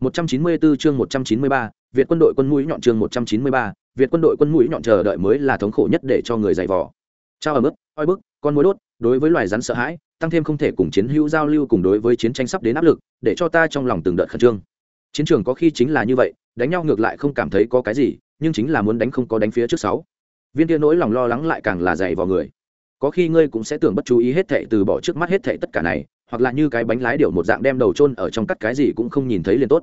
194 chương 193, Việt quân đội quân mũi nhọn chương 193, Việt quân đội quân mũi nhọn chờ đợi mới là thống khổ nhất để cho người dày vò. Trao ở mức, oi bức, con muỗi đốt, đối với loài rắn sợ hãi, tăng thêm không thể cùng chiến hữu giao lưu cùng đối với chiến tranh sắp đến áp lực, để cho ta trong lòng từng đợt khẩn trương. Chiến trường có khi chính là như vậy, đánh nhau ngược lại không cảm thấy có cái gì, nhưng chính là muốn đánh không có đánh phía trước sáu. Viên kia nỗi lòng lo lắng lại càng là dày vò người. Có khi ngươi cũng sẽ tưởng bất chú ý hết thảy từ bỏ trước mắt hết thảy tất cả này, hoặc là như cái bánh lái điệu một dạng đem đầu chôn ở trong cắt cái gì cũng không nhìn thấy liền tốt.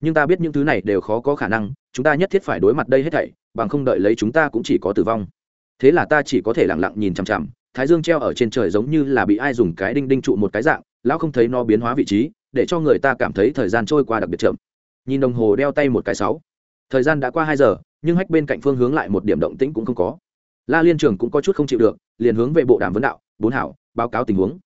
Nhưng ta biết những thứ này đều khó có khả năng, chúng ta nhất thiết phải đối mặt đây hết thảy, bằng không đợi lấy chúng ta cũng chỉ có tử vong. Thế là ta chỉ có thể lặng lặng nhìn chằm chằm, thái dương treo ở trên trời giống như là bị ai dùng cái đinh đinh trụ một cái dạng, lão không thấy nó biến hóa vị trí, để cho người ta cảm thấy thời gian trôi qua đặc biệt chậm. Nhìn đồng hồ đeo tay một cái sáu. Thời gian đã qua hai giờ, nhưng hách bên cạnh phương hướng lại một điểm động tĩnh cũng không có. La liên trường cũng có chút không chịu được, liền hướng về bộ đàm vấn đạo, bốn hảo, báo cáo tình huống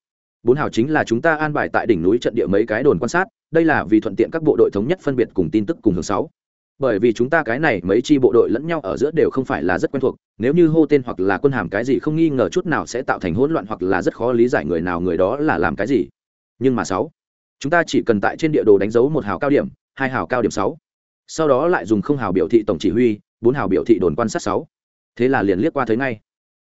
bốn hào chính là chúng ta an bài tại đỉnh núi trận địa mấy cái đồn quan sát, đây là vì thuận tiện các bộ đội thống nhất phân biệt cùng tin tức cùng hướng sáu. Bởi vì chúng ta cái này mấy chi bộ đội lẫn nhau ở giữa đều không phải là rất quen thuộc, nếu như hô tên hoặc là quân hàm cái gì không nghi ngờ chút nào sẽ tạo thành hỗn loạn hoặc là rất khó lý giải người nào người đó là làm cái gì. Nhưng mà sáu, chúng ta chỉ cần tại trên địa đồ đánh dấu một hào cao điểm, hai hào cao điểm sáu. Sau đó lại dùng không hào biểu thị tổng chỉ huy, bốn hào biểu thị đồn quan sát sáu. Thế là liền liếc qua thấy ngay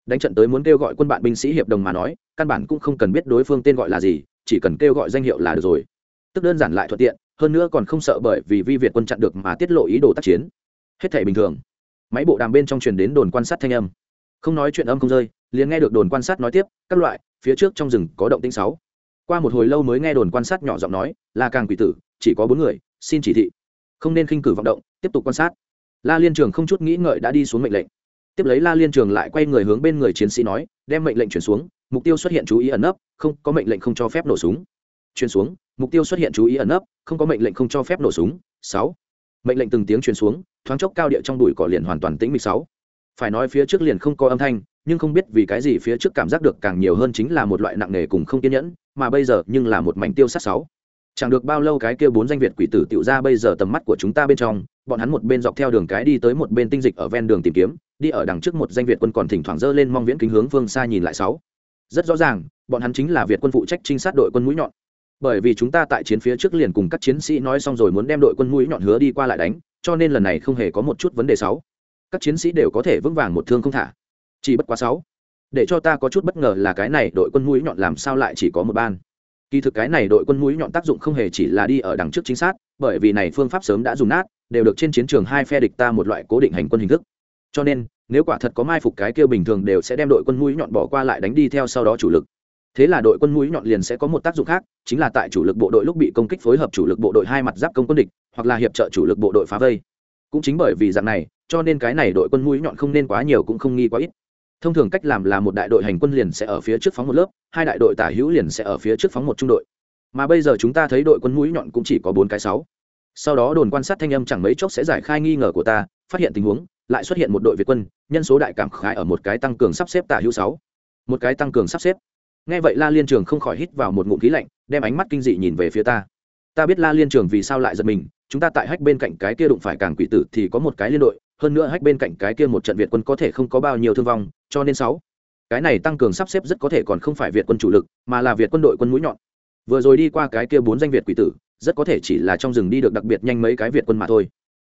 đánh trận tới muốn kêu gọi quân bạn binh sĩ hiệp đồng mà nói, căn bản cũng không cần biết đối phương tên gọi là gì, chỉ cần kêu gọi danh hiệu là được rồi. Tức đơn giản lại thuận tiện, hơn nữa còn không sợ bởi vì vi việt quân chặn được mà tiết lộ ý đồ tác chiến. Hết thể bình thường. Máy bộ đàm bên trong truyền đến đồn quan sát thanh âm. Không nói chuyện âm không rơi, liền nghe được đồn quan sát nói tiếp, các loại, phía trước trong rừng có động tinh sáu. Qua một hồi lâu mới nghe đồn quan sát nhỏ giọng nói, là càng quỷ tử, chỉ có bốn người, xin chỉ thị. Không nên khinh cử vọng động, tiếp tục quan sát. La liên trường không chút nghĩ ngợi đã đi xuống mệnh lệnh tiếp lấy la liên trường lại quay người hướng bên người chiến sĩ nói, đem mệnh lệnh chuyển xuống, mục tiêu xuất hiện chú ý ẩn nấp, không có mệnh lệnh không cho phép nổ súng. Chuyển xuống, mục tiêu xuất hiện chú ý ẩn nấp, không có mệnh lệnh không cho phép nổ súng. Sáu. Mệnh lệnh từng tiếng chuyển xuống, thoáng chốc cao địa trong đùi cỏ liền hoàn toàn tĩnh mịch sáu. Phải nói phía trước liền không có âm thanh, nhưng không biết vì cái gì phía trước cảm giác được càng nhiều hơn chính là một loại nặng nề cùng không kiên nhẫn, mà bây giờ nhưng là một mảnh tiêu sát sáu. Chẳng được bao lâu cái kia bốn danh việt quỷ tử tiểu ra bây giờ tầm mắt của chúng ta bên trong, bọn hắn một bên dọc theo đường cái đi tới một bên tinh dịch ở ven đường tìm kiếm đi ở đằng trước một danh việt quân còn thỉnh thoảng dơ lên mong viễn kính hướng phương xa nhìn lại sáu. Rất rõ ràng, bọn hắn chính là việt quân phụ trách trinh sát đội quân mũi nhọn. Bởi vì chúng ta tại chiến phía trước liền cùng các chiến sĩ nói xong rồi muốn đem đội quân mũi nhọn hứa đi qua lại đánh, cho nên lần này không hề có một chút vấn đề sáu. Các chiến sĩ đều có thể vững vàng một thương không thả. Chỉ bất quá sáu. Để cho ta có chút bất ngờ là cái này đội quân mũi nhọn làm sao lại chỉ có một ban. Kỳ thực cái này đội quân mũi nhọn tác dụng không hề chỉ là đi ở đằng trước chính xác bởi vì này phương pháp sớm đã dùng nát, đều được trên chiến trường hai phe địch ta một loại cố định hành quân hình thức cho nên, nếu quả thật có mai phục cái kia bình thường đều sẽ đem đội quân mũi nhọn bỏ qua lại đánh đi theo sau đó chủ lực. Thế là đội quân mũi nhọn liền sẽ có một tác dụng khác, chính là tại chủ lực bộ đội lúc bị công kích phối hợp chủ lực bộ đội hai mặt giáp công quân địch, hoặc là hiệp trợ chủ lực bộ đội phá vây. Cũng chính bởi vì dạng này, cho nên cái này đội quân mũi nhọn không nên quá nhiều cũng không nghi quá ít. Thông thường cách làm là một đại đội hành quân liền sẽ ở phía trước phóng một lớp, hai đại đội tả hữu liền sẽ ở phía trước phóng một trung đội. Mà bây giờ chúng ta thấy đội quân mũi nhọn cũng chỉ có bốn cái sáu. Sau đó đồn quan sát thanh âm chẳng mấy chốc sẽ giải khai nghi ngờ của ta, phát hiện tình huống lại xuất hiện một đội việt quân, nhân số đại cảm khái ở một cái tăng cường sắp xếp tả hữu sáu. Một cái tăng cường sắp xếp. Nghe vậy la liên trường không khỏi hít vào một ngụm khí lạnh, đem ánh mắt kinh dị nhìn về phía ta. Ta biết la liên trường vì sao lại giật mình, chúng ta tại hách bên cạnh cái kia đụng phải càng quỷ tử thì có một cái liên đội, hơn nữa hách bên cạnh cái kia một trận việt quân có thể không có bao nhiêu thương vong, cho nên sáu. Cái này tăng cường sắp xếp rất có thể còn không phải việt quân chủ lực, mà là việt quân đội quân mũi nhọn. Vừa rồi đi qua cái kia bốn danh việt quỷ tử, rất có thể chỉ là trong rừng đi được đặc biệt nhanh mấy cái việt quân mà thôi.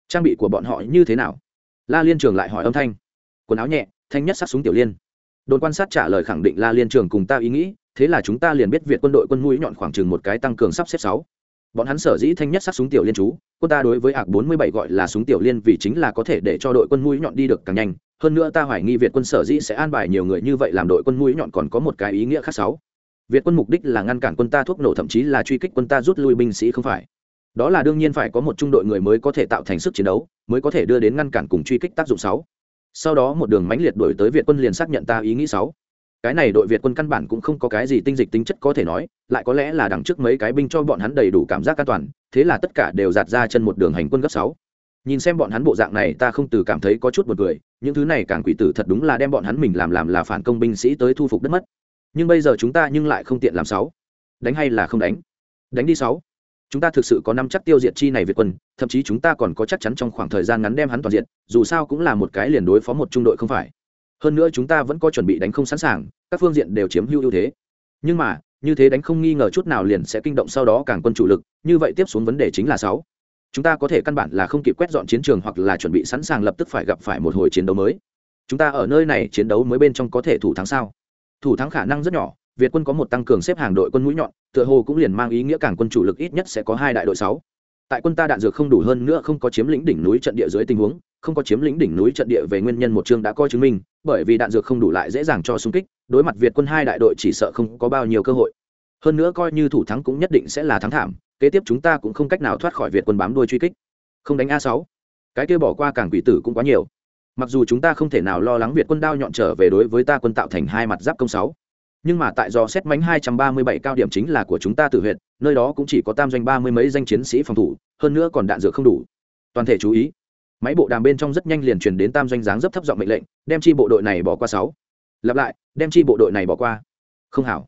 Trang bị của bọn họ như thế nào? La liên trường lại hỏi âm thanh. Quần áo nhẹ, thanh nhất sắc súng tiểu liên. Đồn quan sát trả lời khẳng định la liên trường cùng ta ý nghĩ, thế là chúng ta liền biết việt quân đội quân mũi nhọn khoảng chừng một cái tăng cường sắp xếp sáu. Bọn hắn sở dĩ thanh nhất sắc súng tiểu liên chú, quân ta đối với ạc bốn mươi bảy gọi là súng tiểu liên vì chính là có thể để cho đội quân mũi nhọn đi được càng nhanh. Hơn nữa ta hoài nghi việt quân sở dĩ sẽ an bài nhiều người như vậy làm đội quân mũi nhọn còn có một cái ý nghĩa khác sáu. Việt quân mục đích là ngăn cản quân ta thuốc nổ, thậm chí là truy kích quân ta rút lui binh sĩ không phải đó là đương nhiên phải có một trung đội người mới có thể tạo thành sức chiến đấu, mới có thể đưa đến ngăn cản cùng truy kích tác dụng sáu. Sau đó một đường mãnh liệt đổi tới việt quân liền xác nhận ta ý nghĩ sáu. Cái này đội việt quân căn bản cũng không có cái gì tinh dịch tính chất có thể nói, lại có lẽ là đằng trước mấy cái binh cho bọn hắn đầy đủ cảm giác an toàn, thế là tất cả đều giạt ra chân một đường hành quân gấp sáu. Nhìn xem bọn hắn bộ dạng này, ta không từ cảm thấy có chút một người những thứ này càng quỷ tử thật đúng là đem bọn hắn mình làm làm là phản công binh sĩ tới thu phục đất mất. Nhưng bây giờ chúng ta nhưng lại không tiện làm sáu. Đánh hay là không đánh? Đánh đi sáu chúng ta thực sự có năm chắc tiêu diệt chi này việt quân, thậm chí chúng ta còn có chắc chắn trong khoảng thời gian ngắn đem hắn toàn diện dù sao cũng là một cái liền đối phó một trung đội không phải. Hơn nữa chúng ta vẫn có chuẩn bị đánh không sẵn sàng, các phương diện đều chiếm hữu ưu thế. Nhưng mà, như thế đánh không nghi ngờ chút nào liền sẽ kinh động sau đó càng quân chủ lực, như vậy tiếp xuống vấn đề chính là sáu. Chúng ta có thể căn bản là không kịp quét dọn chiến trường hoặc là chuẩn bị sẵn sàng lập tức phải gặp phải một hồi chiến đấu mới. Chúng ta ở nơi này chiến đấu mới bên trong có thể thủ thắng sao? Thủ thắng khả năng rất nhỏ việt quân có một tăng cường xếp hàng đội quân mũi nhọn, tựa hồ cũng liền mang ý nghĩa cảng quân chủ lực ít nhất sẽ có hai đại đội sáu. Tại quân ta đạn dược không đủ hơn nữa không có chiếm lĩnh đỉnh núi trận địa dưới tình huống, không có chiếm lĩnh đỉnh núi trận địa về nguyên nhân một chương đã coi chứng minh, bởi vì đạn dược không đủ lại dễ dàng cho xung kích, đối mặt việt quân hai đại đội chỉ sợ không có bao nhiêu cơ hội. Hơn nữa coi như thủ thắng cũng nhất định sẽ là thắng thảm, kế tiếp chúng ta cũng không cách nào thoát khỏi việt quân bám đuôi truy kích. Không đánh a sáu. Cái kia bỏ qua cảng quỷ tử cũng quá nhiều. Mặc dù chúng ta không thể nào lo lắng việt quân đao nhọn trở về đối với ta quân tạo thành hai mặt giáp công sáu nhưng mà tại do xét mánh 237 cao điểm chính là của chúng ta tự huyện nơi đó cũng chỉ có tam doanh ba mươi mấy danh chiến sĩ phòng thủ, hơn nữa còn đạn dược không đủ. Toàn thể chú ý. Máy bộ đàm bên trong rất nhanh liền truyền đến tam doanh dáng dấp thấp giọng mệnh lệnh, đem chi bộ đội này bỏ qua sáu. Lặp lại, đem chi bộ đội này bỏ qua. Không hảo.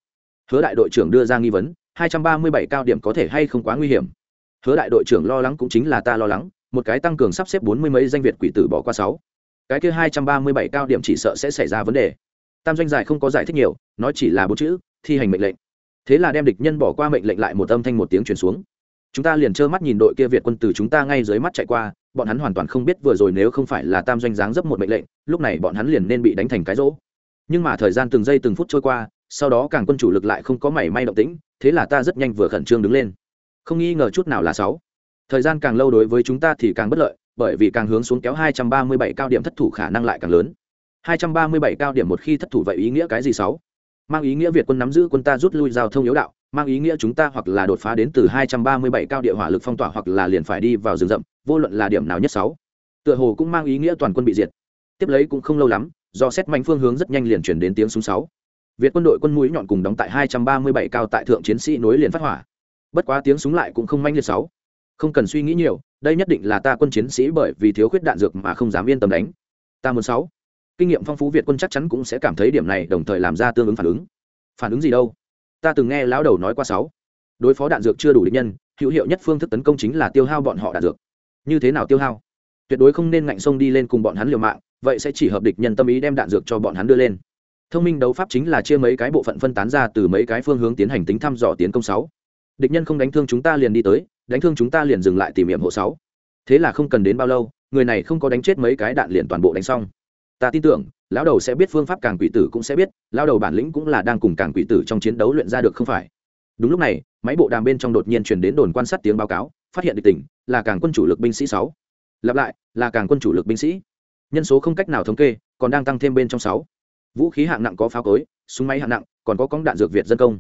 Hứa đại đội trưởng đưa ra nghi vấn 237 cao điểm có thể hay không quá nguy hiểm. Hứa đại đội trưởng lo lắng cũng chính là ta lo lắng, một cái tăng cường sắp xếp bốn mươi mấy danh việt quỷ tử bỏ qua sáu. Cái kia 237 cao điểm chỉ sợ sẽ xảy ra vấn đề tam doanh giải không có giải thích nhiều, nói chỉ là bốn chữ, thi hành mệnh lệnh. Thế là đem địch nhân bỏ qua mệnh lệnh lại một âm thanh một tiếng truyền xuống. Chúng ta liền trơ mắt nhìn đội kia việt quân từ chúng ta ngay dưới mắt chạy qua, bọn hắn hoàn toàn không biết vừa rồi nếu không phải là tam doanh dáng dấp một mệnh lệnh, lúc này bọn hắn liền nên bị đánh thành cái rỗ. Nhưng mà thời gian từng giây từng phút trôi qua, sau đó càng quân chủ lực lại không có mảy may động tĩnh, thế là ta rất nhanh vừa khẩn trương đứng lên. Không nghi ngờ chút nào là sáu. Thời gian càng lâu đối với chúng ta thì càng bất lợi, bởi vì càng hướng xuống kéo 237 cao điểm thất thủ khả năng lại càng lớn. 237 cao điểm một khi thất thủ vậy ý nghĩa cái gì sáu? Mang ý nghĩa việt quân nắm giữ quân ta rút lui giao thông yếu đạo, mang ý nghĩa chúng ta hoặc là đột phá đến từ 237 cao địa hỏa lực phong tỏa hoặc là liền phải đi vào rừng rậm, vô luận là điểm nào nhất sáu? Tựa hồ cũng mang ý nghĩa toàn quân bị diệt. Tiếp lấy cũng không lâu lắm, do xét mạnh phương hướng rất nhanh liền chuyển đến tiếng súng sáu. Việt quân đội quân mũi nhọn cùng đóng tại 237 cao tại thượng chiến sĩ nối liền phát hỏa. Bất quá tiếng súng lại cũng không manh liệt sáu. Không cần suy nghĩ nhiều, đây nhất định là ta quân chiến sĩ bởi vì thiếu khuyết đạn dược mà không dám yên tâm đánh. Ta muốn sáu kinh nghiệm phong phú việt quân chắc chắn cũng sẽ cảm thấy điểm này đồng thời làm ra tương ứng phản ứng. Phản ứng gì đâu? Ta từng nghe lão đầu nói qua sáu. Đối phó đạn dược chưa đủ định nhân, hữu hiệu nhất phương thức tấn công chính là tiêu hao bọn họ đạn dược. Như thế nào tiêu hao? Tuyệt đối không nên ngạnh sông đi lên cùng bọn hắn liều mạng, vậy sẽ chỉ hợp địch nhân tâm ý đem đạn dược cho bọn hắn đưa lên. Thông minh đấu pháp chính là chia mấy cái bộ phận phân tán ra từ mấy cái phương hướng tiến hành tính thăm dò tiến công sáu. Địch nhân không đánh thương chúng ta liền đi tới, đánh thương chúng ta liền dừng lại tìm hiểm hộ sáu. Thế là không cần đến bao lâu, người này không có đánh chết mấy cái đạn liền toàn bộ đánh xong ta tin tưởng, lão đầu sẽ biết phương pháp càng quỷ tử cũng sẽ biết, lão đầu bản lĩnh cũng là đang cùng càng quỷ tử trong chiến đấu luyện ra được không phải. Đúng lúc này, máy bộ đàm bên trong đột nhiên truyền đến đồn quan sát tiếng báo cáo, phát hiện địch tỉnh, là càng quân chủ lực binh sĩ sáu. Lặp lại, là càng quân chủ lực binh sĩ. Nhân số không cách nào thống kê, còn đang tăng thêm bên trong sáu. Vũ khí hạng nặng có pháo cối, súng máy hạng nặng, còn có cóng đạn dược việt dân công.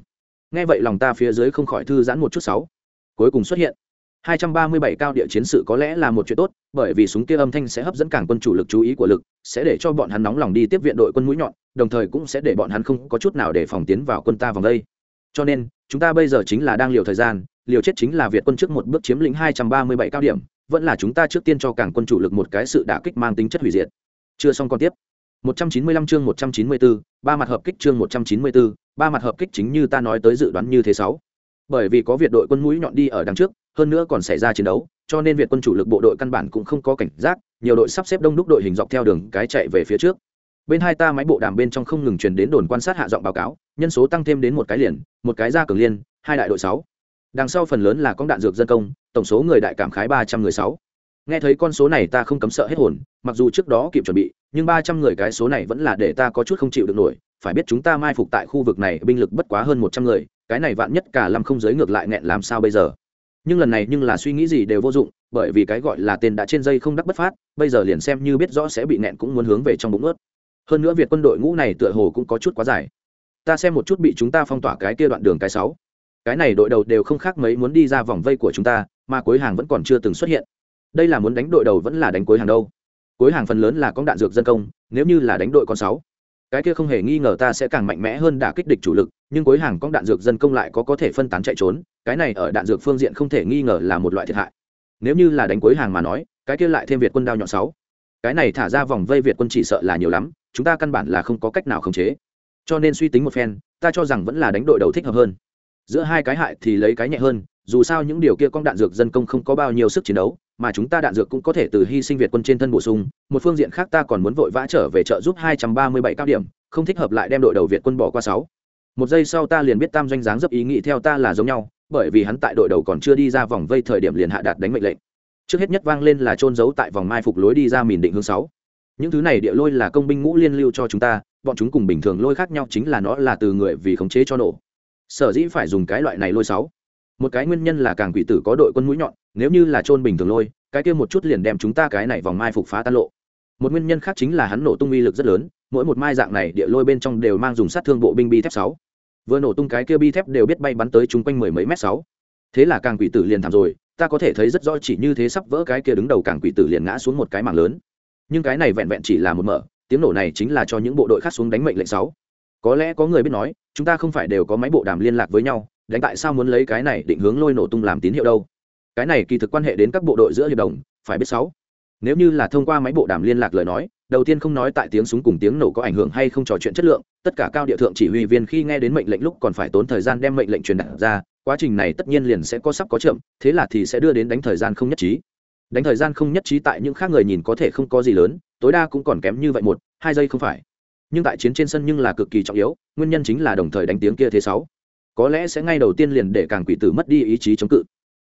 Nghe vậy lòng ta phía dưới không khỏi thư giãn một chút sáu. Cuối cùng xuất hiện. 237 cao địa chiến sự có lẽ là một chuyện tốt, bởi vì súng kia âm thanh sẽ hấp dẫn càng quân chủ lực chú ý của lực, sẽ để cho bọn hắn nóng lòng đi tiếp viện đội quân mũi nhọn, đồng thời cũng sẽ để bọn hắn không có chút nào để phòng tiến vào quân ta vòng đây. Cho nên, chúng ta bây giờ chính là đang liều thời gian, liều chết chính là Việt quân trước một bước chiếm lĩnh 237 cao điểm, vẫn là chúng ta trước tiên cho càng quân chủ lực một cái sự đả kích mang tính chất hủy diệt. Chưa xong còn tiếp. 195 chương 194, ba mặt hợp kích chương 194, ba mặt hợp kích chính như ta nói tới dự đoán như thế sáu. Bởi vì có Việt đội quân mũi nhọn đi ở đằng trước, hơn nữa còn xảy ra chiến đấu cho nên việt quân chủ lực bộ đội căn bản cũng không có cảnh giác nhiều đội sắp xếp đông đúc đội hình dọc theo đường cái chạy về phía trước. Bên hai ta máy bộ đàm bên trong không ngừng truyền đến đồn quan sát hạ giọng báo cáo nhân số tăng thêm đến một cái liền một cái ra cường liên hai đại đội sáu. Đằng sau phần lớn là con đạn dược dân công tổng số người đại cảm khái ba trăm người sáu. Nghe thấy con số này ta không cấm sợ hết hồn mặc dù trước đó kịp chuẩn bị nhưng ba trăm người cái số này vẫn là để ta có chút không chịu được nổi phải biết chúng ta mai phục tại khu vực này binh lực bất quá hơn một trăm người cái này vạn nhất cả lâm không giới ngược lại nghẹn làm sao bây giờ? Nhưng lần này nhưng là suy nghĩ gì đều vô dụng, bởi vì cái gọi là tên đã trên dây không đắc bất phát, bây giờ liền xem như biết rõ sẽ bị nẹn cũng muốn hướng về trong bụng ướt. Hơn nữa việt quân đội ngũ này tựa hồ cũng có chút quá dài. Ta xem một chút bị chúng ta phong tỏa cái kia đoạn đường cái sáu. Cái này đội đầu đều không khác mấy muốn đi ra vòng vây của chúng ta, mà cuối hàng vẫn còn chưa từng xuất hiện. Đây là muốn đánh đội đầu vẫn là đánh cuối hàng đâu? Cuối hàng phần lớn là con đạn dược dân công, nếu như là đánh đội con sáu cái kia không hề nghi ngờ ta sẽ càng mạnh mẽ hơn đả kích địch chủ lực, nhưng cuối hàng con đạn dược dân công lại có có thể phân tán chạy trốn, cái này ở đạn dược phương diện không thể nghi ngờ là một loại thiệt hại. Nếu như là đánh cuối hàng mà nói, cái kia lại thêm việt quân đao nhọn sáu. Cái này thả ra vòng vây việt quân chỉ sợ là nhiều lắm, chúng ta căn bản là không có cách nào khống chế. Cho nên suy tính một phen, ta cho rằng vẫn là đánh đội đầu thích hợp hơn. Giữa hai cái hại thì lấy cái nhẹ hơn dù sao những điều kia con đạn dược dân công không có bao nhiêu sức chiến đấu, mà chúng ta đạn dược cũng có thể từ hy sinh việt quân trên thân bổ sung. Một phương diện khác ta còn muốn vội vã trở về trợ giúp 237 cao điểm, không thích hợp lại đem đội đầu việt quân bỏ qua sáu. Một giây sau ta liền biết tam doanh dáng dấp ý nghĩ theo ta là giống nhau, bởi vì hắn tại đội đầu còn chưa đi ra vòng vây thời điểm liền hạ đạt đánh mệnh lệnh. Trước hết nhất vang lên là trôn giấu tại vòng mai phục lối đi ra mìn định hướng sáu. Những thứ này địa lôi là công binh ngũ liên lưu cho chúng ta, bọn chúng cùng bình thường lôi khác nhau chính là nó là từ người vì khống chế cho nổ. Sở dĩ phải dùng cái loại này lôi sáu một cái nguyên nhân là càng quỷ tử có đội quân mũi nhọn, nếu như là trôn bình thường lôi, cái kia một chút liền đem chúng ta cái này vòng mai phục phá tan lộ. Một nguyên nhân khác chính là hắn nổ tung uy lực rất lớn, mỗi một mai dạng này địa lôi bên trong đều mang dùng sát thương bộ binh bi thép sáu. Vừa nổ tung cái kia bi thép đều biết bay bắn tới chung quanh mười mấy mét sáu. Thế là càng quỷ tử liền thảm rồi, ta có thể thấy rất rõ chỉ như thế sắp vỡ cái kia đứng đầu càng quỷ tử liền ngã xuống một cái mảng lớn. Nhưng cái này vẹn vẹn chỉ là một mở, tiếng nổ này chính là cho những bộ đội khác xuống đánh mệnh lệnh sáu. Có lẽ có người biết nói, chúng ta không phải đều có máy bộ đàm liên lạc với nhau đánh tại sao muốn lấy cái này định hướng lôi nổ tung làm tín hiệu đâu? Cái này kỳ thực quan hệ đến các bộ đội giữa hiệp đồng, phải biết sáu. Nếu như là thông qua máy bộ đàm liên lạc lời nói, đầu tiên không nói tại tiếng súng cùng tiếng nổ có ảnh hưởng hay không trò chuyện chất lượng, tất cả cao địa thượng chỉ huy viên khi nghe đến mệnh lệnh lúc còn phải tốn thời gian đem mệnh lệnh truyền đạt ra, quá trình này tất nhiên liền sẽ có sắp có chậm, thế là thì sẽ đưa đến đánh thời gian không nhất trí. Đánh thời gian không nhất trí tại những khác người nhìn có thể không có gì lớn, tối đa cũng còn kém như vậy một, hai giây không phải. Nhưng tại chiến trên sân nhưng là cực kỳ trọng yếu, nguyên nhân chính là đồng thời đánh tiếng kia thế sáu có lẽ sẽ ngay đầu tiên liền để càng quỷ tử mất đi ý chí chống cự.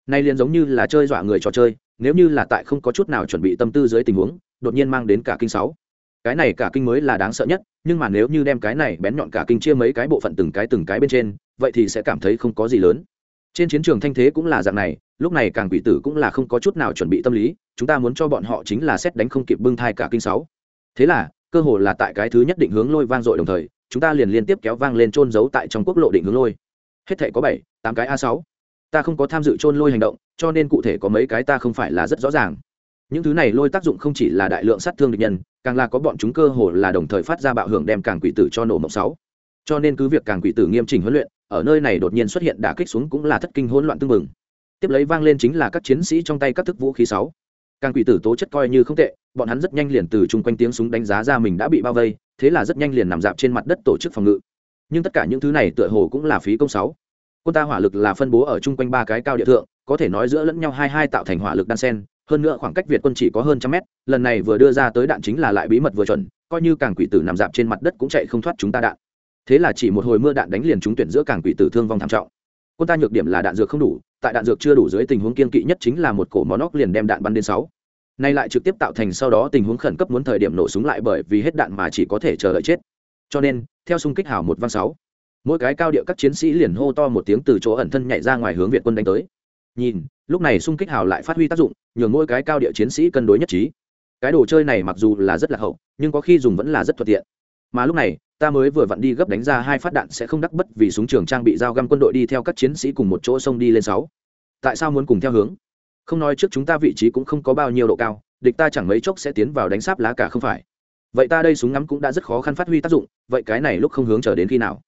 Nay liền giống như là chơi dọa người trò chơi, nếu như là tại không có chút nào chuẩn bị tâm tư dưới tình huống, đột nhiên mang đến cả kinh sáu. Cái này cả kinh mới là đáng sợ nhất, nhưng mà nếu như đem cái này bén nhọn cả kinh chia mấy cái bộ phận từng cái từng cái bên trên, vậy thì sẽ cảm thấy không có gì lớn. Trên chiến trường thanh thế cũng là dạng này, lúc này càng quỷ tử cũng là không có chút nào chuẩn bị tâm lý, chúng ta muốn cho bọn họ chính là xét đánh không kịp bưng thai cả kinh sáu. Thế là, cơ hồ là tại cái thứ nhất định hướng lôi vang dội đồng thời, chúng ta liền liên tiếp kéo vang lên trôn giấu tại trong quốc lộ định hướng lôi hết thể có bảy, tám cái a sáu. Ta không có tham dự trôn lôi hành động, cho nên cụ thể có mấy cái ta không phải là rất rõ ràng. Những thứ này lôi tác dụng không chỉ là đại lượng sát thương địch nhân, càng là có bọn chúng cơ hồ là đồng thời phát ra bạo hưởng đem càng quỷ tử cho nổ mộng sáu. Cho nên cứ việc càng quỷ tử nghiêm chỉnh huấn luyện, ở nơi này đột nhiên xuất hiện đả kích xuống cũng là thất kinh hỗn loạn tương mừng tiếp lấy vang lên chính là các chiến sĩ trong tay các thức vũ khí sáu. Càng quỷ tử tố chất coi như không tệ, bọn hắn rất nhanh liền từ chung quanh tiếng súng đánh giá ra mình đã bị bao vây, thế là rất nhanh liền nằm dạp trên mặt đất tổ chức phòng ngự nhưng tất cả những thứ này tựa hồ cũng là phí công sáu. Quân ta hỏa lực là phân bố ở chung quanh ba cái cao địa thượng, có thể nói giữa lẫn nhau hai hai tạo thành hỏa lực đan sen, hơn nữa khoảng cách việt quân chỉ có hơn trăm mét, lần này vừa đưa ra tới đạn chính là lại bí mật vừa chuẩn, coi như càng quỷ tử nằm dạp trên mặt đất cũng chạy không thoát chúng ta đạn. Thế là chỉ một hồi mưa đạn đánh liền chúng tuyển giữa càng quỷ tử thương vong thảm trọng. Quân ta nhược điểm là đạn dược không đủ, tại đạn dược chưa đủ dưới tình huống kiên kỵ nhất chính là một cổ món óc liền đem đạn bắn đến sáu. Nay lại trực tiếp tạo thành sau đó tình huống khẩn cấp muốn thời điểm nổ súng lại bởi vì hết đạn mà chỉ có thể chờ đợi chết cho nên, theo xung kích hào một văn sáu, mỗi cái cao địa các chiến sĩ liền hô to một tiếng từ chỗ ẩn thân nhảy ra ngoài hướng việt quân đánh tới. Nhìn, lúc này xung kích hào lại phát huy tác dụng, nhường mỗi cái cao địa chiến sĩ cân đối nhất trí. Cái đồ chơi này mặc dù là rất là hậu, nhưng có khi dùng vẫn là rất thuận tiện. Mà lúc này, ta mới vừa vặn đi gấp đánh ra hai phát đạn sẽ không đắc bất vì súng trường trang bị dao găm quân đội đi theo các chiến sĩ cùng một chỗ sông đi lên sáu. Tại sao muốn cùng theo hướng? Không nói trước chúng ta vị trí cũng không có bao nhiêu độ cao, địch ta chẳng mấy chốc sẽ tiến vào đánh sáp lá cả không phải vậy ta đây súng ngắm cũng đã rất khó khăn phát huy tác dụng, vậy cái này lúc không hướng chờ đến khi nào?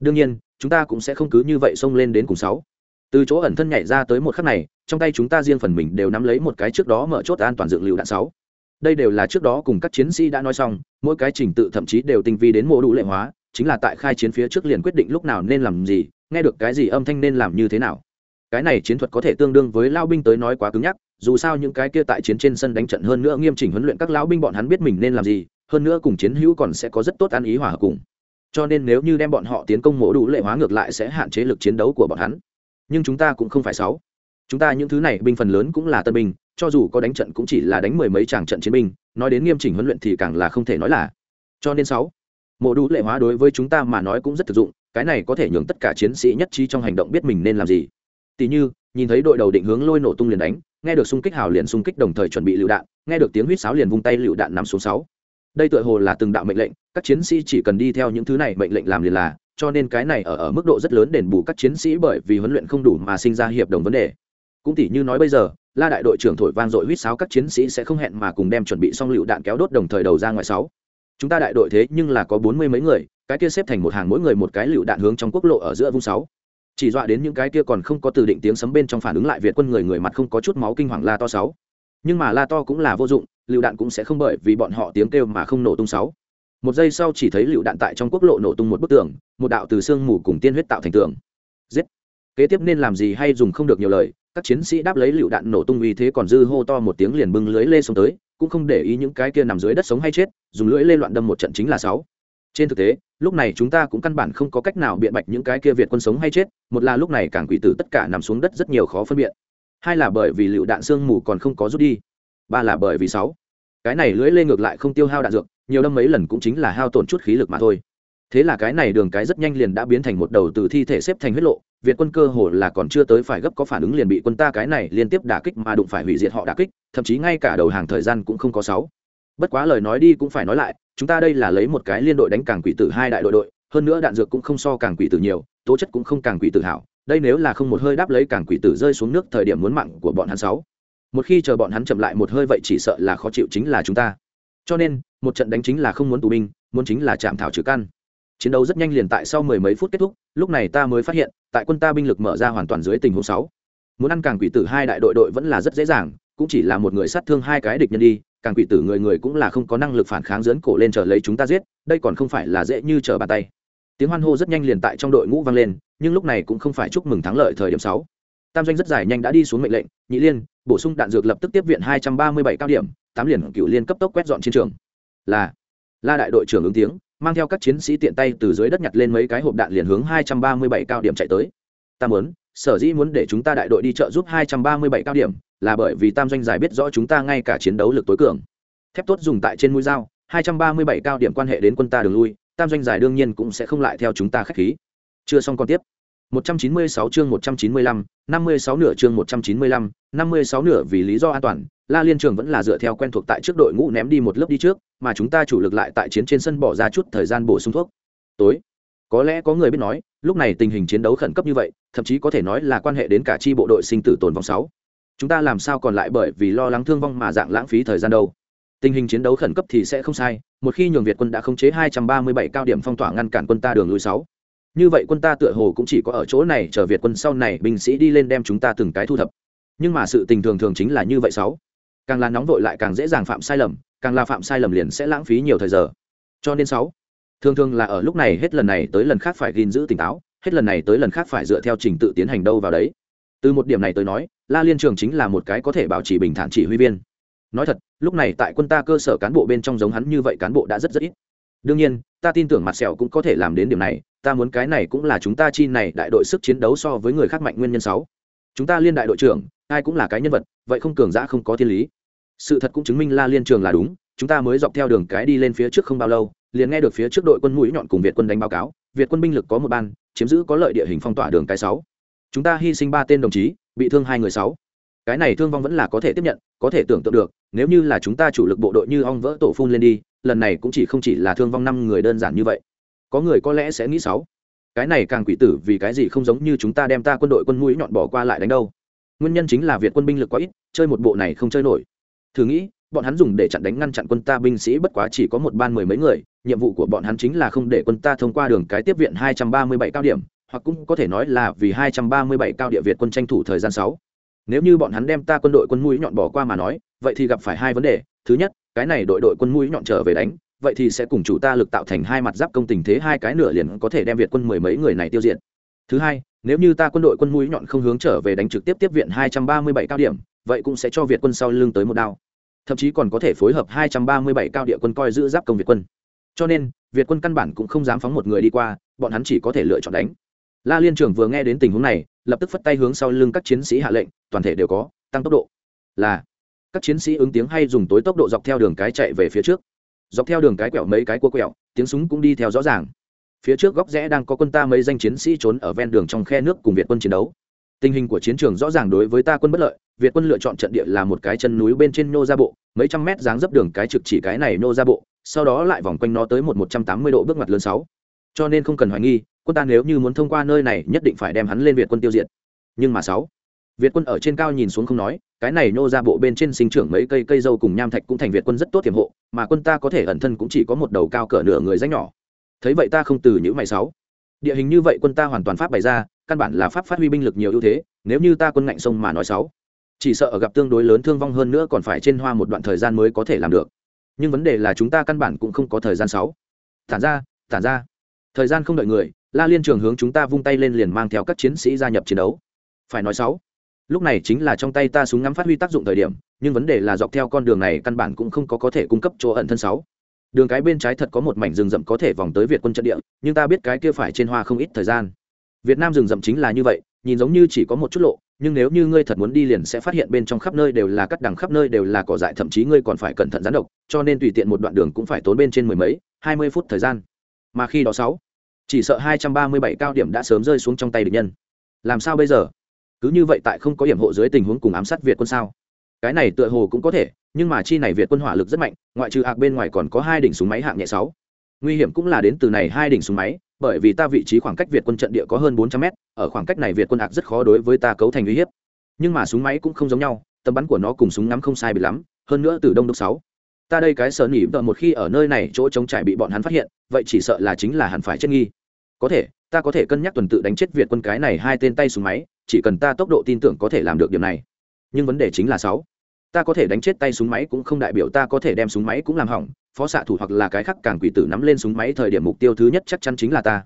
Đương nhiên, chúng ta cũng sẽ không cứ như vậy xông lên đến cùng sáu. Từ chỗ ẩn thân nhảy ra tới một khắc này, trong tay chúng ta riêng phần mình đều nắm lấy một cái trước đó mở chốt an toàn dựng lựu đạn sáu. Đây đều là trước đó cùng các chiến sĩ đã nói xong, mỗi cái trình tự thậm chí đều tinh vi đến mô đủ lệ hóa, chính là tại khai chiến phía trước liền quyết định lúc nào nên làm gì, nghe được cái gì âm thanh nên làm như thế nào. Cái này chiến thuật có thể tương đương với lao binh tới nói quá cứng nhắc, dù sao những cái kia tại chiến trên sân đánh trận hơn nữa nghiêm chỉnh huấn luyện các lão binh bọn hắn biết mình nên làm gì hơn nữa cùng chiến hữu còn sẽ có rất tốt ăn ý hòa hợp cùng. Cho nên nếu như đem bọn họ tiến công mổ đủ lệ hóa ngược lại sẽ hạn chế lực chiến đấu của bọn hắn. Nhưng chúng ta cũng không phải sáu. Chúng ta những thứ này, binh phần lớn cũng là tân binh, cho dù có đánh trận cũng chỉ là đánh mười mấy chàng trận chiến binh, nói đến nghiêm chỉnh huấn luyện thì càng là không thể nói là. Cho nên sáu, mổ đủ lệ hóa đối với chúng ta mà nói cũng rất thực dụng, cái này có thể nhường tất cả chiến sĩ nhất trí trong hành động biết mình nên làm gì. Tỷ như, nhìn thấy đội đầu định hướng lôi nổ tung liền đánh, nghe được xung kích hào liền xung kích đồng thời chuẩn bị lựu đạn, nghe được tiếng huýt sáo liền vung tay lựu đạn nằm xuống sáu đây tựa hồ là từng đạo mệnh lệnh, các chiến sĩ chỉ cần đi theo những thứ này mệnh lệnh làm liền là, cho nên cái này ở ở mức độ rất lớn đền bù các chiến sĩ bởi vì huấn luyện không đủ mà sinh ra hiệp đồng vấn đề. Cũng tỷ như nói bây giờ, la đại đội trưởng thổi vang dội huýt sáo các chiến sĩ sẽ không hẹn mà cùng đem chuẩn bị xong lựu đạn kéo đốt đồng thời đầu ra ngoài sáu. Chúng ta đại đội thế nhưng là có bốn mươi mấy người, cái kia xếp thành một hàng mỗi người một cái lựu đạn hướng trong quốc lộ ở giữa vung sáu. Chỉ dọa đến những cái kia còn không có từ định tiếng sấm bên trong phản ứng lại việt quân người người mặt không có chút máu kinh hoàng la to sáu nhưng mà la to cũng là vô dụng, lựu đạn cũng sẽ không bởi vì bọn họ tiếng kêu mà không nổ tung sáu. Một giây sau chỉ thấy lựu đạn tại trong quốc lộ nổ tung một bức tường, một đạo từ xương mù cùng tiên huyết tạo thành tường. Giết! Kế tiếp nên làm gì hay dùng không được nhiều lời, các chiến sĩ đáp lấy lựu đạn nổ tung uy thế còn dư hô to một tiếng liền bưng lưới lê xuống tới, cũng không để ý những cái kia nằm dưới đất sống hay chết, dùng lưỡi lê loạn đâm một trận chính là sáu. Trên thực tế, lúc này chúng ta cũng căn bản không có cách nào biện bạch những cái kia việt quân sống hay chết, một là lúc này càng quỷ tử tất cả nằm xuống đất rất nhiều khó phân biệt hai là bởi vì lựu đạn sương mù còn không có rút đi, ba là bởi vì sáu. Cái này lưỡi lên ngược lại không tiêu hao đạn dược, nhiều năm mấy lần cũng chính là hao tổn chút khí lực mà thôi. Thế là cái này đường cái rất nhanh liền đã biến thành một đầu từ thi thể xếp thành huyết lộ, việt quân cơ hồ là còn chưa tới phải gấp có phản ứng liền bị quân ta cái này liên tiếp đả kích mà đụng phải hủy diệt họ đả kích, thậm chí ngay cả đầu hàng thời gian cũng không có sáu. Bất quá lời nói đi cũng phải nói lại, chúng ta đây là lấy một cái liên đội đánh càng quỷ tử hai đại đội đội, hơn nữa đạn dược cũng không so càng quỷ tử nhiều, tố chất cũng không càng quỷ tử hảo đây nếu là không một hơi đáp lấy cảng quỷ tử rơi xuống nước thời điểm muốn mạng của bọn hắn sáu. Một khi chờ bọn hắn chậm lại một hơi vậy chỉ sợ là khó chịu chính là chúng ta. Cho nên, một trận đánh chính là không muốn tù binh, muốn chính là chạm thảo trừ căn. Chiến đấu rất nhanh liền tại sau mười mấy phút kết thúc, lúc này ta mới phát hiện, tại quân ta binh lực mở ra hoàn toàn dưới tình huống sáu. Muốn ăn càng quỷ tử hai đại đội đội vẫn là rất dễ dàng, cũng chỉ là một người sát thương hai cái địch nhân đi, càng quỷ tử người người cũng là không có năng lực phản kháng dưỡn cổ lên chờ lấy chúng ta giết, đây còn không phải là dễ như trở bàn tay tiếng hoan hô rất nhanh liền tại trong đội ngũ vang lên, nhưng lúc này cũng không phải chúc mừng thắng lợi thời điểm sáu. Tam doanh rất dài nhanh đã đi xuống mệnh lệnh, nhị liên bổ sung đạn dược lập tức tiếp viện hai trăm ba mươi bảy cao điểm, tám liền cựu liên cấp tốc quét dọn chiến trường. Là, la đại đội trưởng ứng tiếng, mang theo các chiến sĩ tiện tay từ dưới đất nhặt lên mấy cái hộp đạn liền hướng hai trăm ba mươi bảy cao điểm chạy tới. Ta muốn, sở dĩ muốn để chúng ta đại đội đi trợ giúp hai trăm ba mươi bảy cao điểm, là bởi vì tam doanh giải biết rõ chúng ta ngay cả chiến đấu lực tối cường. Thép tốt dùng tại trên mũi dao, hai trăm ba mươi bảy cao điểm quan hệ đến quân ta đường lui tam doanh giải đương nhiên cũng sẽ không lại theo chúng ta khách khí chưa xong còn tiếp 196 chương 195, 56 nửa chương 195, 56 nửa vì lý do an toàn, La Liên Trường vẫn là dựa theo quen thuộc tại trước đội ngũ ném đi một lớp đi trước, mà chúng ta chủ lực lại tại chiến trên sân bỏ ra chút thời gian bổ sung thuốc. Tối, có lẽ có người biết nói, lúc này tình hình chiến đấu khẩn cấp như vậy, thậm chí có thể nói là quan hệ đến cả chi bộ đội sinh tử tồn vong 6. Chúng ta làm sao còn lại bởi vì lo lắng thương vong mà dạng lãng phí thời gian đâu? Tình hình chiến đấu khẩn cấp thì sẽ không sai, một khi nhường Việt quân đã khống chế 237 cao điểm phong tỏa ngăn cản quân ta đường lui 6 như vậy quân ta tựa hồ cũng chỉ có ở chỗ này chờ việt quân sau này binh sĩ đi lên đem chúng ta từng cái thu thập. Nhưng mà sự tình thường thường chính là như vậy sáu. Càng là nóng vội lại càng dễ dàng phạm sai lầm càng là phạm sai lầm liền sẽ lãng phí nhiều thời giờ. Cho nên sáu thường thường là ở lúc này hết lần này tới lần khác phải gìn giữ tỉnh táo hết lần này tới lần khác phải dựa theo trình tự tiến hành đâu vào đấy. Từ một điểm này tới nói la liên trường chính là một cái có thể bảo trì bình thản chỉ huy viên nói thật, lúc này tại quân ta cơ sở cán bộ bên trong giống hắn như vậy cán bộ đã rất rất ít. Đương nhiên, ta tin tưởng mặt sẹo cũng có thể làm đến điểm này, ta muốn cái này cũng là chúng ta chi này đại đội sức chiến đấu so với người khác mạnh nguyên nhân sáu. Chúng ta liên đại đội trưởng, ai cũng là cái nhân vật, vậy không cường giã không có thiên lý. Sự thật cũng chứng minh la liên trường là đúng, chúng ta mới dọc theo đường cái đi lên phía trước không bao lâu, liền nghe được phía trước đội quân mũi nhọn cùng việt quân đánh báo cáo, việt quân binh lực có một ban, chiếm giữ có lợi địa hình phong tỏa đường cái sáu. Chúng ta hy sinh ba tên đồng chí, bị thương hai người sáu cái này thương vong vẫn là có thể tiếp nhận, có thể tưởng tượng được, nếu như là chúng ta chủ lực bộ đội như ong vỡ tổ phun lên đi, lần này cũng chỉ không chỉ là thương vong năm người đơn giản như vậy. Có người có lẽ sẽ nghĩ sáu, cái này càng quỷ tử vì cái gì không giống như chúng ta đem ta quân đội quân mũi nhọn bỏ qua lại đánh đâu. Nguyên nhân chính là việt quân binh lực quá ít, chơi một bộ này không chơi nổi. Thử nghĩ, bọn hắn dùng để chặn đánh ngăn chặn quân ta binh sĩ bất quá chỉ có một ban mười mấy người, nhiệm vụ của bọn hắn chính là không để quân ta thông qua đường cái tiếp viện hai trăm ba mươi bảy cao điểm, hoặc cũng có thể nói là vì hai trăm ba mươi bảy cao địa việt quân tranh thủ thời gian sáu nếu như bọn hắn đem ta quân đội quân mũi nhọn bỏ qua mà nói, vậy thì gặp phải hai vấn đề. Thứ nhất, cái này đội đội quân mũi nhọn trở về đánh, vậy thì sẽ cùng chủ ta lực tạo thành hai mặt giáp công tình thế hai cái nửa liền có thể đem việt quân mười mấy người này tiêu diệt. Thứ hai, nếu như ta quân đội quân mũi nhọn không hướng trở về đánh trực tiếp tiếp viện hai trăm ba mươi bảy cao điểm, vậy cũng sẽ cho việt quân sau lưng tới một đao. Thậm chí còn có thể phối hợp hai trăm ba mươi bảy cao địa quân coi giữ giáp công việt quân. Cho nên, việt quân căn bản cũng không dám phóng một người đi qua, bọn hắn chỉ có thể lựa chọn đánh. La liên trưởng vừa nghe đến tình huống này lập tức phất tay hướng sau lưng các chiến sĩ hạ lệnh, toàn thể đều có tăng tốc độ. Là, các chiến sĩ ứng tiếng hay dùng tối tốc độ dọc theo đường cái chạy về phía trước. Dọc theo đường cái quẹo mấy cái cua quẹo, tiếng súng cũng đi theo rõ ràng. Phía trước góc rẽ đang có quân ta mấy danh chiến sĩ trốn ở ven đường trong khe nước cùng việt quân chiến đấu. Tình hình của chiến trường rõ ràng đối với ta quân bất lợi, việt quân lựa chọn trận địa là một cái chân núi bên trên nô ra bộ, mấy trăm mét dáng dấp đường cái trực chỉ cái này nô ra bộ, sau đó lại vòng quanh nó tới một một trăm tám mươi độ bước ngoặt lớn sáu. Cho nên không cần hoài nghi quân ta nếu như muốn thông qua nơi này nhất định phải đem hắn lên việt quân tiêu diệt. Nhưng mà sáu, việt quân ở trên cao nhìn xuống không nói, cái này nô ra bộ bên trên sinh trưởng mấy cây cây dâu cùng nham thạch cũng thành việt quân rất tốt tiềm hộ, mà quân ta có thể ẩn thân cũng chỉ có một đầu cao cỡ nửa người rách nhỏ. Thấy vậy ta không từ những mày sáu. Địa hình như vậy quân ta hoàn toàn pháp bày ra, căn bản là pháp phát huy binh lực nhiều ưu thế, nếu như ta quân ngạnh sông mà nói sáu. Chỉ sợ ở gặp tương đối lớn thương vong hơn nữa còn phải trên hoa một đoạn thời gian mới có thể làm được. Nhưng vấn đề là chúng ta căn bản cũng không có thời gian sáu. Tản ra tản ra. Thời gian không đợi người la liên trường hướng chúng ta vung tay lên liền mang theo các chiến sĩ gia nhập chiến đấu. Phải nói sáu, lúc này chính là trong tay ta súng ngắm phát huy tác dụng thời điểm, nhưng vấn đề là dọc theo con đường này căn bản cũng không có có thể cung cấp chỗ ẩn thân sáu. Đường cái bên trái thật có một mảnh rừng rậm có thể vòng tới việt quân trận địa, nhưng ta biết cái kia phải trên hoa không ít thời gian. Việt nam rừng rậm chính là như vậy, nhìn giống như chỉ có một chút lộ, nhưng nếu như ngươi thật muốn đi liền sẽ phát hiện bên trong khắp nơi đều là cắt đằng khắp nơi đều là cỏ dại, thậm chí ngươi còn phải cẩn thận gián độc, cho nên tùy tiện một đoạn đường cũng phải tốn bên trên mười mấy, hai mươi phút thời gian. Mà khi đó sáu chỉ sợ hai trăm ba mươi bảy cao điểm đã sớm rơi xuống trong tay địch nhân. Làm sao bây giờ? Cứ như vậy tại không có hiểm hộ dưới tình huống cùng ám sát việt quân sao? Cái này tựa hồ cũng có thể, nhưng mà chi này việt quân hỏa lực rất mạnh, ngoại trừ ạc bên ngoài còn có hai đỉnh súng máy hạng nhẹ sáu. Nguy hiểm cũng là đến từ này hai đỉnh súng máy, bởi vì ta vị trí khoảng cách việt quân trận địa có hơn bốn trăm mét, ở khoảng cách này việt quân ạc rất khó đối với ta cấu thành uy hiếp. Nhưng mà súng máy cũng không giống nhau tầm bắn của nó cùng súng ngắm không sai bị lắm, hơn nữa từ đông đốc sáu. Ta đây cái sở nỉ vợ một khi ở nơi này chỗ trống trải bị bọn hắn phát hiện, vậy chỉ sợ là chính là hẳn phải chết nghi có thể, ta có thể cân nhắc tuần tự đánh chết việt quân cái này hai tên tay súng máy, chỉ cần ta tốc độ tin tưởng có thể làm được điểm này. Nhưng vấn đề chính là sáu. Ta có thể đánh chết tay súng máy cũng không đại biểu ta có thể đem súng máy cũng làm hỏng, phó xạ thủ hoặc là cái khác càng quỷ tử nắm lên súng máy thời điểm mục tiêu thứ nhất chắc chắn chính là ta.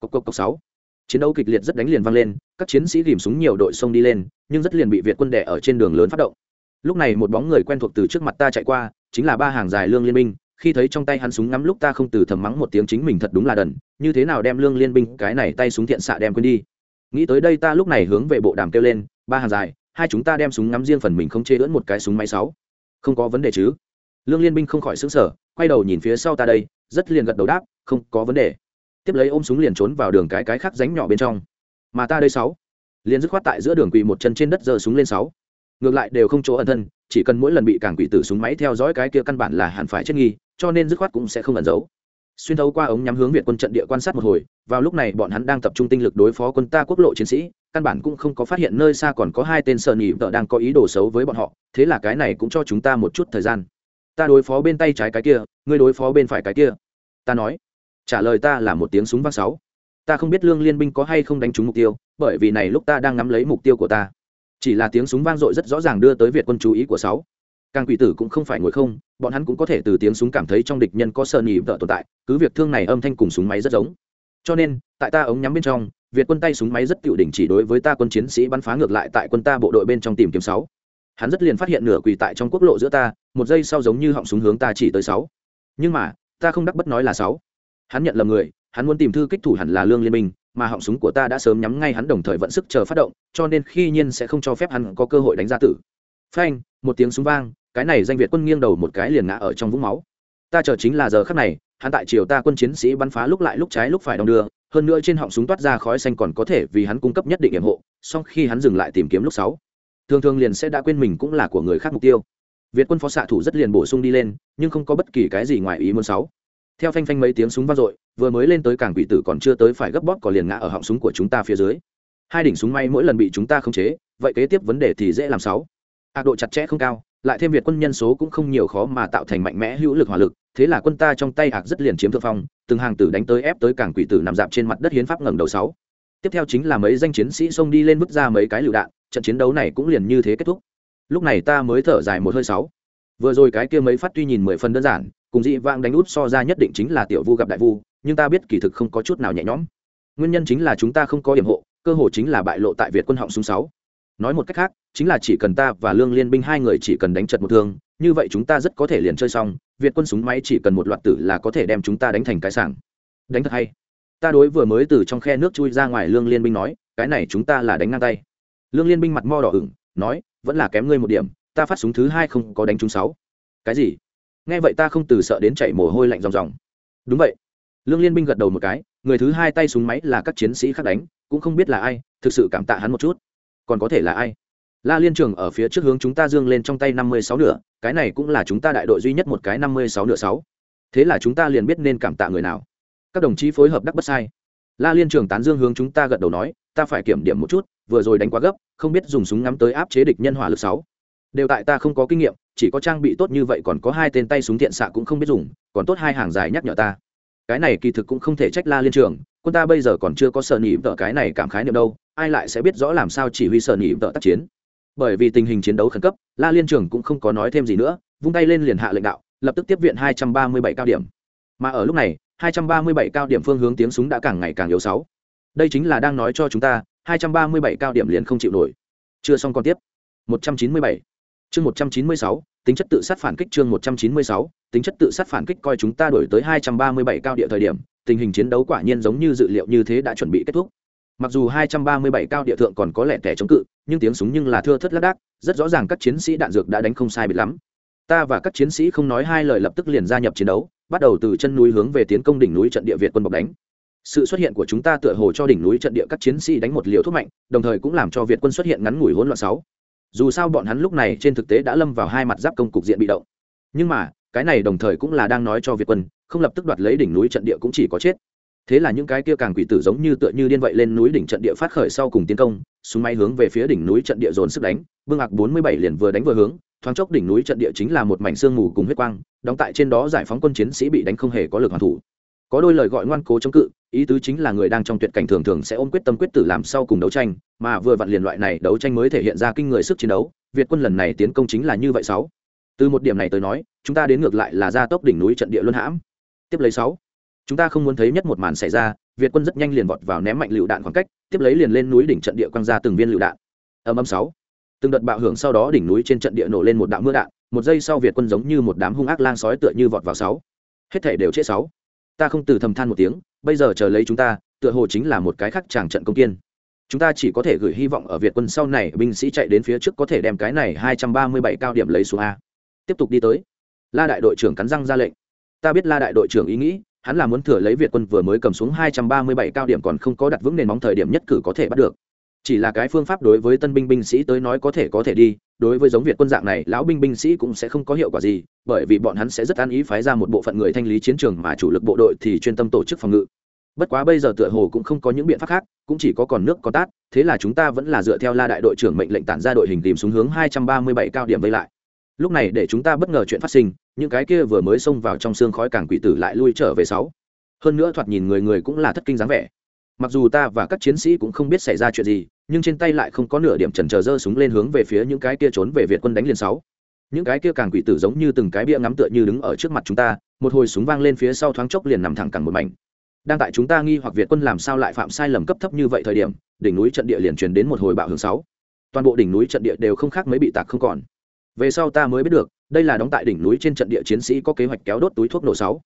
Cốc cốc cốc sáu. Chiến đấu kịch liệt rất đánh liền vang lên, các chiến sĩ ghìm súng nhiều đội sông đi lên, nhưng rất liền bị việt quân đẻ ở trên đường lớn phát động. Lúc này một bóng người quen thuộc từ trước mặt ta chạy qua, chính là ba hàng dài lương liên minh khi thấy trong tay hắn súng ngắm lúc ta không từ thầm mắng một tiếng chính mình thật đúng là đần, như thế nào đem lương liên binh cái này tay súng thiện xạ đem quên đi. Nghĩ tới đây ta lúc này hướng về bộ đàm kêu lên, ba hàng dài, hai chúng ta đem súng ngắm riêng phần mình không chê ưỡn một cái súng máy sáu. Không có vấn đề chứ? Lương liên binh không khỏi xứng sở quay đầu nhìn phía sau ta đây, rất liền gật đầu đáp, không có vấn đề. Tiếp lấy ôm súng liền trốn vào đường cái cái khác ránh nhỏ bên trong. Mà ta đây sáu, liền dứt khoát tại giữa đường quỳ một chân trên đất giơ súng lên sáu. Ngược lại đều không chỗ ẩn thân chỉ cần mỗi lần bị cảng quỷ tử súng máy theo dõi cái kia căn bản là hẳn phải chết nghi, cho nên dứt khoát cũng sẽ không ẩn giấu. Xuyên thấu qua ống nhắm hướng việt quân trận địa quan sát một hồi, vào lúc này bọn hắn đang tập trung tinh lực đối phó quân ta quốc lộ chiến sĩ, căn bản cũng không có phát hiện nơi xa còn có hai tên sợ nhị vợ đang có ý đồ xấu với bọn họ, thế là cái này cũng cho chúng ta một chút thời gian. Ta đối phó bên tay trái cái kia, ngươi đối phó bên phải cái kia. Ta nói. Trả lời ta là một tiếng súng vang sáu. Ta không biết lương liên binh có hay không đánh trúng mục tiêu, bởi vì này lúc ta đang ngắm lấy mục tiêu của ta chỉ là tiếng súng vang dội rất rõ ràng đưa tới việt quân chú ý của sáu. Càng quỷ tử cũng không phải ngồi không, bọn hắn cũng có thể từ tiếng súng cảm thấy trong địch nhân có sợ nhì vợ tồn tại, cứ việc thương này âm thanh cùng súng máy rất giống. Cho nên, tại ta ống nhắm bên trong, việt quân tay súng máy rất tiểu đỉnh chỉ đối với ta quân chiến sĩ bắn phá ngược lại tại quân ta bộ đội bên trong tìm kiếm sáu. Hắn rất liền phát hiện nửa quỳ tại trong quốc lộ giữa ta, một giây sau giống như họng súng hướng ta chỉ tới sáu. Nhưng mà, ta không đắc bất nói là sáu. Hắn nhận lầm người, hắn muốn tìm thư kích thủ hẳn là lương liên minh mà họng súng của ta đã sớm nhắm ngay hắn đồng thời vận sức chờ phát động, cho nên khi nhiên sẽ không cho phép hắn có cơ hội đánh ra tử. Phanh, một tiếng súng vang, cái này danh việt quân nghiêng đầu một cái liền ngã ở trong vũng máu. Ta chờ chính là giờ khắc này, hắn tại chiều ta quân chiến sĩ bắn phá lúc lại lúc trái lúc phải đong đưa, hơn nữa trên họng súng toát ra khói xanh còn có thể vì hắn cung cấp nhất định hiểm hộ, song khi hắn dừng lại tìm kiếm lúc sáu, thường thường liền sẽ đã quên mình cũng là của người khác mục tiêu. Việt quân phó xạ thủ rất liền bổ sung đi lên, nhưng không có bất kỳ cái gì ngoài ý muốn sáu. Theo phanh phanh mấy tiếng súng vang dội vừa mới lên tới cảng quỷ tử còn chưa tới phải gấp bóp có liền ngã ở họng súng của chúng ta phía dưới. Hai đỉnh súng may mỗi lần bị chúng ta khống chế, vậy kế tiếp vấn đề thì dễ làm sáu. Ạc độ chặt chẽ không cao, lại thêm việt quân nhân số cũng không nhiều khó mà tạo thành mạnh mẽ hữu lực hỏa lực, thế là quân ta trong tay ạc rất liền chiếm thượng phong, từng hàng tử đánh tới ép tới cảng quỷ tử nằm dạp trên mặt đất hiến pháp ngẩng đầu sáu. Tiếp theo chính là mấy danh chiến sĩ xông đi lên vứt ra mấy cái lựu đạn, trận chiến đấu này cũng liền như thế kết thúc. Lúc này ta mới thở dài một hơi sáu. Vừa rồi cái kia mấy phát tuy nhìn mười phần đơn giản, cùng dị vang đánh út so ra nhất định chính là tiểu vu gặp đại vu nhưng ta biết kỳ thực không có chút nào nhẹ nhõm. Nguyên nhân chính là chúng ta không có điểm hộ, cơ hội chính là bại lộ tại việt quân họng súng sáu. Nói một cách khác, chính là chỉ cần ta và lương liên binh hai người chỉ cần đánh chật một thương, như vậy chúng ta rất có thể liền chơi xong, việt quân súng máy chỉ cần một loạt tử là có thể đem chúng ta đánh thành cái sảng. Đánh thật hay. Ta đối vừa mới từ trong khe nước chui ra ngoài lương liên binh nói, cái này chúng ta là đánh ngang tay. Lương liên binh mặt mo đỏ ửng, nói, vẫn là kém ngươi một điểm, ta phát súng thứ hai không có đánh trúng sáu. Cái gì? Nghe vậy ta không từ sợ đến chảy mồ hôi lạnh ròng ròng. Đúng vậy lương liên binh gật đầu một cái, người thứ hai tay súng máy là các chiến sĩ khác đánh, cũng không biết là ai, thực sự cảm tạ hắn một chút. Còn có thể là ai? La liên trường ở phía trước hướng chúng ta dương lên trong tay năm mươi sáu nửa, cái này cũng là chúng ta đại đội duy nhất một cái năm mươi sáu nửa sáu. Thế là chúng ta liền biết nên cảm tạ người nào. Các đồng chí phối hợp đắc bất sai. La liên trường tán dương hướng chúng ta gật đầu nói, ta phải kiểm điểm một chút, vừa rồi đánh quá gấp, không biết dùng súng ngắm tới áp chế địch nhân hỏa lực sáu. Đều tại ta không có kinh nghiệm, chỉ có trang bị tốt như vậy còn có hai tên tay súng thiện xạ cũng không biết dùng, còn tốt hai hàng dài nhắc nhở ta cái này kỳ thực cũng không thể trách la liên trường, quân ta bây giờ còn chưa có sợ nhị vợ cái này cảm khái niệm đâu, ai lại sẽ biết rõ làm sao chỉ huy sợ nhị vợ tác chiến. Bởi vì tình hình chiến đấu khẩn cấp, la liên trường cũng không có nói thêm gì nữa, vung tay lên liền hạ lệnh đạo, lập tức tiếp viện 237 cao điểm. Mà ở lúc này 237 cao điểm phương hướng tiếng súng đã càng ngày càng yếu sáu. Đây chính là đang nói cho chúng ta 237 cao điểm liền không chịu nổi. Chưa xong còn tiếp. 197 chương 196 tính chất tự sát phản kích chương 196 tính chất tự sát phản kích coi chúng ta đổi tới 237 cao địa thời điểm, tình hình chiến đấu quả nhiên giống như dự liệu như thế đã chuẩn bị kết thúc. Mặc dù 237 cao địa thượng còn có lẻ tẻ chống cự, nhưng tiếng súng nhưng là thưa thất lác đác, rất rõ ràng các chiến sĩ đạn dược đã đánh không sai biệt lắm. Ta và các chiến sĩ không nói hai lời lập tức liền gia nhập chiến đấu, bắt đầu từ chân núi hướng về tiến công đỉnh núi trận địa việt quân bọc đánh. Sự xuất hiện của chúng ta tựa hồ cho đỉnh núi trận địa các chiến sĩ đánh một liều thuốc mạnh, đồng thời cũng làm cho việt quân xuất hiện ngắn ngủi hỗn loạn sáu dù sao bọn hắn lúc này trên thực tế đã lâm vào hai mặt giáp công cục diện bị động. Nhưng mà, cái này đồng thời cũng là đang nói cho việt quân, không lập tức đoạt lấy đỉnh núi trận địa cũng chỉ có chết. Thế là những cái kia càng quỷ tử giống như tựa như điên vậy lên núi đỉnh trận địa phát khởi sau cùng tiến công, súng máy hướng về phía đỉnh núi trận địa dồn sức đánh, bưng hạc bốn mươi bảy liền vừa đánh vừa hướng, thoáng chốc đỉnh núi trận địa chính là một mảnh sương mù cùng huyết quang, đóng tại trên đó giải phóng quân chiến sĩ bị đánh không hề có lực hoàn thủ. Có đôi lời gọi ngoan cố chống cự, ý tứ chính là người đang trong tuyệt cảnh thường thường sẽ ôm quyết tâm quyết tử làm sau cùng đấu tranh mà vừa vặn liền loại này đấu tranh mới thể hiện ra kinh người sức chiến đấu, việt quân lần này tiến công chính là như vậy sáu. Từ một điểm này tới nói, chúng ta đến ngược lại là ra tốc đỉnh núi trận địa luân hãm. Tiếp lấy sáu. Chúng ta không muốn thấy nhất một màn xảy ra, việt quân rất nhanh liền vọt vào ném mạnh lựu đạn khoảng cách, tiếp lấy liền lên núi đỉnh trận địa quăng ra từng viên lựu đạn. Âm âm sáu. Từng đợt bạo hưởng sau đó đỉnh núi trên trận địa nổ lên một đạo mưa đạn, một giây sau việt quân giống như một đám hung ác lang sói tựa như vọt vào sáu. Hết thể đều chết sáu. Ta không từ thầm than một tiếng, bây giờ chờ lấy chúng ta, tựa hồ chính là một cái khác tràng trận công kiên chúng ta chỉ có thể gửi hy vọng ở việt quân sau này binh sĩ chạy đến phía trước có thể đem cái này hai trăm ba mươi bảy cao điểm lấy xuống a. Tiếp tục đi tới. La đại đội trưởng cắn răng ra lệnh. Ta biết la đại đội trưởng ý nghĩ, hắn là muốn thừa lấy việt quân vừa mới cầm xuống hai trăm ba mươi bảy cao điểm còn không có đặt vững nền móng thời điểm nhất cử có thể bắt được. Chỉ là cái phương pháp đối với tân binh binh sĩ tới nói có thể có thể đi, đối với giống việt quân dạng này, lão binh binh sĩ cũng sẽ không có hiệu quả gì, bởi vì bọn hắn sẽ rất an ý phái ra một bộ phận người thanh lý chiến trường mà chủ lực bộ đội thì chuyên tâm tổ chức phòng ngự bất quá bây giờ tựa hồ cũng không có những biện pháp khác, cũng chỉ có còn nước có tát, thế là chúng ta vẫn là dựa theo la đại đội trưởng mệnh lệnh tản ra đội hình tìm xuống hướng hai trăm ba mươi bảy cao điểm vây lại. Lúc này để chúng ta bất ngờ chuyện phát sinh, những cái kia vừa mới xông vào trong xương khói càng quỷ tử lại lui trở về sáu. Hơn nữa thoạt nhìn người người cũng là thất kinh dáng vẻ. Mặc dù ta và các chiến sĩ cũng không biết xảy ra chuyện gì, nhưng trên tay lại không có nửa điểm trần trờ giơ súng lên hướng về phía những cái kia trốn về việt quân đánh liền sáu. Những cái kia càng quỷ tử giống như từng cái bia ngắm tựa như đứng ở trước mặt chúng ta, một hồi súng vang lên phía sau thoáng chốc liền nằm thẳng cẳng một mảnh đang tại chúng ta nghi hoặc việt quân làm sao lại phạm sai lầm cấp thấp như vậy thời điểm, đỉnh núi trận địa liền truyền đến một hồi bạo hướng sáu. Toàn bộ đỉnh núi trận địa đều không khác mấy bị tạc không còn. Về sau ta mới biết được, đây là đóng tại đỉnh núi trên trận địa chiến sĩ có kế hoạch kéo đốt túi thuốc nổ sáu.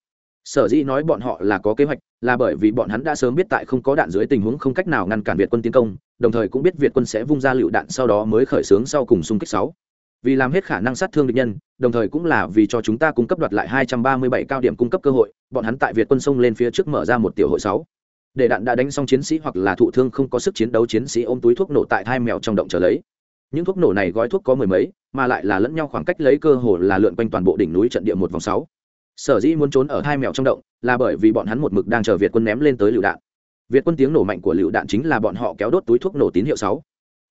Sở dĩ nói bọn họ là có kế hoạch, là bởi vì bọn hắn đã sớm biết tại không có đạn dưới tình huống không cách nào ngăn cản việt quân tiến công, đồng thời cũng biết việt quân sẽ vung ra lựu đạn sau đó mới khởi xướng sau cùng xung kích sáu vì làm hết khả năng sát thương địch nhân, đồng thời cũng là vì cho chúng ta cung cấp đoạt lại 237 cao điểm cung cấp cơ hội, bọn hắn tại việt quân sông lên phía trước mở ra một tiểu hội sáu. Để đạn đã đánh xong chiến sĩ hoặc là thụ thương không có sức chiến đấu chiến sĩ ôm túi thuốc nổ tại thai mèo trong động trở lấy. Những thuốc nổ này gói thuốc có mười mấy, mà lại là lẫn nhau khoảng cách lấy cơ hồ là lượn quanh toàn bộ đỉnh núi trận địa một vòng sáu. Sở dĩ muốn trốn ở hai mèo trong động, là bởi vì bọn hắn một mực đang chờ việt quân ném lên tới lựu đạn. Việt quân tiếng nổ mạnh của lựu đạn chính là bọn họ kéo đốt túi thuốc nổ tín hiệu sáu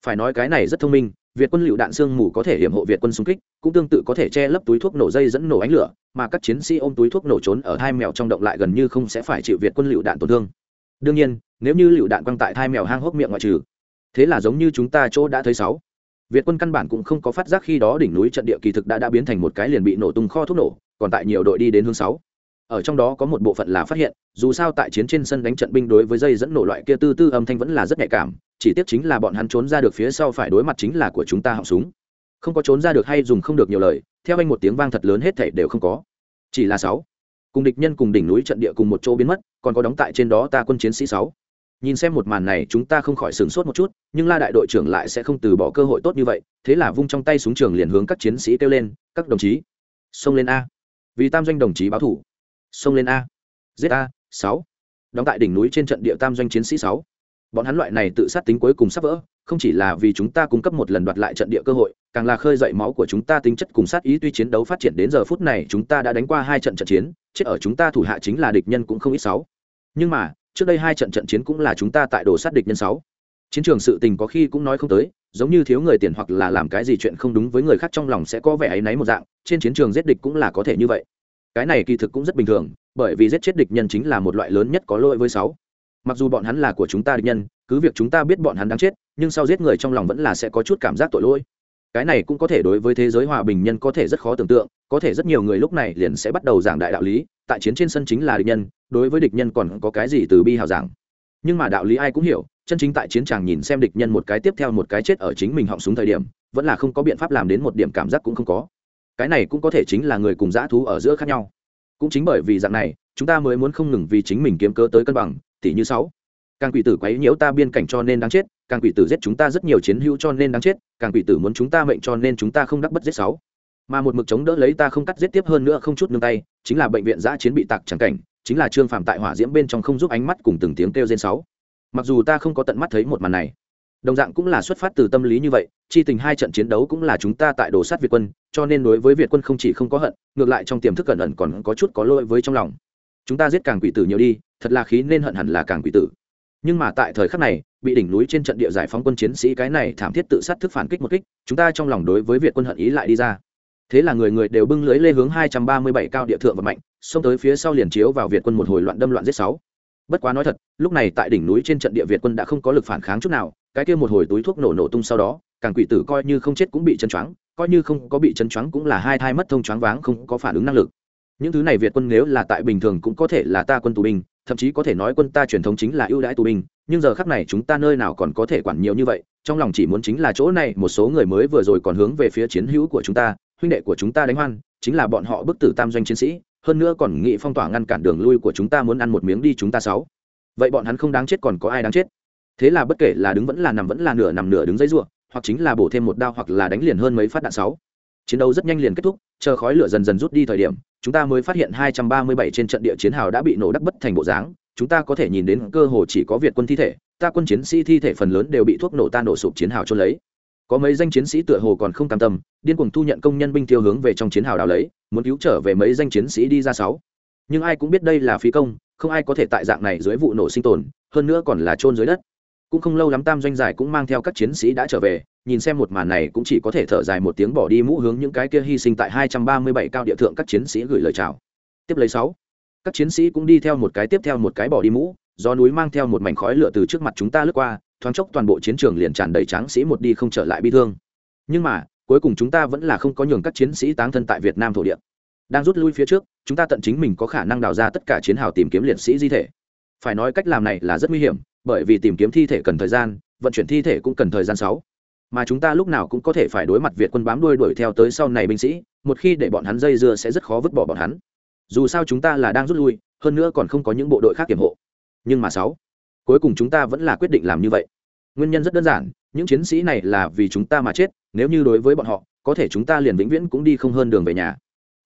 phải nói cái này rất thông minh, việt quân lựu đạn sương mù có thể hiểm hộ việt quân xung kích, cũng tương tự có thể che lấp túi thuốc nổ dây dẫn nổ ánh lửa, mà các chiến sĩ ôm túi thuốc nổ trốn ở hai mèo trong động lại gần như không sẽ phải chịu việt quân lựu đạn tổn thương. Đương nhiên, nếu như lựu đạn quăng tại hai mèo hang hốc miệng ngoại trừ, thế là giống như chúng ta chỗ đã thấy sáu. Việt quân căn bản cũng không có phát giác khi đó đỉnh núi trận địa kỳ thực đã đã biến thành một cái liền bị nổ tung kho thuốc nổ, còn tại nhiều đội đi đến hướng sáu. Ở trong đó có một bộ phận là phát hiện, dù sao tại chiến trên sân đánh trận binh đối với dây dẫn nổ loại kia tư tư âm thanh vẫn là rất nhạy cảm chỉ tiếc chính là bọn hắn trốn ra được phía sau phải đối mặt chính là của chúng ta họng súng. Không có trốn ra được hay dùng không được nhiều lời, theo anh một tiếng vang thật lớn hết thảy đều không có. Chỉ là sáu. Cùng địch nhân cùng đỉnh núi trận địa cùng một chỗ biến mất, còn có đóng tại trên đó ta quân chiến sĩ sáu. Nhìn xem một màn này, chúng ta không khỏi sửng sốt một chút, nhưng la đại đội trưởng lại sẽ không từ bỏ cơ hội tốt như vậy, thế là vung trong tay súng trường liền hướng các chiến sĩ kêu lên, các đồng chí, xông lên a. Vì tam doanh đồng chí báo thủ. Xông lên a. Giết a, sáu. Đóng tại đỉnh núi trên trận địa tam doanh chiến sĩ sáu bọn hắn loại này tự sát tính cuối cùng sắp vỡ, không chỉ là vì chúng ta cung cấp một lần đoạt lại trận địa cơ hội, càng là khơi dậy máu của chúng ta tính chất cùng sát ý tuy chiến đấu phát triển đến giờ phút này chúng ta đã đánh qua hai trận trận chiến, chết ở chúng ta thủ hạ chính là địch nhân cũng không ít sáu. Nhưng mà, trước đây hai trận trận chiến cũng là chúng ta tại đồ sát địch nhân sáu. Chiến trường sự tình có khi cũng nói không tới, giống như thiếu người tiền hoặc là làm cái gì chuyện không đúng với người khác trong lòng sẽ có vẻ áy náy một dạng, trên chiến trường giết địch cũng là có thể như vậy. Cái này kỳ thực cũng rất bình thường, bởi vì giết chết địch nhân chính là một loại lớn nhất có lỗi với sáu mặc dù bọn hắn là của chúng ta địch nhân, cứ việc chúng ta biết bọn hắn đáng chết, nhưng sau giết người trong lòng vẫn là sẽ có chút cảm giác tội lỗi. Cái này cũng có thể đối với thế giới hòa bình nhân có thể rất khó tưởng tượng, có thể rất nhiều người lúc này liền sẽ bắt đầu giảng đại đạo lý, tại chiến trên sân chính là địch nhân, đối với địch nhân còn có cái gì từ bi hào giảng. Nhưng mà đạo lý ai cũng hiểu, chân chính tại chiến tràng nhìn xem địch nhân một cái tiếp theo một cái chết ở chính mình họng súng thời điểm, vẫn là không có biện pháp làm đến một điểm cảm giác cũng không có. Cái này cũng có thể chính là người cùng dã thú ở giữa khác nhau. Cũng chính bởi vì dạng này chúng ta mới muốn không ngừng vì chính mình kiếm cớ tới cân bằng tỷ như sáu. Càng quỷ tử quấy nhiễu ta biên cảnh cho nên đáng chết, càng quỷ tử giết chúng ta rất nhiều chiến hữu cho nên đáng chết, càng quỷ tử muốn chúng ta mệnh cho nên chúng ta không đắc bất giết sáu. Mà một mực chống đỡ lấy ta không cắt giết tiếp hơn nữa không chút nương tay, chính là bệnh viện giã chiến bị tạc chẳng cảnh, chính là trương phạm tại hỏa diễm bên trong không giúp ánh mắt cùng từng tiếng kêu rên sáu. Mặc dù ta không có tận mắt thấy một màn này, đồng dạng cũng là xuất phát từ tâm lý như vậy, chi tình hai trận chiến đấu cũng là chúng ta tại đồ sát việt quân, cho nên đối với việt quân không chỉ không có hận, ngược lại trong tiềm thức cẩn ẩn còn có chút có lỗi với trong lòng chúng ta giết càng quỷ tử nhiều đi, thật là khí nên hận hẳn là càng quỷ tử. Nhưng mà tại thời khắc này, bị đỉnh núi trên trận địa giải phóng quân chiến sĩ cái này thảm thiết tự sát thức phản kích một kích, chúng ta trong lòng đối với việt quân hận ý lại đi ra. Thế là người người đều bưng lưới lê hướng hai trăm ba mươi bảy cao địa thượng và mạnh, xông tới phía sau liền chiếu vào việt quân một hồi loạn đâm loạn giết sáu. Bất quá nói thật, lúc này tại đỉnh núi trên trận địa việt quân đã không có lực phản kháng chút nào, cái kia một hồi túi thuốc nổ nổ tung sau đó, càng quỷ tử coi như không chết cũng bị chân choáng, coi như không có bị chân choáng cũng là hai thai mất thông choáng váng không có phản ứng năng lực những thứ này việt quân nếu là tại bình thường cũng có thể là ta quân tù binh, thậm chí có thể nói quân ta truyền thống chính là ưu đãi tù binh, nhưng giờ khắc này chúng ta nơi nào còn có thể quản nhiều như vậy, trong lòng chỉ muốn chính là chỗ này một số người mới vừa rồi còn hướng về phía chiến hữu của chúng ta, huynh đệ của chúng ta đánh hoan, chính là bọn họ bức tử tam doanh chiến sĩ, hơn nữa còn nghị phong tỏa ngăn cản đường lui của chúng ta muốn ăn một miếng đi chúng ta sáu. Vậy bọn hắn không đáng chết còn có ai đáng chết? Thế là bất kể là đứng vẫn là nằm vẫn là nửa nằm nửa đứng dây ruộng, hoặc chính là bổ thêm một đao hoặc là đánh liền hơn mấy phát đạn sáu chiến đấu rất nhanh liền kết thúc, chờ khói lửa dần dần rút đi thời điểm, chúng ta mới phát hiện 237 trên trận địa chiến hào đã bị nổ đắc bất thành bộ dáng. Chúng ta có thể nhìn đến cơ hồ chỉ có việt quân thi thể, ta quân chiến sĩ thi thể phần lớn đều bị thuốc nổ tan nổ sụp chiến hào cho lấy. Có mấy danh chiến sĩ tựa hồ còn không cam tâm, điên cuồng thu nhận công nhân binh tiêu hướng về trong chiến hào đào lấy, muốn cứu trở về mấy danh chiến sĩ đi ra sáu. Nhưng ai cũng biết đây là phí công, không ai có thể tại dạng này dưới vụ nổ sinh tồn, hơn nữa còn là trôn dưới đất. Cũng không lâu lắm tam doanh giải cũng mang theo các chiến sĩ đã trở về nhìn xem một màn này cũng chỉ có thể thở dài một tiếng bỏ đi mũ hướng những cái kia hy sinh tại 237 cao địa thượng các chiến sĩ gửi lời chào. Tiếp lấy sáu, các chiến sĩ cũng đi theo một cái tiếp theo một cái bỏ đi mũ do núi mang theo một mảnh khói lửa từ trước mặt chúng ta lướt qua, thoáng chốc toàn bộ chiến trường liền tràn đầy tráng sĩ một đi không trở lại bi thương. Nhưng mà, cuối cùng chúng ta vẫn là không có nhường các chiến sĩ táng thân tại việt nam thổ địa. Đang rút lui phía trước, chúng ta tận chính mình có khả năng đào ra tất cả chiến hào tìm kiếm liệt sĩ di thể. Phải nói cách làm này là rất nguy hiểm, bởi vì tìm kiếm thi thể cần thời gian, vận chuyển thi thể cũng cần thời gian sáu mà chúng ta lúc nào cũng có thể phải đối mặt việt quân bám đuôi đuổi theo tới sau này binh sĩ, một khi để bọn hắn dây dưa sẽ rất khó vứt bỏ bọn hắn. Dù sao chúng ta là đang rút lui, hơn nữa còn không có những bộ đội khác kiểm hộ. Nhưng mà sáu, cuối cùng chúng ta vẫn là quyết định làm như vậy. Nguyên nhân rất đơn giản, những chiến sĩ này là vì chúng ta mà chết, nếu như đối với bọn họ, có thể chúng ta liền vĩnh viễn cũng đi không hơn đường về nhà.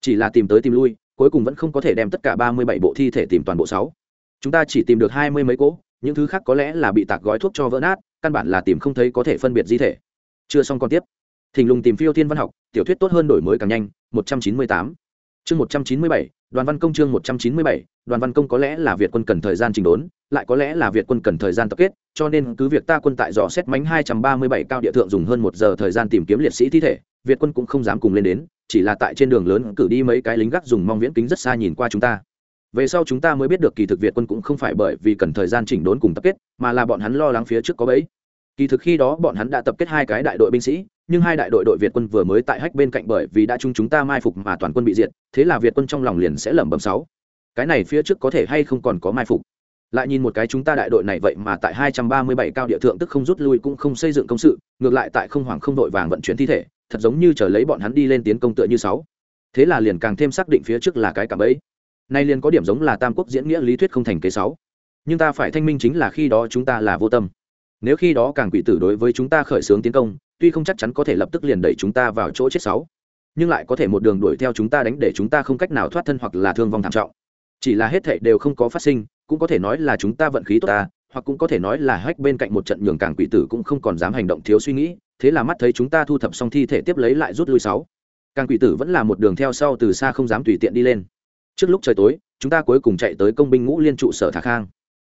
Chỉ là tìm tới tìm lui, cuối cùng vẫn không có thể đem tất cả ba mươi bảy bộ thi thể tìm toàn bộ sáu. Chúng ta chỉ tìm được hai mươi mấy cỗ, những thứ khác có lẽ là bị tạc gói thuốc cho vỡ nát, căn bản là tìm không thấy có thể phân biệt di thể chưa xong còn tiếp. Thình lùng tìm phiêu thiên văn học, tiểu thuyết tốt hơn đổi mới càng nhanh, một trăm chín mươi tám. Chương một trăm chín mươi bảy, đoàn văn công chương một trăm chín mươi bảy, đoàn văn công có lẽ là việt quân cần thời gian trình đốn, lại có lẽ là việt quân cần thời gian tập kết, cho nên cứ việc ta quân tại dò xét mánh hai trăm ba mươi bảy cao địa thượng dùng hơn một giờ thời gian tìm kiếm liệt sĩ thi thể, việt quân cũng không dám cùng lên đến, chỉ là tại trên đường lớn cử đi mấy cái lính gác dùng mong viễn kính rất xa nhìn qua chúng ta. Về sau chúng ta mới biết được kỳ thực việt quân cũng không phải bởi vì cần thời gian chỉnh đốn cùng tập kết, mà là bọn hắn lo lắng phía trước có bẫy kỳ thực khi đó bọn hắn đã tập kết hai cái đại đội binh sĩ, nhưng hai đại đội đội việt quân vừa mới tại hách bên cạnh bởi vì đã chung chúng ta mai phục mà toàn quân bị diệt, thế là việt quân trong lòng liền sẽ lẩm bẩm sáu. Cái này phía trước có thể hay không còn có mai phục? Lại nhìn một cái chúng ta đại đội này vậy mà tại 237 cao địa thượng tức không rút lui cũng không xây dựng công sự, ngược lại tại không hoàng không đội vàng vận chuyển thi thể, thật giống như chờ lấy bọn hắn đi lên tiến công tựa như sáu. Thế là liền càng thêm xác định phía trước là cái cảm ấy. Nay liền có điểm giống là tam quốc diễn nghĩa lý thuyết không thành kế sáu. Nhưng ta phải thanh minh chính là khi đó chúng ta là vô tâm nếu khi đó càng quỷ tử đối với chúng ta khởi xướng tiến công, tuy không chắc chắn có thể lập tức liền đẩy chúng ta vào chỗ chết sáu, nhưng lại có thể một đường đuổi theo chúng ta đánh để chúng ta không cách nào thoát thân hoặc là thương vong thảm trọng. Chỉ là hết thảy đều không có phát sinh, cũng có thể nói là chúng ta vận khí tốt ta, hoặc cũng có thể nói là hách bên cạnh một trận nhường càng quỷ tử cũng không còn dám hành động thiếu suy nghĩ, thế là mắt thấy chúng ta thu thập xong thi thể tiếp lấy lại rút lui sáu. Càng quỷ tử vẫn là một đường theo sau từ xa không dám tùy tiện đi lên. Trước lúc trời tối, chúng ta cuối cùng chạy tới công binh ngũ liên trụ sở thà khang.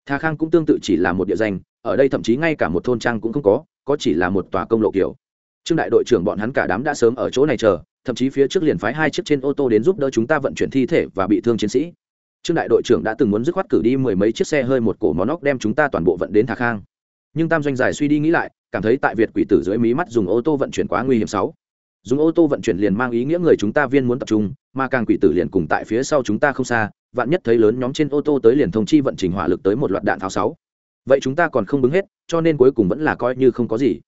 Thà khang cũng tương tự chỉ là một địa danh ở đây thậm chí ngay cả một thôn trang cũng không có có chỉ là một tòa công lộ kiểu. Trương đại đội trưởng bọn hắn cả đám đã sớm ở chỗ này chờ, thậm chí phía trước liền phái hai chiếc trên ô tô đến giúp đỡ chúng ta vận chuyển thi thể và bị thương chiến sĩ. Trương đại đội trưởng đã từng muốn dứt khoát cử đi mười mấy chiếc xe hơi một cổ món óc đem chúng ta toàn bộ vận đến thà khang nhưng tam doanh giải suy đi nghĩ lại, cảm thấy tại việt quỷ tử dưới mí mắt dùng ô tô vận chuyển quá nguy hiểm sáu. Dùng ô tô vận chuyển liền mang ý nghĩa người chúng ta viên muốn tập trung, mà càng quỷ tử liền cùng tại phía sau chúng ta không xa, vạn nhất thấy lớn nhóm trên ô tô tới liền thông chi vận trình hỏa lực tới một loạt đạn tháo sáu vậy chúng ta còn không bứng hết, cho nên cuối cùng vẫn là coi như không có gì.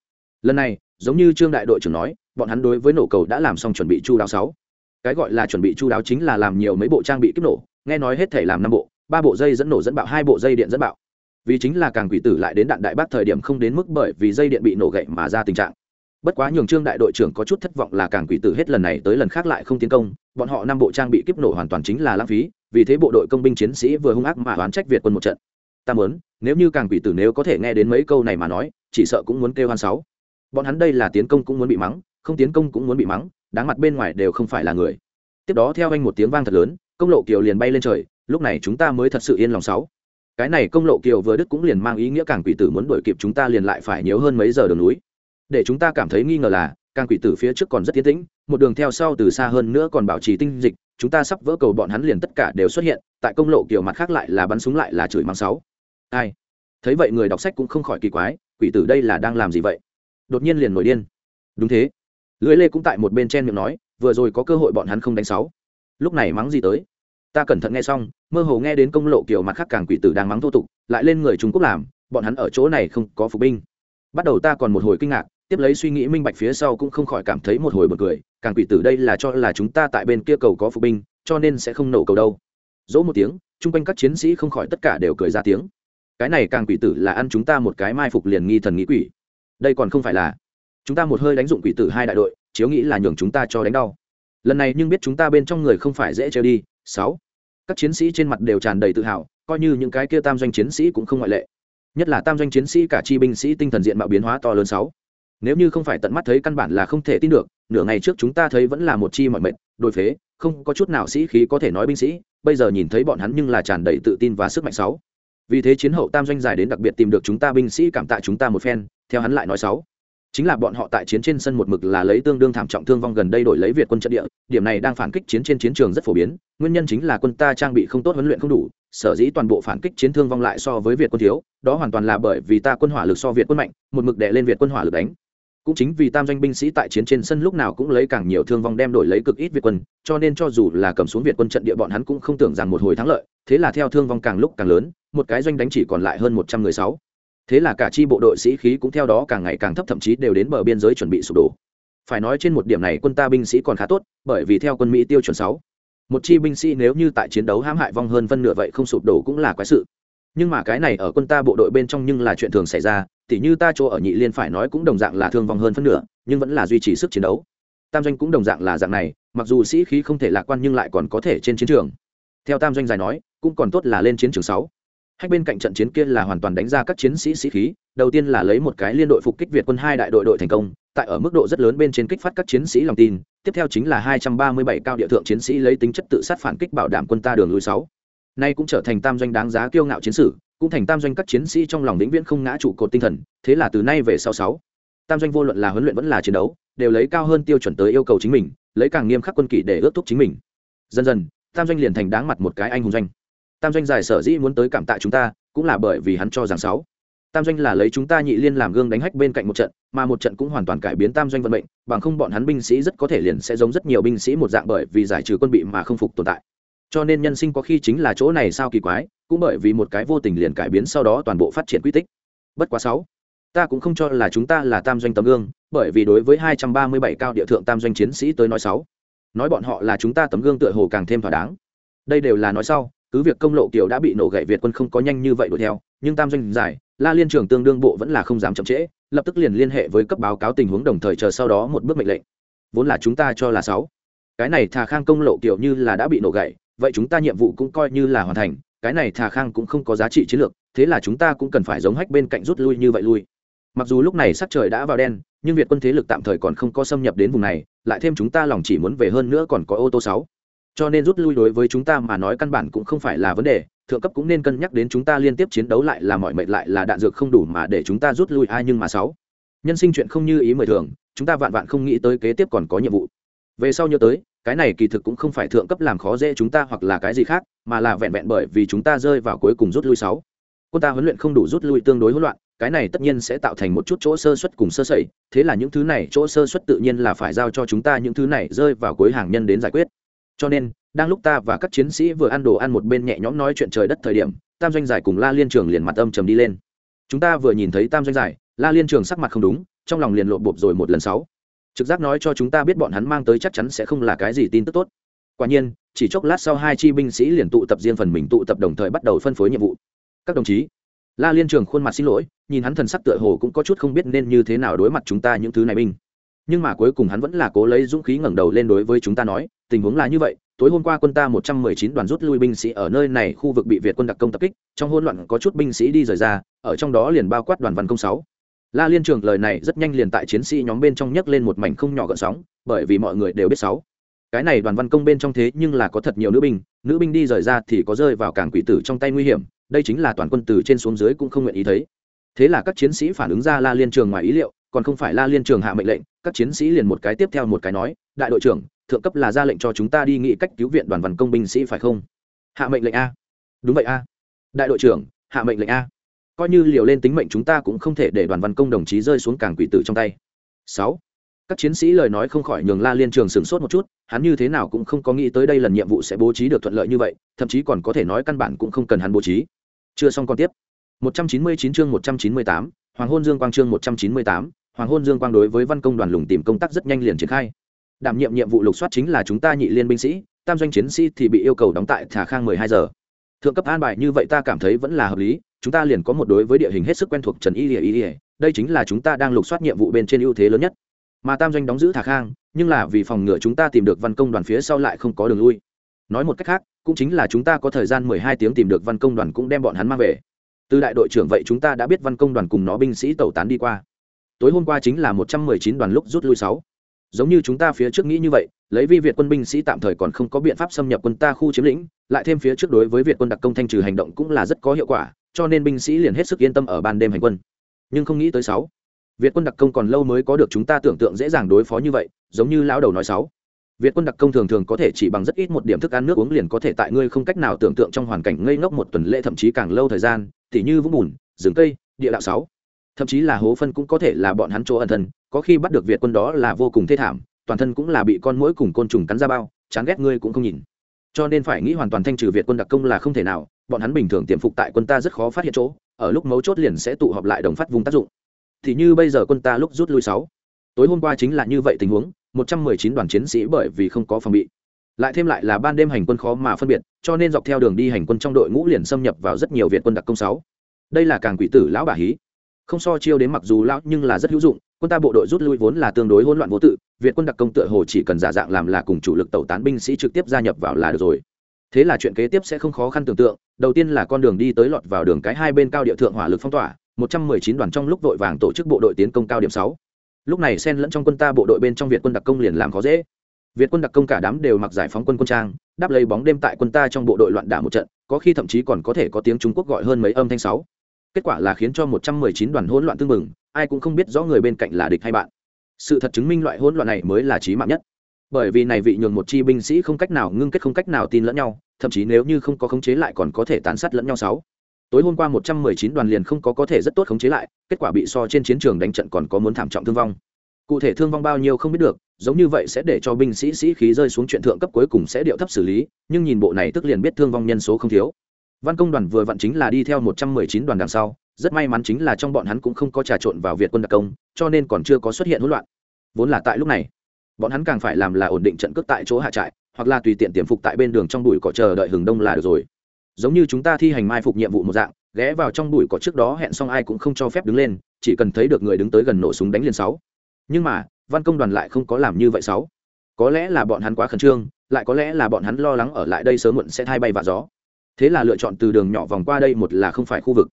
Lần này, giống như trương đại đội trưởng nói, bọn hắn đối với nổ cầu đã làm xong chuẩn bị chu đáo sáu. Cái gọi là chuẩn bị chu đáo chính là làm nhiều mấy bộ trang bị kích nổ, nghe nói hết thể làm năm bộ, ba bộ dây dẫn nổ dẫn bạo, hai bộ dây điện dẫn bạo. Vì chính là càng quỷ tử lại đến đạn đại bác thời điểm không đến mức bởi vì dây điện bị nổ gậy mà ra tình trạng. Bất quá nhường trương đại đội trưởng có chút thất vọng là càng quỷ tử hết lần này tới lần khác lại không tiến công, bọn họ năm bộ trang bị kiếp nổ hoàn toàn chính là lãng phí, vì thế bộ đội công binh chiến sĩ vừa hung ác mà oán trách việt quân một trận ta muốn, nếu như càng quỷ tử nếu có thể nghe đến mấy câu này mà nói, chỉ sợ cũng muốn kêu hoan sáu. Bọn hắn đây là tiến công cũng muốn bị mắng, không tiến công cũng muốn bị mắng, đáng mặt bên ngoài đều không phải là người. Tiếp đó theo anh một tiếng vang thật lớn, công lộ kiều liền bay lên trời, lúc này chúng ta mới thật sự yên lòng sáu. Cái này công lộ kiều vừa đứt cũng liền mang ý nghĩa càng quỷ tử muốn đuổi kịp chúng ta liền lại phải nhiều hơn mấy giờ đường núi. Để chúng ta cảm thấy nghi ngờ là, càng quỷ tử phía trước còn rất tiến tĩnh, một đường theo sau từ xa hơn nữa còn bảo trì tinh dịch, chúng ta sắp vỡ cầu bọn hắn liền tất cả đều xuất hiện, tại công lộ kiều mặt khác lại là bắn súng lại là chửi mắng sáu ai? Thấy vậy người đọc sách cũng không khỏi kỳ quái, quỷ tử đây là đang làm gì vậy? Đột nhiên liền nổi điên. Đúng thế. Lưỡi lê cũng tại một bên chen miệng nói, vừa rồi có cơ hội bọn hắn không đánh sáu. Lúc này mắng gì tới? Ta cẩn thận nghe xong, mơ hồ nghe đến công lộ kiểu mặt khác càng quỷ tử đang mắng thô tục, lại lên người trung quốc làm, bọn hắn ở chỗ này không có phục binh. Bắt đầu ta còn một hồi kinh ngạc, tiếp lấy suy nghĩ minh bạch phía sau cũng không khỏi cảm thấy một hồi bật cười, càng quỷ tử đây là cho là chúng ta tại bên kia cầu có phục binh, cho nên sẽ không nổ cầu đâu. Dỗ một tiếng, chung quanh các chiến sĩ không khỏi tất cả đều cười ra tiếng cái này càng quỷ tử là ăn chúng ta một cái mai phục liền nghi thần nghĩ quỷ. Đây còn không phải là, chúng ta một hơi đánh dụng quỷ tử hai đại đội, chiếu nghĩ là nhường chúng ta cho đánh đau. Lần này nhưng biết chúng ta bên trong người không phải dễ treo đi. Sáu, các chiến sĩ trên mặt đều tràn đầy tự hào, coi như những cái kia tam doanh chiến sĩ cũng không ngoại lệ. Nhất là tam doanh chiến sĩ cả chi binh sĩ tinh thần diện mạo biến hóa to lớn sáu. Nếu như không phải tận mắt thấy căn bản là không thể tin được, nửa ngày trước chúng ta thấy vẫn là một chi mọi mệnh, đôi phế, không có chút nào sĩ khí có thể nói binh sĩ, bây giờ nhìn thấy bọn hắn nhưng là tràn đầy tự tin và sức mạnh sáu vì thế chiến hậu tam doanh dài đến đặc biệt tìm được chúng ta binh sĩ cảm tạ chúng ta một phen, theo hắn lại nói sáu. Chính là bọn họ tại chiến trên sân một mực là lấy tương đương thảm trọng thương vong gần đây đổi lấy việt quân trận địa, điểm này đang phản kích chiến trên chiến trường rất phổ biến, nguyên nhân chính là quân ta trang bị không tốt huấn luyện không đủ, sở dĩ toàn bộ phản kích chiến thương vong lại so với việt quân thiếu, đó hoàn toàn là bởi vì ta quân hỏa lực so việt quân mạnh, một mực đè lên việt quân hỏa lực đánh cũng chính vì tam doanh binh sĩ tại chiến trên sân lúc nào cũng lấy càng nhiều thương vong đem đổi lấy cực ít việt quân, cho nên cho dù là cầm xuống việt quân trận địa bọn hắn cũng không tưởng rằng một hồi thắng lợi, thế là theo thương vong càng lúc càng lớn, một cái doanh đánh chỉ còn lại hơn một trăm người sáu. Thế là cả chi bộ đội sĩ khí cũng theo đó càng ngày càng thấp, thậm chí đều đến bờ biên giới chuẩn bị sụp đổ. Phải nói trên một điểm này quân ta binh sĩ còn khá tốt, bởi vì theo quân mỹ tiêu chuẩn sáu, một chi binh sĩ nếu như tại chiến đấu hãm hại vong hơn phân nửa vậy không sụp đổ cũng là quái sự. Nhưng mà cái này ở quân ta bộ đội bên trong nhưng là chuyện thường xảy ra tỉ như ta chỗ ở nhị liên phải nói cũng đồng dạng là thương vong hơn phân nửa, nhưng vẫn là duy trì sức chiến đấu. Tam doanh cũng đồng dạng là dạng này, mặc dù sĩ khí không thể lạc quan nhưng lại còn có thể trên chiến trường. Theo tam doanh dài nói, cũng còn tốt là lên chiến trường sáu. Hai bên cạnh trận chiến kia là hoàn toàn đánh ra các chiến sĩ sĩ khí, đầu tiên là lấy một cái liên đội phục kích việt quân hai đại đội đội thành công, tại ở mức độ rất lớn bên trên kích phát các chiến sĩ lòng tin, tiếp theo chính là hai trăm ba mươi bảy cao địa thượng chiến sĩ lấy tính chất tự sát phản kích bảo đảm quân ta đường lui sáu nay cũng trở thành tam doanh đáng giá kiêu ngạo chiến sử, cũng thành tam doanh các chiến sĩ trong lòng vĩnh viễn không ngã trụ cột tinh thần, thế là từ nay về sau sáu, tam doanh vô luận là huấn luyện vẫn là chiến đấu, đều lấy cao hơn tiêu chuẩn tới yêu cầu chính mình, lấy càng nghiêm khắc quân kỷ để ước thúc chính mình. Dần dần, tam doanh liền thành đáng mặt một cái anh hùng doanh. Tam doanh giải sở dĩ muốn tới cảm tạ chúng ta, cũng là bởi vì hắn cho rằng sáu, tam doanh là lấy chúng ta nhị liên làm gương đánh hách bên cạnh một trận, mà một trận cũng hoàn toàn cải biến tam doanh vận mệnh, bằng không bọn hắn binh sĩ rất có thể liền sẽ giống rất nhiều binh sĩ một dạng bởi vì giải trừ quân bị mà không phục tồn tại cho nên nhân sinh có khi chính là chỗ này sao kỳ quái, cũng bởi vì một cái vô tình liền cải biến sau đó toàn bộ phát triển quy tích. Bất quá sáu, ta cũng không cho là chúng ta là tam doanh tấm gương, bởi vì đối với hai trăm ba mươi bảy cao địa thượng tam doanh chiến sĩ tới nói sáu, nói bọn họ là chúng ta tấm gương tựa hồ càng thêm thỏa đáng. Đây đều là nói sau, cứ việc công lộ kiểu đã bị nổ gậy việt quân không có nhanh như vậy đuổi theo, nhưng tam doanh giải, la liên trưởng tương đương bộ vẫn là không dám chậm trễ, lập tức liền liên hệ với cấp báo cáo tình huống đồng thời chờ sau đó một bước mệnh lệnh. Vốn là chúng ta cho là sáu. Cái này thà khang công lộ kiểu như là đã bị nổ gậy vậy chúng ta nhiệm vụ cũng coi như là hoàn thành, cái này thà khang cũng không có giá trị chiến lược, thế là chúng ta cũng cần phải giống hách bên cạnh rút lui như vậy lui. Mặc dù lúc này sắc trời đã vào đen, nhưng việt quân thế lực tạm thời còn không có xâm nhập đến vùng này, lại thêm chúng ta lòng chỉ muốn về hơn nữa còn có ô tô sáu. Cho nên rút lui đối với chúng ta mà nói căn bản cũng không phải là vấn đề, thượng cấp cũng nên cân nhắc đến chúng ta liên tiếp chiến đấu lại là mọi mệnh lại là đạn dược không đủ mà để chúng ta rút lui, ai nhưng mà sáu. Nhân sinh chuyện không như ý mười thường chúng ta vạn vạn không nghĩ tới kế tiếp còn có nhiệm vụ. Về sau nhớ tới cái này kỳ thực cũng không phải thượng cấp làm khó dễ chúng ta hoặc là cái gì khác, mà là vẹn vẹn bởi vì chúng ta rơi vào cuối cùng rút lui sáu. Quân ta huấn luyện không đủ rút lui tương đối hỗn loạn, cái này tất nhiên sẽ tạo thành một chút chỗ sơ xuất cùng sơ sẩy, thế là những thứ này chỗ sơ xuất tự nhiên là phải giao cho chúng ta những thứ này rơi vào cuối hàng nhân đến giải quyết. Cho nên, đang lúc ta và các chiến sĩ vừa ăn đồ ăn một bên nhẹ nhõm nói chuyện trời đất thời điểm, tam doanh giải cùng la liên trường liền mặt âm trầm đi lên. Chúng ta vừa nhìn thấy tam doanh giải, la liên trường sắc mặt không đúng, trong lòng liền lộ bộp rồi một lần sáu trực giác nói cho chúng ta biết bọn hắn mang tới chắc chắn sẽ không là cái gì tin tức tốt. Quả nhiên, chỉ chốc lát sau hai chi binh sĩ liền tụ tập riêng phần mình tụ tập đồng thời bắt đầu phân phối nhiệm vụ. Các đồng chí, la liên trường khuôn mặt xin lỗi, nhìn hắn thần sắc tựa hồ cũng có chút không biết nên như thế nào đối mặt chúng ta những thứ này binh. Nhưng mà cuối cùng hắn vẫn là cố lấy dũng khí ngẩng đầu lên đối với chúng ta nói, tình huống là như vậy, tối hôm qua quân ta một trăm mười chín đoàn rút lui binh sĩ ở nơi này khu vực bị việt quân đặc công tập kích, trong hỗn loạn có chút binh sĩ đi rời ra, ở trong đó liền bao quát đoàn văn công sáu la liên trường lời này rất nhanh liền tại chiến sĩ nhóm bên trong nhấc lên một mảnh không nhỏ gợn sóng, bởi vì mọi người đều biết sáu. Cái này đoàn văn công bên trong thế nhưng là có thật nhiều nữ binh nữ binh đi rời ra thì có rơi vào cảng quỷ tử trong tay nguy hiểm, đây chính là toàn quân từ trên xuống dưới cũng không nguyện ý thấy. Thế là các chiến sĩ phản ứng ra la liên trường ngoài ý liệu, còn không phải la liên trường hạ mệnh lệnh, các chiến sĩ liền một cái tiếp theo một cái nói, đại đội trưởng, thượng cấp là ra lệnh cho chúng ta đi nghị cách cứu viện đoàn văn công binh sĩ phải không? Hạ mệnh lệnh a. Đúng vậy a. Đại đội trưởng, hạ mệnh lệnh a coi như liều lên tính mệnh chúng ta cũng không thể để đoàn văn công đồng chí rơi xuống cảng quỷ tử trong tay sáu các chiến sĩ lời nói không khỏi nhường la liên trường sửng sốt một chút hắn như thế nào cũng không có nghĩ tới đây lần nhiệm vụ sẽ bố trí được thuận lợi như vậy thậm chí còn có thể nói căn bản cũng không cần hắn bố trí chưa xong còn tiếp 199 chương 198, Hoàng hôn Dương Quang chương 198, Hoàng hôn Dương Quang đối với văn công đoàn lùng tìm công tác rất nhanh liền triển khai. Đảm nhiệm nhiệm vụ lục soát chính là chúng ta nhị liên binh sĩ, tam doanh chiến sĩ thì bị yêu cầu đóng tại Thả Khang 12 giờ. Thượng cấp an bài như vậy ta cảm thấy vẫn là hợp lý, chúng ta liền có một đối với địa hình hết sức quen thuộc Trần Y ỉa Y đây chính là chúng ta đang lục soát nhiệm vụ bên trên ưu thế lớn nhất. Mà tam doanh đóng giữ Thả Khang, nhưng là vì phòng ngừa chúng ta tìm được văn công đoàn phía sau lại không có đường lui. Nói một cách khác, cũng chính là chúng ta có thời gian 12 tiếng tìm được văn công đoàn cũng đem bọn hắn mang về từ đại đội trưởng vậy chúng ta đã biết văn công đoàn cùng nó binh sĩ tẩu tán đi qua tối hôm qua chính là một trăm mười chín đoàn lúc rút lui sáu giống như chúng ta phía trước nghĩ như vậy lấy vi việt quân binh sĩ tạm thời còn không có biện pháp xâm nhập quân ta khu chiếm lĩnh lại thêm phía trước đối với việt quân đặc công thanh trừ hành động cũng là rất có hiệu quả cho nên binh sĩ liền hết sức yên tâm ở ban đêm hành quân. Nhưng không nghĩ tới sáu. Việt quân đặc công còn lâu mới có được chúng ta tưởng tượng dễ dàng đối phó như vậy giống như lão đầu nói sáu. Việt quân đặc công thường thường có thể chỉ bằng rất ít một điểm thức ăn nước uống liền có thể tại ngươi không cách nào tưởng tượng trong hoàn cảnh ngây ngốc một tuần lễ thậm chí càng lâu thời gian, tỉ như vũng bùn, rừng cây, địa đạo sáu. Thậm chí là hố phân cũng có thể là bọn hắn chỗ ẩn thân, có khi bắt được Việt quân đó là vô cùng thê thảm, toàn thân cũng là bị con muỗi cùng côn trùng cắn ra bao, chán ghét ngươi cũng không nhìn. Cho nên phải nghĩ hoàn toàn thanh trừ Việt quân đặc công là không thể nào, bọn hắn bình thường tiềm phục tại quân ta rất khó phát hiện chỗ, ở lúc mấu chốt liền sẽ tụ họp lại đồng phát vùng tác dụng. Thì như bây giờ quân ta lúc rút lui sáu, tối hôm qua chính là như vậy tình huống, 119 đoàn chiến sĩ bởi vì không có phòng bị lại thêm lại là ban đêm hành quân khó mà phân biệt cho nên dọc theo đường đi hành quân trong đội ngũ liền xâm nhập vào rất nhiều việt quân đặc công sáu đây là càng quỷ tử lão bà hí không so chiêu đến mặc dù lão nhưng là rất hữu dụng quân ta bộ đội rút lui vốn là tương đối hỗn loạn vô tự việt quân đặc công tựa hồ chỉ cần giả dạng làm là cùng chủ lực tẩu tán binh sĩ trực tiếp gia nhập vào là được rồi. Thế là chuyện kế tiếp sẽ không khó khăn tưởng tượng. Đầu tiên là con đường đi tới lọt vào đường cái hai bên cao địa thượng hỏa lực phong tỏa 119 đoàn trong lúc vội vàng tổ chức bộ đội tiến công cao điểm 6 lúc này xen lẫn trong quân ta bộ đội bên trong việt quân đặc công liền làm khó dễ. Việt quân đặc công cả đám đều mặc giải phóng quân quân trang, đáp lấy bóng đêm tại quân ta trong bộ đội loạn đả một trận, có khi thậm chí còn có thể có tiếng trung quốc gọi hơn mấy âm thanh sáu. Kết quả là khiến cho một trăm mười chín đoàn hỗn loạn tương mừng ai cũng không biết rõ người bên cạnh là địch hay bạn sự thật chứng minh loại hỗn loạn này mới là trí mạng nhất. Bởi vì này vị nhường một chi binh sĩ không cách nào ngưng kết, không cách nào tin lẫn nhau, thậm chí nếu như không có khống chế lại còn có thể tàn sát lẫn nhau sáu. Tối hôm qua một trăm mười chín đoàn liền không có có thể rất tốt khống chế lại, kết quả bị so trên chiến trường đánh trận còn có muốn thảm trọng thương vong. Cụ thể thương vong bao nhiêu không biết được, giống như vậy sẽ để cho binh sĩ sĩ khí rơi xuống chuyện thượng cấp cuối cùng sẽ điệu thấp xử lý, nhưng nhìn bộ này tức liền biết thương vong nhân số không thiếu. Văn công đoàn vừa vặn chính là đi theo một trăm mười chín đoàn đằng sau, rất may mắn chính là trong bọn hắn cũng không có trà trộn vào việt quân đặc công, cho nên còn chưa có xuất hiện hỗn loạn vốn là tại lúc này. Bọn hắn càng phải làm là ổn định trận cước tại chỗ hạ trại, hoặc là tùy tiện tiềm phục tại bên đường trong bụi cỏ chờ đợi hừng đông là được rồi. Giống như chúng ta thi hành mai phục nhiệm vụ một dạng, ghé vào trong bụi cỏ trước đó hẹn xong ai cũng không cho phép đứng lên, chỉ cần thấy được người đứng tới gần nổ súng đánh liền sáu. Nhưng mà, văn công đoàn lại không có làm như vậy sáu. Có lẽ là bọn hắn quá khẩn trương, lại có lẽ là bọn hắn lo lắng ở lại đây sớm muộn sẽ thay bay và gió. Thế là lựa chọn từ đường nhỏ vòng qua đây một là không phải khu vực.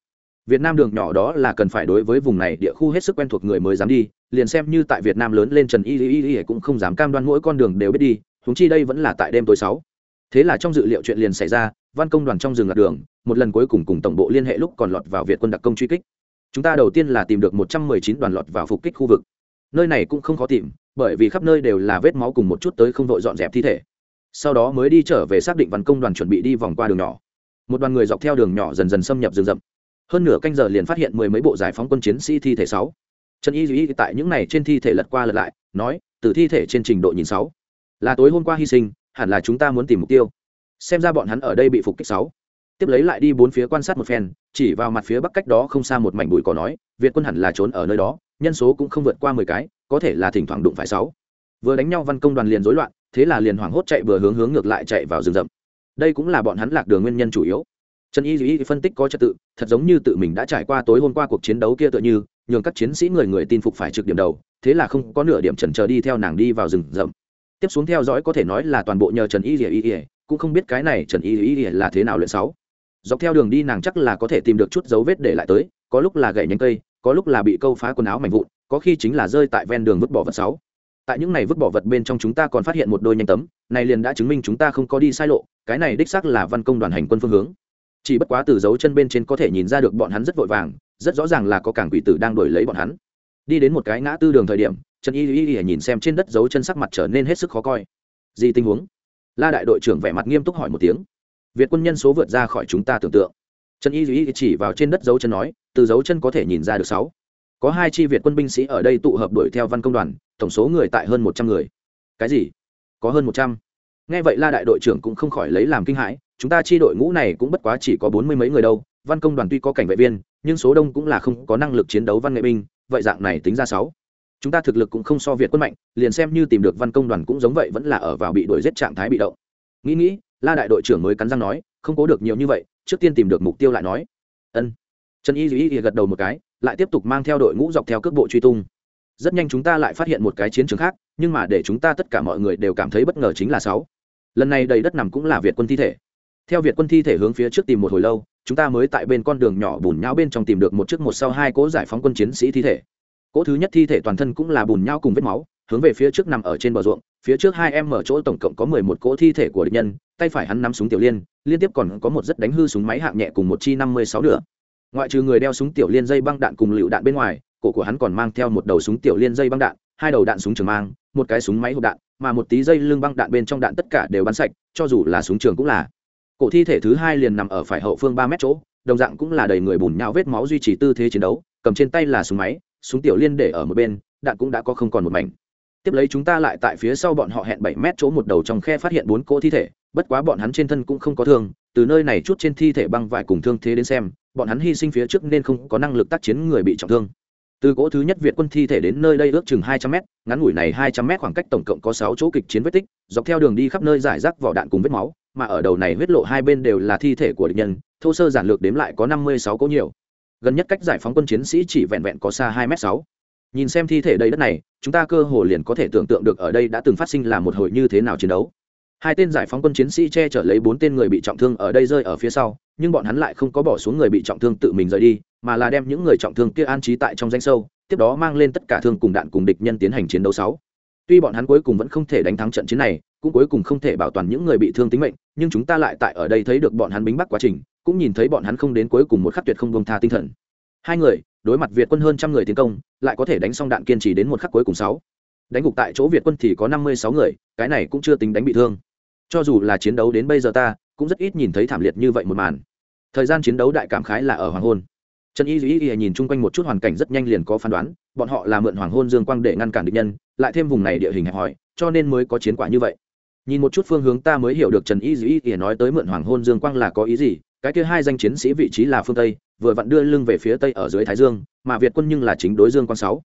Việt nam đường nhỏ đó là cần phải đối với vùng này địa khu hết sức quen thuộc người mới dám đi liền xem như tại việt nam lớn lên trần y y y cũng không dám cam đoan mỗi con đường đều biết đi húng chi đây vẫn là tại đêm tối sáu. Thế là trong dự liệu chuyện liền xảy ra, văn công đoàn trong rừng lạc đường, một lần cuối cùng cùng tổng bộ liên hệ lúc còn lọt vào việt quân đặc công truy kích. Chúng ta đầu tiên là tìm được một trăm mười chín đoàn lọt vào phục kích khu vực. Nơi này cũng không khó tìm, bởi vì khắp nơi đều là vết máu cùng một chút tới không vội dọn dẹp thi thể. Sau đó mới đi trở về xác định văn công đoàn chuẩn bị đi vòng qua đường nhỏ. Một đoàn người dọc theo đường nhỏ dần dần xâm nhập rừng rậm. Hơn nửa canh giờ liền phát hiện mười mấy bộ giải phóng quân chiến sĩ thi thể sáu trần y duy tại những này trên thi thể lật qua lật lại, nói, từ thi thể trên trình độ nhìn sáu. Là tối hôm qua hy sinh, hẳn là chúng ta muốn tìm mục tiêu. Xem ra bọn hắn ở đây bị phục kích sáu. Tiếp lấy lại đi bốn phía quan sát một phen, chỉ vào mặt phía bắc cách đó không xa một mảnh bụi cỏ nói, việt quân hẳn là trốn ở nơi đó, nhân số cũng không vượt qua mười cái, có thể là thỉnh thoảng đụng phải sáu. Vừa đánh nhau văn công đoàn liền rối loạn, thế là liền hoảng hốt chạy vừa hướng hướng ngược lại chạy vào rừng rậm. Đây cũng là bọn hắn lạc đường nguyên nhân chủ yếu trần y duy phân tích có trật tự, thật giống như tự mình đã trải qua tối hôm qua cuộc chiến đấu kia tựa như, nhường các chiến sĩ người người tin phục phải trực điểm đầu, thế là không có nửa điểm trần chờ đi theo nàng đi vào rừng rậm. Tiếp xuống theo dõi có thể nói là toàn bộ nhờ trần y duy, cũng không biết cái này trần y duy là thế nào luyện sáu. Dọc theo đường đi nàng chắc là có thể tìm được chút dấu vết để lại tới, có lúc là gậy nhánh cây, có lúc là bị câu phá quần áo mảnh vụn, có khi chính là rơi tại ven đường vứt bỏ vật sáu. Tại những này vứt bỏ vật bên trong chúng ta còn phát hiện một đôi nhanh tấm, này liền đã chứng minh chúng ta không có đi sai lộ, cái này đích xác là văn công đoàn hành quân phương hướng chỉ bất quá từ dấu chân bên trên có thể nhìn ra được bọn hắn rất vội vàng, rất rõ ràng là có cảng quỷ tử đang đuổi lấy bọn hắn. Đi đến một cái ngã tư đường thời điểm, trần y y y nhìn xem trên đất dấu chân sắc mặt trở nên hết sức khó coi. Gì tình huống? La đại đội trưởng vẻ mặt nghiêm túc hỏi một tiếng. Việt quân nhân số vượt ra khỏi chúng ta tưởng tượng. Trần y y chỉ vào trên đất dấu chân nói, từ dấu chân có thể nhìn ra được sáu. Có hai chi việt quân binh sĩ ở đây tụ hợp đuổi theo văn công đoàn, tổng số người tại hơn một trăm người. Cái gì? Có hơn một trăm nghe vậy la đại đội trưởng cũng không khỏi lấy làm kinh hãi, chúng ta chi đội ngũ này cũng bất quá chỉ có bốn mươi mấy người đâu, văn công đoàn tuy có cảnh vệ viên, nhưng số đông cũng là không có năng lực chiến đấu văn nghệ binh, vậy dạng này tính ra sáu. Chúng ta thực lực cũng không so việt quân mạnh, liền xem như tìm được văn công đoàn cũng giống vậy vẫn là ở vào bị đuổi giết trạng thái bị động. Nghĩ nghĩ, la đại đội trưởng mới cắn răng nói, không cố được nhiều như vậy, trước tiên tìm được mục tiêu lại nói. Ân. Trần y duy gật đầu một cái, lại tiếp tục mang theo đội ngũ dọc theo cước bộ truy tung. Rất nhanh chúng ta lại phát hiện một cái chiến trường khác, nhưng mà để chúng ta tất cả mọi người đều cảm thấy bất ngờ chính là sáu lần này đầy đất nằm cũng là việt quân thi thể. Theo việt quân thi thể hướng phía trước tìm một hồi lâu, chúng ta mới tại bên con đường nhỏ bùn nhau bên trong tìm được một chiếc một sau hai cỗ giải phóng quân chiến sĩ thi thể. Cỗ thứ nhất thi thể toàn thân cũng là bùn nhau cùng vết máu, hướng về phía trước nằm ở trên bờ ruộng, phía trước hai em mở chỗ tổng cộng có mười một cỗ thi thể của địch nhân, tay phải hắn nắm súng tiểu liên liên tiếp còn có một rất đánh hư súng máy hạng nhẹ cùng một chi năm mươi sáu nữa ngoại trừ người đeo súng tiểu liên dây băng đạn cùng lựu đạn bên ngoài, cổ của hắn còn mang theo một đầu súng tiểu liên dây băng đạn hai đầu đạn súng trường mang, một cái súng máy hộp đạn, mà một tí dây lưng băng đạn bên trong đạn tất cả đều bắn sạch, cho dù là súng trường cũng là. Cổ thi thể thứ hai liền nằm ở phải hậu phương ba mét chỗ, đồng dạng cũng là đầy người bùn nhão vết máu duy trì tư thế chiến đấu, cầm trên tay là súng máy, súng tiểu liên để ở một bên, đạn cũng đã có không còn một mảnh. Tiếp lấy chúng ta lại tại phía sau bọn họ hẹn bảy mét chỗ một đầu trong khe phát hiện bốn cỗ thi thể, bất quá bọn hắn trên thân cũng không có thương, từ nơi này chút trên thi thể băng vải cùng thương thế đến xem, bọn hắn hy sinh phía trước nên không có năng lực tác chiến người bị trọng thương từ cỗ thứ nhất việt quân thi thể đến nơi đây ước chừng hai trăm mét, ngắn ngủi này hai trăm mét khoảng cách tổng cộng có sáu chỗ kịch chiến vết tích, dọc theo đường đi khắp nơi giải rác vỏ đạn cùng vết máu, mà ở đầu này huyết lộ hai bên đều là thi thể của địch nhân, thô sơ giản lược đếm lại có năm mươi sáu cỗ nhiều. Gần nhất cách giải phóng quân chiến sĩ chỉ vẹn vẹn có xa hai m sáu. Nhìn xem thi thể đầy đất này, chúng ta cơ hồ liền có thể tưởng tượng được ở đây đã từng phát sinh là một hồi như thế nào chiến đấu. Hai tên giải phóng quân chiến sĩ che chở lấy bốn tên người bị trọng thương ở đây rơi ở phía sau, nhưng bọn hắn lại không có bỏ xuống người bị trọng thương tự mình rời đi mà là đem những người trọng thương kia an trí tại trong danh sâu, tiếp đó mang lên tất cả thương cùng đạn cùng địch nhân tiến hành chiến đấu sáu. Tuy bọn hắn cuối cùng vẫn không thể đánh thắng trận chiến này, cũng cuối cùng không thể bảo toàn những người bị thương tính mệnh, nhưng chúng ta lại tại ở đây thấy được bọn hắn bính bắc quá trình, cũng nhìn thấy bọn hắn không đến cuối cùng một khắc tuyệt không bông tha tinh thần. Hai người, đối mặt việt quân hơn trăm người tiến công, lại có thể đánh xong đạn kiên trì đến một khắc cuối cùng sáu. Đánh gục tại chỗ việt quân thì có năm mươi sáu người, cái này cũng chưa tính đánh bị thương. Cho dù là chiến đấu đến bây giờ ta, cũng rất ít nhìn thấy thảm liệt như vậy một màn. Thời gian chiến đấu đại cảm khái là ở hoàng hôn trần y duy y nhìn chung quanh một chút hoàn cảnh rất nhanh liền có phán đoán, bọn họ là mượn hoàng hôn dương quang để ngăn cản địch nhân, lại thêm vùng này địa hình hẹp hòi, cho nên mới có chiến quả như vậy. Nhìn một chút phương hướng ta mới hiểu được trần y duy y nói tới mượn hoàng hôn dương quang là có ý gì, cái kia hai danh chiến sĩ vị trí là phương tây, vừa vặn đưa lưng về phía tây ở dưới thái dương, mà việt quân nhưng là chính đối dương quang sáu.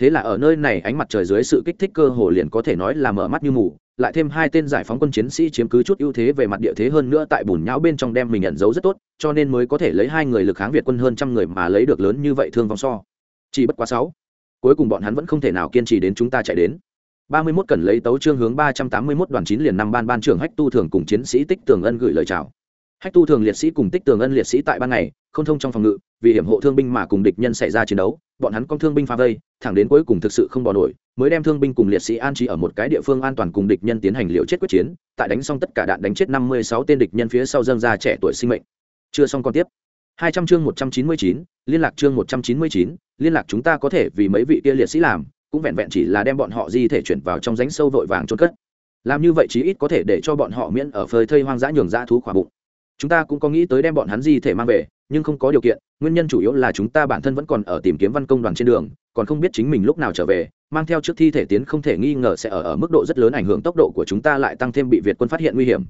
Thế là ở nơi này ánh mặt trời dưới sự kích thích cơ hồ liền có thể nói là mở mắt như mù lại thêm hai tên giải phóng quân chiến sĩ chiếm cứ chút ưu thế về mặt địa thế hơn nữa tại bùn nhão bên trong đem mình nhận dấu rất tốt, cho nên mới có thể lấy hai người lực kháng việt quân hơn trăm người mà lấy được lớn như vậy thương vong so. Chỉ bất quá sáu, cuối cùng bọn hắn vẫn không thể nào kiên trì đến chúng ta chạy đến. ba mươi 31 cần lấy tấu trương hướng ba trăm tám mươi 381 đoàn chín liền năm ban ban trưởng hách tu thường cùng chiến sĩ tích tường ân gửi lời chào. Hách tu thường liệt sĩ cùng tích tường ân liệt sĩ tại ban ngày, không thông trong phòng ngự, vì hiểm hộ thương binh mà cùng địch nhân xảy ra chiến đấu bọn hắn con thương binh phá vây, thẳng đến cuối cùng thực sự không bỏ nổi, mới đem thương binh cùng liệt sĩ an trí ở một cái địa phương an toàn cùng địch nhân tiến hành liệu chết quyết chiến, tại đánh xong tất cả đạn đánh chết năm mươi sáu tên địch nhân phía sau dâng ra trẻ tuổi sinh mệnh. Chưa xong còn tiếp. hai trăm chương một trăm chín mươi chín, liên lạc chương một trăm chín mươi chín, liên lạc chúng ta có thể vì mấy vị kia liệt sĩ làm, cũng vẹn vẹn chỉ là đem bọn họ di thể chuyển vào trong rãnh sâu vội vàng trôn cất. Làm như vậy chí ít có thể để cho bọn họ miễn ở phơi thây hoang dã nhường dã thú khỏa bụng. Chúng ta cũng có nghĩ tới đem bọn hắn di thể mang về nhưng không có điều kiện, nguyên nhân chủ yếu là chúng ta bản thân vẫn còn ở tìm kiếm văn công đoàn trên đường, còn không biết chính mình lúc nào trở về, mang theo trước thi thể tiến không thể nghi ngờ sẽ ở ở mức độ rất lớn ảnh hưởng tốc độ của chúng ta lại tăng thêm bị việt quân phát hiện nguy hiểm.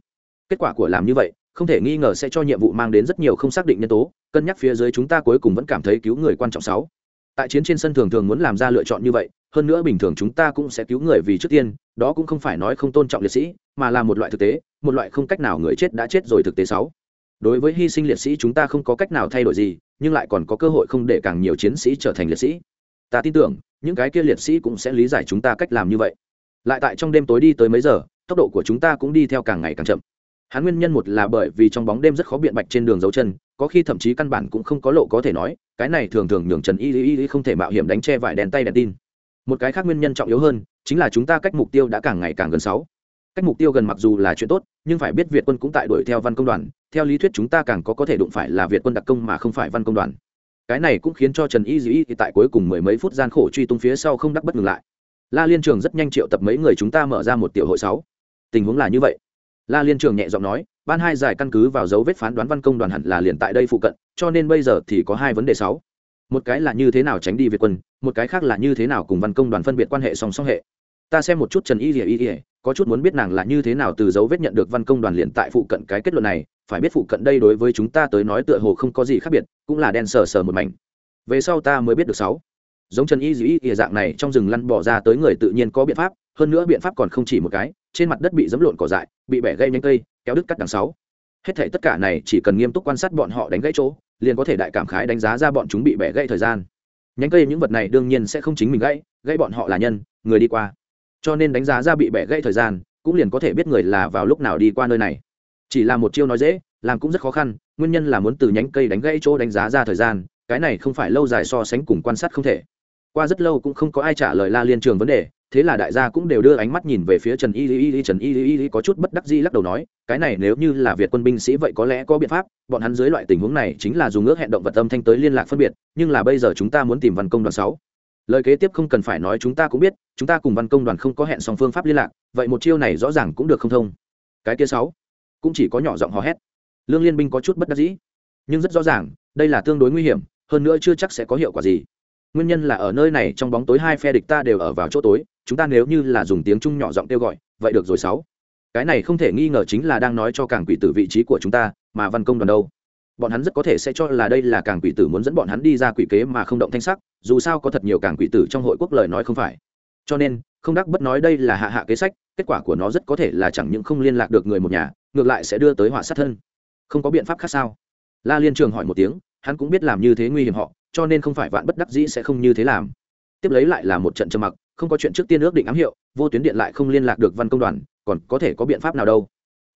Kết quả của làm như vậy, không thể nghi ngờ sẽ cho nhiệm vụ mang đến rất nhiều không xác định nhân tố, cân nhắc phía dưới chúng ta cuối cùng vẫn cảm thấy cứu người quan trọng sáu. Tại chiến trên sân thường thường muốn làm ra lựa chọn như vậy, hơn nữa bình thường chúng ta cũng sẽ cứu người vì trước tiên, đó cũng không phải nói không tôn trọng liệt sĩ, mà là một loại thực tế, một loại không cách nào người chết đã chết rồi thực tế sáu đối với hy sinh liệt sĩ chúng ta không có cách nào thay đổi gì, nhưng lại còn có cơ hội không để càng nhiều chiến sĩ trở thành liệt sĩ. Ta tin tưởng, những cái kia liệt sĩ cũng sẽ lý giải chúng ta cách làm như vậy. Lại tại trong đêm tối đi tới mấy giờ, tốc độ của chúng ta cũng đi theo càng ngày càng chậm. Hắn nguyên nhân một là bởi vì trong bóng đêm rất khó biện bạch trên đường dấu chân, có khi thậm chí căn bản cũng không có lộ có thể nói, cái này thường thường nhường trần y y y không thể mạo hiểm đánh che vải đèn tay đèn tin. Một cái khác nguyên nhân trọng yếu hơn, chính là chúng ta cách mục tiêu đã càng ngày càng gần sáu cách mục tiêu gần mặc dù là chuyện tốt, nhưng phải biết việt quân cũng tại đuổi theo văn công đoàn, theo lý thuyết chúng ta càng có có thể đụng phải là việt quân đặc công mà không phải văn công đoàn. Cái này cũng khiến cho trần y dĩ tại cuối cùng mười mấy phút gian khổ truy tung phía sau không đắc bất ngừng lại. La liên trường rất nhanh triệu tập mấy người chúng ta mở ra một tiểu hội sáu. Tình huống là như vậy. La liên trường nhẹ giọng nói, ban hai giải căn cứ vào dấu vết phán đoán văn công đoàn hẳn là liền tại đây phụ cận, cho nên bây giờ thì có hai vấn đề sáu. Một cái là như thế nào tránh đi việt quân, một cái khác là như thế nào cùng văn công đoàn phân biệt quan hệ song song hệ. Ta xem một chút trần y dĩ y có chút muốn biết nàng là như thế nào từ dấu vết nhận được văn công đoàn liền tại phụ cận cái kết luận này, phải biết phụ cận đây đối với chúng ta tới nói tựa hồ không có gì khác biệt, cũng là đen sờ sờ một mảnh. Về sau ta mới biết được sáu. Giống trần y dĩ ỉa dạng này trong rừng lăn bỏ ra tới người tự nhiên có biện pháp, hơn nữa biện pháp còn không chỉ một cái, trên mặt đất bị dẫm lộn cỏ dại, bị bẻ gây nhanh cây, kéo đứt cắt đằng sáu. Hết thể tất cả này chỉ cần nghiêm túc quan sát bọn họ đánh gãy chỗ, liền có thể đại cảm khái đánh giá ra bọn chúng bị bẻ gãy thời gian. Nhánh cây những vật này đương nhiên sẽ không chính mình gãy gãy bọn họ là nhân, người đi qua cho nên đánh giá ra bị bẻ gãy thời gian, cũng liền có thể biết người là vào lúc nào đi qua nơi này. Chỉ là một chiêu nói dễ, làm cũng rất khó khăn, nguyên nhân là muốn từ nhánh cây đánh gãy chỗ đánh giá ra thời gian, cái này không phải lâu dài so sánh cùng quan sát không thể. Qua rất lâu cũng không có ai trả lời la liên trường vấn đề, thế là đại gia cũng đều đưa ánh mắt nhìn về phía trần y y y trần y y y có chút bất đắc dĩ lắc đầu nói, cái này nếu như là việt quân binh sĩ vậy có lẽ có biện pháp, bọn hắn dưới loại tình huống này chính là dùng ước hẹn động vật âm thanh tới liên lạc phân biệt, nhưng là bây giờ chúng ta muốn tìm văn công đoàn sáu lời kế tiếp không cần phải nói chúng ta cũng biết, chúng ta cùng văn công đoàn không có hẹn song phương pháp liên lạc, vậy một chiêu này rõ ràng cũng được không thông. Cái kia sáu, cũng chỉ có nhỏ giọng hò hét. Lương liên binh có chút bất đắc dĩ, nhưng rất rõ ràng, đây là tương đối nguy hiểm, hơn nữa chưa chắc sẽ có hiệu quả gì. Nguyên nhân là ở nơi này trong bóng tối hai phe địch ta đều ở vào chỗ tối, chúng ta nếu như là dùng tiếng trung nhỏ giọng kêu gọi, vậy được rồi sáu. Cái này không thể nghi ngờ chính là đang nói cho càng quỷ tử vị trí của chúng ta, mà văn công đoàn đâu? Bọn hắn rất có thể sẽ cho là đây là càng quỷ tử muốn dẫn bọn hắn đi ra quỷ kế mà không động thanh sắc, dù sao có thật nhiều càng quỷ tử trong hội quốc lời nói không phải. Cho nên, không đắc bất nói đây là hạ hạ kế sách, kết quả của nó rất có thể là chẳng những không liên lạc được người một nhà, ngược lại sẽ đưa tới họa sát thân. Không có biện pháp khác sao? La liên trường hỏi một tiếng, hắn cũng biết làm như thế nguy hiểm họ, cho nên không phải vạn bất đắc dĩ sẽ không như thế làm. Tiếp lấy lại là một trận trầm mặc, không có chuyện trước tiên ước định ám hiệu, vô tuyến điện lại không liên lạc được văn công đoàn, còn có thể có biện pháp nào đâu?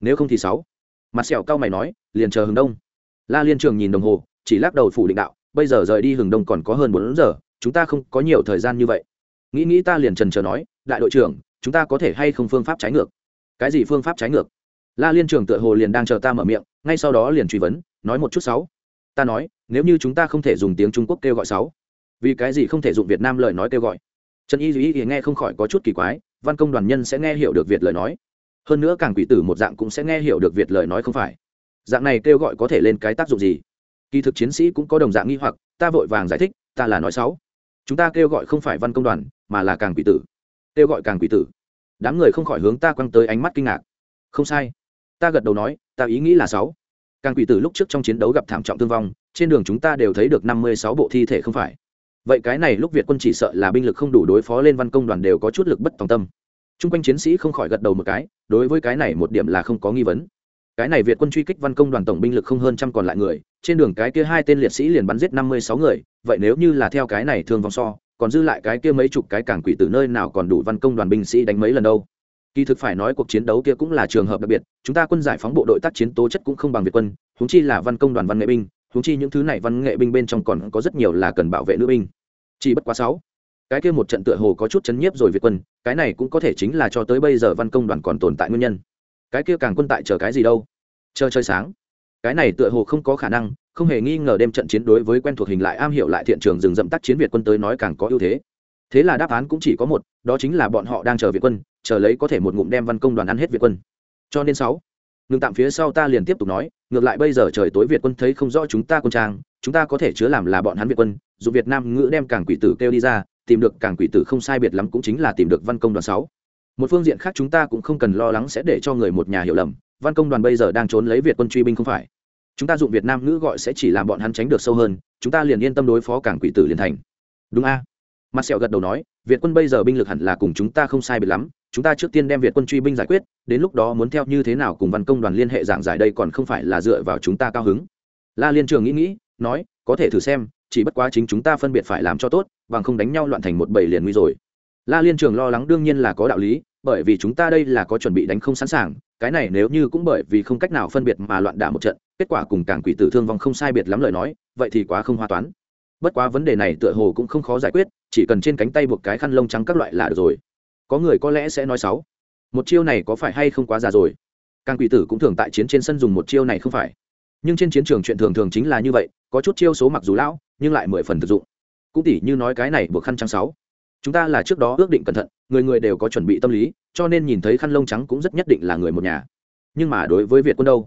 Nếu không thì sáu. Mặt sẹo cao mày nói, liền chờ hừng đông la liên trường nhìn đồng hồ, chỉ lắc đầu phủ định đạo, bây giờ rời đi hừng đông còn có hơn bốn giờ, chúng ta không có nhiều thời gian như vậy. Nghĩ nghĩ ta liền trần chờ nói, đại đội trưởng, chúng ta có thể hay không phương pháp trái ngược? Cái gì phương pháp trái ngược? La liên trường tựa hồ liền đang chờ ta mở miệng, ngay sau đó liền truy vấn, nói một chút sáu. Ta nói, nếu như chúng ta không thể dùng tiếng trung quốc kêu gọi sáu, vì cái gì không thể dùng việt nam lời nói kêu gọi? Trần y duy thì nghe không khỏi có chút kỳ quái, văn công đoàn nhân sẽ nghe hiểu được việt lời nói. Hơn nữa càng quỷ tử một dạng cũng sẽ nghe hiểu được việt lời nói không phải dạng này kêu gọi có thể lên cái tác dụng gì? Kỳ thực chiến sĩ cũng có đồng dạng nghi hoặc, ta vội vàng giải thích, ta là nói sáu chúng ta kêu gọi không phải văn công đoàn, mà là càng quỷ tử. Kêu gọi càng quỷ tử. Đám người không khỏi hướng ta quăng tới ánh mắt kinh ngạc. Không sai. Ta gật đầu nói, ta ý nghĩ là sáu càng quỷ tử lúc trước trong chiến đấu gặp thảm trọng thương vong, trên đường chúng ta đều thấy được năm mươi sáu bộ thi thể không phải. Vậy cái này lúc việt quân chỉ sợ là binh lực không đủ đối phó lên văn công đoàn đều có chút lực bất tòng tâm. T r u n g quanh chiến sĩ không khỏi gật đầu một cái, đối với cái này một điểm là không có nghi vấn cái này việt quân truy kích văn công đoàn tổng binh lực không hơn trăm còn lại người, trên đường cái kia hai tên liệt sĩ liền bắn giết năm mươi sáu người, vậy nếu như là theo cái này thương vong so, còn dư lại cái kia mấy chục cái cảng quỷ từ nơi nào còn đủ văn công đoàn binh sĩ đánh mấy lần đâu? Kỳ thực phải nói cuộc chiến đấu kia cũng là trường hợp đặc biệt, chúng ta quân giải phóng bộ đội tác chiến tố chất cũng không bằng việt quân húng chi là văn công đoàn văn nghệ binh húng chi những thứ này văn nghệ binh bên trong còn có rất nhiều là cần bảo vệ nữ binh. Chỉ bất quá sáu, cái kia một trận tựa hồ có chút chấn nhiếp rồi việt quân, cái này cũng có thể chính là cho tới bây giờ văn công đoàn còn tồn tại nguyên nhân. Cái kia càng quân tại chờ cái gì đâu? Chờ chơi sáng. Cái này tựa hồ không có khả năng, không hề nghi ngờ đêm trận chiến đối với quen thuộc hình lại am hiểu lại thiện trường rừng rậm tác chiến việt quân tới nói càng có ưu thế. Thế là đáp án cũng chỉ có một, đó chính là bọn họ đang chờ việt quân, chờ lấy có thể một ngụm đem văn công đoàn ăn hết việt quân. Cho nên sáu ngừng tạm phía sau ta liền tiếp tục nói, ngược lại bây giờ trời tối việt quân thấy không rõ chúng ta quân trang, chúng ta có thể chứa làm là bọn hắn việt quân, dù việt nam ngữ đem càng quỷ tử kêu đi ra, tìm được càng quỷ tử không sai biệt lắm cũng chính là tìm được văn công đoàn sáu. Một phương diện khác chúng ta cũng không cần lo lắng sẽ để cho người một nhà hiểu lầm văn công đoàn bây giờ đang trốn lấy việt quân truy binh không phải. Chúng ta dụng việt nam ngữ gọi sẽ chỉ làm bọn hắn tránh được sâu hơn, chúng ta liền yên tâm đối phó cảng quỷ tử liền thành. Đúng a? Mặt sẹo gật đầu nói, việt quân bây giờ binh lực hẳn là cùng chúng ta không sai biệt lắm, chúng ta trước tiên đem việt quân truy binh giải quyết, đến lúc đó muốn theo như thế nào cùng văn công đoàn liên hệ giảng giải đây còn không phải là dựa vào chúng ta cao hứng. La liên trường nghĩ nghĩ, nói, có thể thử xem, chỉ bất quá chính chúng ta phân biệt phải làm cho tốt, bằng không đánh nhau loạn thành một bầy liền nguy rồi. La liên trường lo lắng đương nhiên là có đạo lý bởi vì chúng ta đây là có chuẩn bị đánh không sẵn sàng, cái này nếu như cũng bởi vì không cách nào phân biệt mà loạn đả một trận, kết quả cùng càng quỷ tử thương vong không sai biệt lắm lời nói, vậy thì quá không hoa toán. Bất quá vấn đề này tựa hồ cũng không khó giải quyết, chỉ cần trên cánh tay buộc cái khăn lông trắng các loại là được rồi. Có người có lẽ sẽ nói xấu. Một chiêu này có phải hay không quá già rồi? Càng quỷ tử cũng thường tại chiến trên sân dùng một chiêu này không phải. Nhưng trên chiến trường chuyện thường thường chính là như vậy, có chút chiêu số mặc dù lão, nhưng lại mười phần thực dụng. Cũng tỉ như nói cái này buộc khăn trắng sáu chúng ta là trước đó ước định cẩn thận, người người đều có chuẩn bị tâm lý, cho nên nhìn thấy khăn lông trắng cũng rất nhất định là người một nhà. Nhưng mà đối với việt quân đâu?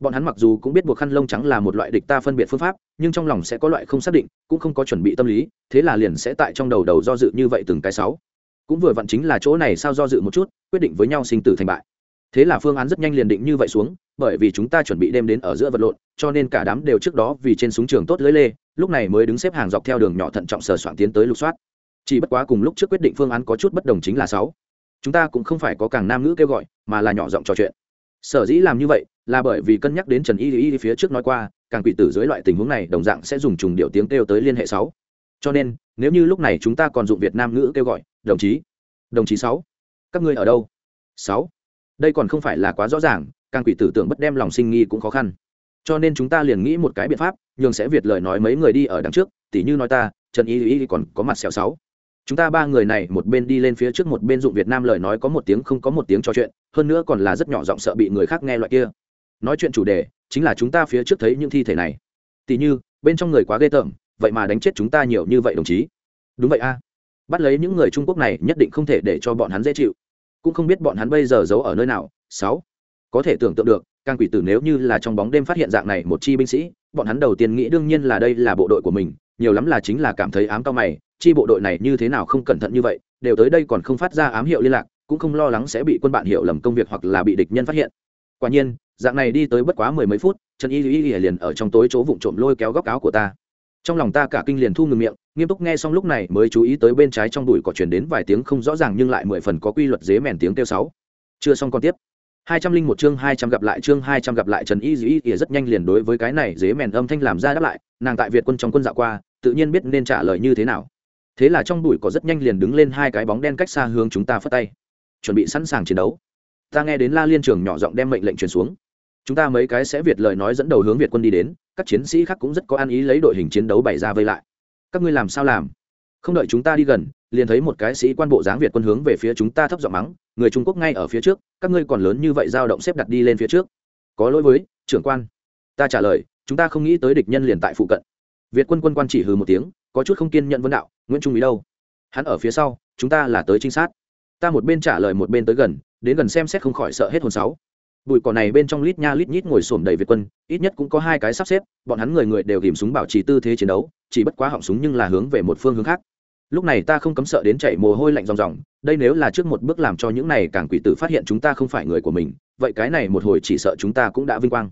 Bọn hắn mặc dù cũng biết buộc khăn lông trắng là một loại địch ta phân biệt phương pháp, nhưng trong lòng sẽ có loại không xác định, cũng không có chuẩn bị tâm lý, thế là liền sẽ tại trong đầu đầu do dự như vậy từng cái sáu. Cũng vừa vặn chính là chỗ này sao do dự một chút, quyết định với nhau sinh tử thành bại. Thế là phương án rất nhanh liền định như vậy xuống, bởi vì chúng ta chuẩn bị đem đến ở giữa vật lộn, cho nên cả đám đều trước đó vì trên súng trường tốt lưới lê, lúc này mới đứng xếp hàng dọc theo đường nhỏ thận trọng sờ soạn tiến tới lục soát chỉ bất quá cùng lúc trước quyết định phương án có chút bất đồng chính là sáu. Chúng ta cũng không phải có càng nam nữ kêu gọi, mà là nhỏ giọng trò chuyện. Sở dĩ làm như vậy là bởi vì cân nhắc đến trần y y phía trước nói qua, càng quỷ tử dưới loại tình huống này đồng dạng sẽ dùng trùng điệu tiếng kêu tới liên hệ sáu. Cho nên, nếu như lúc này chúng ta còn dụng việt nam ngữ kêu gọi, đồng chí đồng chí sáu, các ngươi ở đâu? Sáu. Đây còn không phải là quá rõ ràng, càng quỷ tử tưởng bất đem lòng sinh nghi cũng khó khăn. Cho nên chúng ta liền nghĩ một cái biện pháp, nhường sẽ việt lời nói mấy người đi ở đằng trước, tỉ như nói ta, trần y y còn có mặt xẻo sáu chúng ta ba người này một bên đi lên phía trước một bên dụng việt nam lời nói có một tiếng không có một tiếng trò chuyện, hơn nữa còn là rất nhỏ giọng sợ bị người khác nghe loại kia. Nói chuyện chủ đề, chính là chúng ta phía trước thấy những thi thể này. Tỉ như, bên trong người quá ghê tởm, vậy mà đánh chết chúng ta nhiều như vậy đồng chí. Đúng vậy a. Bắt lấy những người trung quốc này nhất định không thể để cho bọn hắn dễ chịu. Cũng không biết bọn hắn bây giờ giấu ở nơi nào. Sáu. Có thể tưởng tượng được, càng quỷ tử nếu như là trong bóng đêm phát hiện dạng này một chi binh sĩ, bọn hắn đầu tiên nghĩ đương nhiên là đây là bộ đội của mình nhiều lắm là chính là cảm thấy ám cao mày, chi bộ đội này như thế nào không cẩn thận như vậy, đều tới đây còn không phát ra ám hiệu liên lạc, cũng không lo lắng sẽ bị quân bạn hiểu lầm công việc hoặc là bị địch nhân phát hiện. Quả nhiên, dạng này đi tới bất quá mười mấy phút, trần y y liền ở trong tối chỗ vụng trộm lôi kéo góc áo của ta. Trong lòng ta cả kinh liền thu ngừng miệng, nghiêm túc nghe xong lúc này mới chú ý tới bên trái trong đùi có chuyển đến vài tiếng không rõ ràng nhưng lại mười phần có quy luật dế mèn tiếng kêu sáu. Chưa xong còn tiếp hai trăm linh một chương hai trăm gặp lại chương hai trăm gặp lại trần y dĩ ỉa rất nhanh liền đối với cái này dế mèn âm thanh làm ra đáp lại, nàng tại việt quân trong quân dạo qua, tự nhiên biết nên trả lời như thế nào. Thế là trong bụi có rất nhanh liền đứng lên hai cái bóng đen cách xa hướng chúng ta phất tay, chuẩn bị sẵn sàng chiến đấu. Ta nghe đến la liên trường nhỏ giọng đem mệnh lệnh truyền xuống. Chúng ta mấy cái sẽ việt lời nói dẫn đầu hướng việt quân đi đến, các chiến sĩ khác cũng rất có ăn ý lấy đội hình chiến đấu bày ra vây lại. Các ngươi làm sao làm? Không đợi chúng ta đi gần, liền thấy một cái sĩ quan bộ dáng việt quân hướng về phía chúng ta thấp giọng mắng người trung quốc ngay ở phía trước, các ngươi còn lớn như vậy dao động xếp đặt đi lên phía trước. Có lỗi với, trưởng quan. Ta trả lời, chúng ta không nghĩ tới địch nhân liền tại phụ cận. Việt quân quân quan chỉ hừ một tiếng, có chút không kiên nhận vấn đạo, nguyễn trung ý đâu? Hắn ở phía sau, chúng ta là tới trinh sát. Ta một bên trả lời một bên tới gần, đến gần xem xét không khỏi sợ hết hồn sáu. Bụi cỏ này bên trong lít nha lít nhít ngồi xổm đầy việt quân, ít nhất cũng có hai cái sắp xếp, bọn hắn người người đều tìm súng bảo trì tư thế chiến đấu, chỉ bất quá họng súng nhưng là hướng về một phương hướng khác lúc này ta không cấm sợ đến chảy mồ hôi lạnh ròng ròng, đây nếu là trước một bước làm cho những này càng quỷ tử phát hiện chúng ta không phải người của mình, vậy cái này một hồi chỉ sợ chúng ta cũng đã vinh quang.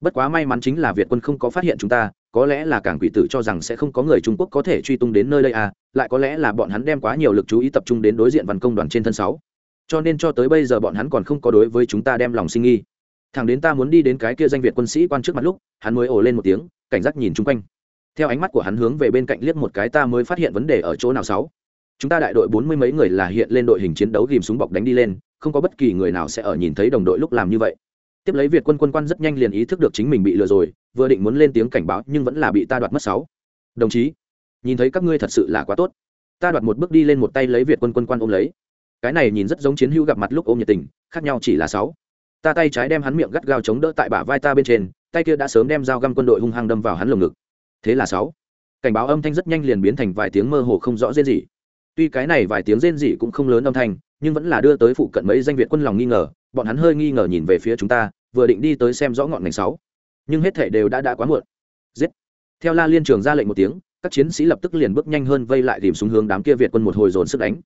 Bất quá may mắn chính là việt quân không có phát hiện chúng ta, có lẽ là càng quỷ tử cho rằng sẽ không có người trung quốc có thể truy tung đến nơi đây à lại có lẽ là bọn hắn đem quá nhiều lực chú ý tập trung đến đối diện văn công đoàn trên thân sáu. Cho nên cho tới bây giờ bọn hắn còn không có đối với chúng ta đem lòng sinh nghi. Thằng đến ta muốn đi đến cái kia danh việt quân sĩ quan trước mặt lúc, hắn mới ồ lên một tiếng, cảnh giác nhìn chung quanh theo ánh mắt của hắn hướng về bên cạnh liếc một cái, ta mới phát hiện vấn đề ở chỗ nào sáu. Chúng ta đại đội bốn mươi mấy người là hiện lên đội hình chiến đấu ghìm súng bọc đánh đi lên, không có bất kỳ người nào sẽ ở nhìn thấy đồng đội lúc làm như vậy. Tiếp lấy việt quân quân quan rất nhanh liền ý thức được chính mình bị lừa rồi, vừa định muốn lên tiếng cảnh báo nhưng vẫn là bị ta đoạt mất sáu. Đồng chí, nhìn thấy các ngươi thật sự là quá tốt. Ta đoạt một bước đi lên một tay lấy việt quân quân quan ôm lấy. Cái này nhìn rất giống chiến hữu gặp mặt lúc ôm nhiệt tình, khác nhau chỉ là sáu. Ta tay trái đem hắn miệng gắt gao chống đỡ tại bả vai ta bên trên, tay kia đã sớm đem dao găm quân đội hung hăng đâm vào hắn lồng ngực thế là sáu. Cảnh báo âm thanh rất nhanh liền biến thành vài tiếng mơ hồ không rõ rên rỉ. Tuy cái này vài tiếng rên rỉ cũng không lớn âm thanh, nhưng vẫn là đưa tới phụ cận mấy danh viện quân lòng nghi ngờ, bọn hắn hơi nghi ngờ nhìn về phía chúng ta, vừa định đi tới xem rõ ngọn ngành sáu. Nhưng hết thể đều đã đã quá muộn. Giết. Theo la liên trường ra lệnh một tiếng, các chiến sĩ lập tức liền bước nhanh hơn vây lại tìm xuống hướng đám kia việt quân một hồi dồn sức đánh.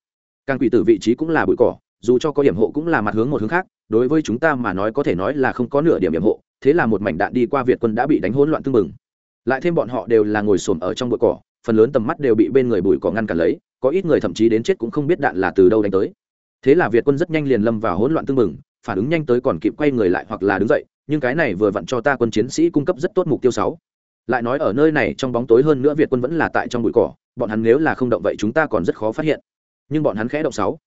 Càng quỷ tử vị trí cũng là bụi cỏ, dù cho có điểm hộ cũng là mặt hướng một hướng khác, đối với chúng ta mà nói có thể nói là không có nửa điểm điểm hộ, thế là một mảnh đạn đi qua việt quân đã bị đánh hỗn loạn tưng bừng lại thêm bọn họ đều là ngồi xổm ở trong bụi cỏ, phần lớn tầm mắt đều bị bên người bụi cỏ ngăn cản lấy, có ít người thậm chí đến chết cũng không biết đạn là từ đâu đánh tới. Thế là việt quân rất nhanh liền lâm vào hỗn loạn tương mừng phản ứng nhanh tới còn kịp quay người lại hoặc là đứng dậy, nhưng cái này vừa vặn cho ta quân chiến sĩ cung cấp rất tốt mục tiêu sáu. Lại nói ở nơi này trong bóng tối hơn nữa việt quân vẫn là tại trong bụi cỏ, bọn hắn nếu là không động vậy chúng ta còn rất khó phát hiện. Nhưng bọn hắn khẽ động sáu.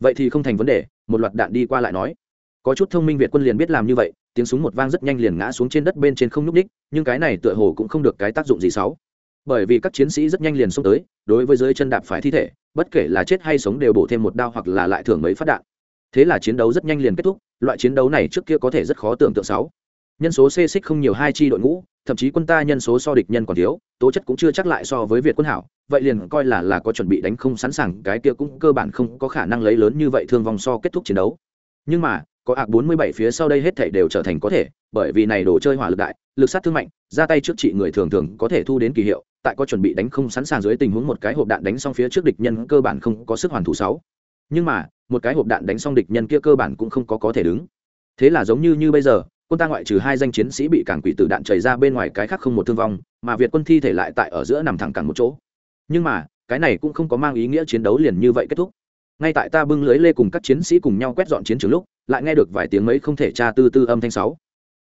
Vậy thì không thành vấn đề, một loạt đạn đi qua lại nói. Có chút thông minh việt quân liền biết làm như vậy tiếng súng một vang rất nhanh liền ngã xuống trên đất bên trên không nhúc ních nhưng cái này tựa hồ cũng không được cái tác dụng gì sáu bởi vì các chiến sĩ rất nhanh liền xông tới, đối với dưới chân đạp phải thi thể, bất kể là chết hay sống đều bổ thêm một đao hoặc là lại thưởng mấy phát đạn. Thế là chiến đấu rất nhanh liền kết thúc, loại chiến đấu này trước kia có thể rất khó tưởng tượng sáu nhân số xê xích không nhiều hai chi đội ngũ, thậm chí quân ta nhân số so địch nhân còn thiếu, tố chất cũng chưa chắc lại so với việt quân hảo, vậy liền coi là là có chuẩn bị đánh không sẵn sàng, cái kia cũng cơ bản không có khả năng lấy lớn như vậy thương vong so kết thúc chiến đấu. Nhưng mà có ạc 47 phía sau đây hết thảy đều trở thành có thể, bởi vì này đồ chơi hỏa lực đại, lực sát thương mạnh, ra tay trước trị người thường thường có thể thu đến kỳ hiệu, tại có chuẩn bị đánh không sẵn sàng dưới tình huống một cái hộp đạn đánh xong phía trước địch nhân cơ bản không có sức hoàn thủ sáu. Nhưng mà, một cái hộp đạn đánh xong địch nhân kia cơ bản cũng không có có thể đứng. Thế là giống như như bây giờ, quân ta ngoại trừ hai danh chiến sĩ bị cản quỷ tử đạn chảy ra bên ngoài cái khác không một thương vong, mà việt quân thi thể lại tại ở giữa nằm thẳng cẳng một chỗ. Nhưng mà, cái này cũng không có mang ý nghĩa chiến đấu liền như vậy kết thúc ngay tại ta bưng lưới lê cùng các chiến sĩ cùng nhau quét dọn chiến trường lúc, lại nghe được vài tiếng mấy không thể tra tư tư âm thanh sáu.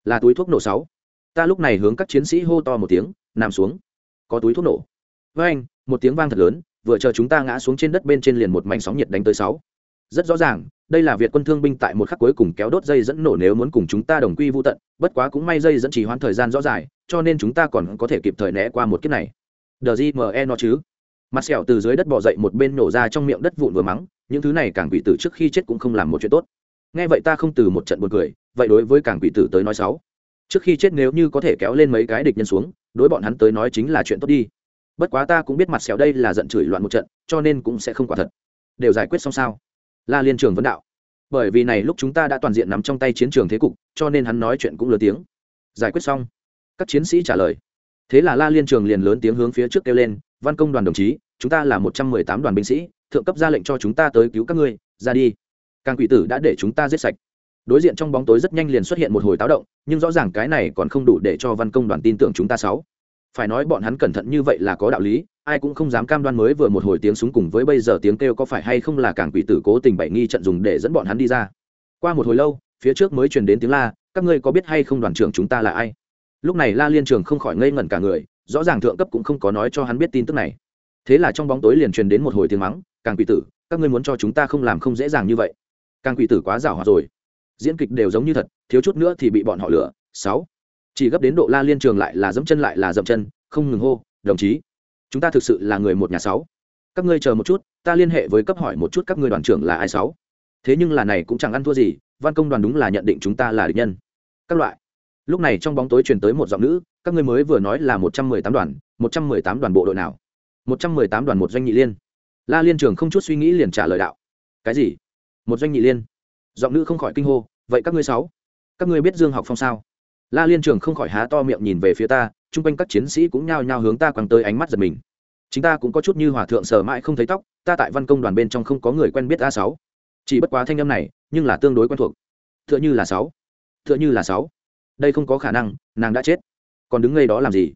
Là túi thuốc nổ sáu. Ta lúc này hướng các chiến sĩ hô to một tiếng, nằm xuống. Có túi thuốc nổ. Với anh, một tiếng vang thật lớn, vừa chờ chúng ta ngã xuống trên đất bên trên liền một mảnh sóng nhiệt đánh tới sáu. Rất rõ ràng, đây là việt quân thương binh tại một khắc cuối cùng kéo đốt dây dẫn nổ nếu muốn cùng chúng ta đồng quy vô tận, bất quá cũng may dây dẫn chỉ hoãn thời gian rõ dài cho nên chúng ta còn có thể kịp thời né qua một kiếp này. Đờ gì mờ e nó chứ? Mặt sẹo từ dưới đất bỏ dậy một bên nổ ra trong miệng đất vụn vừa mắng, những thứ này càng quỷ tử trước khi chết cũng không làm một chuyện tốt. Nghe vậy ta không từ một trận buồn cười, vậy đối với càng quỷ tử tới nói sáu trước khi chết nếu như có thể kéo lên mấy cái địch nhân xuống, đối bọn hắn tới nói chính là chuyện tốt đi. Bất quá ta cũng biết mặt sẹo đây là giận chửi loạn một trận, cho nên cũng sẽ không quả thật. Đều giải quyết xong sao? La liên trường vấn đạo. Bởi vì này lúc chúng ta đã toàn diện nắm trong tay chiến trường thế cục, cho nên hắn nói chuyện cũng lớn tiếng. Giải quyết xong. Các chiến sĩ trả lời. Thế là la liên trường liền lớn tiếng hướng phía trước kêu lên văn công đoàn đồng chí, chúng ta là một trăm mười tám đoàn binh sĩ, thượng cấp ra lệnh cho chúng ta tới cứu các ngươi, ra đi. Càng quỷ tử đã để chúng ta giết sạch. Đối diện trong bóng tối rất nhanh liền xuất hiện một hồi táo động, nhưng rõ ràng cái này còn không đủ để cho văn công đoàn tin tưởng chúng ta sáu. Phải nói bọn hắn cẩn thận như vậy là có đạo lý, ai cũng không dám cam đoan mới vừa một hồi tiếng súng cùng với bây giờ tiếng kêu có phải hay không là càng quỷ tử cố tình bày nghi trận dùng để dẫn bọn hắn đi ra. Qua một hồi lâu, phía trước mới truyền đến tiếng la, các ngươi có biết hay không đoàn trưởng chúng ta là ai? Lúc này la liên trường không khỏi ngây ngẩn cả người rõ ràng thượng cấp cũng không có nói cho hắn biết tin tức này. Thế là trong bóng tối liền truyền đến một hồi tiếng mắng, càng quỷ tử, các ngươi muốn cho chúng ta không làm không dễ dàng như vậy. Càng quỷ tử quá giảo hòa rồi. Diễn kịch đều giống như thật, thiếu chút nữa thì bị bọn họ lửa sáu. Chỉ gấp đến độ la liên trường lại là dẫm chân lại là dậm chân, không ngừng hô, đồng chí, chúng ta thực sự là người một nhà sáu. Các ngươi chờ một chút, ta liên hệ với cấp hỏi một chút các ngươi đoàn trưởng là ai sáu. Thế nhưng là này cũng chẳng ăn thua gì, văn công đoàn đúng là nhận định chúng ta là địch nhân. Các loại lúc này trong bóng tối truyền tới một giọng nữ, các ngươi mới vừa nói là một trăm mười tám đoàn, một trăm mười tám đoàn bộ đội nào? Một trăm mười tám đoàn một doanh nhị liên. La liên trường không chút suy nghĩ liền trả lời đạo. Cái gì? Một doanh nhị liên? Giọng nữ không khỏi kinh hô, vậy các ngươi sáu? Các ngươi biết dương học phong sao? La liên trường không khỏi há to miệng nhìn về phía ta, chung quanh các chiến sĩ cũng nhao nhao hướng ta quăng tới ánh mắt giật mình. Chính ta cũng có chút như hòa thượng sở mãi không thấy tóc, ta tại văn công đoàn bên trong không có người quen biết a sáu. Chỉ bất quá thanh âm này, nhưng là tương đối quen thuộc. T h ư ợ n h ư là sáu. T h ư ợ n h ư là sáu đây không có khả năng nàng đã chết. Còn đứng ngay đó làm gì?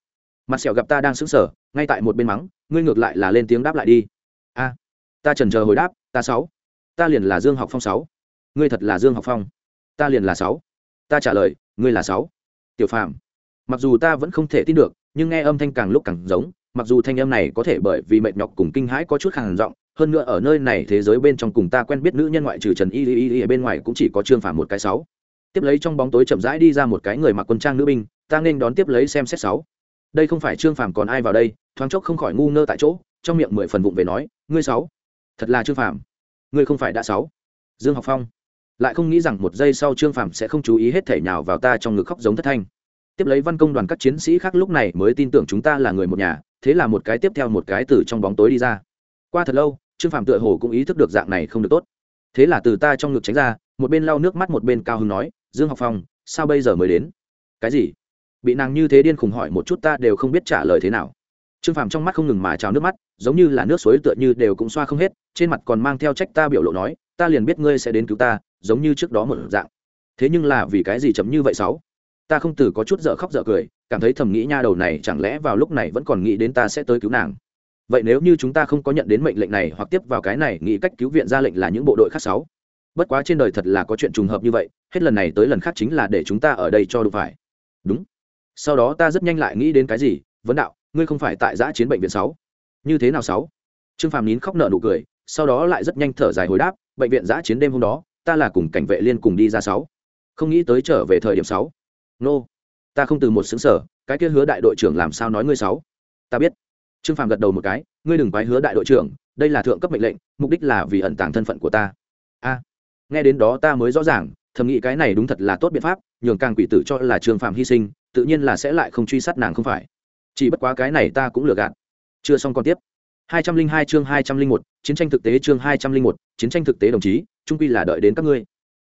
Mặt sẹo gặp ta đang sững sờ ngay tại một bên mắng ngươi ngược lại là lên tiếng đáp lại đi. A ta trần chờ hồi đáp ta sáu. Ta liền là dương học phong sáu. Ngươi thật là dương học phong. Ta liền là sáu. Ta trả lời ngươi là sáu. Tiểu phạm, mặc dù ta vẫn không thể tin được nhưng nghe âm thanh càng lúc càng giống mặc dù thanh âm này có thể bởi vì mệt nhọc cùng kinh hãi có chút khàn giọng hơn nữa ở nơi này thế giới bên trong cùng ta quen biết nữ nhân ngoại trừ trần y y y ở bên ngoài cũng chỉ có trương phàm một cái sáu tiếp lấy trong bóng tối chậm rãi đi ra một cái người mặc quân trang nữ binh, ta nên đón tiếp lấy xem xét sáu. Đây không phải trương phàm còn ai vào đây, thoáng chốc không khỏi ngu ngơ tại chỗ, trong miệng mười phần vụng về nói, ngươi sáu, thật là trương phàm, ngươi không phải đã sáu. Dương học phong lại không nghĩ rằng một giây sau trương phàm sẽ không chú ý hết thể nào vào ta trong ngực khóc giống thất thanh. Tiếp lấy văn công đoàn các chiến sĩ khác lúc này mới tin tưởng chúng ta là người một nhà, thế là một cái tiếp theo một cái từ trong bóng tối đi ra. Qua thật lâu, trương phàm tựa hồ cũng ý thức được dạng này không được tốt. Thế là từ ta trong ngực tránh ra, một bên lau nước mắt một bên cao hưng nói dương học phong, sao bây giờ mới đến? Cái gì? Bị nàng như thế điên khùng hỏi một chút ta đều không biết trả lời thế nào. Trương Phàm trong mắt không ngừng mà trào nước mắt, giống như là nước suối tựa như đều cũng xoa không hết, trên mặt còn mang theo trách ta biểu lộ nói, ta liền biết ngươi sẽ đến cứu ta, giống như trước đó một dạng. Thế nhưng là vì cái gì chấm như vậy sáu? Ta không từ có chút dở khóc dở cười, cảm thấy thầm nghĩ nha đầu này chẳng lẽ vào lúc này vẫn còn nghĩ đến ta sẽ tới cứu nàng. Vậy nếu như chúng ta không có nhận đến mệnh lệnh này hoặc tiếp vào cái này, nghĩ cách cứu viện ra lệnh là những bộ đội khác sáu? Bất quá trên đời thật là có chuyện trùng hợp như vậy, hết lần này tới lần khác chính là để chúng ta ở đây cho đủ phải. Đúng. Sau đó ta rất nhanh lại nghĩ đến cái gì? Vấn đạo, ngươi không phải tại giã chiến bệnh viện sáu. Như thế nào sáu? Trương phàm nín khóc nợ nụ cười, sau đó lại rất nhanh thở dài hồi đáp, bệnh viện giã chiến đêm hôm đó, ta là cùng cảnh vệ liên cùng đi ra sáu. Không nghĩ tới trở về thời điểm sáu. Nô. Ta không từ một xứng sở cái kia hứa đại đội trưởng làm sao nói ngươi sáu? Ta biết. Trương phàm gật đầu một cái, ngươi đừng quái hứa đại đội trưởng, đây là thượng cấp mệnh lệnh, mục đích là vì ẩn tàng thân phận của ta. A nghe đến đó ta mới rõ ràng thầm nghĩ cái này đúng thật là tốt biện pháp nhường càng quỷ tử cho là trường phàm hy sinh tự nhiên là sẽ lại không truy sát nàng không phải. Chỉ bất quá cái này ta cũng lừa gạt. Chưa xong còn tiếp. 202 chương 201, chiến tranh thực tế chương 201, chiến tranh thực tế đồng chí trung quy là đợi đến các ngươi.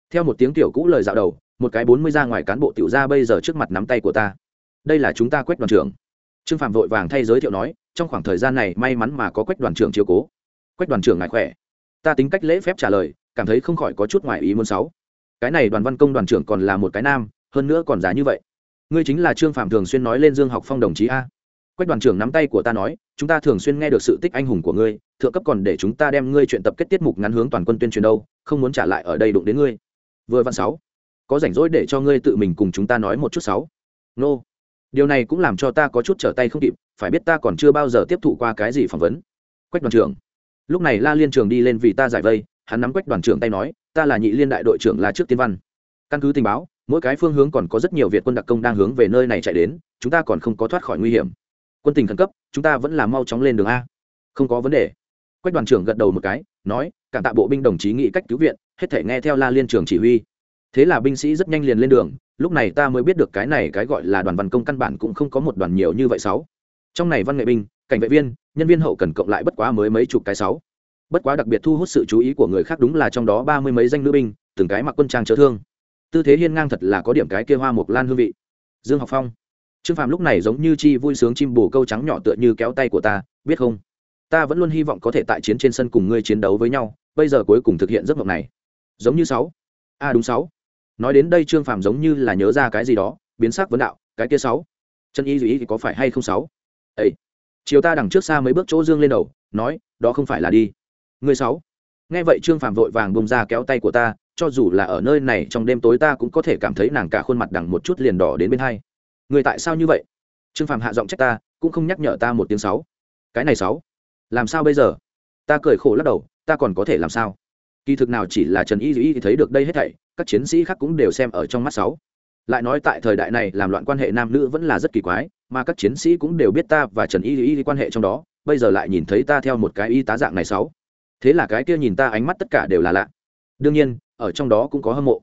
Theo một tiếng tiểu cũ lời dạo đầu một cái bốn mươi ra ngoài cán bộ tiểu ra bây giờ trước mặt nắm tay của ta. Đây là chúng ta quét đoàn trưởng. Trương phạm vội vàng thay giới thiệu nói trong khoảng thời gian này may mắn mà có quét đoàn trưởng chiếu cố. Quét đoàn trưởng ngại khỏe. Ta tính cách lễ phép trả lời cảm thấy không khỏi có chút ngoài ý muốn sáu. Cái này đoàn văn công đoàn trưởng còn là một cái nam, hơn nữa còn giá như vậy. Ngươi chính là trương phạm thường xuyên nói lên dương học phong đồng chí a. Quách đoàn trưởng nắm tay của ta nói, chúng ta thường xuyên nghe được sự tích anh hùng của ngươi, thượng cấp còn để chúng ta đem ngươi chuyện tập kết tiết mục ngắn hướng toàn quân tuyên truyền đâu, không muốn trả lại ở đây đụng đến ngươi. Vừa văn sáu. Có rảnh rỗi để cho ngươi tự mình cùng chúng ta nói một chút sáu. Nô. Điều này cũng làm cho ta có chút trở tay không kịp, phải biết ta còn chưa bao giờ tiếp thụ qua cái gì phỏng vấn. Quách đoàn trưởng. Lúc này la liên trường đi lên vì ta giải vây hắn nắm quách đoàn trưởng tay nói, ta là nhị liên đại đội trưởng là trước tiên văn. Căn cứ tình báo, mỗi cái phương hướng còn có rất nhiều việt quân đặc công đang hướng về nơi này chạy đến, chúng ta còn không có thoát khỏi nguy hiểm. Quân tình khẩn cấp, chúng ta vẫn là mau chóng lên đường a. Không có vấn đề. Quách đoàn trưởng gật đầu một cái, nói, cảm tạ bộ binh đồng chí nghĩ cách cứu viện, hết thể nghe theo la liên trường chỉ huy. Thế là binh sĩ rất nhanh liền lên đường, lúc này ta mới biết được cái này cái gọi là đoàn văn công căn bản cũng không có một đoàn nhiều như vậy sáu. Trong này văn nghệ binh, cảnh vệ viên, nhân viên hậu cần cộng lại bất quá mới mấy chục cái sáu bất quá đặc biệt thu hút sự chú ý của người khác đúng là trong đó ba mươi mấy danh nữ binh, từng cái mặc quân trang chớ thương. Tư thế hiên ngang thật là có điểm cái kia hoa mộc lan hương vị. Dương học phong. Trương Phạm lúc này giống như chi vui sướng chim bồ câu trắng nhỏ tựa như kéo tay của ta, biết không? Ta vẫn luôn hy vọng có thể tại chiến trên sân cùng ngươi chiến đấu với nhau, bây giờ cuối cùng thực hiện giấc mộng này. Giống như sáu. A à đúng sáu. Nói đến đây trương Phạm giống như là nhớ ra cái gì đó, biến sắc vấn đạo, cái kia sáu. Chân y dù ý thì có phải hay không sáu? Ấy chiều ta đằng trước xa mấy bước chỗ dương lên đầu, nói, đó không phải là đi người sáu. Nghe vậy trương phàm vội vàng bung ra kéo tay của ta, cho dù là ở nơi này trong đêm tối ta cũng có thể cảm thấy nàng cả khuôn mặt đằng một chút liền đỏ đến bên hai. Người tại sao như vậy? Trương phàm hạ giọng trách ta, cũng không nhắc nhở ta một tiếng sáu. Cái này sáu. Làm sao bây giờ? Ta cười khổ lắc đầu, ta còn có thể làm sao? Kỳ thực nào chỉ là trần y Dĩ thấy được đây hết thảy, các chiến sĩ khác cũng đều xem ở trong mắt sáu. Lại nói tại thời đại này làm loạn quan hệ nam nữ vẫn là rất kỳ quái, mà các chiến sĩ cũng đều biết ta và trần y y quan hệ trong đó, bây giờ lại nhìn thấy ta theo một cái y tá dạng này sáu thế là cái kia nhìn ta ánh mắt tất cả đều là lạ đương nhiên ở trong đó cũng có hâm mộ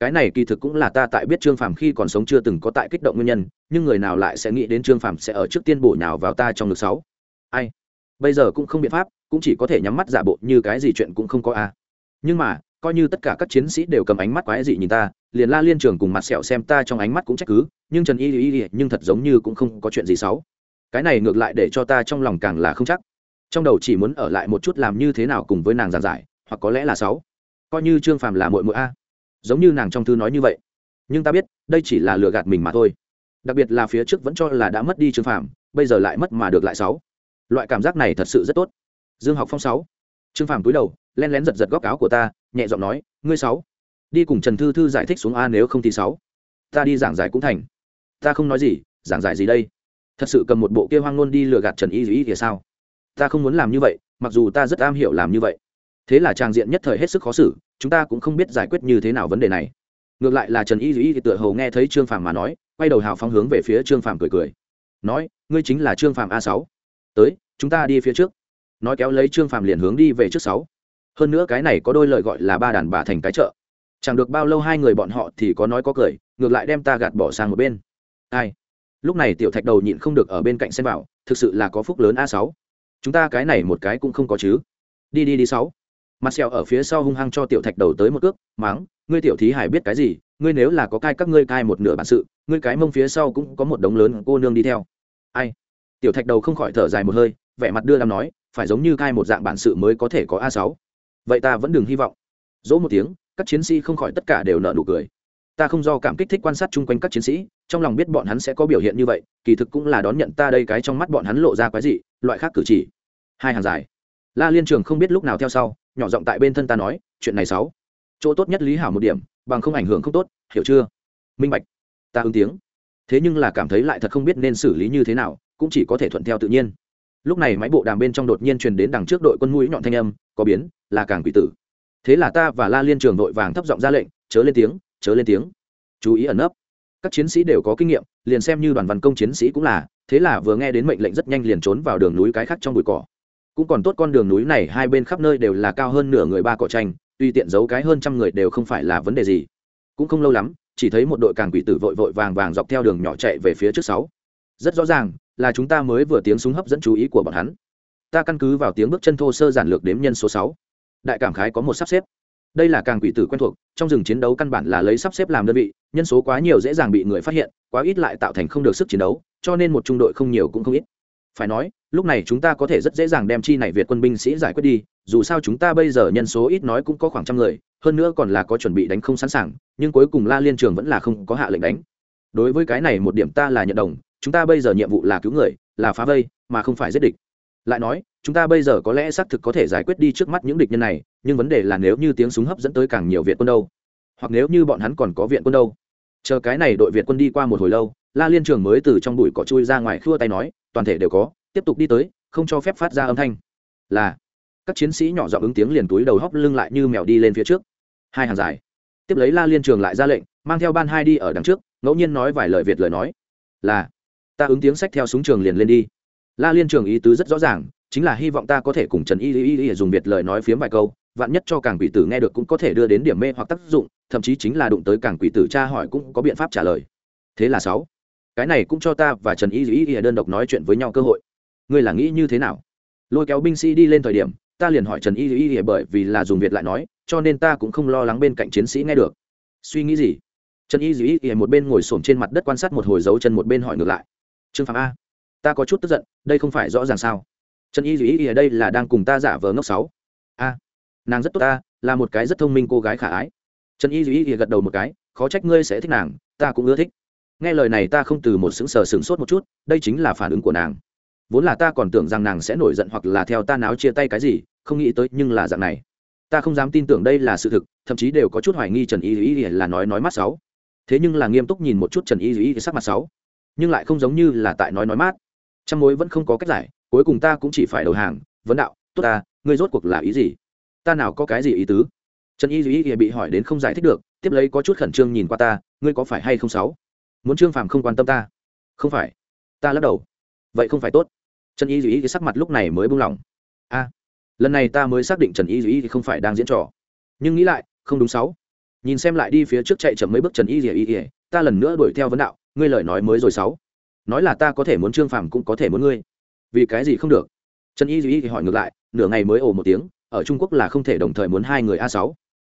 cái này kỳ thực cũng là ta tại biết trương phàm khi còn sống chưa từng có tại kích động nguyên nhân nhưng người nào lại sẽ nghĩ đến trương phàm sẽ ở trước tiên bổ nhào vào ta trong ngực sáu ai bây giờ cũng không biện pháp cũng chỉ có thể nhắm mắt giả bộ như cái gì chuyện cũng không có a nhưng mà coi như tất cả các chiến sĩ đều cầm ánh mắt quái dị nhìn ta liền la liên trường cùng mặt sẹo xem ta trong ánh mắt cũng trách cứ nhưng trần y y y nhưng thật giống như cũng không có chuyện gì xấu cái này ngược lại để cho ta trong lòng càng là không chắc trong đầu chỉ muốn ở lại một chút làm như thế nào cùng với nàng giàn giải, hoặc có lẽ là sáu. Coi như trương phàm là mội mội a. Giống như nàng trong thư nói như vậy. Nhưng ta biết, đây chỉ là lừa gạt mình mà thôi. Đặc biệt là phía trước vẫn cho là đã mất đi trương phàm, bây giờ lại mất mà được lại sáu. Loại cảm giác này thật sự rất tốt. Dương học phong sáu. Trương phàm cúi đầu, len lén giật giật góc áo của ta, nhẹ giọng nói, ngươi sáu, đi cùng trần thư thư giải thích xuống a nếu không thì sáu. Ta đi giảng giải cũng thành. Ta không nói gì, giảng giải gì đây? Thật sự cầm một bộ kia hoang ngôn đi lừa gạt trần y dĩ thì sao? Ta không muốn làm như vậy, mặc dù ta rất am hiểu làm như vậy. Thế là trang diện nhất thời hết sức khó xử, chúng ta cũng không biết giải quyết như thế nào vấn đề này. Ngược lại là trần y y thì tựa hầu nghe thấy trương phàm mà nói, quay đầu hào phóng hướng về phía trương phàm cười cười. Nói, ngươi chính là trương phàm a sáu. Tới, chúng ta đi phía trước. Nói kéo lấy trương phàm liền hướng đi về trước sáu. Hơn nữa cái này có đôi lời gọi là ba đàn bà thành cái chợ. Chẳng được bao lâu hai người bọn họ thì có nói có cười, ngược lại đem ta gạt bỏ sang một bên. Ai? Lúc này tiểu thạch đầu nhịn không được ở bên cạnh xem bảo thực sự là có phúc lớn a sáu chúng ta cái này một cái cũng không có chứ. Đi đi đi sáu. Mặt sẹo ở phía sau hung hăng cho tiểu thạch đầu tới một cước máng ngươi tiểu thí hải biết cái gì? Ngươi nếu là có cai các ngươi cai một nửa bản sự, ngươi cái mông phía sau cũng có một đống lớn cô nương đi theo. Ai? Tiểu thạch đầu không khỏi thở dài một hơi, vẻ mặt đưa làm nói, phải giống như cai một dạng bản sự mới có thể có a sáu. Vậy ta vẫn đừng hy vọng. Dỗ một tiếng, các chiến sĩ không khỏi tất cả đều nợ nụ cười ta không do cảm kích thích quan sát chung quanh các chiến sĩ, trong lòng biết bọn hắn sẽ có biểu hiện như vậy, kỳ thực cũng là đón nhận ta đây cái trong mắt bọn hắn lộ ra cái gì loại khác cử chỉ. Hai hàng dài. La liên trường không biết lúc nào theo sau, nhỏ giọng tại bên thân ta nói, chuyện này sáu. Chỗ tốt nhất lý hảo một điểm, bằng không ảnh hưởng không tốt, hiểu chưa? Minh bạch. Ta ứng tiếng. Thế nhưng là cảm thấy lại thật không biết nên xử lý như thế nào, cũng chỉ có thể thuận theo tự nhiên. Lúc này máy bộ đàm bên trong đột nhiên truyền đến đằng trước đội quân mũi nhọn thanh âm, có biến, là càng quỷ tử. Thế là ta và la liên trường đội vàng thấp giọng ra lệnh, chớ lên tiếng chớ lên tiếng. Chú ý ẩn nấp. Các chiến sĩ đều có kinh nghiệm, liền xem như đoàn văn công chiến sĩ cũng là, thế là vừa nghe đến mệnh lệnh rất nhanh liền trốn vào đường núi cái khác trong bụi cỏ. Cũng còn tốt con đường núi này hai bên khắp nơi đều là cao hơn nửa người ba cỏ tranh, tuy tiện giấu cái hơn trăm người đều không phải là vấn đề gì. Cũng không lâu lắm, chỉ thấy một đội càng quỷ tử vội vội vàng vàng dọc theo đường nhỏ chạy về phía trước sáu. Rất rõ ràng, là chúng ta mới vừa tiếng súng hấp dẫn chú ý của bọn hắn. Ta căn cứ vào tiếng bước chân thô sơ giản lược đếm nhân số sáu. Đại cảm khái có một sắp xếp đây là càng quỷ tử quen thuộc, trong rừng chiến đấu căn bản là lấy sắp xếp làm đơn vị, nhân số quá nhiều dễ dàng bị người phát hiện, quá ít lại tạo thành không được sức chiến đấu, cho nên một trung đội không nhiều cũng không ít. Phải nói, lúc này chúng ta có thể rất dễ dàng đem chi này việt quân binh sĩ giải quyết đi, dù sao chúng ta bây giờ nhân số ít nói cũng có khoảng trăm người, hơn nữa còn là có chuẩn bị đánh không sẵn sàng, nhưng cuối cùng la liên trường vẫn là không có hạ lệnh đánh. Đối với cái này một điểm ta là nhận đồng, chúng ta bây giờ nhiệm vụ là cứu người, là phá vây, mà không phải giết địch. Lại nói chúng ta bây giờ có lẽ xác thực có thể giải quyết đi trước mắt những địch nhân này, nhưng vấn đề là nếu như tiếng súng hấp dẫn tới càng nhiều viện quân đâu? Hoặc nếu như bọn hắn còn có viện quân đâu? Chờ cái này đội viện quân đi qua một hồi lâu, la liên trường mới từ trong bụi cỏ chui ra ngoài khua tay nói, toàn thể đều có, tiếp tục đi tới, không cho phép phát ra âm thanh. Là, các chiến sĩ nhỏ giọng ứng tiếng liền túi đầu hóc lưng lại như mèo đi lên phía trước. Hai hàng dài. Tiếp lấy la liên trường lại ra lệnh, mang theo ban hai đi ở đằng trước, ngẫu nhiên nói vài lời việt lời nói. Là, ta ứng tiếng sách theo súng trường liền lên đi. La liên trường ý tứ rất rõ ràng chính là hy vọng ta có thể cùng trần y y y dùng việt lời nói phiếm vài câu vạn nhất cho càng quỷ tử nghe được cũng có thể đưa đến điểm mê hoặc tác dụng thậm chí chính là đụng tới càng quỷ tử tra hỏi cũng có biện pháp trả lời thế là sáu cái này cũng cho ta và trần y y y đơn độc nói chuyện với nhau cơ hội ngươi là nghĩ như thế nào lôi kéo binh sĩ đi lên thời điểm ta liền hỏi trần y y y bởi vì là dùng việt lại nói cho nên ta cũng không lo lắng bên cạnh chiến sĩ nghe được suy nghĩ gì trần y y y một bên ngồi xổm trên mặt đất quan sát một hồi dấu chân một bên hỏi ngược lại trương phạm a ta có chút tức giận đây không phải rõ ràng sao trần y duy y ở đây là đang cùng ta giả vờ ngốc sáu. A, nàng rất tốt ta, là một cái rất thông minh cô gái khả ái. Trần y duy y gật đầu một cái, khó trách ngươi sẽ thích nàng, ta cũng ưa thích. Nghe lời này ta không từ một sững sờ sửng sốt một chút, đây chính là phản ứng của nàng. Vốn là ta còn tưởng rằng nàng sẽ nổi giận hoặc là theo ta náo chia tay cái gì, không nghĩ tới nhưng là dạng này. Ta không dám tin tưởng đây là sự thực, thậm chí đều có chút hoài nghi trần y y là nói nói mắt sáu. Thế nhưng là nghiêm túc nhìn một chút trần y y sắc mặt sáu. Nhưng lại không giống như là tại nói nói mát. Trong mối vẫn không có cách giải cuối cùng ta cũng chỉ phải đầu hàng, vấn đạo, tốt ta, ngươi rốt cuộc là ý gì? Ta nào có cái gì ý tứ? Trần y y bị hỏi đến không giải thích được, tiếp lấy có chút khẩn trương nhìn qua ta, ngươi có phải hay không sáu muốn trương phàm không quan tâm ta? Không phải. Ta lắc đầu. Vậy không phải tốt. Trần y duy sắc mặt lúc này mới buông lỏng. A, lần này ta mới xác định trần y duy không phải đang diễn trò. Nhưng nghĩ lại, không đúng sáu nhìn xem lại đi phía trước chạy chậm mấy bước trần y duy ta lần nữa đuổi theo vấn đạo, ngươi lời nói mới rồi sáu nói là ta có thể muốn trương phàm cũng có thể muốn ngươi vì cái gì không được? Trần y duy hỏi ngược lại, nửa ngày mới ồ một tiếng, ở trung quốc là không thể đồng thời muốn hai người a sáu.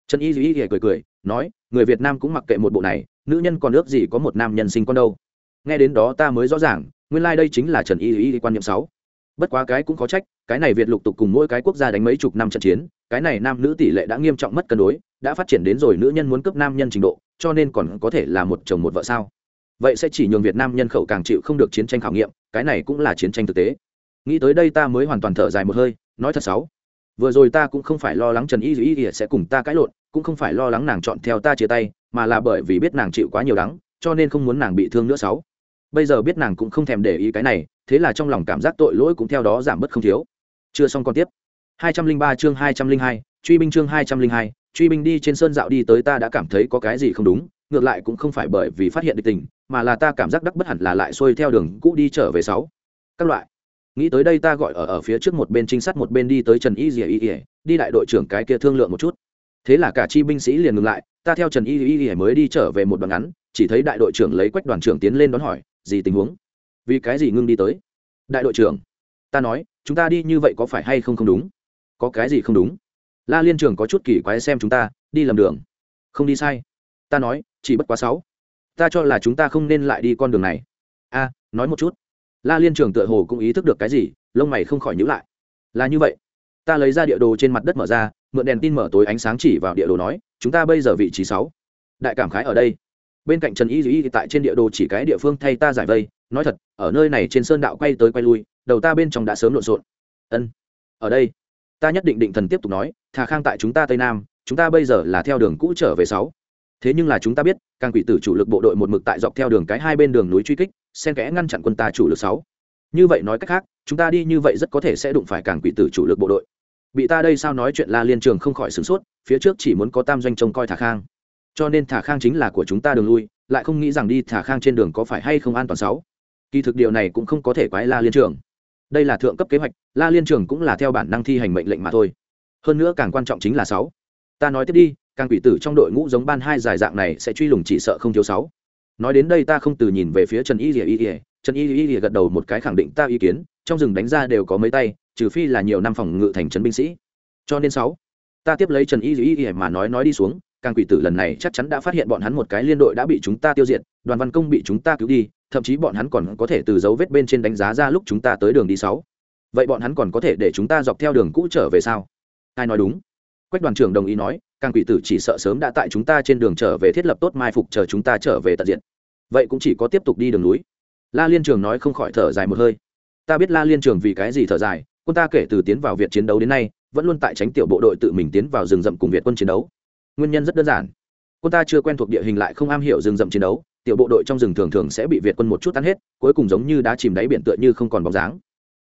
Trần y duy cười cười, nói, người việt nam cũng mặc kệ một bộ này, nữ nhân còn ước gì có một nam nhân sinh con đâu. Nghe đến đó ta mới rõ ràng, nguyên lai、like、đây chính là trần y y quan niệm sáu. Bất quá cái cũng có trách, cái này việt lục tục cùng mỗi cái quốc gia đánh mấy chục năm trận chiến, cái này nam nữ tỷ lệ đã nghiêm trọng mất cân đối, đã phát triển đến rồi nữ nhân muốn cướp nam nhân trình độ, cho nên còn có thể là một chồng một vợ sao? Vậy sẽ chỉ nhường việt nam nhân khẩu càng chịu không được chiến tranh khảo nghiệm cái này cũng là chiến tranh thực tế. Nghĩ tới đây ta mới hoàn toàn thở dài một hơi nói thật sáu vừa rồi ta cũng không phải lo lắng trần y dù y sẽ cùng ta cãi lộn cũng không phải lo lắng nàng chọn theo ta chia tay mà là bởi vì biết nàng chịu quá nhiều đắng cho nên không muốn nàng bị thương nữa sáu bây giờ biết nàng cũng không thèm để ý cái này thế là trong lòng cảm giác tội lỗi cũng theo đó giảm bớt không thiếu. Chưa xong còn tiếp. 203 chương 202, truy binh chương 202, truy binh đi trên sơn dạo đi tới ta đã cảm thấy có cái gì không đúng ngược lại cũng không phải bởi vì phát hiện địch tình mà là ta cảm giác đắc bất hẳn là lại xuôi theo đường cũ đi trở về sáu. Các loại. Nghĩ tới đây ta gọi ở ở phía trước một bên trinh sát một bên đi tới trần y dìa y ỉa đi đại đội trưởng cái kia thương lượng một chút. Thế là cả chi binh sĩ liền ngừng lại, ta theo trần y y y mới đi trở về một đoạn ngắn, chỉ thấy đại đội trưởng lấy quách đoàn trưởng tiến lên đón hỏi, gì tình huống? Vì cái gì ngưng đi tới? Đại đội trưởng, ta nói, chúng ta đi như vậy có phải hay không không đúng? Có cái gì không đúng? La liên trưởng có chút kỳ quái xem chúng ta, đi lầm đường. Không đi sai. Ta nói, chỉ bất quá sáu ta cho là chúng ta không nên lại đi con đường này. A, nói một chút. La liên trường tựa hồ cũng ý thức được cái gì, lông mày không khỏi nhữ lại. Là như vậy. Ta lấy ra địa đồ trên mặt đất mở ra, mượn đèn tin mở tối ánh sáng chỉ vào địa đồ nói, chúng ta bây giờ vị trí sáu. Đại cảm khái ở đây. Bên cạnh trần y dĩ tại trên địa đồ chỉ cái địa phương thay ta giải vây, nói thật, ở nơi này trên sơn đạo quay tới quay lui, đầu ta bên trong đã sớm lộn xộn. Ân. Ở đây. Ta nhất định định thần tiếp tục nói, thà khang tại chúng ta tây nam, chúng ta bây giờ là theo đường cũ trở về sáu thế nhưng là chúng ta biết, càng quỷ tử chủ lực bộ đội một mực tại dọc theo đường cái hai bên đường núi truy kích, xen kẽ ngăn chặn quân ta chủ lực sáu. Như vậy nói cách khác, chúng ta đi như vậy rất có thể sẽ đụng phải càng quỷ tử chủ lực bộ đội. Bị ta đây sao nói chuyện la liên trường không khỏi sửng sốt, phía trước chỉ muốn có tam doanh trông coi thả khang. Cho nên thả khang chính là của chúng ta đường lui, lại không nghĩ rằng đi thả khang trên đường có phải hay không an toàn sáu. Kỳ thực điều này cũng không có thể quái la liên trường. Đây là thượng cấp kế hoạch, la liên trường cũng là theo bản năng thi hành mệnh lệnh mà thôi. Hơn nữa càng quan trọng chính là sáu. Ta nói tiếp đi càng quỷ tử trong đội ngũ giống ban hai giải dạng này sẽ truy lùng chỉ sợ không thiếu sáu. Nói đến đây ta không từ nhìn về phía trần y Lìa y Lìa. trần y y gật đầu một cái khẳng định ta ý kiến, trong rừng đánh ra đều có mấy tay, trừ phi là nhiều năm phòng ngự thành trấn binh sĩ. Cho nên sáu, ta tiếp lấy trần y Lìa, y mà nói nói đi xuống, càng quỷ tử lần này chắc chắn đã phát hiện bọn hắn một cái liên đội đã bị chúng ta tiêu diệt, đoàn văn công bị chúng ta cứu đi, thậm chí bọn hắn còn có thể từ dấu vết bên trên đánh giá ra lúc chúng ta tới đường đi sáu. Vậy bọn hắn còn có thể để chúng ta dọc theo đường cũ trở về sao? Ai nói đúng? Quách đoàn trưởng đồng ý nói càng quỷ tử chỉ sợ sớm đã tại chúng ta trên đường trở về thiết lập tốt mai phục chờ chúng ta trở về tận diện. Vậy cũng chỉ có tiếp tục đi đường núi. La liên trường nói không khỏi thở dài một hơi. Ta biết la liên trường vì cái gì thở dài, quân ta kể từ tiến vào việt chiến đấu đến nay, vẫn luôn tại tránh tiểu bộ đội tự mình tiến vào rừng rậm cùng việt quân chiến đấu. Nguyên nhân rất đơn giản. Quân ta chưa quen thuộc địa hình lại không am hiểu rừng rậm chiến đấu, tiểu bộ đội trong rừng thường thường sẽ bị việt quân một chút tan hết, cuối cùng giống như đã chìm đáy biển tựa như không còn bóng dáng.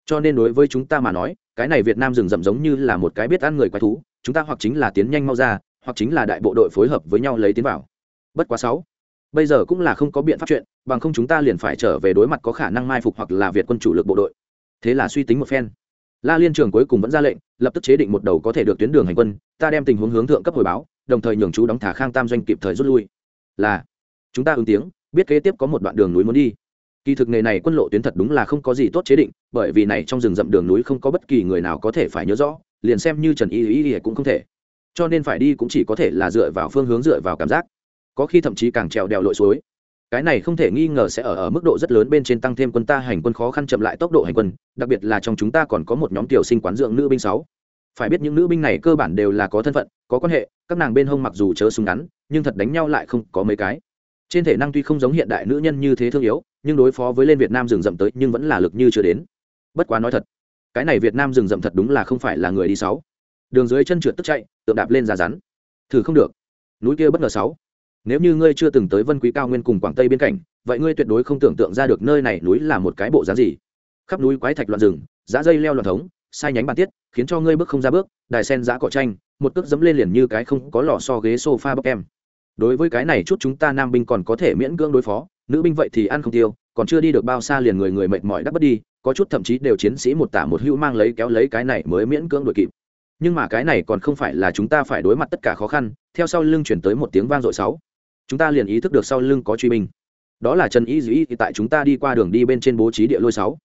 Cho nên đối với chúng ta mà nói, cái này việt nam rừng rậm giống như là một cái biết ăn người quái thú, chúng ta hoặc chính là tiến nhanh mau ra hoặc chính là đại bộ đội phối hợp với nhau lấy tiến vào. Bất quá sáu. Bây giờ cũng là không có biện pháp chuyện, bằng không chúng ta liền phải trở về đối mặt có khả năng mai phục hoặc là việt quân chủ lực bộ đội. Thế là suy tính một phen. La liên trường cuối cùng vẫn ra lệnh, lập tức chế định một đầu có thể được tuyến đường hành quân, ta đem tình huống hướng thượng cấp hồi báo, đồng thời nhường chú đóng thả khang tam doanh kịp thời rút lui. Là, chúng ta ứng tiếng, biết kế tiếp có một đoạn đường núi muốn đi. Kỳ thực nghề này quân lộ tuyến thật đúng là không có gì tốt chế định, bởi vì này trong rừng rậm đường núi không có bất kỳ người nào có thể phải nhớ rõ, liền xem như trần y y y cũng không thể cho nên phải đi cũng chỉ có thể là dựa vào phương hướng dựa vào cảm giác. Có khi thậm chí càng trèo đèo lội suối. Cái này không thể nghi ngờ sẽ ở ở mức độ rất lớn bên trên tăng thêm quân ta hành quân khó khăn chậm lại tốc độ hành quân, đặc biệt là trong chúng ta còn có một nhóm tiểu sinh quán dưỡng nữ binh sáu. Phải biết những nữ binh này cơ bản đều là có thân phận, có quan hệ, các nàng bên hông mặc dù chớ súng ngắn, nhưng thật đánh nhau lại không có mấy cái. Trên thể năng tuy không giống hiện đại nữ nhân như thế thương yếu, nhưng đối phó với lên việt nam rừng rậm tới, nhưng vẫn là lực như chưa đến. Bất quá nói thật, cái này việt nam rừng rậm thật đúng là không phải là người đi sáu. Đường dưới chân trượt tức chạy tượng đạp lên ra rắn. Thử không được. Núi kia bất ngờ sáu. Nếu như ngươi chưa từng tới vân quý cao nguyên cùng quảng tây biên cảnh vậy ngươi tuyệt đối không tưởng tượng ra được nơi này núi là một cái bộ dáng gì. Khắp núi quái thạch loạn rừng giá dây leo loạn thống, sai nhánh bàn tiết, khiến cho ngươi bước không ra bước, đài sen giá cỏ tranh, một cước dẫm lên liền như cái không có lò so ghế sofa bọc em. Đối với cái này chút chúng ta nam binh còn có thể miễn cưỡng đối phó, nữ binh vậy thì ăn không tiêu, còn chưa đi được bao xa liền người người mệt mỏi đắp bất đi, có chút thậm chí đều chiến sĩ một tả một hữu mang lấy kéo lấy cái này mới miễn cưỡng đuổi kịp nhưng mà cái này còn không phải là chúng ta phải đối mặt tất cả khó khăn, theo sau lưng chuyển tới một tiếng vang dội sáu. Chúng ta liền ý thức được sau lưng có truy binh. Đó là trần y dĩ tại chúng ta đi qua đường đi bên trên bố trí địa lôi sáu.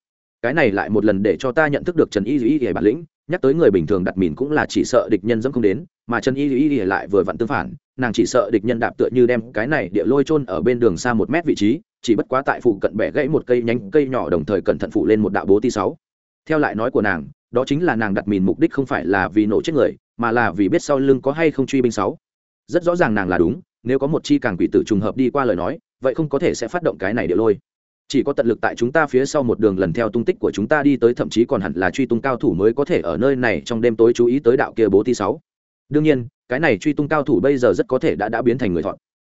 Cái này lại một lần để cho ta nhận thức được trần y dĩ thì bản lĩnh, nhắc tới người bình thường đặt mìn cũng là chỉ sợ địch nhân dẫm không đến, mà trần y dĩ lại vừa vặn tương phản, nàng chỉ sợ địch nhân đạp tựa như đem cái này địa lôi chôn ở bên đường xa một mét vị trí, chỉ bất quá tại phụ cận bẻ gãy một cây nhánh cây nhỏ đồng thời cẩn thận phụ lên một đạo bố ti sáu theo lại nói của nàng, đó chính là nàng đặt mìn mục đích không phải là vì nổ chết người, mà là vì biết sau lưng có hay không truy binh sáu. Rất rõ ràng nàng là đúng, nếu có một chi càng quỷ tử trùng hợp đi qua lời nói, vậy không có thể sẽ phát động cái này địa lôi. Chỉ có tận lực tại chúng ta phía sau một đường lần theo tung tích của chúng ta đi tới, thậm chí còn hẳn là truy tung cao thủ mới có thể ở nơi này trong đêm tối chú ý tới đạo kia bố ti sáu. Đương nhiên, cái này truy tung cao thủ bây giờ rất có thể đã đã biến thành người thọn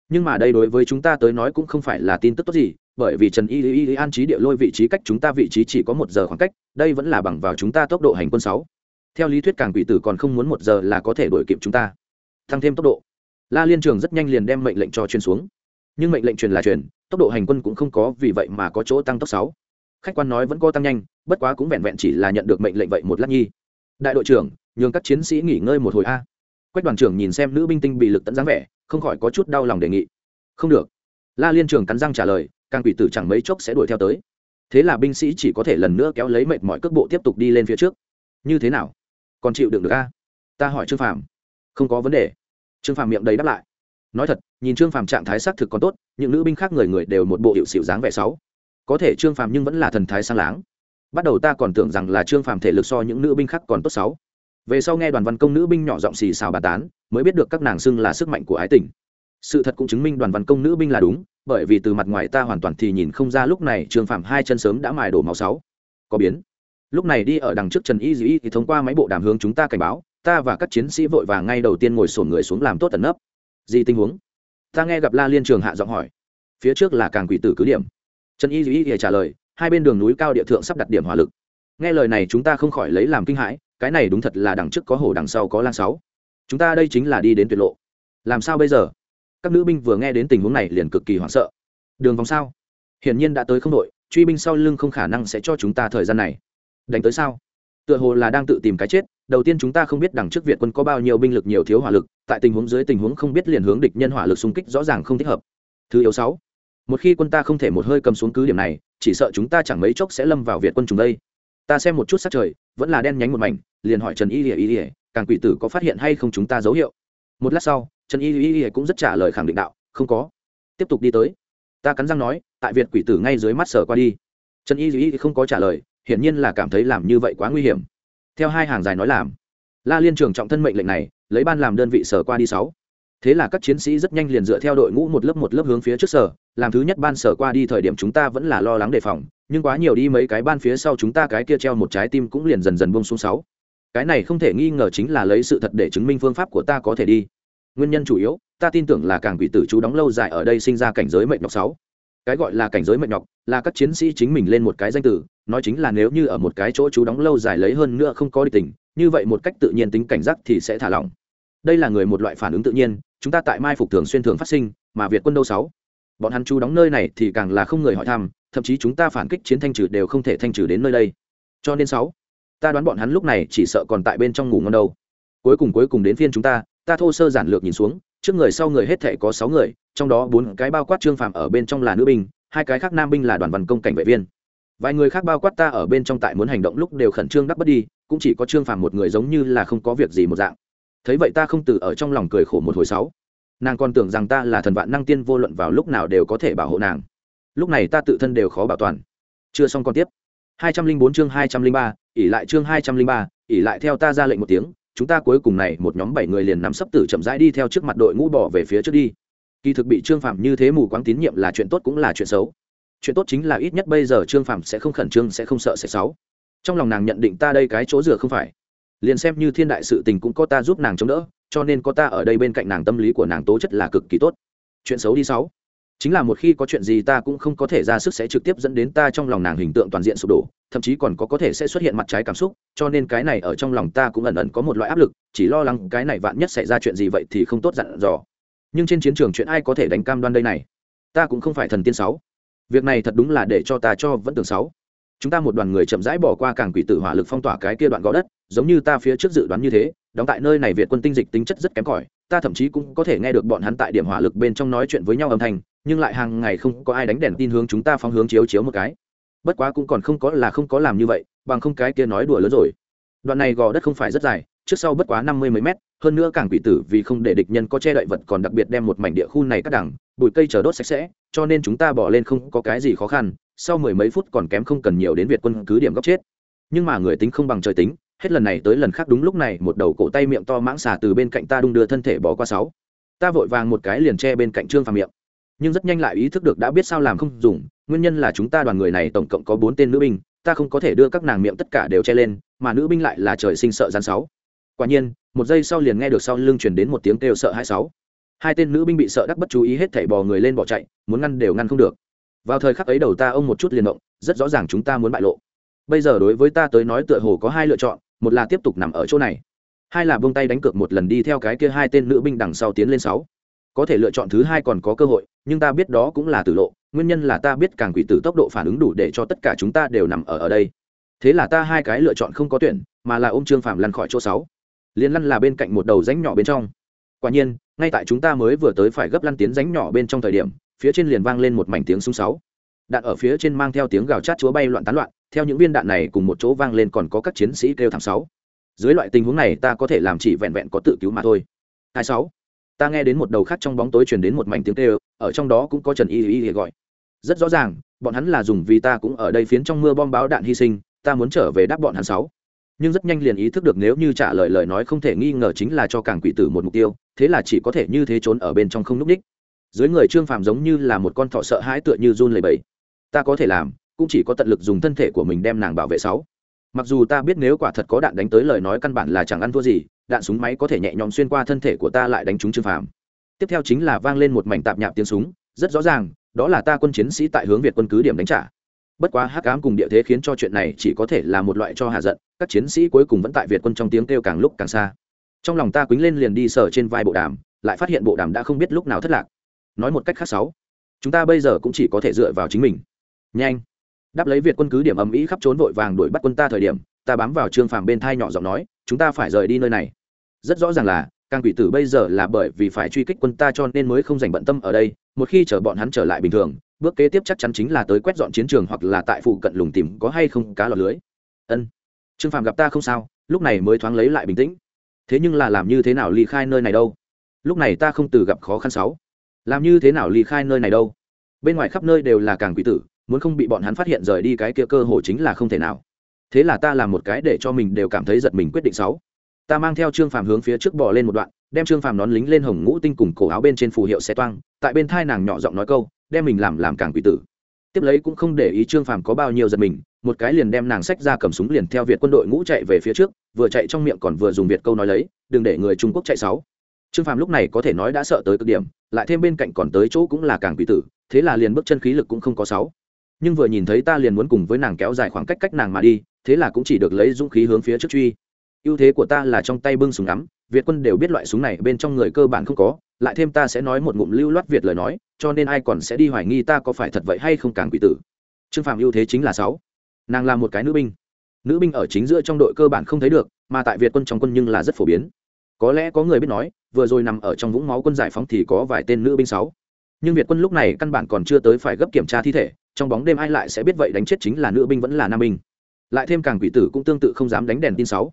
nhưng mà đây đối với chúng ta tới nói cũng không phải là tin tức tốt gì bởi vì trần y y y an trí địa lôi vị trí cách chúng ta vị trí chỉ có một giờ khoảng cách, đây vẫn là bằng vào chúng ta tốc độ hành quân sáu. Theo lý thuyết càng quỷ tử còn không muốn một giờ là có thể đuổi kịp chúng ta. Tăng thêm tốc độ. La liên trường rất nhanh liền đem mệnh lệnh cho truyền xuống. Nhưng mệnh lệnh truyền là truyền, tốc độ hành quân cũng không có, vì vậy mà có chỗ tăng tốc sáu. Khách quan nói vẫn có tăng nhanh, bất quá cũng vẹn vẹn chỉ là nhận được mệnh lệnh vậy một lát nhi. Đại đội trưởng, nhường các chiến sĩ nghỉ ngơi một hồi a. Quách đoàn trưởng nhìn xem nữ binh tinh bị lực tận dáng vẻ, không khỏi có chút đau lòng đề nghị. Không được la liên trường cắn răng trả lời, càng quỷ tử chẳng mấy chốc sẽ đuổi theo tới. Thế là binh sĩ chỉ có thể lần nữa kéo lấy mệt mọi cước bộ tiếp tục đi lên phía trước. Như thế nào? Còn chịu đựng được a ta hỏi trương phàm. Không có vấn đề. Trương phàm miệng đầy đáp lại. Nói thật, nhìn trương phàm trạng thái xác thực còn tốt, những nữ binh khác người người đều một bộ hiệu xịu dáng vẻ sáu có thể trương phàm nhưng vẫn là thần thái sang láng. Bắt đầu ta còn tưởng rằng là trương phàm thể lực so những nữ binh khác còn tốt sáu về sau nghe đoàn văn công nữ binh nhỏ giọng xì xào bà tán, mới biết được các nàng xưng là sức mạnh của ái tình sự thật cũng chứng minh đoàn văn công nữ binh là đúng, bởi vì từ mặt ngoài ta hoàn toàn thì nhìn không ra lúc này trương Phạm hai chân sớm đã mài đổ máu sáu. Có biến. Lúc này đi ở đằng trước trần y dĩ thì thông qua máy bộ đàm hướng chúng ta cảnh báo, ta và các chiến sĩ vội vàng ngay đầu tiên ngồi sổn người xuống làm tốt tận nấp. Gì tình huống? Ta nghe gặp la liên trường hạ giọng hỏi. Phía trước là càng quỷ tử cứ điểm. Trần y dĩ thì trả lời, hai bên đường núi cao địa thượng sắp đặt điểm hỏa lực. Nghe lời này chúng ta không khỏi lấy làm kinh hãi, cái này đúng thật là đằng trước có hổ đằng sau có lan sáu. Chúng ta đây chính là đi đến tuyệt lộ. Làm sao bây giờ? Các nữ binh vừa nghe đến tình huống này liền cực kỳ hoảng sợ. Đường vòng sao? Hiển nhiên đã tới không đội, truy binh sau lưng không khả năng sẽ cho chúng ta thời gian này. Đánh tới sao? Tựa hồ là đang tự tìm cái chết, đầu tiên chúng ta không biết đằng trước việt quân có bao nhiêu binh lực, nhiều thiếu hỏa lực, tại tình huống dưới tình huống không biết liền hướng địch nhân hỏa lực xung kích rõ ràng không thích hợp. Thứ yếu sáu, một khi quân ta không thể một hơi cầm xuống cứ điểm này, chỉ sợ chúng ta chẳng mấy chốc sẽ lâm vào việt quân chúng đây. Ta xem một chút sát trời, vẫn là đen nhánh một mảnh, liền hỏi trần y ỉa y ỉa càng quỷ tử có phát hiện hay không chúng ta dấu hiệu? Một lát sau trần y y y cũng rất trả lời khẳng định đạo, không có. Tiếp tục đi tới. Ta cắn răng nói, tại việt quỷ tử ngay dưới mắt sở qua đi. Trần y y không có trả lời, hiển nhiên là cảm thấy làm như vậy quá nguy hiểm. Theo hai hàng dài nói làm, la liên trường trọng thân mệnh lệnh này, lấy ban làm đơn vị sở qua đi sáu. Thế là các chiến sĩ rất nhanh liền dựa theo đội ngũ một lớp một lớp hướng phía trước sở, làm thứ nhất ban sở qua đi thời điểm chúng ta vẫn là lo lắng đề phòng, nhưng quá nhiều đi mấy cái ban phía sau chúng ta cái kia treo một trái tim cũng liền dần dần bông xuống sáu. Cái này không thể nghi ngờ chính là lấy sự thật để chứng minh phương pháp của ta có thể đi nguyên nhân chủ yếu, ta tin tưởng là càng quỷ tử chú đóng lâu dài ở đây sinh ra cảnh giới mệnh nhọc sáu. Cái gọi là cảnh giới mệnh nhọc, là các chiến sĩ chính mình lên một cái danh từ, nói chính là nếu như ở một cái chỗ chú đóng lâu dài lấy hơn nữa không có địch tình, như vậy một cách tự nhiên tính cảnh giác thì sẽ thả lỏng. Đây là người một loại phản ứng tự nhiên, chúng ta tại mai phục thường xuyên thường phát sinh, mà việt quân đâu sáu? Bọn hắn chú đóng nơi này thì càng là không người hỏi thăm, thậm chí chúng ta phản kích chiến thanh trừ đều không thể thanh trừ đến nơi đây. Cho nên sáu, ta đoán bọn hắn lúc này chỉ sợ còn tại bên trong ngủ ngon đâu. Cuối cùng cuối cùng đến phiên chúng ta ta thô sơ giản lược nhìn xuống trước người sau người hết thể có sáu người trong đó bốn cái bao quát trương phàm ở bên trong là nữ binh hai cái khác nam binh là đoàn văn công cảnh vệ viên. Vài người khác bao quát ta ở bên trong tại muốn hành động lúc đều khẩn trương đắp bất đi cũng chỉ có trương phàm một người giống như là không có việc gì một dạng. Thấy vậy ta không từ ở trong lòng cười khổ một hồi sáu. Nàng còn tưởng rằng ta là thần vạn năng tiên vô luận vào lúc nào đều có thể bảo hộ nàng. Lúc này ta tự thân đều khó bảo toàn. Chưa xong còn tiếp. 204 chương 203, ỉ lại chương 203, ỉ lại theo ta ra lệnh một tiếng chúng ta cuối cùng này một nhóm bảy người liền nắm sấp tử chậm rãi đi theo trước mặt đội ngũ bỏ về phía trước đi. Kỳ thực bị trương phạm như thế mù quáng tín nhiệm là chuyện tốt cũng là chuyện xấu. Chuyện tốt chính là ít nhất bây giờ trương phạm sẽ không khẩn trương, sẽ không sợ sẽ xấu. Trong lòng nàng nhận định ta đây cái chỗ dựa không phải. Liền xem như thiên đại sự tình cũng có ta giúp nàng chống đỡ, cho nên có ta ở đây bên cạnh nàng tâm lý của nàng tố chất là cực kỳ tốt. Chuyện xấu đi sáu chính là một khi có chuyện gì ta cũng không có thể ra sức sẽ trực tiếp dẫn đến ta trong lòng nàng hình tượng toàn diện sụp đổ, thậm chí còn có có thể sẽ xuất hiện mặt trái cảm xúc, cho nên cái này ở trong lòng ta cũng ẩn ẩn có một loại áp lực, chỉ lo lắng cái này vạn nhất xảy ra chuyện gì vậy thì không tốt dặn dò. Nhưng trên chiến trường chuyện ai có thể đánh cam đoan đây này? Ta cũng không phải thần tiên sáu. Việc này thật đúng là để cho ta cho vẫn tưởng sáu chúng ta một đoàn người chậm rãi bỏ qua cảng quỷ tử hỏa lực phong tỏa cái kia đoạn gò đất, giống như ta phía trước dự đoán như thế, đóng tại nơi này việt quân tinh dịch tính chất rất kém cỏi, ta thậm chí cũng có thể nghe được bọn hắn tại điểm hỏa lực bên trong nói chuyện với nhau âm thanh, nhưng lại hàng ngày không có ai đánh đèn tin hướng chúng ta phóng hướng chiếu chiếu một cái. Bất quá cũng còn không có là không có làm như vậy, bằng không cái kia nói đùa lớn rồi. Đoạn này gò đất không phải rất dài, trước sau bất quá năm mươi mấy mét, hơn nữa càng quỷ tử vì không để địch nhân có che đậy vật còn đặc biệt đem một mảnh địa khu này cắt đẳng bụi cây chờ đốt sạch sẽ, cho nên chúng ta bỏ lên không có cái gì khó khăn sau mười mấy phút còn kém không cần nhiều đến việt quân cứ điểm góc chết. Nhưng mà người tính không bằng trời tính, hết lần này tới lần khác đúng lúc này một đầu cổ tay miệng to mãng xà từ bên cạnh ta đung đưa thân thể bỏ qua sáu. Ta vội vàng một cái liền che bên cạnh trương phàm miệng. Nhưng rất nhanh lại ý thức được đã biết sao làm không dùng, nguyên nhân là chúng ta đoàn người này tổng cộng có bốn tên nữ binh, ta không có thể đưa các nàng miệng tất cả đều che lên, mà nữ binh lại là trời sinh sợ gian sáu. Quả nhiên, một giây sau liền nghe được sau lưng truyền đến một tiếng kêu sợ hai sáu. Hai tên nữ binh bị sợ đắc bất chú ý hết thảy bò người lên bỏ chạy, muốn ngăn đều ngăn không được vào thời khắc ấy đầu ta ông một chút liền động, rất rõ ràng chúng ta muốn bại lộ. Bây giờ đối với ta tới nói tựa hồ có hai lựa chọn, một là tiếp tục nằm ở chỗ này, hai là buông tay đánh cược một lần đi theo cái kia hai tên nữ binh đằng sau tiến lên sáu. Có thể lựa chọn thứ hai còn có cơ hội, nhưng ta biết đó cũng là tử lộ, nguyên nhân là ta biết càng quỷ tử tốc độ phản ứng đủ để cho tất cả chúng ta đều nằm ở ở đây. Thế là ta hai cái lựa chọn không có tuyển, mà là ôm trương phạm lăn khỏi chỗ sáu. Liên lăn là bên cạnh một đầu ránh nhỏ bên trong. Quả nhiên, ngay tại chúng ta mới vừa tới phải gấp lăn tiến ránh nhỏ bên trong thời điểm phía trên liền vang lên một mảnh tiếng súng sáu. Đạn ở phía trên mang theo tiếng gào chát chúa bay loạn tán loạn, theo những viên đạn này cùng một chỗ vang lên còn có các chiến sĩ kêu thảm sáu. Dưới loại tình huống này, ta có thể làm chỉ vẹn vẹn có tự cứu mà thôi. Hai sáu. Ta nghe đến một đầu khác trong bóng tối truyền đến một mảnh tiếng kêu, ở trong đó cũng có trần y y gọi. Rất rõ ràng, bọn hắn là dùng vì ta cũng ở đây phiến trong mưa bom báo đạn hy sinh, ta muốn trở về đáp bọn hắn sáu. Nhưng rất nhanh liền ý thức được nếu như trả lời lời nói không thể nghi ngờ chính là cho càng quỷ tử một mục tiêu, thế là chỉ có thể như thế trốn ở bên trong không núp đích dưới người trương phàm giống như là một con thọ sợ hãi tựa như run lầy bẫy ta có thể làm, cũng chỉ có tận lực dùng thân thể của mình đem nàng bảo vệ sáu. Mặc dù ta biết nếu quả thật có đạn đánh tới lời nói căn bản là chẳng ăn thua gì, đạn súng máy có thể nhẹ nhõm xuyên qua thân thể của ta lại đánh trúng trương phàm. Tiếp theo chính là vang lên một mảnh tạp nhạp tiếng súng, rất rõ ràng, đó là ta quân chiến sĩ tại hướng việt quân cứ điểm đánh trả. Bất quá hắc ám cùng địa thế khiến cho chuyện này chỉ có thể là một loại cho hạ giận, các chiến sĩ cuối cùng vẫn tại việt quân trong tiếng kêu càng lúc càng xa. Trong lòng ta quýnh lên liền đi sở trên vai bộ đàm, lại phát hiện bộ đàm đã không biết lúc nào thất lạc nói một cách khác sáu. Chúng ta bây giờ cũng chỉ có thể dựa vào chính mình. Nhanh. Đáp lấy việt quân cứ điểm ầm ĩ khắp trốn vội vàng đuổi bắt quân ta thời điểm, ta bám vào trương phàm bên thai nhỏ giọng nói, chúng ta phải rời đi nơi này. Rất rõ ràng là càng quỷ tử bây giờ là bởi vì phải truy kích quân ta cho nên mới không dành bận tâm ở đây, một khi chở bọn hắn trở lại bình thường, bước kế tiếp chắc chắn chính là tới quét dọn chiến trường hoặc là tại phụ cận lùng tìm có hay không cá lọt lưới. Ân. Trương phàm gặp ta không sao, lúc này mới thoáng lấy lại bình tĩnh. Thế nhưng là làm như thế nào ly khai nơi này đâu? Lúc này ta không từ gặp khó khăn sáu làm như thế nào ly khai nơi này đâu? Bên ngoài khắp nơi đều là càng quỷ tử, muốn không bị bọn hắn phát hiện rời đi cái kia cơ hội chính là không thể nào. Thế là ta làm một cái để cho mình đều cảm thấy giật mình quyết định sáu. Ta mang theo trương phàm hướng phía trước bỏ lên một đoạn, đem trương phàm nón lính lên hồng ngũ tinh cùng cổ áo bên trên phù hiệu xe toang, tại bên thai nàng nhỏ giọng nói câu, đem mình làm làm càng quỷ tử. Tiếp lấy cũng không để ý trương phàm có bao nhiêu giật mình, một cái liền đem nàng sách ra cầm súng liền theo việt quân đội ngũ chạy về phía trước, vừa chạy trong miệng còn vừa dùng việt câu nói lấy, đừng để người trung quốc chạy sáu. Trương phàm lúc này có thể nói đã sợ tới cực điểm lại thêm bên cạnh còn tới chỗ cũng là càng quỷ tử, thế là liền bước chân khí lực cũng không có sáu. Nhưng vừa nhìn thấy ta liền muốn cùng với nàng kéo dài khoảng cách cách nàng mà đi, thế là cũng chỉ được lấy dũng khí hướng phía trước truy. Ưu thế của ta là trong tay bưng súng ngắm, việt quân đều biết loại súng này bên trong người cơ bản không có, lại thêm ta sẽ nói một ngụm lưu loát việt lời nói, cho nên ai còn sẽ đi hoài nghi ta có phải thật vậy hay không càng quỷ tử. Trương phạm ưu thế chính là sáu. Nàng là một cái nữ binh. Nữ binh ở chính giữa trong đội cơ bản không thấy được, mà tại việt quân trong quân nhưng là rất phổ biến. Có lẽ có người biết nói vừa rồi nằm ở trong vũng máu quân giải phóng thì có vài tên nữ binh sáu. Nhưng việt quân lúc này căn bản còn chưa tới phải gấp kiểm tra thi thể, trong bóng đêm ai lại sẽ biết vậy đánh chết chính là nữ binh vẫn là nam binh. Lại thêm càng quỷ tử cũng tương tự không dám đánh đèn tin sáu.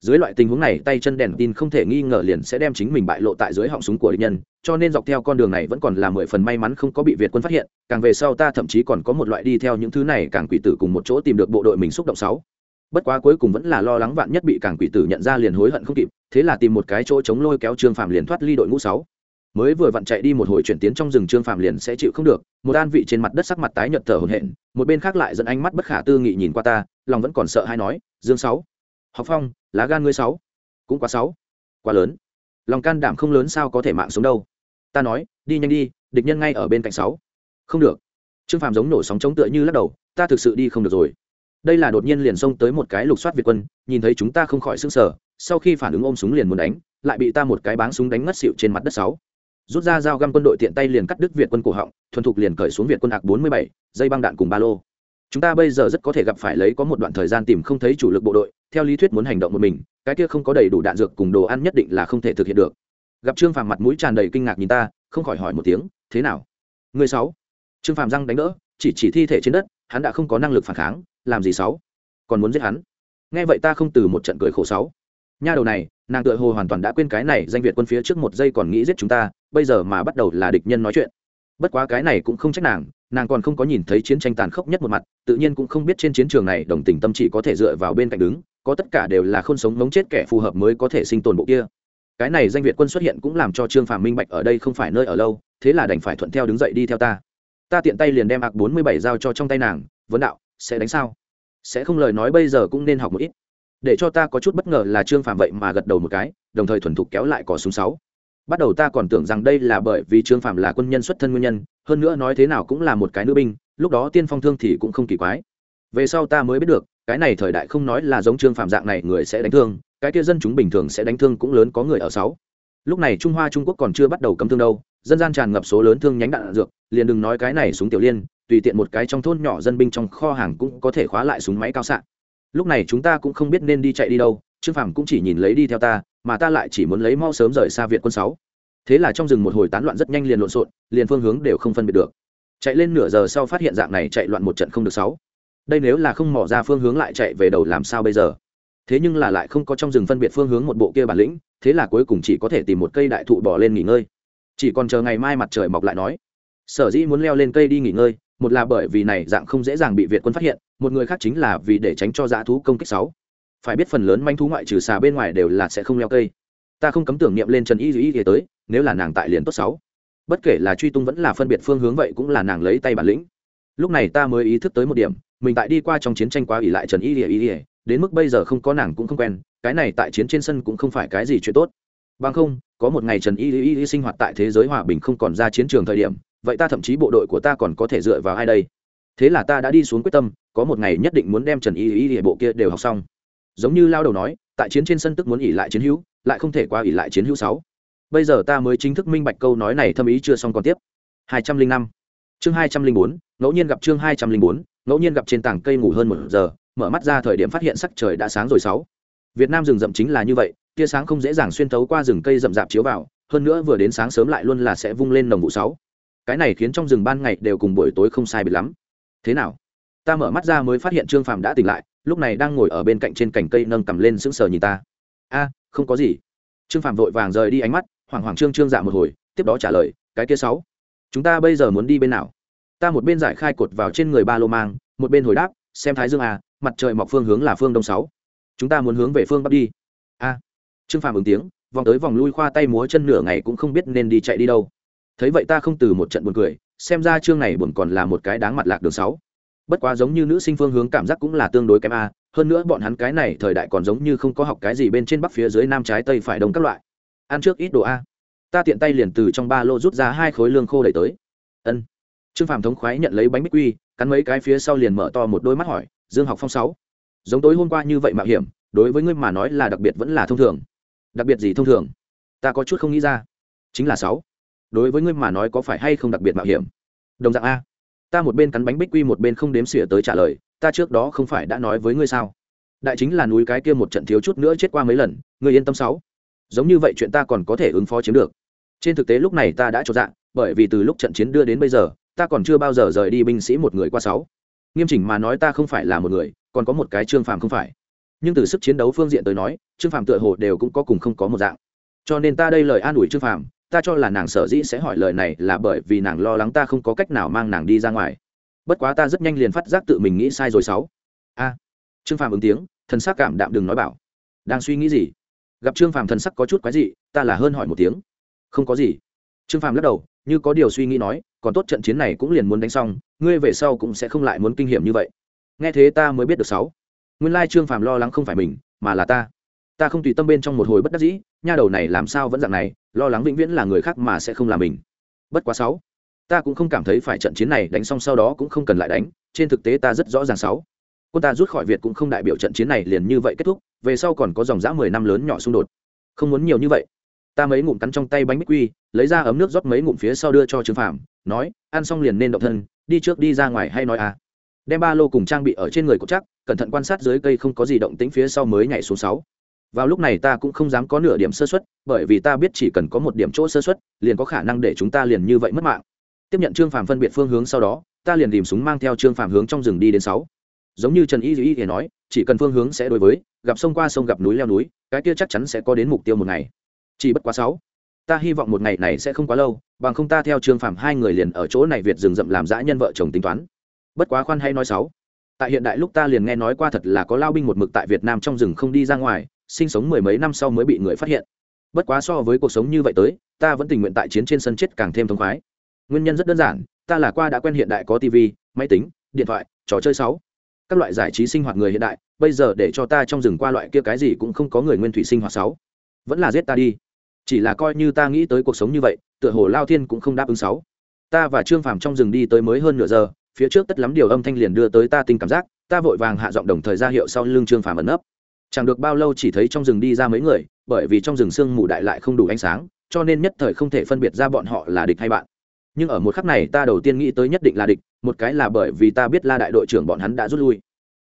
Dưới loại tình huống này, tay chân đèn tin không thể nghi ngờ liền sẽ đem chính mình bại lộ tại dưới họng súng của địch nhân, cho nên dọc theo con đường này vẫn còn là mười phần may mắn không có bị việt quân phát hiện, càng về sau ta thậm chí còn có một loại đi theo những thứ này, càng quỷ tử cùng một chỗ tìm được bộ đội mình xúc động sáu bất quá cuối cùng vẫn là lo lắng vạn nhất bị càng quỷ tử nhận ra liền hối hận không kịp, thế là tìm một cái chỗ chống lôi kéo trương phạm liền thoát ly đội ngũ sáu. Mới vừa vặn chạy đi một hồi chuyển tiến trong rừng trương phạm liền sẽ chịu không được, một an vị trên mặt đất sắc mặt tái nhợt thở hổn hển, một bên khác lại dẫn ánh mắt bất khả tư nghị nhìn qua ta, lòng vẫn còn sợ hay nói, dương sáu, học phong, lá gan ngươi sáu, cũng quá sáu, quá lớn. Lòng can đảm không lớn sao có thể mạng sống đâu. Ta nói, đi nhanh đi, địch nhân ngay ở bên cạnh sáu. Không được. Trương phạm giống nổ sóng chống tựa như lắc đầu, ta thực sự đi không được rồi đây là đột nhiên liền xông tới một cái lục soát việt quân, nhìn thấy chúng ta không khỏi sững sờ, sau khi phản ứng ôm súng liền muốn đánh, lại bị ta một cái báng súng đánh ngất xịu trên mặt đất sáu. Rút ra dao găm quân đội tiện tay liền cắt đứt việt quân cổ họng, thuần thục liền cởi xuống việt quân hạc bốn mươi bảy, dây băng đạn cùng ba lô. Chúng ta bây giờ rất có thể gặp phải lấy có một đoạn thời gian tìm không thấy chủ lực bộ đội, theo lý thuyết muốn hành động một mình, cái kia không có đầy đủ đạn dược cùng đồ ăn nhất định là không thể thực hiện được. Gặp trương phàm mặt mũi tràn đầy kinh ngạc nhìn ta, không khỏi hỏi một tiếng, thế nào? Người sáu. Trương phàm răng đánh đỡ, chỉ chỉ thi thể trên đất, hắn đã không có năng lực phản kháng làm gì sáu? Còn muốn giết hắn? Nghe vậy ta không từ một trận cười khổ sáu. Nha đầu này, nàng tựa hồ hoàn toàn đã quên cái này, danh việt quân phía trước một giây còn nghĩ giết chúng ta, bây giờ mà bắt đầu là địch nhân nói chuyện. Bất quá cái này cũng không trách nàng nàng còn không có nhìn thấy chiến tranh tàn khốc nhất một mặt, tự nhiên cũng không biết trên chiến trường này đồng tình tâm chỉ có thể dựa vào bên cạnh đứng, có tất cả đều là không sống mống chết kẻ phù hợp mới có thể sinh tồn bộ kia. Cái này danh việt quân xuất hiện cũng làm cho trương phàm minh bạch ở đây không phải nơi ở lâu, thế là đành phải thuận theo đứng dậy đi theo ta. Ta tiện tay liền đem ạc bốn mươi bảy giao cho trong tay nàng, vấn đạo sẽ đánh sao? Sẽ không lời nói bây giờ cũng nên học một ít. Để cho ta có chút bất ngờ là trương phàm vậy mà gật đầu một cái, đồng thời thuần thục kéo lại cỏ súng sáu. Bắt đầu ta còn tưởng rằng đây là bởi vì trương phàm là quân nhân xuất thân nguyên nhân, hơn nữa nói thế nào cũng là một cái nữ binh, lúc đó tiên phong thương thì cũng không kỳ quái. Về sau ta mới biết được, cái này thời đại không nói là giống trương phàm dạng này người sẽ đánh thương, cái kia dân chúng bình thường sẽ đánh thương cũng lớn có người ở sáu lúc này trung hoa trung quốc còn chưa bắt đầu cấm thương đâu dân gian tràn ngập số lớn thương nhánh đạn, đạn dược liền đừng nói cái này súng tiểu liên tùy tiện một cái trong thôn nhỏ dân binh trong kho hàng cũng có thể khóa lại súng máy cao xạ. Lúc này chúng ta cũng không biết nên đi chạy đi đâu trương phàm cũng chỉ nhìn lấy đi theo ta mà ta lại chỉ muốn lấy mau sớm rời xa viện quân sáu. Thế là trong rừng một hồi tán loạn rất nhanh liền lộn xộn liền phương hướng đều không phân biệt được. Chạy lên nửa giờ sau phát hiện dạng này chạy loạn một trận không được sáu. Đây nếu là không mỏ ra phương hướng lại chạy về đầu làm sao bây giờ? Thế nhưng là lại không có trong rừng phân biệt phương hướng một bộ kia bản lĩnh thế là cuối cùng chỉ có thể tìm một cây đại thụ bỏ lên nghỉ ngơi. Chỉ còn chờ ngày mai mặt trời mọc lại nói. Sở dĩ muốn leo lên cây đi nghỉ ngơi, một là bởi vì này dạng không dễ dàng bị việt quân phát hiện, một người khác chính là vì để tránh cho dã thú công kích sáu. Phải biết phần lớn manh thú ngoại trừ xà bên ngoài đều là sẽ không leo cây. Ta không cấm tưởng niệm lên trần y dù y tới, nếu là nàng tại liền tốt sáu. Bất kể là truy tung vẫn là phân biệt phương hướng vậy cũng là nàng lấy tay bản lĩnh. Lúc này ta mới ý thức tới một điểm, mình tại đi qua trong chiến tranh quá ỉ lại trần y ỉa y ỉa đến mức bây giờ không có nàng cũng không quen cái này tại chiến trên sân cũng không phải cái gì chuyện tốt. Bằng không, có một ngày trần y y y sinh hoạt tại thế giới hòa bình không còn ra chiến trường thời điểm, vậy ta thậm chí bộ đội của ta còn có thể dựa vào ai đây? Thế là ta đã đi xuống quyết tâm, có một ngày nhất định muốn đem trần y y y bộ kia đều học xong. Giống như lao đầu nói, tại chiến trên sân tức muốn ỉ lại chiến hữu, lại không thể qua ỉ lại chiến hữu sáu. Bây giờ ta mới chính thức minh bạch câu nói này thâm ý chưa xong còn tiếp. Hai trăm linh năm. Chương hai trăm linh bốn, ngẫu nhiên gặp chương hai trăm linh bốn, ngẫu nhiên gặp trên tảng cây ngủ hơn một giờ, mở mắt ra thời điểm phát hiện sắc trời đã sáng rồi sáu việt nam rừng rậm chính là như vậy, tia sáng không dễ dàng xuyên thấu qua rừng cây rậm rạp chiếu vào, hơn nữa vừa đến sáng sớm lại luôn là sẽ vung lên nồng vụ sáu. Cái này khiến trong rừng ban ngày đều cùng buổi tối không sai biệt lắm. Thế nào? Ta mở mắt ra mới phát hiện trương phàm đã tỉnh lại, lúc này đang ngồi ở bên cạnh trên cành cây nâng cầm lên sững sờ nhìn ta. A, không có gì. Trương phàm vội vàng rời đi ánh mắt, hoảng hoảng trương trương dạ một hồi, tiếp đó trả lời, cái kia sáu. Chúng ta bây giờ muốn đi bên nào? Ta một bên giải khai cột vào trên người ba lô mang, một bên hồi đáp, xem thái dương à mặt trời mọc phương hướng là phương đông sáu chúng ta muốn hướng về phương bắc đi. A. Trương phàm ứng tiếng, vòng tới vòng lui khoa tay múa chân nửa ngày cũng không biết nên đi chạy đi đâu. Thấy vậy ta không từ một trận buồn cười, xem ra chương này buồn còn là một cái đáng mặt lạc đường sáu. Bất quá giống như nữ sinh phương hướng cảm giác cũng là tương đối kém a, hơn nữa bọn hắn cái này thời đại còn giống như không có học cái gì bên trên bắc phía dưới nam trái tây phải đông các loại. Ăn trước ít đồ a. Ta tiện tay liền từ trong ba lô rút ra hai khối lương khô đẩy tới. Ân. Trương phạm thống khoái nhận lấy bánh bích quy, cắn mấy cái phía sau liền mở to một đôi mắt hỏi, dương học phong sáu giống tối hôm qua như vậy mạo hiểm, đối với ngươi mà nói là đặc biệt vẫn là thông thường. Đặc biệt gì thông thường? Ta có chút không nghĩ ra. Chính là sáu. Đối với ngươi mà nói có phải hay không đặc biệt mạo hiểm? Đồng dạng a. Ta một bên cắn bánh bích quy một bên không đếm xỉa tới trả lời, ta trước đó không phải đã nói với ngươi sao? Đại chính là núi cái kia một trận thiếu chút nữa chết qua mấy lần, ngươi yên tâm sáu. Giống như vậy chuyện ta còn có thể ứng phó chiếm được. Trên thực tế lúc này ta đã cho dạng bởi vì từ lúc trận chiến đưa đến bây giờ, ta còn chưa bao giờ rời đi binh sĩ một người qua sáu. Nghiêm chỉnh mà nói ta không phải là một người còn có một cái trương phàm không phải. Nhưng từ sức chiến đấu phương diện tới nói, trương phàm tựa hồ đều cũng có cùng không có một dạng. Cho nên ta đây lời an ủi trương phàm, ta cho là nàng sở dĩ sẽ hỏi lời này là bởi vì nàng lo lắng ta không có cách nào mang nàng đi ra ngoài. Bất quá ta rất nhanh liền phát giác tự mình nghĩ sai rồi sáu. A. Trương phàm ứng tiếng, thần sắc cảm đạm đừng nói bảo. Đang suy nghĩ gì? Gặp trương phàm thần sắc có chút quái gì ta là hơn hỏi một tiếng. Không có gì. Trương phàm lắc đầu, như có điều suy nghĩ nói, còn tốt trận chiến này cũng liền muốn đánh xong, ngươi về sau cũng sẽ không lại muốn kinh hiểm như vậy nghe thế ta mới biết được sáu. Nguyên lai trương phàm lo lắng không phải mình, mà là ta. Ta không tùy tâm bên trong một hồi bất đắc dĩ, nha đầu này làm sao vẫn dạng này, lo lắng vĩnh viễn là người khác mà sẽ không là mình. Bất quá sáu. Ta cũng không cảm thấy phải trận chiến này đánh xong sau đó cũng không cần lại đánh, trên thực tế ta rất rõ ràng sáu. Quân ta rút khỏi việt cũng không đại biểu trận chiến này liền như vậy kết thúc, về sau còn có dòng dã mười năm lớn nhỏ xung đột. Không muốn nhiều như vậy. Ta mấy ngụm cắn trong tay bánh bích quy, lấy ra ấm nước rót mấy ngụm phía sau đưa cho trương phàm, nói, ăn xong liền nên động thân, đi trước đi ra ngoài hay nói à? Đem ba lô cùng trang bị ở trên người cột chắc, cẩn thận quan sát dưới cây không có gì động tĩnh phía sau mới nhảy xuống sáu. Vào lúc này ta cũng không dám có nửa điểm sơ xuất bởi vì ta biết chỉ cần có một điểm chỗ sơ xuất liền có khả năng để chúng ta liền như vậy mất mạng. Tiếp nhận trương phàm phân biệt phương hướng sau đó, ta liền tìm súng mang theo trương phàm hướng trong rừng đi đến sáu. Giống như trần y duy thì nói, chỉ cần phương hướng sẽ đối với, gặp sông qua sông gặp núi leo núi, cái kia chắc chắn sẽ có đến mục tiêu một ngày. Chỉ bất quá sáu, ta hy vọng một ngày này sẽ không quá lâu, bằng không ta theo trương phàm hai người liền ở chỗ này việt rừng rậm làm dã nhân vợ chồng tính toán bất quá khoan hay nói sáu tại hiện đại lúc ta liền nghe nói qua thật là có lao binh một mực tại việt nam trong rừng không đi ra ngoài, sinh sống mười mấy năm sau mới bị người phát hiện. Bất quá so với cuộc sống như vậy tới, ta vẫn tình nguyện tại chiến trên sân chết càng thêm thông khoái. Nguyên nhân rất đơn giản, ta là qua đã quen hiện đại có tv máy tính, điện thoại, trò chơi sáu. Các loại giải trí sinh hoạt người hiện đại, bây giờ để cho ta trong rừng qua loại kia cái gì cũng không có người nguyên thủy sinh hoạt sáu. Vẫn là giết ta đi. Chỉ là coi như ta nghĩ tới cuộc sống như vậy, tựa hồ lao thiên cũng không đáp ứng sáu. Ta và trương phàm trong rừng đi tới mới hơn nửa giờ phía trước tất lắm điều âm thanh liền đưa tới ta tinh cảm giác, ta vội vàng hạ giọng đồng thời ra hiệu sau lưng trương phàm ẩn nấp. Chẳng được bao lâu chỉ thấy trong rừng đi ra mấy người, bởi vì trong rừng sương mù đại lại không đủ ánh sáng, cho nên nhất thời không thể phân biệt ra bọn họ là địch hay bạn. Nhưng ở một khắc này ta đầu tiên nghĩ tới nhất định là địch, một cái là bởi vì ta biết la đại đội trưởng bọn hắn đã rút lui.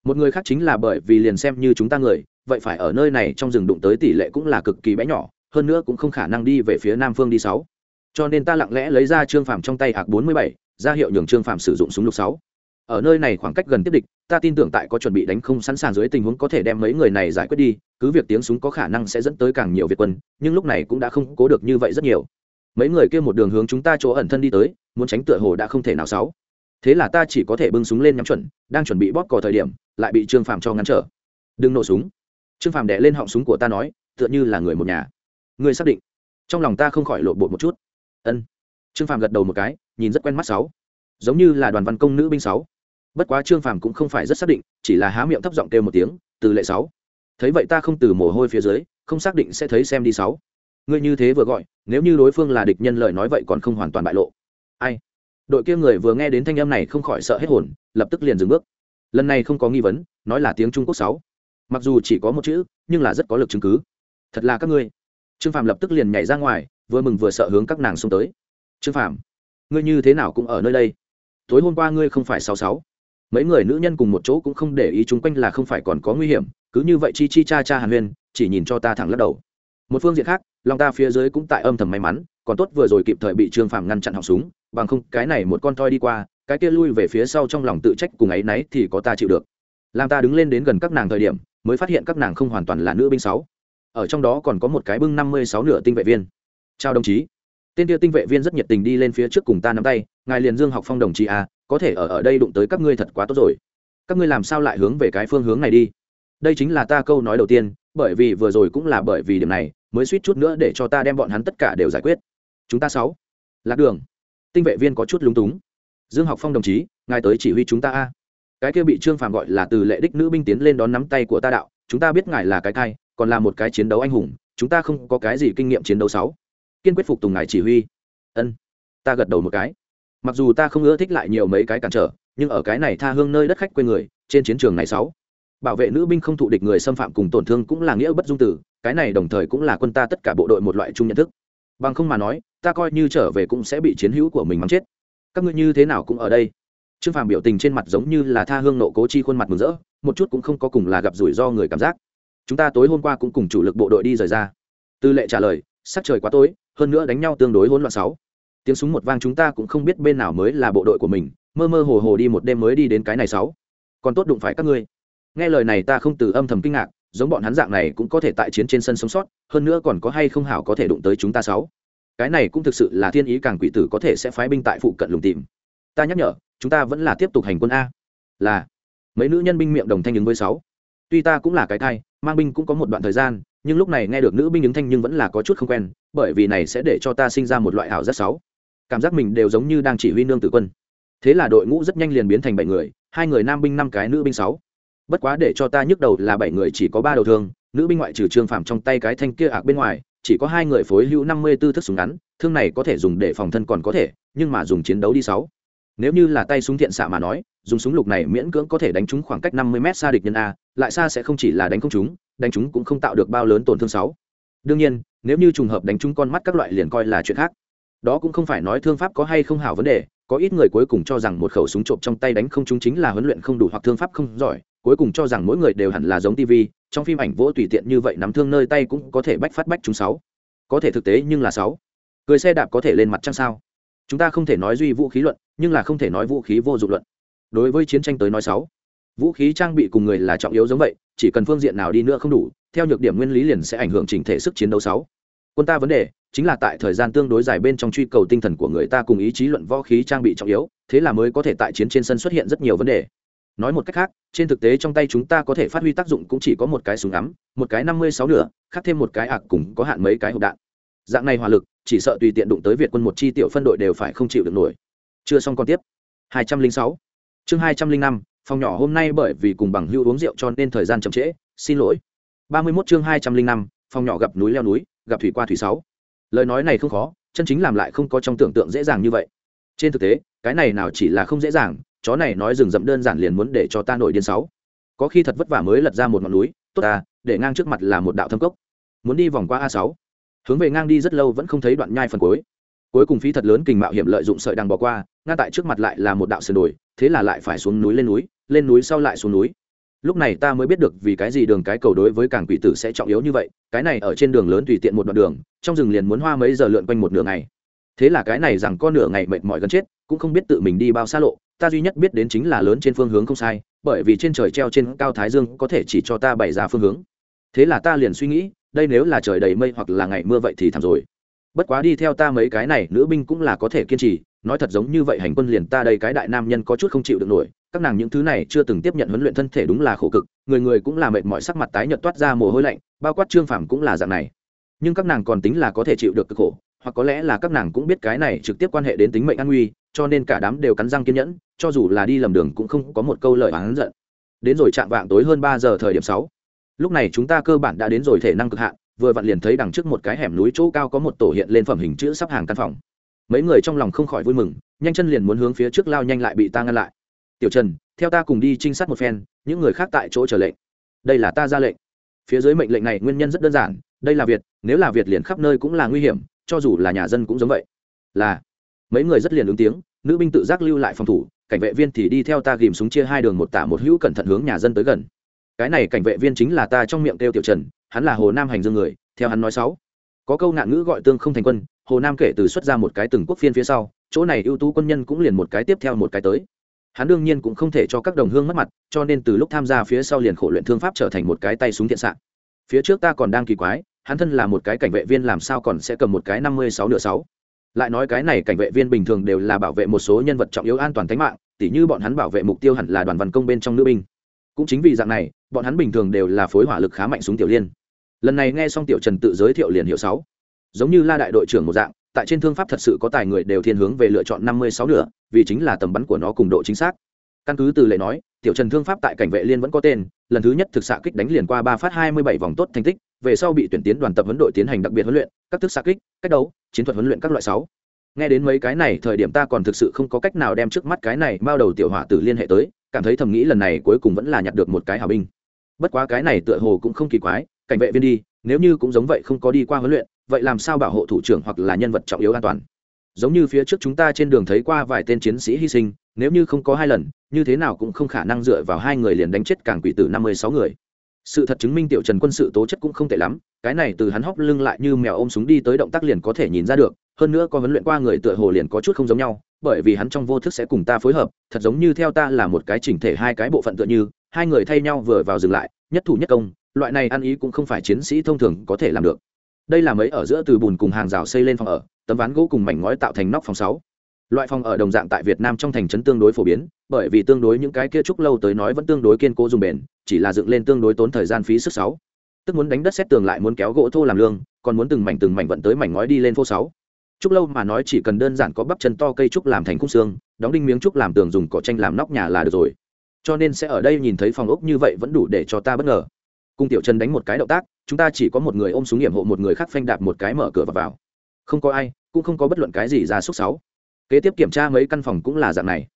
Một người khác chính là bởi vì liền xem như chúng ta người, vậy phải ở nơi này trong rừng đụng tới tỷ lệ cũng là cực kỳ bé nhỏ, hơn nữa cũng không khả năng đi về phía nam phương đi sáu. Cho nên ta lặng lẽ lấy ra trương phàm trong tay hạc bốn mươi bảy ra hiệu nhường trương phạm sử dụng súng lục sáu. Ở nơi này khoảng cách gần tiếp địch, ta tin tưởng tại có chuẩn bị đánh không sẵn sàng dưới tình huống có thể đem mấy người này giải quyết đi, cứ việc tiếng súng có khả năng sẽ dẫn tới càng nhiều việt quân, nhưng lúc này cũng đã không cố được như vậy rất nhiều. Mấy người kia một đường hướng chúng ta chỗ ẩn thân đi tới, muốn tránh tựa hồ đã không thể nào sáu. Thế là ta chỉ có thể bưng súng lên nhắm chuẩn, đang chuẩn bị bóp cò thời điểm, lại bị trương phàm cho ngăn trở. Đừng nổ súng. Trương phàm đẻ lên họng súng của ta nói, tựa như là người một nhà. Người xác định. Trong lòng ta không khỏi lộ bột một chút. Ân trương phàm gật đầu một cái, nhìn rất quen mắt sáu. Giống như là đoàn văn công nữ binh sáu. Bất quá trương phàm cũng không phải rất xác định, chỉ là há miệng thấp giọng kêu một tiếng, từ lệ sáu. Thấy vậy ta không từ mồ hôi phía dưới, không xác định sẽ thấy xem đi sáu. Ngươi như thế vừa gọi, nếu như đối phương là địch nhân lời nói vậy còn không hoàn toàn bại lộ. Ai? Đội kia người vừa nghe đến thanh âm này không khỏi sợ hết hồn, lập tức liền dừng bước. Lần này không có nghi vấn, nói là tiếng trung quốc sáu. Mặc dù chỉ có một chữ, nhưng là rất có lực chứng cứ. Thật là các ngươi. Trương phạm lập tức liền nhảy ra ngoài, vừa mừng vừa sợ hướng các nàng xông tới trương phạm ngươi như thế nào cũng ở nơi đây? Tối hôm qua ngươi không phải sáu sáu. Mấy người nữ nhân cùng một chỗ cũng không để ý chung quanh là không phải còn có nguy hiểm, cứ như vậy chi chi cha cha hàn huyên, chỉ nhìn cho ta thẳng lắc đầu. Một phương diện khác, lòng ta phía dưới cũng tại âm thầm may mắn, còn tốt vừa rồi kịp thời bị trương phàm ngăn chặn họng súng, bằng không, cái này một con toi đi qua, cái kia lui về phía sau trong lòng tự trách cùng ấy nấy thì có ta chịu được. Làm ta đứng lên đến gần các nàng thời điểm, mới phát hiện các nàng không hoàn toàn là nữ binh sáu. Ở trong đó còn có một cái bưng năm mươi sáu nửa tinh vệ viên. Chào đồng chí tên tiêu tinh vệ viên rất nhiệt tình đi lên phía trước cùng ta nắm tay ngài liền dương học phong đồng chí a à, có thể ở ở đây đụng tới các ngươi thật quá tốt rồi. Các ngươi làm sao lại hướng về cái phương hướng này đi? Đây chính là ta câu nói đầu tiên bởi vì vừa rồi cũng là bởi vì điểm này mới suýt chút nữa để cho ta đem bọn hắn tất cả đều giải quyết. Chúng ta sáu. Lạc đường. Tinh vệ viên có chút lúng túng. Dương học phong đồng chí ngài tới chỉ huy chúng ta a. Cái kia bị trương phàm gọi là từ lệ đích nữ binh tiến lên đón nắm tay của ta đạo chúng ta biết ngài là cái thai còn là một cái chiến đấu anh hùng chúng ta không có cái gì kinh nghiệm chiến đấu sáu kiên quyết phục tùng ngài chỉ huy. Ân, ta gật đầu một cái. Mặc dù ta không ưa thích lại nhiều mấy cái cản trở, nhưng ở cái này tha hương nơi đất khách quê người, trên chiến trường này sáu. Bảo vệ nữ binh không thụ địch người xâm phạm cùng tổn thương cũng là nghĩa bất dung tử, cái này đồng thời cũng là quân ta tất cả bộ đội một loại chung nhận thức. Bằng không mà nói, ta coi như trở về cũng sẽ bị chiến hữu của mình mắng chết. Các ngươi như thế nào cũng ở đây. Trương phàm biểu tình trên mặt giống như là tha hương nộ cố chi khuôn mặt mừng rỡ, một chút cũng không có cùng là gặp rủi ro người cảm giác. Chúng ta tối hôm qua cũng cùng chủ lực bộ đội đi rời ra. Tư lệ trả lời, sắc trời quá tối hơn nữa đánh nhau tương đối hỗn loạn sáu. Tiếng súng một vang chúng ta cũng không biết bên nào mới là bộ đội của mình, mơ mơ hồ hồ đi một đêm mới đi đến cái này sáu. Còn tốt đụng phải các ngươi. Nghe lời này ta không từ âm thầm kinh ngạc, giống bọn hắn dạng này cũng có thể tại chiến trên sân sống sót, hơn nữa còn có hay không hảo có thể đụng tới chúng ta sáu. Cái này cũng thực sự là thiên ý càng quỷ tử có thể sẽ phái binh tại phụ cận lùng tìm. Ta nhắc nhở, chúng ta vẫn là tiếp tục hành quân a. Là, mấy nữ nhân binh miệng đồng thanh ứng với sáu. Tuy ta cũng là cái thai, mang binh cũng có một đoạn thời gian nhưng lúc này nghe được nữ binh ứng thanh nhưng vẫn là có chút không quen, bởi vì này sẽ để cho ta sinh ra một loại ảo giác sáu cảm giác mình đều giống như đang chỉ huy nương tử quân. Thế là đội ngũ rất nhanh liền biến thành bảy người, hai người nam binh năm cái, nữ binh sáu. Bất quá để cho ta nhức đầu là bảy người chỉ có ba đầu thương, nữ binh ngoại trừ trương phạm trong tay cái thanh kia ạc bên ngoài, chỉ có hai người phối hữu năm mươi b thức súng ngắn, thương này có thể dùng để phòng thân còn có thể, nhưng mà dùng chiến đấu đi sáu nếu như là tay súng thiện xạ mà nói, dùng súng lục này miễn cưỡng có thể đánh trúng khoảng cách năm mươi m xa địch nhân a, lại xa sẽ không chỉ là đánh không trúng, đánh trúng cũng không tạo được bao lớn tổn thương sáu. Đương nhiên, nếu như trùng hợp đánh trúng con mắt các loại liền coi là chuyện khác. Đó cũng không phải nói thương pháp có hay không hảo vấn đề, có ít người cuối cùng cho rằng một khẩu súng trộm trong tay đánh không trúng chính là huấn luyện không đủ hoặc thương pháp không giỏi, cuối cùng cho rằng mỗi người đều hẳn là giống tv trong phim ảnh vỗ tùy tiện như vậy nắm thương nơi tay cũng có thể bách phát bách chúng sáu. Có thể thực tế nhưng là sáu. Cười xe đạp có thể lên mặt trăng sao? Chúng ta không thể nói duy vũ khí luận nhưng là không thể nói vũ khí vô dụng luận. Đối với chiến tranh tới nói sáu, vũ khí trang bị cùng người là trọng yếu giống vậy, chỉ cần phương diện nào đi nữa không đủ, theo nhược điểm nguyên lý liền sẽ ảnh hưởng chỉnh thể sức chiến đấu sáu. Quân ta vấn đề, chính là tại thời gian tương đối dài bên trong truy cầu tinh thần của người ta cùng ý chí luận võ khí trang bị trọng yếu, thế là mới có thể tại chiến trên sân xuất hiện rất nhiều vấn đề. Nói một cách khác, trên thực tế trong tay chúng ta có thể phát huy tác dụng cũng chỉ có một cái súng ngắm, một cái năm mươi sáu nửa, khác thêm một cái ạc cùng có hạn mấy cái hộp đạn. Dạng này hỏa lực, chỉ sợ tùy tiện đụng tới việt quân một chi tiểu phân đội đều phải không chịu được nổi chưa xong còn tiếp. hai trăm linh sáu. Chương hai trăm linh năm, phòng nhỏ hôm nay bởi vì cùng bằng hưu uống rượu cho nên thời gian chậm trễ, xin lỗi. 31 chương hai trăm linh năm, phòng nhỏ gặp núi leo núi, gặp thủy qua thủy sáu. Lời nói này không khó, chân chính làm lại không có trong tưởng tượng dễ dàng như vậy. Trên thực tế, cái này nào chỉ là không dễ dàng, chó này nói rừng rậm đơn giản liền muốn để cho ta nổi điên sáu. Có khi thật vất vả mới lật ra một ngọn núi, tốt ta, để ngang trước mặt là một đạo thâm cốc. Muốn đi vòng qua a sáu. Hướng về ngang đi rất lâu vẫn không thấy đoạn nhai phần cuối. Cuối cùng phí thật lớn kình mạo hiểm lợi dụng sợi đằng bỏ qua ngay tại trước mặt lại là một đạo sườn đồi, thế là lại phải xuống núi lên núi lên núi sau lại xuống núi. Lúc này ta mới biết được vì cái gì đường cái cầu đối với cảng quỷ tử sẽ trọng yếu như vậy, cái này ở trên đường lớn tùy tiện một đoạn đường, trong rừng liền muốn hoa mấy giờ lượn quanh một nửa ngày. Thế là cái này rằng con nửa ngày mệt mỏi gần chết, cũng không biết tự mình đi bao xa lộ, ta duy nhất biết đến chính là lớn trên phương hướng không sai, bởi vì trên trời treo trên cao thái dương có thể chỉ cho ta bày ra phương hướng. Thế là ta liền suy nghĩ, đây nếu là trời đầy mây hoặc là ngày mưa vậy thì thảm rồi bất quá đi theo ta mấy cái này, nữ binh cũng là có thể kiên trì. Nói thật giống như vậy, hành quân liền ta đây cái đại nam nhân có chút không chịu được nổi. Các nàng những thứ này chưa từng tiếp nhận huấn luyện thân thể đúng là khổ cực. Người người cũng là mệt mỏi, sắc mặt tái nhợt toát ra mồ hôi lạnh, bao quát trương phàm cũng là dạng này. Nhưng các nàng còn tính là có thể chịu được cực khổ, hoặc có lẽ là các nàng cũng biết cái này trực tiếp quan hệ đến tính mệnh an nguy, cho nên cả đám đều cắn răng kiên nhẫn, cho dù là đi lầm đường cũng không có một câu lời oán giận. Đến rồi chạm vạng tối hơn ba giờ thời điểm sáu. Lúc này chúng ta cơ bản đã đến rồi thể năng cực hạn vừa vặn liền thấy đằng trước một cái hẻm núi chỗ cao có một tổ hiện lên phẩm hình chữ sắp hàng căn phòng. Mấy người trong lòng không khỏi vui mừng, nhanh chân liền muốn hướng phía trước lao nhanh lại bị ta ngăn lại. Tiểu trần, theo ta cùng đi trinh sát một phen, những người khác tại chỗ chờ lệnh. Đây là ta ra lệnh. Phía dưới mệnh lệnh này nguyên nhân rất đơn giản, đây là việt, nếu là việt liền khắp nơi cũng là nguy hiểm, cho dù là nhà dân cũng giống vậy. Là, mấy người rất liền ứng tiếng, nữ binh tự giác lưu lại phòng thủ, cảnh vệ viên thì đi theo ta ghìm súng chia hai đường một tả một hữu cẩn thận hướng nhà dân tới gần. Cái này cảnh vệ viên chính là ta trong miệng kêu tiểu trần hắn là hồ nam hành dương người, theo hắn nói sáu. Có câu nạn ngữ gọi tương không thành quân, hồ nam kể từ xuất ra một cái từng quốc phiên phía sau, chỗ này ưu tú quân nhân cũng liền một cái tiếp theo một cái tới. Hắn đương nhiên cũng không thể cho các đồng hương mất mặt, cho nên từ lúc tham gia phía sau liền khổ luyện thương pháp trở thành một cái tay súng thiện xạ phía trước ta còn đang kỳ quái, hắn thân là một cái cảnh vệ viên làm sao còn sẽ cầm một cái năm mươi sáu nửa sáu? Lại nói cái này cảnh vệ viên bình thường đều là bảo vệ một số nhân vật trọng yếu an toàn tính mạng, tỉ như bọn hắn bảo vệ mục tiêu hẳn là đoàn văn công bên trong nữ binh. Cũng chính vì dạng này, bọn hắn bình thường đều là phối hỏa lực khá mạnh súng tiểu liên lần này nghe xong tiểu trần tự giới thiệu liền hiệu sáu. Giống như la đại đội trưởng một dạng, tại trên thương pháp thật sự có tài người đều thiên hướng về lựa chọn năm mươi sáu nửa, vì chính là tầm bắn của nó cùng độ chính xác. Căn cứ từ lệ nói, tiểu trần thương pháp tại cảnh vệ liên vẫn có tên, lần thứ nhất thực xạ kích đánh liền qua ba phát hai mươi bảy vòng tốt thành tích, về sau bị tuyển tiến đoàn tập huấn đội tiến hành đặc biệt huấn luyện, các thức xạ kích, cách đấu, chiến thuật huấn luyện các loại sáu. Nghe đến mấy cái này, thời điểm ta còn thực sự không có cách nào đem trước mắt cái này bao đầu tiểu hỏa tử liên hệ tới, cảm thấy thầm nghĩ lần này cuối cùng vẫn là nhặt được một cái hào binh. Bất quá cái này tựa hồ cũng không kỳ quái cảnh vệ viên đi, nếu như cũng giống vậy không có đi qua huấn luyện, vậy làm sao bảo hộ thủ trưởng hoặc là nhân vật trọng yếu an toàn? Giống như phía trước chúng ta trên đường thấy qua vài tên chiến sĩ hy sinh, nếu như không có hai lần, như thế nào cũng không khả năng dựa vào hai người liền đánh chết càng quỷ tử năm mươi sáu người. Sự thật chứng minh tiểu trần quân sự tố chất cũng không tệ lắm, cái này từ hắn hóc lưng lại như mèo ôm súng đi tới động tác liền có thể nhìn ra được, hơn nữa có huấn luyện qua người tựa hồ liền có chút không giống nhau, bởi vì hắn trong vô thức sẽ cùng ta phối hợp, thật giống như theo ta là một cái chỉnh thể hai cái bộ phận tựa như, hai người thay nhau vừa vào dừng lại, nhất thủ nhất công loại này ăn ý cũng không phải chiến sĩ thông thường có thể làm được. Đây là mấy ở giữa từ bùn cùng hàng rào xây lên phòng ở, tấm ván gỗ cùng mảnh ngói tạo thành nóc phòng sáu. Loại phòng ở đồng dạng tại việt nam trong thành trấn tương đối phổ biến, bởi vì tương đối những cái kia trúc lâu tới nói vẫn tương đối kiên cố dùng bền, chỉ là dựng lên tương đối tốn thời gian phí sức sáu. Tức muốn đánh đất xét tường lại muốn kéo gỗ thô làm lương, còn muốn từng mảnh từng mảnh vận tới mảnh ngói đi lên phô sáu. Trúc lâu mà nói chỉ cần đơn giản có bắp chân to cây trúc làm thành khung xương, đóng đinh miếng trúc làm tường dùng cỏ tranh làm nóc nhà là được rồi. Cho nên sẽ ở đây nhìn thấy phòng ốc như vậy vẫn đủ để cho ta bất ngờ cung tiểu trần đánh một cái động tác, chúng ta chỉ có một người ôm súng nghiệm hộ một người khác phanh đạp một cái mở cửa và vào. Không có ai, cũng không có bất luận cái gì ra xúc sáu. Kế tiếp kiểm tra mấy căn phòng cũng là dạng này.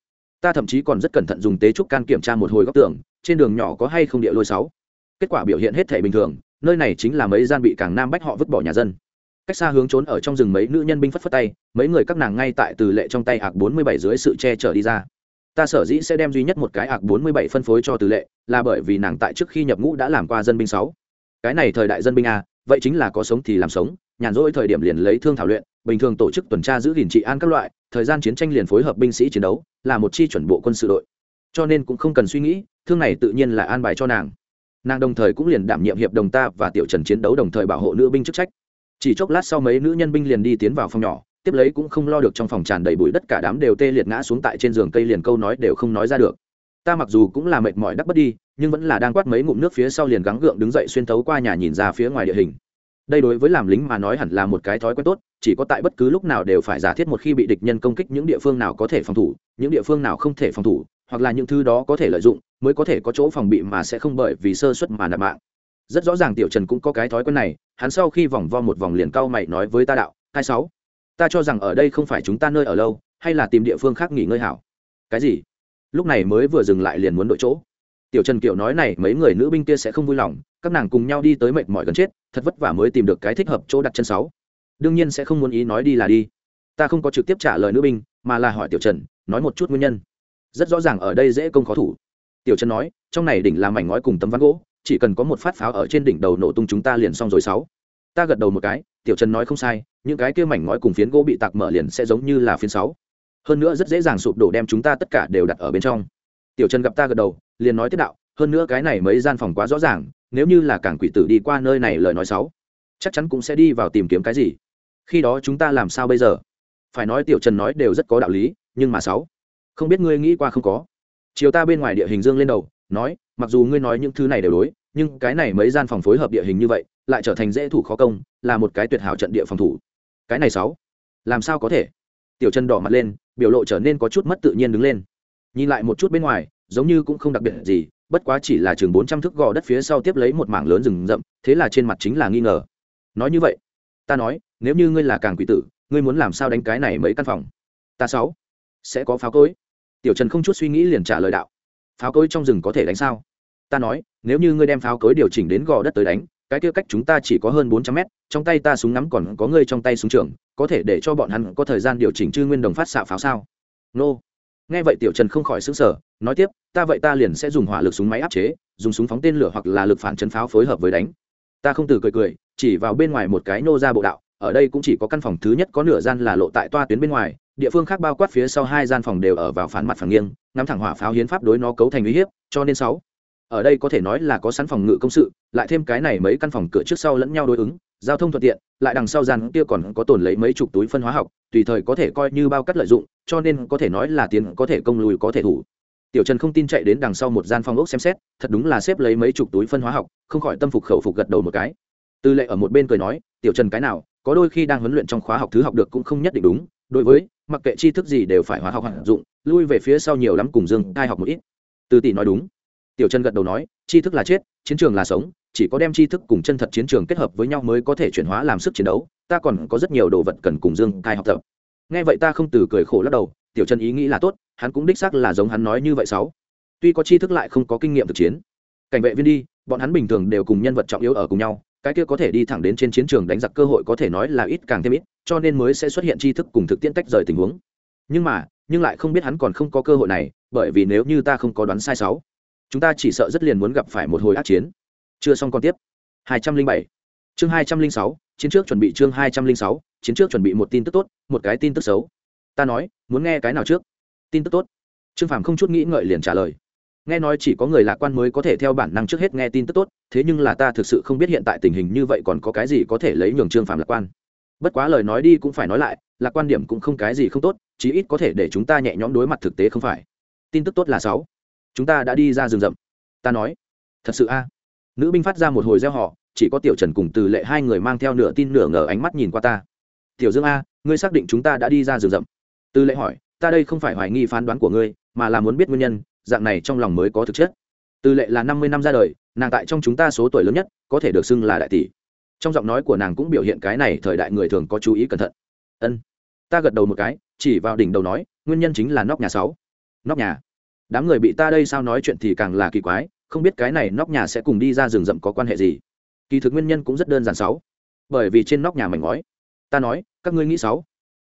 Ta thậm chí còn rất cẩn thận dùng tế trúc can kiểm tra một hồi góc tường, trên đường nhỏ có hay không địa lôi sáu. Kết quả biểu hiện hết thể bình thường, nơi này chính là mấy gian bị càng nam bách họ vứt bỏ nhà dân. Cách xa hướng trốn ở trong rừng mấy nữ nhân binh phất phất tay, mấy người các nàng ngay tại từ lệ trong tay hạc bốn mươi bảy dưới sự che chở đi ra ta sở dĩ sẽ đem duy nhất một cái ạc bốn mươi bảy phân phối cho từ lệ, là bởi vì nàng tại trước khi nhập ngũ đã làm qua dân binh sáu. Cái này thời đại dân binh a vậy chính là có sống thì làm sống, nhàn rỗi thời điểm liền lấy thương thảo luyện, bình thường tổ chức tuần tra giữ gìn trị an các loại, thời gian chiến tranh liền phối hợp binh sĩ chiến đấu, là một chi chuẩn bộ quân sự đội. Cho nên cũng không cần suy nghĩ, thương này tự nhiên là an bài cho nàng. Nàng đồng thời cũng liền đảm nhiệm hiệp đồng ta và tiểu trần chiến đấu đồng thời bảo hộ nữ binh chức trách. Chỉ chốc lát sau mấy nữ nhân binh liền đi tiến vào phòng nhỏ tiếp lấy cũng không lo được trong phòng tràn đầy bụi đất cả đám đều tê liệt ngã xuống tại trên giường cây liền câu nói đều không nói ra được. Ta mặc dù cũng là mệt mỏi đắc bất đi, nhưng vẫn là đang quát mấy ngụm nước phía sau liền gắng gượng đứng dậy xuyên tấu qua nhà nhìn ra phía ngoài địa hình. Đây đối với làm lính mà nói hẳn là một cái thói quen tốt, chỉ có tại bất cứ lúc nào đều phải giả thiết một khi bị địch nhân công kích những địa phương nào có thể phòng thủ, những địa phương nào không thể phòng thủ, hoặc là những thứ đó có thể lợi dụng, mới có thể có chỗ phòng bị mà sẽ không bởi vì sơ suất mà nạp mạng. Rất rõ ràng tiểu trần cũng có cái thói quen này, hắn sau khi vòng vo một vòng liền cau mày nói với ta đạo, hai sáu ta cho rằng ở đây không phải chúng ta nơi ở lâu, hay là tìm địa phương khác nghỉ ngơi hảo. Cái gì? Lúc này mới vừa dừng lại liền muốn đội chỗ. Tiểu trần kiều nói này, mấy người nữ binh kia sẽ không vui lòng, các nàng cùng nhau đi tới mệt mỏi gần chết, thật vất vả mới tìm được cái thích hợp chỗ đặt chân sáu. Đương nhiên sẽ không muốn ý nói đi là đi. Ta không có trực tiếp trả lời nữ binh, mà là hỏi tiểu trần, nói một chút nguyên nhân. Rất rõ ràng ở đây dễ công khó thủ. Tiểu trần nói, trong này đỉnh làm mảnh ngói cùng tấm ván gỗ, chỉ cần có một phát pháo ở trên đỉnh đầu nổ tung chúng ta liền xong rồi sáu. Ta gật đầu một cái tiểu trần nói không sai, những cái kia mảnh ngói cùng phiến gỗ bị tạc mở liền sẽ giống như là phiến sáu. Hơn nữa rất dễ dàng sụp đổ đem chúng ta tất cả đều đặt ở bên trong. Tiểu trần gặp ta gật đầu, liền nói tiếp đạo, hơn nữa cái này mấy gian phòng quá rõ ràng, nếu như là cảng quỷ tử đi qua nơi này lời nói sáu, chắc chắn cũng sẽ đi vào tìm kiếm cái gì. Khi đó chúng ta làm sao bây giờ? Phải nói tiểu trần nói đều rất có đạo lý, nhưng mà sáu, không biết ngươi nghĩ qua không có. Chiều ta bên ngoài địa hình dương lên đầu, nói, mặc dù ngươi nói những thứ này đều đối, nhưng cái này mấy gian phòng phối hợp địa hình như vậy lại trở thành dễ thủ khó công, là một cái tuyệt hảo trận địa phòng thủ. Cái này sáu, làm sao có thể? Tiểu trần đỏ mặt lên, biểu lộ trở nên có chút mất tự nhiên đứng lên. Nhìn lại một chút bên ngoài, giống như cũng không đặc biệt gì, bất quá chỉ là chừng bốn trăm thước gò đất phía sau tiếp lấy một mảng lớn rừng rậm, thế là trên mặt chính là nghi ngờ. Nói như vậy, ta nói, nếu như ngươi là càng quỷ tử, ngươi muốn làm sao đánh cái này mấy căn phòng? Ta sáu, sẽ có pháo cối. Tiểu trần không chút suy nghĩ liền trả lời đạo. Pháo cối trong rừng có thể đánh sao? Ta nói, nếu như ngươi đem pháo cối điều chỉnh đến gò đất tới đánh cái kia cách chúng ta chỉ có hơn bốn trăm mét, trong tay ta súng ngắm còn có ngươi trong tay súng trường, có thể để cho bọn hắn có thời gian điều chỉnh chư nguyên đồng phát xạ pháo sao? Nô. Nghe vậy tiểu trần không khỏi xứng sở nói tiếp, ta vậy ta liền sẽ dùng hỏa lực súng máy áp chế, dùng súng phóng tên lửa hoặc là lực phản chấn pháo phối hợp với đánh. Ta không từ cười cười, chỉ vào bên ngoài một cái nô ra bộ đạo, ở đây cũng chỉ có căn phòng thứ nhất có nửa gian là lộ tại toa tuyến bên ngoài, địa phương khác bao quát phía sau hai gian phòng đều ở vào phản mặt phẳng nghiêng, ngắm thẳng hỏa pháo hiến pháp đối nó cấu thành uy hiếp, cho nên sáu ở đây có thể nói là có sẵn phòng ngự công sự, lại thêm cái này mấy căn phòng cửa trước sau lẫn nhau đối ứng, giao thông thuận tiện, lại đằng sau gian kia còn có tồn lấy mấy chục túi phân hóa học, tùy thời có thể coi như bao cắt lợi dụng, cho nên có thể nói là tiến có thể công lùi có thể thủ. Tiểu trần không tin chạy đến đằng sau một gian phòng ốc xem xét, thật đúng là xếp lấy mấy chục túi phân hóa học, không khỏi tâm phục khẩu phục gật đầu một cái. Tư lệ ở một bên cười nói, tiểu trần cái nào, có đôi khi đang huấn luyện trong khóa học thứ học được cũng không nhất định đúng, đối với, mặc kệ tri thức gì đều phải hóa học hoạt dụng, lui về phía sau nhiều lắm cùng dương ai học một ít. Từ tỷ nói đúng tiểu trần gật đầu nói tri thức là chết, chiến trường là sống, chỉ có đem tri thức cùng chân thật chiến trường kết hợp với nhau mới có thể chuyển hóa làm sức chiến đấu, ta còn có rất nhiều đồ vật cần cùng dương cai học tập. Nghe vậy ta không từ cười khổ lắc đầu, tiểu trần ý nghĩ là tốt, hắn cũng đích xác là giống hắn nói như vậy sáu. Tuy có tri thức lại không có kinh nghiệm thực chiến, cảnh vệ viên đi, bọn hắn bình thường đều cùng nhân vật trọng yếu ở cùng nhau, cái kia có thể đi thẳng đến trên chiến trường đánh giặc cơ hội có thể nói là ít càng thêm ít, cho nên mới sẽ xuất hiện tri thức cùng thực tiễn tách rời tình huống. Nhưng mà, nhưng lại không biết hắn còn không có cơ hội này, bởi vì nếu như ta không có đoán sai sáu chúng ta chỉ sợ rất liền muốn gặp phải một hồi ác chiến. Chưa xong còn tiếp. 207 chương 206 chiến trước chuẩn bị chương 206 chiến trước chuẩn bị một tin tức tốt, một cái tin tức xấu. Ta nói, muốn nghe cái nào trước? Tin tức tốt. Trương phàm không chút nghĩ ngợi liền trả lời. Nghe nói chỉ có người lạc quan mới có thể theo bản năng trước hết nghe tin tức tốt, thế nhưng là ta thực sự không biết hiện tại tình hình như vậy còn có cái gì có thể lấy nhường trương phàm lạc quan. Bất quá lời nói đi cũng phải nói lại, lạc quan điểm cũng không cái gì không tốt, chí ít có thể để chúng ta nhẹ nhõm đối mặt thực tế không phải. Tin tức tốt là sáu chúng ta đã đi ra rừng rậm. Ta nói, thật sự a? Nữ binh phát ra một hồi gieo họ chỉ có tiểu trần cùng từ lệ hai người mang theo nửa tin nửa ngờ ánh mắt nhìn qua ta. Tiểu dương a, ngươi xác định chúng ta đã đi ra rừng rậm? Từ lệ hỏi, ta đây không phải hoài nghi phán đoán của ngươi, mà là muốn biết nguyên nhân, dạng này trong lòng mới có thực chất. Từ lệ là năm mươi năm ra đời, nàng tại trong chúng ta số tuổi lớn nhất, có thể được xưng là đại tỷ. Trong giọng nói của nàng cũng biểu hiện cái này thời đại người thường có chú ý cẩn thận. Ân. Ta gật đầu một cái, chỉ vào đỉnh đầu nói, nguyên nhân chính là nóc nhà sáu. Nóc nhà đám người bị ta đây sao nói chuyện thì càng là kỳ quái, không biết cái này nóc nhà sẽ cùng đi ra rừng rậm có quan hệ gì. Kỳ thực nguyên nhân cũng rất đơn giản sáu. Bởi vì trên nóc nhà mảnh ngói, ta nói, các ngươi nghĩ sáu.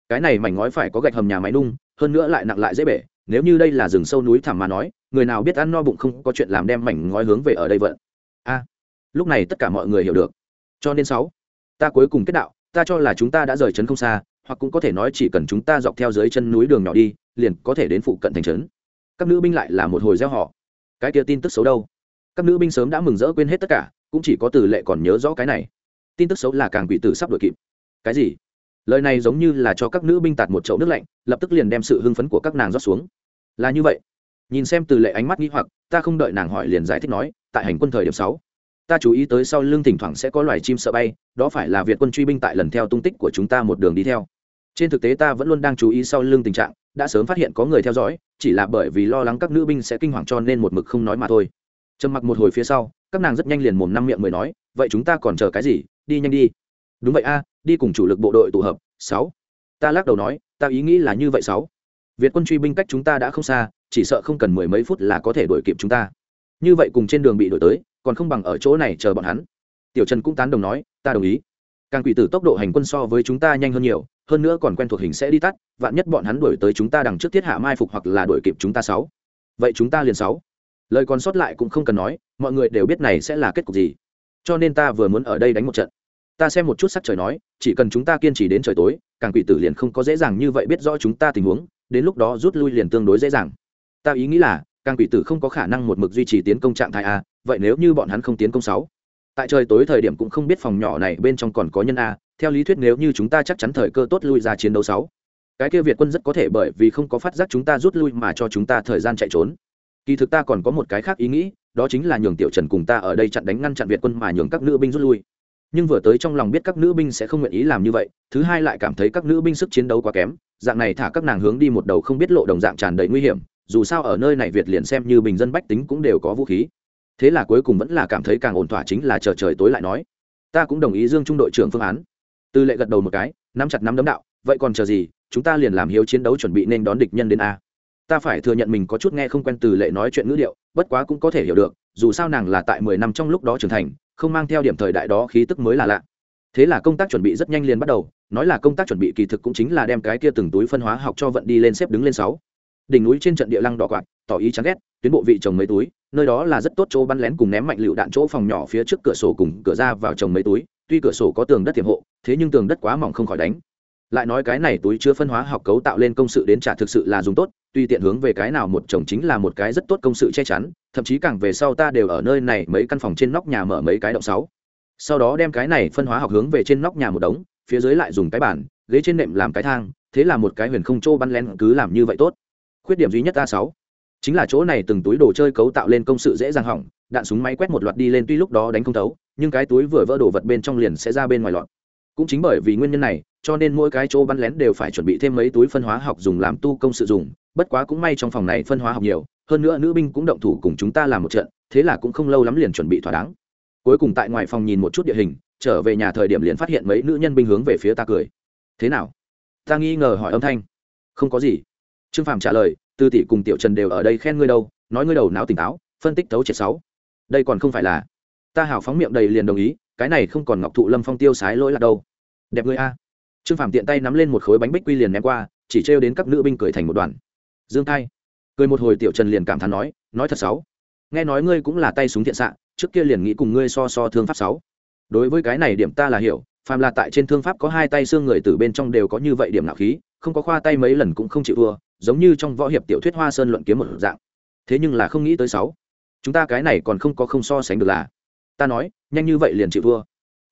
Cái này mảnh ngói phải có gạch hầm nhà máy nung, hơn nữa lại nặng lại dễ bể. Nếu như đây là rừng sâu núi thẳm mà nói, người nào biết ăn no bụng không có chuyện làm đem mảnh ngói hướng về ở đây vận. A, lúc này tất cả mọi người hiểu được. Cho nên sáu, ta cuối cùng kết đạo, ta cho là chúng ta đã rời trấn không xa, hoặc cũng có thể nói chỉ cần chúng ta dọc theo dưới chân núi đường nhỏ đi, liền có thể đến phụ cận thành trấn các nữ binh lại là một hồi gieo họ. Cái kia tin tức xấu đâu? Các nữ binh sớm đã mừng rỡ quên hết tất cả, cũng chỉ có từ lệ còn nhớ rõ cái này. Tin tức xấu là càng quỷ tử sắp đổi kịp. Cái gì? Lời này giống như là cho các nữ binh tạt một chậu nước lạnh, lập tức liền đem sự hưng phấn của các nàng rót xuống. Là như vậy. Nhìn xem từ lệ ánh mắt nghĩ hoặc, ta không đợi nàng hỏi liền giải thích nói, tại hành quân thời điểm sáu, ta chú ý tới sau lưng thỉnh thoảng sẽ có loài chim sợ bay, đó phải là việt quân truy binh tại lần theo tung tích của chúng ta một đường đi theo trên thực tế ta vẫn luôn đang chú ý sau lưng tình trạng, đã sớm phát hiện có người theo dõi, chỉ là bởi vì lo lắng các nữ binh sẽ kinh hoàng cho nên một mực không nói mà thôi. Trầm mặc một hồi phía sau, các nàng rất nhanh liền mồm năm miệng mới nói, vậy chúng ta còn chờ cái gì? Đi nhanh đi. Đúng vậy a, đi cùng chủ lực bộ đội tụ hợp. Sáu. Ta lắc đầu nói, ta ý nghĩ là như vậy sáu. Việt quân truy binh cách chúng ta đã không xa, chỉ sợ không cần mười mấy phút là có thể đuổi kịp chúng ta. Như vậy cùng trên đường bị đuổi tới, còn không bằng ở chỗ này chờ bọn hắn. Tiểu trần cũng tán đồng nói, ta đồng ý. Càng quỷ tử tốc độ hành quân so với chúng ta nhanh hơn nhiều hơn nữa còn quen thuộc hình sẽ đi tắt, vạn nhất bọn hắn đuổi tới chúng ta đằng trước tiết hạ mai phục hoặc là đuổi kịp chúng ta sáu. Vậy chúng ta liền sáu. Lời còn sót lại cũng không cần nói, mọi người đều biết này sẽ là kết cục gì. Cho nên ta vừa muốn ở đây đánh một trận. Ta xem một chút sắc trời nói, chỉ cần chúng ta kiên trì đến trời tối, càng quỷ tử liền không có dễ dàng như vậy biết rõ chúng ta tình huống, đến lúc đó rút lui liền tương đối dễ dàng. Ta ý nghĩ là, càng quỷ tử không có khả năng một mực duy trì tiến công trạng thái a, vậy nếu như bọn hắn không tiến công sáu, tại trời tối thời điểm cũng không biết phòng nhỏ này bên trong còn có nhân a theo lý thuyết nếu như chúng ta chắc chắn thời cơ tốt lui ra chiến đấu sáu, cái kia việt quân rất có thể bởi vì không có phát giác chúng ta rút lui mà cho chúng ta thời gian chạy trốn. Kỳ thực ta còn có một cái khác ý nghĩ, đó chính là nhường tiểu trần cùng ta ở đây chặn đánh ngăn chặn việt quân mà nhường các nữ binh rút lui. Nhưng vừa tới trong lòng biết các nữ binh sẽ không nguyện ý làm như vậy, thứ hai lại cảm thấy các nữ binh sức chiến đấu quá kém, dạng này thả các nàng hướng đi một đầu không biết lộ đồng dạng tràn đầy nguy hiểm, dù sao ở nơi này việt liền xem như bình dân bách tính cũng đều có vũ khí. Thế là cuối cùng vẫn là cảm thấy càng ổn thỏa chính là chờ trời tối lại nói. Ta cũng đồng ý dương trung đội trưởng phương án tư lệ gật đầu một cái, nắm chặt nắm đấm đạo, vậy còn chờ gì? Chúng ta liền làm hiếu chiến đấu chuẩn bị nên đón địch nhân đến a. Ta phải thừa nhận mình có chút nghe không quen từ lệ nói chuyện ngữ điệu, bất quá cũng có thể hiểu được, dù sao nàng là tại mười năm trong lúc đó trưởng thành, không mang theo điểm thời đại đó khí tức mới là lạ. Thế là công tác chuẩn bị rất nhanh liền bắt đầu, nói là công tác chuẩn bị kỳ thực cũng chính là đem cái kia từng túi phân hóa học cho vận đi lên xếp đứng lên sáu. Đỉnh núi trên trận địa lăng đỏ quạt, tỏ ý chán ghét, tuyến bộ vị trồng mấy túi, nơi đó là rất tốt chỗ bắn lén cùng ném mạnh lựu đạn chỗ phòng nhỏ phía trước cửa sổ cùng cửa ra vào trồng mấy túi, tuy cửa sổ có tường đất tiềm hộ thế nhưng tường đất quá mỏng không khỏi đánh. Lại nói cái này túi chứa phân hóa học cấu tạo lên công sự đến trả thực sự là dùng tốt, tuy tiện hướng về cái nào một chồng chính là một cái rất tốt công sự che chắn, thậm chí càng về sau ta đều ở nơi này mấy căn phòng trên nóc nhà mở mấy cái động sáu. Sau đó đem cái này phân hóa học hướng về trên nóc nhà một đống, phía dưới lại dùng cái bàn, ghế trên nệm làm cái thang, thế là một cái huyền không trô bắn lén cứ làm như vậy tốt. Khuyết điểm duy nhất a sáu, chính là chỗ này từng túi đồ chơi cấu tạo lên công sự dễ dàng hỏng, đạn súng máy quét một loạt đi lên tuy lúc đó đánh không thấu, nhưng cái túi vừa vỡ đồ vật bên trong liền sẽ ra bên ngoài lọt cũng chính bởi vì nguyên nhân này, cho nên mỗi cái chỗ bắn lén đều phải chuẩn bị thêm mấy túi phân hóa học dùng làm tu công sự dùng, bất quá cũng may trong phòng này phân hóa học nhiều, hơn nữa nữ binh cũng động thủ cùng chúng ta làm một trận, thế là cũng không lâu lắm liền chuẩn bị thỏa đáng. Cuối cùng tại ngoài phòng nhìn một chút địa hình, trở về nhà thời điểm liền phát hiện mấy nữ nhân binh hướng về phía ta cười. Thế nào? Ta nghi ngờ hỏi âm thanh. Không có gì. Trương phàm trả lời, tư tỷ cùng tiểu trần đều ở đây khen ngươi đâu, nói ngươi đầu não tỉnh táo, phân tích thấu triệt sáu. Đây còn không phải là ta hào phóng miệng đầy liền đồng ý, cái này không còn ngọc thụ lâm phong tiêu sái lỗi là đâu. Đẹp ngươi a. Trương phàm tiện tay nắm lên một khối bánh bích quy liền ném qua, chỉ trêu đến các nữ binh cười thành một đoàn. Dương thai cười một hồi tiểu trần liền cảm thán nói nói thật sáu nghe nói ngươi cũng là tay súng thiện xạ, trước kia liền nghĩ cùng ngươi so so thương pháp sáu đối với cái này điểm ta là hiểu, phàm là tại trên thương pháp có hai tay xương người từ bên trong đều có như vậy điểm nạo khí, không có khoa tay mấy lần cũng không chịu thua, giống như trong võ hiệp tiểu thuyết hoa sơn luận kiếm một dạng. Thế nhưng là không nghĩ tới sáu chúng ta cái này còn không có không so sánh được là ta nói, nhanh như vậy liền chịu thua.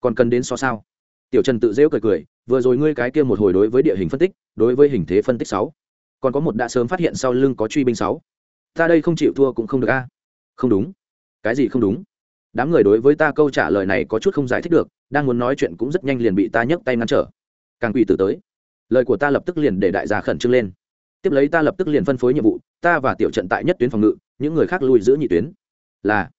Còn cần đến so sao? Tiểu trần tự rêu cười cười, vừa rồi ngươi cái kia một hồi đối với địa hình phân tích, đối với hình thế phân tích sáu. Còn có một đã sớm phát hiện sau lưng có truy binh sáu. Ta đây không chịu thua cũng không được a. Không đúng. Cái gì không đúng? Đám người đối với ta câu trả lời này có chút không giải thích được, đang muốn nói chuyện cũng rất nhanh liền bị ta nhấc tay ngăn trở. Càng quỷ tử tới. Lời của ta lập tức liền để đại gia khẩn trương lên. Tiếp lấy ta lập tức liền phân phối nhiệm vụ, ta và tiểu trận tại nhất tuyến phòng ngự, những người khác lùi giữ nhị tuyến. Là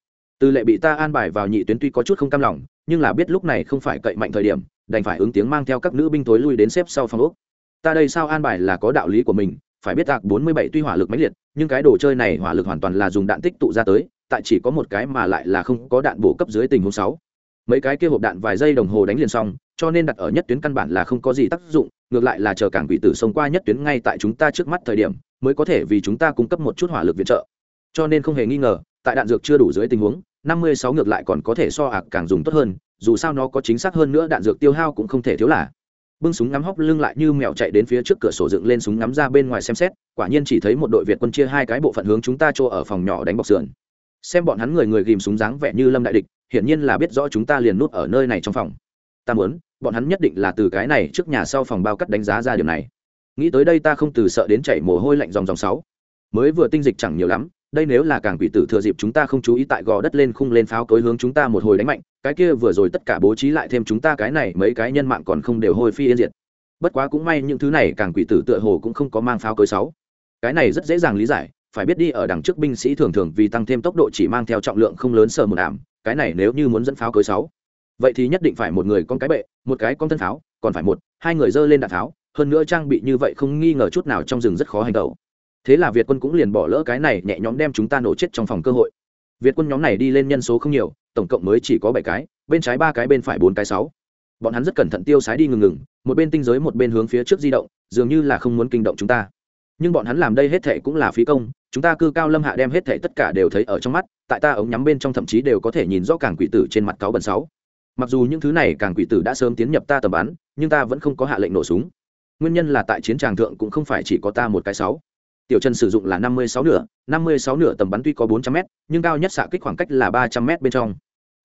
từ lệ bị ta an bài vào nhị tuyến tuy có chút không cam lòng, nhưng là biết lúc này không phải cậy mạnh thời điểm, đành phải ứng tiếng mang theo các nữ binh tối lui đến xếp sau phòng úc ta đây sao an bài là có đạo lý của mình, phải biết tạc bốn mươi bảy tuy hỏa lực mãnh liệt, nhưng cái đồ chơi này hỏa lực hoàn toàn là dùng đạn tích tụ ra tới, tại chỉ có một cái mà lại là không có đạn bổ cấp dưới tình huống sáu. Mấy cái kia hộp đạn vài giây đồng hồ đánh liền xong, cho nên đặt ở nhất tuyến căn bản là không có gì tác dụng, ngược lại là chờ cảng quỷ tử xông qua nhất tuyến ngay tại chúng ta trước mắt thời điểm, mới có thể vì chúng ta cung cấp một chút hỏa lực viện trợ. Cho nên không hề nghi ngờ tại đạn dược chưa đủ dưới tình huống, năm mươi sáu ngược lại còn có thể so ạc càng dùng tốt hơn, dù sao nó có chính xác hơn nữa đạn dược tiêu hao cũng không thể thiếu là. Bưng súng ngắm hóc lưng lại như mèo chạy đến phía trước cửa sổ dựng lên súng ngắm ra bên ngoài xem xét, quả nhiên chỉ thấy một đội việt quân chia hai cái bộ phận hướng chúng ta chỗ ở phòng nhỏ đánh bọc sườn. Xem bọn hắn người người ghìm súng dáng vẻ như lâm đại địch, hiển nhiên là biết rõ chúng ta liền nút ở nơi này trong phòng. Ta muốn, bọn hắn nhất định là từ cái này trước nhà sau phòng bao cắt đánh giá ra điều này. Nghĩ tới đây ta không từ sợ đến chảy mồ hôi lạnh dòng dòng sáu. Mới vừa tinh dịch chẳng nhiều lắm đây nếu là càng quỷ tử thừa dịp chúng ta không chú ý tại gò đất lên khung lên pháo cối hướng chúng ta một hồi đánh mạnh, cái kia vừa rồi tất cả bố trí lại thêm chúng ta cái này mấy cái nhân mạng còn không đều hôi phi yên diệt. Bất quá cũng may những thứ này càng quỷ tử tựa hồ cũng không có mang pháo cối sáu. Cái này rất dễ dàng lý giải, phải biết đi ở đằng trước binh sĩ thường thường vì tăng thêm tốc độ chỉ mang theo trọng lượng không lớn sờ một ảm, cái này nếu như muốn dẫn pháo cối sáu, vậy thì nhất định phải một người con cái bệ, một cái con thân pháo, còn phải một, hai người dơ lên đạn pháo, hơn nữa trang bị như vậy không nghi ngờ chút nào trong rừng rất khó hành động thế là việt quân cũng liền bỏ lỡ cái này nhẹ nhõm đem chúng ta nổ chết trong phòng cơ hội. Việt quân nhóm này đi lên nhân số không nhiều, tổng cộng mới chỉ có bảy cái, bên trái ba cái, bên phải bốn cái, sáu. Bọn hắn rất cẩn thận tiêu sái đi ngừng ngừng, một bên tinh giới, một bên hướng phía trước di động, dường như là không muốn kinh động chúng ta. Nhưng bọn hắn làm đây hết thệ cũng là phí công, chúng ta cư cao lâm hạ đem hết thệ tất cả đều thấy ở trong mắt, tại ta ống nhắm bên trong thậm chí đều có thể nhìn rõ càng quỷ tử trên mặt cáo bẩn sáu. Mặc dù những thứ này càng quỷ tử đã sớm tiến nhập ta tầm bắn, nhưng ta vẫn không có hạ lệnh nổ súng. Nguyên nhân là tại chiến tràng thượng cũng không phải chỉ có ta một cái sáu tiểu trần sử dụng là năm mươi sáu nửa, năm mươi sáu nửa tầm bắn tuy có bốn trăm m nhưng cao nhất xạ kích khoảng cách là ba trăm m bên trong.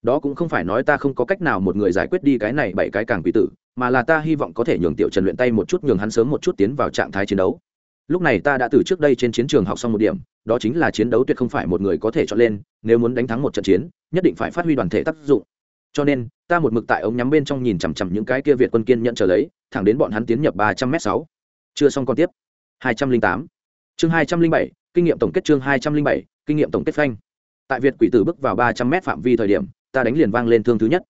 Đó cũng không phải nói ta không có cách nào một người giải quyết đi cái này bảy cái càng quỷ tử, mà là ta hy vọng có thể nhường tiểu trần luyện tay một chút, nhường hắn sớm một chút tiến vào trạng thái chiến đấu. Lúc này ta đã từ trước đây trên chiến trường học xong một điểm, đó chính là chiến đấu tuyệt không phải một người có thể chọn lên, nếu muốn đánh thắng một trận chiến, nhất định phải phát huy đoàn thể tác dụng. Cho nên, ta một mực tại ống nhắm bên trong nhìn chằm chằm những cái kia việt quân kiên nhận trở lấy, thẳng đến bọn hắn tiến nhập ba trăm m sáu. Chưa xong còn tiếp. hai trăm linh tám chương hai trăm linh bảy, kinh nghiệm tổng kết chương hai trăm linh bảy, kinh nghiệm tổng kết phanh. Tại việt quỷ tử bước vào ba trăm mét phạm vi thời điểm, ta đánh liền vang lên thương thứ nhất.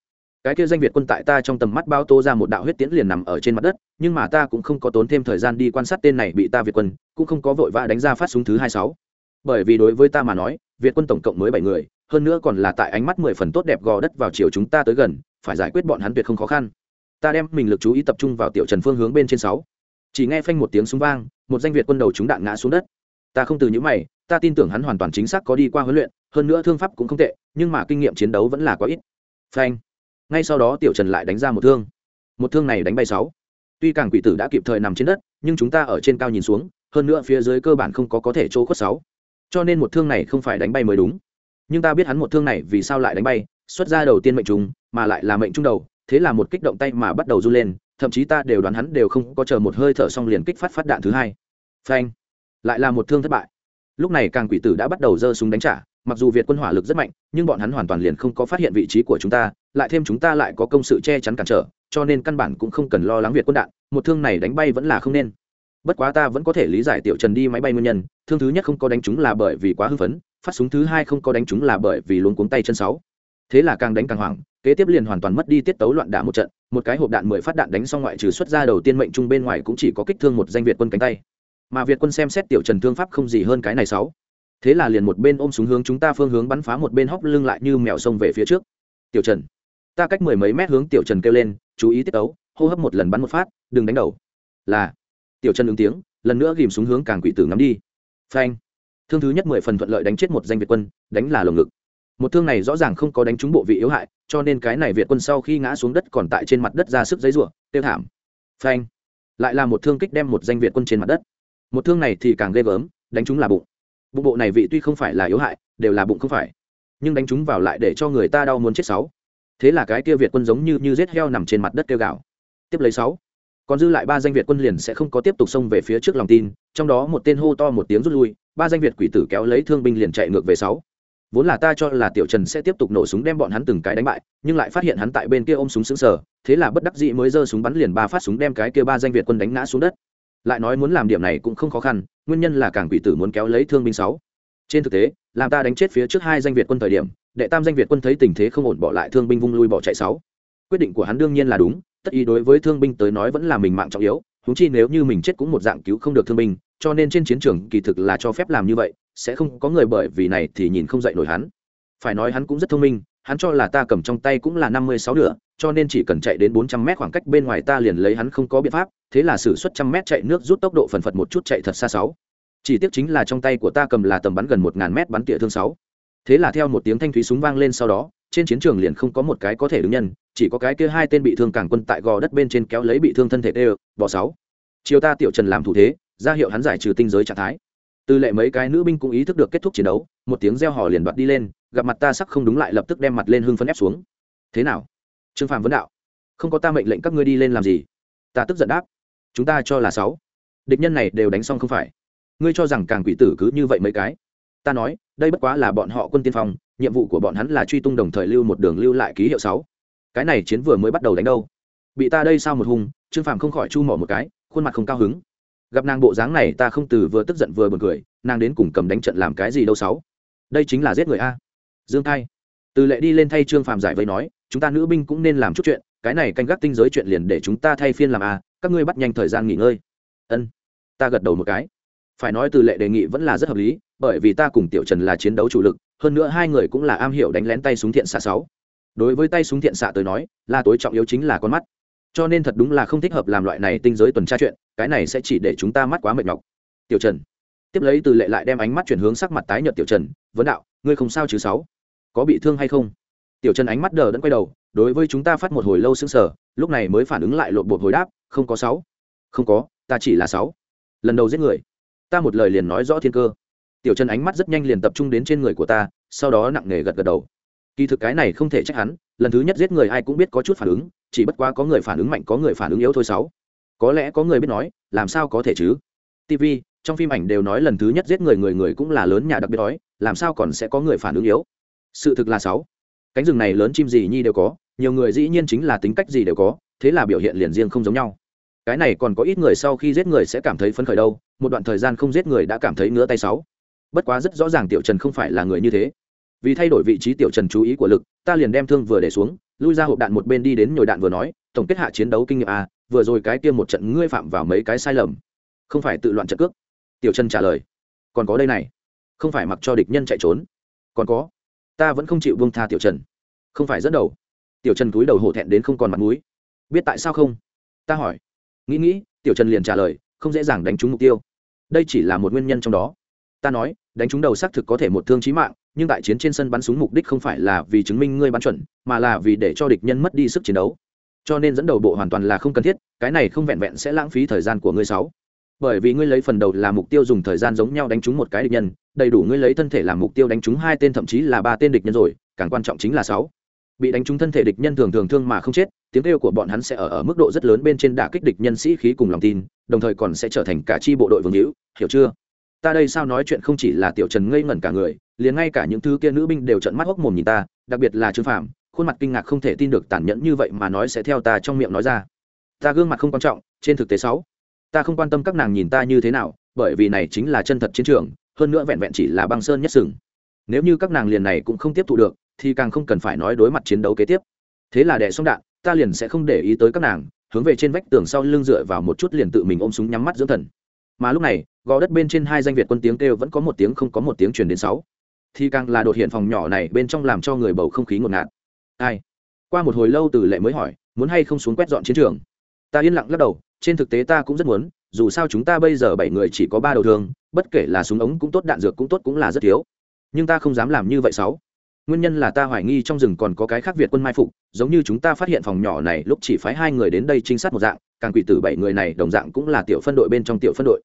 Cái kia danh việt quân tại ta trong tầm mắt bao tô ra một đạo huyết tiễn liền nằm ở trên mặt đất, nhưng mà ta cũng không có tốn thêm thời gian đi quan sát tên này bị ta việt quân, cũng không có vội vã đánh ra phát súng thứ hai sáu. Bởi vì đối với ta mà nói, việt quân tổng cộng mới bảy người, hơn nữa còn là tại ánh mắt mười phần tốt đẹp gò đất vào chiều chúng ta tới gần, phải giải quyết bọn hắn tuyệt không khó khăn. Ta đem mình lực chú ý tập trung vào tiểu trần phương hướng bên trên sáu chỉ nghe phanh một tiếng súng vang, một danh việt quân đầu chúng đạn ngã xuống đất. Ta không từ những mày, ta tin tưởng hắn hoàn toàn chính xác có đi qua huấn luyện, hơn nữa thương pháp cũng không tệ, nhưng mà kinh nghiệm chiến đấu vẫn là quá ít. Phanh. Ngay sau đó tiểu trần lại đánh ra một thương. Một thương này đánh bay sáu. Tuy càng quỷ tử đã kịp thời nằm trên đất, nhưng chúng ta ở trên cao nhìn xuống, hơn nữa phía dưới cơ bản không có có thể chỗ khuất sáu. Cho nên một thương này không phải đánh bay mới đúng. Nhưng ta biết hắn một thương này vì sao lại đánh bay, xuất ra đầu tiên mệnh trùng, mà lại là mệnh trung đầu thế là một kích động tay mà bắt đầu run lên, thậm chí ta đều đoán hắn đều không có chờ một hơi thở xong liền kích phát phát đạn thứ hai. Phanh! Lại là một thương thất bại. Lúc này càng quỷ tử đã bắt đầu giơ súng đánh trả, mặc dù việt quân hỏa lực rất mạnh, nhưng bọn hắn hoàn toàn liền không có phát hiện vị trí của chúng ta, lại thêm chúng ta lại có công sự che chắn cản trở, cho nên căn bản cũng không cần lo lắng việt quân đạn, một thương này đánh bay vẫn là không nên. Bất quá ta vẫn có thể lý giải tiểu trần đi máy bay nguyên nhân, thương thứ nhất không có đánh chúng là bởi vì quá hưng phấn, phát súng thứ hai không có đánh chúng là bởi vì luôn cuống tay chân sáu thế là càng đánh càng hoảng, kế tiếp liền hoàn toàn mất đi tiết tấu loạn đả một trận, một cái hộp đạn mười phát đạn đánh xong ngoại trừ xuất ra đầu tiên mệnh trung bên ngoài cũng chỉ có kích thương một danh việt quân cánh tay. Mà việt quân xem xét tiểu trần thương pháp không gì hơn cái này sáu. Thế là liền một bên ôm súng hướng chúng ta phương hướng bắn phá, một bên hóc lưng lại như mèo sông về phía trước. Tiểu trần. Ta cách mười mấy mét hướng tiểu trần kêu lên, chú ý tiết tấu, hô hấp một lần bắn một phát, đừng đánh đầu. Là, tiểu trần ứng tiếng, lần nữa ghìm súng hướng càng quỷ tử ngắm đi. Phanh. Thương thứ nhất mười phần thuận lợi đánh chết một danh việt quân, đánh là lồng ngực một thương này rõ ràng không có đánh trúng bộ vị yếu hại, cho nên cái này việt quân sau khi ngã xuống đất còn tại trên mặt đất ra sức giấy rủa tiêu thảm. Phanh. Lại là một thương kích đem một danh việt quân trên mặt đất. Một thương này thì càng ghê gớm, đánh trúng là bụng. Bụng bộ này vị tuy không phải là yếu hại, đều là bụng không phải. Nhưng đánh trúng vào lại để cho người ta đau muốn chết sáu. Thế là cái kia việt quân giống như như rết heo nằm trên mặt đất kêu gạo tiếp lấy sáu. Còn dư lại ba danh việt quân liền sẽ không có tiếp tục xông về phía trước lòng tin, trong đó một tên hô to một tiếng rút lui, ba danh việt quỷ tử kéo lấy thương binh liền chạy ngược về sáu vốn là ta cho là tiểu trần sẽ tiếp tục nổ súng đem bọn hắn từng cái đánh bại, nhưng lại phát hiện hắn tại bên kia ôm súng sững sờ, thế là bất đắc dĩ mới giơ súng bắn liền ba phát súng đem cái kia ba danh việt quân đánh ngã xuống đất. Lại nói muốn làm điểm này cũng không khó khăn, nguyên nhân là cảng quỷ tử muốn kéo lấy thương binh sáu. Trên thực tế, làm ta đánh chết phía trước hai danh việt quân thời điểm, đệ tam danh việt quân thấy tình thế không ổn bỏ lại thương binh vung lui bỏ chạy sáu. Quyết định của hắn đương nhiên là đúng, tất ý đối với thương binh tới nói vẫn là mình mạng trọng yếu húng chi nếu như mình chết cũng một dạng cứu không được thương binh cho nên trên chiến trường kỳ thực là cho phép làm như vậy, sẽ không có người bởi vì này thì nhìn không dậy nổi hắn. Phải nói hắn cũng rất thông minh, hắn cho là ta cầm trong tay cũng là năm mươi sáu nửa, cho nên chỉ cần chạy đến bốn trăm mét khoảng cách bên ngoài ta liền lấy hắn không có biện pháp, thế là xử suất trăm mét chạy nước rút tốc độ phần phật một chút chạy thật xa sáu. Chỉ tiếc chính là trong tay của ta cầm là tầm bắn gần một ngàn mét bắn tỉa thương sáu. Thế là theo một tiếng thanh thúy súng vang lên sau đó, trên chiến trường liền không có một cái có thể đứng nhân, chỉ có cái kia hai tên bị thương cảng quân tại gò đất bên trên kéo lấy bị thương thân thể tê, bỏ sáu. Chiều ta tiểu trần làm thủ thế ra hiệu hắn giải trừ tinh giới trạng thái. Từ lệ mấy cái nữ binh cũng ý thức được kết thúc chiến đấu, một tiếng reo hò liền đoạt đi lên, gặp mặt ta sắc không đúng lại lập tức đem mặt lên hưng phấn ép xuống. Thế nào? Trương phạm vấn đạo. Không có ta mệnh lệnh các ngươi đi lên làm gì? Ta tức giận đáp. Chúng ta cho là sáu. Địch nhân này đều đánh xong không phải. Ngươi cho rằng càng quỷ tử cứ như vậy mấy cái. Ta nói, đây bất quá là bọn họ quân tiên phong, nhiệm vụ của bọn hắn là truy tung đồng thời lưu một đường lưu lại ký hiệu sáu. Cái này chiến vừa mới bắt đầu đánh đâu? Bị ta đây sao một hùng trương phàm không khỏi chu mỏ một cái, khuôn mặt không cao hứng gặp nàng bộ dáng này ta không từ vừa tức giận vừa buồn cười, nàng đến cùng cầm đánh trận làm cái gì đâu sáu? Đây chính là giết người a. Dương thay từ lệ đi lên thay trương phàm giải vây nói, chúng ta nữ binh cũng nên làm chút chuyện, cái này canh gác tinh giới chuyện liền để chúng ta thay phiên làm a, các ngươi bắt nhanh thời gian nghỉ ngơi. Ân. Ta gật đầu một cái. Phải nói từ lệ đề nghị vẫn là rất hợp lý, bởi vì ta cùng tiểu trần là chiến đấu chủ lực, hơn nữa hai người cũng là am hiểu đánh lén tay súng thiện xạ sáu. Đối với tay súng thiện xạ tới nói, là tối trọng yếu chính là con mắt cho nên thật đúng là không thích hợp làm loại này tinh giới tuần tra chuyện, cái này sẽ chỉ để chúng ta mắt quá mệt nhọc. Tiểu trần, tiếp lấy từ lệ lại đem ánh mắt chuyển hướng sắc mặt tái nhợt tiểu trần, vấn đạo, ngươi không sao chứ sáu? Có bị thương hay không? Tiểu trần ánh mắt đờ đẫn quay đầu, đối với chúng ta phát một hồi lâu sững sờ, lúc này mới phản ứng lại lộn bột hồi đáp, không có sáu. Không có, ta chỉ là sáu. Lần đầu giết người, ta một lời liền nói rõ thiên cơ. Tiểu trần ánh mắt rất nhanh liền tập trung đến trên người của ta, sau đó nặng nề gật gật đầu. Kỳ thực cái này không thể trách hắn, lần thứ nhất giết người ai cũng biết có chút phản ứng chỉ bất quá có người phản ứng mạnh, có người phản ứng yếu thôi sáu. Có lẽ có người biết nói, làm sao có thể chứ? Tv trong phim ảnh đều nói lần thứ nhất giết người người người cũng là lớn nhà đặc biệt đói, làm sao còn sẽ có người phản ứng yếu? Sự thực là sáu. Cánh rừng này lớn chim gì nhi đều có, nhiều người dĩ nhiên chính là tính cách gì đều có, thế là biểu hiện liền riêng không giống nhau. Cái này còn có ít người sau khi giết người sẽ cảm thấy phấn khởi đâu, một đoạn thời gian không giết người đã cảm thấy ngứa tay sáu. Bất quá rất rõ ràng tiểu trần không phải là người như thế. Vì thay đổi vị trí tiểu trần chú ý của lực, ta liền đem thương vừa để xuống lui ra hộp đạn một bên đi đến nhồi đạn vừa nói, tổng kết hạ chiến đấu kinh nghiệm a vừa rồi cái kia một trận ngươi phạm vào mấy cái sai lầm? Không phải tự loạn trận cước? Tiểu trần trả lời, còn có đây này, không phải mặc cho địch nhân chạy trốn, còn có, ta vẫn không chịu vương tha tiểu trần, không phải dẫn đầu. Tiểu trần cúi đầu hổ thẹn đến không còn mặt mũi, biết tại sao không? Ta hỏi. Nghĩ nghĩ, tiểu trần liền trả lời, không dễ dàng đánh trúng mục tiêu. Đây chỉ là một nguyên nhân trong đó ta nói, đánh trúng đầu xác thực có thể một thương chí mạng, nhưng tại chiến trên sân bắn súng mục đích không phải là vì chứng minh ngươi bắn chuẩn, mà là vì để cho địch nhân mất đi sức chiến đấu. Cho nên dẫn đầu bộ hoàn toàn là không cần thiết, cái này không vẹn vẹn sẽ lãng phí thời gian của ngươi sáu. Bởi vì ngươi lấy phần đầu làm mục tiêu dùng thời gian giống nhau đánh trúng một cái địch nhân, đầy đủ ngươi lấy thân thể làm mục tiêu đánh trúng hai tên thậm chí là ba tên địch nhân rồi, càng quan trọng chính là sáu. Bị đánh trúng thân thể địch nhân thường thường thương mà không chết, tiếng kêu của bọn hắn sẽ ở ở mức độ rất lớn bên trên đả kích địch nhân sĩ khí cùng lòng tin, đồng thời còn sẽ trở thành cả chi bộ đội vương hữu, hiểu chưa? Ta đây sao nói chuyện không chỉ là tiểu trần ngây ngẩn cả người, liền ngay cả những thứ kia nữ binh đều trận mắt hốc mồm nhìn ta, đặc biệt là trương phạm khuôn mặt kinh ngạc không thể tin được tàn nhẫn như vậy mà nói sẽ theo ta trong miệng nói ra. Ta gương mặt không quan trọng, trên thực tế sáu. Ta không quan tâm các nàng nhìn ta như thế nào, bởi vì này chính là chân thật chiến trường, hơn nữa vẹn vẹn chỉ là băng sơn nhất sừng. Nếu như các nàng liền này cũng không tiếp thu được, thì càng không cần phải nói đối mặt chiến đấu kế tiếp. Thế là đẻ xong đạn, ta liền sẽ không để ý tới các nàng, hướng về trên vách tường sau lưng dựa vào một chút liền tự mình ôm súng nhắm mắt dưỡng thần mà lúc này, gò đất bên trên hai danh việt quân tiếng kêu vẫn có một tiếng không có một tiếng truyền đến sáu. Thì càng là đột hiện phòng nhỏ này bên trong làm cho người bầu không khí ngột ngạt. Ai? Qua một hồi lâu từ lệ mới hỏi, muốn hay không xuống quét dọn chiến trường? Ta yên lặng lắc đầu, trên thực tế ta cũng rất muốn, dù sao chúng ta bây giờ bảy người chỉ có ba đầu thương, bất kể là súng ống cũng tốt, đạn dược cũng tốt cũng là rất thiếu. Nhưng ta không dám làm như vậy sáu. Nguyên nhân là ta hoài nghi trong rừng còn có cái khác việt quân mai phục, giống như chúng ta phát hiện phòng nhỏ này lúc chỉ phái hai người đến đây trinh sát một dạng, càng quỷ tử bảy người này đồng dạng cũng là tiểu phân đội bên trong tiểu phân đội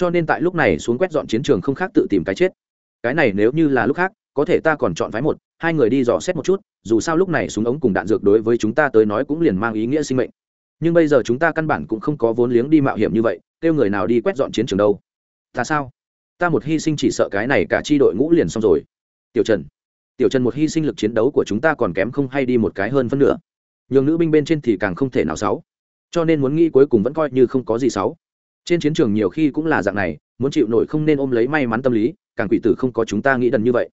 cho nên tại lúc này xuống quét dọn chiến trường không khác tự tìm cái chết. Cái này nếu như là lúc khác, có thể ta còn chọn phái một, hai người đi dò xét một chút, dù sao lúc này súng ống cùng đạn dược đối với chúng ta tới nói cũng liền mang ý nghĩa sinh mệnh. Nhưng bây giờ chúng ta căn bản cũng không có vốn liếng đi mạo hiểm như vậy, kêu người nào đi quét dọn chiến trường đâu. Ta sao? Ta một hy sinh chỉ sợ cái này cả chi đội ngũ liền xong rồi. Tiểu trần. Tiểu trần một hy sinh lực chiến đấu của chúng ta còn kém không hay đi một cái hơn phân nửa. Nhường nữ binh bên trên thì càng không thể nào sáu. Cho nên muốn nghĩ cuối cùng vẫn coi như không có gì sáu trên chiến trường nhiều khi cũng là dạng này, muốn chịu nổi không nên ôm lấy may mắn tâm lý, càng quỷ tử không có chúng ta nghĩ đần như vậy.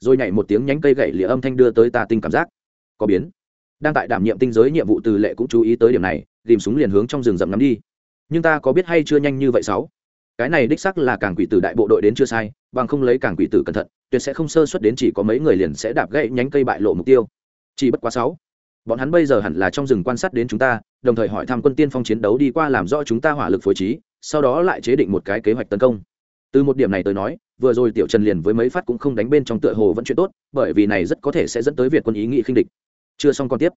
Rồi nhảy một tiếng nhánh cây gậy lìa âm thanh đưa tới ta tinh cảm giác. Có biến. Đang tại đảm nhiệm tinh giới nhiệm vụ từ lệ cũng chú ý tới điểm này, tìm súng liền hướng trong rừng rậm ngắm đi. Nhưng ta có biết hay chưa nhanh như vậy sáu? Cái này đích sắc là càng quỷ tử đại bộ đội đến chưa sai, bằng không lấy càng quỷ tử cẩn thận, tuyệt sẽ không sơ xuất đến chỉ có mấy người liền sẽ đạp gãy nhánh cây bại lộ mục tiêu. Chỉ bất quá sáu. Bọn hắn bây giờ hẳn là trong rừng quan sát đến chúng ta, đồng thời hỏi thăm quân tiên phong chiến đấu đi qua làm rõ chúng ta hỏa lực phối trí sau đó lại chế định một cái kế hoạch tấn công. Từ một điểm này tới nói vừa rồi tiểu trần liền với mấy phát cũng không đánh bên trong tựa hồ vẫn chuyện tốt bởi vì này rất có thể sẽ dẫn tới việt quân ý nghị khinh địch. Chưa xong còn tiếp.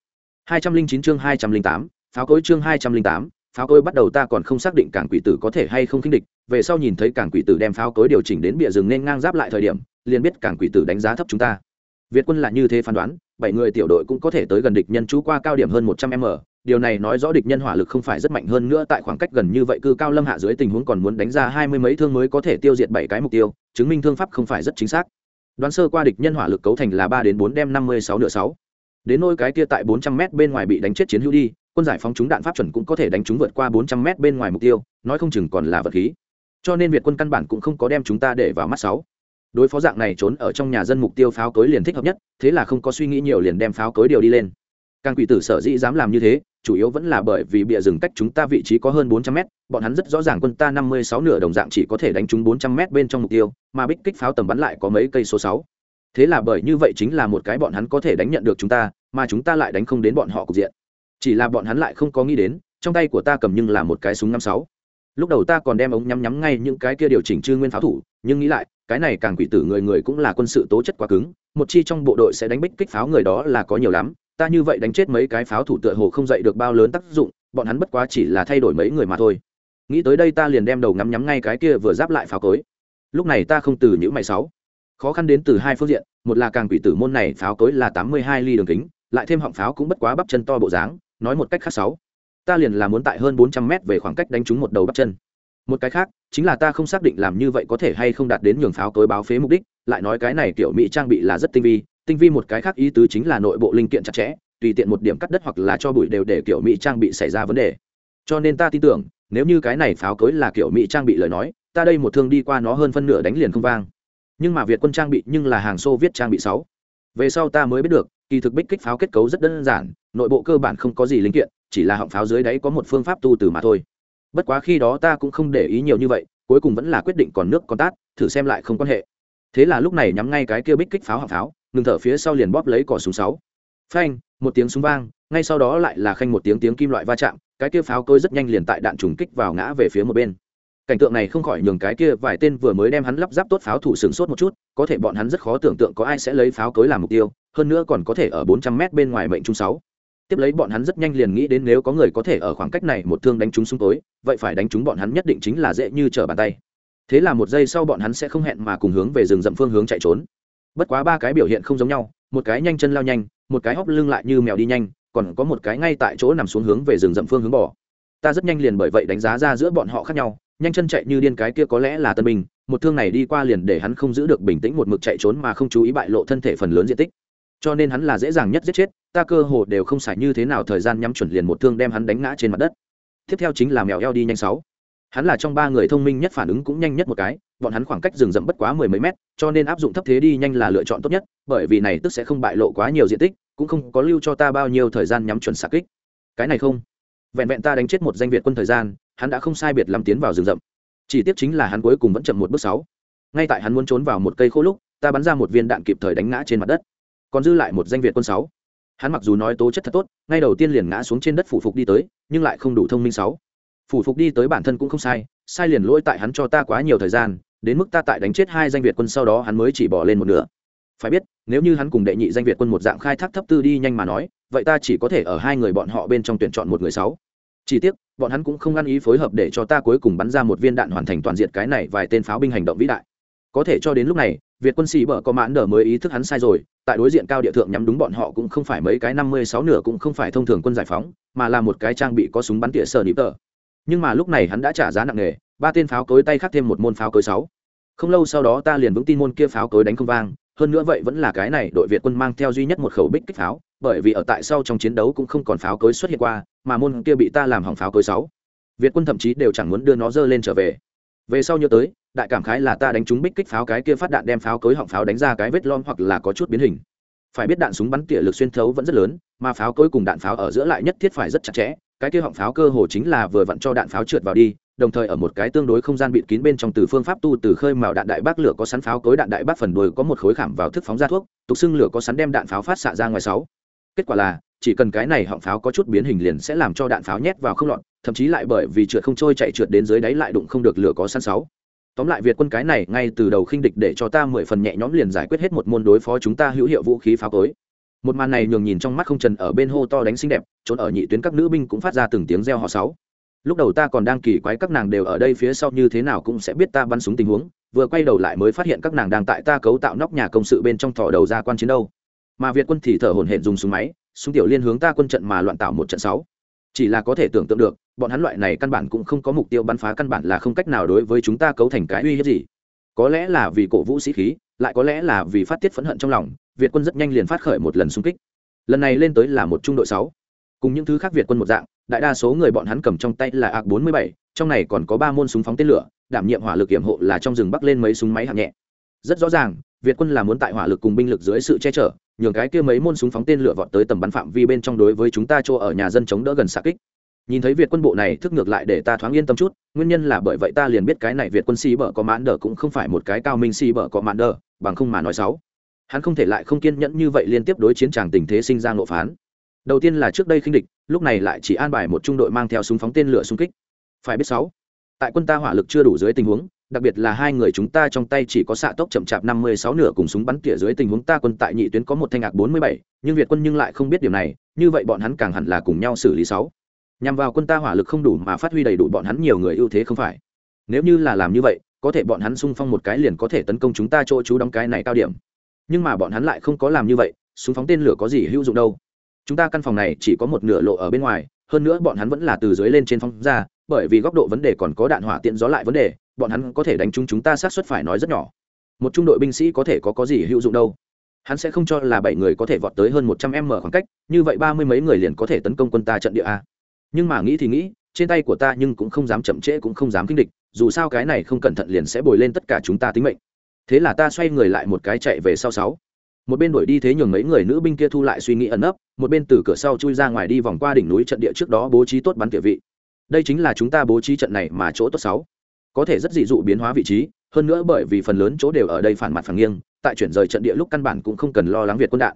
209 chương 208, pháo cối chương 208, pháo cối bắt đầu ta còn không xác định cảng quỷ tử có thể hay không khinh địch về sau nhìn thấy cảng quỷ tử đem pháo cối điều chỉnh đến bìa rừng nên ngang giáp lại thời điểm liền biết cảng quỷ tử đánh giá thấp chúng ta. Việt quân là như thế phán đoán bảy người tiểu đội cũng có thể tới gần địch nhân trú qua cao điểm hơn một trăm m điều này nói rõ địch nhân hỏa lực không phải rất mạnh hơn nữa tại khoảng cách gần như vậy, cư cao lâm hạ dưới tình huống còn muốn đánh ra hai mươi mấy thương mới có thể tiêu diệt bảy cái mục tiêu, chứng minh thương pháp không phải rất chính xác. Đoán sơ qua địch nhân hỏa lực cấu thành là ba đến bốn đem năm mươi sáu nửa sáu. Đến nôi cái kia tại bốn trăm m bên ngoài bị đánh chết chiến hữu đi, quân giải phóng chúng đạn pháp chuẩn cũng có thể đánh chúng vượt qua bốn trăm m bên ngoài mục tiêu, nói không chừng còn là vật khí. Cho nên việt quân căn bản cũng không có đem chúng ta để vào mắt sáu. Đối phó dạng này trốn ở trong nhà dân mục tiêu pháo cối liền thích hợp nhất, thế là không có suy nghĩ nhiều liền đem pháo cối điều đi lên càng quỷ tử sở dĩ dám làm như thế, chủ yếu vẫn là bởi vì bịa rừng cách chúng ta vị trí có hơn bốn trăm mét, bọn hắn rất rõ ràng quân ta năm mươi sáu nửa đồng dạng chỉ có thể đánh trúng bốn trăm mét bên trong mục tiêu, mà bích kích pháo tầm bắn lại có mấy cây số sáu. Thế là bởi như vậy chính là một cái bọn hắn có thể đánh nhận được chúng ta, mà chúng ta lại đánh không đến bọn họ cục diện. Chỉ là bọn hắn lại không có nghĩ đến, trong tay của ta cầm nhưng là một cái súng năm sáu. Lúc đầu ta còn đem ống nhắm nhắm ngay những cái kia điều chỉnh chư nguyên pháo thủ, nhưng nghĩ lại, cái này càng quỷ tử người người cũng là quân sự tố chất quá cứng, một chi trong bộ đội sẽ đánh bích kích pháo người đó là có nhiều lắm ta như vậy đánh chết mấy cái pháo thủ tựa hồ không dậy được bao lớn tác dụng, bọn hắn bất quá chỉ là thay đổi mấy người mà thôi. Nghĩ tới đây ta liền đem đầu ngắm nhắm ngay cái kia vừa giáp lại pháo cối. Lúc này ta không từ những mày sáu. Khó khăn đến từ hai phương diện, một là càng quỷ tử môn này pháo cối là tám mươi hai ly đường kính, lại thêm họng pháo cũng bất quá bắp chân to bộ dáng, nói một cách khác sáu. Ta liền là muốn tại hơn bốn trăm mét về khoảng cách đánh trúng một đầu bắp chân. Một cái khác, chính là ta không xác định làm như vậy có thể hay không đạt đến nhường pháo cối báo phế mục đích, lại nói cái này kiểu mỹ trang bị là rất tinh vi tinh vi một cái khác ý tứ chính là nội bộ linh kiện chặt chẽ, tùy tiện một điểm cắt đất hoặc là cho bụi đều để kiểu mỹ trang bị xảy ra vấn đề. Cho nên ta tin tưởng, nếu như cái này pháo cối là kiểu mỹ trang bị lời nói, ta đây một thương đi qua nó hơn phân nửa đánh liền không vang. Nhưng mà việt quân trang bị nhưng là hàng xô viết trang bị sáu. Về sau ta mới biết được, kỳ thực bích kích pháo kết cấu rất đơn giản, nội bộ cơ bản không có gì linh kiện, chỉ là họng pháo dưới đáy có một phương pháp tu từ mà thôi. Bất quá khi đó ta cũng không để ý nhiều như vậy, cuối cùng vẫn là quyết định còn nước còn tát, thử xem lại không quan hệ. Thế là lúc này nhắm ngay cái kia bích kích pháo họng pháo ngừng thở phía sau liền bóp lấy cỏ súng sáu. Phanh, một tiếng súng vang, ngay sau đó lại là khanh một tiếng tiếng kim loại va chạm, cái kia pháo cối rất nhanh liền tại đạn trùng kích vào ngã về phía một bên. Cảnh tượng này không khỏi nhường cái kia vài tên vừa mới đem hắn lắp ráp tốt pháo thủ sừng sốt một chút, có thể bọn hắn rất khó tưởng tượng có ai sẽ lấy pháo cối làm mục tiêu, hơn nữa còn có thể ở bốn trăm mét bên ngoài mệnh trung sáu. Tiếp lấy bọn hắn rất nhanh liền nghĩ đến nếu có người có thể ở khoảng cách này một thương đánh trúng súng tối vậy phải đánh trúng bọn hắn nhất định chính là dễ như trở bàn tay. Thế là một giây sau bọn hắn sẽ không hẹn mà cùng hướng về rừng rậm phương hướng chạy trốn bất quá ba cái biểu hiện không giống nhau một cái nhanh chân lao nhanh một cái hóc lưng lại như mèo đi nhanh còn có một cái ngay tại chỗ nằm xuống hướng về rừng rậm phương hướng bỏ ta rất nhanh liền bởi vậy đánh giá ra giữa bọn họ khác nhau nhanh chân chạy như điên cái kia có lẽ là tân bình, một thương này đi qua liền để hắn không giữ được bình tĩnh một mực chạy trốn mà không chú ý bại lộ thân thể phần lớn diện tích. Cho nên hắn là dễ dàng nhất giết chết ta cơ hồ đều không xài như thế nào thời gian nhắm chuẩn liền một thương đem hắn đánh ngã trên mặt đất. Tiếp theo chính là mèo eo đi nhanh sáu hắn là trong ba người thông minh nhất phản ứng cũng nhanh nhất một cái, bọn hắn khoảng cách rừng rậm bất quá mười mấy mét, cho nên áp dụng thấp thế đi nhanh là lựa chọn tốt nhất, bởi vì này tức sẽ không bại lộ quá nhiều diện tích, cũng không có lưu cho ta bao nhiêu thời gian nhắm chuẩn xạ kích. Cái này không. Vẹn vẹn ta đánh chết một danh việt quân thời gian, hắn đã không sai biệt làm tiến vào rừng rậm. Chỉ tiếc chính là hắn cuối cùng vẫn chậm một bước sáu. Ngay tại hắn muốn trốn vào một cây khô lúc, ta bắn ra một viên đạn kịp thời đánh ngã trên mặt đất. Còn dư lại một danh việt quân sáu. Hắn mặc dù nói tố chất thật tốt, ngay đầu tiên liền ngã xuống trên đất phủ phục đi tới, nhưng lại không đủ thông minh sáu phủ phục đi tới bản thân cũng không sai sai liền lỗi tại hắn cho ta quá nhiều thời gian, đến mức ta tại đánh chết hai danh việt quân sau đó hắn mới chỉ bỏ lên một nửa. Phải biết, nếu như hắn cùng đệ nhị danh việt quân một dạng khai thác thấp tư đi nhanh mà nói, vậy ta chỉ có thể ở hai người bọn họ bên trong tuyển chọn một người sáu. Chỉ tiếc, bọn hắn cũng không ăn ý phối hợp để cho ta cuối cùng bắn ra một viên đạn hoàn thành toàn diện cái này vài tên pháo binh hành động vĩ đại. Có thể cho đến lúc này, việt quân sĩ bở có mãn đờ mới ý thức hắn sai rồi, tại đối diện cao địa thượng nhắm đúng bọn họ cũng không phải mấy cái năm mươi sáu nửa cũng không phải thông thường quân giải phóng, mà là một cái trang bị có súng bắn tỉa sờ nịp tờ nhưng mà lúc này hắn đã trả giá nặng nề, ba tên pháo cối tay khác thêm một môn pháo cối sáu. Không lâu sau đó ta liền vững tin môn kia pháo cối đánh không vang, hơn nữa vậy vẫn là cái này đội việt quân mang theo duy nhất một khẩu bích kích pháo, bởi vì ở tại sau trong chiến đấu cũng không còn pháo cối xuất hiện qua, mà môn kia bị ta làm hỏng pháo cối sáu. Việt quân thậm chí đều chẳng muốn đưa nó dơ lên trở về. Về sau nhớ tới, đại cảm khái là ta đánh trúng bích kích pháo cái kia phát đạn đem pháo cối hỏng pháo đánh ra cái vết lom hoặc là có chút biến hình. Phải biết đạn súng bắn tỉa lực xuyên thấu vẫn rất lớn, mà pháo cối cùng đạn pháo ở giữa lại nhất thiết phải rất chặt chẽ cái kia họng pháo cơ hồ chính là vừa vặn cho đạn pháo trượt vào đi, đồng thời ở một cái tương đối không gian bịt kín bên trong từ phương pháp tu từ khơi màu đạn đại bác lửa có sắn pháo cối đạn đại bác phần đuôi có một khối khảm vào thức phóng ra thuốc, tục xưng lửa có sắn đem đạn pháo phát xạ ra ngoài sáu. Kết quả là, chỉ cần cái này họng pháo có chút biến hình liền sẽ làm cho đạn pháo nhét vào không lọt, thậm chí lại bởi vì trượt không trôi chạy trượt đến dưới đáy lại đụng không được lửa có sắn sáu. Tóm lại việt quân cái này ngay từ đầu khinh địch để cho ta mười phần nhẹ nhõm liền giải quyết hết một môn đối phó chúng ta hữu hiệu vũ khí pháo cối một màn này nhường nhìn trong mắt không trần ở bên hô to đánh xinh đẹp, trốn ở nhị tuyến các nữ binh cũng phát ra từng tiếng reo họ sáu. Lúc đầu ta còn đang kỳ quái các nàng đều ở đây phía sau như thế nào cũng sẽ biết ta bắn súng tình huống, vừa quay đầu lại mới phát hiện các nàng đang tại ta cấu tạo nóc nhà công sự bên trong thỏ đầu ra quan chiến đâu. Mà việt quân thì thở hổn hển dùng súng máy, súng tiểu liên hướng ta quân trận mà loạn tạo một trận sáu. Chỉ là có thể tưởng tượng được, bọn hắn loại này căn bản cũng không có mục tiêu bắn phá căn bản là không cách nào đối với chúng ta cấu thành cái uy hiếp gì có lẽ là vì cổ vũ sĩ khí, lại có lẽ là vì phát tiết phẫn hận trong lòng, việt quân rất nhanh liền phát khởi một lần xung kích. Lần này lên tới là một trung đội sáu. Cùng những thứ khác việt quân một dạng, đại đa số người bọn hắn cầm trong tay là ạc bốn mươi bảy, trong này còn có ba môn súng phóng tên lửa, đảm nhiệm hỏa lực kiểm hộ là trong rừng bắc lên mấy súng máy hạng nhẹ. Rất rõ ràng, việt quân là muốn tại hỏa lực cùng binh lực dưới sự che chở, nhường cái kia mấy môn súng phóng tên lửa vọt tới tầm bắn phạm vi bên trong đối với chúng ta chỗ ở nhà dân chống đỡ gần xạ kích nhìn thấy việt quân bộ này thức ngược lại để ta thoáng yên tâm chút, nguyên nhân là bởi vậy ta liền biết cái này việt quân xì bở có mãn đờ cũng không phải một cái cao minh xì bở có mãn đờ, bằng không mà nói sáu hắn không thể lại không kiên nhẫn như vậy liên tiếp đối chiến tràng tình thế sinh ra ngộ phán. Đầu tiên là trước đây khinh địch, lúc này lại chỉ an bài một trung đội mang theo súng phóng tên lửa xung kích. Phải biết sáu tại quân ta hỏa lực chưa đủ dưới tình huống, đặc biệt là hai người chúng ta trong tay chỉ có xạ tốc chậm chạp năm mươi sáu nửa cùng súng bắn tỉa dưới tình huống ta quân tại nhị tuyến có một thanh ngạc bốn mươi bảy, nhưng việt quân nhưng lại không biết điều này, như vậy bọn hắn càng hẳn là cùng nhau xử lý sáu nhằm vào quân ta hỏa lực không đủ mà phát huy đầy đủ bọn hắn nhiều người ưu thế không phải. Nếu như là làm như vậy, có thể bọn hắn xung phong một cái liền có thể tấn công chúng ta chỗ chú đóng cái này cao điểm. Nhưng mà bọn hắn lại không có làm như vậy súng phóng tên lửa có gì hữu dụng đâu. Chúng ta căn phòng này chỉ có một nửa lộ ở bên ngoài, hơn nữa bọn hắn vẫn là từ dưới lên trên phóng ra, bởi vì góc độ vấn đề còn có đạn hỏa tiện gió lại vấn đề, bọn hắn có thể đánh trúng chúng ta sát xuất phải nói rất nhỏ. Một trung đội binh sĩ có thể có có gì hữu dụng đâu. Hắn sẽ không cho là bảy người có thể vọt tới hơn một trăm m khoảng cách, như vậy ba mươi mấy người liền có thể tấn công quân ta trận địa a nhưng mà nghĩ thì nghĩ, trên tay của ta nhưng cũng không dám chậm trễ cũng không dám kinh địch, dù sao cái này không cẩn thận liền sẽ bồi lên tất cả chúng ta tính mệnh. Thế là ta xoay người lại một cái chạy về sau sáu. Một bên đuổi đi thế nhường mấy người nữ binh kia thu lại suy nghĩ ẩn ấp một bên từ cửa sau chui ra ngoài đi vòng qua đỉnh núi trận địa trước đó bố trí tốt bắn địa vị. Đây chính là chúng ta bố trí trận này mà chỗ tốt sáu. Có thể rất dị dụ biến hóa vị trí, hơn nữa bởi vì phần lớn chỗ đều ở đây phản mặt phản nghiêng, tại chuyển rời trận địa lúc căn bản cũng không cần lo lắng việt quân đạn.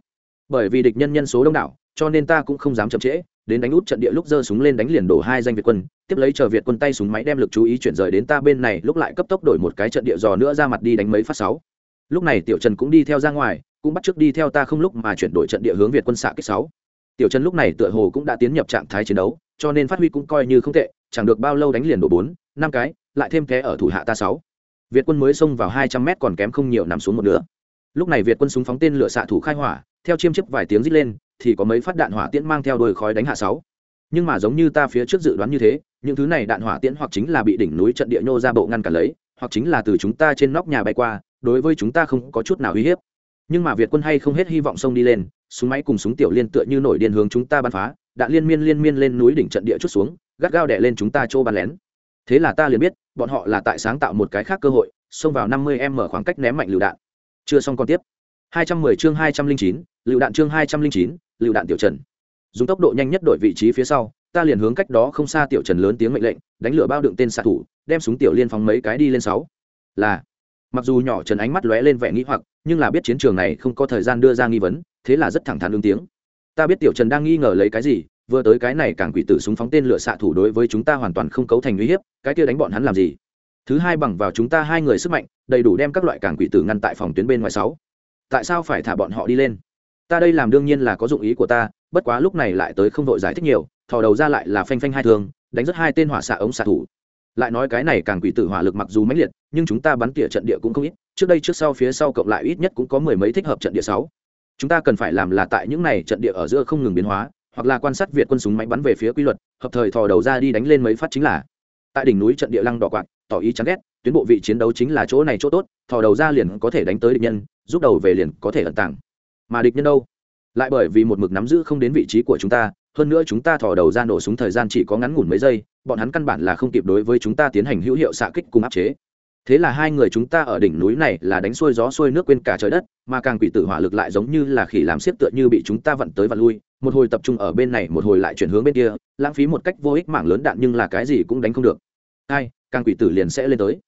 Bởi vì địch nhân nhân số đông đảo, cho nên ta cũng không dám chậm trễ đến đánh út trận địa lúc giơ súng lên đánh liền đổ hai danh việt quân, tiếp lấy chờ việt quân tay súng máy đem lực chú ý chuyển rời đến ta bên này, lúc lại cấp tốc đổi một cái trận địa dò nữa ra mặt đi đánh mấy phát sáu. Lúc này tiểu trần cũng đi theo ra ngoài, cũng bắt trước đi theo ta không lúc mà chuyển đổi trận địa hướng việt quân xạ kích sáu. Tiểu trần lúc này tựa hồ cũng đã tiến nhập trạng thái chiến đấu, cho nên phát huy cũng coi như không tệ, chẳng được bao lâu đánh liền đổ bốn, năm cái, lại thêm ké ở thủ hạ ta sáu. Việt quân mới xông vào hai trăm mét còn kém không nhiều nằm xuống một nữa lúc này việt quân súng phóng tên lửa xạ thủ khai hỏa theo chiêm chiếp vài tiếng rít lên, thì có mấy phát đạn hỏa tiễn mang theo đôi khói đánh hạ sáu. Nhưng mà giống như ta phía trước dự đoán như thế, những thứ này đạn hỏa tiễn hoặc chính là bị đỉnh núi trận địa nhô ra bộ ngăn cản lấy, hoặc chính là từ chúng ta trên nóc nhà bay qua, đối với chúng ta không có chút nào uy hiếp. Nhưng mà việt quân hay không hết hy vọng xông đi lên, súng máy cùng súng tiểu liên tựa như nổi điên hướng chúng ta bắn phá, đạn liên miên liên miên lên núi đỉnh trận địa chút xuống, gắt gao đè lên chúng ta chỗ bắn lén. Thế là ta liền biết, bọn họ là tại sáng tạo một cái khác cơ hội, xông vào năm mươi m khoảng cách ném mạnh lựu đạn. Chưa xong còn tiếp. 210 chương 209, lựu đạn chương 209, lựu đạn tiểu trần. Dùng tốc độ nhanh nhất đổi vị trí phía sau ta liền hướng cách đó không xa tiểu trần lớn tiếng mệnh lệnh đánh lửa bao đựng tên xạ thủ đem súng tiểu liên phóng mấy cái đi lên sáu. Là. Mặc dù nhỏ trần ánh mắt lóe lên vẻ nghi hoặc nhưng là biết chiến trường này không có thời gian đưa ra nghi vấn thế là rất thẳng thắn ứng tiếng. Ta biết tiểu trần đang nghi ngờ lấy cái gì vừa tới cái này càng quỷ tử súng phóng tên lửa xạ thủ đối với chúng ta hoàn toàn không cấu thành uy hiếp cái kia đánh bọn hắn làm gì? Thứ hai bằng vào chúng ta hai người sức mạnh đầy đủ đem các loại càng quỷ tử ngăn tại phòng tuyến bên ngoài sáu tại sao phải thả bọn họ đi lên? Ta đây làm đương nhiên là có dụng ý của ta, bất quá lúc này lại tới không đội giải thích nhiều, thò đầu ra lại là phanh phanh hai thương, đánh rất hai tên hỏa xạ ống xạ thủ. Lại nói cái này càng quỷ tử hỏa lực mặc dù mãnh liệt, nhưng chúng ta bắn tỉa trận địa cũng không ít, trước đây trước sau phía sau cộng lại ít nhất cũng có mười mấy thích hợp trận địa sáu. Chúng ta cần phải làm là tại những này trận địa ở giữa không ngừng biến hóa, hoặc là quan sát việt quân súng máy bắn về phía quy luật, hợp thời thò đầu ra đi đánh lên mấy phát chính là. Tại đỉnh núi trận địa lăng đỏ quạt, tỏ ý chán ghét tuyến bộ vị chiến đấu chính là chỗ này chỗ tốt, thò đầu ra liền có thể đánh tới địch nhân giúp đầu về liền có thể ẩn tàng. Mà địch nhân đâu? Lại bởi vì một mực nắm giữ không đến vị trí của chúng ta, hơn nữa chúng ta thò đầu ra nổ súng thời gian chỉ có ngắn ngủn mấy giây, bọn hắn căn bản là không kịp đối với chúng ta tiến hành hữu hiệu xạ kích cùng áp chế. Thế là hai người chúng ta ở đỉnh núi này là đánh xuôi gió xuôi nước quên cả trời đất, mà càng quỷ tử hỏa lực lại giống như là khỉ làm xiết tựa như bị chúng ta vận tới vặn lui, một hồi tập trung ở bên này một hồi lại chuyển hướng bên kia, lãng phí một cách vô ích mảng lớn đạn nhưng là cái gì cũng đánh không được. Hai càng quỷ tử liền sẽ lên tới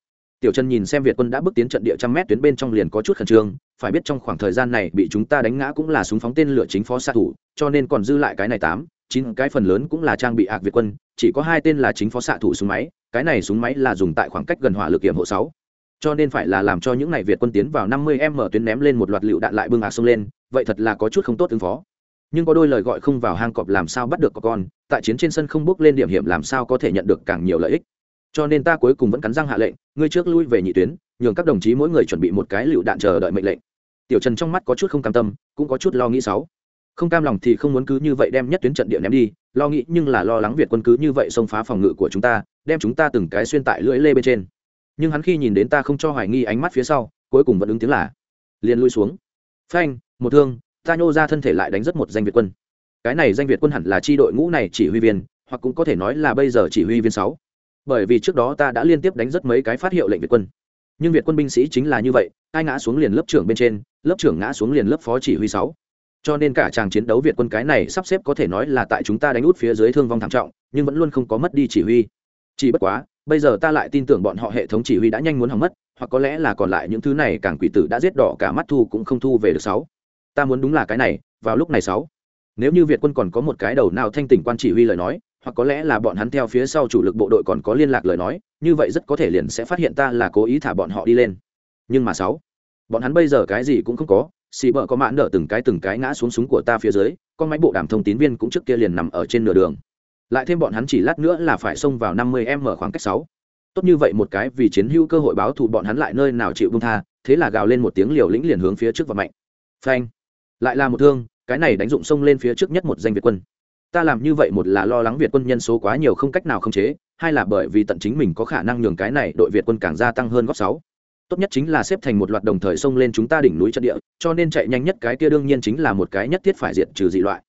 tiểu trần nhìn xem việt quân đã bước tiến trận địa trăm mét tuyến bên trong liền có chút khẩn trương, phải biết trong khoảng thời gian này bị chúng ta đánh ngã cũng là súng phóng tên lửa chính phó xạ thủ, cho nên còn dư lại cái này tám, chín cái phần lớn cũng là trang bị ạc việt quân, chỉ có hai tên là chính phó xạ thủ súng máy, cái này súng máy là dùng tại khoảng cách gần hỏa lực kiểm hộ sáu. Cho nên phải là làm cho những này việt quân tiến vào năm mươi m tuyến ném lên một loạt lựu đạn lại bưng ạc xông lên, vậy thật là có chút không tốt ứng phó. Nhưng có đôi lời gọi không vào hang cọp làm sao bắt được có con, tại chiến trên sân không bước lên điểm hiểm làm sao có thể nhận được càng nhiều lợi ích cho nên ta cuối cùng vẫn cắn răng hạ lệnh, ngươi trước lui về nhị tuyến, nhường các đồng chí mỗi người chuẩn bị một cái lựu đạn chờ đợi mệnh lệnh. Tiểu trần trong mắt có chút không cam tâm, cũng có chút lo nghĩ sáu. Không cam lòng thì không muốn cứ như vậy đem nhất tuyến trận địa ném đi, lo nghĩ nhưng là lo lắng việt quân cứ như vậy xông phá phòng ngự của chúng ta, đem chúng ta từng cái xuyên tại lưỡi lê bên trên. Nhưng hắn khi nhìn đến ta không cho hoài nghi ánh mắt phía sau, cuối cùng vẫn ứng tiếng là, liền lui xuống. Phanh, một thương, ta nhô ra thân thể lại đánh rất một danh việt quân. Cái này danh việt quân hẳn là chi đội ngũ này chỉ huy viên, hoặc cũng có thể nói là bây giờ chỉ huy viên sáu bởi vì trước đó ta đã liên tiếp đánh rất mấy cái phát hiệu lệnh việt quân. Nhưng việt quân binh sĩ chính là như vậy, ai ngã xuống liền lớp trưởng bên trên, lớp trưởng ngã xuống liền lớp phó chỉ huy sáu. Cho nên cả tràng chiến đấu việt quân cái này sắp xếp có thể nói là tại chúng ta đánh út phía dưới thương vong thảm trọng, nhưng vẫn luôn không có mất đi chỉ huy. Chỉ bất quá, bây giờ ta lại tin tưởng bọn họ hệ thống chỉ huy đã nhanh muốn hỏng mất, hoặc có lẽ là còn lại những thứ này càng quỷ tử đã giết đỏ cả mắt thu cũng không thu về được sáu. Ta muốn đúng là cái này, vào lúc này sáu. Nếu như việt quân còn có một cái đầu nào thanh tỉnh quan chỉ huy lời nói hoặc có lẽ là bọn hắn theo phía sau chủ lực bộ đội còn có liên lạc lời nói, như vậy rất có thể liền sẽ phát hiện ta là cố ý thả bọn họ đi lên. Nhưng mà sáu, bọn hắn bây giờ cái gì cũng không có, xì bờ có mãn nở từng cái từng cái ngã xuống súng của ta phía dưới, con máy bộ đàm thông tín viên cũng trước kia liền nằm ở trên nửa đường. Lại thêm bọn hắn chỉ lát nữa là phải xông vào năm mươi m khoảng cách sáu. Tốt như vậy một cái vì chiến hữu cơ hội báo thù bọn hắn lại nơi nào chịu buông tha, thế là gào lên một tiếng liều lĩnh liền hướng phía trước và mạnh. Phanh. Lại là một thương, cái này đánh dụng sông lên phía trước nhất một danh việt quân ta làm như vậy một là lo lắng việt quân nhân số quá nhiều không cách nào khống chế, hai là bởi vì tận chính mình có khả năng nhường cái này đội việt quân càng gia tăng hơn góc sáu. Tốt nhất chính là xếp thành một loạt đồng thời xông lên chúng ta đỉnh núi trận địa, cho nên chạy nhanh nhất cái kia đương nhiên chính là một cái nhất thiết phải diệt trừ dị loại.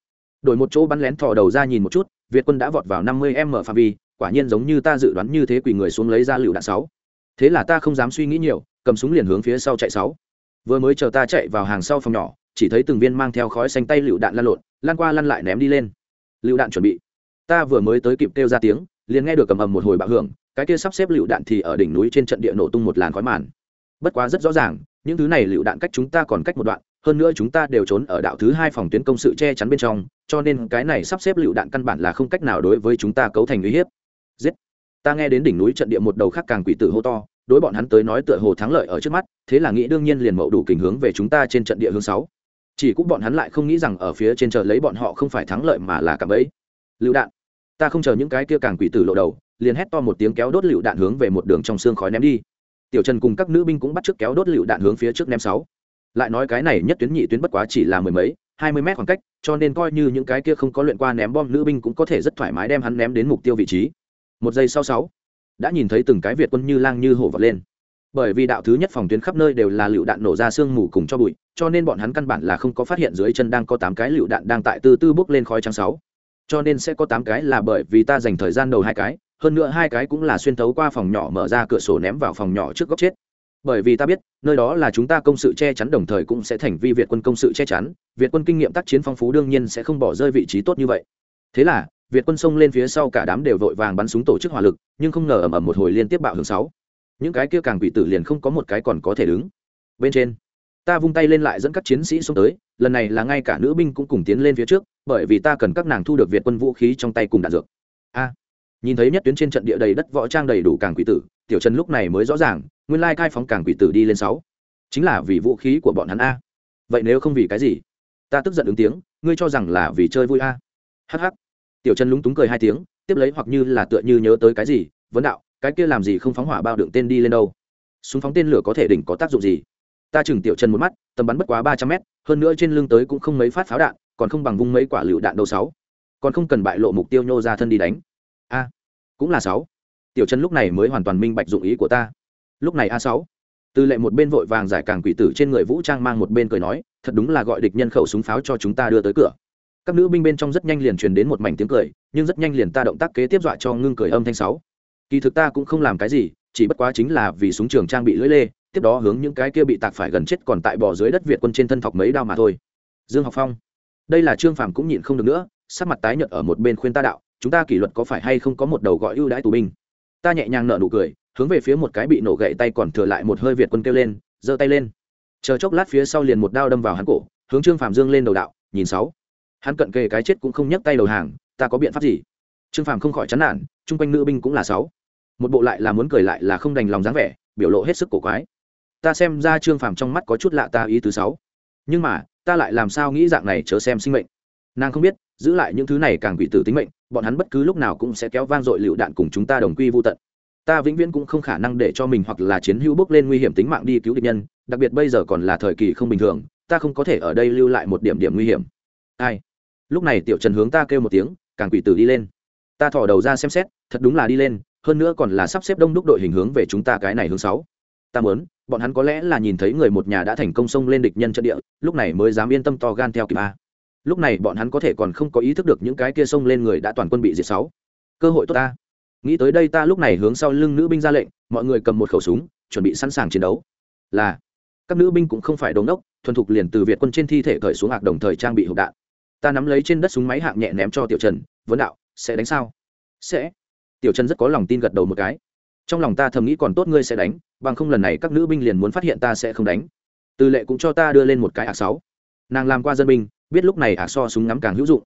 Đổi một chỗ bắn lén thò đầu ra nhìn một chút, việt quân đã vọt vào năm mươi m phạm vi, quả nhiên giống như ta dự đoán như thế quỳ người xuống lấy ra lựu đạn sáu. Thế là ta không dám suy nghĩ nhiều, cầm súng liền hướng phía sau chạy sáu. Vừa mới chờ ta chạy vào hàng sau phòng nhỏ, chỉ thấy từng viên mang theo khói xanh tay lựu đạn lăn lộn lan qua lăn lại ném đi lên lựu đạn chuẩn bị. Ta vừa mới tới kịp kêu ra tiếng, liền nghe được cầm ầm một hồi bạo hưởng, cái kia sắp xếp lựu đạn thì ở đỉnh núi trên trận địa nổ tung một làn khói màn. Bất quá rất rõ ràng, những thứ này lựu đạn cách chúng ta còn cách một đoạn, hơn nữa chúng ta đều trốn ở đạo thứ hai phòng tuyến công sự che chắn bên trong, cho nên cái này sắp xếp lựu đạn căn bản là không cách nào đối với chúng ta cấu thành uy hiếp. Giết. Ta nghe đến đỉnh núi trận địa một đầu khác càng quỷ tử hô to, đối bọn hắn tới nói tựa hồ thắng lợi ở trước mắt, thế là nghĩ đương nhiên liền mậu đủ kình hướng về chúng ta trên trận địa hướng sáu chỉ cũng bọn hắn lại không nghĩ rằng ở phía trên chờ lấy bọn họ không phải thắng lợi mà là cả bẫy. Lựu đạn. Ta không chờ những cái kia càng quỷ tử lộ đầu, liền hét to một tiếng kéo đốt lựu đạn hướng về một đường trong xương khói ném đi. Tiểu trần cùng các nữ binh cũng bắt trước kéo đốt lựu đạn hướng phía trước ném sáu. Lại nói cái này nhất tuyến nhị tuyến bất quá chỉ là mười mấy, hai mươi mét khoảng cách, cho nên coi như những cái kia không có luyện qua ném bom nữ binh cũng có thể rất thoải mái đem hắn ném đến mục tiêu vị trí. Một giây sau sáu, đã nhìn thấy từng cái việt quân như lang như hổ vọt lên. Bởi vì đạo thứ nhất phòng tuyến khắp nơi đều là lựu đạn nổ ra sương mù cùng cho bụi cho nên bọn hắn căn bản là không có phát hiện dưới chân đang có tám cái lựu đạn đang tại từ từ bước lên khói trắng sáu. Cho nên sẽ có tám cái là bởi vì ta dành thời gian đầu hai cái, hơn nữa hai cái cũng là xuyên thấu qua phòng nhỏ mở ra cửa sổ ném vào phòng nhỏ trước góc chết. Bởi vì ta biết, nơi đó là chúng ta công sự che chắn đồng thời cũng sẽ thành vi việt quân công sự che chắn, việt quân kinh nghiệm tác chiến phong phú đương nhiên sẽ không bỏ rơi vị trí tốt như vậy. Thế là, việt quân xông lên phía sau cả đám đều vội vàng bắn súng tổ chức hỏa lực, nhưng không ngờ ầm ầm một hồi liên tiếp bạo hướng sáu. Những cái kia càng quỷ tử liền không có một cái còn có thể đứng. Bên trên ta vung tay lên lại dẫn các chiến sĩ xuống tới, lần này là ngay cả nữ binh cũng cùng tiến lên phía trước, bởi vì ta cần các nàng thu được việt quân vũ khí trong tay cùng đạn dược. A, nhìn thấy nhất tuyến trên trận địa đầy đất võ trang đầy đủ càng quỷ tử, tiểu trần lúc này mới rõ ràng, nguyên lai cai phóng càng quỷ tử đi lên sáu. Chính là vì vũ khí của bọn hắn a. Vậy nếu không vì cái gì? Ta tức giận ứng tiếng, ngươi cho rằng là vì chơi vui a. Hh tiểu trần lúng túng cười hai tiếng, tiếp lấy hoặc như là tựa như nhớ tới cái gì, vấn đạo, cái kia làm gì không phóng hỏa bao đựng tên đi lên đâu? Súng phóng tên lửa có thể đỉnh có tác dụng gì? Ta chừng tiểu trần một mắt, tầm bắn bất quá ba trăm mét, hơn nữa trên lưng tới cũng không mấy phát pháo đạn, còn không bằng vung mấy quả lựu đạn đầu sáu. Còn không cần bại lộ mục tiêu nhô ra thân đi đánh. A, cũng là sáu. Tiểu trần lúc này mới hoàn toàn minh bạch dụng ý của ta. Lúc này a sáu. Tư lệ một bên vội vàng giải càng quỷ tử trên người vũ trang mang một bên cười nói, thật đúng là gọi địch nhân khẩu súng pháo cho chúng ta đưa tới cửa. Các nữ binh bên trong rất nhanh liền truyền đến một mảnh tiếng cười, nhưng rất nhanh liền ta động tác kế tiếp dọa cho ngưng cười âm thanh sáu. Kỳ thực ta cũng không làm cái gì, chỉ bất quá chính là vì súng trường trang bị lưỡi lê tiếp đó hướng những cái kia bị tạc phải gần chết còn tại bò dưới đất việt quân trên thân thọc mấy đao mà thôi. Dương học phong, đây là trương phàm cũng nhịn không được nữa, sắc mặt tái nhợt ở một bên khuyên ta đạo, chúng ta kỷ luật có phải hay không có một đầu gọi ưu đãi tù binh? Ta nhẹ nhàng nở nụ cười, hướng về phía một cái bị nổ gậy tay còn thừa lại một hơi việt quân kêu lên, giơ tay lên. Chờ chốc lát phía sau liền một đao đâm vào hắn cổ, hướng trương phàm dương lên đầu đạo, nhìn sáu. Hắn cận kề cái chết cũng không nhấc tay đầu hàng, ta có biện pháp gì? Trương phàm không khỏi chán nản, chung quanh nữ binh cũng là sáu. Một bộ lại là muốn cười lại là không đành lòng dáng vẻ, biểu lộ hết sức cổ quái ta xem ra trương phàm trong mắt có chút lạ ta ý thứ sáu. Nhưng mà, ta lại làm sao nghĩ dạng này chớ xem sinh mệnh. Nàng không biết, giữ lại những thứ này càng bị tử tính mệnh, bọn hắn bất cứ lúc nào cũng sẽ kéo vang dội lựu đạn cùng chúng ta đồng quy vô tận. Ta vĩnh viễn cũng không khả năng để cho mình hoặc là chiến hữu bước lên nguy hiểm tính mạng đi cứu địch nhân, đặc biệt bây giờ còn là thời kỳ không bình thường, ta không có thể ở đây lưu lại một điểm điểm nguy hiểm. Ai? Lúc này tiểu trần hướng ta kêu một tiếng, càng quỷ tử đi lên. Ta thỏ đầu ra xem xét, thật đúng là đi lên, hơn nữa còn là sắp xếp đông đúc đội hình hướng về chúng ta cái này hướng sáu ta muốn, bọn hắn có lẽ là nhìn thấy người một nhà đã thành công xông lên địch nhân trận địa, lúc này mới dám yên tâm to gan theo kịp a. Lúc này bọn hắn có thể còn không có ý thức được những cái kia xông lên người đã toàn quân bị diệt sáu. Cơ hội tốt ta. Nghĩ tới đây ta lúc này hướng sau lưng nữ binh ra lệnh, mọi người cầm một khẩu súng, chuẩn bị sẵn sàng chiến đấu. Là, các nữ binh cũng không phải đống đốc, thuần thục liền từ việt quân trên thi thể cởi xuống hạc đồng thời trang bị hộp đạn. Ta nắm lấy trên đất súng máy hạng nhẹ ném cho tiểu trần, vấn đạo, sẽ đánh sao? Sẽ. Tiểu trần rất có lòng tin gật đầu một cái trong lòng ta thầm nghĩ còn tốt ngươi sẽ đánh bằng không lần này các nữ binh liền muốn phát hiện ta sẽ không đánh. Tư lệ cũng cho ta đưa lên một cái ạc sáu. Nàng làm qua dân binh biết lúc này ạc so súng ngắm càng hữu dụng.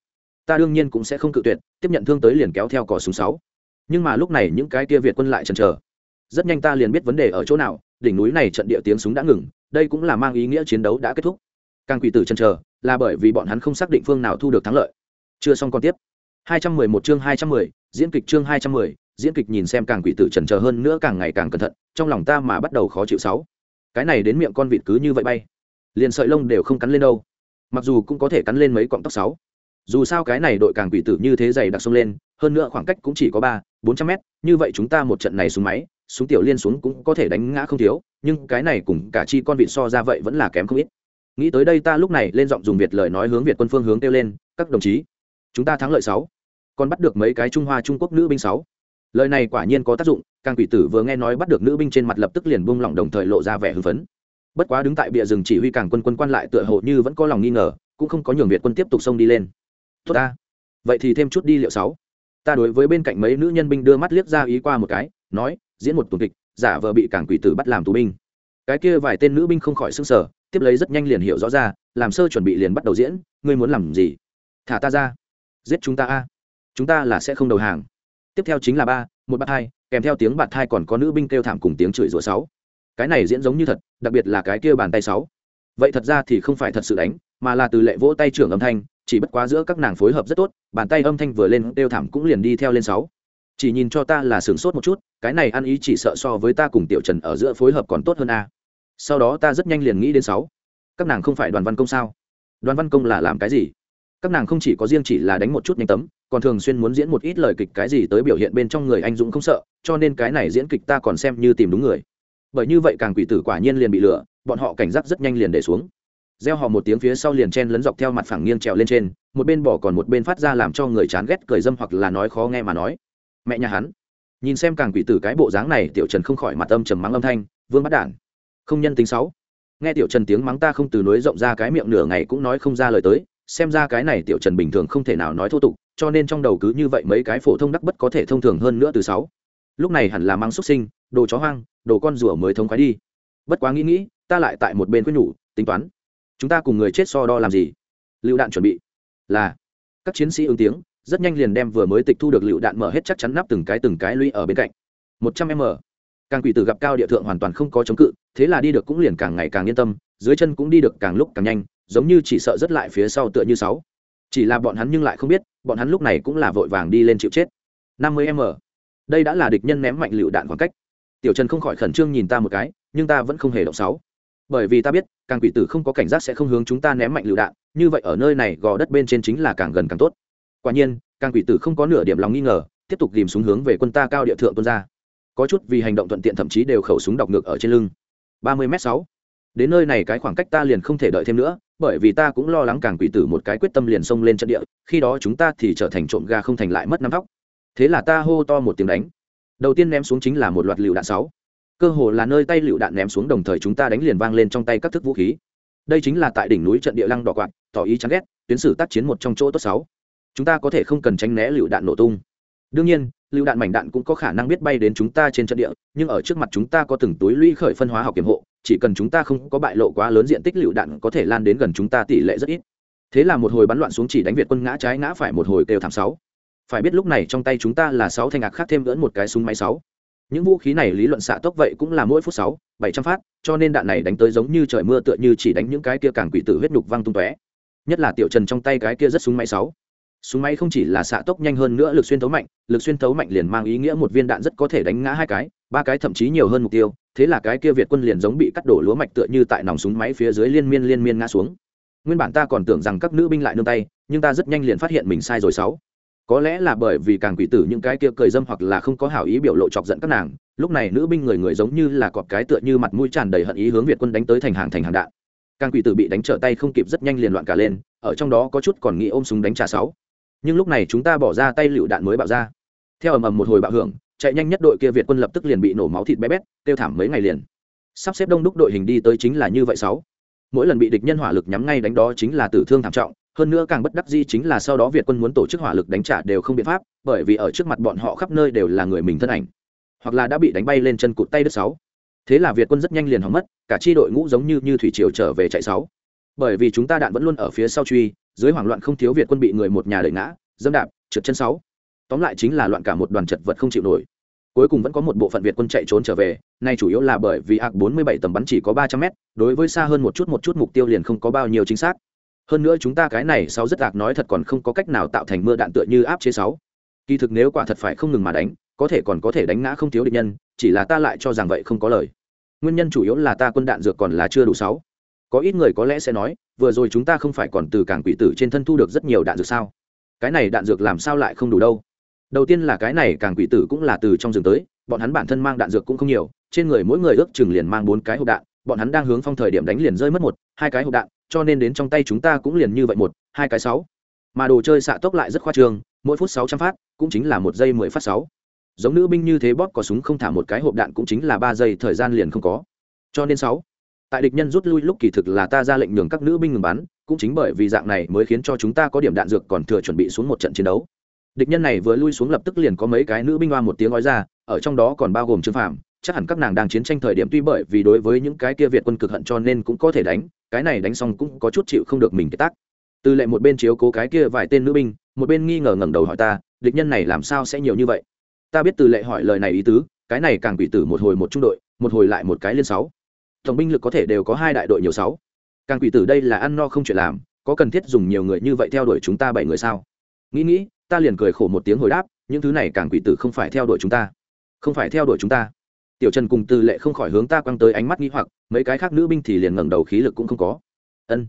Ta đương nhiên cũng sẽ không cự tuyệt tiếp nhận thương tới liền kéo theo cỏ súng sáu. Nhưng mà lúc này những cái kia việt quân lại chần chờ. Rất nhanh ta liền biết vấn đề ở chỗ nào đỉnh núi này trận địa tiếng súng đã ngừng đây cũng là mang ý nghĩa chiến đấu đã kết thúc. Càng quỷ tử chần chờ là bởi vì bọn hắn không xác định phương nào thu được thắng lợi. Chưa xong còn tiếp. 211 chương 210, diễn kịch chương 210, diễn kịch nhìn xem càng quỷ tử trần chờ hơn nữa càng ngày càng cẩn thận, trong lòng ta mà bắt đầu khó chịu sáu. Cái này đến miệng con vịt cứ như vậy bay. Liền sợi lông đều không cắn lên đâu. Mặc dù cũng có thể cắn lên mấy cọng tóc sáu. Dù sao cái này đội càng quỷ tử như thế dày đặc sông lên, hơn nữa khoảng cách cũng chỉ có ba, bốn trăm mét, như vậy chúng ta một trận này xuống máy, súng tiểu liên xuống cũng có thể đánh ngã không thiếu, nhưng cái này cùng cả chi con vịt so ra vậy vẫn là kém không ít. Nghĩ tới đây ta lúc này lên giọng dùng việt lời nói hướng việt quân phương hướng kêu lên, các đồng chí, chúng ta thắng lợi sáu. Còn bắt được mấy cái trung hoa trung quốc nữ binh sáu lời này quả nhiên có tác dụng càng quỷ tử vừa nghe nói bắt được nữ binh trên mặt lập tức liền buông lỏng đồng thời lộ ra vẻ hưng phấn. Bất quá đứng tại bìa rừng chỉ huy càng quân quân quan lại tựa hồ như vẫn có lòng nghi ngờ, cũng không có nhường việt quân tiếp tục xông đi lên. Tốt ta. Vậy thì thêm chút đi liệu sáu. Ta đối với bên cạnh mấy nữ nhân binh đưa mắt liếc ra ý qua một cái, nói, diễn một tuần kịch, giả vờ bị càng quỷ tử bắt làm tù binh. Cái kia vài tên nữ binh không khỏi sưng sở tiếp lấy rất nhanh liền hiểu rõ ra, làm sơ chuẩn bị liền bắt đầu diễn, ngươi muốn làm gì? Thả ta ra. Giết chúng ta a. Chúng ta là sẽ không đầu hàng tiếp theo chính là ba, một bạt hai kèm theo tiếng bạt hai còn có nữ binh kêu thảm cùng tiếng chửi rủa sáu. Cái này diễn giống như thật, đặc biệt là cái kia bàn tay sáu. Vậy thật ra thì không phải thật sự đánh, mà là từ lệ vỗ tay trưởng âm thanh, chỉ bất quá giữa các nàng phối hợp rất tốt, bàn tay âm thanh vừa lên kêu thảm cũng liền đi theo lên sáu. Chỉ nhìn cho ta là sửng sốt một chút, cái này ăn ý chỉ sợ so với ta cùng tiểu trần ở giữa phối hợp còn tốt hơn a. Sau đó ta rất nhanh liền nghĩ đến sáu. Các nàng không phải đoàn văn công sao? Đoàn văn công là làm cái gì? Các nàng không chỉ có riêng chỉ là đánh một chút nhanh tấm còn thường xuyên muốn diễn một ít lời kịch cái gì tới biểu hiện bên trong người anh dũng không sợ, cho nên cái này diễn kịch ta còn xem như tìm đúng người. Bởi như vậy càng quỷ tử quả nhiên liền bị lừa, bọn họ cảnh giác rất nhanh liền để xuống. Gieo họ một tiếng phía sau liền chen lấn dọc theo mặt phẳng nghiêng trèo lên trên, một bên bỏ còn một bên phát ra làm cho người chán ghét cười dâm hoặc là nói khó nghe mà nói. Mẹ nhà hắn. Nhìn xem càng quỷ tử cái bộ dáng này, tiểu trần không khỏi mặt âm trầm mắng âm thanh, vương bắt đản, không nhân tính sáu. Nghe tiểu trần tiếng mắng ta không từ nối rộng ra cái miệng nửa ngày cũng nói không ra lời tới, xem ra cái này tiểu trần bình thường không thể nào nói thô tục cho nên trong đầu cứ như vậy mấy cái phổ thông đắc bất có thể thông thường hơn nữa từ sáu. Lúc này hẳn là mang xuất sinh, đồ chó hoang, đồ con rùa mới thông khoái đi. Bất quá nghĩ nghĩ, ta lại tại một bên quyết nhủ, tính toán. Chúng ta cùng người chết so đo làm gì? Lựu đạn chuẩn bị. Là. Các chiến sĩ ứng tiếng, rất nhanh liền đem vừa mới tịch thu được lựu đạn mở hết chắc chắn nắp từng cái từng cái lũy ở bên cạnh. Một trăm m. Càng quỷ tử gặp cao địa thượng hoàn toàn không có chống cự, thế là đi được cũng liền càng ngày càng yên tâm, dưới chân cũng đi được càng lúc càng nhanh, giống như chỉ sợ rất lại phía sau tựa như sáu chỉ là bọn hắn nhưng lại không biết, bọn hắn lúc này cũng là vội vàng đi lên chịu chết. Năm mươi m. Đây đã là địch nhân ném mạnh lựu đạn khoảng cách. Tiểu trần không khỏi khẩn trương nhìn ta một cái, nhưng ta vẫn không hề động sáu. Bởi vì ta biết, càng quỷ tử không có cảnh giác sẽ không hướng chúng ta ném mạnh lựu đạn, như vậy ở nơi này gò đất bên trên chính là càng gần càng tốt. Quả nhiên, càng quỷ tử không có nửa điểm lòng nghi ngờ, tiếp tục tìm xuống hướng về quân ta cao địa thượng tuôn ra. Có chút vì hành động thuận tiện thậm chí đều khẩu súng đọc ngược ở trên lưng. Ba mươi m sáu. Đến nơi này cái khoảng cách ta liền không thể đợi thêm nữa bởi vì ta cũng lo lắng càng quỷ tử một cái quyết tâm liền xông lên trận địa, khi đó chúng ta thì trở thành trộm ga không thành lại mất năm tóc thế là ta hô to một tiếng đánh. Đầu tiên ném xuống chính là một loạt lựu đạn sáu. Cơ hồ là nơi tay lựu đạn ném xuống đồng thời chúng ta đánh liền vang lên trong tay các thức vũ khí. Đây chính là tại đỉnh núi trận địa lăng đỏ quạt, tỏ ý chán ghét, tuyến sử tác chiến một trong chỗ tốt sáu. Chúng ta có thể không cần tránh né lựu đạn nổ tung. Đương nhiên, lựu đạn mảnh đạn cũng có khả năng biết bay đến chúng ta trên trận địa, nhưng ở trước mặt chúng ta có từng túi lũy khởi phân hóa học kiểm hộ chỉ cần chúng ta không có bại lộ quá lớn diện tích lựu đạn có thể lan đến gần chúng ta tỷ lệ rất ít. Thế là một hồi bắn loạn xuống chỉ đánh việt quân ngã trái ngã phải một hồi kêu thảm sáu. Phải biết lúc này trong tay chúng ta là sáu thanh ngạc khác thêm gỡn một cái súng máy sáu. Những vũ khí này lý luận xạ tốc vậy cũng là mỗi phút sáu, bảy trăm phát, cho nên đạn này đánh tới giống như trời mưa tựa như chỉ đánh những cái kia càng quỷ tử huyết nhục văng tung tóe. Nhất là tiểu trần trong tay cái kia rất súng máy sáu súng máy không chỉ là xạ tốc nhanh hơn nữa, lực xuyên thấu mạnh, lực xuyên thấu mạnh liền mang ý nghĩa một viên đạn rất có thể đánh ngã hai cái, ba cái thậm chí nhiều hơn mục tiêu, thế là cái kia việt quân liền giống bị cắt đổ lúa mạch tựa như tại nòng súng máy phía dưới liên miên liên miên ngã xuống. Nguyên bản ta còn tưởng rằng các nữ binh lại nương tay, nhưng ta rất nhanh liền phát hiện mình sai rồi sáu. Có lẽ là bởi vì càng quỷ tử những cái kia cười dâm hoặc là không có hảo ý biểu lộ chọc giận các nàng, lúc này nữ binh người người giống như là cọp cái tựa như mặt mũi tràn đầy hận ý hướng việt quân đánh tới thành hàng thành hàng đạn. Càng quỷ tử bị đánh trở tay không kịp rất nhanh liền loạn cả lên, ở trong đó có chút còn nghĩ ôm súng đánh trả sáu nhưng lúc này chúng ta bỏ ra tay lựu đạn mới bạo ra. Theo ầm ầm một hồi bạo hưởng, chạy nhanh nhất đội kia việt quân lập tức liền bị nổ máu thịt bé bét, tiêu thảm mấy ngày liền. Sắp xếp đông đúc đội hình đi tới chính là như vậy sáu. Mỗi lần bị địch nhân hỏa lực nhắm ngay đánh đó chính là tử thương thảm trọng, hơn nữa càng bất đắc di chính là sau đó việt quân muốn tổ chức hỏa lực đánh trả đều không biện pháp, bởi vì ở trước mặt bọn họ khắp nơi đều là người mình thân ảnh. Hoặc là đã bị đánh bay lên chân cụt tay đất sáu. Thế là việt quân rất nhanh liền hỏng mất, cả chi đội ngũ giống như như thủy triều trở về chạy sáu. Bởi vì chúng ta đạn vẫn luôn ở phía sau truy dưới hoảng loạn không thiếu việt quân bị người một nhà đẩy ngã, dẫm đạp, trượt chân sáu. Tóm lại chính là loạn cả một đoàn chật vật không chịu nổi. Cuối cùng vẫn có một bộ phận việt quân chạy trốn trở về, nay chủ yếu là bởi vì ạc 47 tầm bắn chỉ có 300 m đối với xa hơn một chút một chút mục tiêu liền không có bao nhiêu chính xác. Hơn nữa chúng ta cái này sáu rất ạc nói thật còn không có cách nào tạo thành mưa đạn tựa như áp chế sáu. Kỳ thực nếu quả thật phải không ngừng mà đánh, có thể còn có thể đánh ngã không thiếu địch nhân, chỉ là ta lại cho rằng vậy không có lời. Nguyên nhân chủ yếu là ta quân đạn dược còn là chưa đủ sáu có ít người có lẽ sẽ nói, vừa rồi chúng ta không phải còn từ cảng quỷ tử trên thân thu được rất nhiều đạn dược sao? Cái này đạn dược làm sao lại không đủ đâu? Đầu tiên là cái này càng quỷ tử cũng là từ trong rừng tới, bọn hắn bản thân mang đạn dược cũng không nhiều, trên người mỗi người ước chừng liền mang bốn cái hộp đạn, bọn hắn đang hướng phong thời điểm đánh liền rơi mất một, hai cái hộp đạn, cho nên đến trong tay chúng ta cũng liền như vậy một, hai cái sáu. Mà đồ chơi xạ tốc lại rất khoa trương, mỗi phút sáu trăm phát, cũng chính là một giây mười phát sáu. Giống nữ binh như thế bóp có súng không thả một cái hộp đạn cũng chính là ba giây thời gian liền không có. Cho nên sáu tại địch nhân rút lui lúc kỳ thực là ta ra lệnh nhường các nữ binh ngừng bắn, cũng chính bởi vì dạng này mới khiến cho chúng ta có điểm đạn dược còn thừa chuẩn bị xuống một trận chiến đấu. Địch nhân này vừa lui xuống lập tức liền có mấy cái nữ binh hoa một tiếng nói ra, ở trong đó còn bao gồm trương phạm chắc hẳn các nàng đang chiến tranh thời điểm tuy bởi vì đối với những cái kia việt quân cực hận cho nên cũng có thể đánh, cái này đánh xong cũng có chút chịu không được mình cái tác. Từ lệ một bên chiếu cố cái kia vài tên nữ binh, một bên nghi ngờ ngẩng đầu hỏi ta, địch nhân này làm sao sẽ nhiều như vậy? Ta biết từ lệ hỏi lời này ý tứ, cái này càng bị tử một hồi một trung đội, một hồi lại một cái liên sáu tổng binh lực có thể đều có hai đại đội nhiều sáu. Càng quỷ tử đây là ăn no không chuyện làm, có cần thiết dùng nhiều người như vậy theo đuổi chúng ta bảy người sao? Nghĩ nghĩ, ta liền cười khổ một tiếng hồi đáp, những thứ này càng quỷ tử không phải theo đuổi chúng ta. Không phải theo đuổi chúng ta. Tiểu trần cùng từ lệ không khỏi hướng ta quăng tới ánh mắt nghĩ hoặc, mấy cái khác nữ binh thì liền ngẩng đầu khí lực cũng không có. Ân,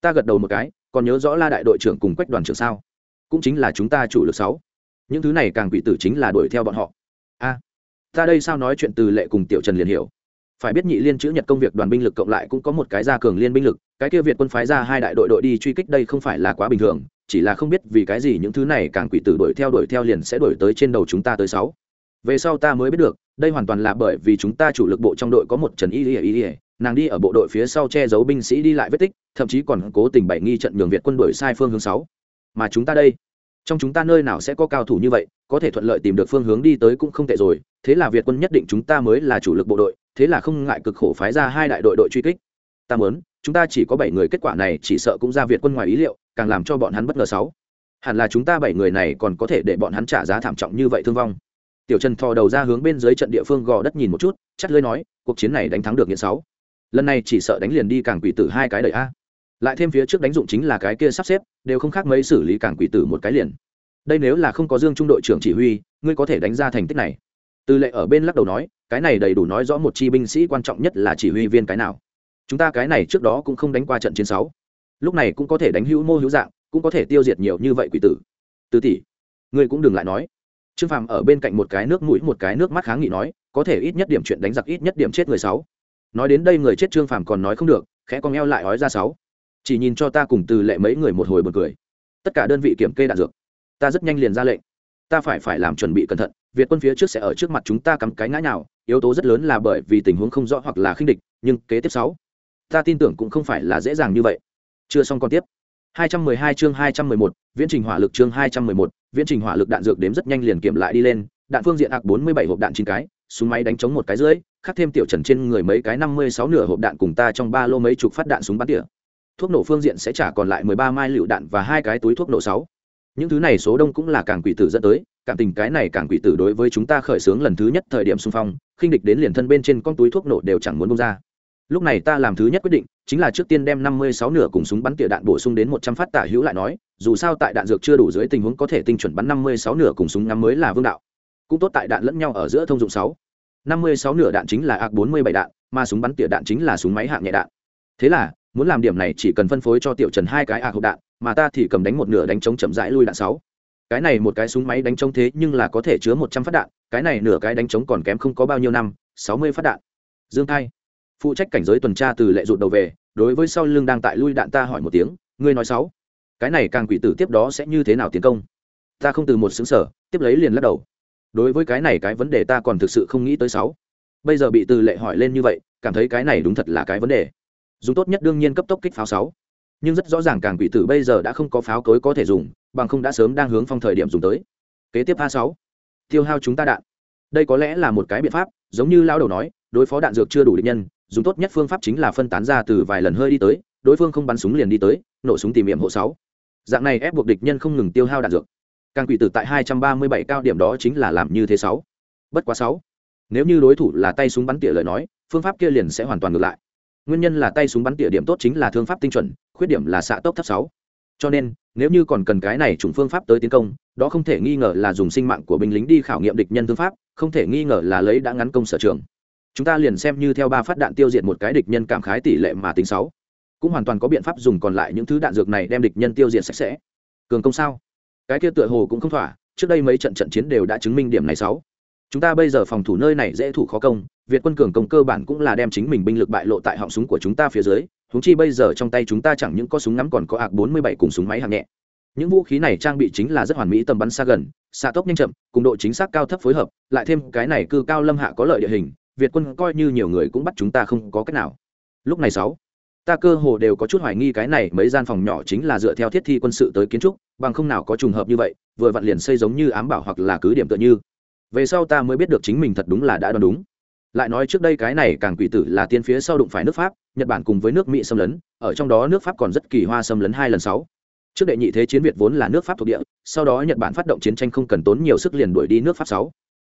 ta gật đầu một cái, còn nhớ rõ la đại đội trưởng cùng quách đoàn trưởng sao? Cũng chính là chúng ta chủ lực sáu. Những thứ này càng quỷ tử chính là đuổi theo bọn họ. A, ta đây sao nói chuyện từ lệ cùng tiểu trần liền hiểu phải biết nhị liên chữ nhật công việc đoàn binh lực cộng lại cũng có một cái gia cường liên binh lực, cái kia việt quân phái ra hai đại đội đội đi truy kích đây không phải là quá bình thường, chỉ là không biết vì cái gì những thứ này càng quỷ tử đuổi theo đuổi theo liền sẽ đuổi tới trên đầu chúng ta tới sáu. Về sau ta mới biết được, đây hoàn toàn là bởi vì chúng ta chủ lực bộ trong đội có một trần y ỉa y, nàng đi ở bộ đội phía sau che giấu binh sĩ đi lại vết tích, thậm chí còn cố tình bày nghi trận nhường việt quân đuổi sai phương hướng sáu. Mà chúng ta đây, trong chúng ta nơi nào sẽ có cao thủ như vậy, có thể thuận lợi tìm được phương hướng đi tới cũng không tệ rồi, thế là việt quân nhất định chúng ta mới là chủ lực bộ đội thế là không ngại cực khổ phái ra hai đại đội đội truy kích. Ta muốn, chúng ta chỉ có bảy người, kết quả này chỉ sợ cũng ra việt quân ngoài ý liệu, càng làm cho bọn hắn bất ngờ sáu. Hẳn là chúng ta bảy người này còn có thể để bọn hắn trả giá thảm trọng như vậy thương vong. Tiểu trần thò đầu ra hướng bên dưới trận địa phương gò đất nhìn một chút chắc lưỡi nói, cuộc chiến này đánh thắng được nghiện sáu. Lần này chỉ sợ đánh liền đi càng quỷ tử hai cái đời a. Lại thêm phía trước đánh dụng chính là cái kia sắp xếp, đều không khác mấy xử lý càng quỷ tử một cái liền. Đây nếu là không có dương trung đội trưởng chỉ huy, ngươi có thể đánh ra thành tích này. Tư lệ ở bên lắc đầu nói cái này đầy đủ nói rõ một chi binh sĩ quan trọng nhất là chỉ huy viên cái nào. Chúng ta cái này trước đó cũng không đánh qua trận chiến sáu. Lúc này cũng có thể đánh hữu mô hữu dạng, cũng có thể tiêu diệt nhiều như vậy quỷ tử. Từ tỷ, ngươi cũng đừng lại nói. Trương phàm ở bên cạnh một cái nước mũi, một cái nước mắt kháng nghị nói, có thể ít nhất điểm chuyện đánh giặc, ít nhất điểm chết người sáu. Nói đến đây người chết trương phàm còn nói không được, khẽ con eo lại ói ra sáu. Chỉ nhìn cho ta cùng từ lệ mấy người một hồi một cười. Tất cả đơn vị kiểm kê đạn dược. Ta rất nhanh liền ra lệnh. Ta phải phải làm chuẩn bị cẩn thận, việt quân phía trước sẽ ở trước mặt chúng ta cắm cái ngã nào yếu tố rất lớn là bởi vì tình huống không rõ hoặc là khinh địch nhưng kế tiếp sáu ta tin tưởng cũng không phải là dễ dàng như vậy. Chưa xong còn tiếp. 212 chương 211, viễn trình hỏa lực chương 211, viễn trình hỏa lực đạn dược đếm rất nhanh liền kiểm lại đi lên đạn phương diện ạc 47 hộp đạn chín cái súng máy đánh chống một cái dưới khắc thêm tiểu trần trên người mấy cái 56 nửa hộp đạn cùng ta trong ba lô mấy chục phát đạn súng bắn tỉa. Thuốc nổ phương diện sẽ trả còn lại 13 mai lựu đạn và hai cái túi thuốc nổ 6 những thứ này số đông cũng là càng quỷ tử dẫn tới cảm tình cái này càng quỷ tử đối với chúng ta khởi xướng lần thứ nhất thời điểm xung phong, khinh địch đến liền thân bên trên con túi thuốc nổ đều chẳng muốn bông ra. Lúc này ta làm thứ nhất quyết định, chính là trước tiên đem năm mươi sáu nửa cùng súng bắn tỉa đạn bổ sung đến một trăm phát tả hữu lại nói, dù sao tại đạn dược chưa đủ dưới tình huống có thể tinh chuẩn bắn năm mươi sáu nửa cùng súng ngắm mới là vương đạo. Cũng tốt tại đạn lẫn nhau ở giữa thông dụng sáu. năm mươi sáu nửa đạn chính là ạc bốn mươi bảy đạn, mà súng bắn tỉa đạn chính là súng máy hạng nhẹ đạn. Thế là, muốn làm điểm này chỉ cần phân phối cho tiểu trần hai cái ạc hộp đạn, mà ta thì cầm đánh một nửa đánh chống chậm rãi lui đạn sáu cái này một cái súng máy đánh trống thế nhưng là có thể chứa một trăm phát đạn, cái này nửa cái đánh trống còn kém không có bao nhiêu năm, sáu mươi phát đạn. Dương thai, phụ trách cảnh giới tuần tra từ lệ rụt đầu về, đối với sau lưng đang tại lui đạn ta hỏi một tiếng, ngươi nói sáu, cái này càng quỷ tử tiếp đó sẽ như thế nào tiến công? Ta không từ một xứng sở, tiếp lấy liền lắc đầu. Đối với cái này cái vấn đề ta còn thực sự không nghĩ tới sáu. Bây giờ bị từ lệ hỏi lên như vậy, cảm thấy cái này đúng thật là cái vấn đề. Dùng tốt nhất đương nhiên cấp tốc kích pháo sáu nhưng rất rõ ràng càng quỷ tử bây giờ đã không có pháo cối có thể dùng, bằng không đã sớm đang hướng phong thời điểm dùng tới. Kế tiếp a sáu. Tiêu hao chúng ta đạn. Đây có lẽ là một cái biện pháp, giống như lao đầu nói, đối phó đạn dược chưa đủ định nhân, dùng tốt nhất phương pháp chính là phân tán ra từ vài lần hơi đi tới, đối phương không bắn súng liền đi tới, nổ súng tìm hiểm hộ sáu. Dạng này ép buộc địch nhân không ngừng tiêu hao đạn dược. Càng quỷ tử tại hai trăm ba mươi bảy cao điểm đó chính là làm như thế sáu. Bất quá sáu. Nếu như đối thủ là tay súng bắn tỉa lời nói, phương pháp kia liền sẽ hoàn toàn ngược lại nguyên nhân là tay súng bắn tỉa điểm tốt chính là thương pháp tinh chuẩn, khuyết điểm là xạ tốc thấp sáu. Cho nên, nếu như còn cần cái này chủng phương pháp tới tiến công, đó không thể nghi ngờ là dùng sinh mạng của binh lính đi khảo nghiệm địch nhân thương pháp, không thể nghi ngờ là lấy đã ngắn công sở trường. Chúng ta liền xem như theo ba phát đạn tiêu diệt một cái địch nhân cảm khái tỷ lệ mà tính sáu. Cũng hoàn toàn có biện pháp dùng còn lại những thứ đạn dược này đem địch nhân tiêu diệt sạch sẽ. Cường công sao? Cái kia tựa hồ cũng không thỏa, trước đây mấy trận trận chiến đều đã chứng minh điểm này sáu chúng ta bây giờ phòng thủ nơi này dễ thủ khó công, việt quân cường công cơ bản cũng là đem chính mình binh lực bại lộ tại họng súng của chúng ta phía dưới húng chi bây giờ trong tay chúng ta chẳng những có súng ngắm còn có ạc 47 cùng súng máy hạng nhẹ. Những vũ khí này trang bị chính là rất hoàn mỹ tầm bắn xa gần, xạ tốc nhanh chậm, cùng độ chính xác cao thấp phối hợp, lại thêm cái này cư cao lâm hạ có lợi địa hình, việt quân coi như nhiều người cũng bắt chúng ta không có cách nào. Lúc này sáu, ta cơ hồ đều có chút hoài nghi cái này mấy gian phòng nhỏ chính là dựa theo thiết thi quân sự tới kiến trúc, bằng không nào có trùng hợp như vậy, vừa vặn liền xây giống như ám bảo hoặc là cứ điểm tựa như về sau ta mới biết được chính mình thật đúng là đã đoán đúng. Lại nói trước đây cái này càng quỷ tử là tiên phía sau đụng phải nước pháp, nhật bản cùng với nước mỹ xâm lấn, ở trong đó nước pháp còn rất kỳ hoa xâm lấn hai lần sáu. Trước đệ nhị thế chiến việt vốn là nước pháp thuộc địa, sau đó nhật bản phát động chiến tranh không cần tốn nhiều sức liền đuổi đi nước pháp sáu.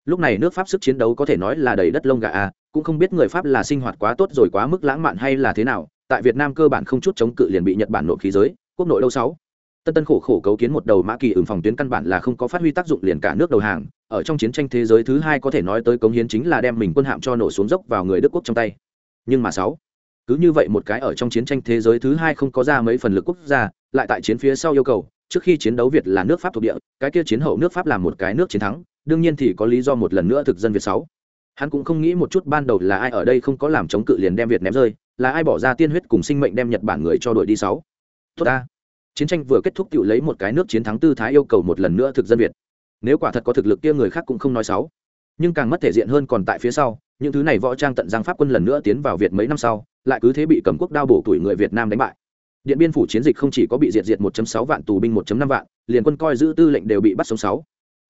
Lúc này nước pháp sức chiến đấu có thể nói là đầy đất lông gà à cũng không biết người pháp là sinh hoạt quá tốt rồi quá mức lãng mạn hay là thế nào, tại việt nam cơ bản không chút chống cự liền bị nhật bản nội khí giới, quốc nội đâu sáu. Tân tân khổ khổ cấu kiến một đầu mã kỳ ứng phòng tuyến căn bản là không có phát huy tác dụng liền cả nước đầu hàng ở trong chiến tranh thế giới thứ hai có thể nói tới cống hiến chính là đem mình quân hạm cho nổ xuống dốc vào người đức quốc trong tay. Nhưng mà sáu, cứ như vậy một cái ở trong chiến tranh thế giới thứ hai không có ra mấy phần lực quốc gia, lại tại chiến phía sau yêu cầu, trước khi chiến đấu việt là nước pháp thuộc địa, cái kia chiến hậu nước pháp là một cái nước chiến thắng, đương nhiên thì có lý do một lần nữa thực dân việt sáu. Hắn cũng không nghĩ một chút ban đầu là ai ở đây không có làm chống cự liền đem việt ném rơi, là ai bỏ ra tiên huyết cùng sinh mệnh đem nhật bản người cho đội đi sáu. Tốt ta. Chiến tranh vừa kết thúc tự lấy một cái nước chiến thắng tư thái yêu cầu một lần nữa thực dân việt nếu quả thật có thực lực kia người khác cũng không nói sáu nhưng càng mất thể diện hơn còn tại phía sau, những thứ này võ trang tận giang pháp quân lần nữa tiến vào việt mấy năm sau, lại cứ thế bị cầm quốc đao bổ tuổi người việt nam đánh bại. Điện biên phủ chiến dịch không chỉ có bị diệt diệt 1.6 vạn tù binh 1.5 vạn, liền quân coi giữ tư lệnh đều bị bắt sống sáu.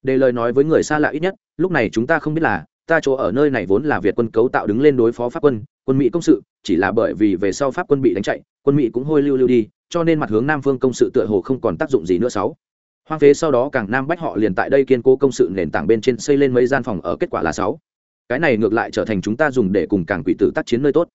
Đề lời nói với người xa lạ ít nhất, lúc này chúng ta không biết là, ta chỗ ở nơi này vốn là việt quân cấu tạo đứng lên đối phó pháp quân quân mỹ công sự, chỉ là bởi vì về sau pháp quân bị đánh chạy, quân mỹ cũng hôi lưu lưu đi, cho nên mặt hướng nam phương công sự tựa hồ không còn tác dụng gì nữa sáu hoang phế sau đó càng nam bách họ liền tại đây kiên cố công sự nền tảng bên trên xây lên mấy gian phòng ở, kết quả là sáu. Cái này ngược lại trở thành chúng ta dùng để cùng càng quỷ tử tác chiến nơi tốt.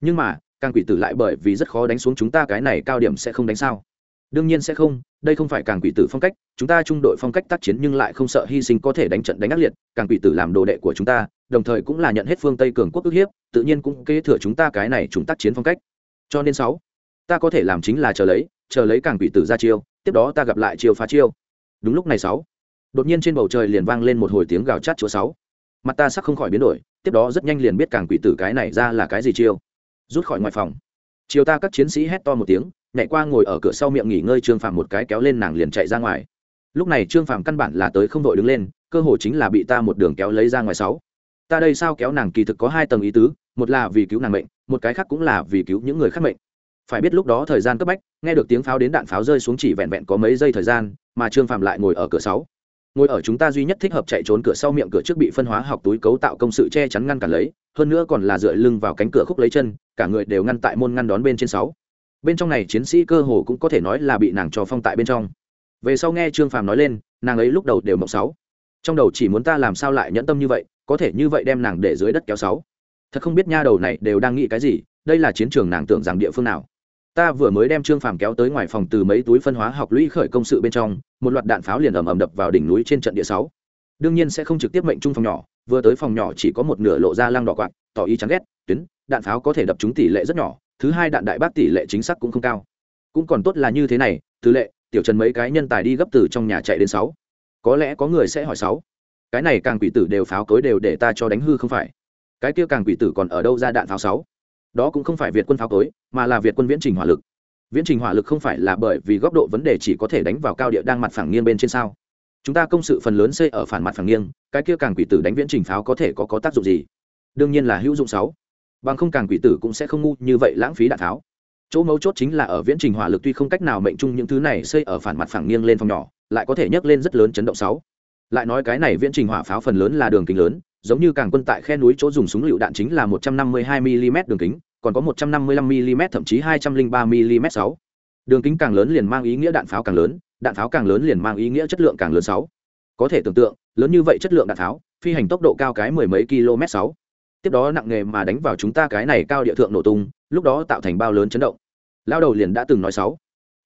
Nhưng mà, càng quỷ tử lại bởi vì rất khó đánh xuống chúng ta, cái này cao điểm sẽ không đánh sao? Đương nhiên sẽ không, đây không phải càng quỷ tử phong cách, chúng ta trung đội phong cách tác chiến nhưng lại không sợ hy sinh có thể đánh trận đánh ác liệt, càng quỷ tử làm đồ đệ của chúng ta, đồng thời cũng là nhận hết phương tây cường quốc ức hiếp, tự nhiên cũng kế thừa chúng ta cái này chúng tác chiến phong cách. Cho nên sáu, ta có thể làm chính là chờ lấy chờ lấy càng quỷ tử ra chiêu tiếp đó ta gặp lại chiêu phá chiêu. Đúng lúc này sáu, đột nhiên trên bầu trời liền vang lên một hồi tiếng gào chát chúa sáu. Mặt ta sắc không khỏi biến đổi, tiếp đó rất nhanh liền biết càng quỷ tử cái này ra là cái gì chiêu. Rút khỏi ngoài phòng. Chiều ta các chiến sĩ hét to một tiếng, nhảy qua ngồi ở cửa sau miệng nghỉ ngơi trương phàm một cái kéo lên nàng liền chạy ra ngoài. Lúc này trương phàm căn bản là tới không đội đứng lên, cơ hội chính là bị ta một đường kéo lấy ra ngoài sáu. Ta đây sao kéo nàng kỳ thực có hai tầng ý tứ, một là vì cứu nàng mệnh, một cái khác cũng là vì cứu những người khác mệnh phải biết lúc đó thời gian cấp bách, nghe được tiếng pháo đến đạn pháo rơi xuống chỉ vẹn vẹn có mấy giây thời gian, mà trương phạm lại ngồi ở cửa sáu. Ngồi ở chúng ta duy nhất thích hợp chạy trốn cửa sau miệng cửa trước bị phân hóa học túi cấu tạo công sự che chắn ngăn cản lấy, hơn nữa còn là dựa lưng vào cánh cửa khúc lấy chân, cả người đều ngăn tại môn ngăn đón bên trên sáu. Bên trong này chiến sĩ cơ hồ cũng có thể nói là bị nàng cho phong tại bên trong. Về sau nghe trương phàm nói lên, nàng ấy lúc đầu đều mộng sáu. Trong đầu chỉ muốn ta làm sao lại nhẫn tâm như vậy, có thể như vậy đem nàng để dưới đất kéo sáu. Thật không biết nha đầu này đều đang nghĩ cái gì, đây là chiến trường nàng tưởng rằng địa phương nào ta vừa mới đem trương phàm kéo tới ngoài phòng từ mấy túi phân hóa học lũy khởi công sự bên trong, một loạt đạn pháo liền ầm ầm đập vào đỉnh núi trên trận địa sáu. Đương nhiên sẽ không trực tiếp mệnh trung phòng nhỏ, vừa tới phòng nhỏ chỉ có một nửa lộ ra lăng đỏ quạt, tỏ ý chán ghét, tuyến, đạn pháo có thể đập trúng tỷ lệ rất nhỏ, thứ hai đạn đại bác tỷ lệ chính xác cũng không cao. Cũng còn tốt là như thế này thứ lệ, tiểu trần mấy cái nhân tài đi gấp từ trong nhà chạy đến sáu. Có lẽ có người sẽ hỏi sáu. Cái này càng quỷ tử đều pháo cối đều để ta cho đánh hư không phải? Cái kia càng quỷ tử còn ở đâu ra đạn pháo sáu? Đó cũng không phải việt quân pháo cối, mà là việt quân viễn trình hỏa lực. Viễn trình hỏa lực không phải là bởi vì góc độ vấn đề chỉ có thể đánh vào cao địa đang mặt phẳng nghiêng bên trên sao? Chúng ta công sự phần lớn xây ở phản mặt phẳng nghiêng, cái kia càng quỷ tử đánh viễn trình pháo có thể có có tác dụng gì? Đương nhiên là hữu dụng sáu. Bằng không càng quỷ tử cũng sẽ không ngu như vậy lãng phí đạn tháo. Chỗ mấu chốt chính là ở viễn trình hỏa lực tuy không cách nào mệnh chung những thứ này xây ở phản mặt phẳng nghiêng lên phòng nhỏ, lại có thể nhấc lên rất lớn chấn động sáu. Lại nói cái này viễn trình hỏa pháo phần lớn là đường kính lớn giống như càng quân tại khe núi chỗ dùng súng lựu đạn chính là 152 mm đường kính, còn có 155 mm thậm chí 203 mm sáu. Đường kính càng lớn liền mang ý nghĩa đạn pháo càng lớn, đạn pháo càng lớn liền mang ý nghĩa chất lượng càng lớn sáu. Có thể tưởng tượng, lớn như vậy chất lượng đạn pháo, phi hành tốc độ cao cái mười mấy km sáu. Tiếp đó nặng nghề mà đánh vào chúng ta cái này cao địa thượng nổ tung, lúc đó tạo thành bao lớn chấn động. Lao đầu liền đã từng nói sáu.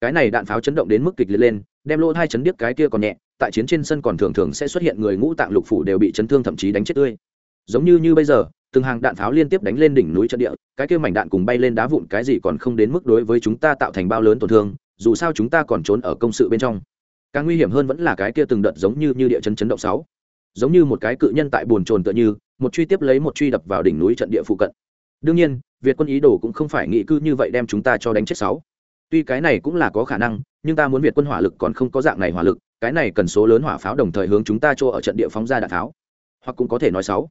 Cái này đạn pháo chấn động đến mức kịch liệt lên, đem lỗ hai chấn điếc cái kia còn nhẹ tại chiến trên sân còn thường thường sẽ xuất hiện người ngũ tạng lục phủ đều bị chấn thương thậm chí đánh chết tươi. Giống như như bây giờ, từng hàng đạn pháo liên tiếp đánh lên đỉnh núi trận địa, cái kia mảnh đạn cùng bay lên đá vụn cái gì còn không đến mức đối với chúng ta tạo thành bao lớn tổn thương, dù sao chúng ta còn trốn ở công sự bên trong. Càng nguy hiểm hơn vẫn là cái kia từng đợt giống như như địa chấn chấn động sáu. Giống như một cái cự nhân tại buồn trồn tựa như, một truy tiếp lấy một truy đập vào đỉnh núi trận địa phụ cận. Đương nhiên, việt quân ý đồ cũng không phải nghĩ cư như vậy đem chúng ta cho đánh chết sáu. Tuy cái này cũng là có khả năng, nhưng ta muốn việt quân hỏa lực còn không có dạng này hỏa lực cái này cần số lớn hỏa pháo đồng thời hướng chúng ta cho ở trận địa phóng ra đạn pháo. Hoặc cũng có thể nói sáu.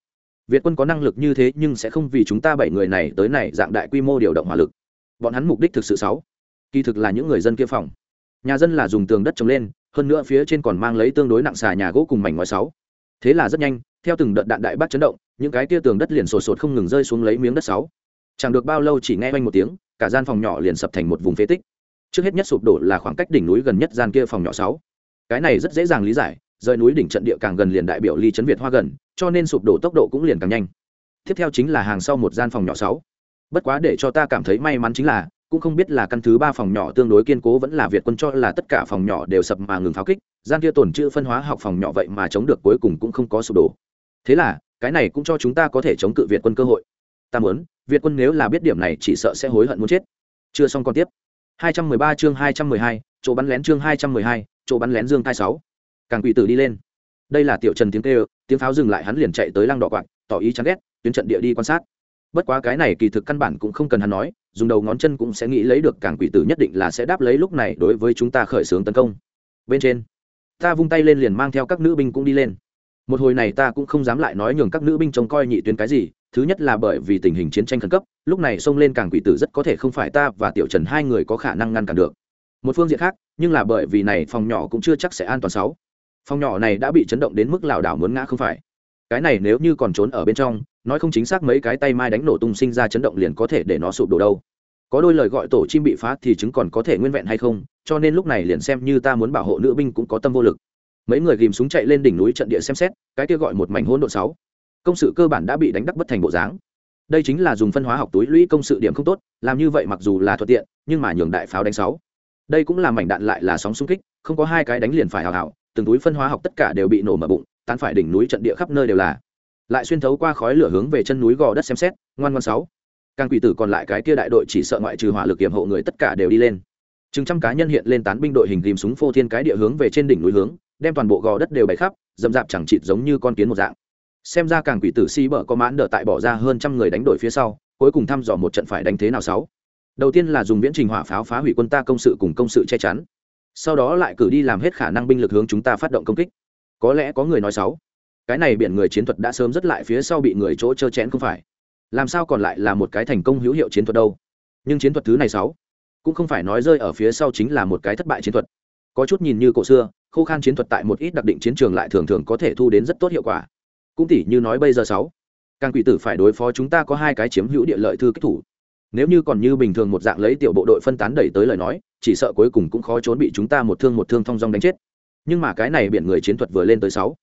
Việt quân có năng lực như thế nhưng sẽ không vì chúng ta bảy người này tới này dạng đại quy mô điều động hỏa lực. Bọn hắn mục đích thực sự sáu. Kỳ thực là những người dân kia phòng. Nhà dân là dùng tường đất trồng lên, hơn nữa phía trên còn mang lấy tương đối nặng xà nhà gỗ cùng mảnh ngói sáu. Thế là rất nhanh, theo từng đợt đạn đại bác chấn động, những cái kia tường đất liền sột sột không ngừng rơi xuống lấy miếng đất sáu. Chẳng được bao lâu chỉ nghe quanh một tiếng, cả gian phòng nhỏ liền sập thành một vùng phế tích. Trước hết nhất sụp đổ là khoảng cách đỉnh núi gần nhất gian kia phòng nhỏ sáu cái này rất dễ dàng lý giải rời núi đỉnh trận địa càng gần liền đại biểu ly chấn việt hoa gần cho nên sụp đổ tốc độ cũng liền càng nhanh. Tiếp theo chính là hàng sau một gian phòng nhỏ sáu. Bất quá để cho ta cảm thấy may mắn chính là cũng không biết là căn thứ ba phòng nhỏ tương đối kiên cố vẫn là việt quân cho là tất cả phòng nhỏ đều sập mà ngừng pháo kích gian kia tổn chữ phân hóa học phòng nhỏ vậy mà chống được cuối cùng cũng không có sụp đổ. Thế là cái này cũng cho chúng ta có thể chống cự việt quân cơ hội. Ta muốn việt quân nếu là biết điểm này chỉ sợ sẽ hối hận muốn chết. Chưa xong còn tiếp. 213 chương 212, chỗ bắn lén chương 212, chỗ bắn lén dương thai sáu. Càng quỷ tử đi lên. Đây là tiểu trần tiếng kêu, tiếng pháo dừng lại hắn liền chạy tới lăng đỏ quạt, tỏ ý chán ghét, tuyến trận địa đi quan sát. Bất quá cái này kỳ thực căn bản cũng không cần hắn nói, dùng đầu ngón chân cũng sẽ nghĩ lấy được càng quỷ tử nhất định là sẽ đáp lấy lúc này đối với chúng ta khởi xướng tấn công. Bên trên, ta vung tay lên liền mang theo các nữ binh cũng đi lên. Một hồi này ta cũng không dám lại nói nhường các nữ binh trông coi nhị tuyến cái gì, thứ nhất là bởi vì tình hình chiến tranh khẩn cấp, lúc này xông lên càng quỷ tử rất có thể không phải ta và tiểu trần hai người có khả năng ngăn cản được một phương diện khác, nhưng là bởi vì này phòng nhỏ cũng chưa chắc sẽ an toàn sáu. Phòng nhỏ này đã bị chấn động đến mức lảo đảo muốn ngã không phải. Cái này nếu như còn trốn ở bên trong, nói không chính xác mấy cái tay mai đánh nổ tung sinh ra chấn động liền có thể để nó sụp đổ đâu. Có đôi lời gọi tổ chim bị phá thì chứng còn có thể nguyên vẹn hay không, cho nên lúc này liền xem như ta muốn bảo hộ nữ binh cũng có tâm vô lực. Mấy người ghìm súng chạy lên đỉnh núi trận địa xem xét, cái kia gọi một mảnh hỗn độn sáu. Công sự cơ bản đã bị đánh đắc bất thành bộ dáng. Đây chính là dùng phân hóa học túi lũy công sự điểm không tốt, làm như vậy mặc dù là thuận tiện, nhưng mà nhường đại pháo đánh sáu đây cũng là mảnh đạn lại là sóng xung kích, không có hai cái đánh liền phải hào hào, từng túi phân hóa học tất cả đều bị nổ mở bụng, tán phải đỉnh núi trận địa khắp nơi đều là. Lại xuyên thấu qua khói lửa hướng về chân núi gò đất xem xét, ngoan ngoan sáu. Càng quỷ tử còn lại cái kia đại đội chỉ sợ ngoại trừ hỏa lực hiểm hộ người tất cả đều đi lên. Chừng trăm cá nhân hiện lên tán binh đội hình tìm súng phô thiên cái địa hướng về trên đỉnh núi hướng, đem toàn bộ gò đất đều bày khắp dầm dạp chẳng chịt giống như con kiến một dạng. Xem ra càng quỷ tử si bở có mãn đỡ tại bỏ ra hơn trăm người đánh đổi phía sau, cuối cùng thăm dò một trận phải đánh thế nào sáu đầu tiên là dùng viễn trình hỏa pháo phá hủy quân ta công sự cùng công sự che chắn. Sau đó lại cử đi làm hết khả năng binh lực hướng chúng ta phát động công kích. Có lẽ có người nói sáu cái này biển người chiến thuật đã sớm rất lại phía sau bị người chỗ trơ chén không phải. Làm sao còn lại là một cái thành công hữu hiệu chiến thuật đâu? Nhưng chiến thuật thứ này sáu cũng không phải nói rơi ở phía sau chính là một cái thất bại chiến thuật. Có chút nhìn như cổ xưa, khô khan chiến thuật tại một ít đặc định chiến trường lại thường thường có thể thu đến rất tốt hiệu quả. Cũng tỉ như nói bây giờ sáu càng quỷ tử phải đối phó chúng ta có hai cái chiếm hữu địa lợi thư kích thủ nếu như còn như bình thường một dạng lấy tiểu bộ đội phân tán đẩy tới lời nói, chỉ sợ cuối cùng cũng khó trốn bị chúng ta một thương một thương thong dong đánh chết. Nhưng mà cái này biển người chiến thuật vừa lên tới sáu.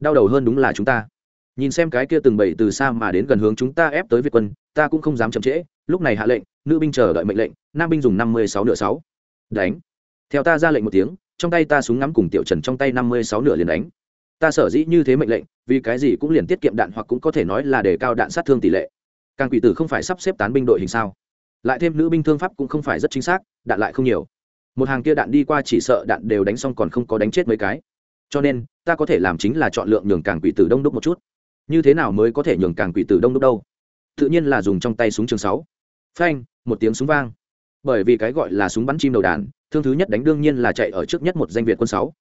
Đau đầu hơn đúng là chúng ta. Nhìn xem cái kia từng bầy từ xa mà đến gần hướng chúng ta ép tới việt quân, ta cũng không dám chậm trễ, lúc này hạ lệnh, nữ binh chờ đợi mệnh lệnh, nam binh dùng năm mươi sáu nửa sáu. Đánh. Theo ta ra lệnh một tiếng, trong tay ta súng ngắm cùng tiểu trần trong tay năm mươi sáu nửa liền đánh. Ta sở dĩ như thế mệnh lệnh, vì cái gì cũng liền tiết kiệm đạn hoặc cũng có thể nói là đề cao đạn sát thương tỷ lệ càng quỷ tử không phải sắp xếp tán binh đội hình sao? Lại thêm nữ binh thương pháp cũng không phải rất chính xác, đạn lại không nhiều. Một hàng kia đạn đi qua chỉ sợ đạn đều đánh xong còn không có đánh chết mấy cái. Cho nên, ta có thể làm chính là chọn lượng nhường càng quỷ tử đông đúc một chút. Như thế nào mới có thể nhường càng quỷ tử đông đúc đâu? Tự nhiên là dùng trong tay súng trường sáu. Phanh, một tiếng súng vang. Bởi vì cái gọi là súng bắn chim đầu đàn, thương thứ nhất đánh đương nhiên là chạy ở trước nhất một danh việt quân sáu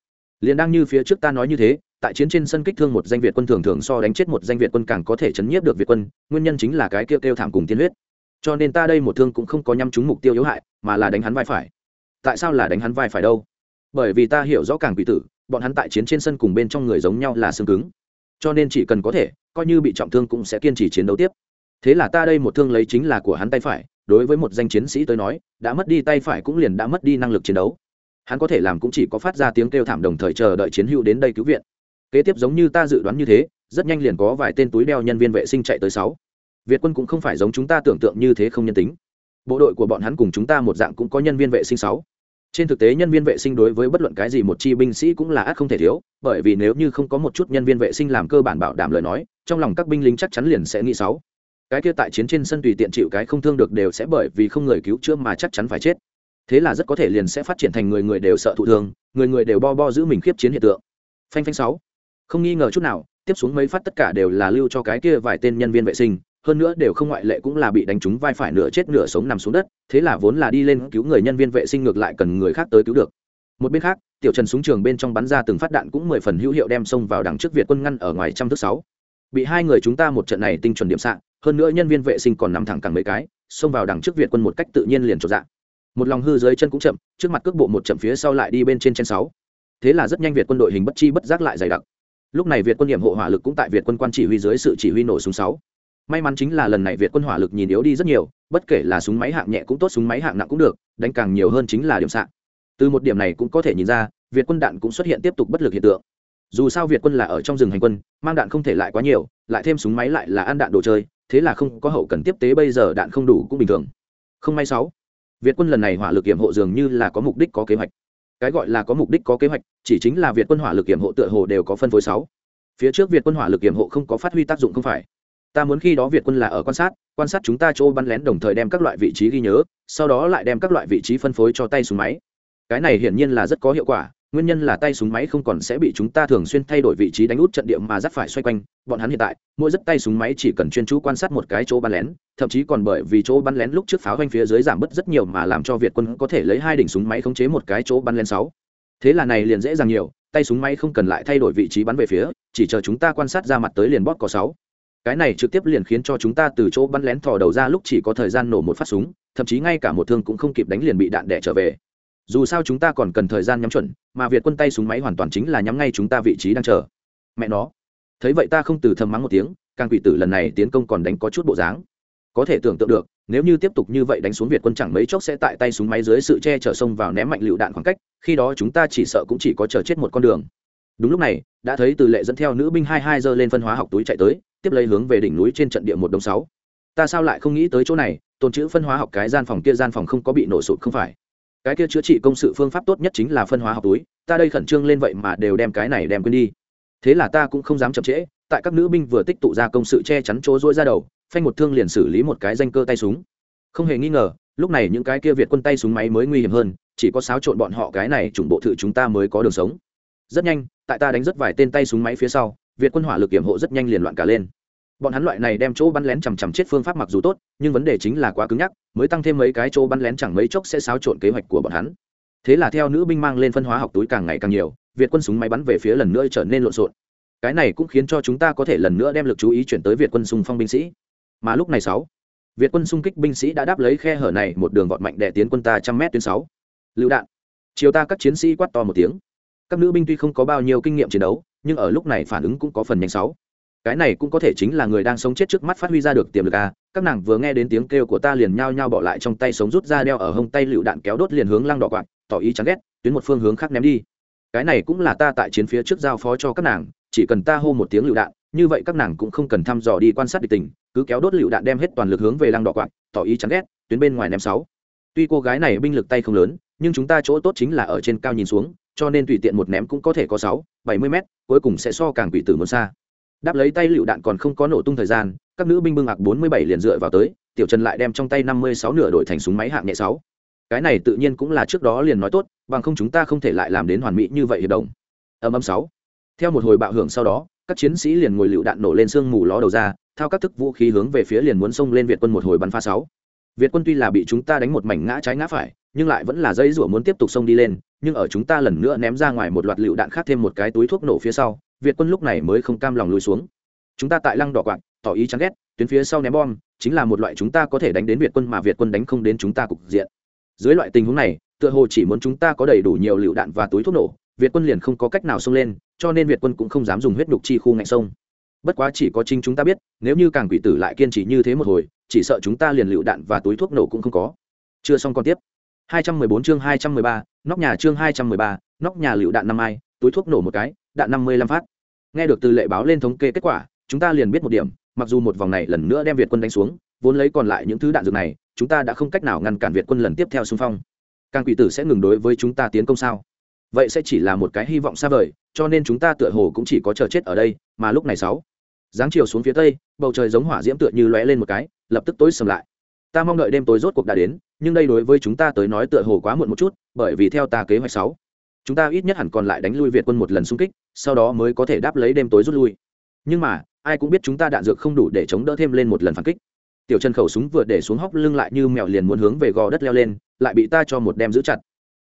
liền đang như phía trước ta nói như thế, tại chiến trên sân kích thương một danh việt quân thường thường so đánh chết một danh việt quân càng có thể chấn nhiếp được việt quân, nguyên nhân chính là cái kêu kêu thảm cùng tiên huyết. Cho nên ta đây một thương cũng không có nhắm trúng mục tiêu yếu hại, mà là đánh hắn vai phải. Tại sao là đánh hắn vai phải đâu? Bởi vì ta hiểu rõ càng quỷ tử, bọn hắn tại chiến trên sân cùng bên trong người giống nhau là xương cứng. Cho nên chỉ cần có thể, coi như bị trọng thương cũng sẽ kiên trì chiến đấu tiếp. Thế là ta đây một thương lấy chính là của hắn tay phải, đối với một danh chiến sĩ tới nói, đã mất đi tay phải cũng liền đã mất đi năng lực chiến đấu hắn có thể làm cũng chỉ có phát ra tiếng kêu thảm đồng thời chờ đợi chiến hữu đến đây cứu viện. Kế tiếp giống như ta dự đoán như thế, rất nhanh liền có vài tên túi đeo nhân viên vệ sinh chạy tới sáu. Việt quân cũng không phải giống chúng ta tưởng tượng như thế không nhân tính. Bộ đội của bọn hắn cùng chúng ta một dạng cũng có nhân viên vệ sinh sáu. Trên thực tế nhân viên vệ sinh đối với bất luận cái gì một chi binh sĩ cũng là ác không thể thiếu, bởi vì nếu như không có một chút nhân viên vệ sinh làm cơ bản bảo đảm lời nói, trong lòng các binh lính chắc chắn liền sẽ nghĩ sáu. Cái kia tại chiến trên sân tùy tiện chịu cái không thương được đều sẽ bởi vì không người cứu chữa mà chắc chắn phải chết thế là rất có thể liền sẽ phát triển thành người người đều sợ thụ thương, người người đều bo bo giữ mình khiếp chiến hiện tượng. Phanh phanh sáu. Không nghi ngờ chút nào, tiếp xuống mấy phát tất cả đều là lưu cho cái kia vài tên nhân viên vệ sinh, hơn nữa đều không ngoại lệ cũng là bị đánh trúng vai phải nửa chết nửa sống nằm xuống đất, thế là vốn là đi lên cứu người nhân viên vệ sinh ngược lại cần người khác tới cứu được. Một bên khác, tiểu trần súng trường bên trong bắn ra từng phát đạn cũng mười phần hữu hiệu đem xông vào đằng trước việt quân ngăn ở ngoài trăm thước sáu. Bị hai người chúng ta một trận này tinh chuẩn điểm sạng hơn nữa nhân viên vệ sinh còn nằm thẳng cẳng mấy cái, xông vào đằng trước việt quân một cách tự nhiên liền trộn dạng một lòng hư dưới chân cũng chậm, trước mặt cước bộ một chậm phía sau lại đi bên trên trên sáu. Thế là rất nhanh việt quân đội hình bất chi bất giác lại dày đặc. Lúc này việt quân điểm hộ hỏa lực cũng tại việt quân quan chỉ huy dưới sự chỉ huy nổ súng sáu. May mắn chính là lần này việt quân hỏa lực nhìn yếu đi rất nhiều, bất kể là súng máy hạng nhẹ cũng tốt, súng máy hạng nặng cũng được, đánh càng nhiều hơn chính là điểm sạn từ một điểm này cũng có thể nhìn ra, việt quân đạn cũng xuất hiện tiếp tục bất lực hiện tượng. Dù sao việt quân là ở trong rừng hành quân, mang đạn không thể lại quá nhiều, lại thêm súng máy lại là ăn đạn đồ chơi, thế là không có hậu cần tiếp tế, bây giờ đạn không đủ cũng bình thường. Không may sáu việt quân lần này hỏa lực kiểm hộ dường như là có mục đích có kế hoạch. Cái gọi là có mục đích có kế hoạch, chỉ chính là việt quân hỏa lực kiểm hộ tựa hồ đều có phân phối sáu. Phía trước việt quân hỏa lực kiểm hộ không có phát huy tác dụng không phải. Ta muốn khi đó việt quân là ở quan sát quan sát chúng ta chỗ bắn lén đồng thời đem các loại vị trí ghi nhớ, sau đó lại đem các loại vị trí phân phối cho tay súng máy. Cái này hiển nhiên là rất có hiệu quả nguyên nhân là tay súng máy không còn sẽ bị chúng ta thường xuyên thay đổi vị trí đánh út trận địa mà dắt phải xoay quanh, bọn hắn hiện tại, mỗi rất tay súng máy chỉ cần chuyên chú quan sát một cái chỗ bắn lén, thậm chí còn bởi vì chỗ bắn lén lúc trước pháo quanh phía dưới giảm bớt rất nhiều mà làm cho việt quân có thể lấy hai đỉnh súng máy khống chế một cái chỗ bắn lén sáu. Thế là này liền dễ dàng nhiều, tay súng máy không cần lại thay đổi vị trí bắn về phía, chỉ chờ chúng ta quan sát ra mặt tới liền bóp có sáu. Cái này trực tiếp liền khiến cho chúng ta từ chỗ bắn lén thò đầu ra lúc chỉ có thời gian nổ một phát súng, thậm chí ngay cả một thương cũng không kịp đánh liền bị đạn đẻ trở về dù sao chúng ta còn cần thời gian nhắm chuẩn, mà việt quân tay súng máy hoàn toàn chính là nhắm ngay chúng ta vị trí đang chờ. Mẹ nó. Thấy vậy ta không từ thầm mắng một tiếng, càng quỷ tử lần này tiến công còn đánh có chút bộ dáng. Có thể tưởng tượng được, nếu như tiếp tục như vậy đánh xuống việt quân chẳng mấy chốc sẽ tại tay súng máy dưới sự che chở sông vào ném mạnh lựu đạn khoảng cách, khi đó chúng ta chỉ sợ cũng chỉ có chờ chết một con đường. Đúng lúc này, đã thấy từ lệ dẫn theo nữ binh hai hai giờ lên phân hóa học túi chạy tới, tiếp lấy hướng về đỉnh núi trên trận địa một đồng sáu. Ta sao lại không nghĩ tới chỗ này, tồn chữ phân hóa học cái gian phòng kia gian phòng không có bị nổ sụt không phải? Cái kia chữa trị công sự phương pháp tốt nhất chính là phân hóa học túi, ta đây khẩn trương lên vậy mà đều đem cái này đem quên đi. Thế là ta cũng không dám chậm trễ, tại các nữ binh vừa tích tụ ra công sự che chắn chỗ rỗi ra đầu, phanh một thương liền xử lý một cái danh cơ tay súng. Không hề nghi ngờ, lúc này những cái kia việt quân tay súng máy mới nguy hiểm hơn, chỉ có xáo trộn bọn họ cái này chủng bộ thự chúng ta mới có đường sống. Rất nhanh, tại ta đánh rất vài tên tay súng máy phía sau, việt quân hỏa lực kiểm hộ rất nhanh liền loạn cả lên bọn hắn loại này đem chỗ bắn lén chằm chằm chết phương pháp mặc dù tốt, nhưng vấn đề chính là quá cứng nhắc, mới tăng thêm mấy cái chỗ bắn lén chẳng mấy chốc sẽ xáo trộn kế hoạch của bọn hắn. Thế là theo nữ binh mang lên phân hóa học túi càng ngày càng nhiều, việt quân súng máy bắn về phía lần nữa trở nên lộn xộn. Cái này cũng khiến cho chúng ta có thể lần nữa đem lực chú ý chuyển tới việt quân xung phong binh sĩ. Mà lúc này sáu, việt quân xung kích binh sĩ đã đáp lấy khe hở này một đường vọt mạnh để tiến quân ta trăm mét tuyến sáu. Lựu đạn. Chiều ta các chiến sĩ quát to một tiếng. Các nữ binh tuy không có bao nhiêu kinh nghiệm chiến đấu, nhưng ở lúc này phản ứng cũng có phần nhanh sáu cái này cũng có thể chính là người đang sống chết trước mắt phát huy ra được tiềm lực a các nàng vừa nghe đến tiếng kêu của ta liền nhao nhao bỏ lại trong tay sống rút ra đeo ở hông tay lựu đạn kéo đốt liền hướng lăng đỏ quạt, tỏ ý chán ghét, tuyến một phương hướng khác ném đi. Cái này cũng là ta tại chiến phía trước giao phó cho các nàng, chỉ cần ta hô một tiếng lựu đạn, như vậy các nàng cũng không cần thăm dò đi quan sát địch tình, cứ kéo đốt lựu đạn đem hết toàn lực hướng về lăng đỏ quạt, tỏ ý chán ghét, tuyến bên ngoài ném sáu. Tuy cô gái này binh lực tay không lớn, nhưng chúng ta chỗ tốt chính là ở trên cao nhìn xuống, cho nên tùy tiện một ném cũng có thể có sáu, bảy mươi mét, cuối cùng sẽ so càng quỷ tử muốn xa đáp lấy tay lựu đạn còn không có nổ tung thời gian, các nữ binh bưng ạc bốn mươi bảy liền dựa vào tới, tiểu trần lại đem trong tay năm mươi sáu nửa đổi thành súng máy hạng nhẹ sáu. Cái này tự nhiên cũng là trước đó liền nói tốt, bằng không chúng ta không thể lại làm đến hoàn mỹ như vậy hiệp đồng. Âm âm sáu. Theo một hồi bạo hưởng sau đó, các chiến sĩ liền ngồi lựu đạn nổ lên sương mù ló đầu ra, thao các thức vũ khí hướng về phía liền muốn xông lên việt quân một hồi bắn pha sáu. Việt quân tuy là bị chúng ta đánh một mảnh ngã trái ngã phải, nhưng lại vẫn là dây rủa muốn tiếp tục xông đi lên, nhưng ở chúng ta lần nữa ném ra ngoài một loạt lựu đạn khác thêm một cái túi thuốc nổ phía sau việt quân lúc này mới không cam lòng lùi xuống. Chúng ta tại lăng đỏ quạng tỏ ý chán ghét tuyến phía sau ném bom chính là một loại chúng ta có thể đánh đến việt quân mà việt quân đánh không đến chúng ta cục diện. Dưới loại tình huống này tựa hồ chỉ muốn chúng ta có đầy đủ nhiều lựu đạn và túi thuốc nổ việt quân liền không có cách nào xông lên cho nên việt quân cũng không dám dùng huyết đục chi khu ngạnh sông. Bất quá chỉ có chính chúng ta biết nếu như càng quỷ tử lại kiên trì như thế một hồi chỉ sợ chúng ta liền lựu đạn và túi thuốc nổ cũng không có. Chưa xong còn tiếp. 214 chương 213, nóc nhà chương 213, nóc nhà lựu đạn năm ai túi thuốc nổ một cái đạn 55 phát nghe được từ lệ báo lên thống kê kết quả, chúng ta liền biết một điểm, mặc dù một vòng này lần nữa đem việt quân đánh xuống, vốn lấy còn lại những thứ đạn dược này, chúng ta đã không cách nào ngăn cản việt quân lần tiếp theo xung phong. Càng quỷ tử sẽ ngừng đối với chúng ta tiến công sao? Vậy sẽ chỉ là một cái hy vọng xa vời, cho nên chúng ta tựa hồ cũng chỉ có chờ chết ở đây, mà lúc này sáu dáng chiều xuống phía tây, bầu trời giống hỏa diễm tựa như lóe lên một cái, lập tức tối sầm lại. Ta mong đợi đêm tối rốt cuộc đã đến, nhưng đây đối với chúng ta tới nói tựa hồ quá muộn một chút, bởi vì theo ta kế hoạch sáu chúng ta ít nhất hẳn còn lại đánh lui việt quân một lần xung kích, sau đó mới có thể đáp lấy đêm tối rút lui. Nhưng mà, ai cũng biết chúng ta đạn dược không đủ để chống đỡ thêm lên một lần phản kích. Tiểu trần khẩu súng vừa để xuống hóc lưng lại như mèo liền muốn hướng về gò đất leo lên, lại bị ta cho một đem giữ chặt.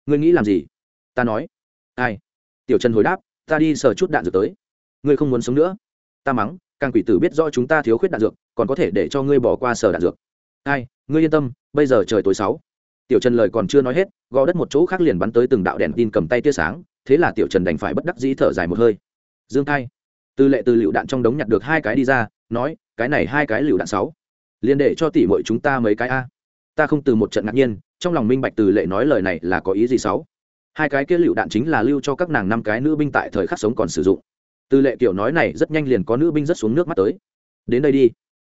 Ngươi nghĩ làm gì? Ta nói. Ai? Tiểu trần hồi đáp, ta đi sờ chút đạn dược tới. Ngươi không muốn sống nữa. Ta mắng, càng quỷ tử biết rõ chúng ta thiếu khuyết đạn dược, còn có thể để cho ngươi bỏ qua sở đạn dược. Ai? ngươi yên tâm, bây giờ trời tối sáu tiểu trần lời còn chưa nói hết, gò đất một chỗ khác liền bắn tới từng đạo đèn tin cầm tay tia sáng, thế là tiểu trần đành phải bất đắc dĩ thở dài một hơi. Dương thai tư lệ từ lựu đạn trong đống nhặt được hai cái đi ra, nói, cái này hai cái lựu đạn sáu. Liền để cho tỷ muội chúng ta mấy cái a. Ta không từ một trận ngạc nhiên, trong lòng minh bạch từ lệ nói lời này là có ý gì sáu. Hai cái kia lựu đạn chính là lưu cho các nàng năm cái nữ binh tại thời khắc sống còn sử dụng. Từ lệ kiểu nói này rất nhanh liền có nữ binh rất xuống nước mắt tới. Đến đây đi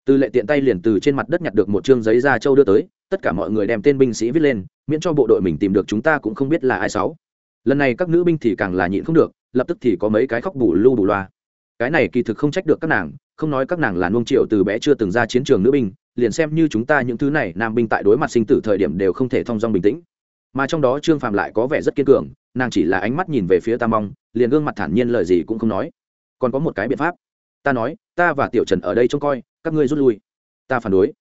từ lệ tiện tay liền từ trên mặt đất nhặt được một chương giấy da châu đưa tới, tất cả mọi người đem tên binh sĩ viết lên, miễn cho bộ đội mình tìm được chúng ta cũng không biết là ai sáu. Lần này các nữ binh thì càng là nhịn không được, lập tức thì có mấy cái khóc bù lu bù loa. Cái này kỳ thực không trách được các nàng, không nói các nàng là nuông chiều từ bé chưa từng ra chiến trường nữ binh, liền xem như chúng ta những thứ này, nam binh tại đối mặt sinh tử thời điểm đều không thể thông dong bình tĩnh. Mà trong đó trương phàm lại có vẻ rất kiên cường, nàng chỉ là ánh mắt nhìn về phía ta mong, liền gương mặt thản nhiên lời gì cũng không nói. Còn có một cái biện pháp. Ta nói, ta và tiểu trần ở đây trông coi các ngươi rút lui. Ta phản đối.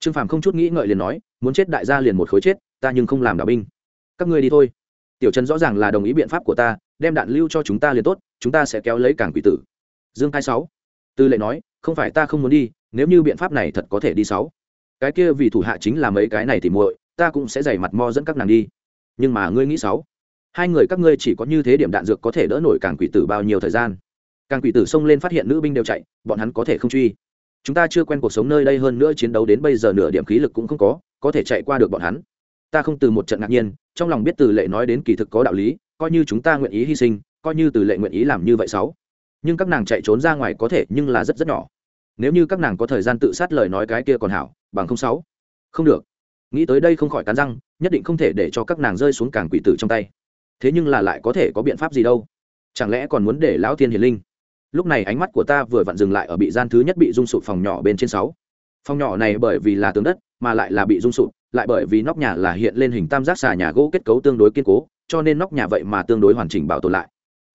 Trương phàm không chút nghĩ ngợi liền nói, muốn chết đại gia liền một khối chết, ta nhưng không làm đạo binh. Các ngươi đi thôi. Tiểu trần rõ ràng là đồng ý biện pháp của ta, đem đạn lưu cho chúng ta liền tốt, chúng ta sẽ kéo lấy cảng quỷ tử. Dương hai sáu. Tư lệ nói, không phải ta không muốn đi, nếu như biện pháp này thật có thể đi sáu. Cái kia vì thủ hạ chính là mấy cái này thì muội, ta cũng sẽ dày mặt mo dẫn các nàng đi. Nhưng mà ngươi nghĩ sáu. Hai người các ngươi chỉ có như thế điểm đạn dược có thể đỡ nổi càng quỷ tử bao nhiêu thời gian? Càng quỷ tử xông lên phát hiện nữ binh đều chạy, bọn hắn có thể không truy chúng ta chưa quen cuộc sống nơi đây hơn nữa chiến đấu đến bây giờ nửa điểm khí lực cũng không có có thể chạy qua được bọn hắn. Ta không từ một trận ngạc nhiên, trong lòng biết từ lệ nói đến kỳ thực có đạo lý, coi như chúng ta nguyện ý hy sinh, coi như từ lệ nguyện ý làm như vậy sáu. Nhưng các nàng chạy trốn ra ngoài có thể nhưng là rất rất nhỏ. Nếu như các nàng có thời gian tự sát lời nói cái kia còn hảo, bằng không sáu. Không được. Nghĩ tới đây không khỏi cắn răng, nhất định không thể để cho các nàng rơi xuống càng quỷ tử trong tay. Thế nhưng là lại có thể có biện pháp gì đâu? Chẳng lẽ còn muốn để lão thiên hiền linh? Lúc này ánh mắt của ta vừa vặn dừng lại ở bị gian thứ nhất bị rung sụp phòng nhỏ bên trên sáu. Phòng nhỏ này bởi vì là tường đất, mà lại là bị rung sụp lại bởi vì nóc nhà là hiện lên hình tam giác xà nhà gỗ kết cấu tương đối kiên cố, cho nên nóc nhà vậy mà tương đối hoàn chỉnh bảo tồn lại.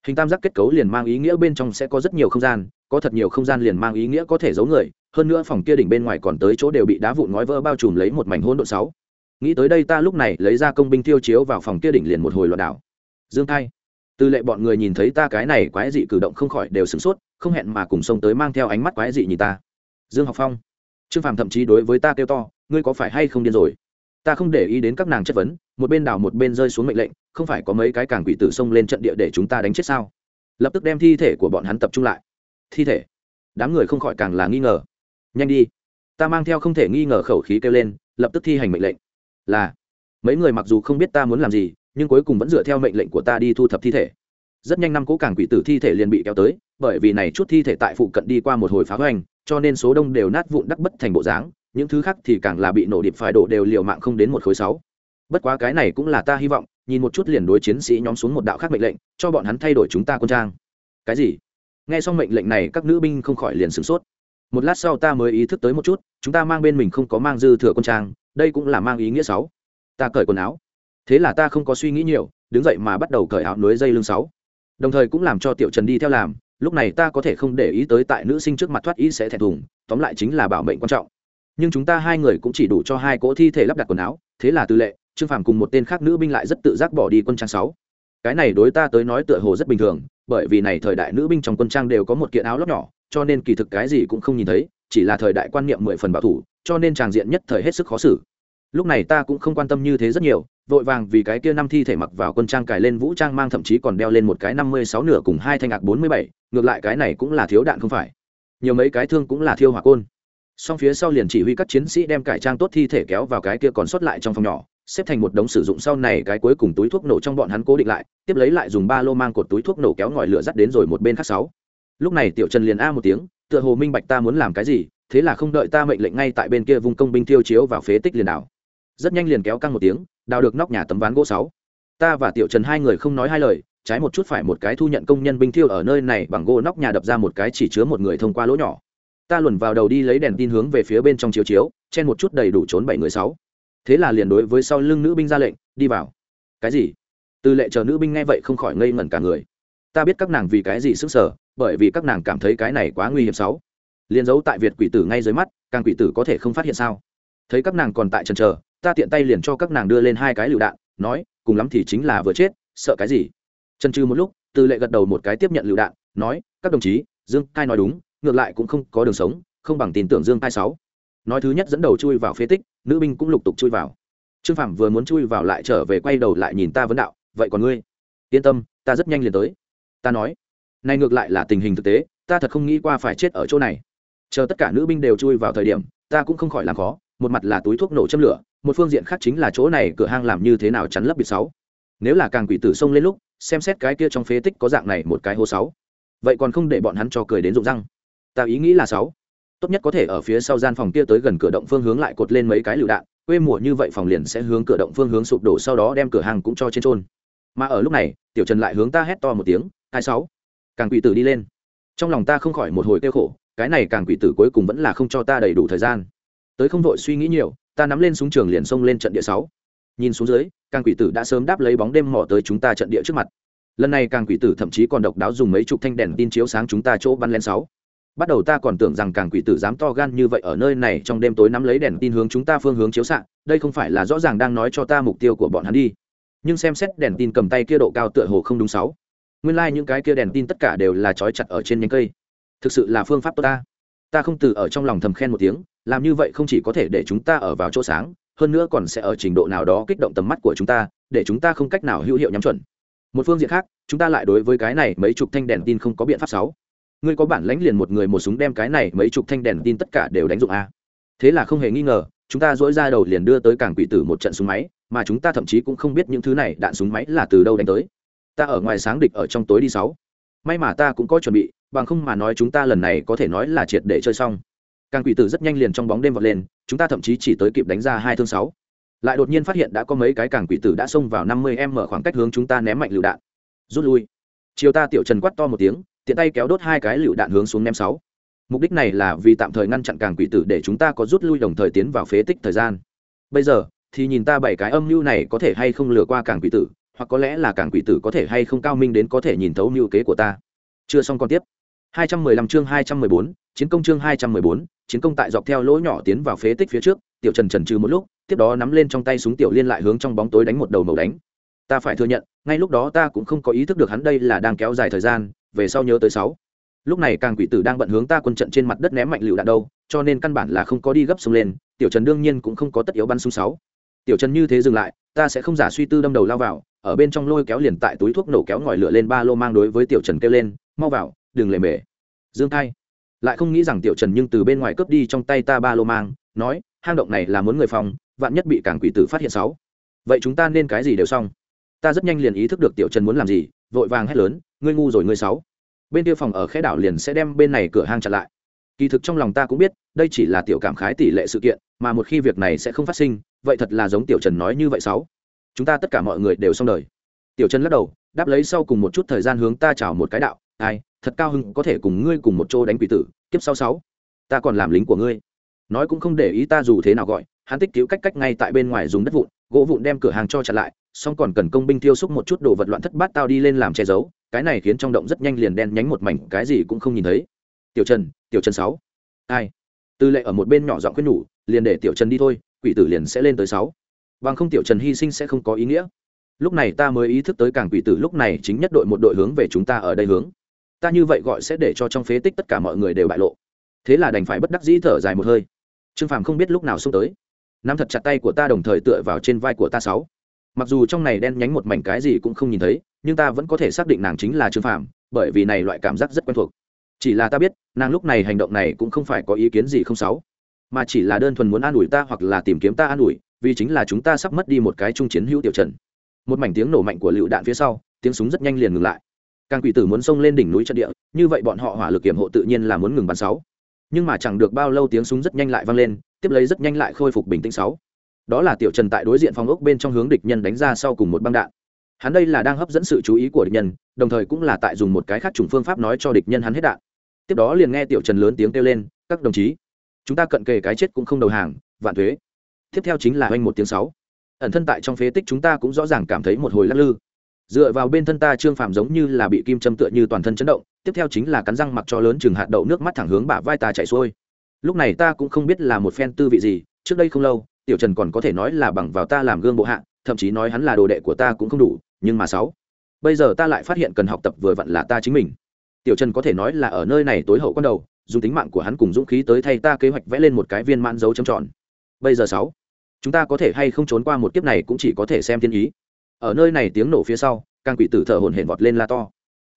Hình tam giác kết cấu liền mang ý nghĩa bên trong sẽ có rất nhiều không gian, có thật nhiều không gian liền mang ý nghĩa có thể giấu người, hơn nữa phòng kia đỉnh bên ngoài còn tới chỗ đều bị đá vụn ngói vỡ bao trùm lấy một mảnh hỗn độ sáu. Nghĩ tới đây ta lúc này lấy ra công binh tiêu chiếu vào phòng kia đỉnh liền một hồi loạn đảo. Dương thay từ lệ bọn người nhìn thấy ta cái này quái dị cử động không khỏi đều sửng sốt, không hẹn mà cùng xông tới mang theo ánh mắt quái dị nhìn ta. Dương học phong, trương phàm thậm chí đối với ta kêu to, ngươi có phải hay không điên rồi? Ta không để ý đến các nàng chất vấn, một bên đào một bên rơi xuống mệnh lệnh, không phải có mấy cái càng quỷ tử xông lên trận địa để chúng ta đánh chết sao? Lập tức đem thi thể của bọn hắn tập trung lại. Thi thể? Đám người không khỏi càng là nghi ngờ. Nhanh đi. Ta mang theo không thể nghi ngờ khẩu khí kêu lên, lập tức thi hành mệnh lệnh. Là, mấy người mặc dù không biết ta muốn làm gì nhưng cuối cùng vẫn dựa theo mệnh lệnh của ta đi thu thập thi thể. Rất nhanh năm cố càng quỷ tử thi thể liền bị kéo tới, bởi vì này chút thi thể tại phụ cận đi qua một hồi phá hoành, cho nên số đông đều nát vụn đắc bất thành bộ dáng, những thứ khác thì càng là bị nổ điệp phải đổ đều liều mạng không đến một khối sáu. Bất quá cái này cũng là ta hy vọng, nhìn một chút liền đối chiến sĩ nhóm xuống một đạo khác mệnh lệnh, cho bọn hắn thay đổi chúng ta quân trang. Cái gì? Nghe xong mệnh lệnh này, các nữ binh không khỏi liền sửng sốt. Một lát sau ta mới ý thức tới một chút, chúng ta mang bên mình không có mang dư thừa quân trang, đây cũng là mang ý nghĩa sáu. Ta cởi quần áo thế là ta không có suy nghĩ nhiều, đứng dậy mà bắt đầu cởi áo núi dây lưng sáu. Đồng thời cũng làm cho tiểu trần đi theo làm, lúc này ta có thể không để ý tới tại nữ sinh trước mặt thoát ý sẽ thẹn thùng, tóm lại chính là bảo mệnh quan trọng. Nhưng chúng ta hai người cũng chỉ đủ cho hai cỗ thi thể lắp đặt quần áo, thế là tư lệ, trương phàm cùng một tên khác nữ binh lại rất tự giác bỏ đi quân trang sáu. Cái này đối ta tới nói tựa hồ rất bình thường, bởi vì này thời đại nữ binh trong quân trang đều có một kiện áo lót nhỏ, cho nên kỳ thực cái gì cũng không nhìn thấy, chỉ là thời đại quan niệm mười phần bảo thủ, cho nên tràng diện nhất thời hết sức khó xử. Lúc này ta cũng không quan tâm như thế rất nhiều vội vàng vì cái kia năm thi thể mặc vào quân trang cài lên vũ trang mang thậm chí còn đeo lên một cái năm mươi sáu nửa cùng hai thanh ngạc bốn mươi bảy, ngược lại cái này cũng là thiếu đạn không phải. Nhiều mấy cái thương cũng là thiêu hỏa côn. Song phía sau liền chỉ huy các chiến sĩ đem cải trang tốt thi thể kéo vào cái kia còn sót lại trong phòng nhỏ, xếp thành một đống sử dụng sau này cái cuối cùng túi thuốc nổ trong bọn hắn cố định lại, tiếp lấy lại dùng ba lô mang cột túi thuốc nổ kéo ngòi lửa dắt đến rồi một bên khác sáu. Lúc này tiểu trần liền a một tiếng, tựa hồ minh bạch ta muốn làm cái gì, thế là không đợi ta mệnh lệnh ngay tại bên kia vùng công binh tiêu chiếu vào phế tích liền đảo. Rất nhanh liền kéo căng một tiếng đào được nóc nhà tấm ván gỗ sáu. Ta và tiểu trần hai người không nói hai lời, trái một chút phải một cái thu nhận công nhân binh thiêu ở nơi này bằng gỗ nóc nhà đập ra một cái chỉ chứa một người thông qua lỗ nhỏ. Ta luồn vào đầu đi lấy đèn tin hướng về phía bên trong chiếu chiếu, chen một chút đầy đủ trốn bảy người sáu. Thế là liền đối với sau lưng nữ binh ra lệnh, đi vào. Cái gì? Tư lệ chờ nữ binh nghe vậy không khỏi ngây ngẩn cả người. Ta biết các nàng vì cái gì sức sở, bởi vì các nàng cảm thấy cái này quá nguy hiểm sáu. Liền giấu tại việt quỷ tử ngay dưới mắt, càng quỷ tử có thể không phát hiện sao? Thấy các nàng còn tại trần chờ ta tiện tay liền cho các nàng đưa lên hai cái lựu đạn, nói, cùng lắm thì chính là vừa chết, sợ cái gì? Chân trừ một lúc tư lệ gật đầu một cái tiếp nhận lựu đạn, nói, các đồng chí, dương cai nói đúng, ngược lại cũng không có đường sống, không bằng tin tưởng dương tai sáu. Nói thứ nhất dẫn đầu chui vào phế tích, nữ binh cũng lục tục chui vào. Trương phạm vừa muốn chui vào lại trở về quay đầu lại nhìn ta vấn đạo, vậy còn ngươi? Yên tâm, ta rất nhanh liền tới. Ta nói, này ngược lại là tình hình thực tế, ta thật không nghĩ qua phải chết ở chỗ này. Chờ tất cả nữ binh đều chui vào thời điểm, ta cũng không khỏi làm khó một mặt là túi thuốc nổ châm lửa, một phương diện khác chính là chỗ này cửa hang làm như thế nào chắn lấp biệt sáu. Nếu là càng quỷ tử xông lên lúc, xem xét cái kia trong phế tích có dạng này một cái hố sáu. Vậy còn không để bọn hắn cho cười đến rụng răng. Ta ý nghĩ là sáu. Tốt nhất có thể ở phía sau gian phòng kia tới gần cửa động phương hướng lại cột lên mấy cái lựu đạn, quê mùa như vậy phòng liền sẽ hướng cửa động phương hướng sụp đổ sau đó đem cửa hàng cũng cho trên trôn mà ở lúc này, tiểu trần lại hướng ta hét to một tiếng hai sáu? Càng quỷ tử đi lên. Trong lòng ta không khỏi một hồi kêu khổ, cái này càng quỷ tử cuối cùng vẫn là không cho ta đầy đủ thời gian tới không vội suy nghĩ nhiều, ta nắm lên súng trường liền xông lên trận địa sáu. Nhìn xuống dưới, càng quỷ tử đã sớm đáp lấy bóng đêm mò tới chúng ta trận địa trước mặt. Lần này càng quỷ tử thậm chí còn độc đáo dùng mấy chục thanh đèn tin chiếu sáng chúng ta chỗ bắn lên sáu. Bắt đầu ta còn tưởng rằng càng quỷ tử dám to gan như vậy ở nơi này trong đêm tối nắm lấy đèn tin hướng chúng ta phương hướng chiếu xạ, đây không phải là rõ ràng đang nói cho ta mục tiêu của bọn hắn đi. Nhưng xem xét đèn tin cầm tay kia độ cao tựa hồ không đúng sáu. Nguyên lai những cái kia đèn tin tất cả đều là trói chặt ở trên nhánh cây. Thực sự là phương pháp tốt ta ta không từ ở trong lòng thầm khen một tiếng, làm như vậy không chỉ có thể để chúng ta ở vào chỗ sáng, hơn nữa còn sẽ ở trình độ nào đó kích động tầm mắt của chúng ta, để chúng ta không cách nào hữu hiệu nhắm chuẩn. Một phương diện khác, chúng ta lại đối với cái này mấy chục thanh đèn tin không có biện pháp sáu. Ngươi có bản lãnh liền một người một súng đem cái này mấy chục thanh đèn tin tất cả đều đánh dụng a? Thế là không hề nghi ngờ, chúng ta dỗi ra đầu liền đưa tới cảng quỷ tử một trận súng máy, mà chúng ta thậm chí cũng không biết những thứ này đạn súng máy là từ đâu đánh tới. Ta ở ngoài sáng địch ở trong tối đi sáu. May mà ta cũng có chuẩn bị bằng không mà nói chúng ta lần này có thể nói là triệt để chơi xong. Càng quỷ tử rất nhanh liền trong bóng đêm vọt lên, chúng ta thậm chí chỉ tới kịp đánh ra hai thương sáu. Lại đột nhiên phát hiện đã có mấy cái càng quỷ tử đã xông vào năm mươi m khoảng cách hướng chúng ta ném mạnh lựu đạn. Rút lui. Chiều ta tiểu trần quát to một tiếng, tiện tay kéo đốt hai cái lựu đạn hướng xuống ném sáu. Mục đích này là vì tạm thời ngăn chặn càng quỷ tử để chúng ta có rút lui đồng thời tiến vào phế tích thời gian. Bây giờ, thì nhìn ta bảy cái âm mưu này có thể hay không lừa qua càng quỷ tử, hoặc có lẽ là càng quỷ tử có thể hay không cao minh đến có thể nhìn thấu mưu kế của ta. Chưa xong còn tiếp. 215 chương 214, chiến công chương 214, chiến công tại dọc theo lỗ nhỏ tiến vào phế tích phía trước tiểu trần trần trừ một lúc tiếp đó nắm lên trong tay súng tiểu liên lại hướng trong bóng tối đánh một đầu màu đánh. Ta phải thừa nhận ngay lúc đó ta cũng không có ý thức được hắn đây là đang kéo dài thời gian về sau nhớ tới sáu. Lúc này càng quỷ tử đang bận hướng ta quân trận trên mặt đất ném mạnh lựu đạn đâu cho nên căn bản là không có đi gấp xuống lên tiểu trần đương nhiên cũng không có tất yếu bắn súng sáu. Tiểu trần như thế dừng lại ta sẽ không giả suy tư đâm đầu lao vào ở bên trong lôi kéo liền tại túi thuốc nổ kéo ngòi lửa lên ba lô mang đối với tiểu trần kêu lên mau vào đừng lề mề. Dương thay lại không nghĩ rằng tiểu trần nhưng từ bên ngoài cướp đi trong tay ta ba lô mang, nói, hang động này là muốn người phòng, vạn nhất bị cảng quỷ tử phát hiện sáu. Vậy chúng ta nên cái gì đều xong. Ta rất nhanh liền ý thức được tiểu trần muốn làm gì, vội vàng hét lớn, ngươi ngu rồi ngươi sáu. Bên kia phòng ở khe đảo liền sẽ đem bên này cửa hang chặn lại. Kỳ thực trong lòng ta cũng biết, đây chỉ là tiểu cảm khái tỷ lệ sự kiện, mà một khi việc này sẽ không phát sinh, vậy thật là giống tiểu trần nói như vậy sáu. Chúng ta tất cả mọi người đều xong đời. Tiểu trần lắc đầu, đáp lấy sau cùng một chút thời gian hướng ta chào một cái đạo, ai thật cao hưng có thể cùng ngươi cùng một chỗ đánh quỷ tử, kiếp sau sáu. Ta còn làm lính của ngươi. Nói cũng không để ý ta dù thế nào gọi, hắn tích cứu cách cách ngay tại bên ngoài dùng đất vụn, gỗ vụn đem cửa hàng cho chặn lại, xong còn cần công binh tiêu xúc một chút đồ vật loạn thất bát tao đi lên làm che giấu, cái này khiến trong động rất nhanh liền đen nhánh một mảnh, cái gì cũng không nhìn thấy. Tiểu trần tiểu trần sáu. Ai? Tư lệ ở một bên nhỏ giọng khuyên nhủ, liền để tiểu trần đi thôi, quỷ tử liền sẽ lên tới sáu. Bằng không tiểu trần hy sinh sẽ không có ý nghĩa. Lúc này ta mới ý thức tới càng quỷ tử lúc này chính nhất đội một đội hướng về chúng ta ở đây hướng ta như vậy gọi sẽ để cho trong phế tích tất cả mọi người đều bại lộ. Thế là đành phải bất đắc dĩ thở dài một hơi. Trương phàm không biết lúc nào xông tới. Nắm thật chặt tay của ta đồng thời tựa vào trên vai của ta sáu. Mặc dù trong này đen nhánh một mảnh cái gì cũng không nhìn thấy, nhưng ta vẫn có thể xác định nàng chính là trương phàm, bởi vì này loại cảm giác rất quen thuộc. Chỉ là ta biết, nàng lúc này hành động này cũng không phải có ý kiến gì không sáu, mà chỉ là đơn thuần muốn an ủi ta hoặc là tìm kiếm ta an ủi, vì chính là chúng ta sắp mất đi một cái trung chiến hữu tiểu trần. Một mảnh tiếng nổ mạnh của lựu đạn phía sau, tiếng súng rất nhanh liền ngừng lại càng quỷ tử muốn xông lên đỉnh núi trận địa, như vậy bọn họ hỏa lực kiểm hộ tự nhiên là muốn ngừng bắn sáu. Nhưng mà chẳng được bao lâu tiếng súng rất nhanh lại vang lên, tiếp lấy rất nhanh lại khôi phục bình tĩnh sáu. Đó là tiểu trần tại đối diện phòng ốc bên trong hướng địch nhân đánh ra sau cùng một băng đạn. Hắn đây là đang hấp dẫn sự chú ý của địch nhân, đồng thời cũng là tại dùng một cái khác trùng phương pháp nói cho địch nhân hắn hết đạn. Tiếp đó liền nghe tiểu trần lớn tiếng kêu lên, các đồng chí, chúng ta cận kề cái chết cũng không đầu hàng, vạn thuế. Tiếp theo chính là oanh một tiếng sáu. Ẩn thân tại trong phế tích chúng ta cũng rõ ràng cảm thấy một hồi lắc lư dựa vào bên thân ta trương phàm giống như là bị kim châm tựa như toàn thân chấn động, tiếp theo chính là cắn răng mặc cho lớn chừng hạt đậu nước mắt thẳng hướng bả vai ta chạy xuôi. Lúc này ta cũng không biết là một phen tư vị gì, trước đây không lâu, tiểu trần còn có thể nói là bằng vào ta làm gương bộ hạ, thậm chí nói hắn là đồ đệ của ta cũng không đủ, nhưng mà sáu. Bây giờ ta lại phát hiện cần học tập vừa vặn là ta chính mình. Tiểu trần có thể nói là ở nơi này tối hậu con đầu, dùng tính mạng của hắn cùng dũng khí tới thay ta kế hoạch vẽ lên một cái viên mãn dấu trầm tròn. Bây giờ sáu, chúng ta có thể hay không trốn qua một kiếp này cũng chỉ có thể xem thiên ý ở nơi này tiếng nổ phía sau, càng quỷ tử thở hổn hển vọt lên la to.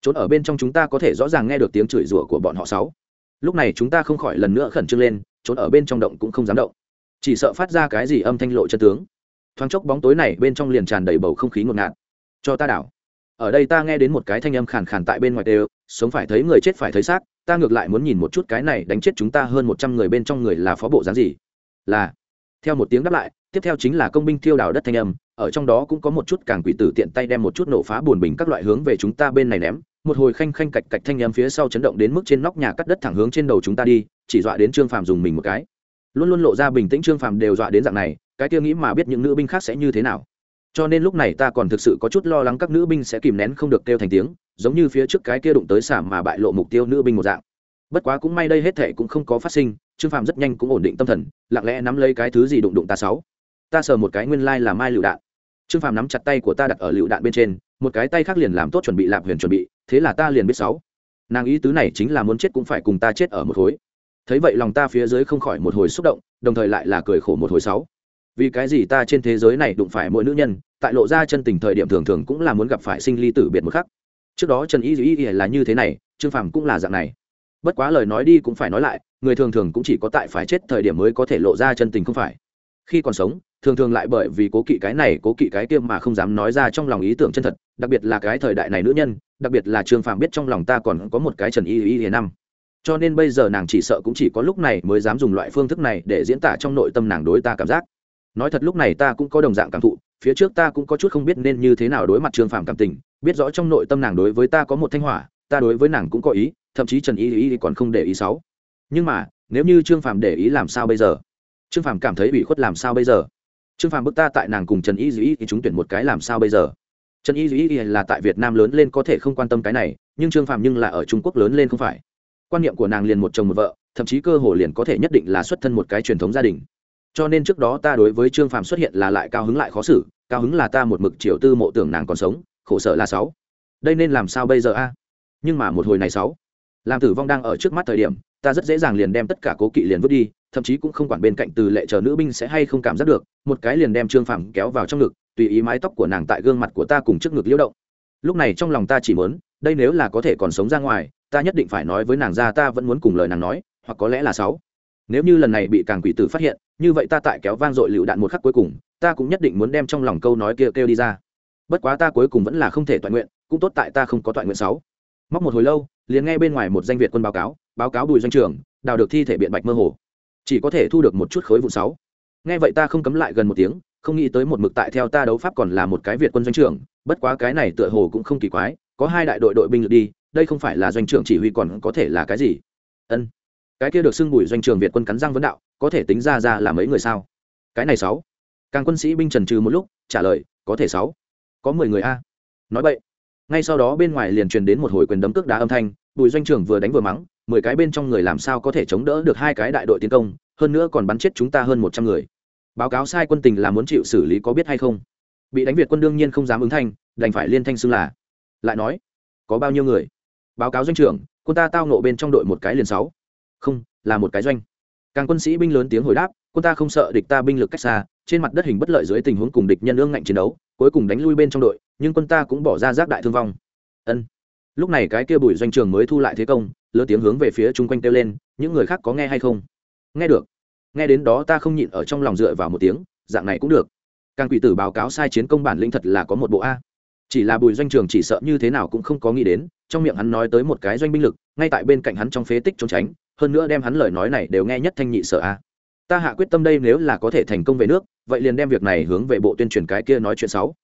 Trốn ở bên trong chúng ta có thể rõ ràng nghe được tiếng chửi rủa của bọn họ sáu. Lúc này chúng ta không khỏi lần nữa khẩn trương lên, trốn ở bên trong động cũng không dám động. Chỉ sợ phát ra cái gì âm thanh lộ chân tướng. Thoáng chốc bóng tối này bên trong liền tràn đầy bầu không khí ngột ngạt. Cho ta đảo. Ở đây ta nghe đến một cái thanh âm khàn khàn tại bên ngoài đều, sống phải thấy người chết phải thấy xác, ta ngược lại muốn nhìn một chút cái này đánh chết chúng ta hơn một trăm người bên trong người là phó bộ dáng gì. Là, theo một tiếng đáp lại, tiếp theo chính là công binh thiêu đảo đất thanh âm ở trong đó cũng có một chút càng quỷ tử tiện tay đem một chút nổ phá buồn bình các loại hướng về chúng ta bên này ném. Một hồi khanh khanh cạch cạch thanh em phía sau chấn động đến mức trên nóc nhà cắt đất thẳng hướng trên đầu chúng ta đi, chỉ dọa đến trương phàm dùng mình một cái. Luôn luôn lộ ra bình tĩnh trương phàm đều dọa đến dạng này, cái kia nghĩ mà biết những nữ binh khác sẽ như thế nào. Cho nên lúc này ta còn thực sự có chút lo lắng các nữ binh sẽ kìm nén không được kêu thành tiếng, giống như phía trước cái kia đụng tới xả mà bại lộ mục tiêu nữ binh một dạng. Bất quá cũng may đây hết thể cũng không có phát sinh, trương phàm rất nhanh cũng ổn định tâm thần, lặng lẽ nắm lấy cái thứ gì đụng đụng ta sáu. Ta sờ một cái nguyên lai là mai lựu đạn trương phàm nắm chặt tay của ta đặt ở lựu đạn bên trên, một cái tay khác liền làm tốt chuẩn bị lạp huyền chuẩn bị, thế là ta liền biết sáu. Nàng ý tứ này chính là muốn chết cũng phải cùng ta chết ở một khối. Thấy vậy lòng ta phía dưới không khỏi một hồi xúc động, đồng thời lại là cười khổ một hồi sáu. Vì cái gì ta trên thế giới này đụng phải mỗi nữ nhân, tại lộ ra chân tình thời điểm thường thường cũng là muốn gặp phải sinh ly tử biệt một khắc. Trước đó trần y ý là như thế này, trương phàm cũng là dạng này. Bất quá lời nói đi cũng phải nói lại, người thường thường cũng chỉ có tại phải chết thời điểm mới có thể lộ ra chân tình không phải. Khi còn sống thường thường lại bởi vì cố kỵ cái này, cố kỵ cái kia mà không dám nói ra trong lòng ý tưởng chân thật, đặc biệt là cái thời đại này nữ nhân, đặc biệt là trương phàm biết trong lòng ta còn có một cái trần y y hiền năm cho nên bây giờ nàng chỉ sợ cũng chỉ có lúc này mới dám dùng loại phương thức này để diễn tả trong nội tâm nàng đối ta cảm giác. Nói thật lúc này ta cũng có đồng dạng cảm thụ, phía trước ta cũng có chút không biết nên như thế nào đối mặt trương phàm cảm tình, biết rõ trong nội tâm nàng đối với ta có một thanh hỏa, ta đối với nàng cũng có ý, thậm chí trần y y còn không để ý sáu nhưng mà, nếu như trương phàm để ý làm sao bây giờ? Trương phàm cảm thấy ủy khuất làm sao bây giờ? Trương phàm bức ta tại nàng cùng trần y dĩ thì chúng tuyển một cái làm sao bây giờ? Trần y dĩ là tại việt nam lớn lên có thể không quan tâm cái này, nhưng trương phàm nhưng là ở trung quốc lớn lên không phải. Quan niệm của nàng liền một chồng một vợ, thậm chí cơ hồ liền có thể nhất định là xuất thân một cái truyền thống gia đình. Cho nên trước đó ta đối với trương phàm xuất hiện là lại cao hứng lại khó xử, cao hứng là ta một mực triều tư mộ tưởng nàng còn sống, khổ sở là sáu. Đây nên làm sao bây giờ a? Nhưng mà một hồi này sáu làm tử vong đang ở trước mắt thời điểm ta rất dễ dàng liền đem tất cả cố kỵ liền vứt đi, thậm chí cũng không quản bên cạnh từ lệ chờ nữ binh sẽ hay không cảm giác được, một cái liền đem trương phàm kéo vào trong ngực, tùy ý mái tóc của nàng tại gương mặt của ta cùng trước ngực liễu động. Lúc này trong lòng ta chỉ muốn, đây nếu là có thể còn sống ra ngoài, ta nhất định phải nói với nàng ra ta vẫn muốn cùng lời nàng nói, hoặc có lẽ là sáu. Nếu như lần này bị càng quỷ tử phát hiện, như vậy ta tại kéo vang dội lựu đạn một khắc cuối cùng, ta cũng nhất định muốn đem trong lòng câu nói kia kêu đi ra. Bất quá ta cuối cùng vẫn là không thể toàn nguyện, cũng tốt tại ta không có toàn nguyện sáu. Móc một hồi lâu, liền nghe bên ngoài một danh việt quân báo cáo báo cáo bùi doanh trưởng đào được thi thể biện bạch mơ hồ. Chỉ có thể thu được một chút khối vụ sáu. Nghe vậy ta không cấm lại gần một tiếng, không nghĩ tới một mực tại theo ta đấu pháp còn là một cái việt quân doanh trưởng, bất quá cái này tựa hồ cũng không kỳ quái, có hai đại đội đội binh lực đi, đây không phải là doanh trưởng chỉ huy còn có thể là cái gì? Ân, cái kia được xưng bùi doanh trưởng việt quân cắn răng vấn đạo, có thể tính ra ra là mấy người sao? Cái này sáu. Càng quân sĩ binh trần trừ một lúc, trả lời, có thể sáu. Có mười người a. Nói vậy ngay sau đó bên ngoài liền truyền đến một hồi quyền đấm cước đá âm thanh, bùi doanh trưởng vừa đánh vừa mắng mười cái bên trong người làm sao có thể chống đỡ được hai cái đại đội tiến công, hơn nữa còn bắn chết chúng ta hơn một trăm người. Báo cáo sai quân tình là muốn chịu xử lý có biết hay không? Bị đánh việt quân đương nhiên không dám ứng thanh, đành phải liên thanh xưng là. Lại nói, có bao nhiêu người? Báo cáo doanh trưởng, quân ta tao nộ bên trong đội một cái liền sáu. Không, là một cái doanh. Càng quân sĩ binh lớn tiếng hồi đáp, quân ta không sợ địch ta binh lực cách xa, trên mặt đất hình bất lợi dưới tình huống cùng địch nhân ương ngạnh chiến đấu, cuối cùng đánh lui bên trong đội, nhưng quân ta cũng bỏ ra giác đại thương vong. Ân. Lúc này cái kia bùi doanh trường mới thu lại thế công lớn tiếng hướng về phía chung quanh kêu lên, những người khác có nghe hay không? Nghe được. Nghe đến đó ta không nhịn ở trong lòng dựa vào một tiếng, dạng này cũng được. Càng quỷ tử báo cáo sai chiến công bản lĩnh thật là có một bộ a. Chỉ là bùi doanh trường chỉ sợ như thế nào cũng không có nghĩ đến, trong miệng hắn nói tới một cái doanh binh lực, ngay tại bên cạnh hắn trong phế tích trốn tránh, hơn nữa đem hắn lời nói này đều nghe nhất thanh nhị sợ a. Ta hạ quyết tâm đây nếu là có thể thành công về nước, vậy liền đem việc này hướng về bộ tuyên truyền cái kia nói chuyện sáu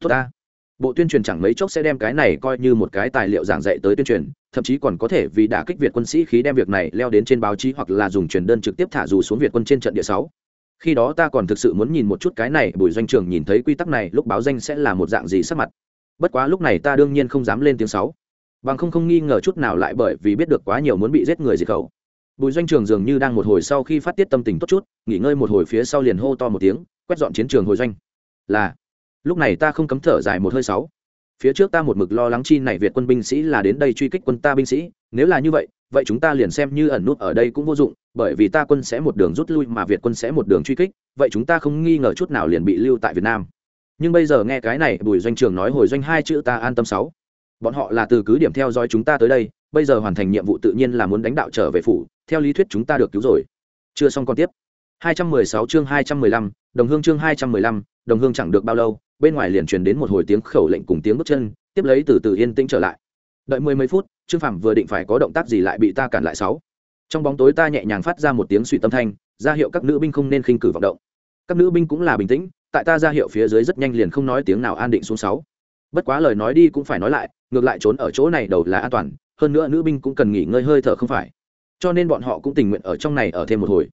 tốt a bộ tuyên truyền chẳng mấy chốc sẽ đem cái này coi như một cái tài liệu giảng dạy tới tuyên truyền, thậm chí còn có thể vì đã kích việt quân sĩ khí đem việc này leo đến trên báo chí hoặc là dùng truyền đơn trực tiếp thả dù xuống việt quân trên trận địa sáu. Khi đó ta còn thực sự muốn nhìn một chút cái này, bùi doanh trường nhìn thấy quy tắc này, lúc báo danh sẽ là một dạng gì sắc mặt. Bất quá lúc này ta đương nhiên không dám lên tiếng sáu. Bằng không không nghi ngờ chút nào lại bởi vì biết được quá nhiều muốn bị giết người diệt khẩu. Bùi doanh trường dường như đang một hồi sau khi phát tiết tâm tình tốt chút, nghỉ ngơi một hồi phía sau liền hô to một tiếng, quét dọn chiến trường hồi doanh. Là lúc này ta không cấm thở dài một hơi sáu. Phía trước ta một mực lo lắng chi này việt quân binh sĩ là đến đây truy kích quân ta binh sĩ. Nếu là như vậy vậy chúng ta liền xem như ẩn nút ở đây cũng vô dụng bởi vì ta quân sẽ một đường rút lui mà việt quân sẽ một đường truy kích vậy chúng ta không nghi ngờ chút nào liền bị lưu tại việt nam. Nhưng bây giờ nghe cái này bùi doanh trường nói hồi doanh hai chữ ta an tâm sáu. Bọn họ là từ cứ điểm theo dõi chúng ta tới đây bây giờ hoàn thành nhiệm vụ tự nhiên là muốn đánh đạo trở về phủ theo lý thuyết chúng ta được cứu rồi. Chưa xong còn tiếp. 216 chương 215, đồng hương chương 215, đồng hương chẳng được bao lâu, bên ngoài liền truyền đến một hồi tiếng khẩu lệnh cùng tiếng bước chân, tiếp lấy từ từ yên tĩnh trở lại. Đợi mười mấy phút, trương phạm vừa định phải có động tác gì lại bị ta cản lại sáu. Trong bóng tối ta nhẹ nhàng phát ra một tiếng suy tâm thanh, ra hiệu các nữ binh không nên khinh cử vọng động. Các nữ binh cũng là bình tĩnh, tại ta ra hiệu phía dưới rất nhanh liền không nói tiếng nào an định xuống sáu. Bất quá lời nói đi cũng phải nói lại, ngược lại trốn ở chỗ này đầu là an toàn, hơn nữa nữ binh cũng cần nghỉ ngơi hơi thở không phải. Cho nên bọn họ cũng tình nguyện ở trong này ở thêm một hồi.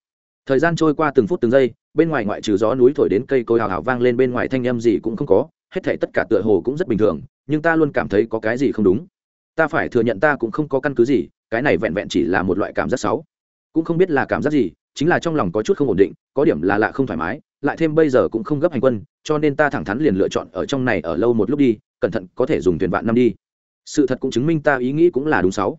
Thời gian trôi qua từng phút từng giây bên ngoài ngoại trừ gió núi thổi đến cây cối hào hào vang lên bên ngoài thanh âm gì cũng không có, hết thảy tất cả tựa hồ cũng rất bình thường, nhưng ta luôn cảm thấy có cái gì không đúng. Ta phải thừa nhận ta cũng không có căn cứ gì, cái này vẹn vẹn chỉ là một loại cảm giác xấu. Cũng không biết là cảm giác gì, chính là trong lòng có chút không ổn định, có điểm là lạ không thoải mái, lại thêm bây giờ cũng không gấp hành quân, cho nên ta thẳng thắn liền lựa chọn ở trong này ở lâu một lúc đi, cẩn thận có thể dùng thuyền vạn năm đi. Sự thật cũng chứng minh ta ý nghĩ cũng là đúng sáu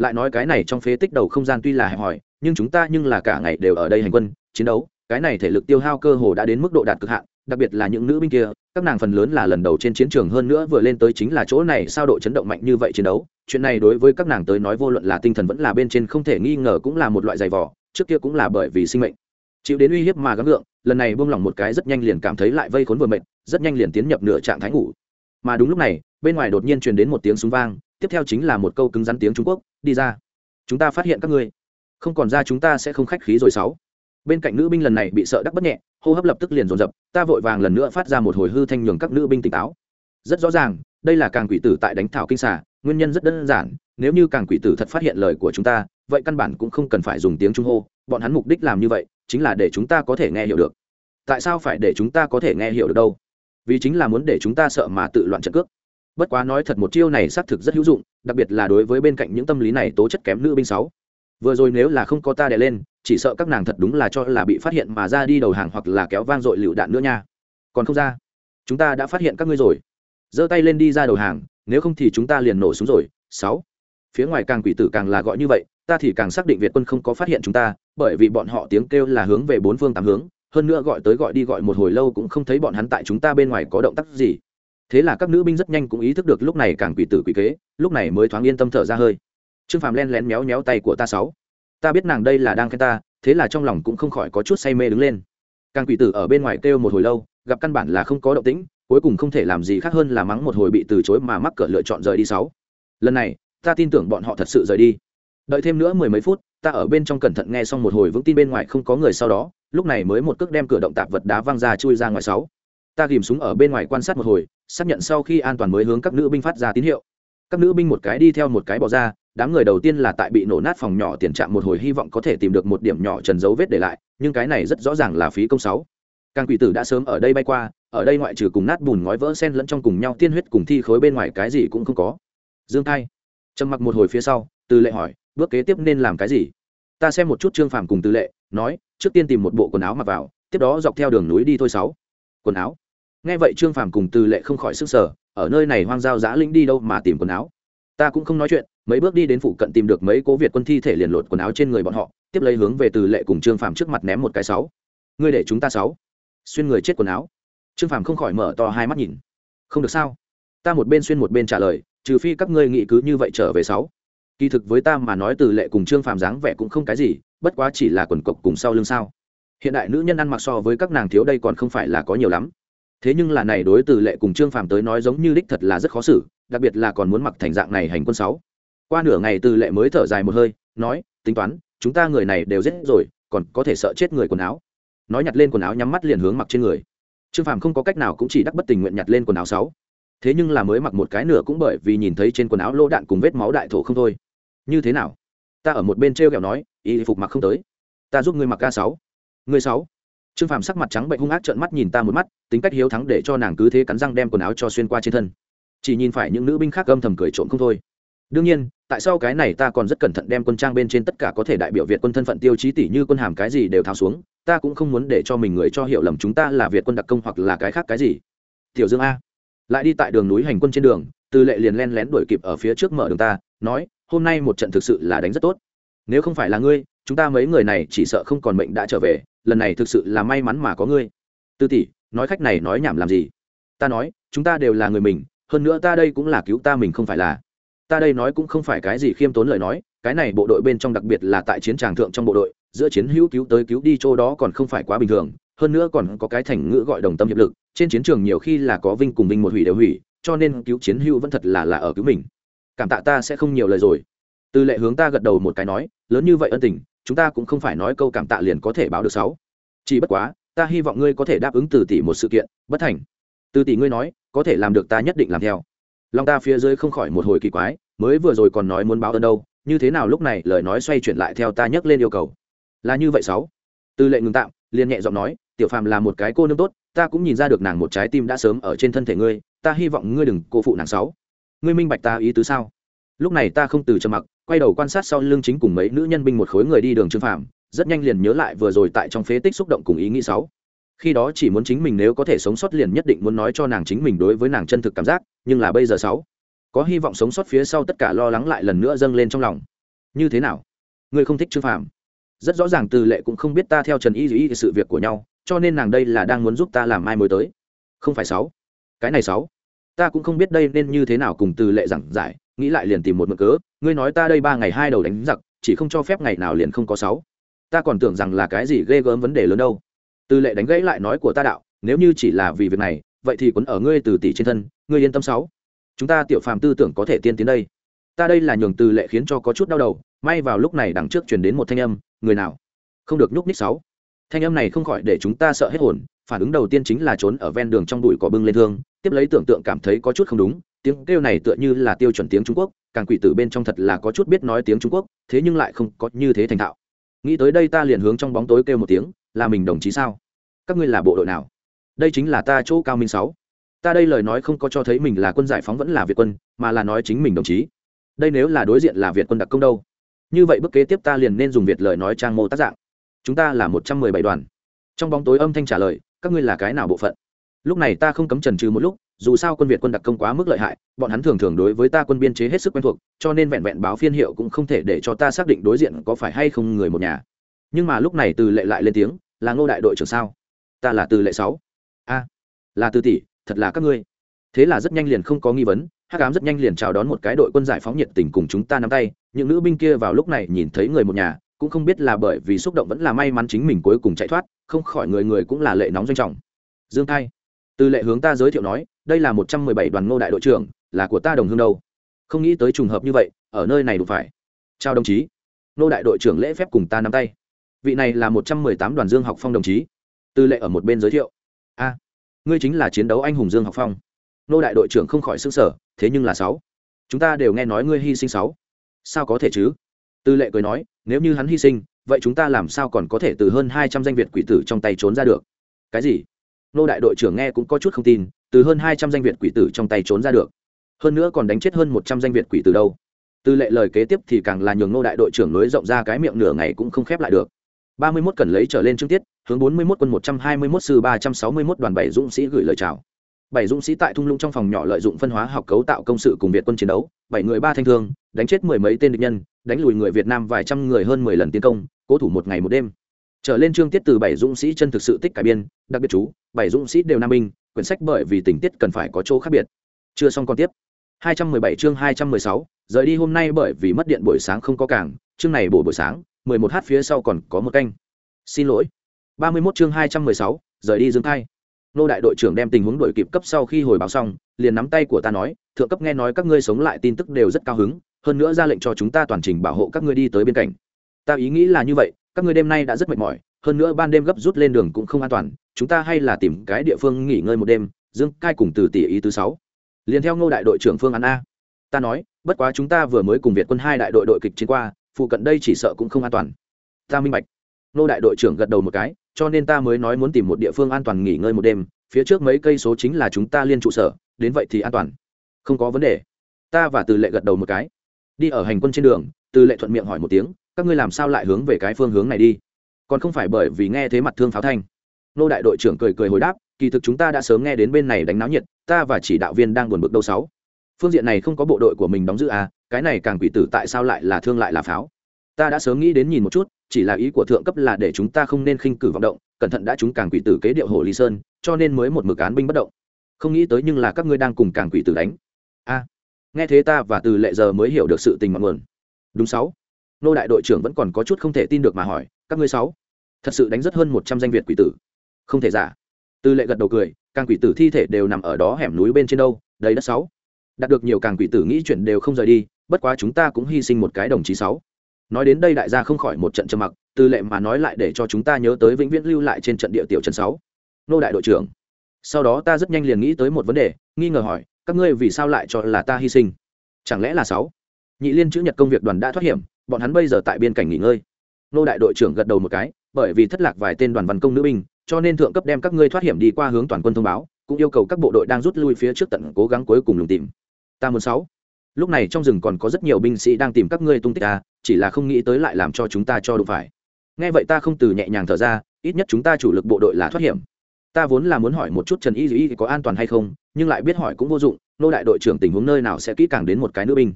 lại nói cái này trong phế tích đầu không gian tuy là hẹp hòi, nhưng chúng ta nhưng là cả ngày đều ở đây hành quân, chiến đấu cái này thể lực tiêu hao cơ hồ đã đến mức độ đạt cực hạn, đặc biệt là những nữ binh kia, các nàng phần lớn là lần đầu trên chiến trường hơn nữa vừa lên tới chính là chỗ này sao độ chấn động mạnh như vậy chiến đấu. Chuyện này đối với các nàng tới nói vô luận là tinh thần vẫn là bên trên không thể nghi ngờ cũng là một loại giày vỏ trước kia cũng là bởi vì sinh mệnh. Chịu đến uy hiếp mà gắng gượng, lần này buông lỏng một cái rất nhanh liền cảm thấy lại vây khốn vừa mệt, rất nhanh liền tiến nhập nửa trạng thái ngủ. Mà đúng lúc này, bên ngoài đột nhiên truyền đến một tiếng súng vang, tiếp theo chính là một câu cứng rắn tiếng trung quốc, đi ra. Chúng ta phát hiện các ngươi. Không còn ra chúng ta sẽ không khách khí rồi sáu bên cạnh nữ binh lần này bị sợ đắc bất nhẹ, hô hấp lập tức liền dồn dập, ta vội vàng lần nữa phát ra một hồi hư thanh nhường các nữ binh tỉnh táo. Rất rõ ràng, đây là càng quỷ tử tại đánh thảo kinh xà, nguyên nhân rất đơn giản, nếu như càng quỷ tử thật phát hiện lời của chúng ta, vậy căn bản cũng không cần phải dùng tiếng trung hô, bọn hắn mục đích làm như vậy, chính là để chúng ta có thể nghe hiểu được. Tại sao phải để chúng ta có thể nghe hiểu được đâu? Vì chính là muốn để chúng ta sợ mà tự loạn trận cước. Bất quá nói thật một chiêu này xác thực rất hữu dụng, đặc biệt là đối với bên cạnh những tâm lý này tố chất kém nữ binh sáu vừa rồi nếu là không có ta đè lên, chỉ sợ các nàng thật đúng là cho là bị phát hiện mà ra đi đầu hàng hoặc là kéo vang dội lựu đạn nữa nha. Còn không ra. Chúng ta đã phát hiện các ngươi rồi. Giơ tay lên đi ra đầu hàng, nếu không thì chúng ta liền nổ súng rồi. Sáu. Phía ngoài càng quỷ tử càng là gọi như vậy, ta thì càng xác định việt quân không có phát hiện chúng ta, bởi vì bọn họ tiếng kêu là hướng về bốn phương tám hướng, hơn nữa gọi tới gọi đi gọi một hồi lâu cũng không thấy bọn hắn tại chúng ta bên ngoài có động tác gì. Thế là các nữ binh rất nhanh cũng ý thức được lúc này càng quỷ tử quỷ kế, lúc này mới thoáng yên tâm thở ra hơi trương phàm len lén méo méo tay của ta sáu. Ta biết nàng đây là đang khen ta, thế là trong lòng cũng không khỏi có chút say mê đứng lên. Càng quỷ tử ở bên ngoài kêu một hồi lâu, gặp căn bản là không có động tĩnh, cuối cùng không thể làm gì khác hơn là mắng một hồi bị từ chối mà mắc cỡ lựa chọn rời đi sáu. Lần này, ta tin tưởng bọn họ thật sự rời đi. Đợi thêm nữa mười mấy phút, ta ở bên trong cẩn thận nghe xong một hồi vững tin bên ngoài không có người sau đó, lúc này mới một cước đem cửa động tạp vật đá văng ra chui ra ngoài sáu. Ta ghìm súng ở bên ngoài quan sát một hồi, xác nhận sau khi an toàn mới hướng các nữ binh phát ra tín hiệu. Các nữ binh một cái đi theo một cái bỏ ra đám người đầu tiên là tại bị nổ nát phòng nhỏ tiền trạm một hồi hy vọng có thể tìm được một điểm nhỏ trần dấu vết để lại, nhưng cái này rất rõ ràng là phí công sáu. Càng quỷ tử đã sớm ở đây bay qua, ở đây ngoại trừ cùng nát bùn ngói vỡ sen lẫn trong cùng nhau tiên huyết cùng thi khối bên ngoài cái gì cũng không có. Dương thai, trầm mặc một hồi phía sau, từ lệ hỏi, bước kế tiếp nên làm cái gì? Ta xem một chút trương phàm cùng từ lệ, nói, trước tiên tìm một bộ quần áo mặc vào, tiếp đó dọc theo đường núi đi thôi sáu. Quần áo? Nghe vậy trương phàm cùng từ lệ không khỏi sức sở ở nơi này hoang giao giã lĩnh đi đâu mà tìm quần áo? Ta cũng không nói chuyện mấy bước đi đến phụ cận tìm được mấy cố việt quân thi thể liền lột quần áo trên người bọn họ, tiếp lấy hướng về từ lệ cùng trương phàm trước mặt ném một cái sáu. Ngươi để chúng ta sáu. Xuyên người chết quần áo. Trương phàm không khỏi mở to hai mắt nhìn. Không được sao? Ta một bên xuyên một bên trả lời, trừ phi các ngươi nghĩ cứ như vậy trở về sáu. Kỳ thực với ta mà nói từ lệ cùng trương phàm dáng vẻ cũng không cái gì, bất quá chỉ là quần cộc cùng sau lưng sao. Hiện đại nữ nhân ăn mặc so với các nàng thiếu đây còn không phải là có nhiều lắm. Thế nhưng là này đối từ lệ cùng trương phàm tới nói giống như đích thật là rất khó xử, đặc biệt là còn muốn mặc thành dạng này hành quân sáu qua nửa ngày từ lệ mới thở dài một hơi, nói, tính toán, chúng ta người này đều giết rồi, còn có thể sợ chết người quần áo. Nói nhặt lên quần áo nhắm mắt liền hướng mặc trên người. Trương phàm không có cách nào cũng chỉ đắc bất tình nguyện nhặt lên quần áo sáu. Thế nhưng là mới mặc một cái nửa cũng bởi vì nhìn thấy trên quần áo lỗ đạn cùng vết máu đại thổ không thôi. Như thế nào? Ta ở một bên t r e o kẹo nói, y phục mặc không tới. Ta giúp ngươi mặc ca sáu. Ngươi sáu? Trương phàm sắc mặt trắng bệnh hung ác trợn mắt nhìn ta một mắt, tính cách hiếu thắng để cho nàng cứ thế cắn răng đem quần áo cho xuyên qua trên thân. Chỉ nhìn phải những nữ binh khác âm thầm cười trộm không thôi đương nhiên, tại sao cái này ta còn rất cẩn thận đem quân trang bên trên tất cả có thể đại biểu việt quân thân phận tiêu chí tỷ như quân hàm cái gì đều tháo xuống, ta cũng không muốn để cho mình người cho hiểu lầm chúng ta là việt quân đặc công hoặc là cái khác cái gì. Tiểu dương a, lại đi tại đường núi hành quân trên đường tư lệ liền len lén đuổi kịp ở phía trước mở đường ta, nói, hôm nay một trận thực sự là đánh rất tốt. Nếu không phải là ngươi, chúng ta mấy người này chỉ sợ không còn mệnh đã trở về, lần này thực sự là may mắn mà có ngươi. Tư tỷ, nói khách này nói nhảm làm gì? Ta nói, chúng ta đều là người mình, hơn nữa ta đây cũng là cứu ta mình không phải là ta đây nói cũng không phải cái gì khiêm tốn lời nói, cái này bộ đội bên trong đặc biệt là tại chiến tràng thượng trong bộ đội, giữa chiến hữu cứu tới cứu đi chỗ đó còn không phải quá bình thường, hơn nữa còn có cái thành ngữ gọi đồng tâm hiệp lực, trên chiến trường nhiều khi là có vinh cùng vinh một hủy đều hủy, cho nên cứu chiến hữu vẫn thật là là ở cứu mình. Cảm tạ ta sẽ không nhiều lời rồi. Tư lệ hướng ta gật đầu một cái nói, lớn như vậy ân tình, chúng ta cũng không phải nói câu cảm tạ liền có thể báo được sáu. Chỉ bất quá, ta hy vọng ngươi có thể đáp ứng từ tỷ một sự kiện, bất thành. Từ tỷ ngươi nói, có thể làm được ta nhất định làm theo. Long ta phía dưới không khỏi một hồi kỳ quái, mới vừa rồi còn nói muốn báo ơn đâu, như thế nào lúc này lời nói xoay chuyển lại theo ta nhắc lên yêu cầu. Là như vậy sáu. Tư lệ ngừng tạm, liền nhẹ giọng nói, tiểu phàm là một cái cô nương tốt, ta cũng nhìn ra được nàng một trái tim đã sớm ở trên thân thể ngươi, ta hy vọng ngươi đừng cô phụ nàng sáu. Ngươi minh bạch ta ý tứ sao? Lúc này ta không từ trầm mặc, quay đầu quan sát sau lưng chính cùng mấy nữ nhân binh một khối người đi đường trương phàm, rất nhanh liền nhớ lại vừa rồi tại trong phế tích xúc động cùng ý nghĩ sáu khi đó chỉ muốn chính mình nếu có thể sống sót liền nhất định muốn nói cho nàng chính mình đối với nàng chân thực cảm giác, nhưng là bây giờ sáu, có hy vọng sống sót phía sau tất cả lo lắng lại lần nữa dâng lên trong lòng. Như thế nào? Ngươi không thích trương phàm? Rất rõ ràng từ lệ cũng không biết ta theo trần y y sự việc của nhau, cho nên nàng đây là đang muốn giúp ta làm mai mối tới. Không phải sáu. Cái này sáu. Ta cũng không biết đây nên như thế nào cùng từ lệ giảng giải, nghĩ lại liền tìm một mực cớ. Ngươi nói ta đây ba ngày hai đầu đánh giặc, chỉ không cho phép ngày nào liền không có sáu. Ta còn tưởng rằng là cái gì ghê gớm vấn đề lớn đâu từ lệ đánh gãy lại nói của ta đạo, nếu như chỉ là vì việc này, vậy thì quấn ở ngươi từ tỷ trên thân, ngươi yên tâm sáu. Chúng ta tiểu phàm tư tưởng có thể tiên tiến đây. Ta đây là nhường từ lệ khiến cho có chút đau đầu, may vào lúc này đằng trước truyền đến một thanh âm, người nào? Không được nhúc nhích sáu. Thanh âm này không khỏi để chúng ta sợ hết hồn, phản ứng đầu tiên chính là trốn ở ven đường trong bụi cỏ bưng lên thương, tiếp lấy tưởng tượng cảm thấy có chút không đúng, tiếng kêu này tựa như là tiêu chuẩn tiếng trung quốc, càng quỷ tử bên trong thật là có chút biết nói tiếng trung quốc, thế nhưng lại không có như thế thành thạo. Nghĩ tới đây ta liền hướng trong bóng tối kêu một tiếng là mình đồng chí sao? Các ngươi là bộ đội nào? Đây chính là ta chỗ cao minh sáu. Ta đây lời nói không có cho thấy mình là quân giải phóng vẫn là việt quân, mà là nói chính mình đồng chí. Đây nếu là đối diện là việt quân đặc công đâu. Như vậy bước kế tiếp ta liền nên dùng việt lời nói trang mô tác dạng. Chúng ta là một trăm mười bảy đoàn. Trong bóng tối âm thanh trả lời, các ngươi là cái nào bộ phận? Lúc này ta không cấm trần trừ một lúc, dù sao quân việt quân đặc công quá mức lợi hại, bọn hắn thường thường đối với ta quân biên chế hết sức quen thuộc, cho nên vẹn vẹn báo phiên hiệu cũng không thể để cho ta xác định đối diện có phải hay không người một nhà nhưng mà lúc này từ lệ lại lên tiếng, là ngô đại đội trưởng sao? Ta là từ lệ sáu. A, là từ tỷ, thật là các ngươi. Thế là rất nhanh liền không có nghi vấn hát cám rất nhanh liền chào đón một cái đội quân giải phóng nhiệt tình cùng chúng ta nắm tay. Những nữ binh kia vào lúc này nhìn thấy người một nhà, cũng không biết là bởi vì xúc động vẫn là may mắn chính mình cuối cùng chạy thoát, không khỏi người người cũng là lệ nóng doanh trọng. Dương thai, từ lệ hướng ta giới thiệu nói, đây là một trăm mười bảy đoàn ngô đại đội trưởng, là của ta đồng hương đâu? Không nghĩ tới trùng hợp như vậy, ở nơi này đủ phải. Chào đồng chí. Ngô đại đội trưởng lễ phép cùng ta nắm tay vị này là một trăm mười tám đoàn dương học phong đồng chí. Tư lệ ở một bên giới thiệu. A, ngươi chính là chiến đấu anh hùng dương học phong. Nô đại đội trưởng không khỏi xương sở thế nhưng là sáu. Chúng ta đều nghe nói ngươi hy sinh sáu. Sao có thể chứ? Tư lệ cười nói, nếu như hắn hy sinh, vậy chúng ta làm sao còn có thể từ hơn hai trăm danh việt quỷ tử trong tay trốn ra được? Cái gì? Nô đại đội trưởng nghe cũng có chút không tin, từ hơn hai trăm danh việt quỷ tử trong tay trốn ra được. Hơn nữa còn đánh chết hơn một trăm danh việt quỷ tử đâu. Tư lệ lời kế tiếp thì càng là nhường nô đại đội trưởng nối rộng ra cái miệng nửa ngày cũng không khép lại được ba mươi mốt cần lấy trở lên chương tiết hướng bốn mươi mốt quân một trăm hai mươi mốt sư ba trăm sáu mươi mốt đoàn bảy dũng sĩ gửi lời chào. Bảy dũng sĩ tại thung lũng trong phòng nhỏ lợi dụng phân hóa học cấu tạo công sự cùng việt quân chiến đấu bảy người ba thanh thương đánh chết mười mấy tên địch nhân đánh lùi người việt nam vài trăm người hơn mười lần tiến công cố thủ một ngày một đêm. Trở lên chương tiết từ bảy dũng sĩ chân thực sự tích cải biên đặc biệt chú bảy dũng sĩ đều nam minh quyển sách bởi vì tình tiết cần phải có chỗ khác biệt. Chưa xong còn tiếp. 217 chương 216, rời đi hôm nay bởi vì mất điện buổi sáng không có cảng chương này bổ buổi sáng 11 h phía sau còn có một canh. Xin lỗi. 31 chương 216, rời đi dương thai. Nô đại đội trưởng đem tình huống đội kịp cấp sau khi hồi báo xong liền nắm tay của ta nói thượng cấp nghe nói các ngươi sống lại tin tức đều rất cao hứng hơn nữa ra lệnh cho chúng ta toàn trình bảo hộ các ngươi đi tới bên cạnh. Ta ý nghĩ là như vậy các ngươi đêm nay đã rất mệt mỏi hơn nữa ban đêm gấp rút lên đường cũng không an toàn chúng ta hay là tìm cái địa phương nghỉ ngơi một đêm. Dương cai cùng từ tỷ ý thứ sáu. Liền theo ngô đại đội trưởng phương án a. Ta nói bất quá chúng ta vừa mới cùng việt quân hai đại đội đội kịch chiến qua phụ cận đây chỉ sợ cũng không an toàn. Ta minh bạch. Nô đại đội trưởng gật đầu một cái, cho nên ta mới nói muốn tìm một địa phương an toàn nghỉ ngơi một đêm, phía trước mấy cây số chính là chúng ta liên trụ sở, đến vậy thì an toàn. Không có vấn đề. Ta và từ lệ gật đầu một cái. Đi ở hành quân trên đường, từ lệ thuận miệng hỏi một tiếng, các ngươi làm sao lại hướng về cái phương hướng này đi? Còn không phải bởi vì nghe thế mặt thương pháo thanh. Nô đại đội trưởng cười cười hồi đáp, kỳ thực chúng ta đã sớm nghe đến bên này đánh náo nhiệt, ta và chỉ đạo viên đang buồn bực đâu sáu. Phương diện này không có bộ đội của mình đóng giữ à cái này càng quỷ tử tại sao lại là thương lại là pháo? Ta đã sớm nghĩ đến nhìn một chút, chỉ là ý của thượng cấp là để chúng ta không nên khinh cử vọng động, cẩn thận đã chúng càng quỷ tử kế điệu hồ lý sơn, cho nên mới một mực án binh bất động. Không nghĩ tới nhưng là các ngươi đang cùng càng quỷ tử đánh. A, nghe thế ta và từ lệ giờ mới hiểu được sự tình mặn nguồn. Đúng sáu. Nô đại đội trưởng vẫn còn có chút không thể tin được mà hỏi, các ngươi sáu, thật sự đánh rất hơn một trăm danh việt quỷ tử. Không thể giả. Từ lệ gật đầu cười, càng quỷ tử thi thể đều nằm ở đó hẻm núi bên trên đâu đấy đất sáu. Đạt được nhiều càng quỷ tử nghĩ chuyện đều không rời đi bất quá chúng ta cũng hy sinh một cái đồng chí sáu. Nói đến đây đại gia không khỏi một trận trầm mặc, từ lệ mà nói lại để cho chúng ta nhớ tới vĩnh viễn lưu lại trên trận địa tiểu trần sáu. Nô đại đội trưởng, sau đó ta rất nhanh liền nghĩ tới một vấn đề, nghi ngờ hỏi, các ngươi vì sao lại cho là ta hy sinh? Chẳng lẽ là sáu? Nhị liên chữ nhật công việc đoàn đã thoát hiểm, bọn hắn bây giờ tại biên cảnh nghỉ ngơi. Nô đại đội trưởng gật đầu một cái, bởi vì thất lạc vài tên đoàn văn công nữ binh, cho nên thượng cấp đem các ngươi thoát hiểm đi qua hướng toàn quân thông báo, cũng yêu cầu các bộ đội đang rút lui phía trước tận cố gắng cuối cùng lùng tìm. Ta muốn sáu lúc này trong rừng còn có rất nhiều binh sĩ đang tìm các ngươi tung tích ta chỉ là không nghĩ tới lại làm cho chúng ta cho đụng phải. Nghe vậy ta không từ nhẹ nhàng thở ra, ít nhất chúng ta chủ lực bộ đội là thoát hiểm. Ta vốn là muốn hỏi một chút trần y dĩ có an toàn hay không, nhưng lại biết hỏi cũng vô dụng nô đại đội trưởng tình huống nơi nào sẽ kỹ càng đến một cái nữ binh.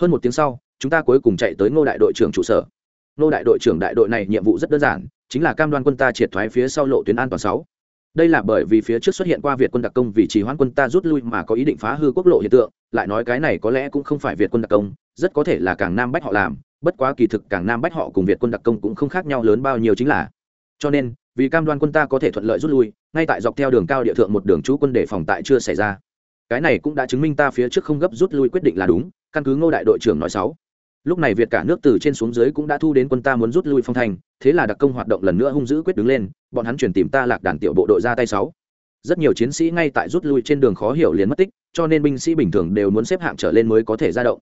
Hơn một tiếng sau, chúng ta cuối cùng chạy tới ngô đại đội trưởng trụ sở. Ngô đại đội trưởng đại đội này nhiệm vụ rất đơn giản, chính là cam đoan quân ta triệt thoái phía sau lộ tuyến an toàn sáu đây là bởi vì phía trước xuất hiện qua việt quân đặc công vì trì hoãn quân ta rút lui mà có ý định phá hư quốc lộ hiện tượng, lại nói cái này có lẽ cũng không phải việt quân đặc công, rất có thể là càng nam bách họ làm, bất quá kỳ thực càng nam bách họ cùng việt quân đặc công cũng không khác nhau lớn bao nhiêu chính là. Cho nên, vì cam đoan quân ta có thể thuận lợi rút lui, ngay tại dọc theo đường cao địa thượng một đường trú quân để phòng tại chưa xảy ra. Cái này cũng đã chứng minh ta phía trước không gấp rút lui quyết định là đúng, căn cứ ngô đại đội trưởng nói sáu lúc này việt cả nước từ trên xuống dưới cũng đã thu đến quân ta muốn rút lui phong thành, thế là đặc công hoạt động lần nữa hung dữ quyết đứng lên, bọn hắn chuyển tìm ta lạc đàn tiểu bộ đội ra tay sáu. Rất nhiều chiến sĩ ngay tại rút lui trên đường khó hiểu liền mất tích, cho nên binh sĩ bình thường đều muốn xếp hạng trở lên mới có thể ra động.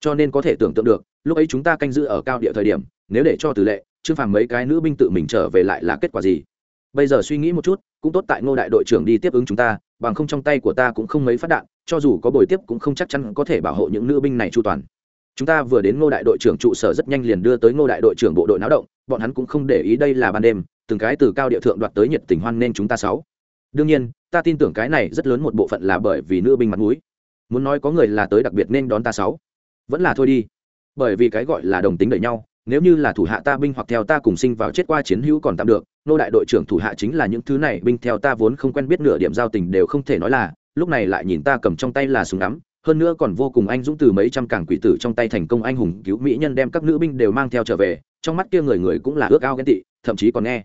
Cho nên có thể tưởng tượng được, lúc ấy chúng ta canh giữ ở cao địa thời điểm, nếu để cho tử lệ chứ phàm mấy cái nữ binh tự mình trở về lại là kết quả gì? Bây giờ suy nghĩ một chút, cũng tốt tại ngô đại đội trưởng đi tiếp ứng chúng ta, bằng không trong tay của ta cũng không mấy phát đạn, cho dù có bồi tiếp cũng không chắc chắn có thể bảo hộ những nữ binh này chu toàn chúng ta vừa đến ngô đại đội trưởng trụ sở rất nhanh liền đưa tới ngô đại đội trưởng bộ đội náo động, bọn hắn cũng không để ý đây là ban đêm, từng cái từ cao địa thượng đoạt tới nhiệt tình hoan nên chúng ta sáu. Đương nhiên, ta tin tưởng cái này rất lớn một bộ phận là bởi vì nữ binh mặt mũi. Muốn nói có người là tới đặc biệt nên đón ta sáu. Vẫn là thôi đi. Bởi vì cái gọi là đồng tính đợi nhau, nếu như là thủ hạ ta binh hoặc theo ta cùng sinh vào chết qua chiến hữu còn tạm được nô đại đội trưởng thủ hạ chính là những thứ này, binh theo ta vốn không quen biết nửa điểm giao tình đều không thể nói là, lúc này lại nhìn ta cầm trong tay là súng đắm hơn nữa còn vô cùng anh dũng từ mấy trăm cảng quỷ tử trong tay thành công anh hùng cứu mỹ nhân đem các nữ binh đều mang theo trở về, trong mắt kia người người cũng là ước ao ghen tị, thậm chí còn nghe.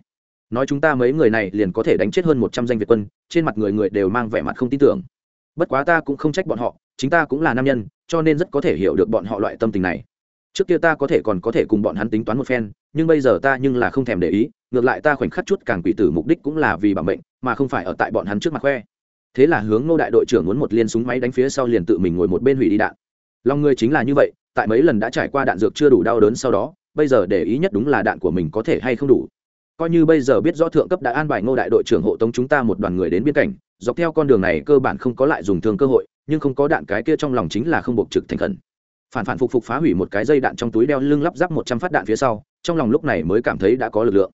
Nói chúng ta mấy người này liền có thể đánh chết hơn một trăm danh việt quân, trên mặt người người đều mang vẻ mặt không tin tưởng. Bất quá ta cũng không trách bọn họ, chính ta cũng là nam nhân, cho nên rất có thể hiểu được bọn họ loại tâm tình này. Trước kia ta có thể còn có thể cùng bọn hắn tính toán một phen, nhưng bây giờ ta nhưng là không thèm để ý, ngược lại ta khoảnh khắc chút càng quỷ tử mục đích cũng là vì bảo mệnh, mà không phải ở tại bọn hắn trước mặt khoe thế là hướng nô đại đội trưởng muốn một liên súng máy đánh phía sau liền tự mình ngồi một bên hủy đi đạn. Lòng người chính là như vậy, tại mấy lần đã trải qua đạn dược chưa đủ đau đớn sau đó, bây giờ để ý nhất đúng là đạn của mình có thể hay không đủ. Coi như bây giờ biết rõ thượng cấp đã an bài ngô đại đội trưởng hộ tống chúng ta một đoàn người đến biên cảnh, dọc theo con đường này cơ bản không có lại dùng thương cơ hội, nhưng không có đạn cái kia trong lòng chính là không buộc trực thành khẩn. Phản phản phục phục phá hủy một cái dây đạn trong túi đeo lưng lắp ráp một trăm phát đạn phía sau, trong lòng lúc này mới cảm thấy đã có lực lượng.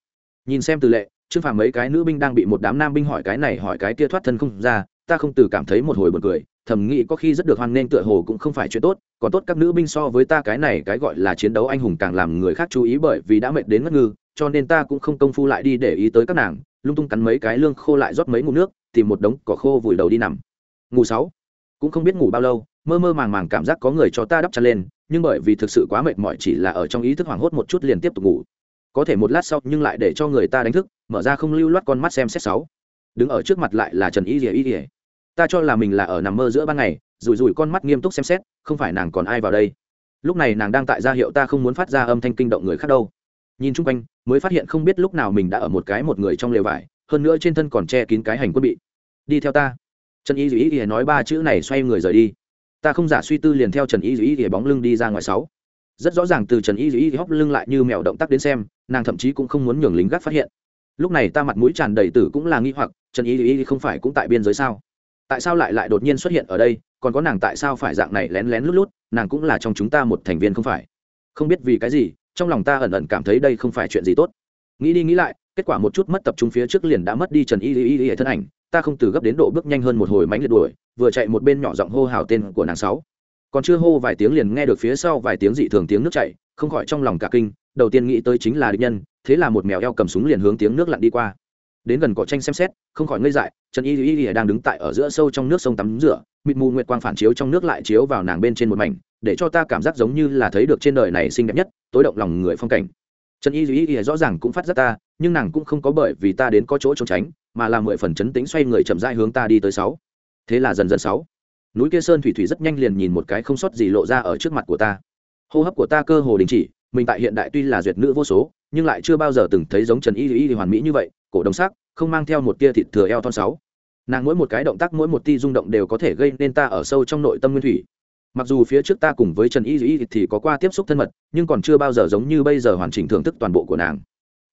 Nhìn xem từ lệ trương phàm mấy cái nữ binh đang bị một đám nam binh hỏi cái này hỏi cái kia thoát thân không ra, ta không từ cảm thấy một hồi buồn cười, thầm nghĩ có khi rất được hoan nghênh tựa hồ cũng không phải chuyện tốt, còn tốt các nữ binh so với ta cái này cái gọi là chiến đấu anh hùng càng làm người khác chú ý bởi vì đã mệt đến ngất ngư, cho nên ta cũng không công phu lại đi để ý tới các nàng, lung tung cắn mấy cái lương khô lại rót mấy ngụm nước, tìm một đống cỏ khô vùi đầu đi nằm. Ngủ sáu, cũng không biết ngủ bao lâu, mơ mơ màng màng cảm giác có người cho ta đắp chăn lên, nhưng bởi vì thực sự quá mệt mỏi chỉ là ở trong ý thức hoảng hốt một chút liền tiếp tục ngủ có thể một lát sau nhưng lại để cho người ta đánh thức, mở ra không lưu loát con mắt xem xét sáu. Đứng ở trước mặt lại là trần y rỉa y rỉa ta cho là mình là ở nằm mơ giữa ban ngày, rủi rủi con mắt nghiêm túc xem xét, không phải nàng còn ai vào đây. Lúc này nàng đang tại gia hiệu ta không muốn phát ra âm thanh kinh động người khác đâu. Nhìn chung quanh, mới phát hiện không biết lúc nào mình đã ở một cái một người trong lều vải, hơn nữa trên thân còn che kín cái hành quân bị. Đi theo ta. Trần y dĩ ý nói ba chữ này xoay người rời đi. Ta không giả suy tư liền theo trần y dĩ ý bóng lưng đi ra ngoài sáu rất rõ ràng từ trần y dĩ hóc lưng lại như mèo động tác đến xem, nàng thậm chí cũng không muốn nhường lính gác phát hiện. Lúc này ta mặt mũi tràn đầy tử cũng là nghi hoặc, trần y dĩ không phải cũng tại biên giới sao? Tại sao lại lại đột nhiên xuất hiện ở đây, còn có nàng tại sao phải dạng này lén lén lút lút, nàng cũng là trong chúng ta một thành viên không phải. Không biết vì cái gì, trong lòng ta ẩn ẩn cảm thấy đây không phải chuyện gì tốt. Nghĩ đi nghĩ lại, kết quả một chút mất tập trung phía trước liền đã mất đi trần y y y thân ảnh, ta không từ gấp đến độ bước nhanh hơn một hồi mánh liệt đuổi, vừa chạy một bên nhỏ giọng hô hào tên của nàng sáu còn chưa hô vài tiếng liền nghe được phía sau vài tiếng dị thường tiếng nước chảy, không khỏi trong lòng cả kinh, đầu tiên nghĩ tới chính là địch nhân, thế là một mèo eo cầm súng liền hướng tiếng nước lặn đi qua. Đến gần cỏ tranh xem xét, không khỏi ngây dại, trần y y y đang đứng tại ở giữa sâu trong nước sông tắm rửa, mịt mù nguyệt quang phản chiếu trong nước lại chiếu vào nàng bên trên một mảnh, để cho ta cảm giác giống như là thấy được trên đời này xinh đẹp nhất, tối động lòng người phong cảnh. Trần y y y rõ ràng cũng phát giác ta, nhưng nàng cũng không có bởi vì ta đến có chỗ trốn tránh, mà là mười phần chấn tĩnh xoay người chậm rãi hướng ta đi tới sáu. Thế là dần dần sáu núi kia sơn thủy thủy rất nhanh liền nhìn một cái không sót gì lộ ra ở trước mặt của ta. Hô hấp của ta cơ hồ đình chỉ, mình tại hiện đại tuy là duyệt nữ vô số, nhưng lại chưa bao giờ từng thấy giống trần y y hoàn mỹ như vậy, cổ đồng sắc, không mang theo một tia thịt thừa eo thon sáu. Nàng mỗi một cái động tác, mỗi một ti rung động đều có thể gây nên ta ở sâu trong nội tâm nguyên thủy. Mặc dù phía trước ta cùng với trần y y thì có qua tiếp xúc thân mật, nhưng còn chưa bao giờ giống như bây giờ hoàn chỉnh thưởng thức toàn bộ của nàng.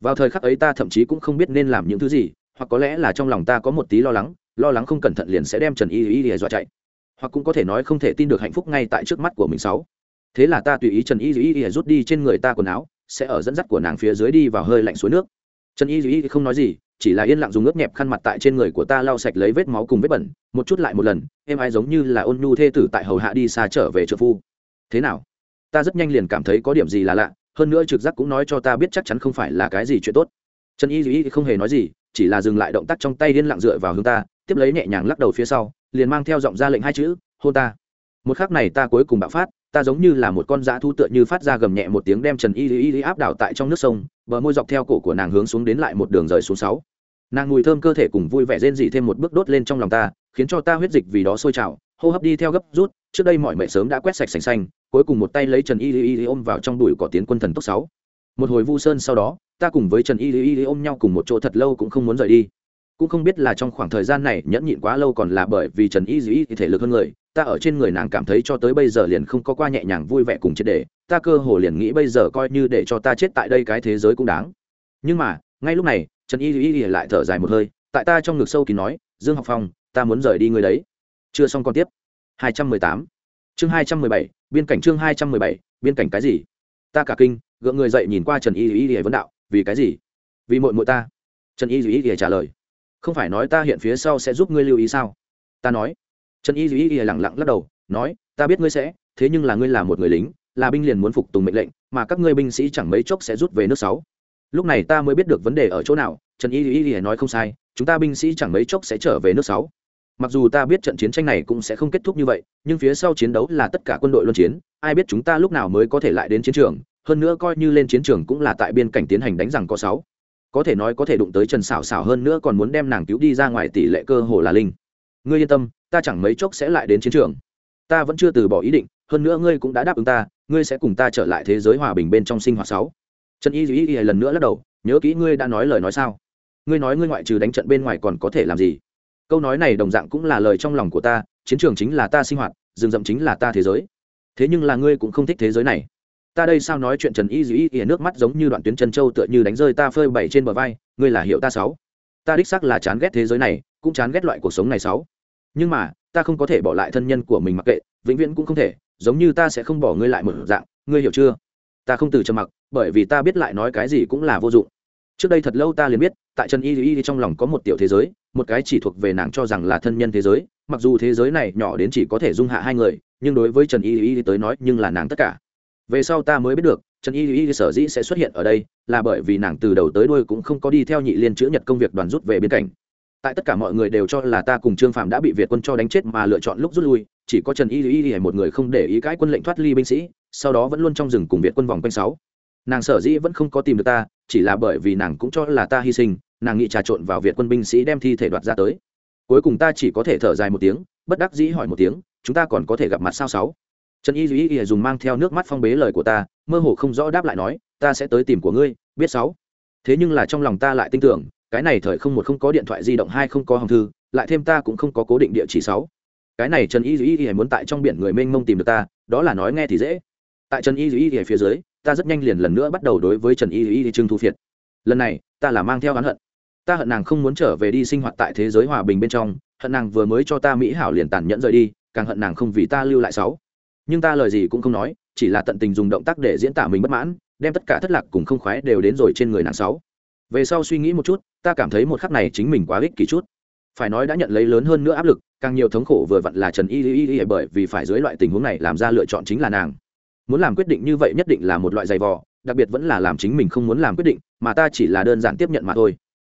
Vào thời khắc ấy ta thậm chí cũng không biết nên làm những thứ gì, hoặc có lẽ là trong lòng ta có một tí lo lắng lo lắng không cẩn thận liền sẽ đem trần y y dọa chạy hoặc cũng có thể nói không thể tin được hạnh phúc ngay tại trước mắt của mình sáu. Thế là ta tùy ý trần y dĩ y rút đi trên người ta quần áo, sẽ ở dẫn dắt của nàng phía dưới đi vào hơi lạnh suối nước. Trần y dĩ không nói gì, chỉ là yên lặng dùng ướt nhẹp khăn mặt tại trên người của ta lau sạch lấy vết máu cùng vết bẩn, một chút lại một lần, em ai giống như là ôn nhu thê tử tại hầu hạ đi xa trở về trợ phu. Thế nào? Ta rất nhanh liền cảm thấy có điểm gì là lạ, hơn nữa trực giác cũng nói cho ta biết chắc chắn không phải là cái gì chuyện tốt. Trần y dĩ không hề nói gì, chỉ là dừng lại động tác trong tay yên lặng dựa vào hướng ta, tiếp lấy nhẹ nhàng lắc đầu phía sau liền mang theo giọng ra lệnh hai chữ, hôn ta. Một khắc này ta cuối cùng bạo phát, ta giống như là một con dã thu tựa như phát ra gầm nhẹ một tiếng đem trần y y y áp đảo tại trong nước sông, bờ môi dọc theo cổ của nàng hướng xuống đến lại một đường rời xuống sáu. Nàng mùi thơm cơ thể cùng vui vẻ rên dị thêm một bước đốt lên trong lòng ta, khiến cho ta huyết dịch vì đó sôi trào, hô hấp đi theo gấp rút, trước đây mọi mẹ sớm đã quét sạch sành xanh, cuối cùng một tay lấy trần y y y ôm vào trong đùi cỏ tiến quân thần tốc sáu. Một hồi vu sơn sau đó, ta cùng với trần y y y ôm nhau cùng một chỗ thật lâu cũng không muốn rời đi cũng không biết là trong khoảng thời gian này nhẫn nhịn quá lâu còn là bởi vì trần y dĩ thể lực hơn người, ta ở trên người nàng cảm thấy cho tới bây giờ liền không có qua nhẹ nhàng vui vẻ cùng chết để, ta cơ hồ liền nghĩ bây giờ coi như để cho ta chết tại đây cái thế giới cũng đáng. Nhưng mà, ngay lúc này, trần y dĩ lại thở dài một hơi, tại ta trong ngực sâu kín nói, dương học phong, ta muốn rời đi người đấy. Chưa xong còn tiếp. 218 chương 217 biên cảnh chương 217 biên cảnh cái gì? Ta cả kinh, gượng người dậy nhìn qua trần y Dĩ y vấn đạo, vì cái gì? Vì muội muội ta. Trần y Dĩ trả lời không phải nói ta hiện phía sau sẽ giúp ngươi lưu ý sao? Ta nói. Trần y duy y lẳng lặng lắc đầu, nói, ta biết ngươi sẽ, thế nhưng là ngươi là một người lính, là binh liền muốn phục tùng mệnh lệnh, mà các ngươi binh sĩ chẳng mấy chốc sẽ rút về nước sáu. Lúc này ta mới biết được vấn đề ở chỗ nào, trần y duy y nói không sai, chúng ta binh sĩ chẳng mấy chốc sẽ trở về nước sáu. Mặc dù ta biết trận chiến tranh này cũng sẽ không kết thúc như vậy, nhưng phía sau chiến đấu là tất cả quân đội luân chiến, ai biết chúng ta lúc nào mới có thể lại đến chiến trường, hơn nữa coi như lên chiến trường cũng là tại biên cảnh tiến hành đánh rằng có sáu có thể nói có thể đụng tới trần xảo xảo hơn nữa còn muốn đem nàng cứu đi ra ngoài tỷ lệ cơ hồ là linh. Ngươi yên tâm, ta chẳng mấy chốc sẽ lại đến chiến trường. Ta vẫn chưa từ bỏ ý định, hơn nữa ngươi cũng đã đáp ứng ta, ngươi sẽ cùng ta trở lại thế giới hòa bình bên trong sinh hoạt sáu. Trần y duy y lần nữa lắc đầu, nhớ kỹ ngươi đã nói lời nói sao? Ngươi nói ngươi ngoại trừ đánh trận bên ngoài còn có thể làm gì? Câu nói này đồng dạng cũng là lời trong lòng của ta, chiến trường chính là ta sinh hoạt, rừng rậm chính là ta thế giới. Thế nhưng là ngươi cũng không thích thế giới này ta đây sao nói chuyện trần y dĩ ỉa nước mắt giống như đoạn tuyến chân châu tựa như đánh rơi ta phơi bày trên bờ vai, ngươi là hiệu ta sáu. Ta đích xác là chán ghét thế giới này, cũng chán ghét loại cuộc sống này sáu. Nhưng mà, ta không có thể bỏ lại thân nhân của mình mặc kệ, vĩnh viễn cũng không thể, giống như ta sẽ không bỏ ngươi lại một dạng, ngươi hiểu chưa? Ta không từ trầm mặc, bởi vì ta biết lại nói cái gì cũng là vô dụng. Trước đây thật lâu ta liền biết, tại trần y y trong lòng có một tiểu thế giới, một cái chỉ thuộc về nàng cho rằng là thân nhân thế giới, mặc dù thế giới này nhỏ đến chỉ có thể dung hạ hai người, nhưng đối với trần y y tới nói nhưng là nàng tất cả về sau ta mới biết được, trần y y sở dĩ sẽ xuất hiện ở đây là bởi vì nàng từ đầu tới đuôi cũng không có đi theo nhị liên chữ nhật công việc đoàn rút về biên cảnh tại tất cả mọi người đều cho là ta cùng trương phạm đã bị việt quân cho đánh chết mà lựa chọn lúc rút lui, chỉ có trần y y y một người không để ý cãi quân lệnh thoát ly binh sĩ, sau đó vẫn luôn trong rừng cùng việt quân vòng quanh sáu. Nàng sở dĩ vẫn không có tìm được ta, chỉ là bởi vì nàng cũng cho là ta hy sinh, nàng nghĩ trà trộn vào việt quân binh sĩ đem thi thể đoạt ra tới. Cuối cùng ta chỉ có thể thở dài một tiếng, bất đắc dĩ hỏi một tiếng, chúng ta còn có thể gặp mặt sao sáu? Trần y duy y dùng mang theo nước mắt phong bế lời của ta, mơ hồ không rõ đáp lại nói, ta sẽ tới tìm của ngươi, biết sáu. Thế nhưng là trong lòng ta lại tin tưởng, cái này thời không một không có điện thoại di động, hai không có hồng thư, lại thêm ta cũng không có cố định địa chỉ sáu. Cái này trần y duy y muốn tại trong biển người mênh mông tìm được ta, đó là nói nghe thì dễ. Tại trần y duy y phía dưới, ta rất nhanh liền lần nữa bắt đầu đối với trần y duy y trưng thu phiệt. Lần này, ta là mang theo oán hận. Ta hận nàng không muốn trở về đi sinh hoạt tại thế giới hòa bình bên trong, hận nàng vừa mới cho ta mỹ hảo liền tàn nhẫn rời đi, càng hận nàng không vì ta lưu lại sáu nhưng ta lời gì cũng không nói, chỉ là tận tình dùng động tác để diễn tả mình bất mãn, đem tất cả thất lạc cùng không khoái đều đến rồi trên người nàng sáu. Về sau suy nghĩ một chút, ta cảm thấy một khắc này chính mình quá ích kỷ chút. Phải nói đã nhận lấy lớn hơn nữa áp lực, càng nhiều thống khổ vừa vặn là trần y y y bởi vì phải dưới loại tình huống này làm ra lựa chọn chính là nàng. Muốn làm quyết định như vậy nhất định là một loại giày vò, đặc biệt vẫn là làm chính mình không muốn làm quyết định, mà ta chỉ là đơn giản tiếp nhận mà thôi.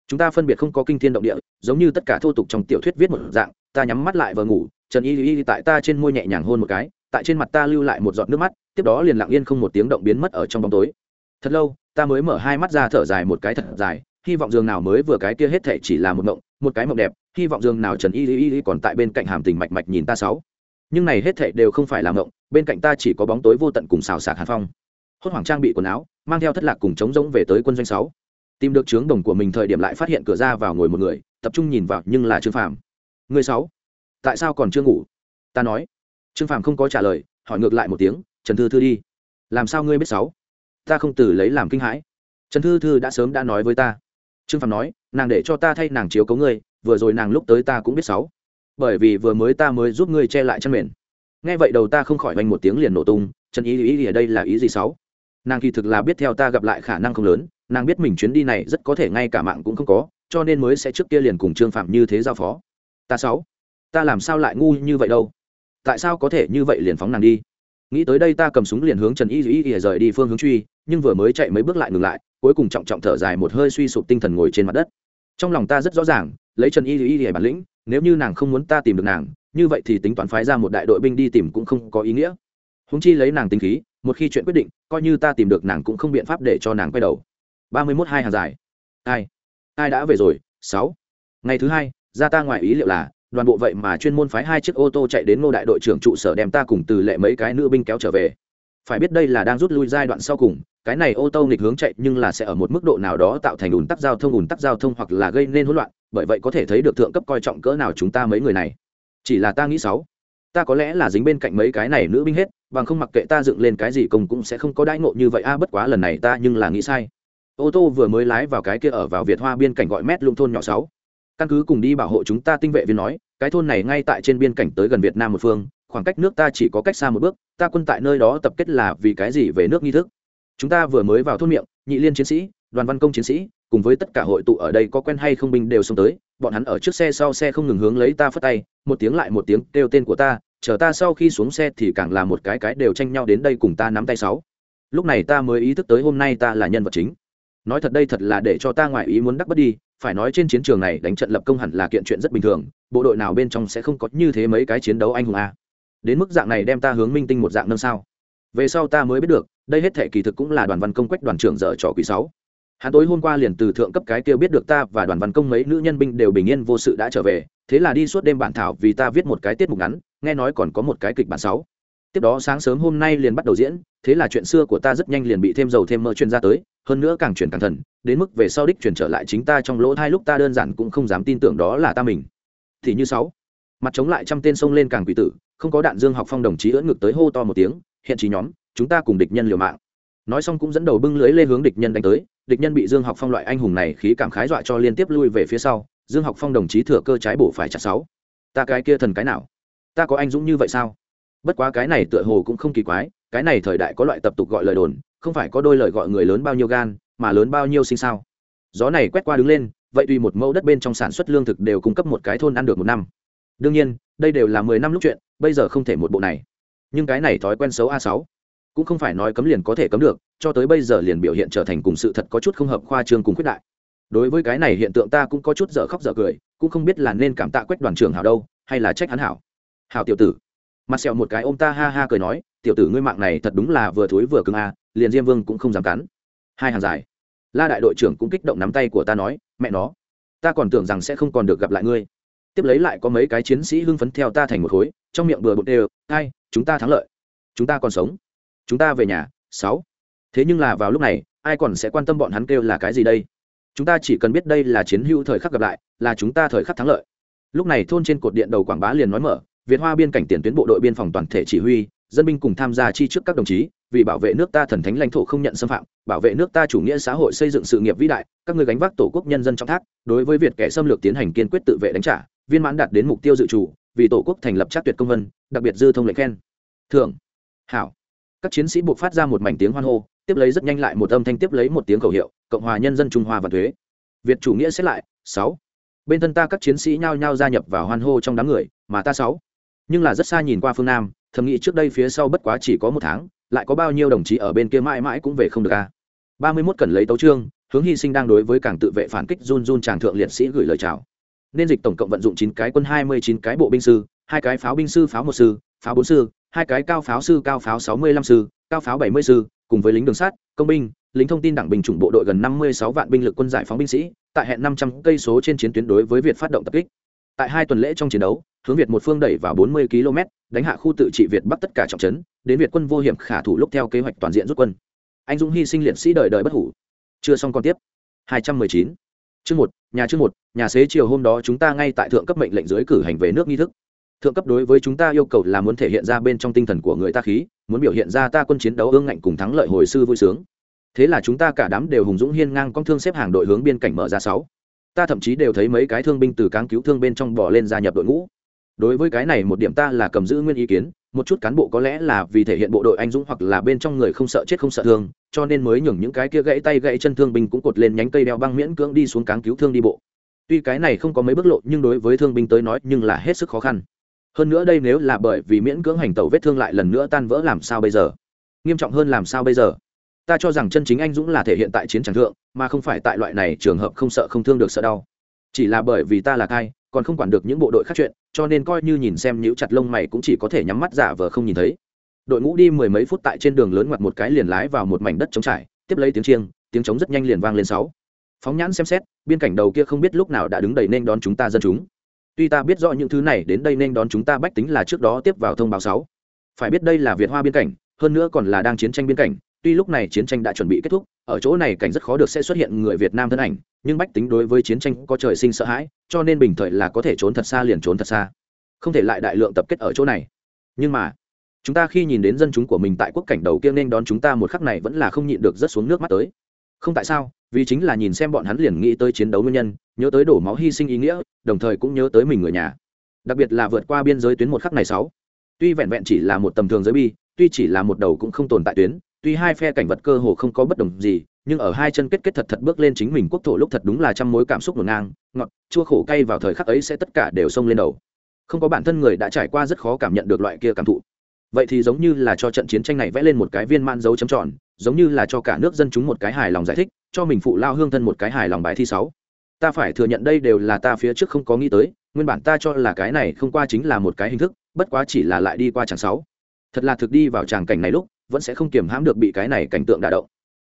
Chúng ta phân biệt không có kinh thiên động địa, giống như tất cả thô tục trong tiểu thuyết viết một dạng, ta nhắm mắt lại và ngủ, trần y y tại ta trên môi nhẹ nhàng hôn một cái tại trên mặt ta lưu lại một giọt nước mắt, tiếp đó liền lặng yên không một tiếng động biến mất ở trong bóng tối. Thật lâu, ta mới mở hai mắt ra thở dài một cái thật dài, hy vọng giường nào mới vừa cái kia hết thệ chỉ là một mộng, một cái mộng đẹp, hy vọng giường nào trần y y y còn tại bên cạnh hàm tình mạch mạch nhìn ta sáu. Nhưng này hết thệ đều không phải là mộng, bên cạnh ta chỉ có bóng tối vô tận cùng xào xạc hàn phong. Hốt hoảng trang bị quần áo, mang theo thất lạc cùng trống rỗng về tới quân doanh sáu. Tìm được trướng đồng của mình thời điểm lại phát hiện cửa ra vào ngồi một người, tập trung nhìn vào nhưng là trương phàm. Người sáu, tại sao còn chưa ngủ? Ta nói trương phàm không có trả lời, hỏi ngược lại một tiếng, trần thư thư đi. Làm sao ngươi biết sáu? Ta không từ lấy làm kinh hãi. Trần thư thư đã sớm đã nói với ta. Trương phàm nói, nàng để cho ta thay nàng chiếu cấu ngươi, vừa rồi nàng lúc tới ta cũng biết sáu. Bởi vì vừa mới ta mới giúp ngươi che lại chân mền. Nghe vậy đầu ta không khỏi vanh một tiếng liền nổ tung, trần ý ý ý ở đây là ý gì sáu? Nàng kỳ thực là biết theo ta gặp lại khả năng không lớn, nàng biết mình chuyến đi này rất có thể ngay cả mạng cũng không có, cho nên mới sẽ trước kia liền cùng trương phạm như thế giao phó. Ta sáu? Ta làm sao lại ngu như vậy đâu? Tại sao có thể như vậy liền phóng nàng đi? Nghĩ tới đây ta cầm súng liền hướng trần y y y rời đi phương hướng truy, nhưng vừa mới chạy mấy bước lại ngừng lại, cuối cùng trọng trọng thở dài một hơi suy sụp tinh thần ngồi trên mặt đất. Trong lòng ta rất rõ ràng, lấy trần y y y bản lĩnh, nếu như nàng không muốn ta tìm được nàng, như vậy thì tính toán phái ra một đại đội binh đi tìm cũng không có ý nghĩa. Húng chi lấy nàng tính khí, một khi chuyện quyết định, coi như ta tìm được nàng cũng không biện pháp để cho nàng quay đầu. Ba mươi mốt hai hàng dài. Ai? Ai đã về rồi? Sáu. Ngày thứ hai ra ta ngoài ý liệu là đoàn bộ vậy mà chuyên môn phái hai chiếc ô tô chạy đến ngô đại đội trưởng trụ sở đem ta cùng từ lệ mấy cái nữ binh kéo trở về. Phải biết đây là đang rút lui giai đoạn sau cùng, cái này ô tô nghịch hướng chạy nhưng là sẽ ở một mức độ nào đó tạo thành ủn tắc giao thông ủn tắc giao thông hoặc là gây nên hỗn loạn, bởi vậy có thể thấy được thượng cấp coi trọng cỡ nào chúng ta mấy người này. Chỉ là ta nghĩ sáu, ta có lẽ là dính bên cạnh mấy cái này nữ binh hết, bằng không mặc kệ ta dựng lên cái gì công cũng sẽ không có đãi ngộ như vậy. A, bất quá lần này ta nhưng là nghĩ sai. Ô tô vừa mới lái vào cái kia ở vào việt hoa biên cảnh gọi mét lung thôn nhỏ sáu căn cứ cùng đi bảo hộ chúng ta tinh vệ viên nói, cái thôn này ngay tại trên biên cảnh tới gần việt nam một phương, khoảng cách nước ta chỉ có cách xa một bước, ta quân tại nơi đó tập kết là vì cái gì về nước nghi thức? Chúng ta vừa mới vào thôn miệng, nhị liên chiến sĩ, đoàn văn công chiến sĩ, cùng với tất cả hội tụ ở đây có quen hay không binh đều xông tới, bọn hắn ở trước xe sau xe không ngừng hướng lấy ta phất tay, một tiếng lại một tiếng kêu tên của ta, chờ ta sau khi xuống xe thì càng là một cái cái đều tranh nhau đến đây cùng ta nắm tay sáu. Lúc này ta mới ý thức tới hôm nay ta là nhân vật chính nói thật đây thật là để cho ta ngoại ý muốn đắc bất đi, phải nói trên chiến trường này đánh trận lập công hẳn là kiện chuyện rất bình thường, bộ đội nào bên trong sẽ không có như thế mấy cái chiến đấu anh hùng a. Đến mức dạng này đem ta hướng minh tinh một dạng nâng sao? Về sau ta mới biết được, đây hết thể kỳ thực cũng là đoàn văn công quách đoàn trưởng dở trò quý sáu hắn tối hôm qua liền từ thượng cấp cái kia biết được ta và đoàn văn công mấy nữ nhân binh đều bình yên vô sự đã trở về, thế là đi suốt đêm bản thảo vì ta viết một cái tiết mục ngắn, nghe nói còn có một cái kịch bản sáu tiếp đó sáng sớm hôm nay liền bắt đầu diễn, thế là chuyện xưa của ta rất nhanh liền bị thêm dầu thêm mỡ truyền ra tới hơn nữa càng truyền càng thần, đến mức về sau đích truyền trở lại chính ta trong lỗ thai lúc ta đơn giản cũng không dám tin tưởng đó là ta mình. Thì như sáu, mặt chống lại trăm tên sông lên càng quỷ tử, không có đạn dương học phong đồng chí ưỡn ngực tới hô to một tiếng, hiện trí nhóm, chúng ta cùng địch nhân liều mạng. Nói xong cũng dẫn đầu bưng lưới lên hướng địch nhân đánh tới, địch nhân bị dương học phong loại anh hùng này khí cảm khái dọa cho liên tiếp lui về phía sau, dương học phong đồng chí thừa cơ trái bổ phải chặt sáu. Ta cái kia thần cái nào? Ta có anh dũng như vậy sao? Bất quá cái này tựa hồ cũng không kỳ quái, cái này thời đại có loại tập tục gọi lời đồn không phải có đôi lời gọi người lớn bao nhiêu gan, mà lớn bao nhiêu sinh sao? Gió này quét qua đứng lên, vậy tùy một mẫu đất bên trong sản xuất lương thực đều cung cấp một cái thôn ăn được một năm. Đương nhiên, đây đều là mười năm lúc chuyện, bây giờ không thể một bộ này. Nhưng cái này thói quen xấu a sáu, cũng không phải nói cấm liền có thể cấm được, cho tới bây giờ liền biểu hiện trở thành cùng sự thật có chút không hợp khoa trương cùng khuyết đại. Đối với cái này hiện tượng ta cũng có chút dở khóc dở cười, cũng không biết là nên cảm tạ quét đoàn trưởng hảo đâu, hay là trách hắn hảo. Hảo tiểu tử. Mặt sẹo một cái ôm ta ha ha cười nói, tiểu tử ngươi mạng này thật đúng là vừa thối vừa cưng a liền diêm vương cũng không dám cắn. Hai hàng dài. La đại đội trưởng cũng kích động nắm tay của ta nói, mẹ nó, ta còn tưởng rằng sẽ không còn được gặp lại ngươi. Tiếp lấy lại có mấy cái chiến sĩ hưng phấn theo ta thành một khối, trong miệng bừa bộn đều hai chúng ta thắng lợi. Chúng ta còn sống. Chúng ta về nhà, sáu. Thế nhưng là vào lúc này, ai còn sẽ quan tâm bọn hắn kêu là cái gì đây? Chúng ta chỉ cần biết đây là chiến hữu thời khắc gặp lại, là chúng ta thời khắc thắng lợi. Lúc này thôn trên cột điện đầu quảng bá liền nói mở, việt hoa biên cảnh tiền tuyến bộ đội biên phòng toàn thể chỉ huy dân binh cùng tham gia chi trước các đồng chí, vì bảo vệ nước ta thần thánh lãnh thổ không nhận xâm phạm, bảo vệ nước ta chủ nghĩa xã hội xây dựng sự nghiệp vĩ đại, các người gánh vác tổ quốc nhân dân trong thác, đối với việc kẻ xâm lược tiến hành kiên quyết tự vệ đánh trả, viên mãn đạt đến mục tiêu dự trù vì tổ quốc thành lập chắc tuyệt công vân, đặc biệt dư thông lệnh khen. Thưởng hảo. Các chiến sĩ buộc phát ra một mảnh tiếng hoan hô, tiếp lấy rất nhanh lại một âm thanh tiếp lấy một tiếng khẩu hiệu, cộng hòa nhân dân trung hoa và thuế. Việt chủ nghĩa xét lại, sáu. Bên thân ta các chiến sĩ nhao nhao gia nhập vào hoan hô trong đám người, mà ta sáu. Nhưng là rất xa nhìn qua phương nam thầm nghĩ trước đây phía sau bất quá chỉ có một tháng, lại có bao nhiêu đồng chí ở bên kia mãi mãi cũng về không được a ba mươi mốt cần lấy tấu trương hướng hy sinh đang đối với cảng tự vệ phản kích run run tràng thượng liệt sĩ gửi lời chào. Nên dịch tổng cộng vận dụng chín cái quân, hai mươi chín cái bộ binh sư, hai cái pháo binh sư, pháo một sư, pháo bốn sư, hai cái cao pháo sư, cao pháo sáu mươi lăm sư, cao pháo bảy mươi sư, cùng với lính đường sát công binh, lính thông tin đảng bình chủng bộ đội gần năm mươi sáu vạn binh lực quân giải phóng binh sĩ, tại hẹn năm trăm cây số trên chiến tuyến đối với việt phát động tập kích tại hai tuần lễ trong chiến đấu, hướng việt một phương đẩy vào bốn mươi km, đánh hạ khu tự trị việt bắc tất cả trọng trấn, đến việt quân vô hiểm khả thủ lúc theo kế hoạch toàn diện rút quân. Anh dũng hy sinh liệt sĩ đời đời bất hủ. Chưa xong còn tiếp. hai trăm mười chín. Chương một, nhà chương một, nhà xế chiều hôm đó chúng ta ngay tại thượng cấp mệnh lệnh dưới cử hành về nước nghi thức. Thượng cấp đối với chúng ta yêu cầu là muốn thể hiện ra bên trong tinh thần của người ta khí, muốn biểu hiện ra ta quân chiến đấu ương ngạnh cùng thắng lợi hồi sư vui sướng. Thế là chúng ta cả đám đều hùng dũng hiên ngang con thương xếp hàng đội hướng biên cảnh mở ra sáu ta thậm chí đều thấy mấy cái thương binh từ cáng cứu thương bên trong bỏ lên gia nhập đội ngũ. Đối với cái này một điểm ta là cầm giữ nguyên ý kiến, một chút cán bộ có lẽ là vì thể hiện bộ đội anh dũng hoặc là bên trong người không sợ chết không sợ thương, cho nên mới nhường những cái kia gãy tay gãy chân thương binh cũng cột lên nhánh cây đeo băng miễn cưỡng đi xuống cáng cứu thương đi bộ. Tuy cái này không có mấy bước lộ, nhưng đối với thương binh tới nói, nhưng là hết sức khó khăn. Hơn nữa đây nếu là bởi vì miễn cưỡng hành tẩu vết thương lại lần nữa tan vỡ làm sao bây giờ? Nghiêm trọng hơn làm sao bây giờ? Ta cho rằng chân chính anh dũng là thể hiện tại chiến tràng thượng, mà không phải tại loại này trường hợp không sợ không thương được sợ đau. Chỉ là bởi vì ta là thai còn không quản được những bộ đội khác chuyện, cho nên coi như nhìn xem nhíu chặt lông mày cũng chỉ có thể nhắm mắt giả vờ không nhìn thấy. Đội ngũ đi mười mấy phút tại trên đường lớn ngoặt một cái liền lái vào một mảnh đất trống trải, tiếp lấy tiếng chiêng, tiếng trống rất nhanh liền vang lên sáu. Phóng nhãn xem xét biên cảnh đầu kia không biết lúc nào đã đứng đầy nên đón chúng ta dân chúng. Tuy ta biết rõ những thứ này đến đây nên đón chúng ta bách tính là trước đó tiếp vào thông báo sáu. Phải biết đây là việt hoa biên cảnh, hơn nữa còn là đang chiến tranh biên cảnh tuy lúc này chiến tranh đã chuẩn bị kết thúc, ở chỗ này cảnh rất khó được sẽ xuất hiện người việt nam thân ảnh, nhưng bách tính đối với chiến tranh có trời sinh sợ hãi, cho nên bình thời là có thể trốn thật xa liền trốn thật xa. Không thể lại đại lượng tập kết ở chỗ này. Nhưng mà, chúng ta khi nhìn đến dân chúng của mình tại quốc cảnh đầu kia nên đón chúng ta một khắc này vẫn là không nhịn được rất xuống nước mắt tới. Không tại sao, vì chính là nhìn xem bọn hắn liền nghĩ tới chiến đấu nguyên nhân, nhớ tới đổ máu hy sinh ý nghĩa, đồng thời cũng nhớ tới mình người nhà. Đặc biệt là vượt qua biên giới tuyến một khắc này sáu. Tuy vẹn vẹn chỉ là một tầm thường giới bi, tuy chỉ là một đầu cũng không tồn tại tuyến tuy hai phe cảnh vật cơ hồ không có bất đồng gì, nhưng ở hai chân kết kết thật thật bước lên chính mình quốc thổ lúc thật đúng là trăm mối cảm xúc ngổn ngang, ngọt, chua khổ cay vào thời khắc ấy sẽ tất cả đều xông lên đầu. Không có bản thân người đã trải qua rất khó cảm nhận được loại kia cảm thụ. Vậy thì giống như là cho trận chiến tranh này vẽ lên một cái viên man dấu chấm tròn, giống như là cho cả nước dân chúng một cái hài lòng giải thích, cho mình phụ lao hương thân một cái hài lòng bài thi sáu. Ta phải thừa nhận đây đều là ta phía trước không có nghĩ tới, nguyên bản ta cho là cái này không qua chính là một cái hình thức, bất quá chỉ là lại đi qua chàng sáu. Thật là thực đi vào tràng cảnh này lúc vẫn sẽ không kiềm hãm được bị cái này cảnh tượng đả động.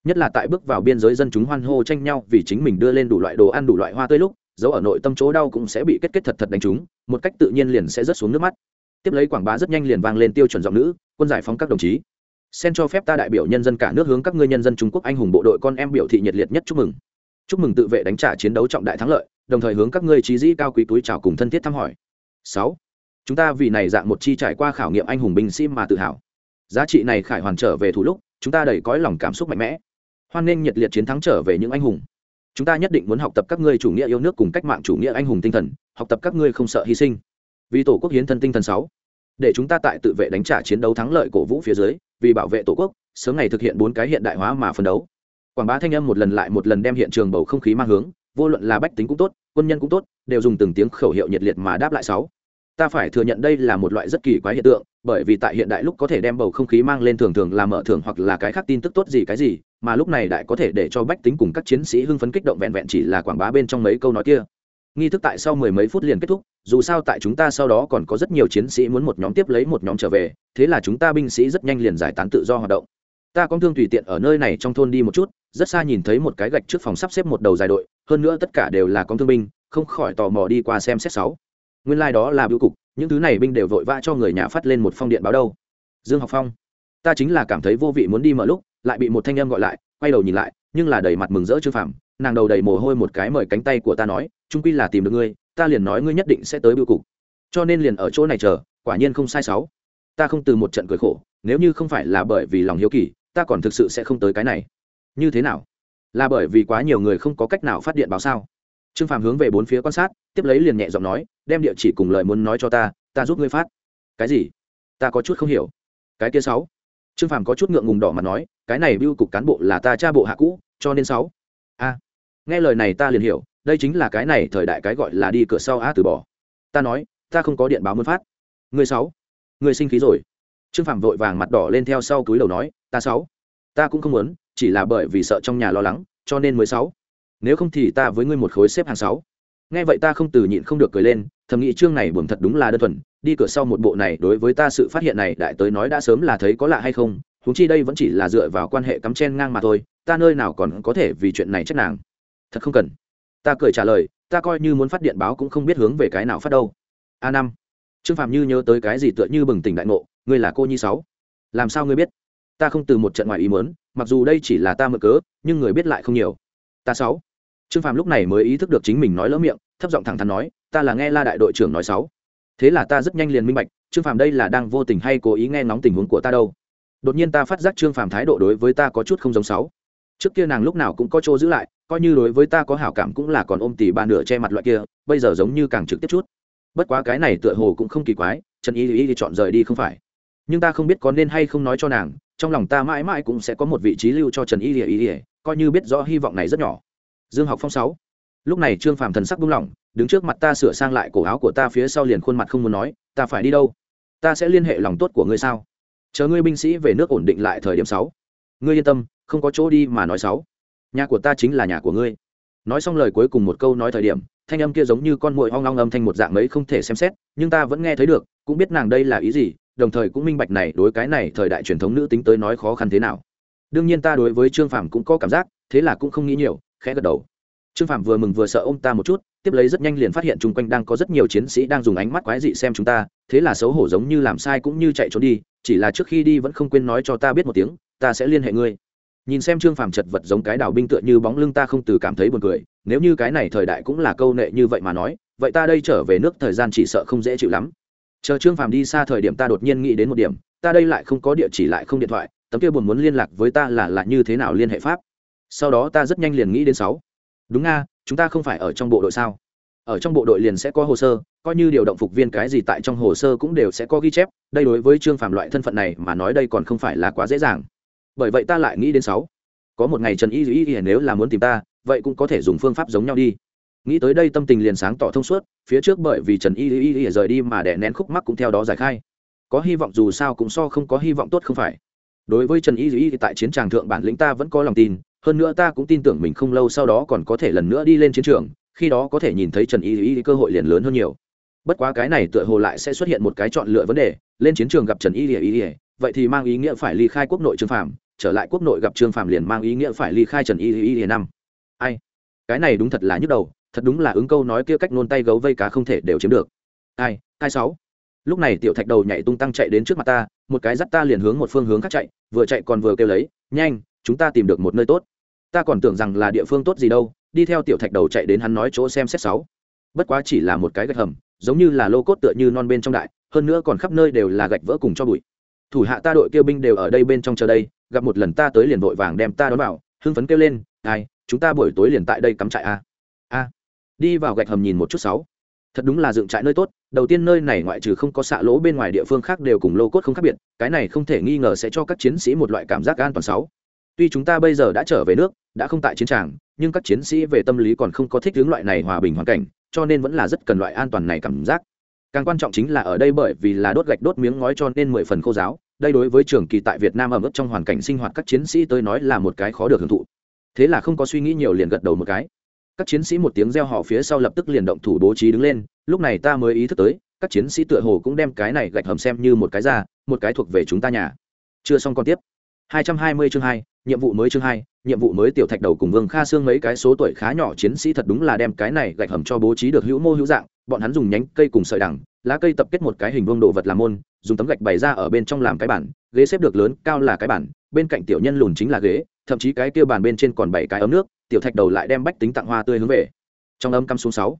Nhất là tại bước vào biên giới dân chúng hoan hô tranh nhau vì chính mình đưa lên đủ loại đồ ăn đủ loại hoa tươi lúc, dấu ở nội tâm chỗ đau cũng sẽ bị kết kết thật thật đánh trúng, một cách tự nhiên liền sẽ rớt xuống nước mắt. Tiếp lấy quảng bá rất nhanh liền vang lên tiêu chuẩn giọng nữ, quân giải phóng các đồng chí. Xin cho phép ta đại biểu nhân dân cả nước hướng các ngươi nhân dân trung quốc anh hùng bộ đội con em biểu thị nhiệt liệt nhất chúc mừng. Chúc mừng tự vệ đánh trả chiến đấu trọng đại thắng lợi, đồng thời hướng các ngươi trí dĩ cao quý túi chào cùng thân thiết thăm hỏi. Sáu. Chúng ta vì này dạng một chi trải qua khảo nghiệm anh hùng binh sĩ mà tự hào giá trị này khải hoàn trở về thủ lúc, chúng ta đầy cõi lòng cảm xúc mạnh mẽ. Hoan nghênh nhiệt liệt chiến thắng trở về những anh hùng. Chúng ta nhất định muốn học tập các ngươi chủ nghĩa yêu nước cùng cách mạng chủ nghĩa anh hùng tinh thần, học tập các ngươi không sợ hy sinh. Vì tổ quốc hiến thân tinh thần sáu, để chúng ta tại tự vệ đánh trả chiến đấu thắng lợi cổ vũ phía dưới, vì bảo vệ tổ quốc, sớm ngày thực hiện bốn cái hiện đại hóa mà phấn đấu. Quảng bá thanh âm một lần lại một lần đem hiện trường bầu không khí mang hướng, vô luận là bách tính cũng tốt, quân nhân cũng tốt, đều dùng từng tiếng khẩu hiệu nhiệt liệt mà đáp lại sáu ta phải thừa nhận đây là một loại rất kỳ quái hiện tượng, bởi vì tại hiện đại lúc có thể đem bầu không khí mang lên thường thường là mở thường hoặc là cái khác tin tức tốt gì cái gì, mà lúc này đại có thể để cho bách tính cùng các chiến sĩ hưng phấn kích động vẹn vẹn chỉ là quảng bá bên trong mấy câu nói kia. Nghi thức tại sau mười mấy phút liền kết thúc, dù sao tại chúng ta sau đó còn có rất nhiều chiến sĩ muốn một nhóm tiếp lấy một nhóm trở về, thế là chúng ta binh sĩ rất nhanh liền giải tán tự do hoạt động. Ta con thương tùy tiện ở nơi này trong thôn đi một chút, rất xa nhìn thấy một cái gạch trước phòng sắp xếp một đầu dài đội, hơn nữa tất cả đều là con thương binh, không khỏi tò mò đi qua xem xét sáu nguyên lai、like、đó là bưu cục, những thứ này binh đều vội vã cho người nhà phát lên một phong điện báo đâu. Dương học phong, ta chính là cảm thấy vô vị muốn đi mở lúc, lại bị một thanh em gọi lại, quay đầu nhìn lại, nhưng là đầy mặt mừng rỡ chư phạm, nàng đầu đầy mồ hôi một cái mời cánh tay của ta nói, trung quy là tìm được ngươi, ta liền nói ngươi nhất định sẽ tới bưu cục. Cho nên liền ở chỗ này chờ, quả nhiên không sai sáu. Ta không từ một trận cười khổ, nếu như không phải là bởi vì lòng hiếu kỳ, ta còn thực sự sẽ không tới cái này. Như thế nào? Là bởi vì quá nhiều người không có cách nào phát điện báo sao? Trương phàm hướng về bốn phía quan sát, tiếp lấy liền nhẹ giọng nói, đem địa chỉ cùng lời muốn nói cho ta ta giúp ngươi phát. Cái gì? Ta có chút không hiểu. Cái kia sáu. Trương phàm có chút ngượng ngùng đỏ mặt nói, cái này biêu cục cán bộ là ta cha bộ hạ cũ, cho nên sáu. A, nghe lời này ta liền hiểu, đây chính là cái này thời đại cái gọi là đi cửa sau á từ bỏ. Ta nói, ta không có điện báo muốn phát. Người sáu người sinh khí rồi. Trương phạm vội vàng mặt đỏ lên theo sau túi đầu nói, ta sáu, ta cũng không muốn, chỉ là bởi vì sợ trong nhà lo lắng, cho nên mới sáu nếu không thì ta với ngươi một khối xếp hàng sáu. Nghe vậy ta không từ nhịn không được cười lên, thầm nghĩ chương này buồn thật đúng là đơn thuần, đi cửa sau một bộ này đối với ta sự phát hiện này đại tới nói đã sớm là thấy có lạ hay không, huống chi đây vẫn chỉ là dựa vào quan hệ cắm chen ngang mà thôi, ta nơi nào còn có thể vì chuyện này trách nàng. Thật không cần. Ta cười trả lời, ta coi như muốn phát điện báo cũng không biết hướng về cái nào phát đâu. A năm. Trương phạm như nhớ tới cái gì tựa như bừng tỉnh đại ngộ, ngươi là cô nhi sáu. Làm sao ngươi biết? Ta không từ một trận ngoài ý muốn, mặc dù đây chỉ là ta mở cớ, nhưng người biết lại không nhiều. Ta sáu trương phạm lúc này mới ý thức được chính mình nói lỡ miệng, thấp giọng thẳng thắn nói, ta là nghe la đại đội trưởng nói sáu thế là ta rất nhanh liền minh bạch, trương phạm đây là đang vô tình hay cố ý nghe ngóng tình huống của ta đâu. Đột nhiên ta phát giác trương phạm thái độ đối với ta có chút không giống sáu trước kia nàng lúc nào cũng có chỗ giữ lại, coi như đối với ta có hảo cảm cũng là còn ôm tỉ ba nửa che mặt loại kia, bây giờ giống như càng trực tiếp chút. Bất quá cái này tựa hồ cũng không kỳ quái, trần y y thì chọn rời đi không phải. Nhưng ta không biết có nên hay không nói cho nàng, trong lòng ta mãi mãi cũng sẽ có một vị trí lưu cho trần y y y, coi như biết rõ hy vọng này rất nhỏ dương học phong sáu. Lúc này trương phàm thần sắc buông lỏng, đứng trước mặt ta sửa sang lại cổ áo của ta, phía sau liền khuôn mặt không muốn nói, ta phải đi đâu? Ta sẽ liên hệ lòng tốt của ngươi sao? Chờ ngươi binh sĩ về nước ổn định lại thời điểm sáu. Ngươi yên tâm, không có chỗ đi mà nói sáu. Nhà của ta chính là nhà của ngươi. Nói xong lời cuối cùng một câu nói thời điểm, thanh âm kia giống như con muội hoang long âm thanh một dạng mấy không thể xem xét, nhưng ta vẫn nghe thấy được, cũng biết nàng đây là ý gì, đồng thời cũng minh bạch này, đối cái này thời đại truyền thống nữ tính tới nói khó khăn thế nào. Đương nhiên ta đối với trương phàm cũng có cảm giác, thế là cũng không nghĩ nhiều khẽ gật đầu. Trương phạm vừa mừng vừa sợ ông ta một chút, tiếp lấy rất nhanh liền phát hiện chung quanh đang có rất nhiều chiến sĩ đang dùng ánh mắt quái dị xem chúng ta, thế là xấu hổ giống như làm sai cũng như chạy trốn đi, chỉ là trước khi đi vẫn không quên nói cho ta biết một tiếng, ta sẽ liên hệ ngươi. Nhìn xem trương phàm chật vật giống cái đào binh tựa như bóng lưng ta không từ cảm thấy buồn cười, nếu như cái này thời đại cũng là câu nệ như vậy mà nói, vậy ta đây trở về nước thời gian chỉ sợ không dễ chịu lắm. Chờ trương phàm đi xa thời điểm ta đột nhiên nghĩ đến một điểm, ta đây lại không có địa chỉ lại không điện thoại, tấm kia buồn muốn liên lạc với ta là là như thế nào liên hệ pháp? Sau đó ta rất nhanh liền nghĩ đến sáu. Đúng nga, chúng ta không phải ở trong bộ đội sao? Ở trong bộ đội liền sẽ có hồ sơ, coi như điều động phục viên cái gì tại trong hồ sơ cũng đều sẽ có ghi chép, đây đối với trương phàm loại thân phận này mà nói đây còn không phải là quá dễ dàng. Bởi vậy ta lại nghĩ đến sáu. Có một ngày trần y dĩ y nếu là muốn tìm ta, vậy cũng có thể dùng phương pháp giống nhau đi. Nghĩ tới đây tâm tình liền sáng tỏ thông suốt, phía trước bởi vì trần y y y rời đi mà đẻ nén khúc mắc cũng theo đó giải khai. Có hy vọng dù sao cũng so không có hy vọng tốt không phải. Đối với trần y y tại chiến tràng thượng bản lĩnh ta vẫn có lòng tin hơn nữa ta cũng tin tưởng mình không lâu sau đó còn có thể lần nữa đi lên chiến trường, khi đó có thể nhìn thấy trần y y cơ hội liền lớn hơn nhiều. Bất quá cái này tựa hồ lại sẽ xuất hiện một cái chọn lựa vấn đề, lên chiến trường gặp trần y y y vậy thì mang ý nghĩa phải ly khai quốc nội trương Phạm trở lại quốc nội gặp trương Phạm liền mang ý nghĩa phải ly khai trần y y y năm. Ai? Cái này đúng thật là nhức đầu, thật đúng là ứng câu nói kia cách nôn tay gấu vây cá không thể đều chiếm được. Ai? Ai sáu? Lúc này tiểu thạch đầu nhảy tung tăng chạy đến trước mặt ta, một cái dắt ta liền hướng một phương hướng khác chạy, vừa chạy còn vừa kêu lấy, nhanh, chúng ta tìm được một nơi tốt ta còn tưởng rằng là địa phương tốt gì đâu, đi theo tiểu thạch đầu chạy đến hắn nói chỗ xem xét sáu. Bất quá chỉ là một cái gạch hầm, giống như là lô cốt tựa như non bên trong đại, hơn nữa còn khắp nơi đều là gạch vỡ cùng cho bụi. Thủ hạ ta đội kêu binh đều ở đây bên trong chờ đây, gặp một lần ta tới liền vội vàng đem ta đón vào, hưng phấn kêu lên, ai, chúng ta buổi tối liền tại đây cắm trại a. A. Đi vào gạch hầm nhìn một chút sáu. Thật đúng là dựng trại nơi tốt, đầu tiên nơi này ngoại trừ không có xạ lỗ bên ngoài địa phương khác đều cùng lô cốt không khác biệt, cái này không thể nghi ngờ sẽ cho các chiến sĩ một loại cảm giác an toàn sáu tuy chúng ta bây giờ đã trở về nước đã không tại chiến trường nhưng các chiến sĩ về tâm lý còn không có thích hướng loại này hòa bình hoàn cảnh cho nên vẫn là rất cần loại an toàn này cảm giác. Càng quan trọng chính là ở đây bởi vì là đốt gạch đốt miếng ngói cho nên mười phần khô giáo đây đối với trường kỳ tại việt nam ở mức trong hoàn cảnh sinh hoạt các chiến sĩ tôi nói là một cái khó được hưởng thụ. Thế là không có suy nghĩ nhiều liền gật đầu một cái. Các chiến sĩ một tiếng reo họ phía sau lập tức liền động thủ bố trí đứng lên lúc này ta mới ý thức tới các chiến sĩ tựa hồ cũng đem cái này gạch hầm xem như một cái ra một cái thuộc về chúng ta nhà. Chưa xong còn tiếp. 220 chương 2, nhiệm vụ mới chương hai, nhiệm vụ mới tiểu thạch đầu cùng Vương Kha Xương mấy cái số tuổi khá nhỏ chiến sĩ thật đúng là đem cái này gạch hầm cho bố trí được hữu mô hữu dạng, bọn hắn dùng nhánh cây cùng sợi đằng, lá cây tập kết một cái hình vuông đồ vật làm môn, dùng tấm gạch bày ra ở bên trong làm cái bản, ghế xếp được lớn, cao là cái bản, bên cạnh tiểu nhân lùn chính là ghế, thậm chí cái kia bàn bên trên còn bảy cái ấm nước, tiểu thạch đầu lại đem bách tính tặng hoa tươi hướng về. Trong âm căm xuống sáu,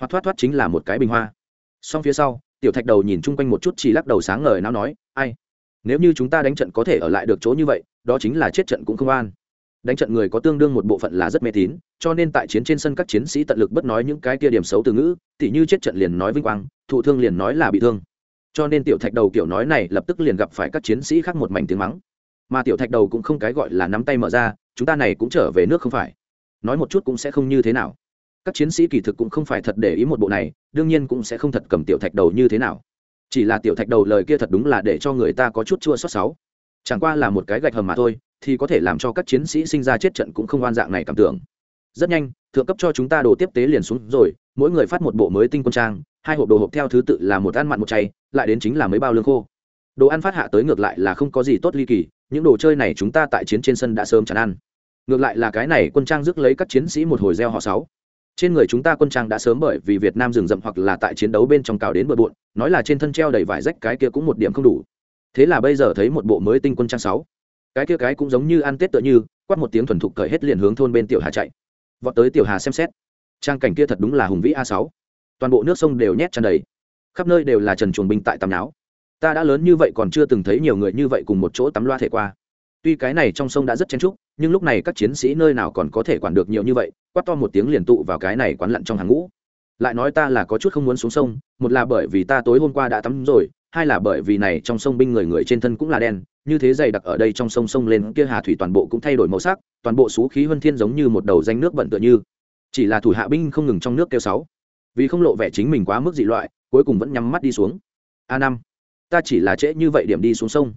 hoạt thoát thoát chính là một cái bình hoa. Xong phía sau, tiểu thạch đầu nhìn chung quanh một chút chỉ lắc đầu sáng ngời não nói, ai nếu như chúng ta đánh trận có thể ở lại được chỗ như vậy đó chính là chết trận cũng không an. Đánh trận người có tương đương một bộ phận là rất mê tín, cho nên tại chiến trên sân các chiến sĩ tận lực bất nói những cái kia điểm xấu từ ngữ, tỉ như chết trận liền nói vinh quang, thụ thương liền nói là bị thương. Cho nên tiểu thạch đầu kiểu nói này lập tức liền gặp phải các chiến sĩ khác một mảnh tiếng mắng. Mà tiểu thạch đầu cũng không cái gọi là nắm tay mở ra, chúng ta này cũng trở về nước không phải. Nói một chút cũng sẽ không như thế nào. Các chiến sĩ kỳ thực cũng không phải thật để ý một bộ này, đương nhiên cũng sẽ không thật cầm tiểu thạch đầu như thế nào. Chỉ là tiểu thạch đầu lời kia thật đúng là để cho người ta có chút chua xót sáu chẳng qua là một cái gạch hầm mà thôi, thì có thể làm cho các chiến sĩ sinh ra chết trận cũng không oan dạng này cảm tưởng. Rất nhanh, thượng cấp cho chúng ta đồ tiếp tế liền xuống rồi, mỗi người phát một bộ mới tinh quân trang, hai hộp đồ hộp theo thứ tự là một ăn mặn một chay, lại đến chính là mấy bao lương khô. Đồ ăn phát hạ tới ngược lại là không có gì tốt ly kỳ, những đồ chơi này chúng ta tại chiến trên sân đã sớm chẳng ăn. Ngược lại là cái này quân trang rước lấy các chiến sĩ một hồi gieo họ sáu. Trên người chúng ta quân trang đã sớm bởi vì việt nam rừng rậm hoặc là tại chiến đấu bên trong cào đến bờ bộn, nói là trên thân treo đầy vải rách cái kia cũng một điểm không đủ thế là bây giờ thấy một bộ mới tinh quân trang sáu. Cái kia cái cũng giống như ăn tết tựa như, quát một tiếng thuần thục cởi hết liền hướng thôn bên tiểu hà chạy. Vọt tới tiểu hà xem xét. Trang cảnh kia thật đúng là hùng vĩ a sáu. Toàn bộ nước sông đều nhét tràn đầy. Khắp nơi đều là trần chuồng binh tại tắm náo. Ta đã lớn như vậy còn chưa từng thấy nhiều người như vậy cùng một chỗ tắm loa thể qua. Tuy cái này trong sông đã rất chen trúc nhưng lúc này các chiến sĩ nơi nào còn có thể quản được nhiều như vậy, quát to một tiếng liền tụ vào cái này quán lặn trong hàng ngũ. Lại nói ta là có chút không muốn xuống sông, một là bởi vì ta tối hôm qua đã tắm rồi hai là bởi vì này trong sông binh người người trên thân cũng là đen, như thế dày đặc ở đây trong sông sông lên kia hà thủy toàn bộ cũng thay đổi màu sắc, toàn bộ xú khí huân thiên giống như một đầu danh nước bận tựa như. Chỉ là thủ hạ binh không ngừng trong nước kêu sáu. Vì không lộ vẻ chính mình quá mức dị loại, cuối cùng vẫn nhắm mắt đi xuống. A năm, ta chỉ là trễ như vậy điểm đi xuống sông.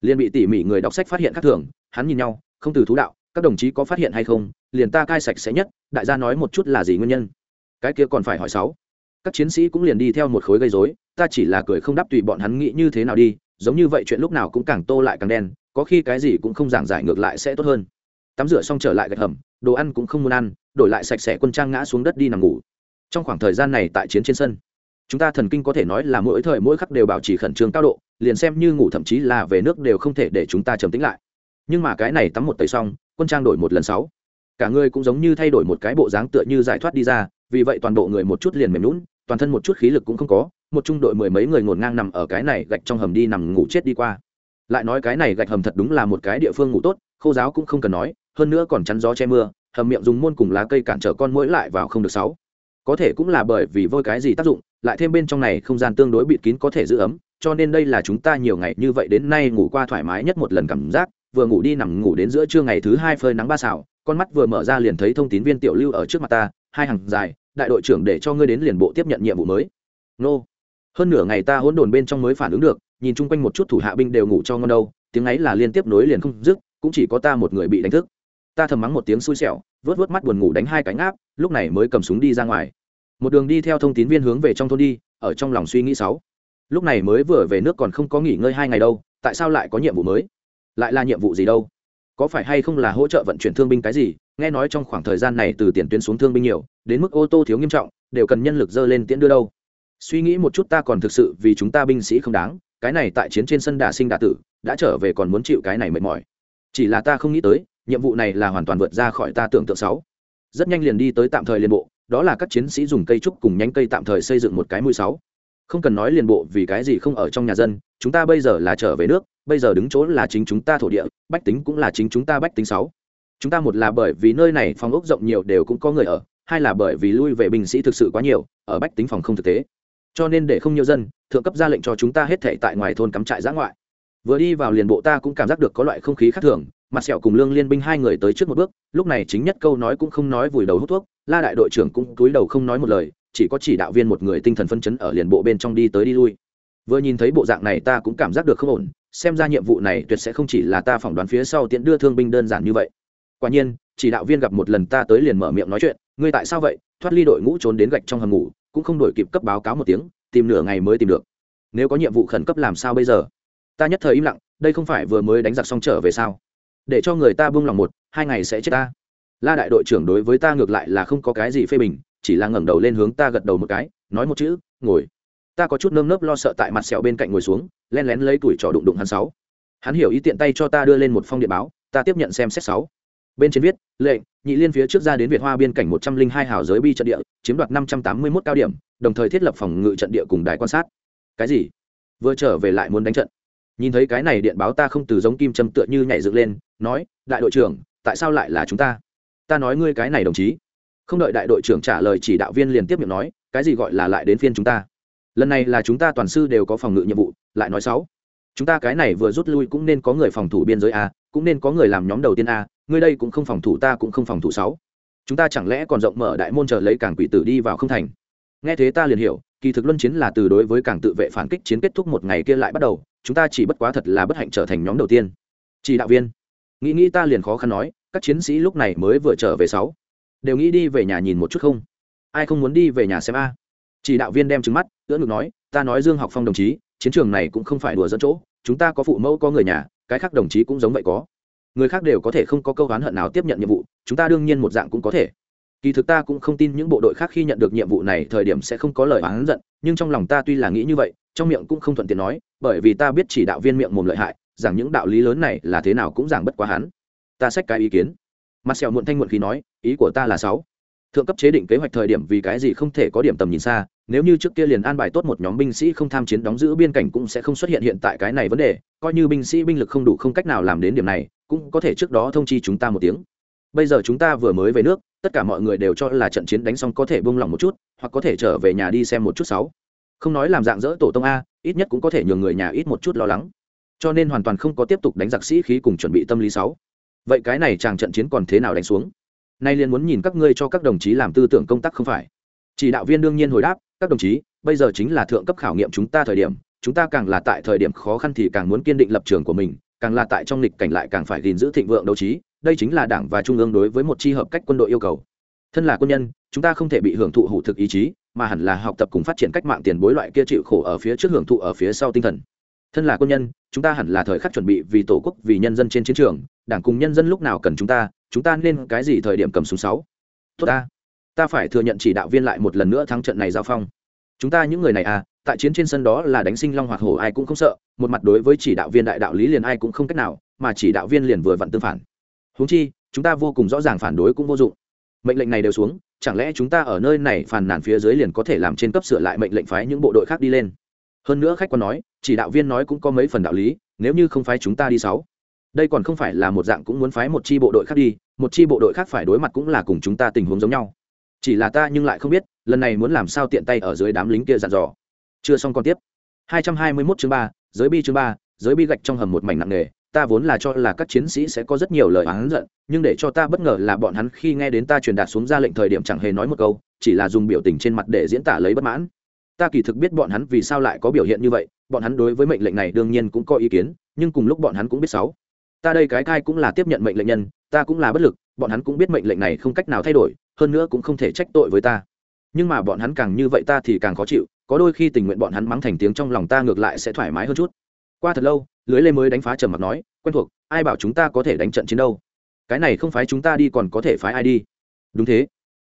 Liền bị tỉ mỉ người đọc sách phát hiện khác thường, hắn nhìn nhau, không từ thú đạo, các đồng chí có phát hiện hay không, liền ta cai sạch sẽ nhất, đại gia nói một chút là gì nguyên nhân? Cái kia còn phải hỏi sáu các chiến sĩ cũng liền đi theo một khối gây rối, ta chỉ là cười không đáp tùy bọn hắn nghĩ như thế nào đi, giống như vậy chuyện lúc nào cũng càng tô lại càng đen, có khi cái gì cũng không giảng giải ngược lại sẽ tốt hơn. Tắm rửa xong trở lại gạch hầm, đồ ăn cũng không muốn ăn, đổi lại sạch sẽ quân trang ngã xuống đất đi nằm ngủ. Trong khoảng thời gian này tại chiến trên sân, chúng ta thần kinh có thể nói là mỗi thời mỗi khắc đều bảo trì khẩn trương cao độ, liền xem như ngủ thậm chí là về nước đều không thể để chúng ta trầm tĩnh lại. Nhưng mà cái này tắm một tẩy xong, quân trang đổi một lần sáu. Cả người cũng giống như thay đổi một cái bộ dáng tựa như giải thoát đi ra vì vậy toàn bộ người một chút liền mềm lún toàn thân một chút khí lực cũng không có, một trung đội mười mấy người ngổn ngang nằm ở cái này gạch trong hầm đi nằm ngủ chết đi qua. Lại nói cái này gạch hầm thật đúng là một cái địa phương ngủ tốt, khô giáo cũng không cần nói, hơn nữa còn chắn gió che mưa, hầm miệng dùng môn cùng lá cây cản trở con mũi lại vào không được sáu. Có thể cũng là bởi vì vôi cái gì tác dụng, lại thêm bên trong này không gian tương đối bịt kín có thể giữ ấm, cho nên đây là chúng ta nhiều ngày như vậy đến nay ngủ qua thoải mái nhất một lần cảm giác, vừa ngủ đi nằm ngủ đến giữa trưa ngày thứ hai phơi nắng ba xảo con mắt vừa mở ra liền thấy thông tín viên tiểu lưu ở trước mặt ta hai hàng dài, đại đội trưởng để cho ngươi đến liền bộ tiếp nhận nhiệm vụ mới. Nô. Hơn nửa ngày ta hỗn đồn bên trong mới phản ứng được, nhìn chung quanh một chút thủ hạ binh đều ngủ cho ngon đâu, tiếng ấy là liên tiếp nối liền không dứt, cũng chỉ có ta một người bị đánh thức. Ta thầm mắng một tiếng xui xẻo, vớt vớt mắt buồn ngủ đánh hai cánh áp lúc này mới cầm súng đi ra ngoài. Một đường đi theo thông tín viên hướng về trong thôn đi, ở trong lòng suy nghĩ sáu. Lúc này mới vừa về nước còn không có nghỉ ngơi hai ngày đâu, tại sao lại có nhiệm vụ mới? Lại là nhiệm vụ gì đâu? Có phải hay không là hỗ trợ vận chuyển thương binh cái gì nghe nói trong khoảng thời gian này từ tiền tuyến xuống thương binh nhiều, đến mức ô tô thiếu nghiêm trọng, đều cần nhân lực dơ lên tiễn đưa đâu. Suy nghĩ một chút ta còn thực sự vì chúng ta binh sĩ không đáng, cái này tại chiến trên sân đà sinh đà tử, đã trở về còn muốn chịu cái này mệt mỏi. Chỉ là ta không nghĩ tới, nhiệm vụ này là hoàn toàn vượt ra khỏi ta tưởng tượng sáu. Rất nhanh liền đi tới tạm thời liên bộ, đó là các chiến sĩ dùng cây trúc cùng nhánh cây tạm thời xây dựng một cái mũi sáu. Không cần nói liên bộ vì cái gì không ở trong nhà dân, chúng ta bây giờ là trở về nước, bây giờ đứng chỗ là chính chúng ta thổ địa, bách tính cũng là chính chúng ta bách tính sáu chúng ta một là bởi vì nơi này phòng ốc rộng nhiều đều cũng có người ở, hai là bởi vì lui về binh sĩ thực sự quá nhiều, ở bách tính phòng không thực tế. Cho nên để không nhiều dân, thượng cấp ra lệnh cho chúng ta hết thể tại ngoài thôn cắm trại giã ngoại. Vừa đi vào liền bộ ta cũng cảm giác được có loại không khí khác thường, mặt sẹo cùng lương liên binh hai người tới trước một bước, lúc này chính nhất câu nói cũng không nói vùi đầu hút thuốc, la đại đội trưởng cũng túi đầu không nói một lời, chỉ có chỉ đạo viên một người tinh thần phân chấn ở liền bộ bên trong đi tới đi lui. Vừa nhìn thấy bộ dạng này ta cũng cảm giác được không ổn, xem ra nhiệm vụ này tuyệt sẽ không chỉ là ta phỏng đoán phía sau tiện đưa thương binh đơn giản như vậy quả nhiên, chỉ đạo viên gặp một lần ta tới liền mở miệng nói chuyện, ngươi tại sao vậy? Thoát ly đội ngũ trốn đến gạch trong hầm ngủ, cũng không đổi kịp cấp báo cáo một tiếng, tìm nửa ngày mới tìm được. Nếu có nhiệm vụ khẩn cấp làm sao bây giờ? Ta nhất thời im lặng, đây không phải vừa mới đánh giặc xong trở về sao? Để cho người ta buông lòng một, hai ngày sẽ chết ta. La đại đội trưởng đối với ta ngược lại là không có cái gì phê bình, chỉ là ngẩng đầu lên hướng ta gật đầu một cái, nói một chữ, ngồi. Ta có chút nơm nớp lo sợ tại mặt sẹo bên cạnh ngồi xuống, len lén lấy tuổi trò đụng đụng hắn sáu. Hắn hiểu ý tiện tay cho ta đưa lên một phong điện báo, ta tiếp nhận xem xét sáu bên trên viết, lệnh, nhị liên phía trước ra đến việt hoa biên cảnh một trăm linh hai hào giới bi trận địa, chiếm đoạt năm trăm tám mươi mốt cao điểm, đồng thời thiết lập phòng ngự trận địa cùng đài quan sát. Cái gì? Vừa trở về lại muốn đánh trận. Nhìn thấy cái này điện báo ta không từ giống kim châm tựa như nhảy dựng lên, nói, đại đội trưởng, tại sao lại là chúng ta? Ta nói ngươi cái này đồng chí. Không đợi đại đội trưởng trả lời chỉ đạo viên liền tiếp miệng nói, cái gì gọi là lại đến phiên chúng ta? Lần này là chúng ta toàn sư đều có phòng ngự nhiệm vụ, lại nói sáu. Chúng ta cái này vừa rút lui cũng nên có người phòng thủ biên giới a, cũng nên có người làm nhóm đầu tiên a ngươi đây cũng không phòng thủ ta cũng không phòng thủ sáu. Chúng ta chẳng lẽ còn rộng mở đại môn chờ lấy cảng quỷ tử đi vào không thành? Nghe thế ta liền hiểu, kỳ thực luân chiến là từ đối với cảng tự vệ phản kích chiến kết thúc một ngày kia lại bắt đầu, chúng ta chỉ bất quá thật là bất hạnh trở thành nhóm đầu tiên. Chỉ đạo viên. Nghĩ nghĩ ta liền khó khăn nói, các chiến sĩ lúc này mới vừa trở về sáu. Đều nghĩ đi về nhà nhìn một chút không? Ai không muốn đi về nhà xem a? Chỉ đạo viên đem trứng mắt, ưỡn ngực nói, ta nói dương học phong đồng chí, chiến trường này cũng không phải đùa dẫn chỗ, chúng ta có phụ mẫu có người nhà, cái khác đồng chí cũng giống vậy có người khác đều có thể không có câu oán hận nào tiếp nhận nhiệm vụ, chúng ta đương nhiên một dạng cũng có thể. Kỳ thực ta cũng không tin những bộ đội khác khi nhận được nhiệm vụ này thời điểm sẽ không có lời oán giận, nhưng trong lòng ta tuy là nghĩ như vậy, trong miệng cũng không thuận tiện nói, bởi vì ta biết chỉ đạo viên miệng mồm lợi hại rằng những đạo lý lớn này là thế nào cũng giảng bất quá hắn. Ta xách cái ý kiến. Mặt sẹo muộn thanh muộn khí nói, ý của ta là sáu. Thượng cấp chế định kế hoạch thời điểm vì cái gì không thể có điểm tầm nhìn xa, nếu như trước kia liền an bài tốt một nhóm binh sĩ không tham chiến đóng giữ biên cảnh cũng sẽ không xuất hiện hiện tại cái này vấn đề, coi như binh sĩ binh lực không đủ không cách nào làm đến điểm này cũng có thể trước đó thông chi chúng ta một tiếng. Bây giờ chúng ta vừa mới về nước, tất cả mọi người đều cho là trận chiến đánh xong có thể buông lỏng một chút, hoặc có thể trở về nhà đi xem một chút sáu. Không nói làm dạng dỡ tổ tông a, ít nhất cũng có thể nhường người nhà ít một chút lo lắng. Cho nên hoàn toàn không có tiếp tục đánh giặc sĩ khí cùng chuẩn bị tâm lý sáu. Vậy cái này chàng trận chiến còn thế nào đánh xuống? Nay liền muốn nhìn các ngươi cho các đồng chí làm tư tưởng công tác không phải? Chỉ đạo viên đương nhiên hồi đáp, các đồng chí, bây giờ chính là thượng cấp khảo nghiệm chúng ta thời điểm, chúng ta càng là tại thời điểm khó khăn thì càng muốn kiên định lập trường của mình càng là tại trong lịch cảnh lại càng phải gìn giữ thịnh vượng đấu trí, đây chính là đảng và trung ương đối với một chi hợp cách quân đội yêu cầu. Thân là quân nhân, chúng ta không thể bị hưởng thụ hủ thực ý chí, mà hẳn là học tập cùng phát triển cách mạng tiền bối loại kia chịu khổ ở phía trước hưởng thụ ở phía sau tinh thần. Thân là quân nhân, chúng ta hẳn là thời khắc chuẩn bị vì tổ quốc, vì nhân dân trên chiến trường, đảng cùng nhân dân lúc nào cần chúng ta chúng ta nên cái gì thời điểm cầm súng sáu? Tốt ta. Ta phải thừa nhận chỉ đạo viên lại một lần nữa thắng trận này giao phong. Chúng ta những người này à tại chiến trên sân đó là đánh sinh long hoạt hổ ai cũng không sợ, một mặt đối với chỉ đạo viên đại đạo lý liền ai cũng không cách nào, mà chỉ đạo viên liền vừa vặn tương phản. Huống chi, chúng ta vô cùng rõ ràng phản đối cũng vô dụng. Mệnh lệnh này đều xuống, chẳng lẽ chúng ta ở nơi này phàn nàn phía dưới liền có thể làm trên cấp sửa lại mệnh lệnh phái những bộ đội khác đi lên? Hơn nữa khách quan nói, chỉ đạo viên nói cũng có mấy phần đạo lý, nếu như không phái chúng ta đi sáu. Đây còn không phải là một dạng cũng muốn phái một chi bộ đội khác đi, một chi bộ đội khác phải đối mặt cũng là cùng chúng ta tình huống giống nhau. Chỉ là ta nhưng lại không biết, lần này muốn làm sao tiện tay ở dưới đám lính kia dặn dò chưa xong còn tiếp. 221 chương 3, giới bi chương 3, giới bi gạch trong hầm một mảnh nặng nề. Ta vốn là cho là các chiến sĩ sẽ có rất nhiều lời oán giận nhưng để cho ta bất ngờ là bọn hắn khi nghe đến ta truyền đạt xuống ra lệnh thời điểm chẳng hề nói một câu chỉ là dùng biểu tình trên mặt để diễn tả lấy bất mãn. Ta kỳ thực biết bọn hắn vì sao lại có biểu hiện như vậy bọn hắn đối với mệnh lệnh này đương nhiên cũng có ý kiến nhưng cùng lúc bọn hắn cũng biết sáu. Ta đây cái cai cũng là tiếp nhận mệnh lệnh nhân ta cũng là bất lực bọn hắn cũng biết mệnh lệnh này không cách nào thay đổi hơn nữa cũng không thể trách tội với ta. Nhưng mà bọn hắn càng như vậy ta thì càng khó chịu có đôi khi tình nguyện bọn hắn mắng thành tiếng trong lòng ta ngược lại sẽ thoải mái hơn chút. Qua thật lâu, lưới lê mới đánh phá trầm mặc nói, quen thuộc, ai bảo chúng ta có thể đánh trận chiến đâu? Cái này không phái chúng ta đi còn có thể phái ai đi? Đúng thế.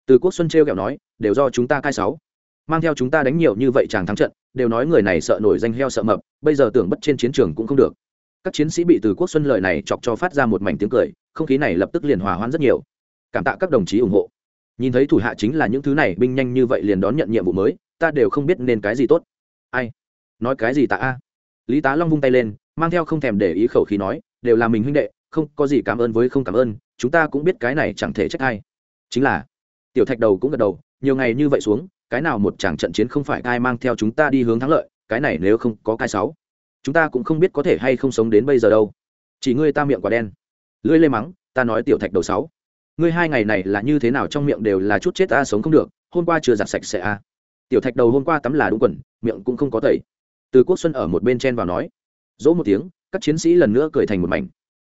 Từ quốc xuân t r kẹo nói, đều do chúng ta cai sáu. Mang theo chúng ta đánh nhiều như vậy chàng thắng trận, đều nói người này sợ nổi danh heo sợ mập, bây giờ tưởng bất trên chiến trường cũng không được. Các chiến sĩ bị từ quốc xuân lời này chọc cho phát ra một mảnh tiếng cười, không khí này lập tức liền hòa hoãn rất nhiều. Cảm tạ các đồng chí ủng hộ. Nhìn thấy thủ hạ chính là những thứ này, binh nhanh như vậy liền đón nhận nhiệm vụ mới ta đều không biết nên cái gì tốt. Ai? Nói cái gì tạ a? Lý tá long vung tay lên, mang theo không thèm để ý khẩu khí nói, đều là mình huynh đệ, không có gì cảm ơn với không cảm ơn, chúng ta cũng biết cái này chẳng thể trách ai. Chính là, tiểu thạch đầu cũng gật đầu, nhiều ngày như vậy xuống, cái nào một chàng trận chiến không phải ai mang theo chúng ta đi hướng thắng lợi, cái này nếu không có cái sáu, chúng ta cũng không biết có thể hay không sống đến bây giờ đâu. Chỉ ngươi ta miệng quả đen. Lưỡi lê mắng, ta nói tiểu thạch đầu sáu. Ngươi hai ngày này là như thế nào trong miệng đều là chút chết ta sống không được, hôm qua chưa giặt sạch sẽ a tiểu thạch đầu hôm qua tắm là đúng quần, miệng cũng không có tẩy. Từ quốc xuân ở một bên chen vào nói, dỗ một tiếng, các chiến sĩ lần nữa cười thành một mảnh.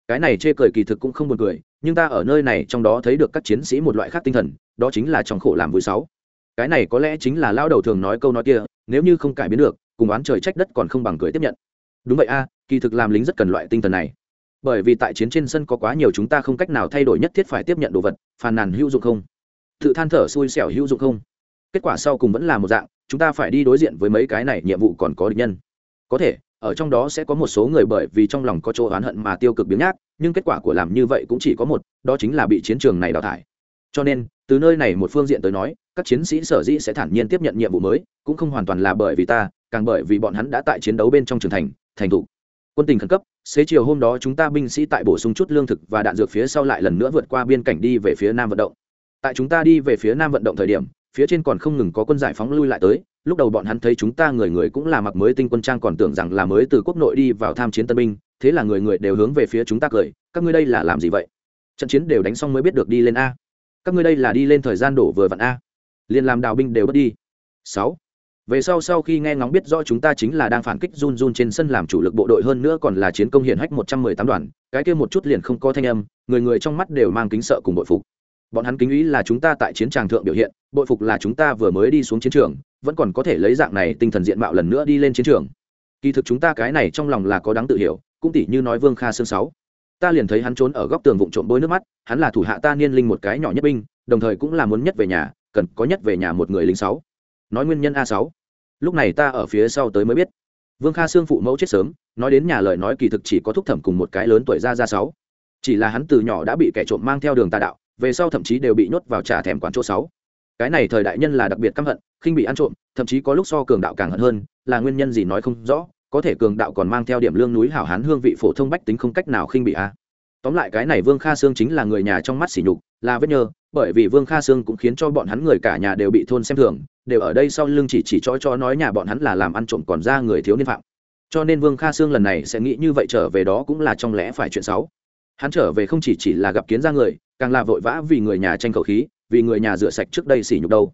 Cái này chê cười kỳ thực cũng không buồn cười, nhưng ta ở nơi này trong đó thấy được các chiến sĩ một loại khác tinh thần, đó chính là trong khổ làm vui sáu. Cái này có lẽ chính là lao đầu thường nói câu nói kia, nếu như không cải biến được, cùng oán trời trách đất còn không bằng cười tiếp nhận. Đúng vậy a, kỳ thực làm lính rất cần loại tinh thần này. Bởi vì tại chiến trên sân có quá nhiều chúng ta không cách nào thay đổi nhất thiết phải tiếp nhận đồ vật, phàn nàn hữu dụng không? Tự than thở xui xẻo hữu dụng không? Kết quả sau cùng vẫn là một dạng, chúng ta phải đi đối diện với mấy cái này nhiệm vụ còn có địch nhân. Có thể, ở trong đó sẽ có một số người bởi vì trong lòng có chỗ oán hận mà tiêu cực biến nhác, nhưng kết quả của làm như vậy cũng chỉ có một, đó chính là bị chiến trường này đào thải. Cho nên, từ nơi này một phương diện tới nói, các chiến sĩ sở dĩ sẽ thản nhiên tiếp nhận nhiệm vụ mới, cũng không hoàn toàn là bởi vì ta, càng bởi vì bọn hắn đã tại chiến đấu bên trong trường thành thành thủ quân tình khẩn cấp, xế chiều hôm đó chúng ta binh sĩ tại bổ sung chút lương thực và đạn dược phía sau lại lần nữa vượt qua biên cảnh đi về phía nam vận động. Tại chúng ta đi về phía nam vận động thời điểm phía trên còn không ngừng có quân giải phóng lui lại tới, lúc đầu bọn hắn thấy chúng ta người người cũng là mặc mới tinh quân trang còn tưởng rằng là mới từ quốc nội đi vào tham chiến tân binh, thế là người người đều hướng về phía chúng ta cười, các ngươi đây là làm gì vậy? Trận chiến đều đánh xong mới biết được đi lên a. Các ngươi đây là đi lên thời gian đổ vừa vặn a. Liền làm đào binh đều bất đi. Sáu. Về sau sau khi nghe ngóng biết rõ chúng ta chính là đang phản kích run run trên sân làm chủ lực bộ đội hơn nữa còn là chiến công hiển hách một trăm mười tám đoàn, cái kia một chút liền không có thanh âm, người người trong mắt đều mang kính sợ cùng bội phục bọn hắn kính ý là chúng ta tại chiến tràng thượng biểu hiện, bội phục là chúng ta vừa mới đi xuống chiến trường, vẫn còn có thể lấy dạng này tinh thần diện mạo lần nữa đi lên chiến trường. Kỳ thực chúng ta cái này trong lòng là có đáng tự hiểu, cũng tỷ như nói vương kha sương sáu. Ta liền thấy hắn trốn ở góc tường vụn trộm bôi nước mắt, hắn là thủ hạ ta niên linh một cái nhỏ nhất binh, đồng thời cũng là muốn nhất về nhà, cần có nhất về nhà một người lính sáu. Nói nguyên nhân a sáu. Lúc này ta ở phía sau tới mới biết. Vương kha sương phụ mẫu chết sớm, nói đến nhà lời nói kỳ thực chỉ có thúc thẩm cùng một cái lớn tuổi ra ra sáu. Chỉ là hắn từ nhỏ đã bị kẻ trộm mang theo đường tà đạo về sau thậm chí đều bị nhốt vào trả thèm quán chỗ sáu. Cái này thời đại nhân là đặc biệt căm hận, khinh bị ăn trộm, thậm chí có lúc so cường đạo càng hận hơn, là nguyên nhân gì nói không rõ, có thể cường đạo còn mang theo điểm lương núi hảo hán hương vị phổ thông bách tính không cách nào khinh bị a. À. Tóm lại cái này vương kha sương chính là người nhà trong mắt sỉ nhục, là vết nhơ, bởi vì vương kha sương cũng khiến cho bọn hắn người cả nhà đều bị thôn xem thường, đều ở đây sau lưng chỉ chỉ cho cho nói nhà bọn hắn là làm ăn trộm còn ra người thiếu niên phạm. Cho nên vương kha sương lần này sẽ nghĩ như vậy trở về đó cũng là trong lẽ phải chuyện xấu hắn trở về không chỉ chỉ là gặp kiến ra người, càng là vội vã vì người nhà tranh khẩu khí, vì người nhà rửa sạch trước đây xỉ nhục đâu.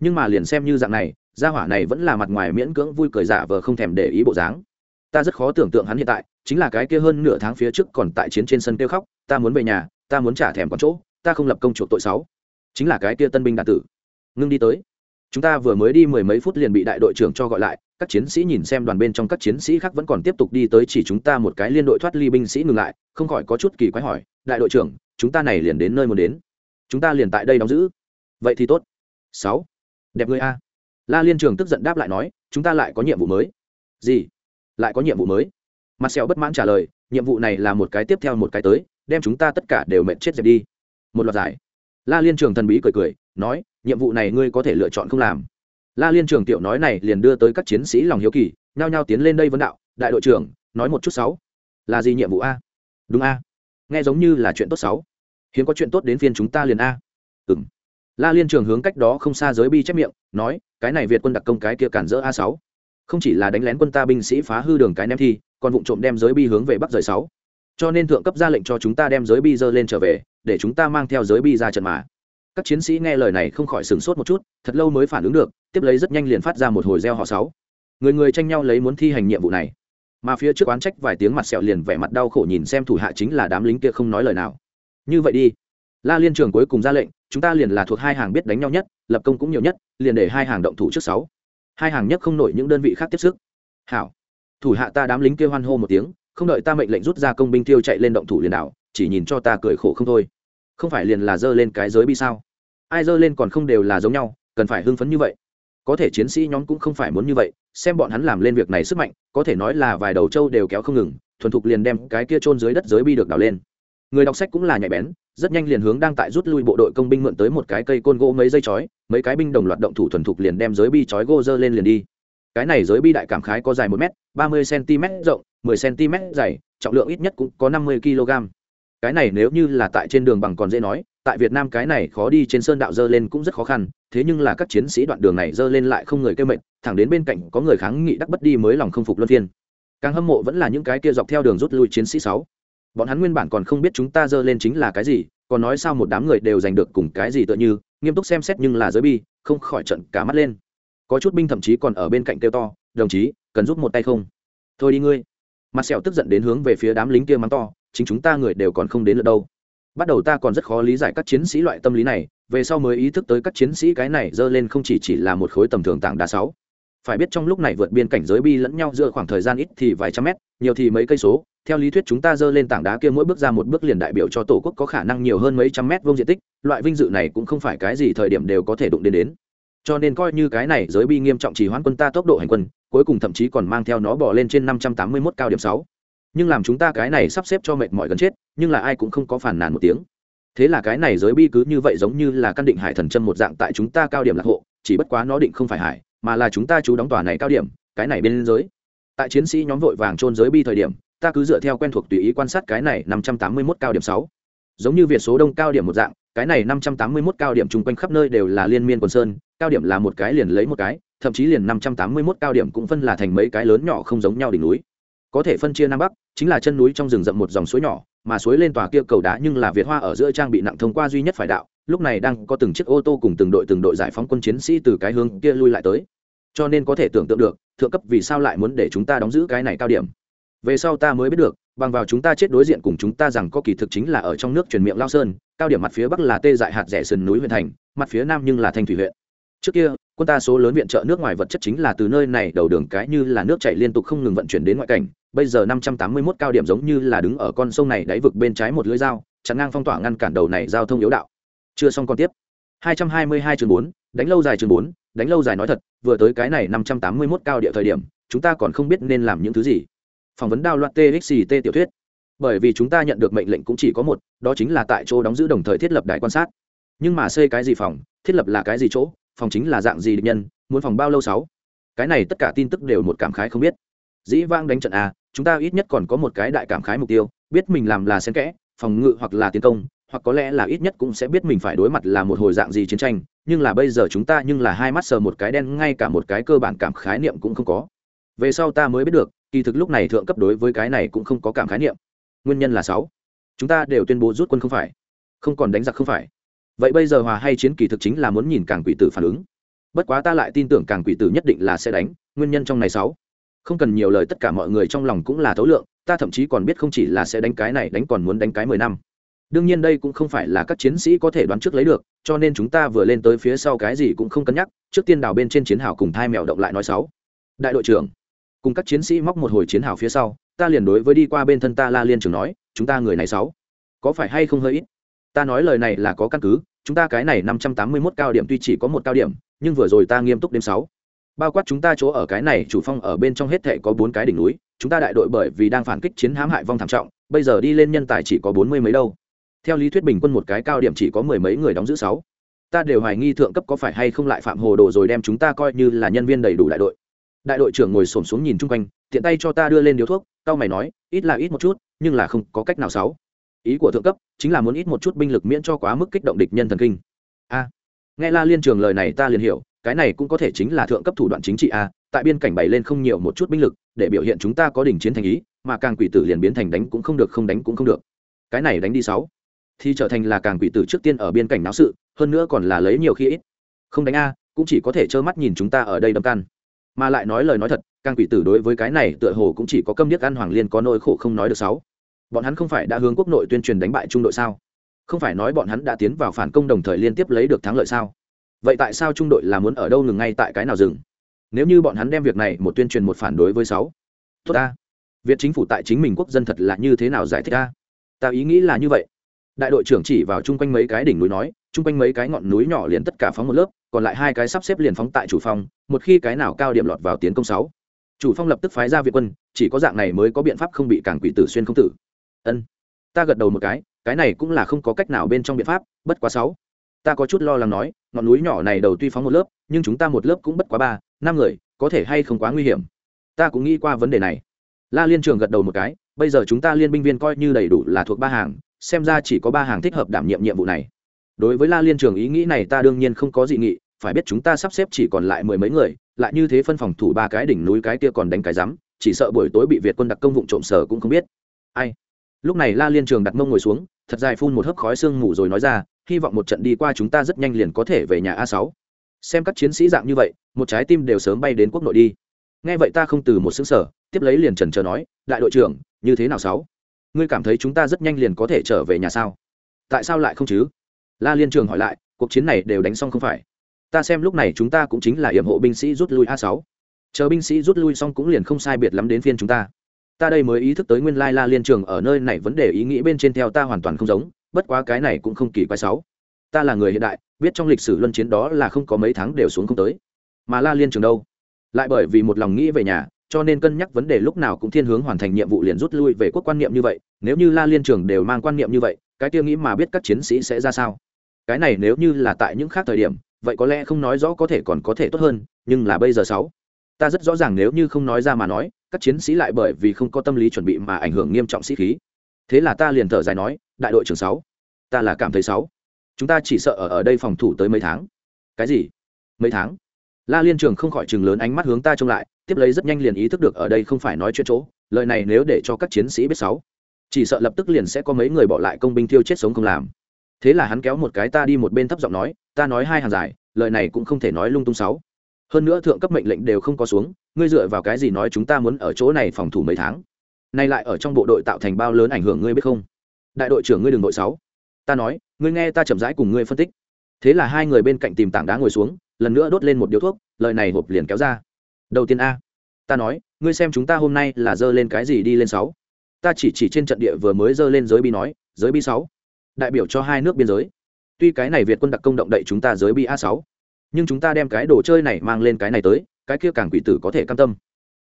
Nhưng mà liền xem như dạng này, gia hỏa này vẫn là mặt ngoài miễn cưỡng vui cười giả vờ không thèm để ý bộ dáng. Ta rất khó tưởng tượng hắn hiện tại, chính là cái kia hơn nửa tháng phía trước còn tại chiến trên sân kêu khóc, ta muốn về nhà, ta muốn trả thèm còn chỗ, ta không lập công chuộc tội sáu chính là cái kia tân binh đạt tử. Ngưng đi tới chúng ta vừa mới đi mười mấy phút liền bị đại đội trưởng cho gọi lại, các chiến sĩ nhìn xem đoàn bên trong các chiến sĩ khác vẫn còn tiếp tục đi tới chỉ chúng ta một cái liên đội thoát ly binh sĩ ngừng lại, không khỏi có chút kỳ quái hỏi, đại đội trưởng, chúng ta này liền đến nơi muốn đến? Chúng ta liền tại đây đóng giữ. Vậy thì tốt. Sáu. Đẹp người a. La liên trường tức giận đáp lại nói, chúng ta lại có nhiệm vụ mới. Gì? Lại có nhiệm vụ mới? Mặt sẹo bất mãn trả lời, nhiệm vụ này là một cái tiếp theo một cái tới, đem chúng ta tất cả đều mệt chết dẹp đi. Một loạt giải. La liên trường thần bí cười cười nói, nhiệm vụ này ngươi có thể lựa chọn không làm. La liên trường tiểu nói này liền đưa tới các chiến sĩ lòng hiếu kỳ, nhao nhao tiến lên đây vấn đạo, đại đội trưởng, nói một chút sáu. Là gì nhiệm vụ a? Đúng a. Nghe giống như là chuyện tốt sáu. Hiếm có chuyện tốt đến phiên chúng ta liền a. Ừ m la liên trường hướng cách đó không xa giới bi chép miệng, nói, cái này việt quân đặc công cái kia cản dỡ a sáu. Không chỉ là đánh lén quân ta binh sĩ phá hư đường cái ném thi, còn vụ trộm đem giới bi hướng về bắc rời sáu. Cho nên thượng cấp ra lệnh cho chúng ta đem giới bi dơ lên trở về, để chúng ta mang theo giới bi ra trận mà các chiến sĩ nghe lời này không khỏi sửng sốt một chút, thật lâu mới phản ứng được, tiếp lấy rất nhanh liền phát ra một hồi reo họ sáu. Người người tranh nhau lấy muốn thi hành nhiệm vụ này. Mà phía trước oán trách vài tiếng mặt sẹo liền vẻ mặt đau khổ nhìn xem thủ hạ chính là đám lính kia không nói lời nào. Như vậy đi. La liên trường cuối cùng ra lệnh, chúng ta liền là thuộc hai hàng biết đánh nhau nhất, lập công cũng nhiều nhất, liền để hai hàng động thủ trước sáu. Hai hàng nhất không nổi những đơn vị khác tiếp sức. Hảo. Thủ hạ ta đám lính kia hoan hô một tiếng, không đợi ta mệnh lệnh rút ra công binh tiêu chạy lên động thủ liền đảo, chỉ nhìn cho ta cười khổ không thôi không phải liền là dơ lên cái giới bi sao? Ai dơ lên còn không đều là giống nhau, cần phải hưng phấn như vậy. Có thể chiến sĩ nhóm cũng không phải muốn như vậy, xem bọn hắn làm lên việc này sức mạnh, có thể nói là vài đầu trâu đều kéo không ngừng, thuần thục liền đem cái kia trôn dưới đất giới bi được đào lên. Người đọc sách cũng là nhạy bén, rất nhanh liền hướng đang tại rút lui bộ đội công binh mượn tới một cái cây côn gỗ mấy dây chói, mấy cái binh đồng loạt động thủ thuần thục liền đem giới bi chói gô dơ lên liền đi. Cái này giới bi đại cảm khái có dài một m ba mươi cm rộng, mười cm dày, trọng lượng ít nhất cũng có năm mươi kg cái này nếu như là tại trên đường bằng còn dễ nói, tại việt nam cái này khó đi trên sơn đạo dơ lên cũng rất khó khăn, thế nhưng là các chiến sĩ đoạn đường này dơ lên lại không người kêu mệnh thẳng đến bên cạnh có người kháng nghị đắc bất đi mới lòng không phục luân phiên. Càng hâm mộ vẫn là những cái kia dọc theo đường rút lui chiến sĩ sáu. Bọn hắn nguyên bản còn không biết chúng ta dơ lên chính là cái gì, còn nói sao một đám người đều giành được cùng cái gì tựa như, nghiêm túc xem xét nhưng là giới bi, không khỏi trận cả mắt lên. Có chút binh thậm chí còn ở bên cạnh kêu to, đồng chí, cần giúp một tay không? Thôi đi ngươi. Mặt sẹo tức giận đến hướng về phía đám lính kia mắng to chính chúng ta người đều còn không đến lượt đâu. Bắt đầu ta còn rất khó lý giải các chiến sĩ loại tâm lý này, về sau mới ý thức tới các chiến sĩ cái này dơ lên không chỉ chỉ là một khối tầm thường tảng đá sáu. Phải biết trong lúc này vượt biên cảnh giới bi lẫn nhau giữa khoảng thời gian ít thì vài trăm mét, nhiều thì mấy cây số. Theo lý thuyết chúng ta dơ lên tảng đá kia mỗi bước ra một bước liền đại biểu cho tổ quốc có khả năng nhiều hơn mấy trăm mét vuông diện tích, loại vinh dự này cũng không phải cái gì thời điểm đều có thể đụng đến đến. Cho nên coi như cái này giới bi nghiêm trọng chỉ hoãn quân ta tốc độ hành quân, cuối cùng thậm chí còn mang theo nó bỏ lên trên năm trăm tám mươi 581 cao điểm sáu nhưng làm chúng ta cái này sắp xếp cho mệt mỏi gần chết, nhưng là ai cũng không có phản nàn một tiếng. Thế là cái này giới bi cứ như vậy giống như là căn định hải thần châm một dạng tại chúng ta cao điểm lạc hộ, chỉ bất quá nó định không phải hải, mà là chúng ta chú đóng tòa này cao điểm, cái này bên giới. Tại chiến sĩ nhóm vội vàng trôn giới bi thời điểm, ta cứ dựa theo quen thuộc tùy ý quan sát cái này năm trăm tám mươi 581 cao điểm sáu. Giống như việt số đông cao điểm một dạng, cái này năm trăm tám mươi 581 cao điểm chung quanh khắp nơi đều là liên miên quần sơn, cao điểm là một cái liền lấy một cái, thậm chí liền năm trăm tám mươi 581 cao điểm cũng phân là thành mấy cái lớn nhỏ không giống nhau đỉnh núi có thể phân chia nam bắc, chính là chân núi trong rừng rậm một dòng suối nhỏ, mà suối lên tòa kia cầu đá nhưng là việt hoa ở giữa trang bị nặng thông qua duy nhất phải đạo, lúc này đang có từng chiếc ô tô cùng từng đội từng đội giải phóng quân chiến sĩ từ cái hướng kia lui lại tới. Cho nên có thể tưởng tượng được, thượng cấp vì sao lại muốn để chúng ta đóng giữ cái này cao điểm. Về sau ta mới biết được, bằng vào chúng ta chết đối diện cùng chúng ta rằng có kỳ thực chính là ở trong nước truyền miệng lao sơn, cao điểm mặt phía bắc là tê dại hạt rẻ sườn núi huyện thành, mặt phía nam nhưng là thanh thủy huyện. Trước kia, quân ta số lớn viện trợ nước ngoài vật chất chính là từ nơi này đầu đường cái như là nước chảy liên tục không ngừng vận chuyển đến ngoại cảnh bây giờ năm trăm tám mươi 581 cao điểm giống như là đứng ở con sông này đáy vực bên trái một lưỡi dao chắn ngang phong tỏa ngăn cản đầu này giao thông yếu đạo. Chưa xong còn tiếp. hai trăm hai mươi hai chương bốn, đánh lâu dài chương bốn, đánh lâu dài nói thật, vừa tới cái này năm trăm tám mươi 581 cao địa thời điểm, chúng ta còn không biết nên làm những thứ gì. Phỏng vấn đao loạt txt tiểu thuyết. Bởi vì chúng ta nhận được mệnh lệnh cũng chỉ có một, đó chính là tại chỗ đóng giữ đồng thời thiết lập đài quan sát. Nhưng mà xây cái gì phòng, thiết lập là cái gì chỗ, phòng chính là dạng gì địch nhân, muốn phòng bao lâu sáu? Cái này tất cả tin tức đều một cảm khái không biết. Dĩ vang đánh trận a chúng ta ít nhất còn có một cái đại cảm khái mục tiêu, biết mình làm là xen kẽ, phòng ngự hoặc là tiến công, hoặc có lẽ là ít nhất cũng sẽ biết mình phải đối mặt là một hồi dạng gì chiến tranh, nhưng là bây giờ chúng ta nhưng là hai mắt sờ một cái đen, ngay cả một cái cơ bản cảm khái niệm cũng không có. Về sau ta mới biết được, kỳ thực lúc này thượng cấp đối với cái này cũng không có cảm khái niệm. Nguyên nhân là sáu. Chúng ta đều tuyên bố rút quân không phải. Không còn đánh giặc không phải. Vậy bây giờ hòa hay chiến kỳ thực chính là muốn nhìn càng quỷ tử phản ứng. Bất quá ta lại tin tưởng càng quỷ tử nhất định là sẽ đánh, nguyên nhân trong này sáu không cần nhiều lời, tất cả mọi người trong lòng cũng là thấu lượng, ta thậm chí còn biết không chỉ là sẽ đánh cái này, đánh còn muốn đánh cái mười năm. Đương nhiên đây cũng không phải là các chiến sĩ có thể đoán trước lấy được, cho nên chúng ta vừa lên tới phía sau cái gì cũng không cân nhắc, trước tiên đào bên trên chiến hào cùng thai mèo động lại nói sáu. Đại đội trưởng, cùng các chiến sĩ móc một hồi chiến hào phía sau, ta liền đối với đi qua bên thân ta la liên trưởng nói, chúng ta người này sáu, có phải hay không hơi ít? Ta nói lời này là có căn cứ, chúng ta cái này năm trăm tám mươi 581 cao điểm tuy chỉ có một cao điểm, nhưng vừa rồi ta nghiêm túc đêm sáu bao quát chúng ta chỗ ở cái này, chủ phong ở bên trong hết thể có bốn cái đỉnh núi, chúng ta đại đội bởi vì đang phản kích chiến hãm hại vong thảm trọng, bây giờ đi lên nhân tài chỉ có bốn mươi mấy đâu. Theo lý thuyết bình quân một cái cao điểm chỉ có mười mấy người đóng giữ sáu. Ta đều hoài nghi thượng cấp có phải hay không lại phạm hồ đồ rồi đem chúng ta coi như là nhân viên đầy đủ đại đội. Đại đội trưởng ngồi xổm xuống nhìn chung quanh, tiện tay cho ta đưa lên điếu thuốc, tao mày nói, ít là ít một chút, nhưng là không có cách nào sáu. Ý của thượng cấp chính là muốn ít một chút binh lực miễn cho quá mức kích động địch nhân thần kinh. A, nghe la liên trường lời này ta liền hiểu cái này cũng có thể chính là thượng cấp thủ đoạn chính trị a, tại biên cảnh bày lên không nhiều một chút binh lực, để biểu hiện chúng ta có đỉnh chiến thành ý, mà càng quỷ tử liền biến thành đánh cũng không được, không đánh cũng không được. Cái này đánh đi sáu, thì trở thành là càng quỷ tử trước tiên ở biên cảnh náo sự, hơn nữa còn là lấy nhiều khi ít. Không đánh a, cũng chỉ có thể trơ mắt nhìn chúng ta ở đây đâm căn mà lại nói lời nói thật, càng quỷ tử đối với cái này tựa hồ cũng chỉ có câm điếc ăn hoàng liên có nỗi khổ không nói được sáu. Bọn hắn không phải đã hướng quốc nội tuyên truyền đánh bại trung đội sao? Không phải nói bọn hắn đã tiến vào phản công đồng thời liên tiếp lấy được thắng lợi sao? Vậy tại sao trung đội là muốn ở đâu ngừng ngay tại cái nào dừng? Nếu như bọn hắn đem việc này một tuyên truyền một phản đối với sáu, tốt ta. Việc chính phủ tại chính mình quốc dân thật là như thế nào giải thích ta? Ta ý nghĩ là như vậy. Đại đội trưởng chỉ vào chung quanh mấy cái đỉnh núi nói, chung quanh mấy cái ngọn núi nhỏ liền tất cả phóng một lớp, còn lại hai cái sắp xếp liền phóng tại chủ phong một khi cái nào cao điểm lọt vào tiến công sáu. Chủ phong lập tức phái ra việt quân, chỉ có dạng này mới có biện pháp không bị cản quỷ tử xuyên không tử. Ân, ta gật đầu một cái cái này cũng là không có cách nào bên trong biện pháp, bất quá sáu ta có chút lo lắng nói, ngọn núi nhỏ này đầu tuy phóng một lớp, nhưng chúng ta một lớp cũng bất quá ba, năm người, có thể hay không quá nguy hiểm. Ta cũng nghĩ qua vấn đề này. La liên trường gật đầu một cái, bây giờ chúng ta liên binh viên coi như đầy đủ là thuộc ba hàng, xem ra chỉ có ba hàng thích hợp đảm nhiệm nhiệm vụ này. Đối với la liên trường ý nghĩ này ta đương nhiên không có dị nghị, phải biết chúng ta sắp xếp chỉ còn lại mười mấy người, lại như thế phân phòng thủ ba cái đỉnh núi cái kia còn đánh cái rắm, chỉ sợ buổi tối bị việt quân đặc công vụ trộm sở cũng không biết. Ai? Lúc này la liên trường đặt mông ngồi xuống, thật dài phun một hớp khói sương mù rồi nói ra hy vọng một trận đi qua chúng ta rất nhanh liền có thể về nhà a sáu. Xem các chiến sĩ dạng như vậy, một trái tim đều sớm bay đến quốc nội đi. Nghe vậy ta không từ một xứng sở tiếp lấy liền trần chờ nói, đại đội trưởng, như thế nào sáu? Ngươi cảm thấy chúng ta rất nhanh liền có thể trở về nhà sao? Tại sao lại không chứ? La liên trường hỏi lại, cuộc chiến này đều đánh xong không phải? Ta xem lúc này chúng ta cũng chính là hiểm hộ binh sĩ rút lui a sáu. Chờ binh sĩ rút lui xong cũng liền không sai biệt lắm đến phiên chúng ta. Ta đây mới ý thức tới nguyên lai la liên trường ở nơi này vấn đề ý nghĩ bên trên theo ta hoàn toàn không giống bất quá cái này cũng không kỳ quái sáu. Ta là người hiện đại, biết trong lịch sử luân chiến đó là không có mấy tháng đều xuống không tới. Mà la liên trường đâu? Lại bởi vì một lòng nghĩ về nhà, cho nên cân nhắc vấn đề lúc nào cũng thiên hướng hoàn thành nhiệm vụ liền rút lui về quốc quan niệm như vậy. Nếu như la liên trường đều mang quan niệm như vậy, cái kia nghĩ mà biết các chiến sĩ sẽ ra sao? Cái này nếu như là tại những khác thời điểm, vậy có lẽ không nói rõ có thể còn có thể tốt hơn, nhưng là bây giờ sáu, ta rất rõ ràng nếu như không nói ra mà nói, các chiến sĩ lại bởi vì không có tâm lý chuẩn bị mà ảnh hưởng nghiêm trọng sĩ khí. Thế là ta liền thở dài nói đại đội trưởng sáu. Ta là cảm thấy sáu. Chúng ta chỉ sợ ở ở đây phòng thủ tới mấy tháng. Cái gì? Mấy tháng? La liên trường không khỏi chừng lớn ánh mắt hướng ta trông lại, tiếp lấy rất nhanh liền ý thức được ở đây không phải nói chuyện chỗ, lời này nếu để cho các chiến sĩ biết sáu, chỉ sợ lập tức liền sẽ có mấy người bỏ lại công binh tiêu chết sống không làm. Thế là hắn kéo một cái ta đi một bên thấp giọng nói, ta nói hai hàng dài, lời này cũng không thể nói lung tung sáu. Hơn nữa thượng cấp mệnh lệnh đều không có xuống, ngươi dựa vào cái gì nói chúng ta muốn ở chỗ này phòng thủ mấy tháng? Nay lại ở trong bộ đội tạo thành bao lớn ảnh hưởng ngươi biết không? Đại đội trưởng ngươi đường đội sáu. Ta nói, ngươi nghe ta chậm rãi cùng ngươi phân tích. Thế là hai người bên cạnh tìm tảng đá ngồi xuống, lần nữa đốt lên một điếu thuốc, lời này hộp liền kéo ra. Đầu tiên a, ta nói, ngươi xem chúng ta hôm nay là dơ lên cái gì đi lên sáu? Ta chỉ chỉ trên trận địa vừa mới dơ lên giới bi nói, giới bi sáu. Đại biểu cho hai nước biên giới. Tuy cái này việt quân đặc công động đậy chúng ta giới bi a sáu, nhưng chúng ta đem cái đồ chơi này mang lên cái này tới, cái kia càng quỷ tử có thể cam tâm.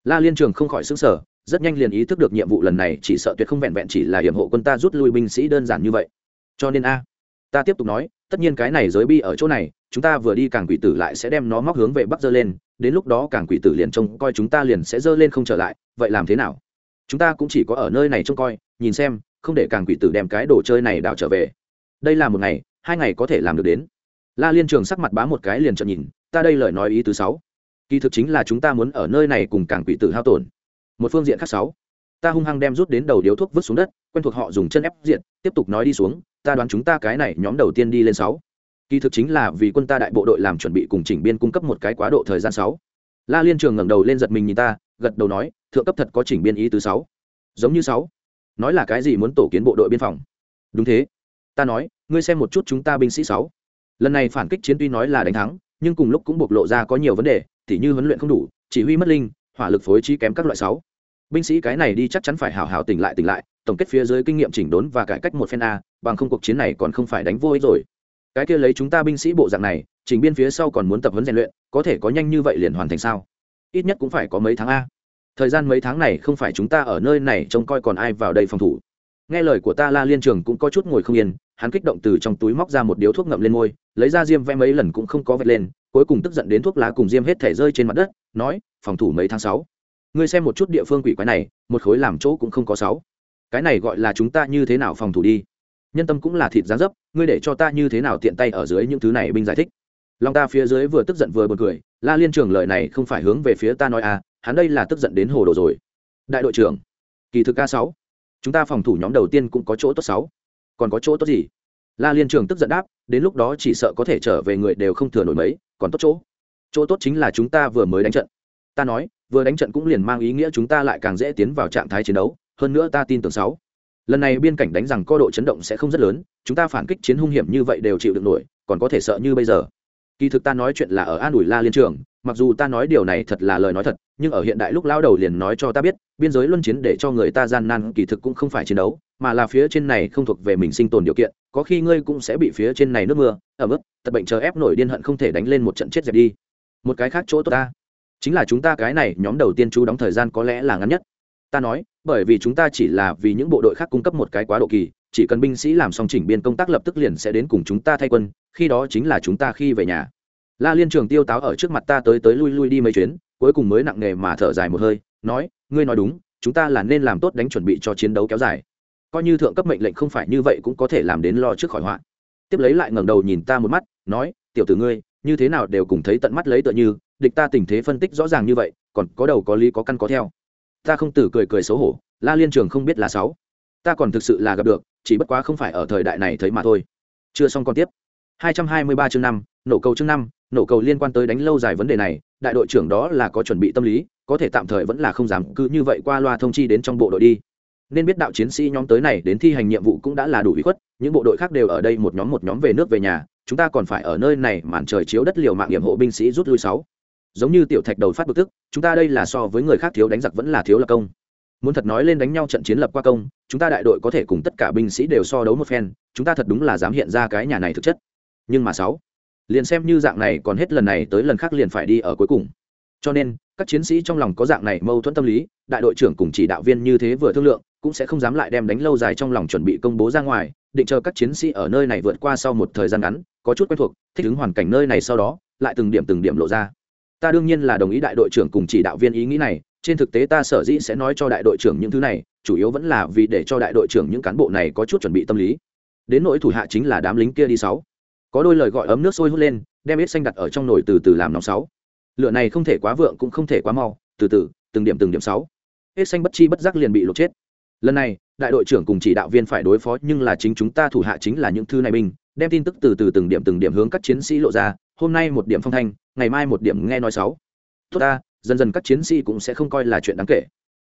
La liên trường không khỏi xứng sở rất nhanh liền ý thức được nhiệm vụ lần này, chỉ sợ tuyệt không vẹn vẹn chỉ là hiểm hộ quân ta rút lui binh sĩ đơn giản như vậy. Cho nên a, ta tiếp tục nói, tất nhiên cái này giới bi ở chỗ này, chúng ta vừa đi càng quỷ tử lại sẽ đem nó móc hướng về bắc dơ lên, đến lúc đó càng quỷ tử liền trông coi chúng ta liền sẽ dơ lên không trở lại, vậy làm thế nào? Chúng ta cũng chỉ có ở nơi này trông coi, nhìn xem, không để càng quỷ tử đem cái đồ chơi này đào trở về. Đây là một ngày, hai ngày có thể làm được đến. La liên trường sắc mặt bá một cái liền trợn nhìn, ta đây lời nói ý thứ sáu. Kỳ thực chính là chúng ta muốn ở nơi này cùng càng quỷ tử hao tổn một phương diện khác sáu. Ta hung hăng đem rút đến đầu điếu thuốc vứt xuống đất, quen thuộc họ dùng chân ép diện, tiếp tục nói đi xuống, ta đoán chúng ta cái này nhóm đầu tiên đi lên sáu. Kỳ thực chính là vì quân ta đại bộ đội làm chuẩn bị cùng chỉnh biên cung cấp một cái quá độ thời gian sáu. La liên trường ngẩng đầu lên giật mình nhìn ta, gật đầu nói, thượng cấp thật có chỉnh biên ý thứ sáu. Giống như sáu. Nói là cái gì muốn tổ kiến bộ đội biên phòng? Đúng thế. Ta nói, ngươi xem một chút chúng ta binh sĩ sáu. Lần này phản kích chiến tuy nói là đánh thắng, nhưng cùng lúc cũng bộc lộ ra có nhiều vấn đề, tỉ như huấn luyện không đủ, chỉ huy mất linh, hỏa lực phối trí kém các loại sáu binh sĩ cái này đi chắc chắn phải hào hào tỉnh lại tỉnh lại, tổng kết phía dưới kinh nghiệm chỉnh đốn và cải cách một phen a, bằng không cuộc chiến này còn không phải đánh vô ích rồi. Cái kia lấy chúng ta binh sĩ bộ dạng này chỉnh biên phía sau còn muốn tập huấn rèn luyện, có thể có nhanh như vậy liền hoàn thành sao? Ít nhất cũng phải có mấy tháng a. Thời gian mấy tháng này không phải chúng ta ở nơi này trông coi còn ai vào đây phòng thủ. Nghe lời của ta la liên trường cũng có chút ngồi không yên, hắn kích động từ trong túi móc ra một điếu thuốc ngậm lên môi, lấy ra diêm vẽ mấy lần cũng không có vẹt lên, cuối cùng tức giận đến thuốc lá cùng diêm hết thể rơi trên mặt đất, nói, phòng thủ mấy tháng sáu ngươi xem một chút địa phương quỷ quái này, một khối làm chỗ cũng không có sáu. Cái này gọi là chúng ta như thế nào phòng thủ đi? Nhân tâm cũng là thịt giá dấp, ngươi để cho ta như thế nào tiện tay ở dưới những thứ này binh giải thích? Lòng ta phía dưới vừa tức giận vừa bật cười, la liên trường lời này không phải hướng về phía ta nói à hắn đây là tức giận đến hồ đồ rồi. Đại đội trưởng, kỳ thực ca sáu, chúng ta phòng thủ nhóm đầu tiên cũng có chỗ tốt sáu. Còn có chỗ tốt gì? La liên trường tức giận đáp, đến lúc đó chỉ sợ có thể trở về người đều không thừa nổi mấy, còn tốt chỗ. Chỗ tốt chính là chúng ta vừa mới đánh trận. Ta nói vừa đánh trận cũng liền mang ý nghĩa chúng ta lại càng dễ tiến vào trạng thái chiến đấu, hơn nữa ta tin tưởng sáu. Lần này biên cảnh đánh rằng co độ chấn động sẽ không rất lớn, chúng ta phản kích chiến hung hiểm như vậy đều chịu được nổi, còn có thể sợ như bây giờ. Kỳ thực ta nói chuyện là ở an ủi la liên trường, mặc dù ta nói điều này thật là lời nói thật, nhưng ở hiện đại lúc lao đầu liền nói cho ta biết, biên giới luân chiến để cho người ta gian nan kỳ thực cũng không phải chiến đấu, mà là phía trên này không thuộc về mình sinh tồn điều kiện, có khi ngươi cũng sẽ bị phía trên này nước mưa ở mức tật bệnh chờ ép nổi điên hận không thể đánh lên một trận chết dẹp đi. Một cái khác chỗ tốt ta chính là chúng ta cái này nhóm đầu tiên chú đóng thời gian có lẽ là ngắn nhất. Ta nói, bởi vì chúng ta chỉ là vì những bộ đội khác cung cấp một cái quá độ kỳ, chỉ cần binh sĩ làm xong chỉnh biên công tác lập tức liền sẽ đến cùng chúng ta thay quân, khi đó chính là chúng ta khi về nhà. La liên trường tiêu táo ở trước mặt ta tới tới lui lui đi mấy chuyến, cuối cùng mới nặng nề mà thở dài một hơi, nói, ngươi nói đúng, chúng ta là nên làm tốt đánh chuẩn bị cho chiến đấu kéo dài. Coi như thượng cấp mệnh lệnh không phải như vậy cũng có thể làm đến lo trước khỏi họa. Tiếp lấy lại ngẩng đầu nhìn ta một mắt, nói, tiểu tử ngươi, như thế nào đều cùng thấy tận mắt lấy tựa như địch ta tình thế phân tích rõ ràng như vậy còn có đầu có lý có căn có theo. Ta không tử cười cười xấu hổ la liên trường không biết là sáu. Ta còn thực sự là gặp được chỉ bất quá không phải ở thời đại này thấy mà thôi. Chưa xong còn tiếp. 223 chương 5, nổ cầu chương 5, nổ cầu liên quan tới đánh lâu dài vấn đề này đại đội trưởng đó là có chuẩn bị tâm lý có thể tạm thời vẫn là không dám cứ như vậy qua loa thông chi đến trong bộ đội đi. Nên biết đạo chiến sĩ nhóm tới này đến thi hành nhiệm vụ cũng đã là đủ ý khuất những bộ đội khác đều ở đây một nhóm một nhóm về nước về nhà chúng ta còn phải ở nơi này màn trời chiếu đất liều mạng hiểm hộ binh sĩ rút lui sáu giống như tiểu thạch đầu phát bực tức, chúng ta đây là so với người khác thiếu đánh giặc vẫn là thiếu lập công. Muốn thật nói lên đánh nhau trận chiến lập qua công, chúng ta đại đội có thể cùng tất cả binh sĩ đều so đấu một phen, chúng ta thật đúng là dám hiện ra cái nhà này thực chất. Nhưng mà sáu, liền xem như dạng này còn hết lần này tới lần khác liền phải đi ở cuối cùng. Cho nên, các chiến sĩ trong lòng có dạng này mâu thuẫn tâm lý, đại đội trưởng cùng chỉ đạo viên như thế vừa thương lượng, cũng sẽ không dám lại đem đánh lâu dài trong lòng chuẩn bị công bố ra ngoài, định chờ các chiến sĩ ở nơi này vượt qua sau một thời gian ngắn, có chút quen thuộc, thích ứng hoàn cảnh nơi này sau đó, lại từng điểm từng điểm lộ ra ta đương nhiên là đồng ý đại đội trưởng cùng chỉ đạo viên ý nghĩ này, trên thực tế ta sở dĩ sẽ nói cho đại đội trưởng những thứ này, chủ yếu vẫn là vì để cho đại đội trưởng những cán bộ này có chút chuẩn bị tâm lý. Đến nỗi thủ hạ chính là đám lính kia đi sáu. Có đôi lời gọi ấm nước sôi hút lên, đem ít xanh đặt ở trong nồi từ từ làm nóng sáu. Lửa này không thể quá vượng cũng không thể quá mau, từ từ, từng điểm từng điểm sáu. Hết xanh bất chi bất giác liền bị lột chết. Lần này, đại đội trưởng cùng chỉ đạo viên phải đối phó nhưng là chính chúng ta thủ hạ chính là những thứ này binh đem tin tức từ từ từng điểm từng điểm hướng các chiến sĩ lộ ra. Hôm nay một điểm phong thanh, ngày mai một điểm nghe nói sáu. Tốt ta, dần dần các chiến sĩ cũng sẽ không coi là chuyện đáng kể.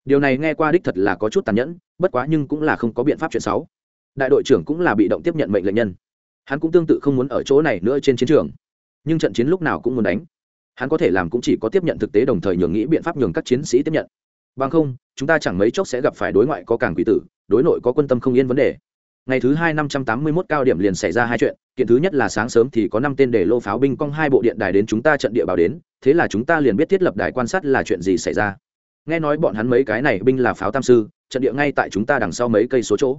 Điều này nghe qua đích thật là có chút tàn nhẫn, bất quá nhưng cũng là không có biện pháp chuyện sáu. Đại đội trưởng cũng là bị động tiếp nhận mệnh lệnh nhân. Hắn cũng tương tự không muốn ở chỗ này nữa trên chiến trường. Nhưng trận chiến lúc nào cũng muốn đánh. Hắn có thể làm cũng chỉ có tiếp nhận thực tế đồng thời nhường nghĩ biện pháp nhường các chiến sĩ tiếp nhận. Bằng không, chúng ta chẳng mấy chốc sẽ gặp phải đối ngoại có càng quỷ tử, đối nội có quân tâm không yên vấn đề ngày thứ hai năm trăm tám mươi mốt cao điểm liền xảy ra hai chuyện, kiện thứ nhất là sáng sớm thì có năm tên để lô pháo binh cong hai bộ điện đài đến chúng ta trận địa báo đến, thế là chúng ta liền biết thiết lập đài quan sát là chuyện gì xảy ra. Nghe nói bọn hắn mấy cái này binh là pháo tam sư, trận địa ngay tại chúng ta đằng sau mấy cây số chỗ.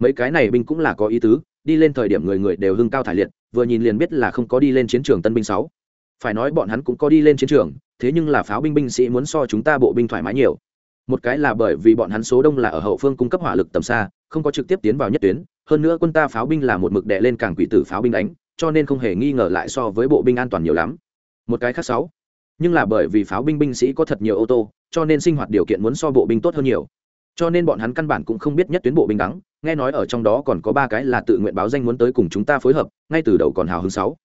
Mấy cái này binh cũng là có ý tứ, đi lên thời điểm người người đều hưng cao thải liệt, vừa nhìn liền biết là không có đi lên chiến trường tân binh sáu. Phải nói bọn hắn cũng có đi lên chiến trường, thế nhưng là pháo binh binh sĩ muốn so chúng ta bộ binh thoải mái nhiều một cái là bởi vì bọn hắn số đông là ở hậu phương cung cấp hỏa lực tầm xa, không có trực tiếp tiến vào nhất tuyến, hơn nữa quân ta pháo binh là một mực đệ lên càng quỷ tử pháo binh đánh, cho nên không hề nghi ngờ lại so với bộ binh an toàn nhiều lắm. Một cái khác sáu. Nhưng là bởi vì pháo binh binh sĩ có thật nhiều ô tô, cho nên sinh hoạt điều kiện muốn so bộ binh tốt hơn nhiều. Cho nên bọn hắn căn bản cũng không biết nhất tuyến bộ binh đắng, nghe nói ở trong đó còn có ba cái là tự nguyện báo danh muốn tới cùng chúng ta phối hợp, ngay từ đầu còn hào hứng sáu.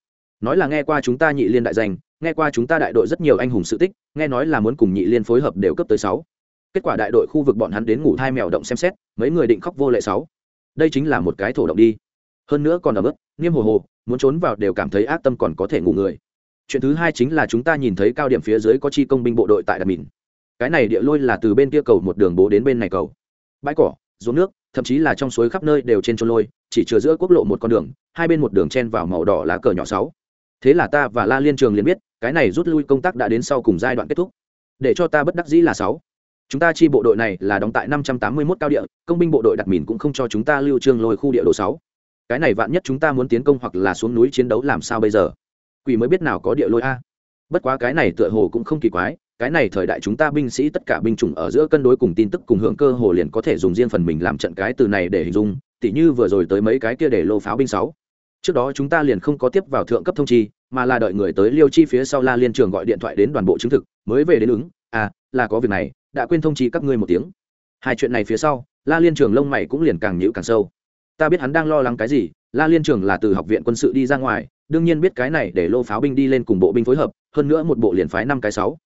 Nói là nghe qua chúng ta nhị liên đại danh, nghe qua chúng ta đại đội rất nhiều anh hùng sự tích, nghe nói là muốn cùng nhị liên phối hợp đều cấp tới sáu kết quả đại đội khu vực bọn hắn đến ngủ thai mèo động xem xét, mấy người định khóc vô lệ sáu. Đây chính là một cái thổ động đi. Hơn nữa còn ở mức nghiêm hồ hồ, muốn trốn vào đều cảm thấy ác tâm còn có thể ngủ người. Chuyện thứ hai chính là chúng ta nhìn thấy cao điểm phía dưới có chi công binh bộ đội tại đà mìn. Cái này địa lôi là từ bên kia cầu một đường bố đến bên này cầu. Bãi cỏ, ruộng nước, thậm chí là trong suối khắp nơi đều trên trôn lôi, chỉ chừa giữa quốc lộ một con đường, hai bên một đường chen vào màu đỏ lá cờ nhỏ sáu. Thế là ta và la liên trường liền biết, cái này rút lui công tác đã đến sau cùng giai đoạn kết thúc. Để cho ta bất đắc dĩ là sáu chúng ta chi bộ đội này là đóng tại năm trăm tám mươi 581 cao địa, công binh bộ đội đặt mìn cũng không cho chúng ta lưu trương lôi khu địa độ sáu. Cái này vạn nhất chúng ta muốn tiến công hoặc là xuống núi chiến đấu làm sao bây giờ? Quỷ mới biết nào có địa lôi a. Bất quá cái này tựa hồ cũng không kỳ quái, cái này thời đại chúng ta binh sĩ tất cả binh chủng ở giữa cân đối cùng tin tức cùng hưởng cơ hồ liền có thể dùng riêng phần mình làm trận cái từ này để hình dung, tỉ như vừa rồi tới mấy cái kia để lô pháo binh sáu. Trước đó chúng ta liền không có tiếp vào thượng cấp thông chi, mà là đợi người tới liêu chi phía sau la liên trường gọi điện thoại đến đoàn bộ chứng thực, mới về đến ứng à là có việc này đã quên thông chi các ngươi một tiếng. Hai chuyện này phía sau, la liên trường lông mày cũng liền càng nhữ càng sâu. Ta biết hắn đang lo lắng cái gì, la liên trường là từ học viện quân sự đi ra ngoài, đương nhiên biết cái này để lô pháo binh đi lên cùng bộ binh phối hợp, hơn nữa một bộ liền phái năm cái sáu.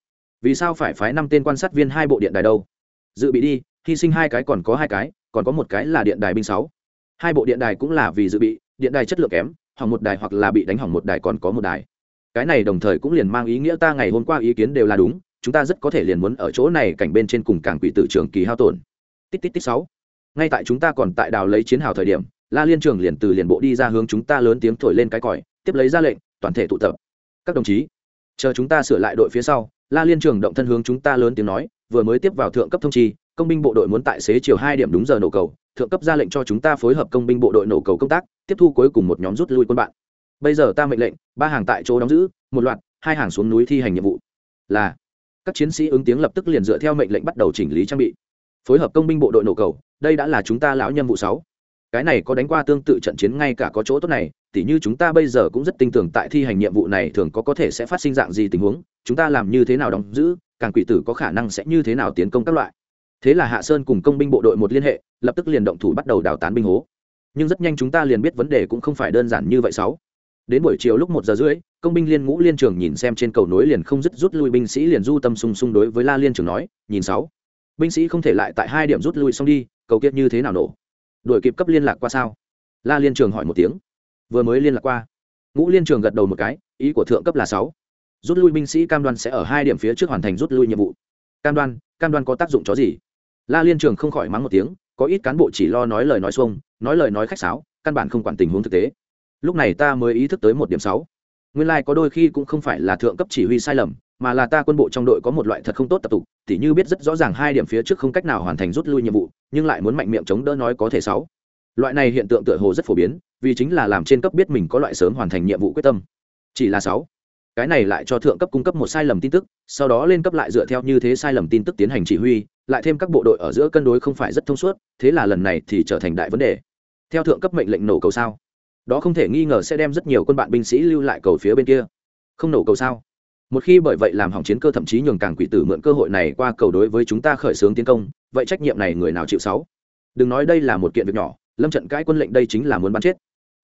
Vì sao phải phái năm tên quan sát viên hai bộ điện đài đâu? Dự bị đi, hy sinh hai cái còn có hai cái, còn có một cái là điện đài binh sáu. Hai bộ điện đài cũng là vì dự bị, điện đài chất lượng kém, hỏng một đài hoặc là bị đánh hỏng một đài còn có một đài. Cái này đồng thời cũng liền mang ý nghĩa ta ngày hôm qua ý kiến đều là đúng chúng ta rất có thể liền muốn ở chỗ này cảnh bên trên cùng cảng quỷ tử trường kỳ hao tổn. Tít tít tít sáu. Ngay tại chúng ta còn tại đào lấy chiến hào thời điểm, la liên trường liền từ liền bộ đi ra hướng chúng ta lớn tiếng thổi lên cái còi, tiếp lấy ra lệnh, toàn thể tụ tập. Các đồng chí, chờ chúng ta sửa lại đội phía sau, la liên trường động thân hướng chúng ta lớn tiếng nói, vừa mới tiếp vào thượng cấp thông chi, công binh bộ đội muốn tại xế chiều hai điểm đúng giờ nổ cầu, thượng cấp ra lệnh cho chúng ta phối hợp công binh bộ đội nổ cầu công tác, tiếp thu cuối cùng một nhóm rút lui quân bạn. Bây giờ ta mệnh lệnh, ba hàng tại chỗ đóng giữ, một loạt, hai hàng xuống núi thi hành nhiệm vụ. Là các chiến sĩ ứng tiếng lập tức liền dựa theo mệnh lệnh bắt đầu chỉnh lý trang bị. Phối hợp công binh bộ đội nổ cầu, đây đã là chúng ta lão nhân vụ sáu. Cái này có đánh qua tương tự trận chiến ngay cả có chỗ tốt này, tỉ như chúng ta bây giờ cũng rất tin tưởng tại thi hành nhiệm vụ này thường có có thể sẽ phát sinh dạng gì tình huống, chúng ta làm như thế nào đóng giữ, càng quỷ tử có khả năng sẽ như thế nào tiến công các loại. Thế là hạ sơn cùng công binh bộ đội một liên hệ, lập tức liền động thủ bắt đầu đào tán binh hố. Nhưng rất nhanh chúng ta liền biết vấn đề cũng không phải đơn giản như vậy sáu đến buổi chiều lúc một giờ rưỡi, công binh liên ngũ liên trường nhìn xem trên cầu nối liền không dứt rút lui binh sĩ liền du tâm sung sung đối với la liên trường nói, nhìn sáu, binh sĩ không thể lại tại hai điểm rút lui xong đi, cầu kiệt như thế nào nổ? Đuổi kịp cấp liên lạc qua sao? La liên trường hỏi một tiếng. Vừa mới liên lạc qua. Ngũ liên trường gật đầu một cái, ý của thượng cấp là sáu, rút lui binh sĩ cam đoan sẽ ở hai điểm phía trước hoàn thành rút lui nhiệm vụ. Cam đoan cam đoan có tác dụng chó gì? La liên trường không khỏi mắng một tiếng, có ít cán bộ chỉ lo nói lời nói xuông, nói lời nói khách sáo, căn bản không quản tình huống thực tế lúc này ta mới ý thức tới một điểm sáu. Nguyên lai、like、có đôi khi cũng không phải là thượng cấp chỉ huy sai lầm, mà là ta quân bộ trong đội có một loại thật không tốt tập tục, tỉ như biết rất rõ ràng hai điểm phía trước không cách nào hoàn thành rút lui nhiệm vụ, nhưng lại muốn mạnh miệng chống đỡ nói có thể sáu. Loại này hiện tượng tựa hồ rất phổ biến, vì chính là làm trên cấp biết mình có loại sớm hoàn thành nhiệm vụ quyết tâm. Chỉ là sáu. Cái này lại cho thượng cấp cung cấp một sai lầm tin tức, sau đó lên cấp lại dựa theo như thế sai lầm tin tức tiến hành chỉ huy, lại thêm các bộ đội ở giữa cân đối không phải rất thông suốt, thế là lần này thì trở thành đại vấn đề. Theo thượng cấp mệnh lệnh nổ cầu sao? Đó không thể nghi ngờ sẽ đem rất nhiều quân bạn binh sĩ lưu lại cầu phía bên kia. Không nổ cầu sao? Một khi bởi vậy làm hỏng chiến cơ thậm chí nhường càng quỷ tử mượn cơ hội này qua cầu đối với chúng ta khởi xướng tiến công, vậy trách nhiệm này người nào chịu sáu? Đừng nói đây là một kiện việc nhỏ, lâm trận cãi quân lệnh đây chính là muốn bắn chết.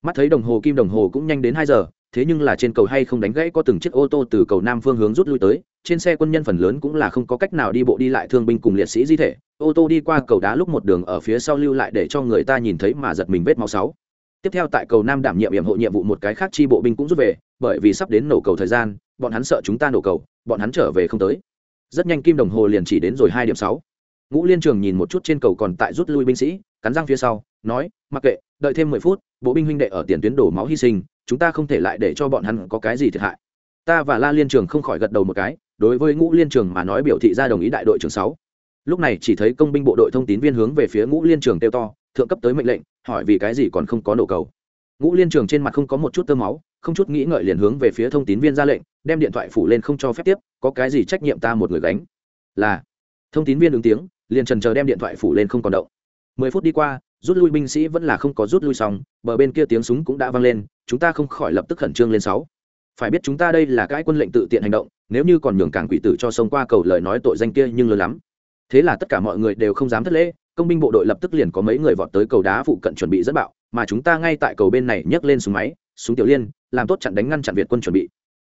Mắt thấy đồng hồ kim đồng hồ cũng nhanh đến hai giờ, thế nhưng là trên cầu hay không đánh gãy có từng chiếc ô tô từ cầu nam phương hướng rút lui tới, trên xe quân nhân phần lớn cũng là không có cách nào đi bộ đi lại thương binh cùng liệt sĩ di thể, ô tô đi qua cầu đá lúc một đường ở phía sau lưu lại để cho người ta nhìn thấy mà giật mình vết máu sáu tiếp theo tại cầu nam đảm nhiệm hiểm hộ nhiệm vụ một cái khác chi bộ binh cũng rút về, bởi vì sắp đến nổ cầu thời gian, bọn hắn sợ chúng ta nổ cầu, bọn hắn trở về không tới. Rất nhanh kim đồng hồ liền chỉ đến rồi hai điểm sáu. Ngũ liên trường nhìn một chút trên cầu còn tại rút lui binh sĩ, cắn răng phía sau, nói, mặc kệ, đợi thêm mười phút, bộ binh huynh đệ ở tiền tuyến đổ máu hy sinh, chúng ta không thể lại để cho bọn hắn có cái gì thiệt hại. Ta và la liên trường không khỏi gật đầu một cái, đối với ngũ liên trường mà nói biểu thị ra đồng ý đại đội trưởng sáu. Lúc này chỉ thấy công binh bộ đội thông tín viên hướng về phía ngũ liên trường kêu to thượng cấp tới mệnh lệnh, hỏi vì cái gì còn không có nổ cầu. Ngũ liên trường trên mặt không có một chút tơ máu, không chút nghĩ ngợi liền hướng về phía thông tín viên ra lệnh, đem điện thoại phủ lên không cho phép tiếp, có cái gì trách nhiệm ta một người gánh? Là, thông tín viên ứng tiếng, liền trần chờ đem điện thoại phủ lên không còn động. Mười phút đi qua, rút lui binh sĩ vẫn là không có rút lui xong, bờ bên kia tiếng súng cũng đã vang lên, chúng ta không khỏi lập tức khẩn trương lên sáu. Phải biết chúng ta đây là cái quân lệnh tự tiện hành động, nếu như còn nhường cảng quỷ tử cho sông qua cầu lời nói tội danh kia nhưng lớn lắm. Thế là tất cả mọi người đều không dám thất lễ công binh bộ đội lập tức liền có mấy người vọt tới cầu đá phụ cận chuẩn bị dẫn bạo, mà chúng ta ngay tại cầu bên này nhấc lên súng máy, súng tiểu liên, làm tốt chặn đánh ngăn chặn việt quân chuẩn bị.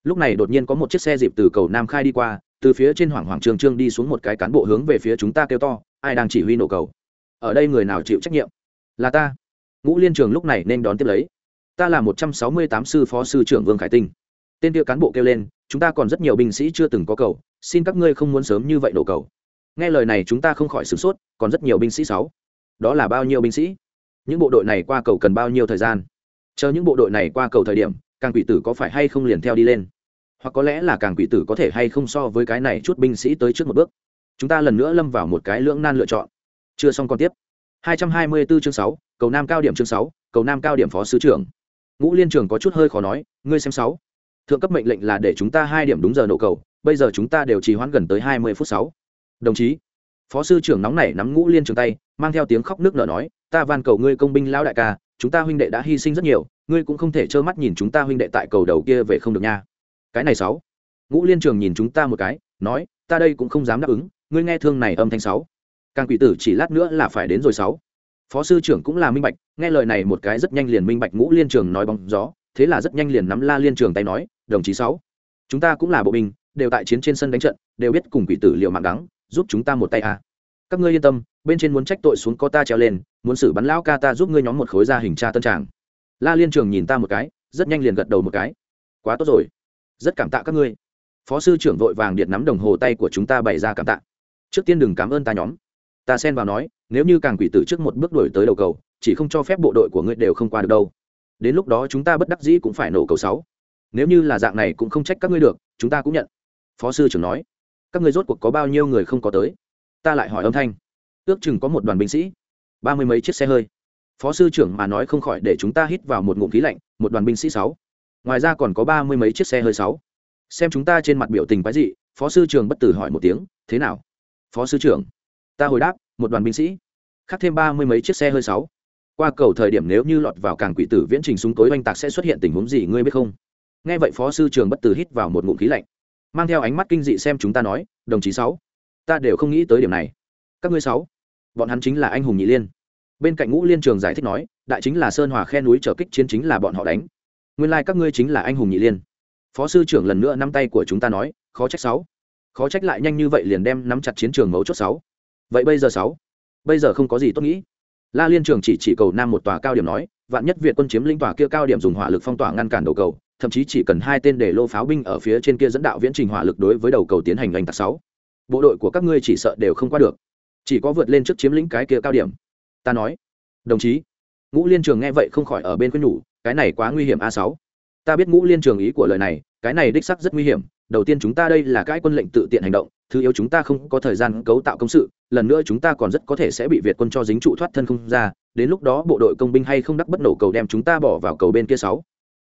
Lúc này đột nhiên có một chiếc xe dịp từ cầu nam khai đi qua, từ phía trên hoảng hoảng trường trương đi xuống một cái cán bộ hướng về phía chúng ta kêu to, ai đang chỉ huy nổ cầu? Ở đây người nào chịu trách nhiệm? Là ta. Ngũ liên trường lúc này nên đón tiếp lấy. Ta là một trăm sáu mươi tám sư phó sư trưởng vương khải tinh. Tên kia cán bộ kêu lên, chúng ta còn rất nhiều binh sĩ chưa từng có cầu, xin các ngươi không muốn sớm như vậy nổ cầu nghe lời này chúng ta không khỏi sửng sốt còn rất nhiều binh sĩ sáu. Đó là bao nhiêu binh sĩ? Những bộ đội này qua cầu cần bao nhiêu thời gian? Chờ những bộ đội này qua cầu thời điểm càng quỷ tử có phải hay không liền theo đi lên? Hoặc có lẽ là càng quỷ tử có thể hay không so với cái này chút binh sĩ tới trước một bước? Chúng ta lần nữa lâm vào một cái lưỡng nan lựa chọn. Chưa xong còn tiếp. 224 chương 6, cầu nam cao điểm chương 6, cầu nam cao điểm phó sứ trưởng. Ngũ liên trường có chút hơi khó nói ngươi xem sáu. Thượng cấp mệnh lệnh là để chúng ta hai điểm đúng giờ nổ cầu bây giờ chúng ta đều trì hoãn gần tới 20 phút sáu đồng chí. Phó sư trưởng nóng nảy nắm ngũ liên trường tay, mang theo tiếng khóc nước nở nói, ta van cầu ngươi công binh lão đại ca, chúng ta huynh đệ đã hy sinh rất nhiều, ngươi cũng không thể trơ mắt nhìn chúng ta huynh đệ tại cầu đầu kia về không được nha. Cái này sáu. Ngũ liên trường nhìn chúng ta một cái, nói, ta đây cũng không dám đáp ứng, ngươi nghe thương này âm thanh sáu. Càng quỷ tử chỉ lát nữa là phải đến rồi sáu. Phó sư trưởng cũng là minh bạch, nghe lời này một cái rất nhanh liền minh bạch ngũ liên trường nói bóng gió, thế là rất nhanh liền nắm la liên trường tay nói, đồng chí sáu, chúng ta cũng là bộ binh, đều tại chiến trên sân đánh trận, đều biết cùng quỷ tử liệu mạng đắng giúp chúng ta một tay à. các ngươi yên tâm, bên trên muốn trách tội xuống có ta treo lên, muốn xử bắn lão ca ta giúp ngươi nhóm một khối ra hình tra tân tràng. La liên trường nhìn ta một cái, rất nhanh liền gật đầu một cái. Quá tốt rồi. Rất cảm tạ các ngươi. Phó sư trưởng vội vàng điện nắm đồng hồ tay của chúng ta bày ra cảm tạ. Trước tiên đừng cảm ơn ta nhóm. Ta xen vào nói, nếu như càng quỷ tử trước một bước đổi tới đầu cầu, chỉ không cho phép bộ đội của ngươi đều không qua được đâu. Đến lúc đó chúng ta bất đắc dĩ cũng phải nổ cầu sáu. Nếu như là dạng này cũng không trách các ngươi được, chúng ta cũng nhận. Phó sư trưởng nói các ngươi rốt cuộc có bao nhiêu người không có tới? Ta lại hỏi âm thanh. Ước chừng có một đoàn binh sĩ. Ba mươi mấy chiếc xe hơi. Phó sư trưởng mà nói không khỏi để chúng ta hít vào một ngụm khí lạnh, một đoàn binh sĩ sáu. Ngoài ra còn có ba mươi mấy chiếc xe hơi sáu. Xem chúng ta trên mặt biểu tình quái dị, phó sư trưởng bất tử hỏi một tiếng, thế nào? Phó sư trưởng, ta hồi đáp, một đoàn binh sĩ, khác thêm ba mươi mấy chiếc xe hơi sáu. Qua cầu thời điểm nếu như lọt vào càng quỷ tử viễn trình súng tối oanh tạc sẽ xuất hiện tình huống gì, ngươi biết không? Nghe vậy phó sư trường bất tử hít vào một ngụm khí lạnh mang theo ánh mắt kinh dị xem chúng ta nói, đồng chí sáu, ta đều không nghĩ tới điểm này. Các ngươi sáu, bọn hắn chính là anh hùng nhị liên. Bên cạnh ngũ liên trường giải thích nói, đại chính là sơn hòa khe núi trở kích chiến chính là bọn họ đánh. Nguyên lai、like、các ngươi chính là anh hùng nhị liên. Phó sư trưởng lần nữa nắm tay của chúng ta nói, khó trách sáu, khó trách lại nhanh như vậy liền đem nắm chặt chiến trường mấu chốt sáu. Vậy bây giờ sáu, bây giờ không có gì tốt nghĩ la liên trường chỉ chỉ cầu nam một tòa cao điểm nói, vạn nhất việt quân chiếm lĩnh tòa kia cao điểm dùng hỏa lực phong tỏa ngăn cản đầu cầu, thậm chí chỉ cần hai tên để lô pháo binh ở phía trên kia dẫn đạo viễn trình hỏa lực đối với đầu cầu tiến hành đánh tạc sáu. Bộ đội của các ngươi chỉ sợ đều không qua được. Chỉ có vượt lên trước chiếm lĩnh cái kia cao điểm. Ta nói. Đồng chí. Ngũ liên trường nghe vậy không khỏi ở bên khuyên nhủ, cái này quá nguy hiểm a sáu. Ta biết ngũ liên trường ý của lời này cái này đích sắc rất nguy hiểm. Đầu tiên chúng ta đây là cái quân lệnh tự tiện hành động, thứ yếu chúng ta không có thời gian cấu tạo công sự, lần nữa chúng ta còn rất có thể sẽ bị việt quân cho dính trụ thoát thân không ra, đến lúc đó bộ đội công binh hay không đắc bất nổ cầu đem chúng ta bỏ vào cầu bên kia sáu.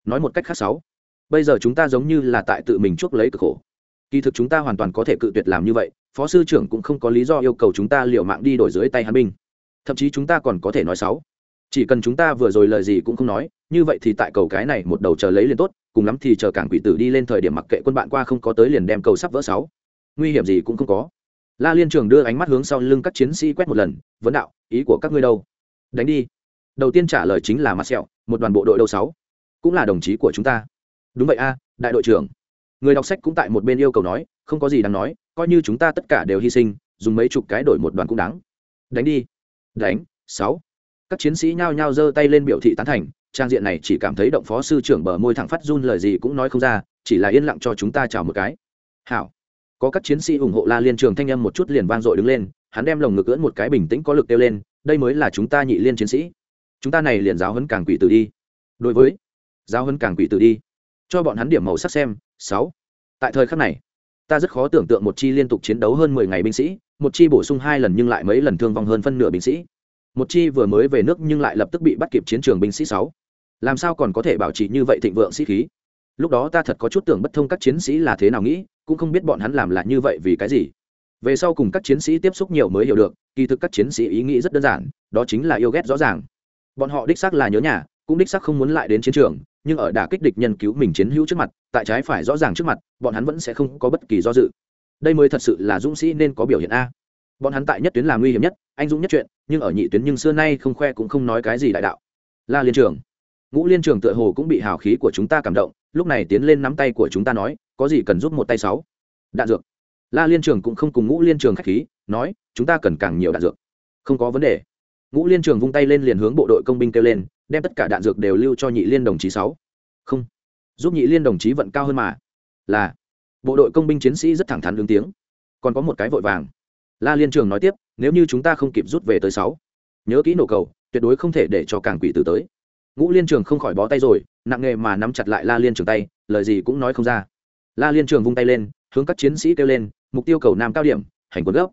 Nói một cách khác sáu. Bây giờ chúng ta giống như là tại tự mình chuốc lấy cực khổ. Kỳ thực chúng ta hoàn toàn có thể cự tuyệt làm như vậy, phó sư trưởng cũng không có lý do yêu cầu chúng ta liều mạng đi đổi dưới tay hắn binh. Thậm chí chúng ta còn có thể nói sáu chỉ cần chúng ta vừa rồi lời gì cũng không nói, như vậy thì tại cầu cái này một đầu chờ lấy liền tốt, cùng lắm thì chờ cảng quỷ tử đi lên thời điểm mặc kệ quân bạn qua không có tới liền đem cầu sắp vỡ sáu. Nguy hiểm gì cũng không có. La liên trường đưa ánh mắt hướng sau lưng các chiến sĩ quét một lần, vấn đạo, ý của các ngươi đâu? Đánh đi. Đầu tiên trả lời chính là mặt sẹo, một đoàn bộ đội đâu sáu, cũng là đồng chí của chúng ta. Đúng vậy a, đại đội trưởng. Người đọc sách cũng tại một bên yêu cầu nói, không có gì đáng nói, coi như chúng ta tất cả đều hy sinh, dùng mấy chục cái đổi một đoàn cũng đáng. Đánh đi. Đánh, sáu các chiến sĩ nhao nhao giơ tay lên biểu thị tán thành, trang diện này chỉ cảm thấy động phó sư trưởng bờ môi thẳng phát run lời gì cũng nói không ra, chỉ là yên lặng cho chúng ta chào một cái. Hảo. Có các chiến sĩ ủng hộ la liên trường thanh âm một chút liền vang dội đứng lên, hắn đem lồng ngực ưỡn một cái bình tĩnh có lực kêu lên, đây mới là chúng ta nhị liên chiến sĩ. Chúng ta này liền giáo hấn càng quỷ tử đi. Đối với, giáo hấn càng quỷ tử đi. Cho bọn hắn điểm màu sắc xem, sáu. Tại thời khắc này, ta rất khó tưởng tượng một chi liên tục chiến đấu hơn mười ngày binh sĩ, một chi bổ sung hai lần nhưng lại mấy lần thương vong hơn phân nửa binh sĩ một chi vừa mới về nước nhưng lại lập tức bị bắt kịp chiến trường binh sĩ sáu. Làm sao còn có thể bảo trì như vậy thịnh vượng sĩ khí? Lúc đó ta thật có chút tưởng bất thông các chiến sĩ là thế nào nghĩ, cũng không biết bọn hắn làm là như vậy vì cái gì. Về sau cùng các chiến sĩ tiếp xúc nhiều mới hiểu được, kỳ thực các chiến sĩ ý nghĩ rất đơn giản, đó chính là yêu ghét rõ ràng. Bọn họ đích xác là nhớ nhà, cũng đích xác không muốn lại đến chiến trường, nhưng ở đả kích địch nhân cứu mình chiến hữu trước mặt, tại trái phải rõ ràng trước mặt, bọn hắn vẫn sẽ không có bất kỳ do dự. Đây mới thật sự là dũng sĩ nên có biểu hiện a. Bọn hắn tại nhất tuyến là nguy hiểm nhất, anh dũng nhất chuyện nhưng ở nhị tuyến nhưng xưa nay không khoe cũng không nói cái gì đại đạo. La liên trường. Ngũ liên trường tựa hồ cũng bị hào khí của chúng ta cảm động, lúc này tiến lên nắm tay của chúng ta nói, có gì cần giúp một tay sáu? Đạn dược. La liên trường cũng không cùng ngũ liên trường k h á c h khí, nói, chúng ta cần càng nhiều đạn dược. Không có vấn đề. Ngũ liên trường vung tay lên liền hướng bộ đội công binh kêu lên, đem tất cả đạn dược đều lưu cho nhị liên đồng chí sáu. Không. Giúp nhị liên đồng chí vận cao hơn mà. Là. Bộ đội công binh chiến sĩ rất thẳng thắn ứng tiếng. Còn có một cái vội vàng la liên trường nói tiếp, nếu như chúng ta không kịp rút về tới sáu, nhớ kỹ nổ cầu, tuyệt đối không thể để cho càng quỷ tử tới. Ngũ liên trường không khỏi bó tay rồi, nặng nghề mà nắm chặt lại la liên trường tay, lời gì cũng nói không ra. La liên trường vung tay lên, hướng các chiến sĩ kêu lên, mục tiêu cầu nam cao điểm, hành quân gấp.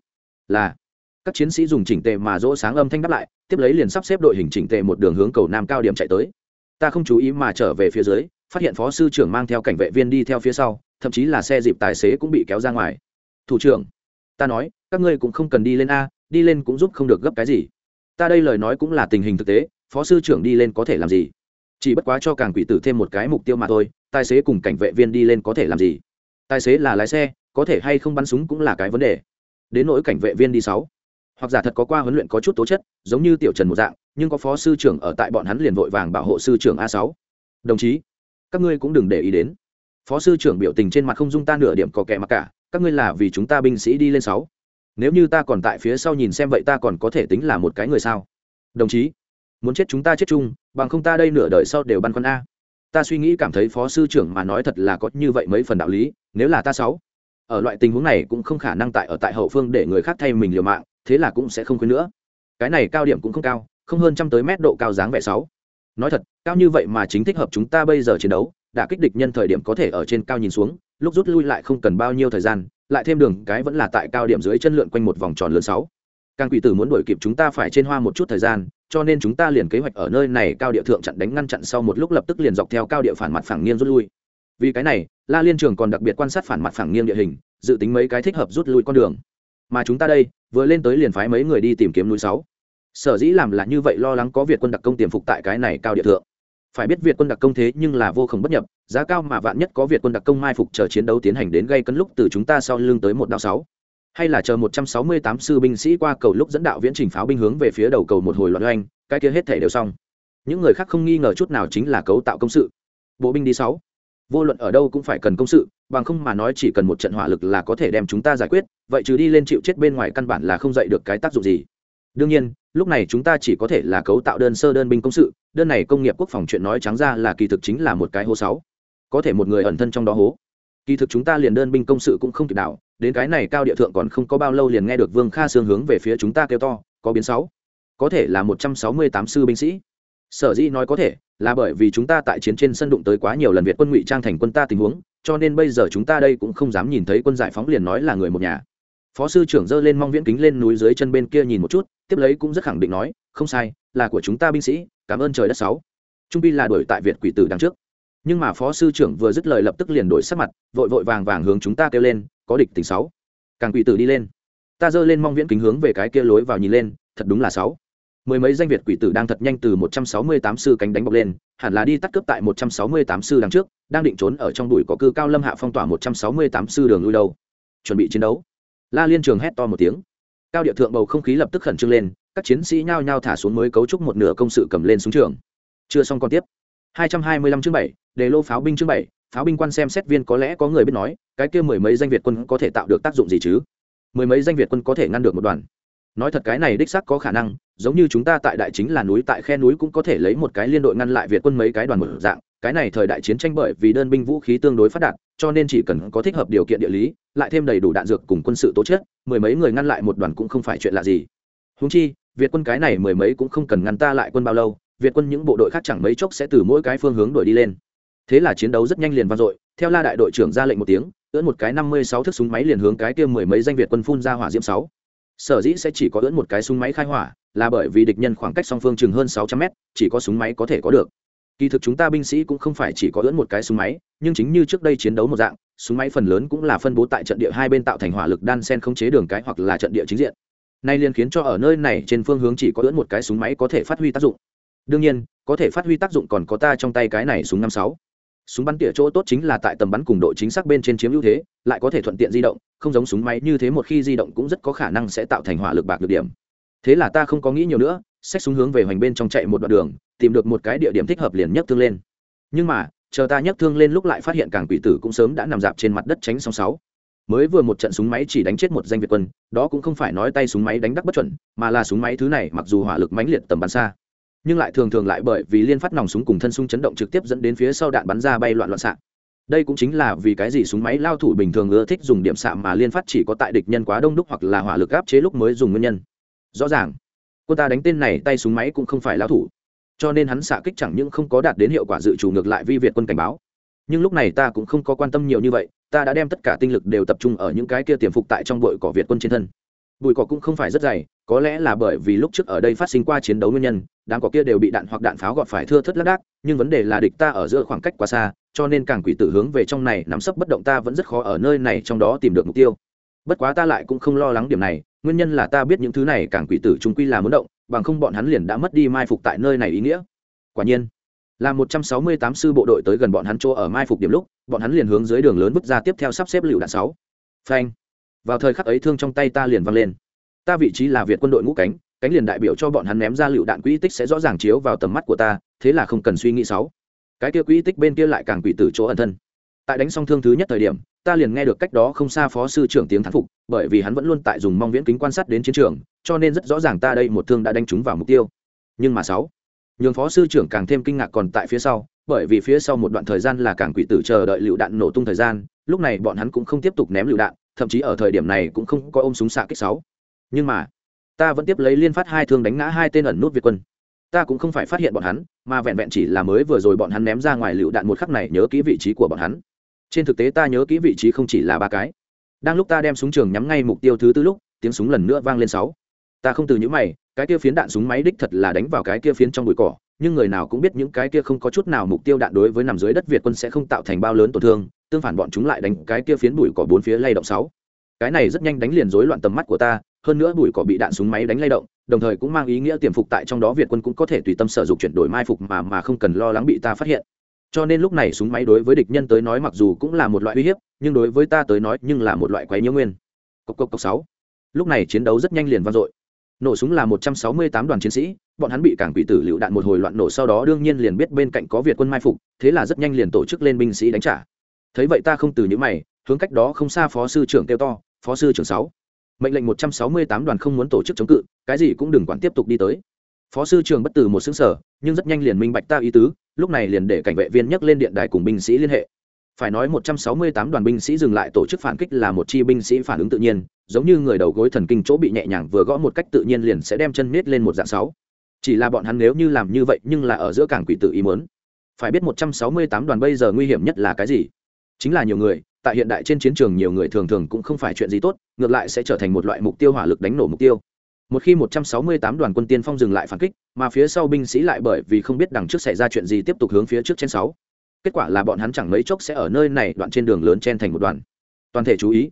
Là, các chiến sĩ dùng chỉnh tề mà dỗ sáng âm thanh đáp lại, tiếp lấy liền sắp xếp đội hình chỉnh tề một đường hướng cầu nam cao điểm chạy tới. Ta không chú ý mà trở về phía dưới, phát hiện phó sư trưởng mang theo cảnh vệ viên đi theo phía sau, thậm chí là xe dịp tài xế cũng bị kéo ra ngoài. Thủ trưởng, ta nói các ngươi cũng không cần đi lên a, đi lên cũng giúp không được gấp cái gì. Ta đây lời nói cũng là tình hình thực tế, phó sư trưởng đi lên có thể làm gì? Chỉ bất quá cho càng quỷ tử thêm một cái mục tiêu mà thôi, tài xế cùng cảnh vệ viên đi lên có thể làm gì? Tài xế là lái xe, có thể hay không bắn súng cũng là cái vấn đề. Đến nỗi cảnh vệ viên đi sáu. Hoặc giả thật có qua huấn luyện có chút tố chất, giống như tiểu trần một dạng, nhưng có phó sư trưởng ở tại bọn hắn liền vội vàng bảo hộ sư trưởng a sáu. Đồng chí, các ngươi cũng đừng để ý đến. Phó sư trưởng biểu tình trên mặt không dung ta nửa điểm có kẻ mặc cả, các ngươi là vì chúng ta binh sĩ đi lên sáu nếu như ta còn tại phía sau nhìn xem vậy ta còn có thể tính là một cái người sao? Đồng chí, muốn chết chúng ta chết chung, bằng không ta đây nửa đời sau đều băn khoăn a. Ta suy nghĩ cảm thấy phó sư trưởng mà nói thật là có như vậy mấy phần đạo lý, nếu là ta sáu, ở loại tình huống này cũng không khả năng tại ở tại hậu phương để người khác thay mình liều mạng, thế là cũng sẽ không khuyên nữa. Cái này cao điểm cũng không cao, không hơn trăm tới mét độ cao dáng vẻ sáu. Nói thật, cao như vậy mà chính thích hợp chúng ta bây giờ chiến đấu đã kích địch nhân thời điểm có thể ở trên cao nhìn xuống, lúc rút lui lại không cần bao nhiêu thời gian lại thêm đường cái vẫn là tại cao điểm dưới chân lượn quanh một vòng tròn lớn sáu. Càng quỷ tử muốn đuổi kịp chúng ta phải trên hoa một chút thời gian, cho nên chúng ta liền kế hoạch ở nơi này cao địa thượng chặn đánh ngăn chặn sau một lúc lập tức liền dọc theo cao địa phản mặt phẳng nghiêng rút lui. Vì cái này, la liên trường còn đặc biệt quan sát phản mặt phẳng nghiêng địa hình, dự tính mấy cái thích hợp rút lui con đường. Mà chúng ta đây, vừa lên tới liền phái mấy người đi tìm kiếm núi sáu. Sở dĩ làm là như vậy lo lắng có việt quân đặc công tiềm phục tại cái này cao địa thượng phải biết việt quân đặc công thế nhưng là vô khổng bất nhập, giá cao mà vạn nhất có việt quân đặc công mai phục chờ chiến đấu tiến hành đến gây cấn lúc từ chúng ta sau lưng tới một đạo sáu. Hay là chờ một trăm sáu mươi tám sư binh sĩ qua cầu lúc dẫn đạo viễn trình pháo binh hướng về phía đầu cầu một hồi loạn oanh cái kia hết thể đều xong. Những người khác không nghi ngờ chút nào chính là cấu tạo công sự. Bộ binh đi sáu. Vô luận ở đâu cũng phải cần công sự, bằng không mà nói chỉ cần một trận hỏa lực là có thể đem chúng ta giải quyết, vậy trừ đi lên chịu chết bên ngoài căn bản là không dạy được cái tác dụng gì. Đương nhiên, lúc này chúng ta chỉ có thể là cấu tạo đơn sơ đơn binh công sự đơn này công nghiệp quốc phòng chuyện nói trắng ra là kỳ thực chính là một cái hố sáu. Có thể một người ẩn thân trong đó hố. Kỳ thực chúng ta liền đơn binh công sự cũng không kịp đảo, đến cái này cao địa thượng còn không có bao lâu liền nghe được vương kha sương hướng về phía chúng ta kêu to, có biến sáu. Có thể là một trăm sáu mươi tám sư binh sĩ. Sở dĩ nói có thể, là bởi vì chúng ta tại chiến trên sân đụng tới quá nhiều lần việt quân ngụy trang thành quân ta tình huống, cho nên bây giờ chúng ta đây cũng không dám nhìn thấy quân giải phóng liền nói là người một nhà. Phó sư trưởng dơ lên mong viễn kính lên núi dưới chân bên kia nhìn một chút tiếp lấy cũng rất khẳng định nói, không sai, là của chúng ta binh sĩ, cảm ơn trời đất sáu. Trung pi là đuổi tại việt quỷ tử đằng trước. Nhưng mà phó sư trưởng vừa dứt lời lập tức liền đổi sắc mặt, vội vội vàng vàng hướng chúng ta kêu lên, có địch tình sáu. Càng quỷ tử đi lên. Ta giơ lên mong viễn kính hướng về cái kia lối vào nhìn lên, thật đúng là sáu. Mười mấy danh việt quỷ tử đang thật nhanh từ một trăm sáu mươi tám sư cánh đánh bọc lên, hẳn là đi tắt cướp tại một trăm sáu mươi tám sư đằng trước, đang định trốn ở trong đùi có cư cao lâm hạ phong tỏa một trăm sáu mươi tám sư đường lui đâu. Chuẩn bị chiến đấu. La liên trường hét to một tiếng cao địa thượng bầu không khí lập tức khẩn trương lên các chiến sĩ nhao nhao thả xuống mới cấu trúc một nửa công sự cầm lên xuống trường. Chưa xong còn tiếp. 225 chương 7, đề lô pháo binh chương 7, pháo binh quan xem xét viên có lẽ có người biết nói cái kia mười mấy danh việt quân có thể tạo được tác dụng gì chứ? Mười mấy danh việt quân có thể ngăn được một đoàn. Nói thật cái này đích xác có khả năng giống như chúng ta tại đại chính là núi tại khe núi cũng có thể lấy một cái liên đội ngăn lại việt quân mấy cái đoàn một dạng cái này thời đại chiến tranh bởi vì đơn binh vũ khí tương đối phát đạt, cho nên chỉ cần có thích hợp điều kiện địa lý, lại thêm đầy đủ đạn dược cùng quân sự tố chất, mười mấy người ngăn lại một đoàn cũng không phải chuyện lạ gì. Húng chi, việt quân cái này mười mấy cũng không cần ngăn ta lại quân bao lâu, việt quân những bộ đội khác chẳng mấy chốc sẽ từ mỗi cái phương hướng đuổi đi lên. Thế là chiến đấu rất nhanh liền vang dội, theo la đại đội trưởng ra lệnh một tiếng, ưỡn một cái năm mươi sáu thước súng máy liền hướng cái kia mười mấy danh việt quân phun ra hỏa diễm sáu. Sở dĩ sẽ chỉ có ưỡn một cái súng máy khai hỏa, là bởi vì địch nhân khoảng cách song phương chừng hơn sáu trăm mét, chỉ có súng máy có thể có được kỳ thực chúng ta binh sĩ cũng không phải chỉ có ưỡn một cái súng máy, nhưng chính như trước đây chiến đấu một dạng, súng máy phần lớn cũng là phân bố tại trận địa hai bên tạo thành hỏa lực đan sen không chế đường cái hoặc là trận địa chính diện. Nay liền khiến cho ở nơi này trên phương hướng chỉ có ưỡn một cái súng máy có thể phát huy tác dụng. Đương nhiên, có thể phát huy tác dụng còn có ta trong tay cái này súng năm sáu. Súng bắn tỉa chỗ tốt chính là tại tầm bắn cùng độ chính xác bên trên chiếm ưu thế, lại có thể thuận tiện di động, không giống súng máy như thế một khi di động cũng rất có khả năng sẽ tạo thành hỏa lực bạc được điểm. Thế là ta không có nghĩ nhiều nữa, xách súng hướng về hoành bên trong chạy một đoạn đường tìm được một cái địa điểm thích hợp liền nhấc thương lên. Nhưng mà, chờ ta nhấc thương lên lúc lại phát hiện càng quỷ tử cũng sớm đã nằm dạp trên mặt đất tránh song sáu. Mới vừa một trận súng máy chỉ đánh chết một danh việt quân, đó cũng không phải nói tay súng máy đánh đắc bất chuẩn, mà là súng máy thứ này mặc dù hỏa lực mãnh liệt tầm bắn xa, nhưng lại thường thường lại bởi vì liên phát nòng súng cùng thân súng chấn động trực tiếp dẫn đến phía sau đạn bắn ra bay loạn loạn xạ. Đây cũng chính là vì cái gì súng máy lao thủ bình thường ưa thích dùng điểm xạ mà liên phát chỉ có tại địch nhân quá đông đúc hoặc là hỏa lực áp chế lúc mới dùng nguyên nhân. Rõ ràng, quân ta đánh tên này tay súng máy cũng không phải lao thủ cho nên hắn xạ kích chẳng những không có đạt đến hiệu quả dự trù ngược lại vi việt quân cảnh báo. Nhưng lúc này ta cũng không có quan tâm nhiều như vậy, ta đã đem tất cả tinh lực đều tập trung ở những cái kia tiềm phục tại trong bụi cỏ việt quân trên thân. Bụi cỏ cũng không phải rất dày, có lẽ là bởi vì lúc trước ở đây phát sinh qua chiến đấu nguyên nhân, đám cỏ kia đều bị đạn hoặc đạn pháo gọt phải thưa thất lác đác, nhưng vấn đề là địch ta ở giữa khoảng cách quá xa, cho nên càng quỷ tử hướng về trong này nắm sấp bất động ta vẫn rất khó ở nơi này trong đó tìm được mục tiêu. Bất quá ta lại cũng không lo lắng điểm này nguyên nhân là ta biết những thứ này càng quỷ tử chúng quy là muốn động, bằng không bọn hắn liền đã mất đi mai phục tại nơi này ý nghĩa. Quả nhiên, là một trăm sáu mươi tám sư bộ đội tới gần bọn hắn chỗ ở mai phục điểm lúc, bọn hắn liền hướng dưới đường lớn bước ra tiếp theo sắp xếp lựu đạn sáu. Phanh! Vào thời khắc ấy thương trong tay ta liền văng lên. Ta vị trí là việt quân đội ngũ cánh cánh liền đại biểu cho bọn hắn ném ra lựu đạn quỹ tích sẽ rõ ràng chiếu vào tầm mắt của ta, thế là không cần suy nghĩ sáu. Cái kia quỹ tích bên kia lại càng quỷ tử chỗ ẩn thân tại đánh xong thương thứ nhất thời điểm, ta liền nghe được cách đó không xa phó sư trưởng tiếng thán phục, bởi vì hắn vẫn luôn tại dùng mong viễn kính quan sát đến chiến trường, cho nên rất rõ ràng ta đây một thương đã đánh trúng vào mục tiêu. Nhưng mà sáu, nhường phó sư trưởng càng thêm kinh ngạc còn tại phía sau, bởi vì phía sau một đoạn thời gian là càng quỷ tử chờ đợi lựu đạn nổ tung thời gian, lúc này bọn hắn cũng không tiếp tục ném lựu đạn, thậm chí ở thời điểm này cũng không có ôm súng xạ kích sáu. Nhưng mà, ta vẫn tiếp lấy liên phát hai thương đánh ngã hai tên ẩn nút việt quân. Ta cũng không phải phát hiện bọn hắn, mà vẹn vẹn chỉ là mới vừa rồi bọn hắn ném ra ngoài lựu đạn một khắc này nhớ kỹ vị trí của bọn hắn trên thực tế ta nhớ kỹ vị trí không chỉ là ba cái. Đang lúc ta đem súng trường nhắm ngay mục tiêu thứ tư lúc, tiếng súng lần nữa vang lên sáu. Ta không từ những mày, cái kia phiến đạn súng máy đích thật là đánh vào cái kia phiến trong bụi cỏ, nhưng người nào cũng biết những cái kia không có chút nào mục tiêu đạn đối với nằm dưới đất việt quân sẽ không tạo thành bao lớn tổn thương, tương phản bọn chúng lại đánh cái kia phiến bụi cỏ bốn phía lay động sáu. Cái này rất nhanh đánh liền rối loạn tầm mắt của ta, hơn nữa bụi cỏ bị đạn súng máy đánh lay động, đồng thời cũng mang ý nghĩa tiềm phục tại trong đó việt quân cũng có thể tùy tâm sở dục chuyển đổi mai phục mà mà không cần lo lắng bị ta phát hiện cho nên lúc này súng máy đối với địch nhân tới nói mặc dù cũng là một loại uy hiếp, nhưng đối với ta tới nói nhưng là một loại quái nhiễu nguyên. Cốc cốc cốc sáu. Lúc này chiến đấu rất nhanh liền vang dội. Nổ súng là một trăm sáu mươi tám đoàn chiến sĩ, bọn hắn bị cảng quỷ tử lựu đạn một hồi loạn nổ sau đó đương nhiên liền biết bên cạnh có việt quân mai phục, thế là rất nhanh liền tổ chức lên binh sĩ đánh trả. Thấy vậy ta không từ những mày, hướng cách đó không xa phó sư trưởng kêu to, phó sư trưởng sáu, mệnh lệnh một trăm sáu mươi tám đoàn không muốn tổ chức chống cự, cái gì cũng đừng quản tiếp tục đi tới phó sư trường bất tử một xứng sở, nhưng rất nhanh liền minh bạch ta ý tứ, lúc này liền để cảnh vệ viên nhắc lên điện đài cùng binh sĩ liên hệ. Phải nói một trăm sáu mươi tám đoàn binh sĩ dừng lại tổ chức phản kích là một chi binh sĩ phản ứng tự nhiên, giống như người đầu gối thần kinh chỗ bị nhẹ nhàng vừa gõ một cách tự nhiên liền sẽ đem chân miết lên một dạng sáu. Chỉ là bọn hắn nếu như làm như vậy nhưng là ở giữa cảng quỷ tự ý muốn. Phải biết một trăm sáu mươi tám đoàn bây giờ nguy hiểm nhất là cái gì? Chính là nhiều người, tại hiện đại trên chiến trường nhiều người thường thường cũng không phải chuyện gì tốt, ngược lại sẽ trở thành một loại mục tiêu hỏa lực đánh nổ mục tiêu một khi 168 đoàn quân tiên phong dừng lại phản kích mà phía sau binh sĩ lại bởi vì không biết đằng trước xảy ra chuyện gì tiếp tục hướng phía trước trên sáu. Kết quả là bọn hắn chẳng mấy chốc sẽ ở nơi này đoạn trên đường lớn chen thành một đoàn. Toàn thể chú ý.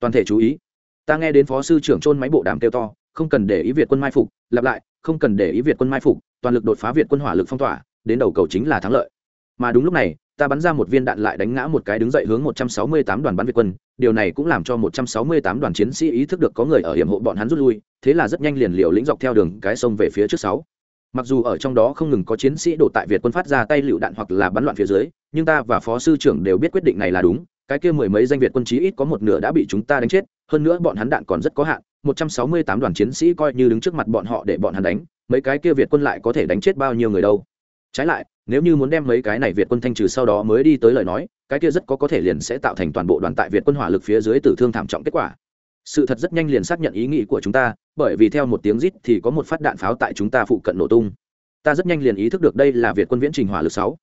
Toàn thể chú ý. Ta nghe đến phó sư trưởng trôn máy bộ đàm kêu to không cần để ý việt quân mai phục lặp lại không cần để ý việt quân mai phục toàn lực đột phá việt quân hỏa lực phong tỏa đến đầu cầu chính là thắng lợi. Mà đúng lúc này ta bắn ra một viên đạn lại đánh ngã một cái đứng dậy hướng 168 đoàn bắn việt quân, điều này cũng làm cho 168 đoàn chiến sĩ ý thức được có người ở hiểm hộ bọn hắn rút lui, thế là rất nhanh liền liều lĩnh dọc theo đường cái sông về phía trước sáu. mặc dù ở trong đó không ngừng có chiến sĩ đổ tại việt quân phát ra tay lựu đạn hoặc là bắn loạn phía dưới nhưng ta và phó sư trưởng đều biết quyết định này là đúng cái kia mười mấy danh việt quân chí ít có một nửa đã bị chúng ta đánh chết hơn nữa bọn hắn đạn còn rất có hạn một trăm sáu mươi tám đoàn chiến sĩ coi như đứng trước mặt bọn họ để bọn hắn đánh mấy cái kia việt quân lại có thể đánh chết bao nhiêu người đâu trái lại nếu như muốn đem mấy cái này việt quân thanh trừ sau đó mới đi tới lời nói, cái kia rất có có thể liền sẽ tạo thành toàn bộ đoàn tại việt quân hỏa lực phía dưới tử thương thảm trọng kết quả. Sự thật rất nhanh liền xác nhận ý nghĩ của chúng ta, bởi vì theo một tiếng rít thì có một phát đạn pháo tại chúng ta phụ cận nổ tung. Ta rất nhanh liền ý thức được đây là việt quân viễn trình hỏa lực sáu.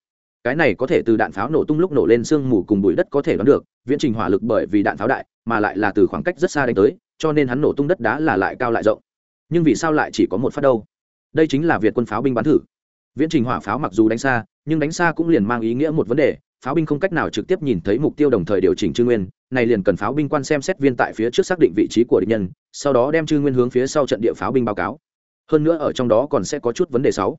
Cái này có thể từ đạn pháo nổ tung lúc nổ lên sương mù cùng bụi đất có thể đoán được, viễn trình hỏa lực bởi vì đạn pháo đại, mà lại là từ khoảng cách rất xa đánh tới, cho nên hắn nổ tung đất đá là lại cao lại rộng. Nhưng vì sao lại chỉ có một phát đâu? Đây chính là việt quân pháo binh bắn thử viễn trình hỏa pháo mặc dù đánh xa, nhưng đánh xa cũng liền mang ý nghĩa một vấn đề, pháo binh không cách nào trực tiếp nhìn thấy mục tiêu đồng thời điều chỉnh trương nguyên, này liền cần pháo binh quan xem xét viên tại phía trước xác định vị trí của địch nhân, sau đó đem trương nguyên hướng phía sau trận địa pháo binh báo cáo. Hơn nữa ở trong đó còn sẽ có chút vấn đề sáu.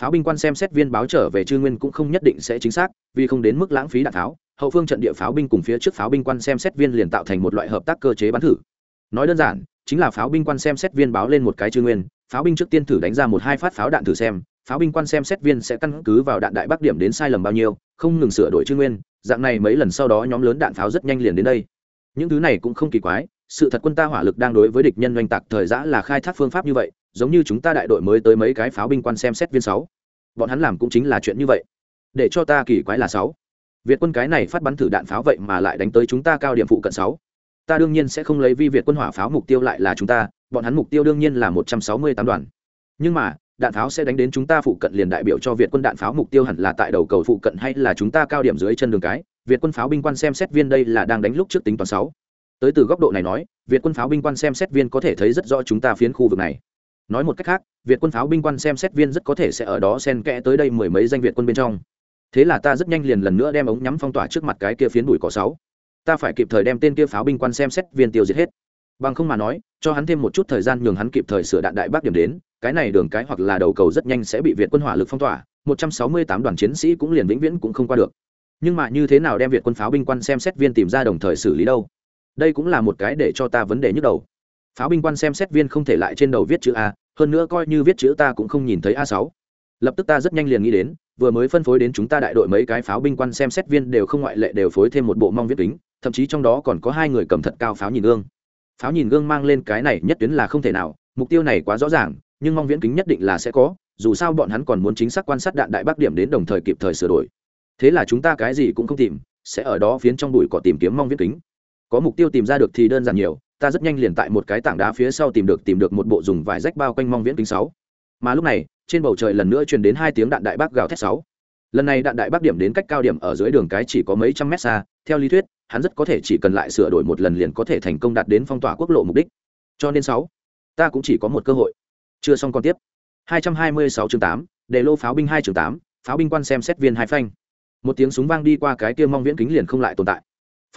Pháo binh quan xem xét viên báo trở về trương nguyên cũng không nhất định sẽ chính xác, vì không đến mức lãng phí đạn pháo, hậu phương trận địa pháo binh cùng phía trước pháo binh quan xem xét viên liền tạo thành một loại hợp tác cơ chế bắn thử. Nói đơn giản, chính là pháo binh quan xem xét viên báo lên một cái trương nguyên, pháo binh trước tiên thử đánh ra một hai phát pháo đạn thử xem pháo binh quan xem xét viên sẽ căn cứ vào đạn đại bắc điểm đến sai lầm bao nhiêu, không ngừng sửa đổi chư nguyên, dạng này mấy lần sau đó nhóm lớn đạn pháo rất nhanh liền đến đây. Những thứ này cũng không kỳ quái, sự thật quân ta hỏa lực đang đối với địch nhân oanh tạc thời giã là khai thác phương pháp như vậy, giống như chúng ta đại đội mới tới mấy cái pháo binh quan xem xét viên sáu. Bọn hắn làm cũng chính là chuyện như vậy. Để cho ta kỳ quái là sáu. Việt quân cái này phát bắn thử đạn pháo vậy mà lại đánh tới chúng ta cao điểm phụ cận sáu. Ta đương nhiên sẽ không lấy vi việt quân hỏa pháo mục tiêu lại là chúng ta, bọn hắn mục tiêu đương nhiên là một trăm sáu mươi tám đoàn. Nhưng mà đạn pháo sẽ đánh đến chúng ta phụ cận liền đại biểu cho việt quân đạn pháo mục tiêu hẳn là tại đầu cầu phụ cận hay là chúng ta cao điểm dưới chân đường cái. Việt quân pháo binh quan xem xét viên đây là đang đánh lúc trước tính toán sáu. Tới từ góc độ này nói, việt quân pháo binh quan xem xét viên có thể thấy rất rõ chúng ta phiến khu vực này. Nói một cách khác, việt quân pháo binh quan xem xét viên rất có thể sẽ ở đó xen kẽ tới đây mười mấy danh việt quân bên trong. Thế là ta rất nhanh liền lần nữa đem ống nhắm phong tỏa trước mặt cái kia phiến đùi cỏ sáu. Ta phải kịp thời đem tên kia pháo binh quan xem xét viên tiêu diệt hết. Bằng không mà nói, cho hắn thêm một chút thời gian nhường hắn kịp thời sửa đạn đại bác điểm đến cái này đường cái hoặc là đầu cầu rất nhanh sẽ bị việt quân hỏa lực phong tỏa, một trăm sáu mươi tám đoàn chiến sĩ cũng liền vĩnh viễn cũng không qua được. Nhưng mà như thế nào đem việt quân pháo binh quan xem xét viên tìm ra đồng thời xử lý đâu? Đây cũng là một cái để cho ta vấn đề nhức đầu. Pháo binh quan xem xét viên không thể lại trên đầu viết chữ a, hơn nữa coi như viết chữ ta cũng không nhìn thấy a sáu. Lập tức ta rất nhanh liền nghĩ đến, vừa mới phân phối đến chúng ta đại đội mấy cái pháo binh quan xem xét viên đều không ngoại lệ đều phối thêm một bộ mong viết kính, thậm chí trong đó còn có hai người cầm thật cao pháo nhìn gương. Pháo nhìn gương mang lên cái này nhất tuyến là không thể nào, mục tiêu này quá rõ ràng nhưng mong viễn kính nhất định là sẽ có, dù sao bọn hắn còn muốn chính xác quan sát đạn đại bắc điểm đến đồng thời kịp thời sửa đổi. Thế là chúng ta cái gì cũng không tìm, sẽ ở đó phiến trong bụi cỏ tìm kiếm mong viễn kính. Có mục tiêu tìm ra được thì đơn giản nhiều, ta rất nhanh liền tại một cái tảng đá phía sau tìm được tìm được một bộ dùng vải rách bao quanh mong viễn kính sáu. Mà lúc này, trên bầu trời lần nữa truyền đến hai tiếng đạn đại bác gào thét sáu. Lần này đạn đại bác điểm đến cách cao điểm ở dưới đường cái chỉ có mấy trăm mét xa, theo lý thuyết, hắn rất có thể chỉ cần lại sửa đổi một lần liền có thể thành công đạt đến phong tỏa quốc lộ mục đích. Cho nên sáu, ta cũng chỉ có một cơ hội chưa xong còn tiếp. 226 chương 8, để lô pháo binh 2 chương 8, pháo binh quan xem xét viên hai phanh. Một tiếng súng vang đi qua cái kia mong viễn kính liền không lại tồn tại.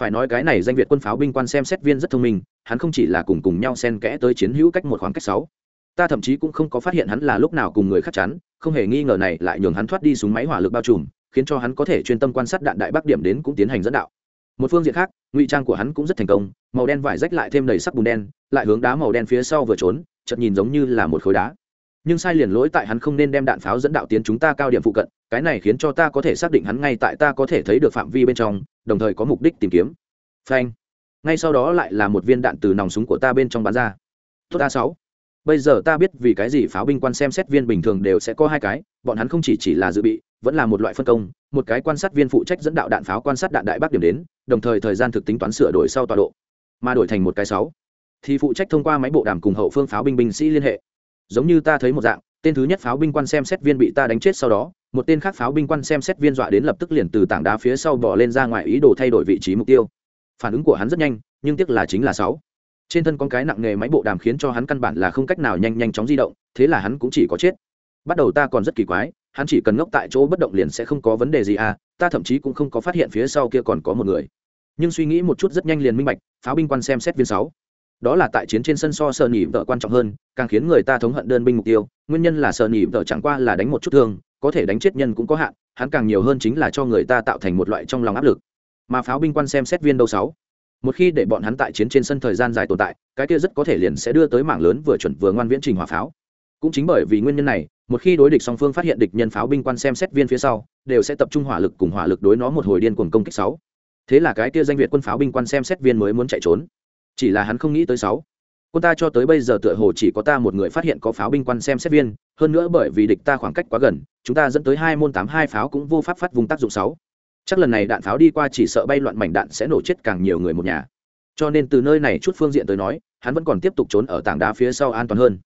Phải nói cái này danh việt quân pháo binh quan xem xét viên rất thông minh hắn không chỉ là cùng cùng nhau xen kẽ tới chiến hữu cách một khoảng cách sáu. Ta thậm chí cũng không có phát hiện hắn là lúc nào cùng người khác chắn không hề nghi ngờ này lại nhường hắn thoát đi súng máy hỏa lực bao trùm khiến cho hắn có thể chuyên tâm quan sát đạn đại bắc điểm đến cũng tiến hành dẫn đạo. Một phương diện khác ngụy trang của hắn cũng rất thành công màu đen vải rách lại thêm đầy sắc bùn đen lại hướng đá màu đen phía sau vừa trốn chợt nhìn giống như là một khối đá. Nhưng sai liền lỗi tại hắn không nên đem đạn pháo dẫn đạo tiến chúng ta cao điểm phụ cận, cái này khiến cho ta có thể xác định hắn ngay tại ta có thể thấy được phạm vi bên trong, đồng thời có mục đích tìm kiếm. Phanh. Ngay sau đó lại là một viên đạn từ nòng súng của ta bên trong bắn ra. Tốt a sáu. Bây giờ ta biết vì cái gì pháo binh quan xem xét viên bình thường đều sẽ có hai cái, bọn hắn không chỉ chỉ là dự bị, vẫn là một loại phân công, một cái quan sát viên phụ trách dẫn đạo đạn pháo quan sát đạn đại bác điểm đến, đồng thời thời gian thực tính toán sửa đổi sau tọa độ, mà đổi thành một cái sáu thì phụ trách thông qua máy bộ đàm cùng hậu phương pháo binh binh sĩ liên hệ. Giống như ta thấy một dạng, tên thứ nhất pháo binh quan xem xét viên bị ta đánh chết sau đó, một tên khác pháo binh quan xem xét viên dọa đến lập tức liền từ tảng đá phía sau bỏ lên ra ngoài ý đồ thay đổi vị trí mục tiêu. Phản ứng của hắn rất nhanh, nhưng tiếc là chính là sáu. Trên thân con cái nặng nghề máy bộ đàm khiến cho hắn căn bản là không cách nào nhanh nhanh chóng di động, thế là hắn cũng chỉ có chết. Bắt đầu ta còn rất kỳ quái, hắn chỉ cần ngốc tại chỗ bất động liền sẽ không có vấn đề gì à ta thậm chí cũng không có phát hiện phía sau kia còn có một người. Nhưng suy nghĩ một chút rất nhanh liền minh bạch, pháo binh quan xem xét viên sáu đó là tại chiến trên sân so sơ nỉ vợ quan trọng hơn, càng khiến người ta thống hận đơn binh mục tiêu. Nguyên nhân là sơ nỉ vợ chẳng qua là đánh một chút thương, có thể đánh chết nhân cũng có hạn, hắn càng nhiều hơn chính là cho người ta tạo thành một loại trong lòng áp lực. Mà pháo binh quan xem xét viên đâu sáu, một khi để bọn hắn tại chiến trên sân thời gian dài tồn tại, cái kia rất có thể liền sẽ đưa tới mảng lớn vừa chuẩn vừa ngoan viễn trình hỏa pháo. Cũng chính bởi vì nguyên nhân này, một khi đối địch song phương phát hiện địch nhân pháo binh quan xem xét viên phía sau, đều sẽ tập trung hỏa lực cùng hỏa lực đối nó một hồi điên cuồng công kích sáu. Thế là cái kia danh việt quân pháo binh quan xem xét viên mới muốn chạy trốn chỉ là hắn không nghĩ tới sáu. Quân ta cho tới bây giờ tựa hồ chỉ có ta một người phát hiện có pháo binh quan xem xét viên, hơn nữa bởi vì địch ta khoảng cách quá gần, chúng ta dẫn tới hai môn tám hai pháo cũng vô pháp phát vùng tác dụng sáu. Chắc lần này đạn pháo đi qua chỉ sợ bay loạn mảnh đạn sẽ nổ chết càng nhiều người một nhà. Cho nên từ nơi này chút phương diện tới nói, hắn vẫn còn tiếp tục trốn ở tảng đá phía sau an toàn hơn.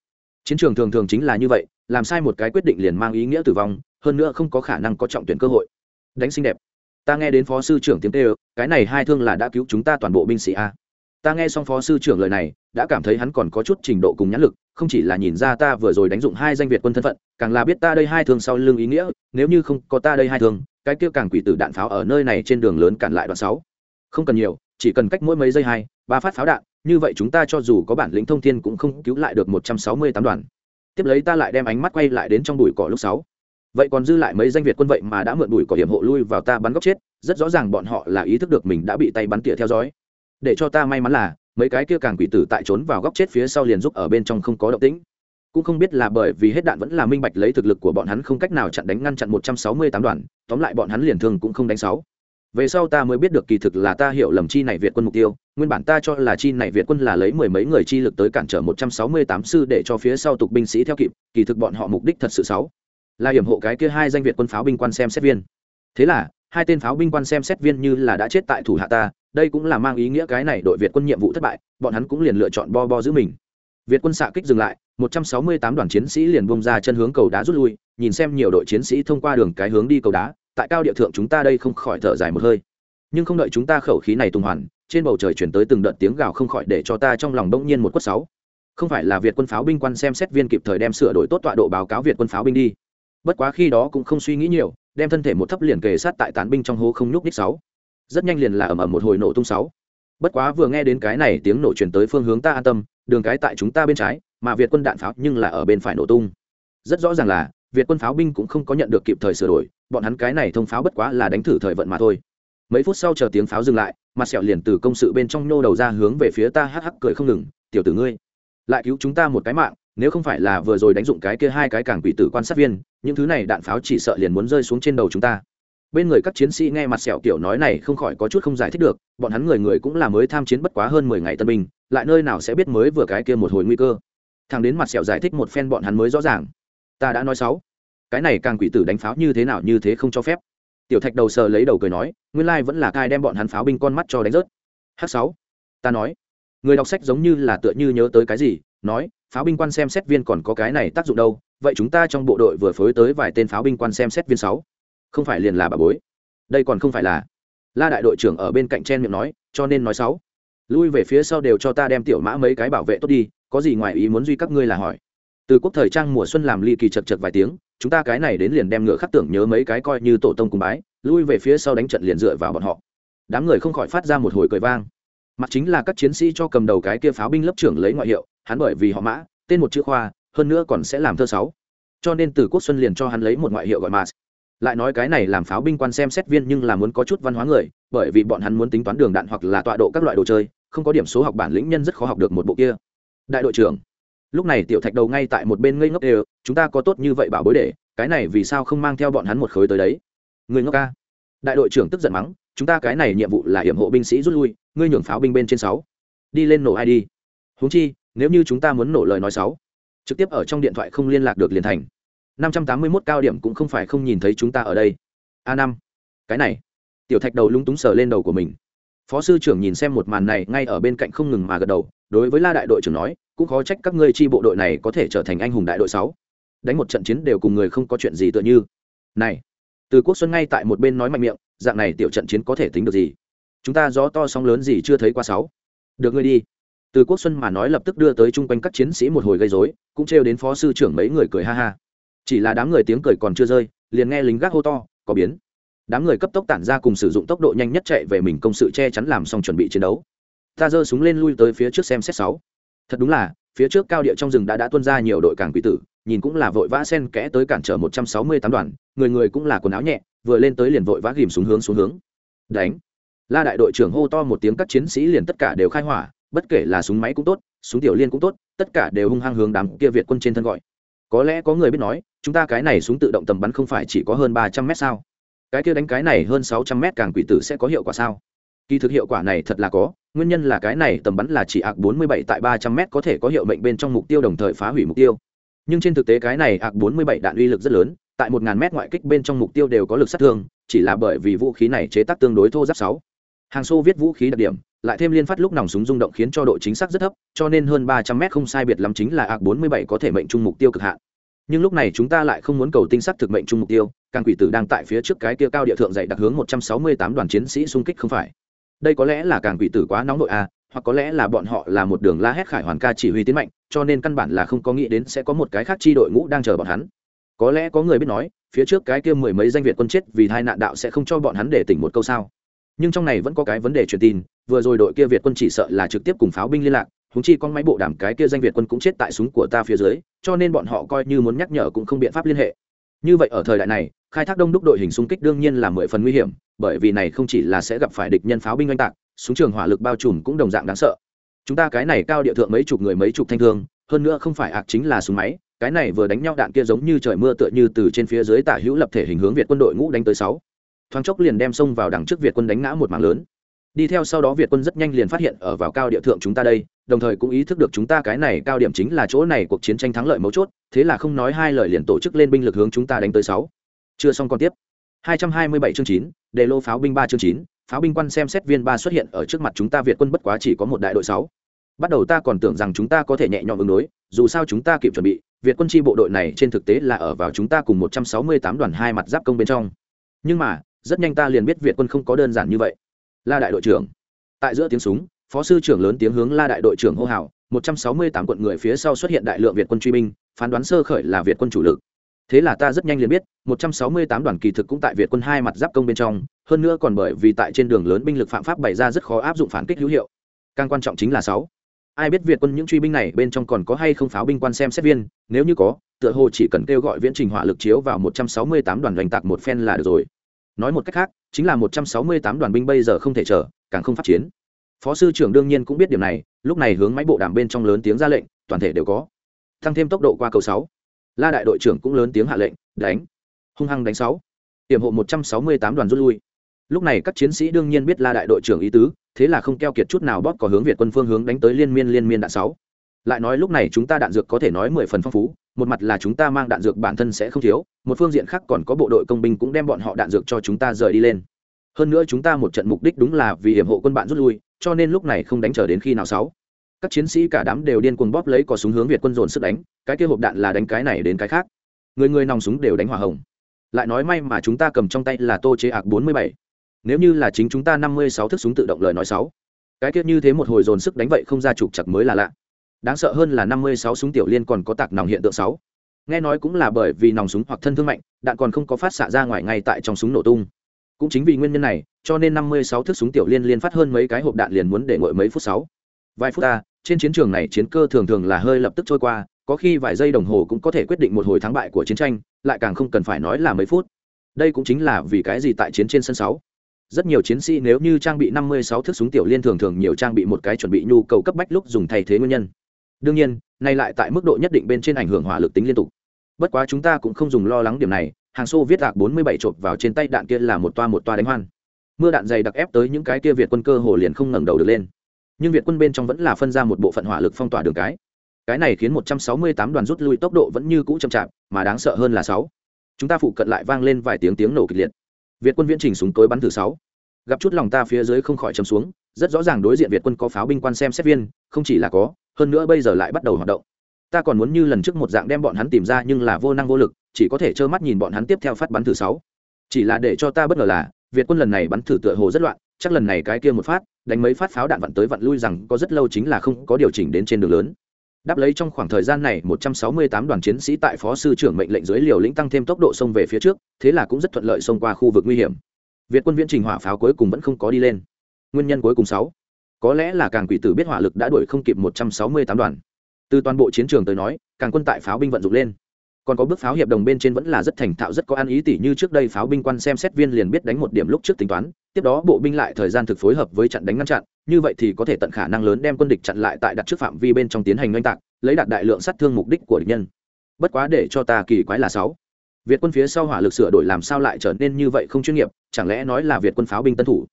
Chiến trường thường thường chính là như vậy, làm sai một cái quyết định liền mang ý nghĩa tử vong, hơn nữa không có khả năng có trọng tuyển cơ hội. Đánh xinh đẹp. Ta nghe đến phó sư trưởng tiếng kêu, cái này hai thương là đã cứu chúng ta toàn bộ binh sĩ a ta nghe xong phó sư trưởng lời này, đã cảm thấy hắn còn có chút trình độ cùng nhãn lực, không chỉ là nhìn ra ta vừa rồi đánh dụng hai danh việt quân thân phận, càng là biết ta đây hai thương sau lưng ý nghĩa, nếu như không có ta đây hai thương, cái kia càng quỷ tử đạn pháo ở nơi này trên đường lớn cản lại đoạn sáu. Không cần nhiều, chỉ cần cách mỗi mấy giây hai, ba phát pháo đạn, như vậy chúng ta cho dù có bản lĩnh thông thiên cũng không cứu lại được một trăm sáu mươi tám đoàn. Tiếp lấy ta lại đem ánh mắt quay lại đến trong bụi cỏ lúc sáu. Vậy còn dư lại mấy danh việt quân vậy mà đã mượn bụi cỏ hiểm hộ lui vào ta bắn góc chết, rất rõ ràng bọn họ là ý thức được mình đã bị tay bắn tỉa theo dõi để cho ta may mắn là, mấy cái kia càng quỷ tử tại trốn vào góc chết phía sau liền giúp ở bên trong không có động tĩnh. Cũng không biết là bởi vì hết đạn vẫn là minh bạch lấy thực lực của bọn hắn không cách nào chặn đánh ngăn chặn một trăm sáu mươi tám đoàn tóm lại bọn hắn liền thường cũng không đánh sáu. Về sau ta mới biết được kỳ thực là ta hiểu lầm chi này việt quân mục tiêu, nguyên bản ta cho là chi này việt quân là lấy mười mấy người chi lực tới cản trở một trăm sáu mươi tám sư để cho phía sau tục binh sĩ theo kịp, kỳ thực bọn họ mục đích thật sự sáu. Là hiểm hộ cái kia hai danh việt quân pháo binh quan xem xét viên. Thế là hai tên pháo binh quan xem xét viên như là đã chết tại thủ hạ ta, đây cũng là mang ý nghĩa cái này đội việt quân nhiệm vụ thất bại, bọn hắn cũng liền lựa chọn bo bo giữ mình. Việt quân xạ kích dừng lại, một trăm sáu mươi tám đoàn chiến sĩ liền bông ra chân hướng cầu đá rút lui, nhìn xem nhiều đội chiến sĩ thông qua đường cái hướng đi cầu đá, tại cao địa thượng chúng ta đây không khỏi thở dài một hơi. Nhưng không đợi chúng ta khẩu khí này tung hoàn, trên bầu trời chuyển tới từng đợt tiếng gào không khỏi để cho ta trong lòng đông nhiên một quất sáu. Không phải là việt quân pháo binh quan xem xét viên kịp thời đem sửa đổi tốt tọa độ báo cáo việt quân pháo binh đi. Bất quá khi đó cũng không suy nghĩ nhiều đem thân thể một thấp liền kề sát tại tán binh trong hố không nhúc ních sáu. Rất nhanh liền là ầm ầm một hồi nổ tung sáu. Bất quá vừa nghe đến cái này tiếng nổ chuyển tới phương hướng ta an tâm, đường cái tại chúng ta bên trái, mà việt quân đạn pháo nhưng là ở bên phải nổ tung. Rất rõ ràng là, việt quân pháo binh cũng không có nhận được kịp thời sửa đổi, bọn hắn cái này thông pháo bất quá là đánh thử thời vận mà thôi. Mấy phút sau chờ tiếng pháo dừng lại, mặt sẹo liền từ công sự bên trong nhô đầu ra hướng về phía ta hắc hắc cười không ngừng, tiểu tử ngươi, lại cứu chúng ta một cái mạng nếu không phải là vừa rồi đánh dụng cái kia hai cái càng quỷ tử quan sát viên, những thứ này đạn pháo chỉ sợ liền muốn rơi xuống trên đầu chúng ta. Bên người các chiến sĩ nghe mặt sẹo kiểu nói này không khỏi có chút không giải thích được, bọn hắn người người cũng là mới tham chiến bất quá hơn mười ngày tân binh, lại nơi nào sẽ biết mới vừa cái kia một hồi nguy cơ. Thằng đến mặt sẹo giải thích một phen bọn hắn mới rõ ràng. Ta đã nói sáu. Cái này càng quỷ tử đánh pháo như thế nào như thế không cho phép. Tiểu thạch đầu sờ lấy đầu cười nói, nguyên lai vẫn là cai đem bọn hắn pháo binh con mắt cho đánh rớt. H sáu. Ta nói. Người đọc sách giống như là tựa như nhớ tới cái gì, nói pháo binh quan xem xét viên còn có cái này tác dụng đâu, vậy chúng ta trong bộ đội vừa phối tới vài tên pháo binh quan xem xét viên sáu. Không phải liền là bà bối. Đây còn không phải là. La đại đội trưởng ở bên cạnh chen miệng nói, cho nên nói sáu. Lui về phía sau đều cho ta đem tiểu mã mấy cái bảo vệ tốt đi, có gì ngoài ý muốn duy các ngươi là hỏi. Từ quốc thời trang mùa xuân làm ly kỳ chật chật vài tiếng, chúng ta cái này đến liền đem ngựa khắc tưởng nhớ mấy cái coi như tổ tông cùng bái, lui về phía sau đánh trận liền dựa vào bọn họ. Đám người không khỏi phát ra một hồi cười vang. Mặt chính là các chiến sĩ cho cầm đầu cái kia pháo binh lớp trưởng lấy ngoại hiệu hắn bởi vì họ mã, tên một chữ khoa, hơn nữa còn sẽ làm thơ sáu. Cho nên từ quốc xuân liền cho hắn lấy một ngoại hiệu gọi mars. Lại nói cái này làm pháo binh quan xem xét viên nhưng là muốn có chút văn hóa người, bởi vì bọn hắn muốn tính toán đường đạn hoặc là tọa độ các loại đồ chơi, không có điểm số học bản lĩnh nhân rất khó học được một bộ kia. Đại đội trưởng, lúc này tiểu thạch đầu ngay tại một bên ngây ngốc đều, chúng ta có tốt như vậy bảo bối để, cái này vì sao không mang theo bọn hắn một khối tới đấy? Người ngốc ca. Đại đội trưởng tức giận mắng, chúng ta cái này nhiệm vụ là hiểm hộ binh sĩ rút lui, ngươi nhường pháo binh bên trên sáu. Đi lên nổ ai đi. Huống chi nếu như chúng ta muốn nổ lời nói sáu trực tiếp ở trong điện thoại không liên lạc được liền thành. Năm trăm tám mươi 581 cao điểm cũng không phải không nhìn thấy chúng ta ở đây. A năm, cái này. Tiểu thạch đầu lúng túng sờ lên đầu của mình. Phó sư trưởng nhìn xem một màn này ngay ở bên cạnh không ngừng mà gật đầu, đối với la đại đội trưởng nói, cũng khó trách các ngươi chi bộ đội này có thể trở thành anh hùng đại đội sáu. Đánh một trận chiến đều cùng người không có chuyện gì tựa như. Này, từ quốc xuân ngay tại một bên nói mạnh miệng, dạng này tiểu trận chiến có thể tính được gì? Chúng ta gió to sóng lớn gì chưa thấy qua sáu. Được ngươi đi từ quốc xuân mà nói lập tức đưa tới chung quanh các chiến sĩ một hồi gây rối, cũng trêu đến phó sư trưởng mấy người cười ha ha. Chỉ là đám người tiếng cười còn chưa rơi, liền nghe lính gác hô to, có biến. Đám người cấp tốc tản ra cùng sử dụng tốc độ nhanh nhất chạy về mình công sự che chắn làm xong chuẩn bị chiến đấu. Ta giơ súng lên lui tới phía trước xem xét sáu. Thật đúng là, phía trước cao địa trong rừng đã đã tuân ra nhiều đội càng quỷ tử, nhìn cũng là vội vã sen kẽ tới cản trở một trăm sáu mươi tám đoàn, người người cũng là quần áo nhẹ, vừa lên tới liền vội vã ghìm xuống hướng xuống hướng. Đánh. La đại đội trưởng hô to một tiếng các chiến sĩ liền tất cả đều khai hỏa bất kể là súng máy cũng tốt, súng tiểu liên cũng tốt, tất cả đều hung hăng hướng đám kia việt quân trên thân gọi. Có lẽ có người biết nói, chúng ta cái này súng tự động tầm bắn không phải chỉ có hơn ba trăm mét sao? Cái kia đánh cái này hơn sáu trăm mét càng quỷ tử sẽ có hiệu quả sao? Kỳ thực hiệu quả này thật là có, nguyên nhân là cái này tầm bắn là chỉ ạc 47 tại 300 m có thể có hiệu mệnh bên trong mục tiêu đồng thời phá hủy mục tiêu. Nhưng trên thực tế cái này ạc 47 đạn uy lực rất lớn, tại 1.000 m ngoại kích bên trong mục tiêu đều có lực sát thương, chỉ là bởi vì vũ khí này chế tác tương đối thô giáp sáu. Hàng xô viết vũ khí đặc điểm lại thêm liên phát lúc nòng súng rung động khiến cho độ chính xác rất thấp cho nên hơn 300 m không sai biệt lắm chính là ạc 47 có thể mệnh trung mục tiêu cực hạn. Nhưng lúc này chúng ta lại không muốn cầu tinh sắc thực mệnh trung mục tiêu càng quỷ tử đang tại phía trước cái kia cao địa thượng dạy đặc hướng 168 đoàn chiến sĩ xung kích không phải. Đây có lẽ là càng quỷ tử quá nóng nội a à, hoặc có lẽ là bọn họ là một đường la hét khải hoàn ca chỉ huy tiến mạnh cho nên căn bản là không có nghĩ đến sẽ có một cái khác chi đội ngũ đang chờ bọn hắn. Có lẽ có người biết nói phía trước cái kia mười mấy danh việt quân chết vì hai nạn đạo sẽ không cho bọn hắn để tỉnh một câu sao nhưng trong này vẫn có cái vấn đề truyền tin, vừa rồi đội kia việt quân chỉ sợ là trực tiếp cùng pháo binh liên lạc húng chi con máy bộ đàm cái kia danh việt quân cũng chết tại súng của ta phía dưới, cho nên bọn họ coi như muốn nhắc nhở cũng không biện pháp liên hệ. Như vậy ở thời đại này, khai thác đông đúc đội hình xung kích đương nhiên là mười phần nguy hiểm, bởi vì này không chỉ là sẽ gặp phải địch nhân pháo binh oanh tạc, súng trường hỏa lực bao trùm cũng đồng dạng đáng sợ. Chúng ta cái này cao địa thượng mấy chục người mấy chục thanh thương, hơn nữa không phải ạc chính là súng máy, cái này vừa đánh nhau đạn kia giống như trời mưa tựa như từ trên phía dưới tả hữu lập thể hình hướng việt quân đội ngũ đánh tới sáu thoáng chốc liền đem xông vào đằng trước việt quân đánh ngã một mảng lớn đi theo sau đó việt quân rất nhanh liền phát hiện ở vào cao địa thượng chúng ta đây đồng thời cũng ý thức được chúng ta cái này cao điểm chính là chỗ này cuộc chiến tranh thắng lợi mấu chốt thế là không nói hai lời liền tổ chức lên binh lực hướng chúng ta đánh tới sáu chưa xong còn tiếp 227 chương 9, đề lô pháo binh 3 chương 9, pháo binh quan xem xét viên ba xuất hiện ở trước mặt chúng ta Việt quân bất quá chỉ có một đại đội 6. Bắt đầu ta còn tưởng rằng chúng ta có thể nhẹ nhõm ứng đối, dù sao chúng ta kịp chuẩn bị, Việt quân chi bộ đội này trên thực tế là ở vào chúng ta cùng 168 đoàn hai mặt giáp công bên trong. Nhưng mà, rất nhanh ta liền biết Việt quân không có đơn giản như vậy. La đại đội trưởng. Tại giữa tiếng súng, phó sư trưởng lớn tiếng hướng La đại đội trưởng hô hào, 168 quận người phía sau xuất hiện đại lượng Việt quân truy binh, phán đoán sơ khởi là Việt quân chủ lực thế là ta rất nhanh liền biết 168 đoàn kỳ thực cũng tại việt quân hai mặt giáp công bên trong hơn nữa còn bởi vì tại trên đường lớn binh lực phạm pháp bày ra rất khó áp dụng phản kích hữu hiệu càng quan trọng chính là sáu ai biết việt quân những truy binh này bên trong còn có hay không pháo binh quan xem xét viên nếu như có tựa hồ chỉ cần kêu gọi viễn trình hỏa lực chiếu vào 168 đoàn doanh tạc một phen là được rồi nói một cách khác, chính là 168 đoàn binh bây giờ không thể chờ, càng không phát chiến. Phó sư trưởng đương nhiên cũng biết điểm này, lúc này hướng máy bộ đàm bên trong lớn tiếng ra lệnh, toàn thể đều có. Tăng thêm tốc độ qua cầu sáu. La đại đội trưởng cũng lớn tiếng hạ lệnh, đánh. Hung hăng đánh sáu. Tiềm hộ một trăm sáu mươi tám đoàn rút lui. Lúc này các chiến sĩ đương nhiên biết la đại đội trưởng ý tứ, thế là không keo kiệt chút nào bóp có hướng việt quân phương hướng đánh tới liên miên liên miên đạn sáu. Lại nói lúc này chúng ta đạn dược có thể nói mười phần phong phú một mặt là chúng ta mang đạn dược bản thân sẽ không thiếu, một phương diện khác còn có bộ đội công binh cũng đem bọn họ đạn dược cho chúng ta rời đi lên. Hơn nữa chúng ta một trận mục đích đúng là vì hiểm hộ quân bạn rút lui, cho nên lúc này không đánh chờ đến khi nào sáu. Các chiến sĩ cả đám đều điên cuồng bóp lấy cò súng hướng việt quân dồn sức đánh, cái kia hộp đạn là đánh cái này đến cái khác. Người người nòng súng đều đánh hỏa hồng. Lại nói may mà chúng ta cầm trong tay là tô chế ạc bốn mươi bảy. Nếu như là chính chúng ta năm mươi sáu thức súng tự động lời nói sáu. Cái kia như thế một hồi dồn sức đánh vậy không ra trục chặt mới là lạ đáng sợ hơn là năm mươi sáu súng tiểu liên còn có tạc nòng hiện tượng sáu. Nghe nói cũng là bởi vì nòng súng hoặc thân thương mạnh, đạn còn không có phát xạ ra ngoài ngay tại trong súng nổ tung. Cũng chính vì nguyên nhân này, cho nên năm mươi sáu thước súng tiểu liên liên phát hơn mấy cái hộp đạn liền muốn để ngồi mấy phút sáu. Vài phút ta, trên chiến trường này chiến cơ thường thường là hơi lập tức trôi qua, có khi vài giây đồng hồ cũng có thể quyết định một hồi thắng bại của chiến tranh, lại càng không cần phải nói là mấy phút. Đây cũng chính là vì cái gì tại chiến trên sân sáu. Rất nhiều chiến sĩ nếu như trang bị 56 thước súng tiểu liên thường thường nhiều trang bị một cái chuẩn bị nhu cầu cấp bách lúc dùng thay thế nguyên nhân đương nhiên, nay lại tại mức độ nhất định bên trên ảnh hưởng hỏa lực tính liên tục. Bất quá chúng ta cũng không dùng lo lắng điểm này, hàng xô viết gạc 47 chộp vào trên tay đạn kia là một toa một toa đánh hoan. Mưa đạn dày đặc ép tới những cái kia việt quân cơ hồ liền không ngẩng đầu được lên. Nhưng việt quân bên trong vẫn là phân ra một bộ phận hỏa lực phong tỏa đường cái. Cái này khiến 168 đoàn rút lui tốc độ vẫn như cũ chậm chạp, mà đáng sợ hơn là sáu. Chúng ta phụ cận lại vang lên vài tiếng tiếng nổ kịch liệt. Việt quân viễn trình súng tối bắn từ sáu. Gặp chút lòng ta phía dưới không khỏi chầm xuống rất rõ ràng đối diện việt quân có pháo binh quan xem xét viên, không chỉ là có, hơn nữa bây giờ lại bắt đầu hoạt động. Ta còn muốn như lần trước một dạng đem bọn hắn tìm ra nhưng là vô năng vô lực, chỉ có thể trơ mắt nhìn bọn hắn tiếp theo phát bắn thử sáu. Chỉ là để cho ta bất ngờ là, việt quân lần này bắn thử tựa hồ rất loạn, chắc lần này cái kia một phát, đánh mấy phát pháo đạn vặn tới vặn lui rằng có rất lâu chính là không có điều chỉnh đến trên đường lớn. Đáp lấy trong khoảng thời gian này 168 đoàn chiến sĩ tại phó sư trưởng mệnh lệnh dưới liều lĩnh tăng thêm tốc độ xông về phía trước, thế là cũng rất thuận lợi xông qua khu vực nguy hiểm. Việt quân viễn trình hỏa pháo cuối cùng vẫn không có đi lên nguyên nhân cuối cùng sáu. Có lẽ là càng quỷ tử biết hỏa lực đã đuổi không kịp 168 đoàn. Từ toàn bộ chiến trường tới nói, càng quân tại pháo binh vận dụng lên. Còn có bước pháo hiệp đồng bên trên vẫn là rất thành thạo, rất có ăn ý tỉ như trước đây pháo binh quan xem xét viên liền biết đánh một điểm lúc trước tính toán, tiếp đó bộ binh lại thời gian thực phối hợp với trận đánh ngăn chặn, như vậy thì có thể tận khả năng lớn đem quân địch chặn lại tại đặt trước phạm vi bên trong tiến hành oanh tạc, lấy đạt đại lượng sát thương mục đích của địch nhân. Bất quá để cho ta kỳ quái là sáu. Việt quân phía sau hỏa lực sửa đổi làm sao lại trở nên như vậy không chuyên nghiệp, chẳng lẽ nói là việt quân pháo binh tân thủ?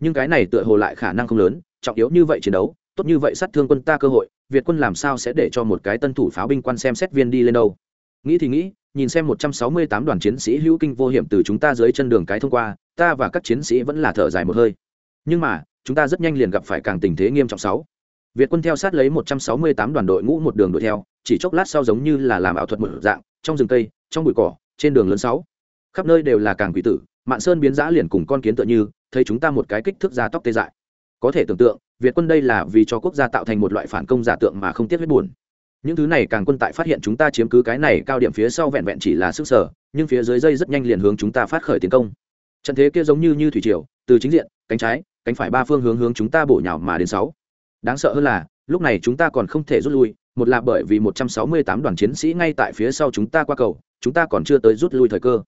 Nhưng cái này tựa hồ lại khả năng không lớn, trọng yếu như vậy chiến đấu, tốt như vậy sát thương quân ta cơ hội, việt quân làm sao sẽ để cho một cái tân thủ pháo binh quan xem xét viên đi lên đâu? Nghĩ thì nghĩ, nhìn xem một trăm sáu mươi tám đoàn chiến sĩ hữu kinh vô hiểm từ chúng ta dưới chân đường cái thông qua, ta và các chiến sĩ vẫn là thở dài một hơi. Nhưng mà, chúng ta rất nhanh liền gặp phải càng tình thế nghiêm trọng sáu. Việt quân theo sát lấy một trăm sáu mươi tám đoàn đội ngũ một đường đuổi theo, chỉ chốc lát sau giống như là làm ảo thuật một dạng, trong rừng cây, trong bụi cỏ, trên đường lớn sáu. Khắp nơi đều là càng quỷ tử, mạn sơn biến giã liền cùng con kiến tựa như thấy chúng ta một cái kích thước da tóc tê dại. Có thể tưởng tượng, việt quân đây là vì cho quốc gia tạo thành một loại phản công giả tượng mà không tiếc huyết buồn. Những thứ này càng quân tại phát hiện chúng ta chiếm cứ cái này cao điểm phía sau vẹn vẹn chỉ là sức sở, nhưng phía dưới dây rất nhanh liền hướng chúng ta phát khởi tiến công. Trận thế kia giống như như thủy triều, từ chính diện, cánh trái, cánh phải ba phương hướng hướng chúng ta bổ nhào mà đến sáu. Đáng sợ hơn là, lúc này chúng ta còn không thể rút lui, một là bởi vì 168 đoàn chiến sĩ ngay tại phía sau chúng ta qua cầu, chúng ta còn chưa tới rút lui thời cơ.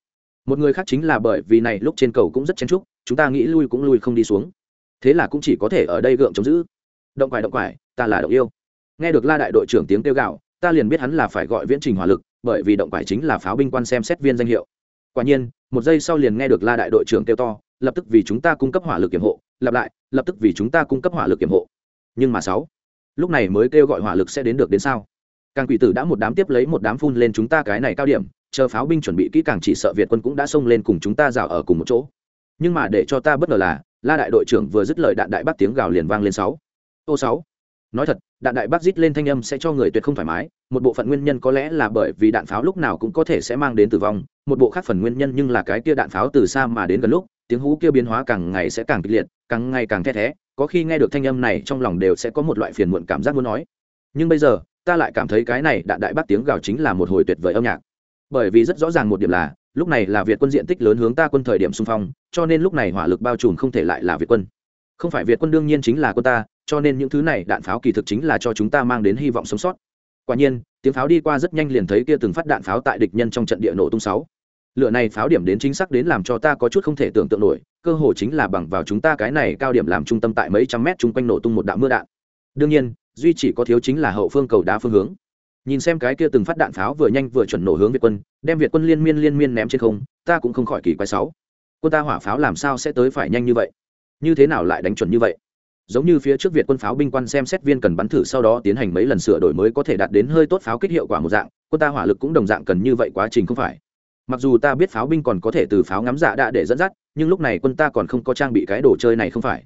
Một người khác chính là bởi vì này lúc trên cầu cũng rất chen trúc chúng ta nghĩ lui cũng lui không đi xuống. Thế là cũng chỉ có thể ở đây gượng chống giữ. Động quải động quải, ta là động yêu. Nghe được la đại đội trưởng tiếng kêu gạo ta liền biết hắn là phải gọi viễn trình hỏa lực, bởi vì động quải chính là pháo binh quan xem xét viên danh hiệu. Quả nhiên, một giây sau liền nghe được la đại đội trưởng kêu to, lập tức vì chúng ta cung cấp hỏa lực kiểm hộ, lặp lại, lập tức vì chúng ta cung cấp hỏa lực kiểm hộ. Nhưng mà sáu, lúc này mới kêu gọi hỏa lực sẽ đến được đến sao? Càng quỷ tử đã một đám tiếp lấy một đám phun lên chúng ta cái này cao điểm, chờ pháo binh chuẩn bị kỹ càng chỉ sợ việt quân cũng đã xông lên cùng chúng ta rào ở cùng một chỗ nhưng mà để cho ta bất ngờ là, la đại đội trưởng vừa dứt lời đạn đại bác tiếng gào liền vang lên sáu. Ô sáu. Nói thật, đạn đại bác rít lên thanh âm sẽ cho người tuyệt không thoải mái, một bộ phận nguyên nhân có lẽ là bởi vì đạn pháo lúc nào cũng có thể sẽ mang đến tử vong, một bộ khác phần nguyên nhân nhưng là cái kia đạn pháo từ xa mà đến gần lúc, tiếng hú kia biến hóa càng ngày sẽ càng kịch liệt, càng ngày càng the thé, có khi nghe được thanh âm này trong lòng đều sẽ có một loại phiền muộn cảm giác muốn nói. Nhưng bây giờ, ta lại cảm thấy cái này đạn đại bác tiếng gào chính là một hồi tuyệt vời âm nhạc. Bởi vì rất rõ ràng một điểm là lúc này là việt quân diện tích lớn hướng ta quân thời điểm xung phong, cho nên lúc này hỏa lực bao trùm không thể lại là việt quân. Không phải việt quân đương nhiên chính là quân ta, cho nên những thứ này đạn pháo kỳ thực chính là cho chúng ta mang đến hy vọng sống sót. Quả nhiên, tiếng pháo đi qua rất nhanh liền thấy kia từng phát đạn pháo tại địch nhân trong trận địa nổ tung sáu. Lựa này pháo điểm đến chính xác đến làm cho ta có chút không thể tưởng tượng nổi, cơ hồ chính là bằng vào chúng ta cái này cao điểm làm trung tâm tại mấy trăm mét chung quanh nổ tung một đạo mưa đạn. Đương nhiên, duy chỉ có thiếu chính là hậu phương cầu đá phương hướng nhìn xem cái kia từng phát đạn pháo vừa nhanh vừa chuẩn nổ hướng việt quân, đem việt quân liên miên liên miên ném trên không, ta cũng không khỏi kỳ quái sáu. Quân ta hỏa pháo làm sao sẽ tới phải nhanh như vậy? Như thế nào lại đánh chuẩn như vậy? Giống như phía trước việt quân pháo binh quan xem xét viên cần bắn thử sau đó tiến hành mấy lần sửa đổi mới có thể đạt đến hơi tốt pháo kích hiệu quả một dạng, quân ta hỏa lực cũng đồng dạng cần như vậy quá trình không phải. Mặc dù ta biết pháo binh còn có thể từ pháo ngắm dạ đã để dẫn dắt, nhưng lúc này quân ta còn không có trang bị cái đồ chơi này không phải.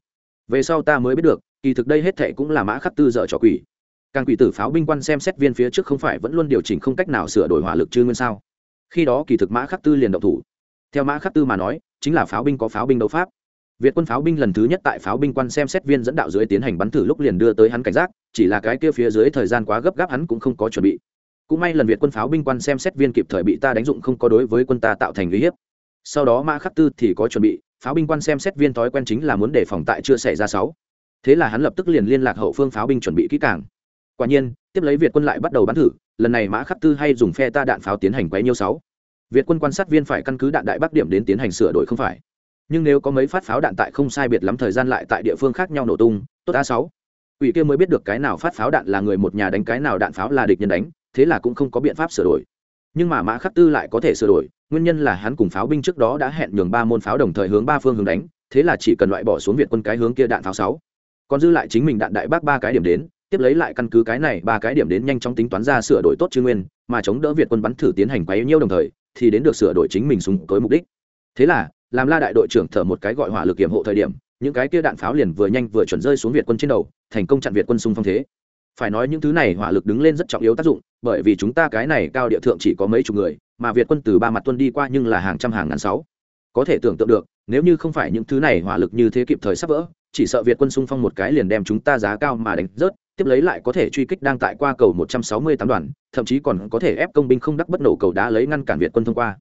Về sau ta mới biết được, kỳ thực đây hết thệ cũng là mã khắc tư dở trò quỷ càng quỷ tử pháo binh quan xem xét viên phía trước không phải vẫn luôn điều chỉnh không cách nào sửa đổi hỏa lực chư nguyên sao? Khi đó kỳ thực mã khắc tư liền động thủ. Theo mã khắc tư mà nói, chính là pháo binh có pháo binh đấu pháp. Việt quân pháo binh lần thứ nhất tại pháo binh quan xem xét viên dẫn đạo dưới tiến hành bắn thử lúc liền đưa tới hắn cảnh giác, chỉ là cái kia phía dưới thời gian quá gấp gáp hắn cũng không có chuẩn bị. Cũng may lần việt quân pháo binh quan xem xét viên kịp thời bị ta đánh dụng không có đối với quân ta tạo thành uy hiếp. Sau đó mã khắc tư thì có chuẩn bị, pháo binh quan xem xét viên thói quen chính là muốn đề phòng tại chưa xảy ra sáu. Thế là hắn lập tức liền liên lạc hậu phương pháo binh chuẩn bị kỹ càng quả nhiên, tiếp lấy việt quân lại bắt đầu bắn thử, lần này mã khắc tư hay dùng phe ta đạn pháo tiến hành quấy nhiêu sáu. Việt quân quan sát viên phải căn cứ đạn đại bắc điểm đến tiến hành sửa đổi không phải. Nhưng nếu có mấy phát pháo đạn tại không sai biệt lắm thời gian lại tại địa phương khác nhau nổ tung, tốt a sáu. Ủy kia mới biết được cái nào phát pháo đạn là người một nhà đánh cái nào đạn pháo là địch nhân đánh, thế là cũng không có biện pháp sửa đổi. Nhưng mà mã khắc tư lại có thể sửa đổi, nguyên nhân là hắn cùng pháo binh trước đó đã hẹn nhường ba môn pháo đồng thời hướng ba phương hướng đánh, thế là chỉ cần loại bỏ xuống việt quân cái hướng kia đạn pháo sáu. Còn dư lại chính mình đạn đại bác ba cái điểm đến tiếp lấy lại căn cứ cái này ba cái điểm đến nhanh chóng tính toán ra sửa đổi tốt chư nguyên, mà chống đỡ việt quân bắn thử tiến hành quấy nhiêu đồng thời, thì đến được sửa đổi chính mình súng tối mục đích. Thế là, làm la đại đội trưởng thở một cái gọi hỏa lực kiểm hộ thời điểm, những cái kia đạn pháo liền vừa nhanh vừa chuẩn rơi xuống việt quân trên đầu, thành công chặn việt quân xung phong thế. Phải nói những thứ này hỏa lực đứng lên rất trọng yếu tác dụng, bởi vì chúng ta cái này cao địa thượng chỉ có mấy chục người, mà việt quân từ ba mặt tuân đi qua nhưng là hàng trăm hàng ngàn sáu. Có thể tưởng tượng được, nếu như không phải những thứ này hỏa lực như thế kịp thời sắp vỡ, chỉ sợ việt quân xung phong một cái liền đem chúng ta giá cao mà đánh rớt tiếp lấy lại có thể truy kích đang tại qua cầu 168 đoàn, thậm chí còn có thể ép công binh không đắc bất nổ cầu đá lấy ngăn cản Việt quân thông qua.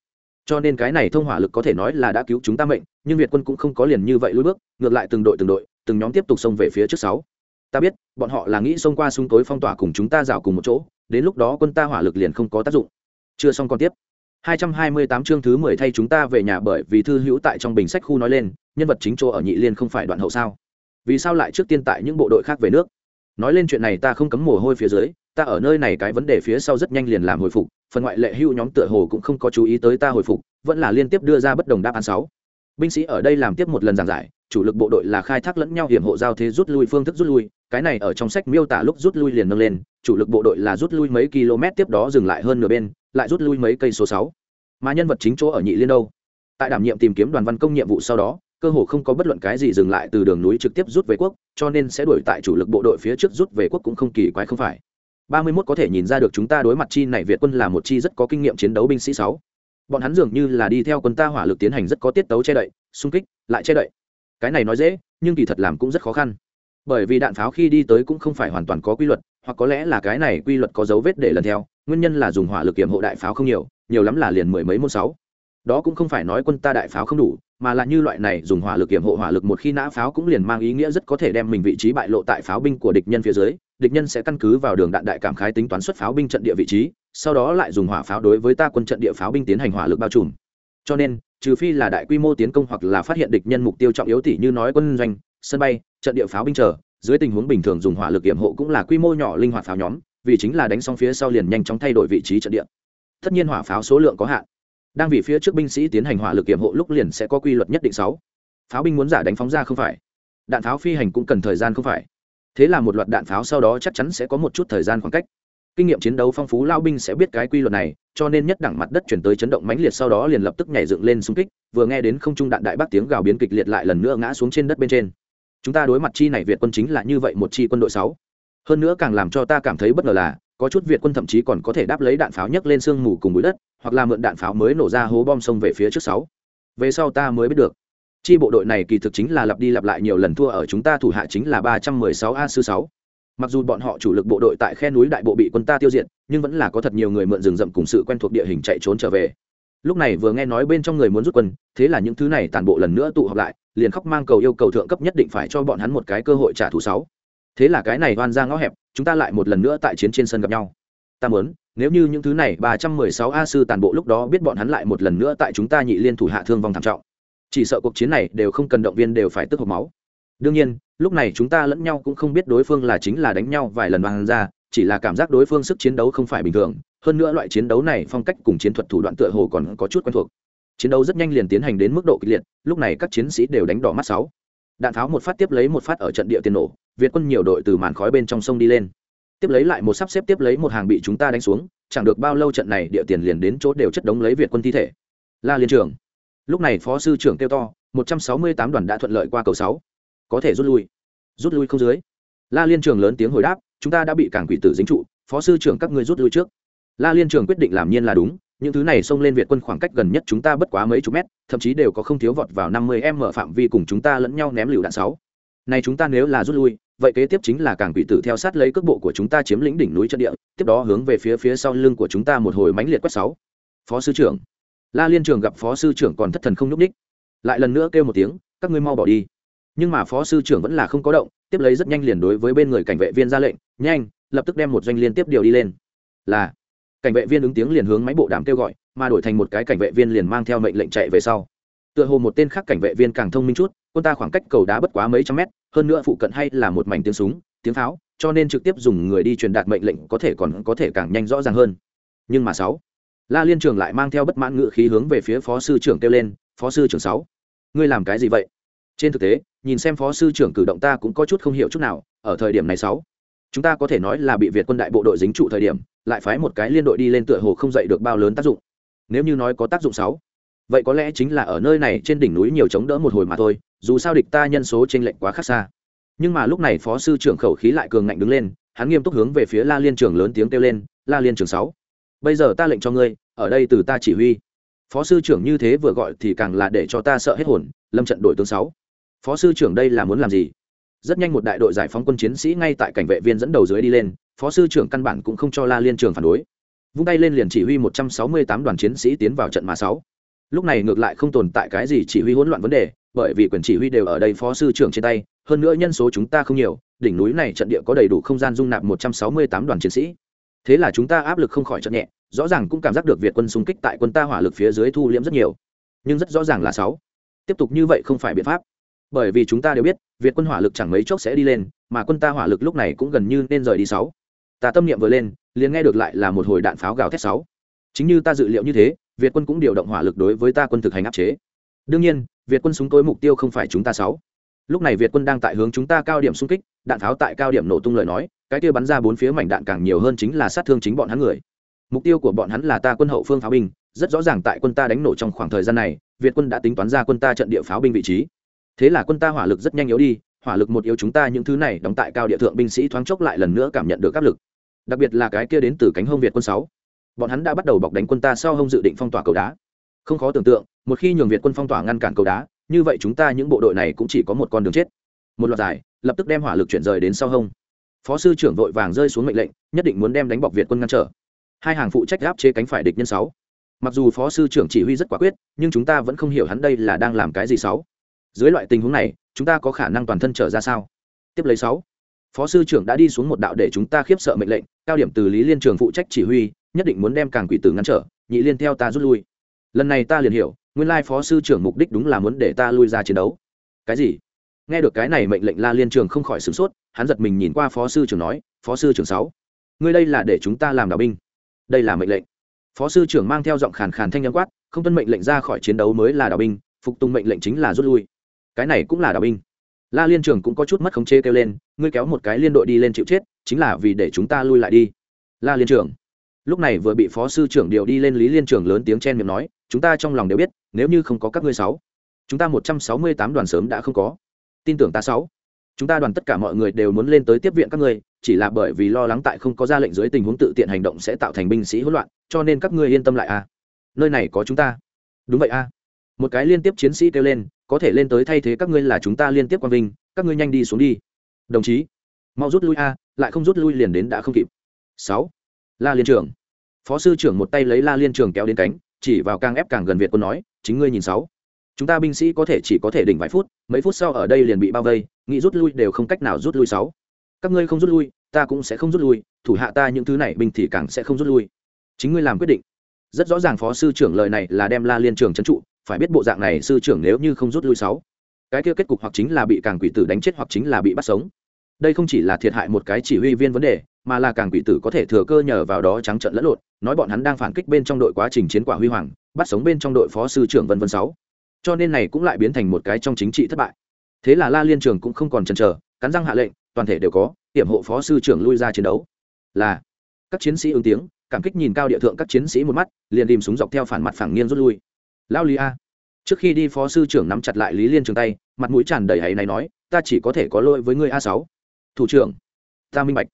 Cho nên cái này thông hỏa lực có thể nói là đã cứu chúng ta mệnh, nhưng Việt quân cũng không có liền như vậy lùi bước, ngược lại từng đội từng đội, từng nhóm tiếp tục xông về phía trước sáu. Ta biết, bọn họ là nghĩ xông qua súng tối phong tỏa cùng chúng ta rào cùng một chỗ, đến lúc đó quân ta hỏa lực liền không có tác dụng. Chưa xong con tiếp. 228 chương thứ 10 thay chúng ta về nhà bởi vì thư hữu tại trong bình sách khu nói lên, nhân vật chính chỗ ở nhị liên không phải đoạn hậu sao? Vì sao lại trước tiên tại những bộ đội khác về nước? Nói lên chuyện này ta không cấm mồ hôi phía dưới, ta ở nơi này cái vấn đề phía sau rất nhanh liền làm hồi phục, phần ngoại lệ hưu nhóm tựa hồ cũng không có chú ý tới ta hồi phục, vẫn là liên tiếp đưa ra bất đồng đáp án sáu. Binh sĩ ở đây làm tiếp một lần giảng giải, chủ lực bộ đội là khai thác lẫn nhau hiểm hộ giao thế rút lui phương thức rút lui, cái này ở trong sách miêu tả lúc rút lui liền nâng lên, chủ lực bộ đội là rút lui mấy km tiếp đó dừng lại hơn nửa bên, lại rút lui mấy cây số sáu. Mà nhân vật chính chỗ ở nhị liên đâu? Tại đảm nhiệm tìm kiếm đoàn văn công nhiệm vụ sau đó cơ hồ không có bất luận cái gì dừng lại từ đường núi trực tiếp rút về quốc, cho nên sẽ đuổi tại chủ lực bộ đội phía trước rút về quốc cũng không kỳ quái không phải. Ba mươi 31 có thể nhìn ra được chúng ta đối mặt chi này Việt quân là một chi rất có kinh nghiệm chiến đấu binh sĩ sáu. Bọn hắn dường như là đi theo quân ta hỏa lực tiến hành rất có tiết tấu che đậy, xung kích, lại che đậy. Cái này nói dễ, nhưng kỳ thật làm cũng rất khó khăn. Bởi vì đạn pháo khi đi tới cũng không phải hoàn toàn có quy luật, hoặc có lẽ là cái này quy luật có dấu vết để lần theo, nguyên nhân là dùng hỏa lực kiểm hộ đại pháo không nhiều nhiều lắm là liền mười mấy môn sáu. Đó cũng không phải nói quân ta đại pháo không đủ mà là như loại này dùng hỏa lực kiểm hộ hỏa lực một khi nã pháo cũng liền mang ý nghĩa rất có thể đem mình vị trí bại lộ tại pháo binh của địch nhân phía dưới, địch nhân sẽ căn cứ vào đường đạn đại cảm khái tính toán xuất pháo binh trận địa vị trí, sau đó lại dùng hỏa pháo đối với ta quân trận địa pháo binh tiến hành hỏa lực bao trùm. Cho nên, trừ phi là đại quy mô tiến công hoặc là phát hiện địch nhân mục tiêu trọng yếu tỷ như nói quân doanh, sân bay, trận địa pháo binh chờ, dưới tình huống bình thường dùng hỏa lực kiểm hộ cũng là quy mô nhỏ linh hoạt pháo nhóm, vì chính là đánh xong phía sau liền nhanh chóng thay đổi vị trí trận địa. Tất nhiên hỏa pháo số lượng có hạn đang vì phía trước binh sĩ tiến hành hỏa lực kiểm hộ lúc liền sẽ có quy luật nhất định sáu. Pháo binh muốn giả đánh phóng ra không phải. Đạn pháo phi hành cũng cần thời gian không phải. Thế là một loạt đạn pháo sau đó chắc chắn sẽ có một chút thời gian khoảng cách. Kinh nghiệm chiến đấu phong phú lao binh sẽ biết cái quy luật này, cho nên nhất đẳng mặt đất chuyển tới chấn động mãnh liệt sau đó liền lập tức nhảy dựng lên xung kích, vừa nghe đến không trung đạn đại bác tiếng gào biến kịch liệt lại lần nữa ngã xuống trên đất bên trên. Chúng ta đối mặt chi này việt quân chính là như vậy một chi quân đội sáu. Hơn nữa càng làm cho ta cảm thấy bất ngờ là, có chút việt quân thậm chí còn có thể đáp lấy đạn pháo nhấc lên sương mù cùng bụi đất hoặc là mượn đạn pháo mới nổ ra hố bom sông về phía trước sáu. Về sau ta mới biết được. Chi bộ đội này kỳ thực chính là lặp đi lặp lại nhiều lần thua ở chúng ta thủ hạ chính là ba trăm mười sáu a sư sáu. Mặc dù bọn họ chủ lực bộ đội tại khe núi đại bộ bị quân ta tiêu diệt, nhưng vẫn là có thật nhiều người mượn rừng rậm cùng sự quen thuộc địa hình chạy trốn trở về. Lúc này vừa nghe nói bên trong người muốn rút quân, thế là những thứ này tàn bộ lần nữa tụ họp lại, liền khóc mang cầu yêu cầu thượng cấp nhất định phải cho bọn hắn một cái cơ hội trả thù sáu. Thế là cái này oan ra ngõ hẹp, chúng ta lại một lần nữa tại chiến trên sân gặp nhau. Ta muốn nếu như những thứ này ba trăm mười sáu a sư tàn bộ lúc đó biết bọn hắn lại một lần nữa tại chúng ta nhị liên thủ hạ thương vong thảm trọng, chỉ sợ cuộc chiến này đều không cần động viên đều phải tức hộc máu. Đương nhiên, lúc này chúng ta lẫn nhau cũng không biết đối phương là chính là đánh nhau vài lần bằng ra, chỉ là cảm giác đối phương sức chiến đấu không phải bình thường. Hơn nữa loại chiến đấu này phong cách cùng chiến thuật thủ đoạn tựa hồ còn có chút quen thuộc. Chiến đấu rất nhanh liền tiến hành đến mức độ kịch liệt, lúc này các chiến sĩ đều đánh đỏ mắt sáu. Đạn pháo một phát tiếp lấy một phát ở trận địa tiền nổ, việt quân nhiều đội từ màn khói bên trong sông đi lên tiếp lấy lại một sắp xếp tiếp lấy một hàng bị chúng ta đánh xuống, chẳng được bao lâu trận này địa tiền liền đến chỗ đều chất đống lấy việt quân thi thể. La liên trường. Lúc này phó sư trưởng kêu to, một trăm sáu mươi tám đoàn đã thuận lợi qua cầu sáu. Có thể rút lui. Rút lui không dưới. La liên trường lớn tiếng hồi đáp, chúng ta đã bị cảng quỷ tử dính trụ, phó sư trưởng các ngươi rút lui trước. La liên trường quyết định làm nhiên là đúng, những thứ này xông lên việt quân khoảng cách gần nhất chúng ta bất quá mấy chục mét, thậm chí đều có không thiếu vọt vào năm mươi em mở phạm vi cùng chúng ta lẫn nhau ném lựu đạn sáu. Này chúng ta nếu là rút lui vậy kế tiếp chính là cảng quỷ tử theo sát lấy cước bộ của chúng ta chiếm lĩnh đỉnh núi chân địa, tiếp đó hướng về phía phía sau lưng của chúng ta một hồi mãnh liệt quét sáu. Phó sư trưởng. La liên trường gặp phó sư trưởng còn thất thần không nhúc ních lại lần nữa kêu một tiếng, các ngươi mau bỏ đi. Nhưng mà phó sư trưởng vẫn là không có động, tiếp lấy rất nhanh liền đối với bên người cảnh vệ viên ra lệnh, nhanh, lập tức đem một doanh liên tiếp điều đi lên. Là, cảnh vệ viên ứng tiếng liền hướng máy bộ đàm kêu gọi, mà đổi thành một cái cảnh vệ viên liền mang theo mệnh lệnh chạy về sau. Tựa hồ một tên khác cảnh vệ viên càng thông minh chút quân ta khoảng cách cầu đá bất quá mấy trăm mét, hơn nữa phụ cận hay là một mảnh tiếng súng, tiếng pháo, cho nên trực tiếp dùng người đi truyền đạt mệnh lệnh có thể còn có thể càng nhanh rõ ràng hơn. Nhưng mà sáu, la liên trường lại mang theo bất mãn ngự khí hướng về phía phó sư trưởng kêu lên, phó sư trưởng sáu, ngươi làm cái gì vậy? Trên thực tế, nhìn xem phó sư trưởng cử động ta cũng có chút không hiểu chút nào, ở thời điểm này sáu, chúng ta có thể nói là bị việt quân đại bộ đội dính trụ thời điểm, lại phái một cái liên đội đi lên tựa hồ không dậy được bao lớn tác dụng. Nếu như nói có tác dụng sáu vậy có lẽ chính là ở nơi này trên đỉnh núi nhiều chống đỡ một hồi mà thôi, dù sao địch ta nhân số trên lệnh quá khác xa. Nhưng mà lúc này phó sư trưởng khẩu khí lại cường ngạnh đứng lên, hắn nghiêm túc hướng về phía la liên trường lớn tiếng kêu lên, la liên trường sáu, bây giờ ta lệnh cho ngươi, ở đây từ ta chỉ huy. Phó sư trưởng như thế vừa gọi thì càng là để cho ta sợ hết hồn, lâm trận đổi tướng sáu. Phó sư trưởng đây là muốn làm gì? Rất nhanh một đại đội giải phóng quân chiến sĩ ngay tại cảnh vệ viên dẫn đầu dưới đi lên, phó sư trưởng căn bản cũng không cho la liên trường phản đối. Vung tay lên liền chỉ huy một trăm sáu mươi tám đoàn chiến sĩ tiến vào trận mà sáu lúc này ngược lại không tồn tại cái gì chỉ huy hỗn loạn vấn đề, bởi vì quyền chỉ huy đều ở đây phó sư trưởng trên tay, hơn nữa nhân số chúng ta không nhiều, đỉnh núi này trận địa có đầy đủ không gian dung nạp một trăm sáu mươi tám đoàn chiến sĩ. Thế là chúng ta áp lực không khỏi trận nhẹ, rõ ràng cũng cảm giác được việt quân xung kích tại quân ta hỏa lực phía dưới thu liễm rất nhiều. Nhưng rất rõ ràng là sáu. Tiếp tục như vậy không phải biện pháp. Bởi vì chúng ta đều biết, việt quân hỏa lực chẳng mấy chốc sẽ đi lên, mà quân ta hỏa lực lúc này cũng gần như nên rời đi sáu. Ta tâm niệm vừa lên, liền nghe được lại là một hồi đạn pháo gào thét sáu. Chính như ta dự liệu như thế việt quân cũng điều động hỏa lực đối với ta quân thực hành áp chế. Đương nhiên, việt quân súng tối mục tiêu không phải chúng ta sáu. Lúc này việt quân đang tại hướng chúng ta cao điểm xung kích, đạn pháo tại cao điểm nổ tung lời nói, cái kia bắn ra bốn phía mảnh đạn càng nhiều hơn chính là sát thương chính bọn hắn người. Mục tiêu của bọn hắn là ta quân hậu phương pháo binh, rất rõ ràng tại quân ta đánh nổ trong khoảng thời gian này, việt quân đã tính toán ra quân ta trận địa pháo binh vị trí. Thế là quân ta hỏa lực rất nhanh yếu đi, hỏa lực một yếu chúng ta những thứ này đóng tại cao địa thượng binh sĩ thoáng chốc lại lần nữa cảm nhận được áp lực. Đặc biệt là cái kia đến từ cánh hông việt quân sáu bọn hắn đã bắt đầu bọc đánh quân ta sau hông dự định phong tỏa cầu đá. Không khó tưởng tượng, một khi nhường việt quân phong tỏa ngăn cản cầu đá, như vậy chúng ta những bộ đội này cũng chỉ có một con đường chết. Một loạt giải, lập tức đem hỏa lực chuyển rời đến sau hông. Phó sư trưởng vội vàng rơi xuống mệnh lệnh, nhất định muốn đem đánh bọc việt quân ngăn trở. Hai hàng phụ trách áp chế cánh phải địch nhân sáu. Mặc dù phó sư trưởng chỉ huy rất quả quyết, nhưng chúng ta vẫn không hiểu hắn đây là đang làm cái gì sáu. Dưới loại tình huống này, chúng ta có khả năng toàn thân trở ra sao? Tiếp lấy sáu. Phó sư trưởng đã đi xuống một đạo để chúng ta khiếp sợ mệnh lệnh, cao điểm từ lý liên trường phụ trách chỉ huy nhất định muốn đem càng quỷ tử ngăn trở, nhị liên theo ta rút lui. Lần này ta liền hiểu, nguyên lai phó sư trưởng mục đích đúng là muốn để ta lui ra chiến đấu. Cái gì? Nghe được cái này mệnh lệnh la liên trường không khỏi sửng sốt, hắn giật mình nhìn qua phó sư trưởng nói, phó sư trưởng sáu, ngươi đây là để chúng ta làm đạo binh. Đây là mệnh lệnh. Phó sư trưởng mang theo giọng khàn khàn thanh nhắn quát, không tuân mệnh lệnh ra khỏi chiến đấu mới là đạo binh, phục tùng mệnh lệnh chính là rút lui. Cái này cũng là đạo binh. La liên trường cũng có chút mất khống chế kêu lên, ngươi kéo một cái liên đội đi lên chịu chết, chính là vì để chúng ta lui lại đi. La liên trường lúc này vừa bị phó sư trưởng điều đi lên lý liên trường lớn tiếng chen miệng nói, chúng ta trong lòng đều biết, nếu như không có các ngươi sáu, chúng ta một trăm sáu mươi tám đoàn sớm đã không có. Tin tưởng ta sáu. Chúng ta đoàn tất cả mọi người đều muốn lên tới tiếp viện các ngươi, chỉ là bởi vì lo lắng tại không có ra lệnh dưới tình huống tự tiện hành động sẽ tạo thành binh sĩ hỗn loạn, cho nên các ngươi yên tâm lại a. Nơi này có chúng ta. Đúng vậy a. Một cái liên tiếp chiến sĩ kêu lên, có thể lên tới thay thế các ngươi là chúng ta liên tiếp quang vinh các ngươi nhanh đi xuống đi. Đồng chí, mau rút lui a, lại không rút lui liền đến đã không kịp. Sáu la liên trưởng phó sư trưởng một tay lấy la liên trường kéo đến cánh, chỉ vào càng ép càng gần việt quân nói, chính ngươi nhìn sáu. Chúng ta binh sĩ có thể chỉ có thể đỉnh vài phút, mấy phút sau ở đây liền bị bao vây, nghĩ rút lui đều không cách nào rút lui sáu. Các ngươi không rút lui, ta cũng sẽ không rút lui, thủ hạ ta những thứ này binh thì càng sẽ không rút lui. Chính ngươi làm quyết định. Rất rõ ràng phó sư trưởng lời này là đem la liên trường trấn trụ, phải biết bộ dạng này sư trưởng nếu như không rút lui sáu, cái kia kết cục hoặc chính là bị càng quỷ tử đánh chết hoặc chính là bị bắt sống. Đây không chỉ là thiệt hại một cái chỉ huy viên vấn đề mà là càng quỷ tử có thể thừa cơ nhờ vào đó trắng trợn lẫn lộn, nói bọn hắn đang phản kích bên trong đội quá trình chiến quả huy hoàng, bắt sống bên trong đội phó sư trưởng vân vân sáu. Cho nên này cũng lại biến thành một cái trong chính trị thất bại. Thế là la liên trường cũng không còn chần chờ, cắn răng hạ lệnh, toàn thể đều có, hiểm hộ phó sư trưởng lui ra chiến đấu. Là, các chiến sĩ ứng tiếng, cảm kích nhìn cao địa thượng các chiến sĩ một mắt, liền tìm súng dọc theo phản mặt phẳng nghiêng rút lui. Lao lý a. Trước khi đi phó sư trưởng nắm chặt lại lý liên trường tay, mặt mũi tràn đầy hãy này nói, ta chỉ có thể có lỗi với ngươi a sáu. Thủ trưởng, ta minh bạch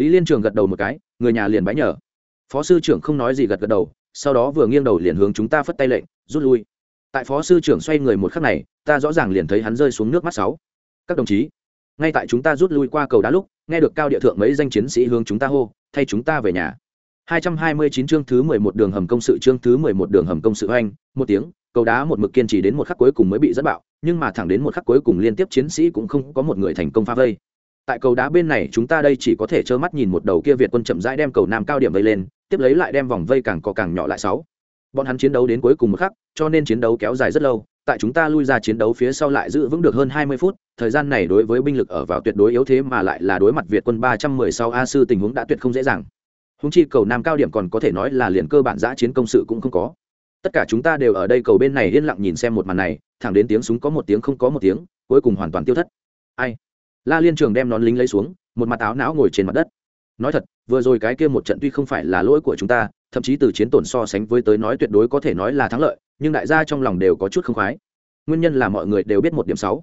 lý liên trường gật đầu một cái người nhà liền bái nhờ. Phó sư trưởng không nói gì gật gật đầu sau đó vừa nghiêng đầu liền hướng chúng ta phất tay lệnh rút lui. Tại phó sư trưởng xoay người một khắc này ta rõ ràng liền thấy hắn rơi xuống nước mắt sáu. Các đồng chí ngay tại chúng ta rút lui qua cầu đá lúc nghe được cao địa thượng mấy danh chiến sĩ hướng chúng ta hô thay chúng ta về nhà. 229 chương thứ 11 đường hầm công sự chương thứ 11 đường hầm công sự hoành, một tiếng, cầu đá một mực kiên trì đến một khắc cuối cùng mới bị dẫn bạo, nhưng mà thẳng đến một khắc cuối cùng liên tiếp chiến sĩ cũng không có một người thành công phá vây. Tại cầu đá bên này chúng ta đây chỉ có thể trơ mắt nhìn một đầu kia Việt quân chậm rãi đem cầu nam cao điểm vây lên, tiếp lấy lại đem vòng vây càng có càng nhỏ lại sáu. Bọn hắn chiến đấu đến cuối cùng một khắc, cho nên chiến đấu kéo dài rất lâu, tại chúng ta lui ra chiến đấu phía sau lại giữ vững được hơn 20 phút, thời gian này đối với binh lực ở vào tuyệt đối yếu thế mà lại là đối mặt Việt quân 316 A sư tình huống đã tuyệt không dễ dàng. Húng chi cầu nam cao điểm còn có thể nói là liền cơ bản giã chiến công sự cũng không có. Tất cả chúng ta đều ở đây cầu bên này yên lặng nhìn xem một màn này thẳng đến tiếng súng có một tiếng không có một tiếng cuối cùng hoàn toàn tiêu thất. Ai? La liên trường đem nón lính lấy xuống, một mặt áo não ngồi trên mặt đất. Nói thật, vừa rồi cái kia một trận tuy không phải là lỗi của chúng ta, thậm chí từ chiến tổn so sánh với tới nói tuyệt đối có thể nói là thắng lợi, nhưng đại gia trong lòng đều có chút không khoái. Nguyên nhân là mọi người đều biết một điểm sáu.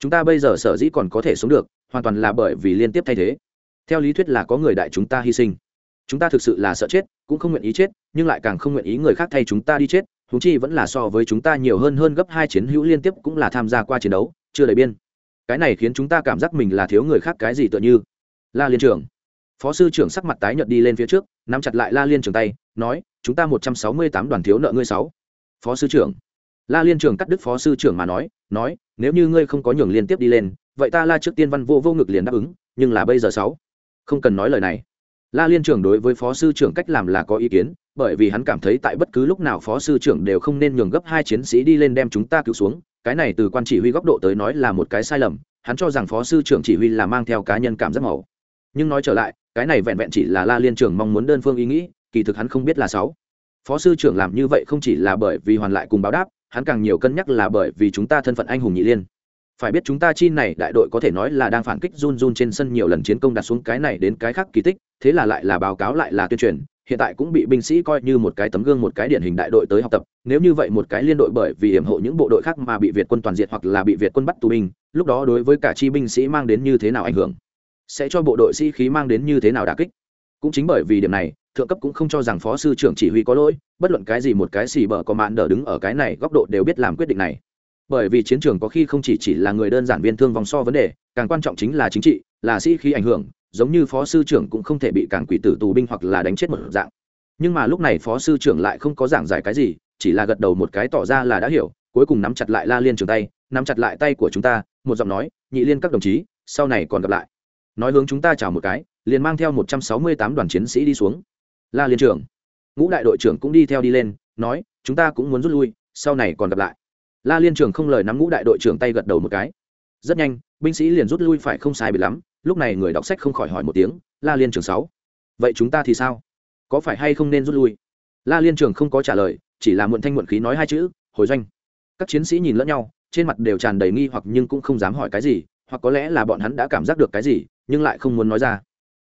Chúng ta bây giờ sở dĩ còn có thể sống được, hoàn toàn là bởi vì liên tiếp thay thế. Theo lý thuyết là có người đại chúng ta hy sinh. Chúng ta thực sự là sợ chết, cũng không nguyện ý chết, nhưng lại càng không nguyện ý người khác thay chúng ta đi chết thú chi vẫn là so với chúng ta nhiều hơn hơn gấp hai chiến hữu liên tiếp cũng là tham gia qua chiến đấu, chưa đầy biên cái này khiến chúng ta cảm giác mình là thiếu người khác cái gì tựa như. La liên trưởng phó sư trưởng sắc mặt tái nhợt đi lên phía trước, nắm chặt lại la liên trưởng tay, nói, chúng ta một trăm sáu mươi tám đoàn thiếu nợ ngươi sáu. Phó sư trưởng. La liên trưởng cắt đứt phó sư trưởng mà nói nói, nếu như ngươi không có nhường liên tiếp đi lên, vậy ta la trước tiên văn vô vô ngực liền đáp ứng, nhưng là bây giờ sáu. Không cần nói lời này. La liên trưởng đối với phó sư trưởng cách làm là có ý kiến, bởi vì hắn cảm thấy tại bất cứ lúc nào phó sư trưởng đều không nên nhường gấp hai chiến sĩ đi lên đem chúng ta cứu xuống cái này từ quan chỉ huy góc độ tới nói là một cái sai lầm, hắn cho rằng phó sư trưởng chỉ huy là mang theo cá nhân cảm giác màu. Nhưng nói trở lại, cái này vẹn vẹn chỉ là la liên trưởng mong muốn đơn phương ý nghĩ, kỳ thực hắn không biết là sáu. Phó sư trưởng làm như vậy không chỉ là bởi vì hoàn lại cùng báo đáp, hắn càng nhiều cân nhắc là bởi vì chúng ta thân phận anh hùng nhị liên. Phải biết chúng ta chi này đại đội có thể nói là đang phản kích run run trên sân nhiều lần chiến công đặt xuống cái này đến cái khác kỳ tích, thế là lại là báo cáo lại là tuyên truyền, hiện tại cũng bị binh sĩ coi như một cái tấm gương một cái điển hình đại đội tới học tập nếu như vậy một cái liên đội bởi vì hiểm hộ những bộ đội khác mà bị việt quân toàn diện hoặc là bị việt quân bắt tù binh, lúc đó đối với cả chi binh sĩ mang đến như thế nào ảnh hưởng? Sẽ cho bộ đội sĩ khí mang đến như thế nào đà kích? Cũng chính bởi vì điểm này, thượng cấp cũng không cho rằng phó sư trưởng chỉ huy có lỗi, bất luận cái gì một cái xì bở có mạn đỡ đứng ở cái này góc độ đều biết làm quyết định này. Bởi vì chiến trường có khi không chỉ chỉ là người đơn giản viên thương vòng so vấn đề, càng quan trọng chính là chính trị, là sĩ khí ảnh hưởng, giống như phó sư trưởng cũng không thể bị càng quỷ tử tù binh hoặc là đánh chết một dạng. Nhưng mà lúc này phó sư trưởng lại không có giảng giải cái gì chỉ là gật đầu một cái tỏ ra là đã hiểu, cuối cùng nắm chặt lại la liên trường tay, nắm chặt lại tay của chúng ta, một giọng nói, nhị liên các đồng chí, sau này còn gặp lại. Nói hướng chúng ta chào một cái, liền mang theo một trăm sáu mươi tám đoàn chiến sĩ đi xuống. La liên trưởng, ngũ đại đội trưởng cũng đi theo đi lên, nói, chúng ta cũng muốn rút lui, sau này còn gặp lại. La liên trưởng không lời nắm ngũ đại đội trưởng tay gật đầu một cái. Rất nhanh, binh sĩ liền rút lui phải không sai bị lắm, lúc này người đọc sách không khỏi hỏi một tiếng, la liên trưởng sáu, vậy chúng ta thì sao? Có phải hay không nên rút lui? La liên trưởng không có trả lời chỉ là muộn thanh muộn khí nói hai chữ, hồi doanh. Các chiến sĩ nhìn lẫn nhau, trên mặt đều tràn đầy nghi hoặc nhưng cũng không dám hỏi cái gì, hoặc có lẽ là bọn hắn đã cảm giác được cái gì, nhưng lại không muốn nói ra.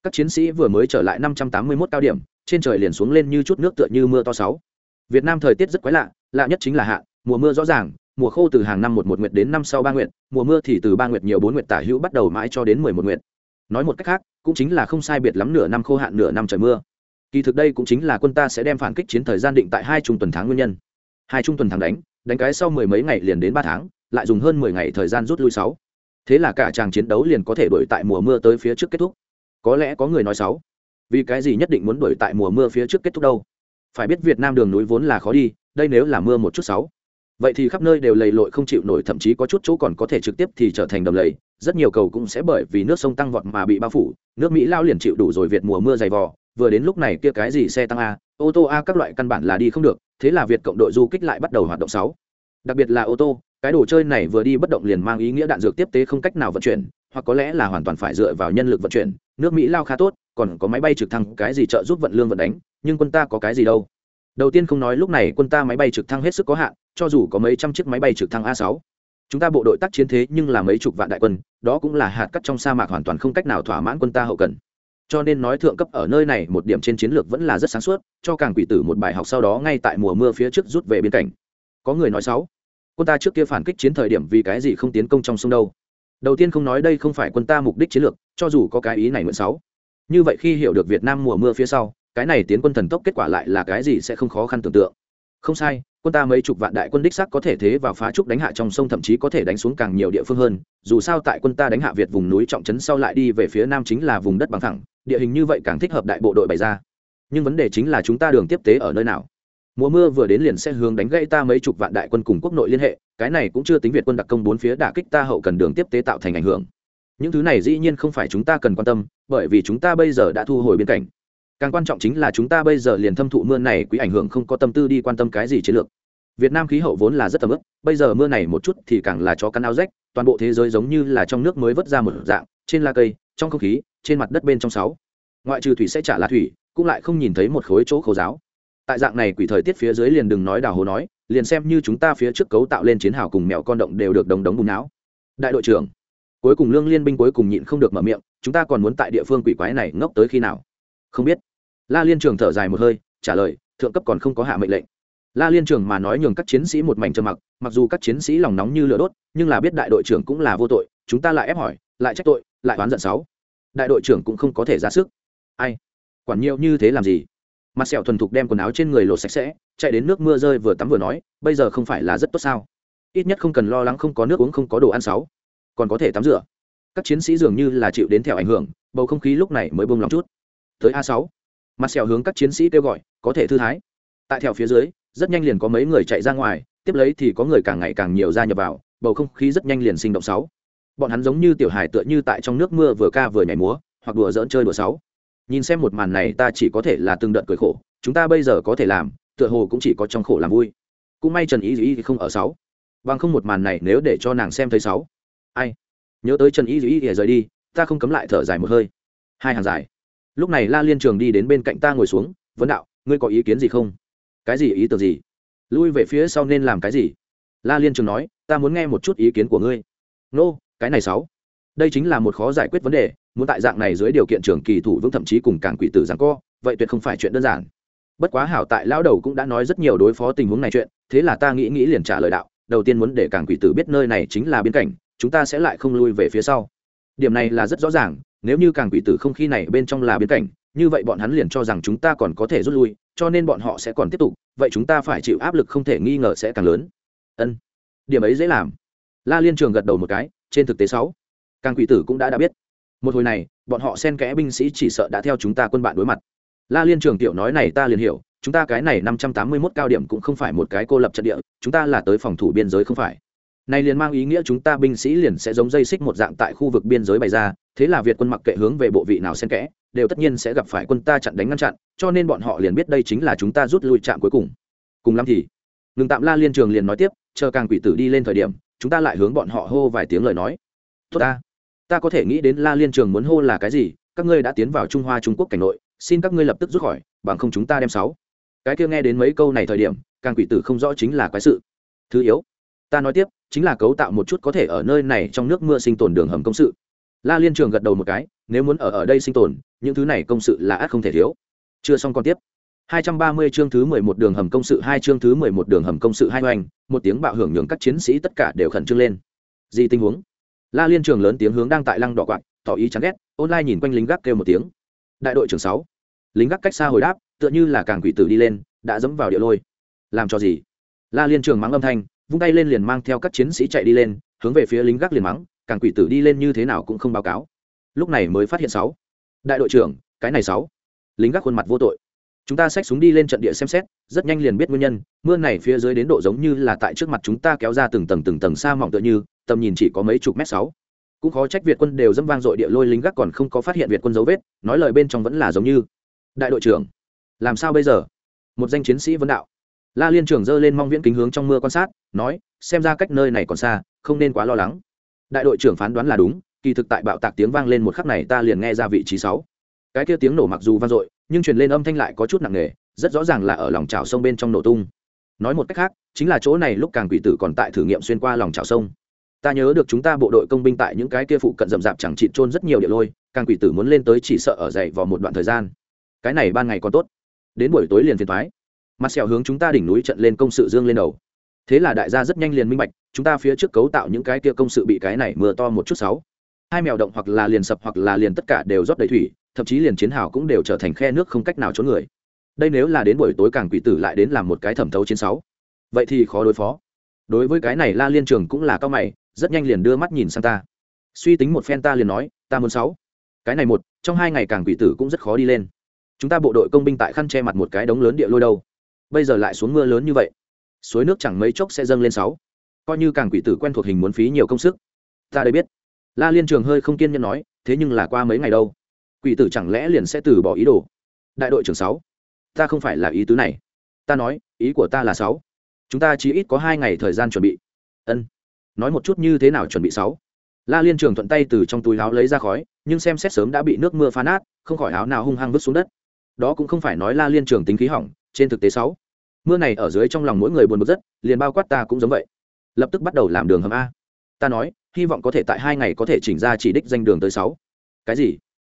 Các chiến sĩ vừa mới trở lại năm trăm tám mươi 581 cao điểm, trên trời liền xuống lên như chút nước tựa như mưa to sáu. Việt nam thời tiết rất quái lạ lạ nhất chính là hạ, mùa mưa rõ ràng, mùa khô từ hàng năm một một nguyệt đến năm sau ba nguyệt, mùa mưa thì từ ba nguyệt nhiều bốn nguyệt tả hữu bắt đầu mãi cho đến mười một nguyệt. Nói một cách khác, cũng chính là không sai biệt lắm nửa năm khô hạn nửa năm trời mưa kỳ thực đây cũng chính là quân ta sẽ đem phản kích chiến thời gian định tại hai trung tuần tháng nguyên nhân. Hai trung tuần tháng đánh đánh cái sau mười mấy ngày liền đến ba tháng, lại dùng hơn mười ngày thời gian rút lui sáu. Thế là cả tràng chiến đấu liền có thể đổi tại mùa mưa tới phía trước kết thúc. Có lẽ có người nói sáu. Vì cái gì nhất định muốn đổi tại mùa mưa phía trước kết thúc đâu? Phải biết việt nam đường núi vốn là khó đi, đây nếu là mưa một chút sáu. Vậy thì khắp nơi đều lầy lội không chịu nổi, thậm chí có chút chỗ còn có thể trực tiếp thì trở thành đầm lầy. Rất nhiều cầu cũng sẽ bởi vì nước sông tăng vọt mà bị bao phủ, nước mỹ lao liền chịu đủ rồi việt mùa mưa dày vò vừa đến lúc này kia cái gì xe tăng a, ô tô a các loại căn bản là đi không được, thế là việt cộng đội du kích lại bắt đầu hoạt động sáu. Đặc biệt là ô tô, cái đồ chơi này vừa đi bất động liền mang ý nghĩa đạn dược tiếp tế không cách nào vận chuyển, hoặc có lẽ là hoàn toàn phải dựa vào nhân lực vận chuyển, nước mỹ lao khá tốt, còn có máy bay trực thăng cái gì trợ giúp vận lương vận đánh, nhưng quân ta có cái gì đâu. Đầu tiên không nói lúc này quân ta máy bay trực thăng hết sức có hạn, cho dù có mấy trăm chiếc máy bay trực thăng a 6 chúng ta bộ đội tác chiến thế nhưng là mấy chục vạn đại quân, đó cũng là hạt cắt trong sa mạc hoàn toàn không cách nào thỏa mãn quân ta hậu cần cho nên nói thượng cấp ở nơi này một điểm trên chiến lược vẫn là rất sáng suốt, cho càng quỷ tử một bài học sau đó ngay tại mùa mưa phía trước rút về biên cảnh. Có người nói sáu, quân ta trước kia phản kích chiến thời điểm vì cái gì không tiến công trong sông đâu? Đầu tiên không nói đây không phải quân ta mục đích chiến lược, cho dù có cái ý này mượn sáu. Như vậy khi hiểu được việt nam mùa mưa phía sau, cái này tiến quân thần tốc kết quả lại là cái gì sẽ không khó khăn tưởng tượng không sai, quân ta mấy chục vạn đại quân đích sắc có thể thế vào phá trúc đánh hạ trong sông, thậm chí có thể đánh xuống càng nhiều địa phương hơn. Dù sao tại quân ta đánh hạ việt vùng núi trọng trấn sau lại đi về phía nam chính là vùng đất bằng thẳng, địa hình như vậy càng thích hợp đại bộ đội bày ra. Nhưng vấn đề chính là chúng ta đường tiếp tế ở nơi nào? Mùa mưa vừa đến liền sẽ hướng đánh gãy ta mấy chục vạn đại quân cùng quốc nội liên hệ, cái này cũng chưa tính việt quân đặc công bốn phía đả kích ta hậu cần đường tiếp tế tạo thành ảnh hưởng. Những thứ này dĩ nhiên không phải chúng ta cần quan tâm, bởi vì chúng ta bây giờ đã thu hồi biên cảnh càng quan trọng chính là chúng ta bây giờ liền thâm thụ mưa này quý ảnh hưởng không có tâm tư đi quan tâm cái gì chiến lược. Việt nam khí hậu vốn là rất tầm ướp bây giờ mưa này một chút thì càng là chó căn áo rách, toàn bộ thế giới giống như là trong nước mới vớt ra một dạng, trên la cây, trong không khí, trên mặt đất bên trong sáu. Ngoại trừ thủy sẽ trả là thủy, cũng lại không nhìn thấy một khối chỗ khấu giáo. Tại dạng này quỷ thời tiết phía dưới liền đừng nói đào hồ nói, liền xem như chúng ta phía trước cấu tạo lên chiến hào cùng mèo con động đều được đồng đống bùn não. Đại đội trưởng, cuối cùng lương liên binh cuối cùng nhịn không được mở miệng, chúng ta còn muốn tại địa phương quỷ quái này ngốc tới khi nào? Không biết la liên trường thở dài một hơi, trả lời, thượng cấp còn không có hạ mệnh lệnh. La liên trường mà nói nhường các chiến sĩ một mảnh trầm mặc mặc dù các chiến sĩ lòng nóng như lửa đốt, nhưng là biết đại đội trưởng cũng là vô tội, chúng ta lại ép hỏi, lại trách tội, lại oán giận sáu. Đại đội trưởng cũng không có thể ra sức. Ai? Quản nhiều như thế làm gì? Mặt sẹo thuần thục đem quần áo trên người lột sạch sẽ, chạy đến nước mưa rơi vừa tắm vừa nói, bây giờ không phải là rất tốt sao? Ít nhất không cần lo lắng không có nước uống không có đồ ăn sáu. Còn có thể tắm rửa. Các chiến sĩ dường như là chịu đến theo ảnh hưởng, bầu không khí lúc này mới bông lòng chút. Tới a sáu mặt sẹo hướng các chiến sĩ kêu gọi, có thể thư thái. Tại theo phía dưới, rất nhanh liền có mấy người chạy ra ngoài, tiếp lấy thì có người càng ngày càng nhiều ra nhập vào, bầu không khí rất nhanh liền sinh động sáu. Bọn hắn giống như tiểu hài tựa như tại trong nước mưa vừa ca vừa nhảy múa, hoặc đùa dỡn chơi đùa sáu. Nhìn xem một màn này ta chỉ có thể là từng đợt cười khổ, chúng ta bây giờ có thể làm, tựa hồ cũng chỉ có trong khổ làm vui. Cũng may trần ý dĩ thì không ở sáu. Bằng không một màn này nếu để cho nàng xem thấy sáu. Ai? Nhớ tới trần ý dĩ thì rời đi, ta không cấm lại thở dài một hơi. Hai hàng dài lúc này la liên trường đi đến bên cạnh ta ngồi xuống vấn đạo ngươi có ý kiến gì không? Cái gì? Ý tưởng gì? Lui về phía sau nên làm cái gì? La liên trường nói ta muốn nghe một chút ý kiến của ngươi. Nô、no, cái này sáu. Đây chính là một khó giải quyết vấn đề muốn tại dạng này dưới điều kiện trường kỳ thủ vững thậm chí cùng cảng quỷ tử giảng co vậy tuyệt không phải chuyện đơn giản. Bất quá hảo tại lão đầu cũng đã nói rất nhiều đối phó tình huống này chuyện thế là ta nghĩ nghĩ liền trả lời đạo đầu tiên muốn để cảng quỷ tử biết nơi này chính là biên cảnh chúng ta sẽ lại không lui về phía sau. Điểm này là rất rõ ràng nếu như càng quỷ tử không khi này bên trong là biến cảnh, như vậy bọn hắn liền cho rằng chúng ta còn có thể rút lui, cho nên bọn họ sẽ còn tiếp tục, vậy chúng ta phải chịu áp lực không thể nghi ngờ sẽ càng lớn. Ân, điểm ấy dễ làm. La liên trường gật đầu một cái, trên thực tế sáu, càng quỷ tử cũng đã đã biết. Một hồi này, bọn họ xen kẽ binh sĩ chỉ sợ đã theo chúng ta quân bạn đối mặt. La liên trường tiểu nói này ta liền hiểu, chúng ta cái này năm trăm tám mươi 581 cao điểm cũng không phải một cái cô lập trận địa, chúng ta là tới phòng thủ biên giới không phải này liền mang ý nghĩa chúng ta binh sĩ liền sẽ giống dây xích một dạng tại khu vực biên giới bày ra, thế là việt quân mặc kệ hướng về bộ vị nào xen kẽ, đều tất nhiên sẽ gặp phải quân ta chặn đánh ngăn chặn, cho nên bọn họ liền biết đây chính là chúng ta rút lui trạm cuối cùng. Cùng lắm thì ngừng tạm la liên trường liền nói tiếp, chờ càng quỷ tử đi lên thời điểm, chúng ta lại hướng bọn họ hô vài tiếng lời nói. Tốt ta ta có thể nghĩ đến la liên trường muốn hô là cái gì, các ngươi đã tiến vào trung hoa trung quốc cảnh nội, xin các ngươi lập tức rút khỏi, bằng không chúng ta đem sáu. Cái kia nghe đến mấy câu này thời điểm, càng quỷ tử không rõ chính là quái sự. Thứ yếu ta nói tiếp chính là cấu tạo một chút có thể ở nơi này trong nước mưa sinh tồn đường hầm công sự. La liên trường gật đầu một cái nếu muốn ở ở đây sinh tồn những thứ này công sự là ắt không thể thiếu. Chưa xong còn tiếp. 230 chương thứ 11 đường hầm công sự hai chương thứ 11 đường hầm công sự hai hoành, một tiếng bạo hưởng nhường các chiến sĩ tất cả đều khẩn trương lên. Gì tình huống? La liên trường lớn tiếng hướng đang tại lăng đỏ quạt tỏ ý chán ghét online nhìn quanh lính gác kêu một tiếng. Đại đội trưởng sáu lính gác cách xa hồi đáp tựa như là càng quỷ tử đi lên đã dẫm vào địa lôi. Làm cho gì? La liên trường mắng âm thanh vung tay lên liền mang theo các chiến sĩ chạy đi lên, hướng về phía lính gác liền mắng, càng quỷ tử đi lên như thế nào cũng không báo cáo. Lúc này mới phát hiện sáu. Đại đội trưởng, cái này sáu. Lính gác khuôn mặt vô tội. Chúng ta xách súng đi lên trận địa xem xét, rất nhanh liền biết nguyên nhân, mưa này phía dưới đến độ giống như là tại trước mặt chúng ta kéo ra từng tầng từng tầng xa mỏng tựa như, tầm nhìn chỉ có mấy chục mét sáu. Cũng khó trách việt quân đều dâm vang dội địa lôi lính gác còn không có phát hiện việt quân dấu vết, nói lời bên trong vẫn là giống như, đại đội trưởng, làm sao bây giờ? Một danh chiến sĩ vấn đạo. La liên trưởng giơ lên mong viễn kính hướng trong mưa quan sát nói, xem ra cách nơi này còn xa, không nên quá lo lắng. Đại đội trưởng phán đoán là đúng, kỳ thực tại bạo tạc tiếng vang lên một khắc này ta liền nghe ra vị trí sáu. Cái kia tiếng nổ mặc dù vang dội, nhưng truyền lên âm thanh lại có chút nặng nề, rất rõ ràng là ở lòng trào sông bên trong nổ tung. Nói một cách khác, chính là chỗ này lúc càng quỷ tử còn tại thử nghiệm xuyên qua lòng trào sông. Ta nhớ được chúng ta bộ đội công binh tại những cái kia phụ cận rậm rạp chẳng chịt trôn rất nhiều địa lôi, càng quỷ tử muốn lên tới chỉ sợ ở dậy vào một đoạn thời gian. Cái này ban ngày còn tốt. Đến buổi tối liền phiền thoái. Mặt sẹo hướng chúng ta đỉnh núi trận lên công sự dương lên đầu thế là đại gia rất nhanh liền minh bạch, chúng ta phía trước cấu tạo những cái kia công sự bị cái này mưa to một chút sáu. Hai mèo động hoặc là liền sập hoặc là liền tất cả đều rót đầy thủy, thậm chí liền chiến hào cũng đều trở thành khe nước không cách nào trốn người. Đây nếu là đến buổi tối càng quỷ tử lại đến làm một cái thẩm thấu chiến sáu. Vậy thì khó đối phó. Đối với cái này la liên trường cũng là cao mày, rất nhanh liền đưa mắt nhìn sang ta. Suy tính một phen ta liền nói, ta muốn sáu. Cái này một, trong hai ngày càng quỷ tử cũng rất khó đi lên. Chúng ta bộ đội công binh tại khăn che mặt một cái đống lớn địa lôi đâu. Bây giờ lại xuống mưa lớn như vậy suối nước chẳng mấy chốc sẽ dâng lên sáu. Coi như càng quỷ tử quen thuộc hình muốn phí nhiều công sức. Ta đây biết. La liên trường hơi không kiên nhẫn nói, thế nhưng là qua mấy ngày đâu, quỷ tử chẳng lẽ liền sẽ từ bỏ ý đồ? Đại đội trưởng sáu, ta không phải là ý tứ này. Ta nói, ý của ta là sáu. Chúng ta chỉ ít có hai ngày thời gian chuẩn bị. Ân. Nói một chút như thế nào chuẩn bị sáu? La liên trường thuận tay từ trong túi áo lấy ra khói, nhưng xem xét sớm đã bị nước mưa phá nát, không khỏi áo nào hung hăng vứt xuống đất. Đó cũng không phải nói la liên trường tính khí hỏng, trên thực tế sáu mưa này ở dưới trong lòng mỗi người buồn bực rất, liền bao quát ta cũng giống vậy. Lập tức bắt đầu làm đường hầm a. Ta nói, hy vọng có thể tại hai ngày có thể chỉnh ra chỉ đích danh đường tới sáu. Cái gì?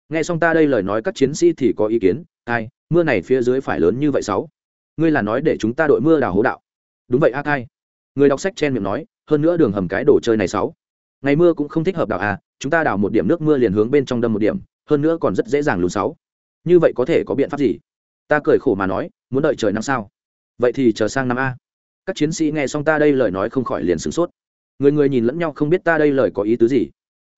Nghe xong ta đây lời nói các chiến sĩ thì có ý kiến ai mưa này phía dưới phải lớn như vậy sáu? Ngươi là nói để chúng ta đội mưa đào hố đạo. Đúng vậy a cai. Người đọc sách chen miệng nói, hơn nữa đường hầm cái đồ chơi này sáu. Ngày mưa cũng không thích hợp đào a, chúng ta đào một điểm nước mưa liền hướng bên trong đâm một điểm, hơn nữa còn rất dễ dàng lùn sáu. Như vậy có thể có biện pháp gì? Ta cười khổ mà nói, muốn đợi trời năm sao? Vậy thì chờ sang năm a. Các chiến sĩ nghe xong ta đây lời nói không khỏi liền sửng sốt. Người người nhìn lẫn nhau không biết ta đây lời có ý tứ gì.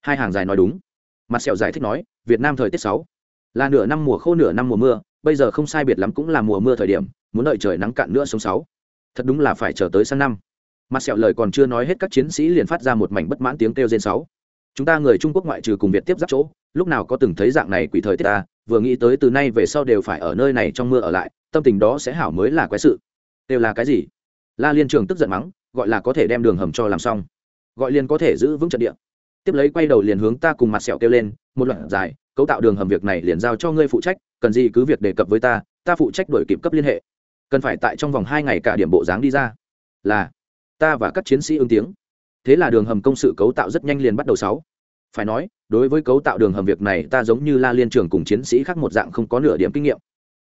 Hai hàng dài nói đúng. Mặt sẹo giải thích nói, việt nam thời tiết sáu. Là nửa năm mùa khô, nửa năm mùa mưa, bây giờ không sai biệt lắm cũng là mùa mưa thời điểm, muốn đợi trời nắng cạn nữa sống sáu. Thật đúng là phải chờ tới sang năm. Mặt sẹo lời còn chưa nói hết các chiến sĩ liền phát ra một mảnh bất mãn tiếng kêu trên sáu. Chúng ta người trung quốc ngoại trừ cùng việt tiếp giáp chỗ, lúc nào có từng thấy dạng này quỷ thời tiết ta, vừa nghĩ tới từ nay về sau đều phải ở nơi này trong mưa ở lại, tâm tình đó sẽ hảo mới là quái sự đều là cái gì? La liên trường tức giận mắng, gọi là có thể đem đường hầm cho làm xong. Gọi liền có thể giữ vững trận địa. Tiếp lấy quay đầu liền hướng ta cùng mặt sẹo kêu lên, một loạt dài cấu tạo đường hầm việc này liền giao cho ngươi phụ trách, cần gì cứ việc đề cập với ta ta phụ trách đổi kịp cấp liên hệ. Cần phải tại trong vòng hai ngày cả điểm bộ dáng đi ra. Là, ta và các chiến sĩ ứng tiếng. Thế là đường hầm công sự cấu tạo rất nhanh liền bắt đầu sáu. Phải nói, đối với cấu tạo đường hầm việc này ta giống như la liên trường cùng chiến sĩ khác một dạng không có nửa điểm kinh nghiệm.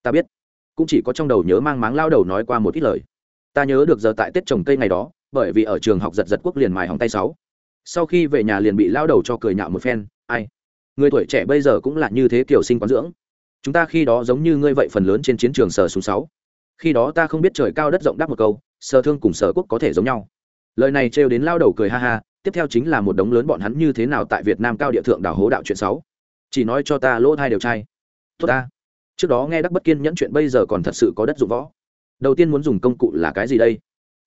Ta biết cũng chỉ có trong đầu nhớ mang máng lao đầu nói qua một ít lời. Ta nhớ được giờ tại tết trồng cây ngày đó, bởi vì ở trường học giật giật quốc liền mài hỏng tay sáu. Sau khi về nhà liền bị lao đầu cho cười nhạo một phen, ai, người tuổi trẻ bây giờ cũng là như thế kiểu sinh quán dưỡng. Chúng ta khi đó giống như ngươi vậy phần lớn trên chiến trường sở xuống sáu. Khi đó ta không biết trời cao đất rộng đáp một câu sở thương cùng sở quốc có thể giống nhau. Lời này trêu đến lao đầu cười ha ha, tiếp theo chính là một đống lớn bọn hắn như thế nào tại việt nam cao địa thượng đảo hố đạo chuyện sáu. Chỉ nói cho ta lỗ hai đều trai. Tốt ta trước đó nghe đắc bất kiên nhẫn chuyện bây giờ còn thật sự có đất dụng võ. Đầu tiên muốn dùng công cụ là cái gì đây?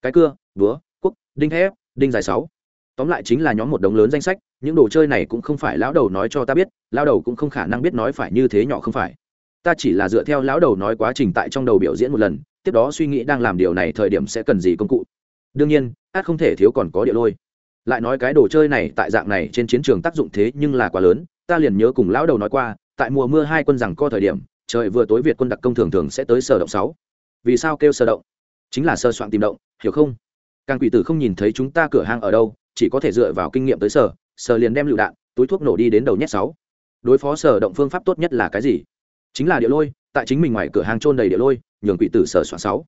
Cái cưa, búa quốc đinh thép, đinh dài sáu. Tóm lại chính là nhóm một đống lớn danh sách, những đồ chơi này cũng không phải lão đầu nói cho ta biết, lão đầu cũng không khả năng biết nói phải như thế nhỏ không phải. Ta chỉ là dựa theo lão đầu nói quá trình tại trong đầu biểu diễn một lần, tiếp đó suy nghĩ đang làm điều này thời điểm sẽ cần gì công cụ. Đương nhiên, át không thể thiếu còn có địa lôi. Lại nói cái đồ chơi này tại dạng này trên chiến trường tác dụng thế nhưng là quá lớn, ta liền nhớ cùng lão đầu nói qua, tại mùa mưa hai quân rằng co thời điểm trời vừa tối việt quân đặc công thường thường sẽ tới sở động sáu. Vì sao kêu sở động? Chính là sơ soạn tìm động, hiểu không? Càng quỷ tử không nhìn thấy chúng ta cửa hàng ở đâu, chỉ có thể dựa vào kinh nghiệm tới sở sở liền đem lựu đạn, túi thuốc nổ đi đến đầu nhét sáu. Đối phó sở động phương pháp tốt nhất là cái gì? Chính là địa lôi, tại chính mình ngoài cửa hàng trôn đầy địa lôi, nhường quỷ tử sở soạn sáu.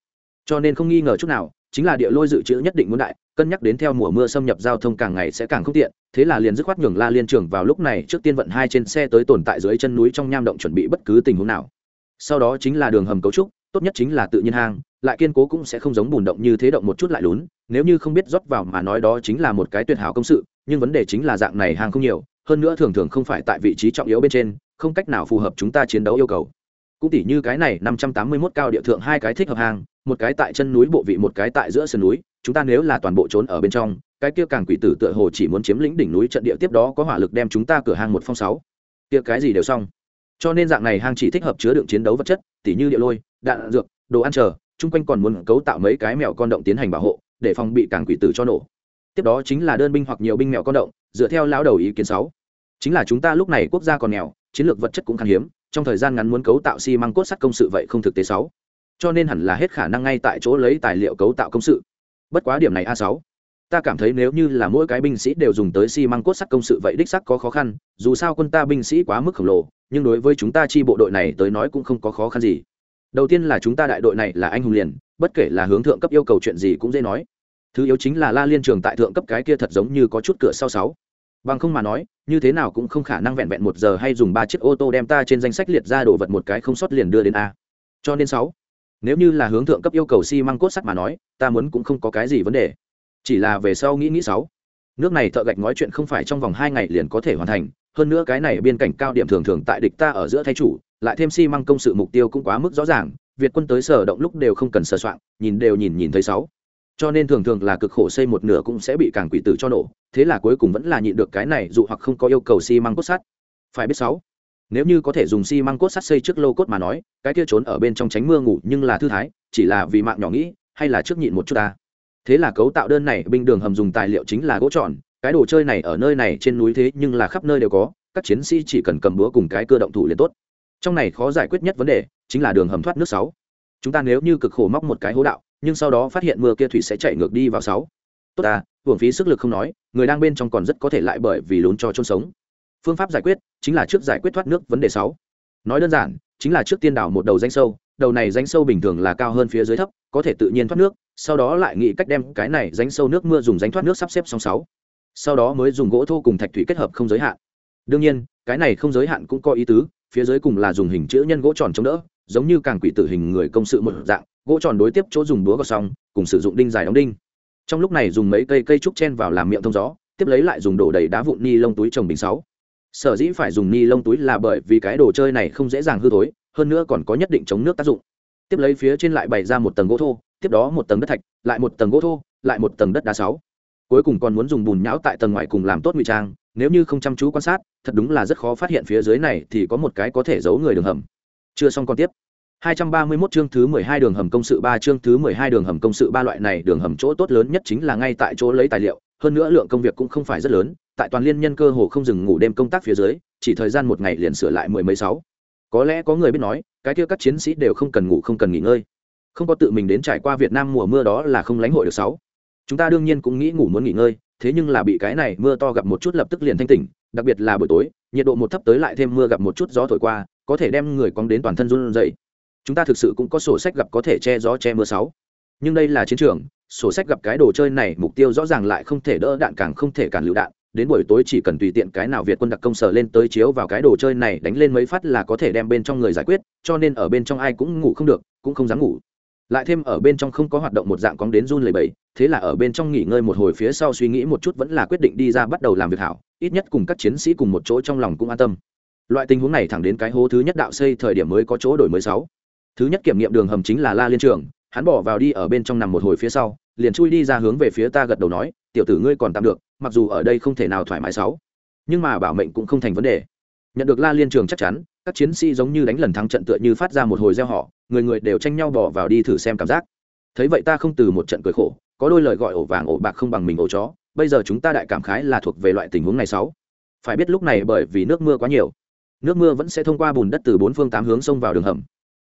Cho nên không nghi ngờ chút nào, chính là địa lôi dự trữ nhất định muốn đại, cân nhắc đến theo mùa mưa xâm nhập giao thông càng ngày sẽ càng không tiện, thế là liền dứt khoát nhường la liên trường vào lúc này trước tiên vận hai trên xe tới tồn tại dưới chân núi trong nham động chuẩn bị bất cứ tình huống nào sau đó chính là đường hầm cấu trúc, tốt nhất chính là tự nhiên hang, lại kiên cố cũng sẽ không giống bùn động như thế động một chút lại lún, nếu như không biết rót vào mà nói đó chính là một cái tuyệt hảo công sự, nhưng vấn đề chính là dạng này hang không nhiều, hơn nữa thường thường không phải tại vị trí trọng yếu bên trên, không cách nào phù hợp chúng ta chiến đấu yêu cầu. Cũng tỉ như cái này năm trăm tám mươi 581 cao địa thượng hai cái thích hợp hang, một cái tại chân núi bộ vị một cái tại giữa sườn núi, chúng ta nếu là toàn bộ trốn ở bên trong, cái kia càng quỷ tử tựa hồ chỉ muốn chiếm lĩnh đỉnh núi trận địa tiếp đó có hỏa lực đem chúng ta cửa hang một phong sáu. Kia cái gì đều xong cho nên dạng này hang chỉ thích hợp chứa đựng chiến đấu vật chất, tỉ như địa lôi, đạn dược, đồ ăn chờ, chung quanh còn muốn cấu tạo mấy cái mèo con động tiến hành bảo hộ, để phòng bị càng quỷ tử cho nổ. Tiếp đó chính là đơn binh hoặc nhiều binh mèo con động, dựa theo lão đầu ý kiến sáu. Chính là chúng ta lúc này quốc gia còn nghèo, chiến lược vật chất cũng khan hiếm, trong thời gian ngắn muốn cấu tạo xi măng cốt sắt công sự vậy không thực tế sáu. Cho nên hẳn là hết khả năng ngay tại chỗ lấy tài liệu cấu tạo công sự. Bất quá điểm này a sáu. Ta cảm thấy nếu như là mỗi cái binh sĩ đều dùng tới xi măng cốt sắt công sự vậy đích sắc có khó khăn, dù sao quân ta binh sĩ quá mức khổng lồ nhưng đối với chúng ta chi bộ đội này tới nói cũng không có khó khăn gì. Đầu tiên là chúng ta đại đội này là anh hùng liền, bất kể là hướng thượng cấp yêu cầu chuyện gì cũng dễ nói. Thứ yếu chính là la liên trường tại thượng cấp cái kia thật giống như có chút cửa sau sáu. Bằng không mà nói, như thế nào cũng không khả năng vẹn vẹn một giờ hay dùng ba chiếc ô tô đem ta trên danh sách liệt ra đồ vật một cái không sót liền đưa đến a. Cho nên sáu, nếu như là hướng thượng cấp yêu cầu xi măng cốt sắt mà nói, ta muốn cũng không có cái gì vấn đề. Chỉ là về sau nghĩ nghĩ sáu, nước này thợ gạch nói chuyện không phải trong vòng hai ngày liền có thể hoàn thành hơn nữa cái này biên cảnh cao điểm thường thường tại địch ta ở giữa thay chủ, lại thêm xi măng công sự mục tiêu cũng quá mức rõ ràng, việt quân tới sở động lúc đều không cần sờ soạn, nhìn đều nhìn nhìn thấy sáu. Cho nên thường thường là cực khổ xây một nửa cũng sẽ bị càng quỷ tử cho nổ, thế là cuối cùng vẫn là nhịn được cái này dù hoặc không có yêu cầu xi măng cốt sắt. Phải biết sáu, nếu như có thể dùng xi măng cốt sắt xây trước lô cốt mà nói, cái kia trốn ở bên trong tránh mưa ngủ nhưng là thư thái, chỉ là vì mạng nhỏ nghĩ, hay là trước nhịn một chút ta. Thế là cấu tạo đơn này, binh đường hầm dùng tài liệu chính là gỗ tròn cái đồ chơi này ở nơi này trên núi thế nhưng là khắp nơi đều có, các chiến sĩ chỉ cần cầm búa cùng cái cơ động thủ liền tốt. Trong này khó giải quyết nhất vấn đề chính là đường hầm thoát nước sáu. Chúng ta nếu như cực khổ móc một cái hố đạo, nhưng sau đó phát hiện mưa kia thủy sẽ chạy ngược đi vào sáu. Tốt ta, hưởng phí sức lực không nói, người đang bên trong còn rất có thể lại bởi vì lún cho chôn sống. Phương pháp giải quyết chính là trước giải quyết thoát nước vấn đề sáu. Nói đơn giản, chính là trước tiên đảo một đầu danh sâu, đầu này danh sâu bình thường là cao hơn phía dưới thấp, có thể tự nhiên thoát nước, sau đó lại nghĩ cách đem cái này danh sâu nước mưa dùng danh thoát nước sắp xếp xong sáu sau đó mới dùng gỗ thô cùng thạch thủy kết hợp không giới hạn. Đương nhiên, cái này không giới hạn cũng có ý tứ, phía dưới cùng là dùng hình chữ nhân gỗ tròn chống đỡ, giống như càng quỷ tử hình người công sự một dạng, gỗ tròn đối tiếp chỗ dùng búa gọt xong, cùng sử dụng đinh dài đóng đinh. Trong lúc này dùng mấy cây cây trúc chen vào làm miệng thông gió, tiếp lấy lại dùng đổ đầy đá vụn ni lông túi trồng bình sáu. Sở dĩ phải dùng ni lông túi là bởi vì cái đồ chơi này không dễ dàng hư thối, hơn nữa còn có nhất định chống nước tác dụng. Tiếp lấy phía trên lại bày ra một tầng gỗ thô, tiếp đó một tầng đất thạch, lại một tầng gỗ thô, lại một tầng đất đá sáu cuối cùng còn muốn dùng bùn nhão tại tầng ngoài cùng làm tốt ngụy trang nếu như không chăm chú quan sát thật đúng là rất khó phát hiện phía dưới này thì có một cái có thể giấu người đường hầm chưa xong còn tiếp 231 chương thứ 12 đường hầm công sự 3 chương thứ 12 đường hầm công sự ba loại này đường hầm chỗ tốt lớn nhất chính là ngay tại chỗ lấy tài liệu, hơn nữa lượng công việc cũng không phải rất lớn, tại toàn liên nhân cơ hồ không dừng ngủ đêm công tác phía dưới, chỉ thời gian một ngày liền sửa lại mười mấy sáu. Có lẽ có người biết nói, cái kia các chiến sĩ đều không cần ngủ không cần nghỉ ngơi. không có tự mình đến trải qua việt nam mùa mưa đó là không lãnh hội được sáu chúng ta đương nhiên cũng nghĩ ngủ muốn nghỉ ngơi, thế nhưng là bị cái này mưa to gặp một chút lập tức liền thanh tỉnh, đặc biệt là buổi tối, nhiệt độ một thấp tới lại thêm mưa gặp một chút gió thổi qua, có thể đem người cóng đến toàn thân run dậy chúng ta thực sự cũng có sổ sách gặp có thể che gió che mưa sáu. Nhưng đây là chiến trường, sổ sách gặp cái đồ chơi này mục tiêu rõ ràng lại không thể đỡ đạn càng không thể cản lựu đạn, đến buổi tối chỉ cần tùy tiện cái nào việt quân đặc công sở lên tới chiếu vào cái đồ chơi này đánh lên mấy phát là có thể đem bên trong người giải quyết, cho nên ở bên trong ai cũng ngủ không được, cũng không dám ngủ lại thêm ở bên trong không có hoạt động một dạng cóng đến run lầy bẩy thế là ở bên trong nghỉ ngơi một hồi phía sau suy nghĩ một chút vẫn là quyết định đi ra bắt đầu làm việc hảo, ít nhất cùng các chiến sĩ cùng một chỗ trong lòng cũng an tâm. Loại tình huống này thẳng đến cái hố thứ nhất đạo xây thời điểm mới có chỗ đổi mới sáu. Thứ nhất kiểm nghiệm đường hầm chính là la liên trường, hắn bỏ vào đi ở bên trong nằm một hồi phía sau, liền chui đi ra hướng về phía ta gật đầu nói, tiểu tử ngươi còn tạm được, mặc dù ở đây không thể nào thoải mái sáu, nhưng mà bảo mệnh cũng không thành vấn đề. Nhận được la liên trường chắc chắn, các chiến sĩ giống như đánh lần thắng trận tựa như phát ra một hồi gieo họ người người đều tranh nhau bỏ vào đi thử xem cảm giác. Thấy vậy ta không từ một trận cười khổ, có đôi lời gọi ổ vàng ổ bạc không bằng mình ổ chó, bây giờ chúng ta đại cảm khái là thuộc về loại tình huống này sáu. Phải biết lúc này bởi vì nước mưa quá nhiều, nước mưa vẫn sẽ thông qua bùn đất từ bốn phương tám hướng xông vào đường hầm.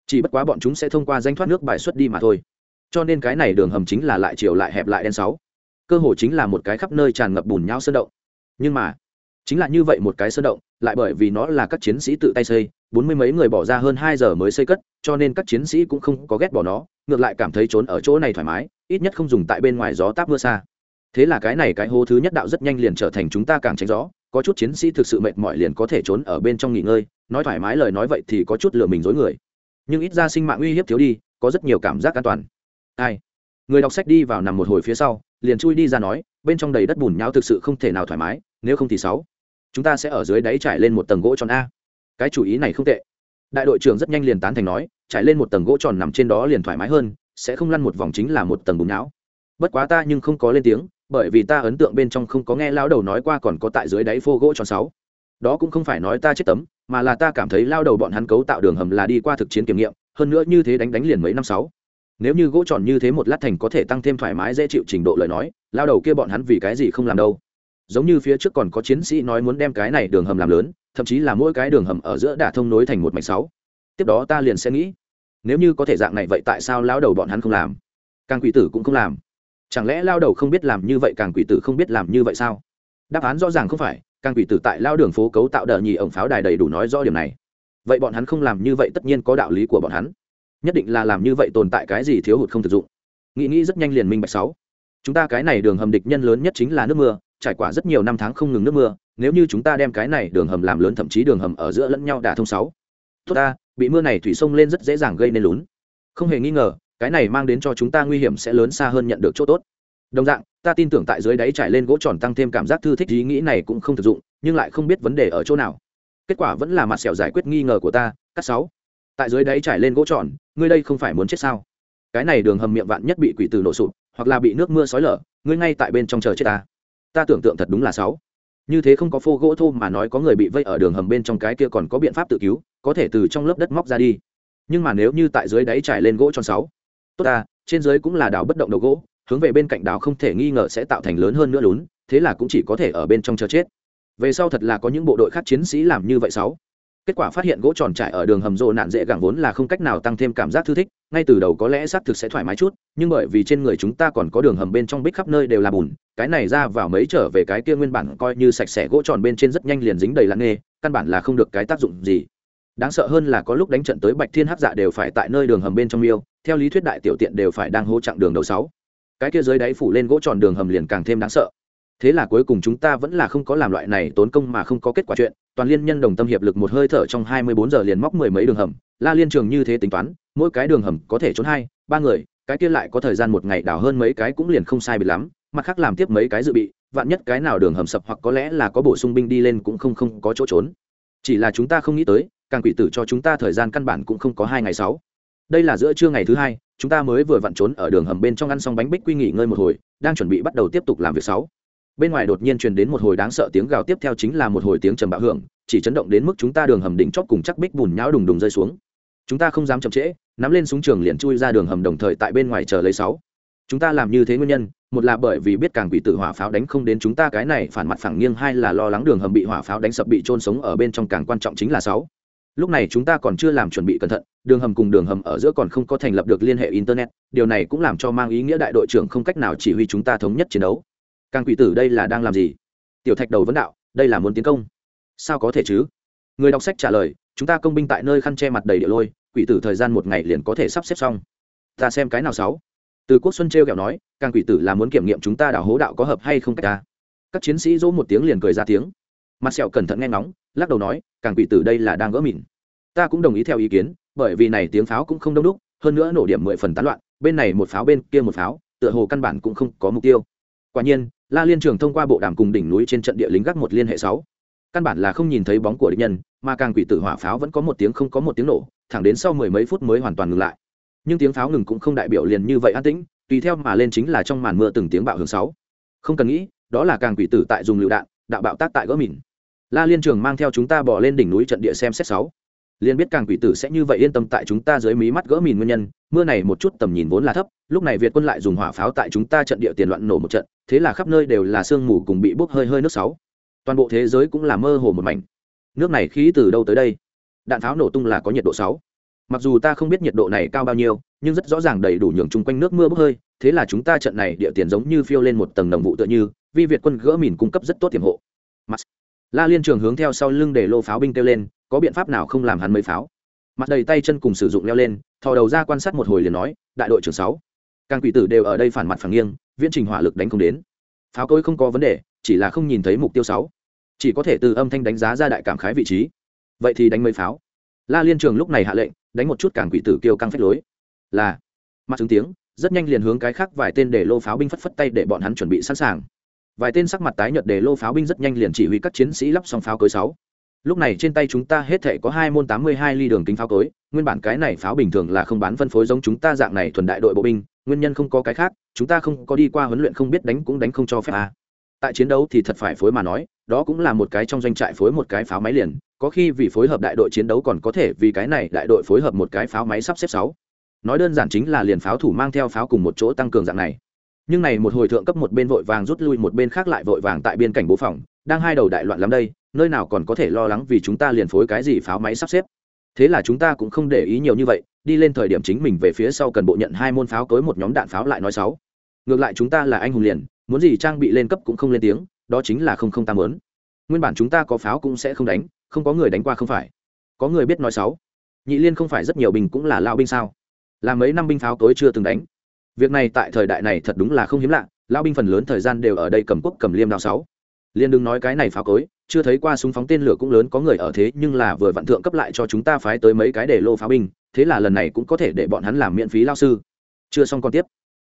Chỉ bất quá bọn chúng sẽ thông qua danh thoát nước bài xuất đi mà thôi. Cho nên cái này đường hầm chính là lại chiều lại hẹp lại đen sáu. Cơ hồ chính là một cái khắp nơi tràn ngập bùn nhau sơn động. Nhưng mà, chính là như vậy một cái sơn động, lại bởi vì nó là các chiến sĩ tự tay xây bốn mươi mấy người bỏ ra hơn hai giờ mới xây cất, cho nên các chiến sĩ cũng không có ghét bỏ nó, ngược lại cảm thấy trốn ở chỗ này thoải mái, ít nhất không dùng tại bên ngoài gió táp mưa xa. Thế là cái này cái hố thứ nhất đạo rất nhanh liền trở thành chúng ta càng tránh gió, có chút chiến sĩ thực sự mệt mỏi liền có thể trốn ở bên trong nghỉ ngơi, nói thoải mái lời nói vậy thì có chút lừa mình dối người. Nhưng ít ra sinh mạng uy hiếp thiếu đi, có rất nhiều cảm giác an toàn. Ai? Người đọc sách đi vào nằm một hồi phía sau, liền chui đi ra nói, bên trong đầy đất bùn nhau thực sự không thể nào thoải mái, nếu không thì sáu. Chúng ta sẽ ở dưới đáy trải lên một tầng gỗ tròn a cái chủ ý này không tệ. Đại đội trưởng rất nhanh liền tán thành nói, trải lên một tầng gỗ tròn nằm trên đó liền thoải mái hơn, sẽ không lăn một vòng chính là một tầng bùng não. Bất quá ta nhưng không có lên tiếng, bởi vì ta ấn tượng bên trong không có nghe lao đầu nói qua còn có tại dưới đáy phô gỗ tròn sáu. Đó cũng không phải nói ta chết tấm, mà là ta cảm thấy lao đầu bọn hắn cấu tạo đường hầm là đi qua thực chiến kiểm nghiệm, hơn nữa như thế đánh đánh liền mấy năm sáu. Nếu như gỗ tròn như thế một lát thành có thể tăng thêm thoải mái dễ chịu trình độ lời nói, lao đầu kia bọn hắn vì cái gì không làm đâu. Giống như phía trước còn có chiến sĩ nói muốn đem cái này đường hầm làm lớn thậm chí là mỗi cái đường hầm ở giữa đả thông nối thành một mạch sáu. Tiếp đó ta liền sẽ nghĩ, nếu như có thể dạng này vậy tại sao lao đầu bọn hắn không làm? Càng quỷ tử cũng không làm. Chẳng lẽ lao đầu không biết làm như vậy, càng quỷ tử không biết làm như vậy sao? Đáp án rõ ràng không phải, càng quỷ tử tại lao đường phố cấu tạo đờ nhì ổng pháo đài đầy đủ nói rõ điểm này. Vậy bọn hắn không làm như vậy tất nhiên có đạo lý của bọn hắn. Nhất định là làm như vậy tồn tại cái gì thiếu hụt không thực dụng. Nghĩ nghĩ rất nhanh liền minh bạch sáu. Chúng ta cái này đường hầm địch nhân lớn nhất chính là nước mưa, trải qua rất nhiều năm tháng không ngừng nước mưa nếu như chúng ta đem cái này đường hầm làm lớn, thậm chí đường hầm ở giữa lẫn nhau đả thông sáu. Tốt ta, bị mưa này thủy sông lên rất dễ dàng gây nên lún. Không hề nghi ngờ, cái này mang đến cho chúng ta nguy hiểm sẽ lớn xa hơn nhận được chỗ tốt. Đồng dạng, ta tin tưởng tại dưới đáy trải lên gỗ tròn tăng thêm cảm giác thư thích, ý nghĩ này cũng không thực dụng, nhưng lại không biết vấn đề ở chỗ nào. Kết quả vẫn là mặt sẹo giải quyết nghi ngờ của ta, cắt sáu. Tại dưới đáy trải lên gỗ tròn, ngươi đây không phải muốn chết sao? Cái này đường hầm miệng vạn nhất bị quỷ tử nổ sụp, hoặc là bị nước mưa sói lở, ngươi ngay tại bên trong chờ chết ta. Ta tưởng tượng thật đúng là sáu như thế không có phô gỗ thô mà nói có người bị vây ở đường hầm bên trong cái kia còn có biện pháp tự cứu, có thể từ trong lớp đất móc ra đi. Nhưng mà nếu như tại dưới đáy trải lên gỗ tròn sáu, tốt ta, trên dưới cũng là đảo bất động đầu gỗ, hướng về bên cạnh đảo không thể nghi ngờ sẽ tạo thành lớn hơn nữa lún, thế là cũng chỉ có thể ở bên trong chờ chết. Về sau thật là có những bộ đội khác chiến sĩ làm như vậy sáu kết quả phát hiện gỗ tròn trải ở đường hầm rộ nạn dễ gẳng vốn là không cách nào tăng thêm cảm giác thư thích, ngay từ đầu có lẽ xác thực sẽ thoải mái chút, nhưng bởi vì trên người chúng ta còn có đường hầm bên trong bích khắp nơi đều là bùn, cái này ra vào mấy trở về cái kia nguyên bản coi như sạch sẽ gỗ tròn bên trên rất nhanh liền dính đầy lặng nghề, căn bản là không được cái tác dụng gì. Đáng sợ hơn là có lúc đánh trận tới bạch thiên hắc dạ đều phải tại nơi đường hầm bên trong yêu theo lý thuyết đại tiểu tiện đều phải đang hô chặng đường đầu sáu. Cái kia dưới đáy phủ lên gỗ tròn đường hầm liền càng thêm đáng sợ. Thế là cuối cùng chúng ta vẫn là không có làm loại này tốn công mà không có kết quả chuyện toàn liên nhân đồng tâm hiệp lực một hơi thở trong hai mươi bốn giờ liền móc mười mấy đường hầm. La liên trường như thế tính toán, mỗi cái đường hầm có thể trốn hai, ba người, cái kia lại có thời gian một ngày đào hơn mấy cái cũng liền không sai bị lắm, mặt khác làm tiếp mấy cái dự bị, vạn nhất cái nào đường hầm sập hoặc có lẽ là có bổ sung binh đi lên cũng không không có chỗ trốn. Chỉ là chúng ta không nghĩ tới, càng quỷ tử cho chúng ta thời gian căn bản cũng không có hai ngày sáu. Đây là giữa trưa ngày thứ hai, chúng ta mới vừa vặn trốn ở đường hầm bên trong ăn xong bánh bích quy nghỉ ngơi một hồi, đang chuẩn bị bắt đầu tiếp tục làm việc sáu bên ngoài đột nhiên truyền đến một hồi đáng sợ tiếng gào tiếp theo chính là một hồi tiếng trầm bạo hưởng, chỉ chấn động đến mức chúng ta đường hầm đỉnh chót cùng chắc bích bùn nhão đùng đùng rơi xuống. Chúng ta không dám chậm trễ, nắm lên súng trường liền chui ra đường hầm đồng thời tại bên ngoài chờ lấy sáu. Chúng ta làm như thế nguyên nhân, một là bởi vì biết càng bị tử hỏa pháo đánh không đến chúng ta cái này phản mặt phẳng nghiêng, hai là lo lắng đường hầm bị hỏa pháo đánh sập bị trôn sống ở bên trong càng quan trọng chính là sáu. Lúc này chúng ta còn chưa làm chuẩn bị cẩn thận, đường hầm cùng đường hầm ở giữa còn không có thành lập được liên hệ internet, điều này cũng làm cho mang ý nghĩa đại đội trưởng không cách nào chỉ huy chúng ta thống nhất chiến đấu càng quỷ tử đây là đang làm gì? Tiểu thạch đầu vấn đạo, đây là muốn tiến công. Sao có thể chứ? Người đọc sách trả lời, chúng ta công binh tại nơi khăn che mặt đầy địa lôi, quỷ tử thời gian một ngày liền có thể sắp xếp xong. Ta xem cái nào sáu? Từ quốc xuân t r kẹo nói, càng quỷ tử là muốn kiểm nghiệm chúng ta đảo hố đạo có hợp hay không cách ta. Các chiến sĩ dỗ một tiếng liền cười ra tiếng. Mặt sẹo cẩn thận nghe ngóng, lắc đầu nói, càng quỷ tử đây là đang gỡ mìn. Ta cũng đồng ý theo ý kiến, bởi vì này tiếng pháo cũng không đông đúc, hơn nữa nổ điểm mười phần tán loạn, bên này một pháo bên kia một pháo, tựa hồ căn bản cũng không có mục tiêu. Quả nhiên la liên trường thông qua bộ đàm cùng đỉnh núi trên trận địa lính gác một liên hệ sáu. Căn bản là không nhìn thấy bóng của địch nhân, mà càng quỷ tử hỏa pháo vẫn có một tiếng không có một tiếng nổ, thẳng đến sau mười mấy phút mới hoàn toàn ngừng lại. Nhưng tiếng pháo ngừng cũng không đại biểu liền như vậy an tĩnh, tùy theo mà lên chính là trong màn mưa từng tiếng bạo hướng sáu. Không cần nghĩ, đó là càng quỷ tử tại dùng lựu đạn, đạo bạo tác tại gỡ mìn. La liên trường mang theo chúng ta bỏ lên đỉnh núi trận địa xem xét sáu liền biết càng quỷ tử sẽ như vậy yên tâm tại chúng ta dưới mí mắt gỡ mìn nguyên nhân, mưa này một chút tầm nhìn vốn là thấp, lúc này việt quân lại dùng hỏa pháo tại chúng ta trận địa tiền loạn nổ một trận, thế là khắp nơi đều là sương mù cùng bị bốc hơi hơi nước sáu. Toàn bộ thế giới cũng là mơ hồ một mảnh. Nước này khí từ đâu tới đây? Đạn pháo nổ tung là có nhiệt độ sáu. Mặc dù ta không biết nhiệt độ này cao bao nhiêu, nhưng rất rõ ràng đầy đủ nhường chung quanh nước mưa bốc hơi, thế là chúng ta trận này địa tiền giống như phiêu lên một tầng đồng vụ tựa như vi việt quân gỡ mìn cung cấp rất tốt tiềm hộ. Mặt la liên trường hướng theo sau lưng để lô pháo binh kêu lên, có biện pháp nào không làm hắn mấy pháo? Mặt đầy tay chân cùng sử dụng leo lên, thò đầu ra quan sát một hồi liền nói, đại đội trưởng sáu, càng quỷ tử đều ở đây phản mặt phẳng nghiêng, viễn trình hỏa lực đánh không đến. Pháo cối không có vấn đề, chỉ là không nhìn thấy mục tiêu sáu. Chỉ có thể từ âm thanh đánh giá ra đại cảm khái vị trí. Vậy thì đánh mấy pháo? La liên trường lúc này hạ lệnh, đánh một chút càng quỷ tử kêu căng phách lối. Là. Mặt chứng tiếng, rất nhanh liền hướng cái khác vài tên để lô pháo binh phất phất tay để bọn hắn chuẩn bị sẵn sàng vài tên sắc mặt tái nhợt để lô pháo binh rất nhanh liền chỉ huy các chiến sĩ lắp xong pháo cối sáu. Lúc này trên tay chúng ta hết thể có hai môn tám mươi hai ly đường kính pháo cối, nguyên bản cái này pháo bình thường là không bán phân phối giống chúng ta dạng này thuần đại đội bộ binh, nguyên nhân không có cái khác, chúng ta không có đi qua huấn luyện không biết đánh cũng đánh không cho phép à. tại chiến đấu thì thật phải phối mà nói, đó cũng là một cái trong doanh trại phối một cái pháo máy liền, có khi vì phối hợp đại đội chiến đấu còn có thể vì cái này đại đội phối hợp một cái pháo máy sắp xếp sáu. Nói đơn giản chính là liền pháo thủ mang theo pháo cùng một chỗ tăng cường dạng này nhưng này một hồi thượng cấp một bên vội vàng rút lui, một bên khác lại vội vàng tại biên cảnh bố phòng, đang hai đầu đại loạn lắm đây, nơi nào còn có thể lo lắng vì chúng ta liền phối cái gì pháo máy sắp xếp. Thế là chúng ta cũng không để ý nhiều như vậy, đi lên thời điểm chính mình về phía sau cần bộ nhận hai môn pháo cối một nhóm đạn pháo lại nói sáu. Ngược lại chúng ta là anh hùng liền, muốn gì trang bị lên cấp cũng không lên tiếng, đó chính là không không tam muốn. Nguyên bản chúng ta có pháo cũng sẽ không đánh, không có người đánh qua không phải. Có người biết nói sáu. Nhị liên không phải rất nhiều binh cũng là lao binh sao? Là mấy năm binh pháo tối chưa từng đánh việc này tại thời đại này thật đúng là không hiếm lạ lao binh phần lớn thời gian đều ở đây cầm quốc cầm liêm đao sáu. Liên đừng nói cái này pháo cối chưa thấy qua súng phóng tên lửa cũng lớn có người ở thế nhưng là vừa vặn thượng cấp lại cho chúng ta phái tới mấy cái để lô pháo binh thế là lần này cũng có thể để bọn hắn làm miễn phí lao sư. Chưa xong còn tiếp.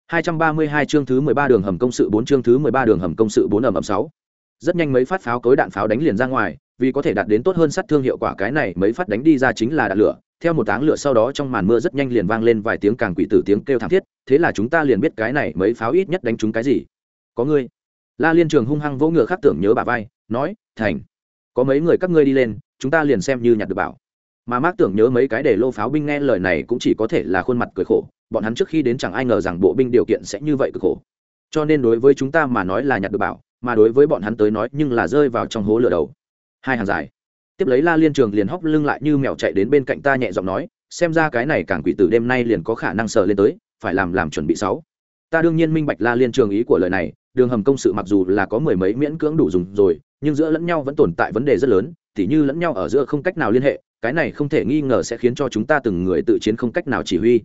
232 chương thứ 13 đường hầm công sự 4 chương thứ 13 đường hầm công sự 4 ầm ầm 6. Rất nhanh mấy phát pháo cối đạn pháo đánh liền ra ngoài, vì có thể đạt đến tốt hơn sát thương hiệu quả cái này mấy phát đánh đi ra chính là đạn lửa, theo một táng lửa sau đó trong màn mưa rất nhanh liền vang lên vài tiếng càng quỷ tử tiếng kêu thảm thiết, thế là chúng ta liền biết cái này mấy pháo ít nhất đánh chúng cái gì. Có ngươi. La Liên Trường hung hăng vỗ ngựa khác tưởng nhớ bà vai, nói, "Thành, có mấy người các ngươi đi lên, chúng ta liền xem như nhặt được bảo." Mà Mác tưởng nhớ mấy cái để lô pháo binh nghe lời này cũng chỉ có thể là khuôn mặt cười khổ, bọn hắn trước khi đến chẳng ai ngờ rằng bộ binh điều kiện sẽ như vậy cực khổ cho nên đối với chúng ta mà nói là nhặt được bảo mà đối với bọn hắn tới nói nhưng là rơi vào trong hố lửa đầu hai hàng dài tiếp lấy la liên trường liền hóc lưng lại như mèo chạy đến bên cạnh ta nhẹ giọng nói, xem ra cái này càng quỷ tử đêm nay liền có khả năng sờ lên tới, phải làm làm chuẩn bị sáu. Ta đương nhiên minh bạch la liên trường ý của lời này, đường hầm công sự mặc dù là có mười mấy miễn cưỡng đủ dùng rồi, nhưng giữa lẫn nhau vẫn tồn tại vấn đề rất lớn, tỉ như lẫn nhau ở giữa không cách nào liên hệ, cái này không thể nghi ngờ sẽ khiến cho chúng ta từng người tự chiến không cách nào chỉ huy.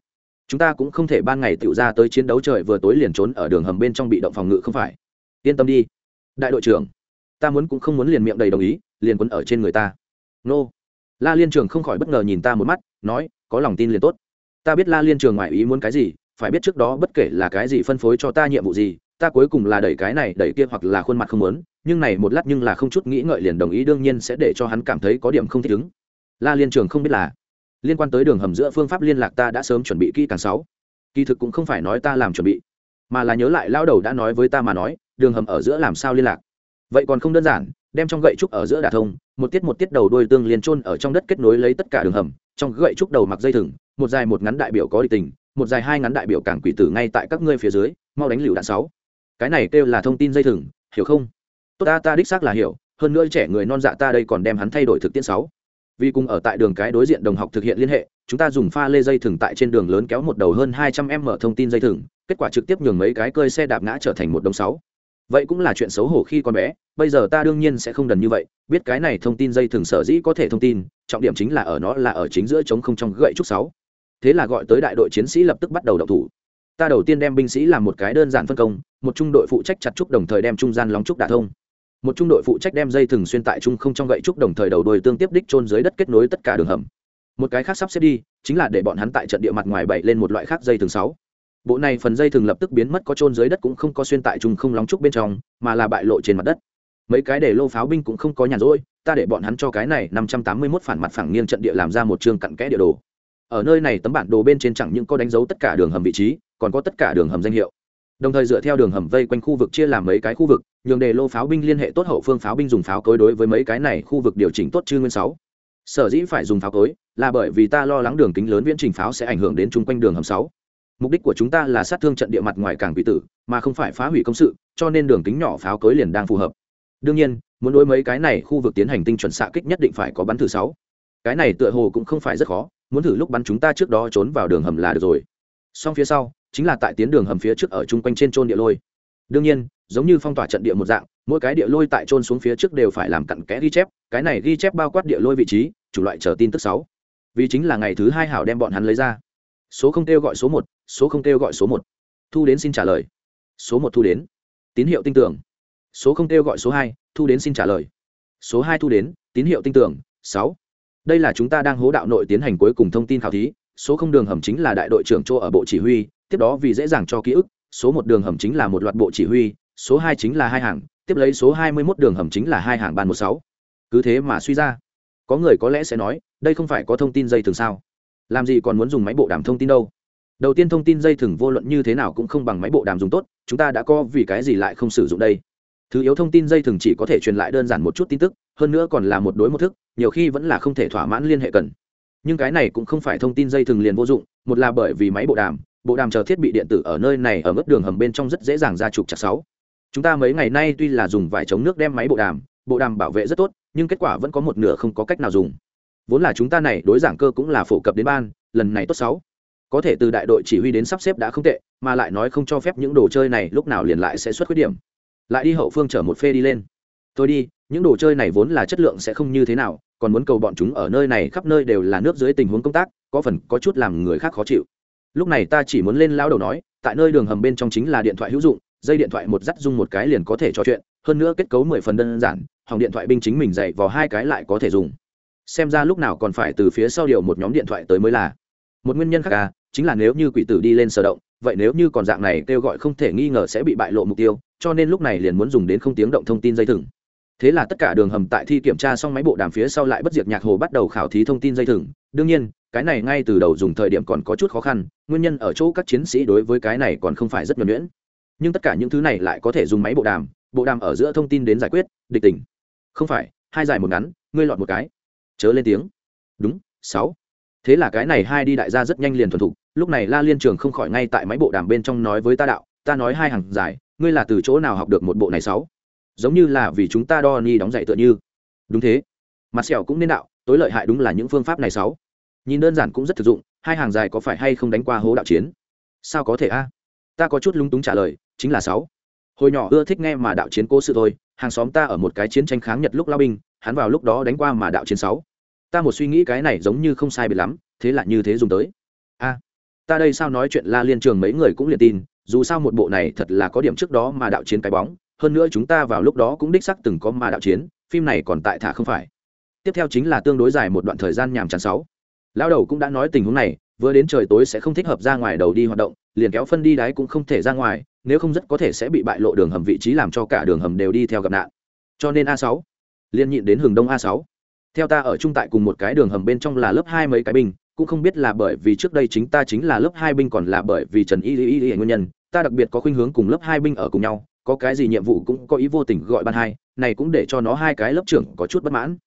Chúng ta cũng không thể ban ngày tự ra tới chiến đấu trời vừa tối liền trốn ở đường hầm bên trong bị động phòng ngự không phải. Yên tâm đi. Đại đội trưởng, ta muốn cũng không muốn liền miệng đầy đồng ý, liền quấn ở trên người ta nô. La liên trường không khỏi bất ngờ nhìn ta một mắt, nói, có lòng tin liền tốt. Ta biết la liên trường ngoài ý muốn cái gì, phải biết trước đó bất kể là cái gì phân phối cho ta nhiệm vụ gì, ta cuối cùng là đẩy cái này, đẩy kia hoặc là khuôn mặt không muốn, nhưng này một lát nhưng là không chút nghĩ ngợi liền đồng ý đương nhiên sẽ để cho hắn cảm thấy có điểm không thích ứng. La liên trường không biết là liên quan tới đường hầm giữa phương pháp liên lạc ta đã sớm chuẩn bị kỹ càng sáu. Kỳ thực cũng không phải nói ta làm chuẩn bị, mà là nhớ lại lao đầu đã nói với ta mà nói, đường hầm ở giữa làm sao liên lạc. Vậy còn không đơn giản đem trong gậy trúc ở giữa đà thông, một tiết một tiết đầu đuôi tương liền trôn ở trong đất kết nối lấy tất cả đường hầm. Trong gậy trúc đầu mặc dây thừng, một dài một ngắn đại biểu có địch tình, một dài hai ngắn đại biểu cảng quỷ tử ngay tại các ngươi phía dưới, mau đánh lựu đạn sáu. Cái này kêu là thông tin dây thừng, hiểu không? Tốt ta ta đích xác là hiểu, hơn nữa trẻ người non dạ ta đây còn đem hắn thay đổi thực tiễn sáu. Vì cùng ở tại đường cái đối diện đồng học thực hiện liên hệ, chúng ta dùng pha lê dây thừng tại trên đường lớn kéo một đầu hơn hai trăm m thông tin dây thừng, kết quả trực tiếp nhường mấy cái cơi xe đạp ngã trở thành một đống sáu vậy cũng là chuyện xấu hổ khi con bé, bây giờ ta đương nhiên sẽ không đần như vậy, biết cái này thông tin dây thường sở dĩ có thể thông tin, trọng điểm chính là ở nó là ở chính giữa chống không trong gậy trúc sáu. Thế là gọi tới đại đội chiến sĩ lập tức bắt đầu động thủ. Ta đầu tiên đem binh sĩ làm một cái đơn giản phân công, một trung đội phụ trách chặt trúc đồng thời đem trung gian lóng trúc đả thông. Một trung đội phụ trách đem dây thừng xuyên tại trung không trong gậy trúc đồng thời đầu đuôi tương tiếp đích trôn dưới đất kết nối tất cả đường hầm. Một cái khác sắp xếp đi, chính là để bọn hắn tại trận địa mặt ngoài bậy lên một loại khác dây thừng sáu bộ này phần dây thường lập tức biến mất có trôn dưới đất cũng không có xuyên tại trùng không lóng trúc bên trong, mà là bại lộ trên mặt đất. Mấy cái để lô pháo binh cũng không có nhàn rỗi, ta để bọn hắn cho cái này năm trăm tám mươi 581 phản mặt phẳng nghiêng trận địa làm ra một chương cặn kẽ địa đồ. Ở nơi này tấm bản đồ bên trên chẳng những có đánh dấu tất cả đường hầm vị trí, còn có tất cả đường hầm danh hiệu. Đồng thời dựa theo đường hầm vây quanh khu vực chia làm mấy cái khu vực, nhường đề lô pháo binh liên hệ tốt hậu phương pháo binh dùng pháo cối đối với mấy cái này khu vực điều chỉnh tốt chư nguyên sáu. Sở dĩ phải dùng pháo cối, là bởi vì ta lo lắng đường kính lớn viễn trình pháo sẽ ảnh hưởng đến chung quanh đường hầm sáu mục đích của chúng ta là sát thương trận địa mặt ngoài cảng quỷ tử, mà không phải phá hủy công sự, cho nên đường kính nhỏ pháo cối liền đang phù hợp. Đương nhiên, muốn đối mấy cái này khu vực tiến hành tinh chuẩn xạ kích nhất định phải có bắn thử sáu. Cái này tựa hồ cũng không phải rất khó, muốn thử lúc bắn chúng ta trước đó trốn vào đường hầm là được rồi. Song phía sau, chính là tại tiến đường hầm phía trước ở chung quanh trên trôn địa lôi. Đương nhiên, giống như phong tỏa trận địa một dạng, mỗi cái địa lôi tại trôn xuống phía trước đều phải làm cặn kẽ ghi chép, cái này ghi chép bao quát địa lôi vị trí, chủ loại chờ tin tức sáu. Vì chính là ngày thứ hai hảo đem bọn hắn lấy ra số không kêu gọi số một, số không kêu gọi số một. Thu đến xin trả lời. Số một thu đến. Tín hiệu tin tưởng. Số không kêu gọi số hai, thu đến xin trả lời. Số hai thu đến, tín hiệu tin tưởng. Sáu. Đây là chúng ta đang hố đạo nội tiến hành cuối cùng thông tin khảo thí. Số không đường hầm chính là đại đội trưởng chỗ ở bộ chỉ huy. Tiếp đó vì dễ dàng cho ký ức, số một đường hầm chính là một loạt bộ chỉ huy. Số hai chính là hai hàng. Tiếp lấy số hai mươi mốt đường hầm chính là hai hàng ban một sáu. Cứ thế mà suy ra. Có người có lẽ sẽ nói, đây không phải có thông tin dây thường sao? Làm gì còn muốn dùng máy bộ đàm thông tin đâu? Đầu tiên thông tin dây thừng vô luận như thế nào cũng không bằng máy bộ đàm dùng tốt, chúng ta đã có vì cái gì lại không sử dụng đây? Thứ yếu thông tin dây thừng chỉ có thể truyền lại đơn giản một chút tin tức, hơn nữa còn là một đối một thức, nhiều khi vẫn là không thể thỏa mãn liên hệ cần. Nhưng cái này cũng không phải thông tin dây thừng liền vô dụng, một là bởi vì máy bộ đàm bộ đàm chờ thiết bị điện tử ở nơi này ở mức đường hầm bên trong rất dễ dàng ra trục chặt sáu. Chúng ta mấy ngày nay tuy là dùng vải chống nước đem máy bộ đàm bộ đàm bảo vệ rất tốt, nhưng kết quả vẫn có một nửa không có cách nào dùng vốn là chúng ta này đối giảng cơ cũng là phổ cập đến ban, lần này tốt sáu. Có thể từ đại đội chỉ huy đến sắp xếp đã không tệ, mà lại nói không cho phép những đồ chơi này lúc nào liền lại sẽ xuất khuyết điểm. Lại đi hậu phương chở một phê đi lên. Tôi đi, những đồ chơi này vốn là chất lượng sẽ không như thế nào, còn muốn cầu bọn chúng ở nơi này khắp nơi đều là nước dưới tình huống công tác, có phần có chút làm người khác khó chịu. Lúc này ta chỉ muốn lên lao đầu nói, tại nơi đường hầm bên trong chính là điện thoại hữu dụng, dây điện thoại một dắt dung một cái liền có thể trò chuyện, hơn nữa kết cấu mười phần đơn giản, hỏng điện thoại binh chính mình dạy vào hai cái lại có thể dùng xem ra lúc nào còn phải từ phía sau điều một nhóm điện thoại tới mới là. Một nguyên nhân khác à chính là nếu như quỷ tử đi lên sở động, vậy nếu như còn dạng này kêu gọi không thể nghi ngờ sẽ bị bại lộ mục tiêu, cho nên lúc này liền muốn dùng đến không tiếng động thông tin dây thừng. Thế là tất cả đường hầm tại thi kiểm tra xong máy bộ đàm phía sau lại bất diệt nhạc hồ bắt đầu khảo thí thông tin dây thừng. Đương nhiên, cái này ngay từ đầu dùng thời điểm còn có chút khó khăn, nguyên nhân ở chỗ các chiến sĩ đối với cái này còn không phải rất nhuẩn nhuyễn. Nhưng tất cả những thứ này lại có thể dùng máy bộ đàm bộ đàm ở giữa thông tin đến giải quyết, địch tình không phải, hai dài một ngắn, ngươi lọt một cái chớ lên tiếng. Đúng, sáu. Thế là cái này hai đi đại gia rất nhanh liền thuần thục, lúc này la liên trường không khỏi ngay tại máy bộ đàm bên trong nói với ta đạo, ta nói hai hàng dài, ngươi là từ chỗ nào học được một bộ này sáu? Giống như là vì chúng ta đo ni đóng dạy tựa như. Đúng thế. Mặt sẹo cũng nên đạo, tối lợi hại đúng là những phương pháp này sáu. Nhìn đơn giản cũng rất thực dụng, hai hàng dài có phải hay không đánh qua hố đạo chiến? Sao có thể a? Ta có chút lung túng trả lời, chính là sáu. Hồi nhỏ ưa thích nghe mà đạo chiến cố sự thôi, hàng xóm ta ở một cái chiến tranh kháng nhật lúc lao binh hắn vào lúc đó đánh qua mà đạo chiến sáu. Ta một suy nghĩ cái này giống như không sai biệt lắm, thế là như thế dùng tới. A, ta đây sao nói chuyện la liên trường mấy người cũng liền tin, dù sao một bộ này thật là có điểm trước đó mà đạo chiến cái bóng, hơn nữa chúng ta vào lúc đó cũng đích sắc từng có mà đạo chiến, phim này còn tại thả không phải. Tiếp theo chính là tương đối dài một đoạn thời gian nhàm chán sáu. Lão đầu cũng đã nói tình huống này, vừa đến trời tối sẽ không thích hợp ra ngoài đầu đi hoạt động, liền kéo phân đi đáy cũng không thể ra ngoài, nếu không rất có thể sẽ bị bại lộ đường hầm vị trí làm cho cả đường hầm đều đi theo gặp nạn. Cho nên a sáu liên nhịn đến hừng đông a sáu. Theo ta ở trung tại cùng một cái đường hầm bên trong là lớp hai mấy cái binh, cũng không biết là bởi vì trước đây chính ta chính là lớp hai binh còn là bởi vì trần y y y nguyên nhân, ta đặc biệt có khuynh hướng cùng lớp hai binh ở cùng nhau, có cái gì nhiệm vụ cũng có ý vô tình gọi ban hai, này cũng để cho nó hai cái lớp trưởng có chút bất mãn.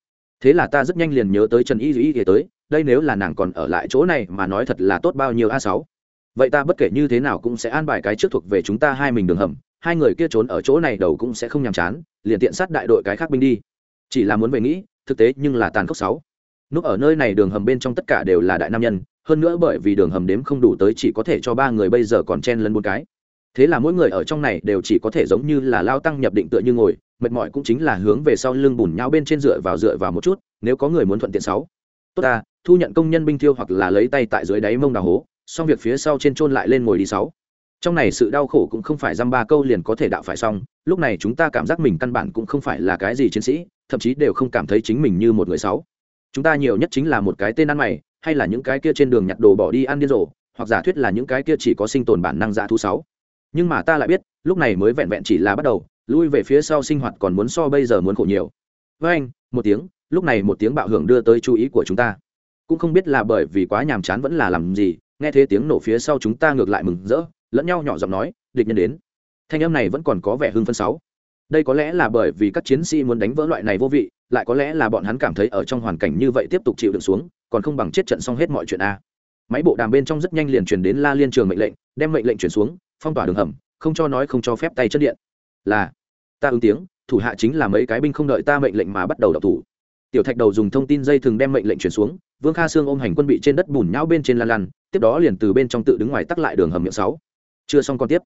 Thế là ta rất nhanh liền nhớ tới trần y y y tới, đây nếu là nàng còn ở lại chỗ này mà nói thật là tốt bao nhiêu a sáu. Vậy ta bất kể như thế nào cũng sẽ an bài cái trước thuộc về chúng ta hai mình đường hầm, hai người kia trốn ở chỗ này đầu cũng sẽ không nhàm chán, liền tiện sát đại đội cái khác binh đi chỉ là muốn về nghĩ, thực tế nhưng là tàn khốc sáu. Núp ở nơi này đường hầm bên trong tất cả đều là đại nam nhân, hơn nữa bởi vì đường hầm đếm không đủ tới chỉ có thể cho ba người bây giờ còn chen lấn một cái. Thế là mỗi người ở trong này đều chỉ có thể giống như là lao tăng nhập định tựa như ngồi, mệt mỏi cũng chính là hướng về sau lưng bùn nhau bên trên dựa vào dựa vào một chút, nếu có người muốn thuận tiện sáu. Tốt ta, thu nhận công nhân binh thiêu hoặc là lấy tay tại dưới đáy mông đào hố, xong việc phía sau trên trôn lại lên ngồi đi sáu. Trong này sự đau khổ cũng không phải dăm ba câu liền có thể đạo phải xong, lúc này chúng ta cảm giác mình căn bản cũng không phải là cái gì chiến sĩ thậm chí đều không cảm thấy chính mình như một người sáu chúng ta nhiều nhất chính là một cái tên ăn mày, hay là những cái kia trên đường nhặt đồ bỏ đi ăn điên rồ, hoặc giả thuyết là những cái kia chỉ có sinh tồn bản năng dạ thu sáu. Nhưng mà ta lại biết, lúc này mới vẹn vẹn chỉ là bắt đầu, lui về phía sau sinh hoạt còn muốn so bây giờ muốn khổ nhiều. Với anh, một tiếng, lúc này một tiếng bạo hưởng đưa tới chú ý của chúng ta. Cũng không biết là bởi vì quá nhàm chán vẫn là làm gì, nghe thấy tiếng nổ phía sau chúng ta ngược lại mừng rỡ, lẫn nhau nhỏ giọng nói, địch nhân đến. Thanh âm này vẫn còn có vẻ hưng phân sáu đây có lẽ là bởi vì các chiến sĩ muốn đánh vỡ loại này vô vị, lại có lẽ là bọn hắn cảm thấy ở trong hoàn cảnh như vậy tiếp tục chịu đựng xuống, còn không bằng chết trận xong hết mọi chuyện a. Máy bộ đàm bên trong rất nhanh liền truyền đến la liên trường mệnh lệnh, đem mệnh lệnh chuyển xuống, phong tỏa đường hầm, không cho nói không cho phép tay chân điện. Là, ta ứng tiếng, thủ hạ chính là mấy cái binh không đợi ta mệnh lệnh mà bắt đầu đọc thủ. Tiểu thạch đầu dùng thông tin dây thường đem mệnh lệnh chuyển xuống, vương kha sương ôm hành quân bị trên đất bùn nhão bên trên lan lan tiếp đó liền từ bên trong tự đứng ngoài tắc lại đường hầm miệng sáu. Chưa xong còn tiếp.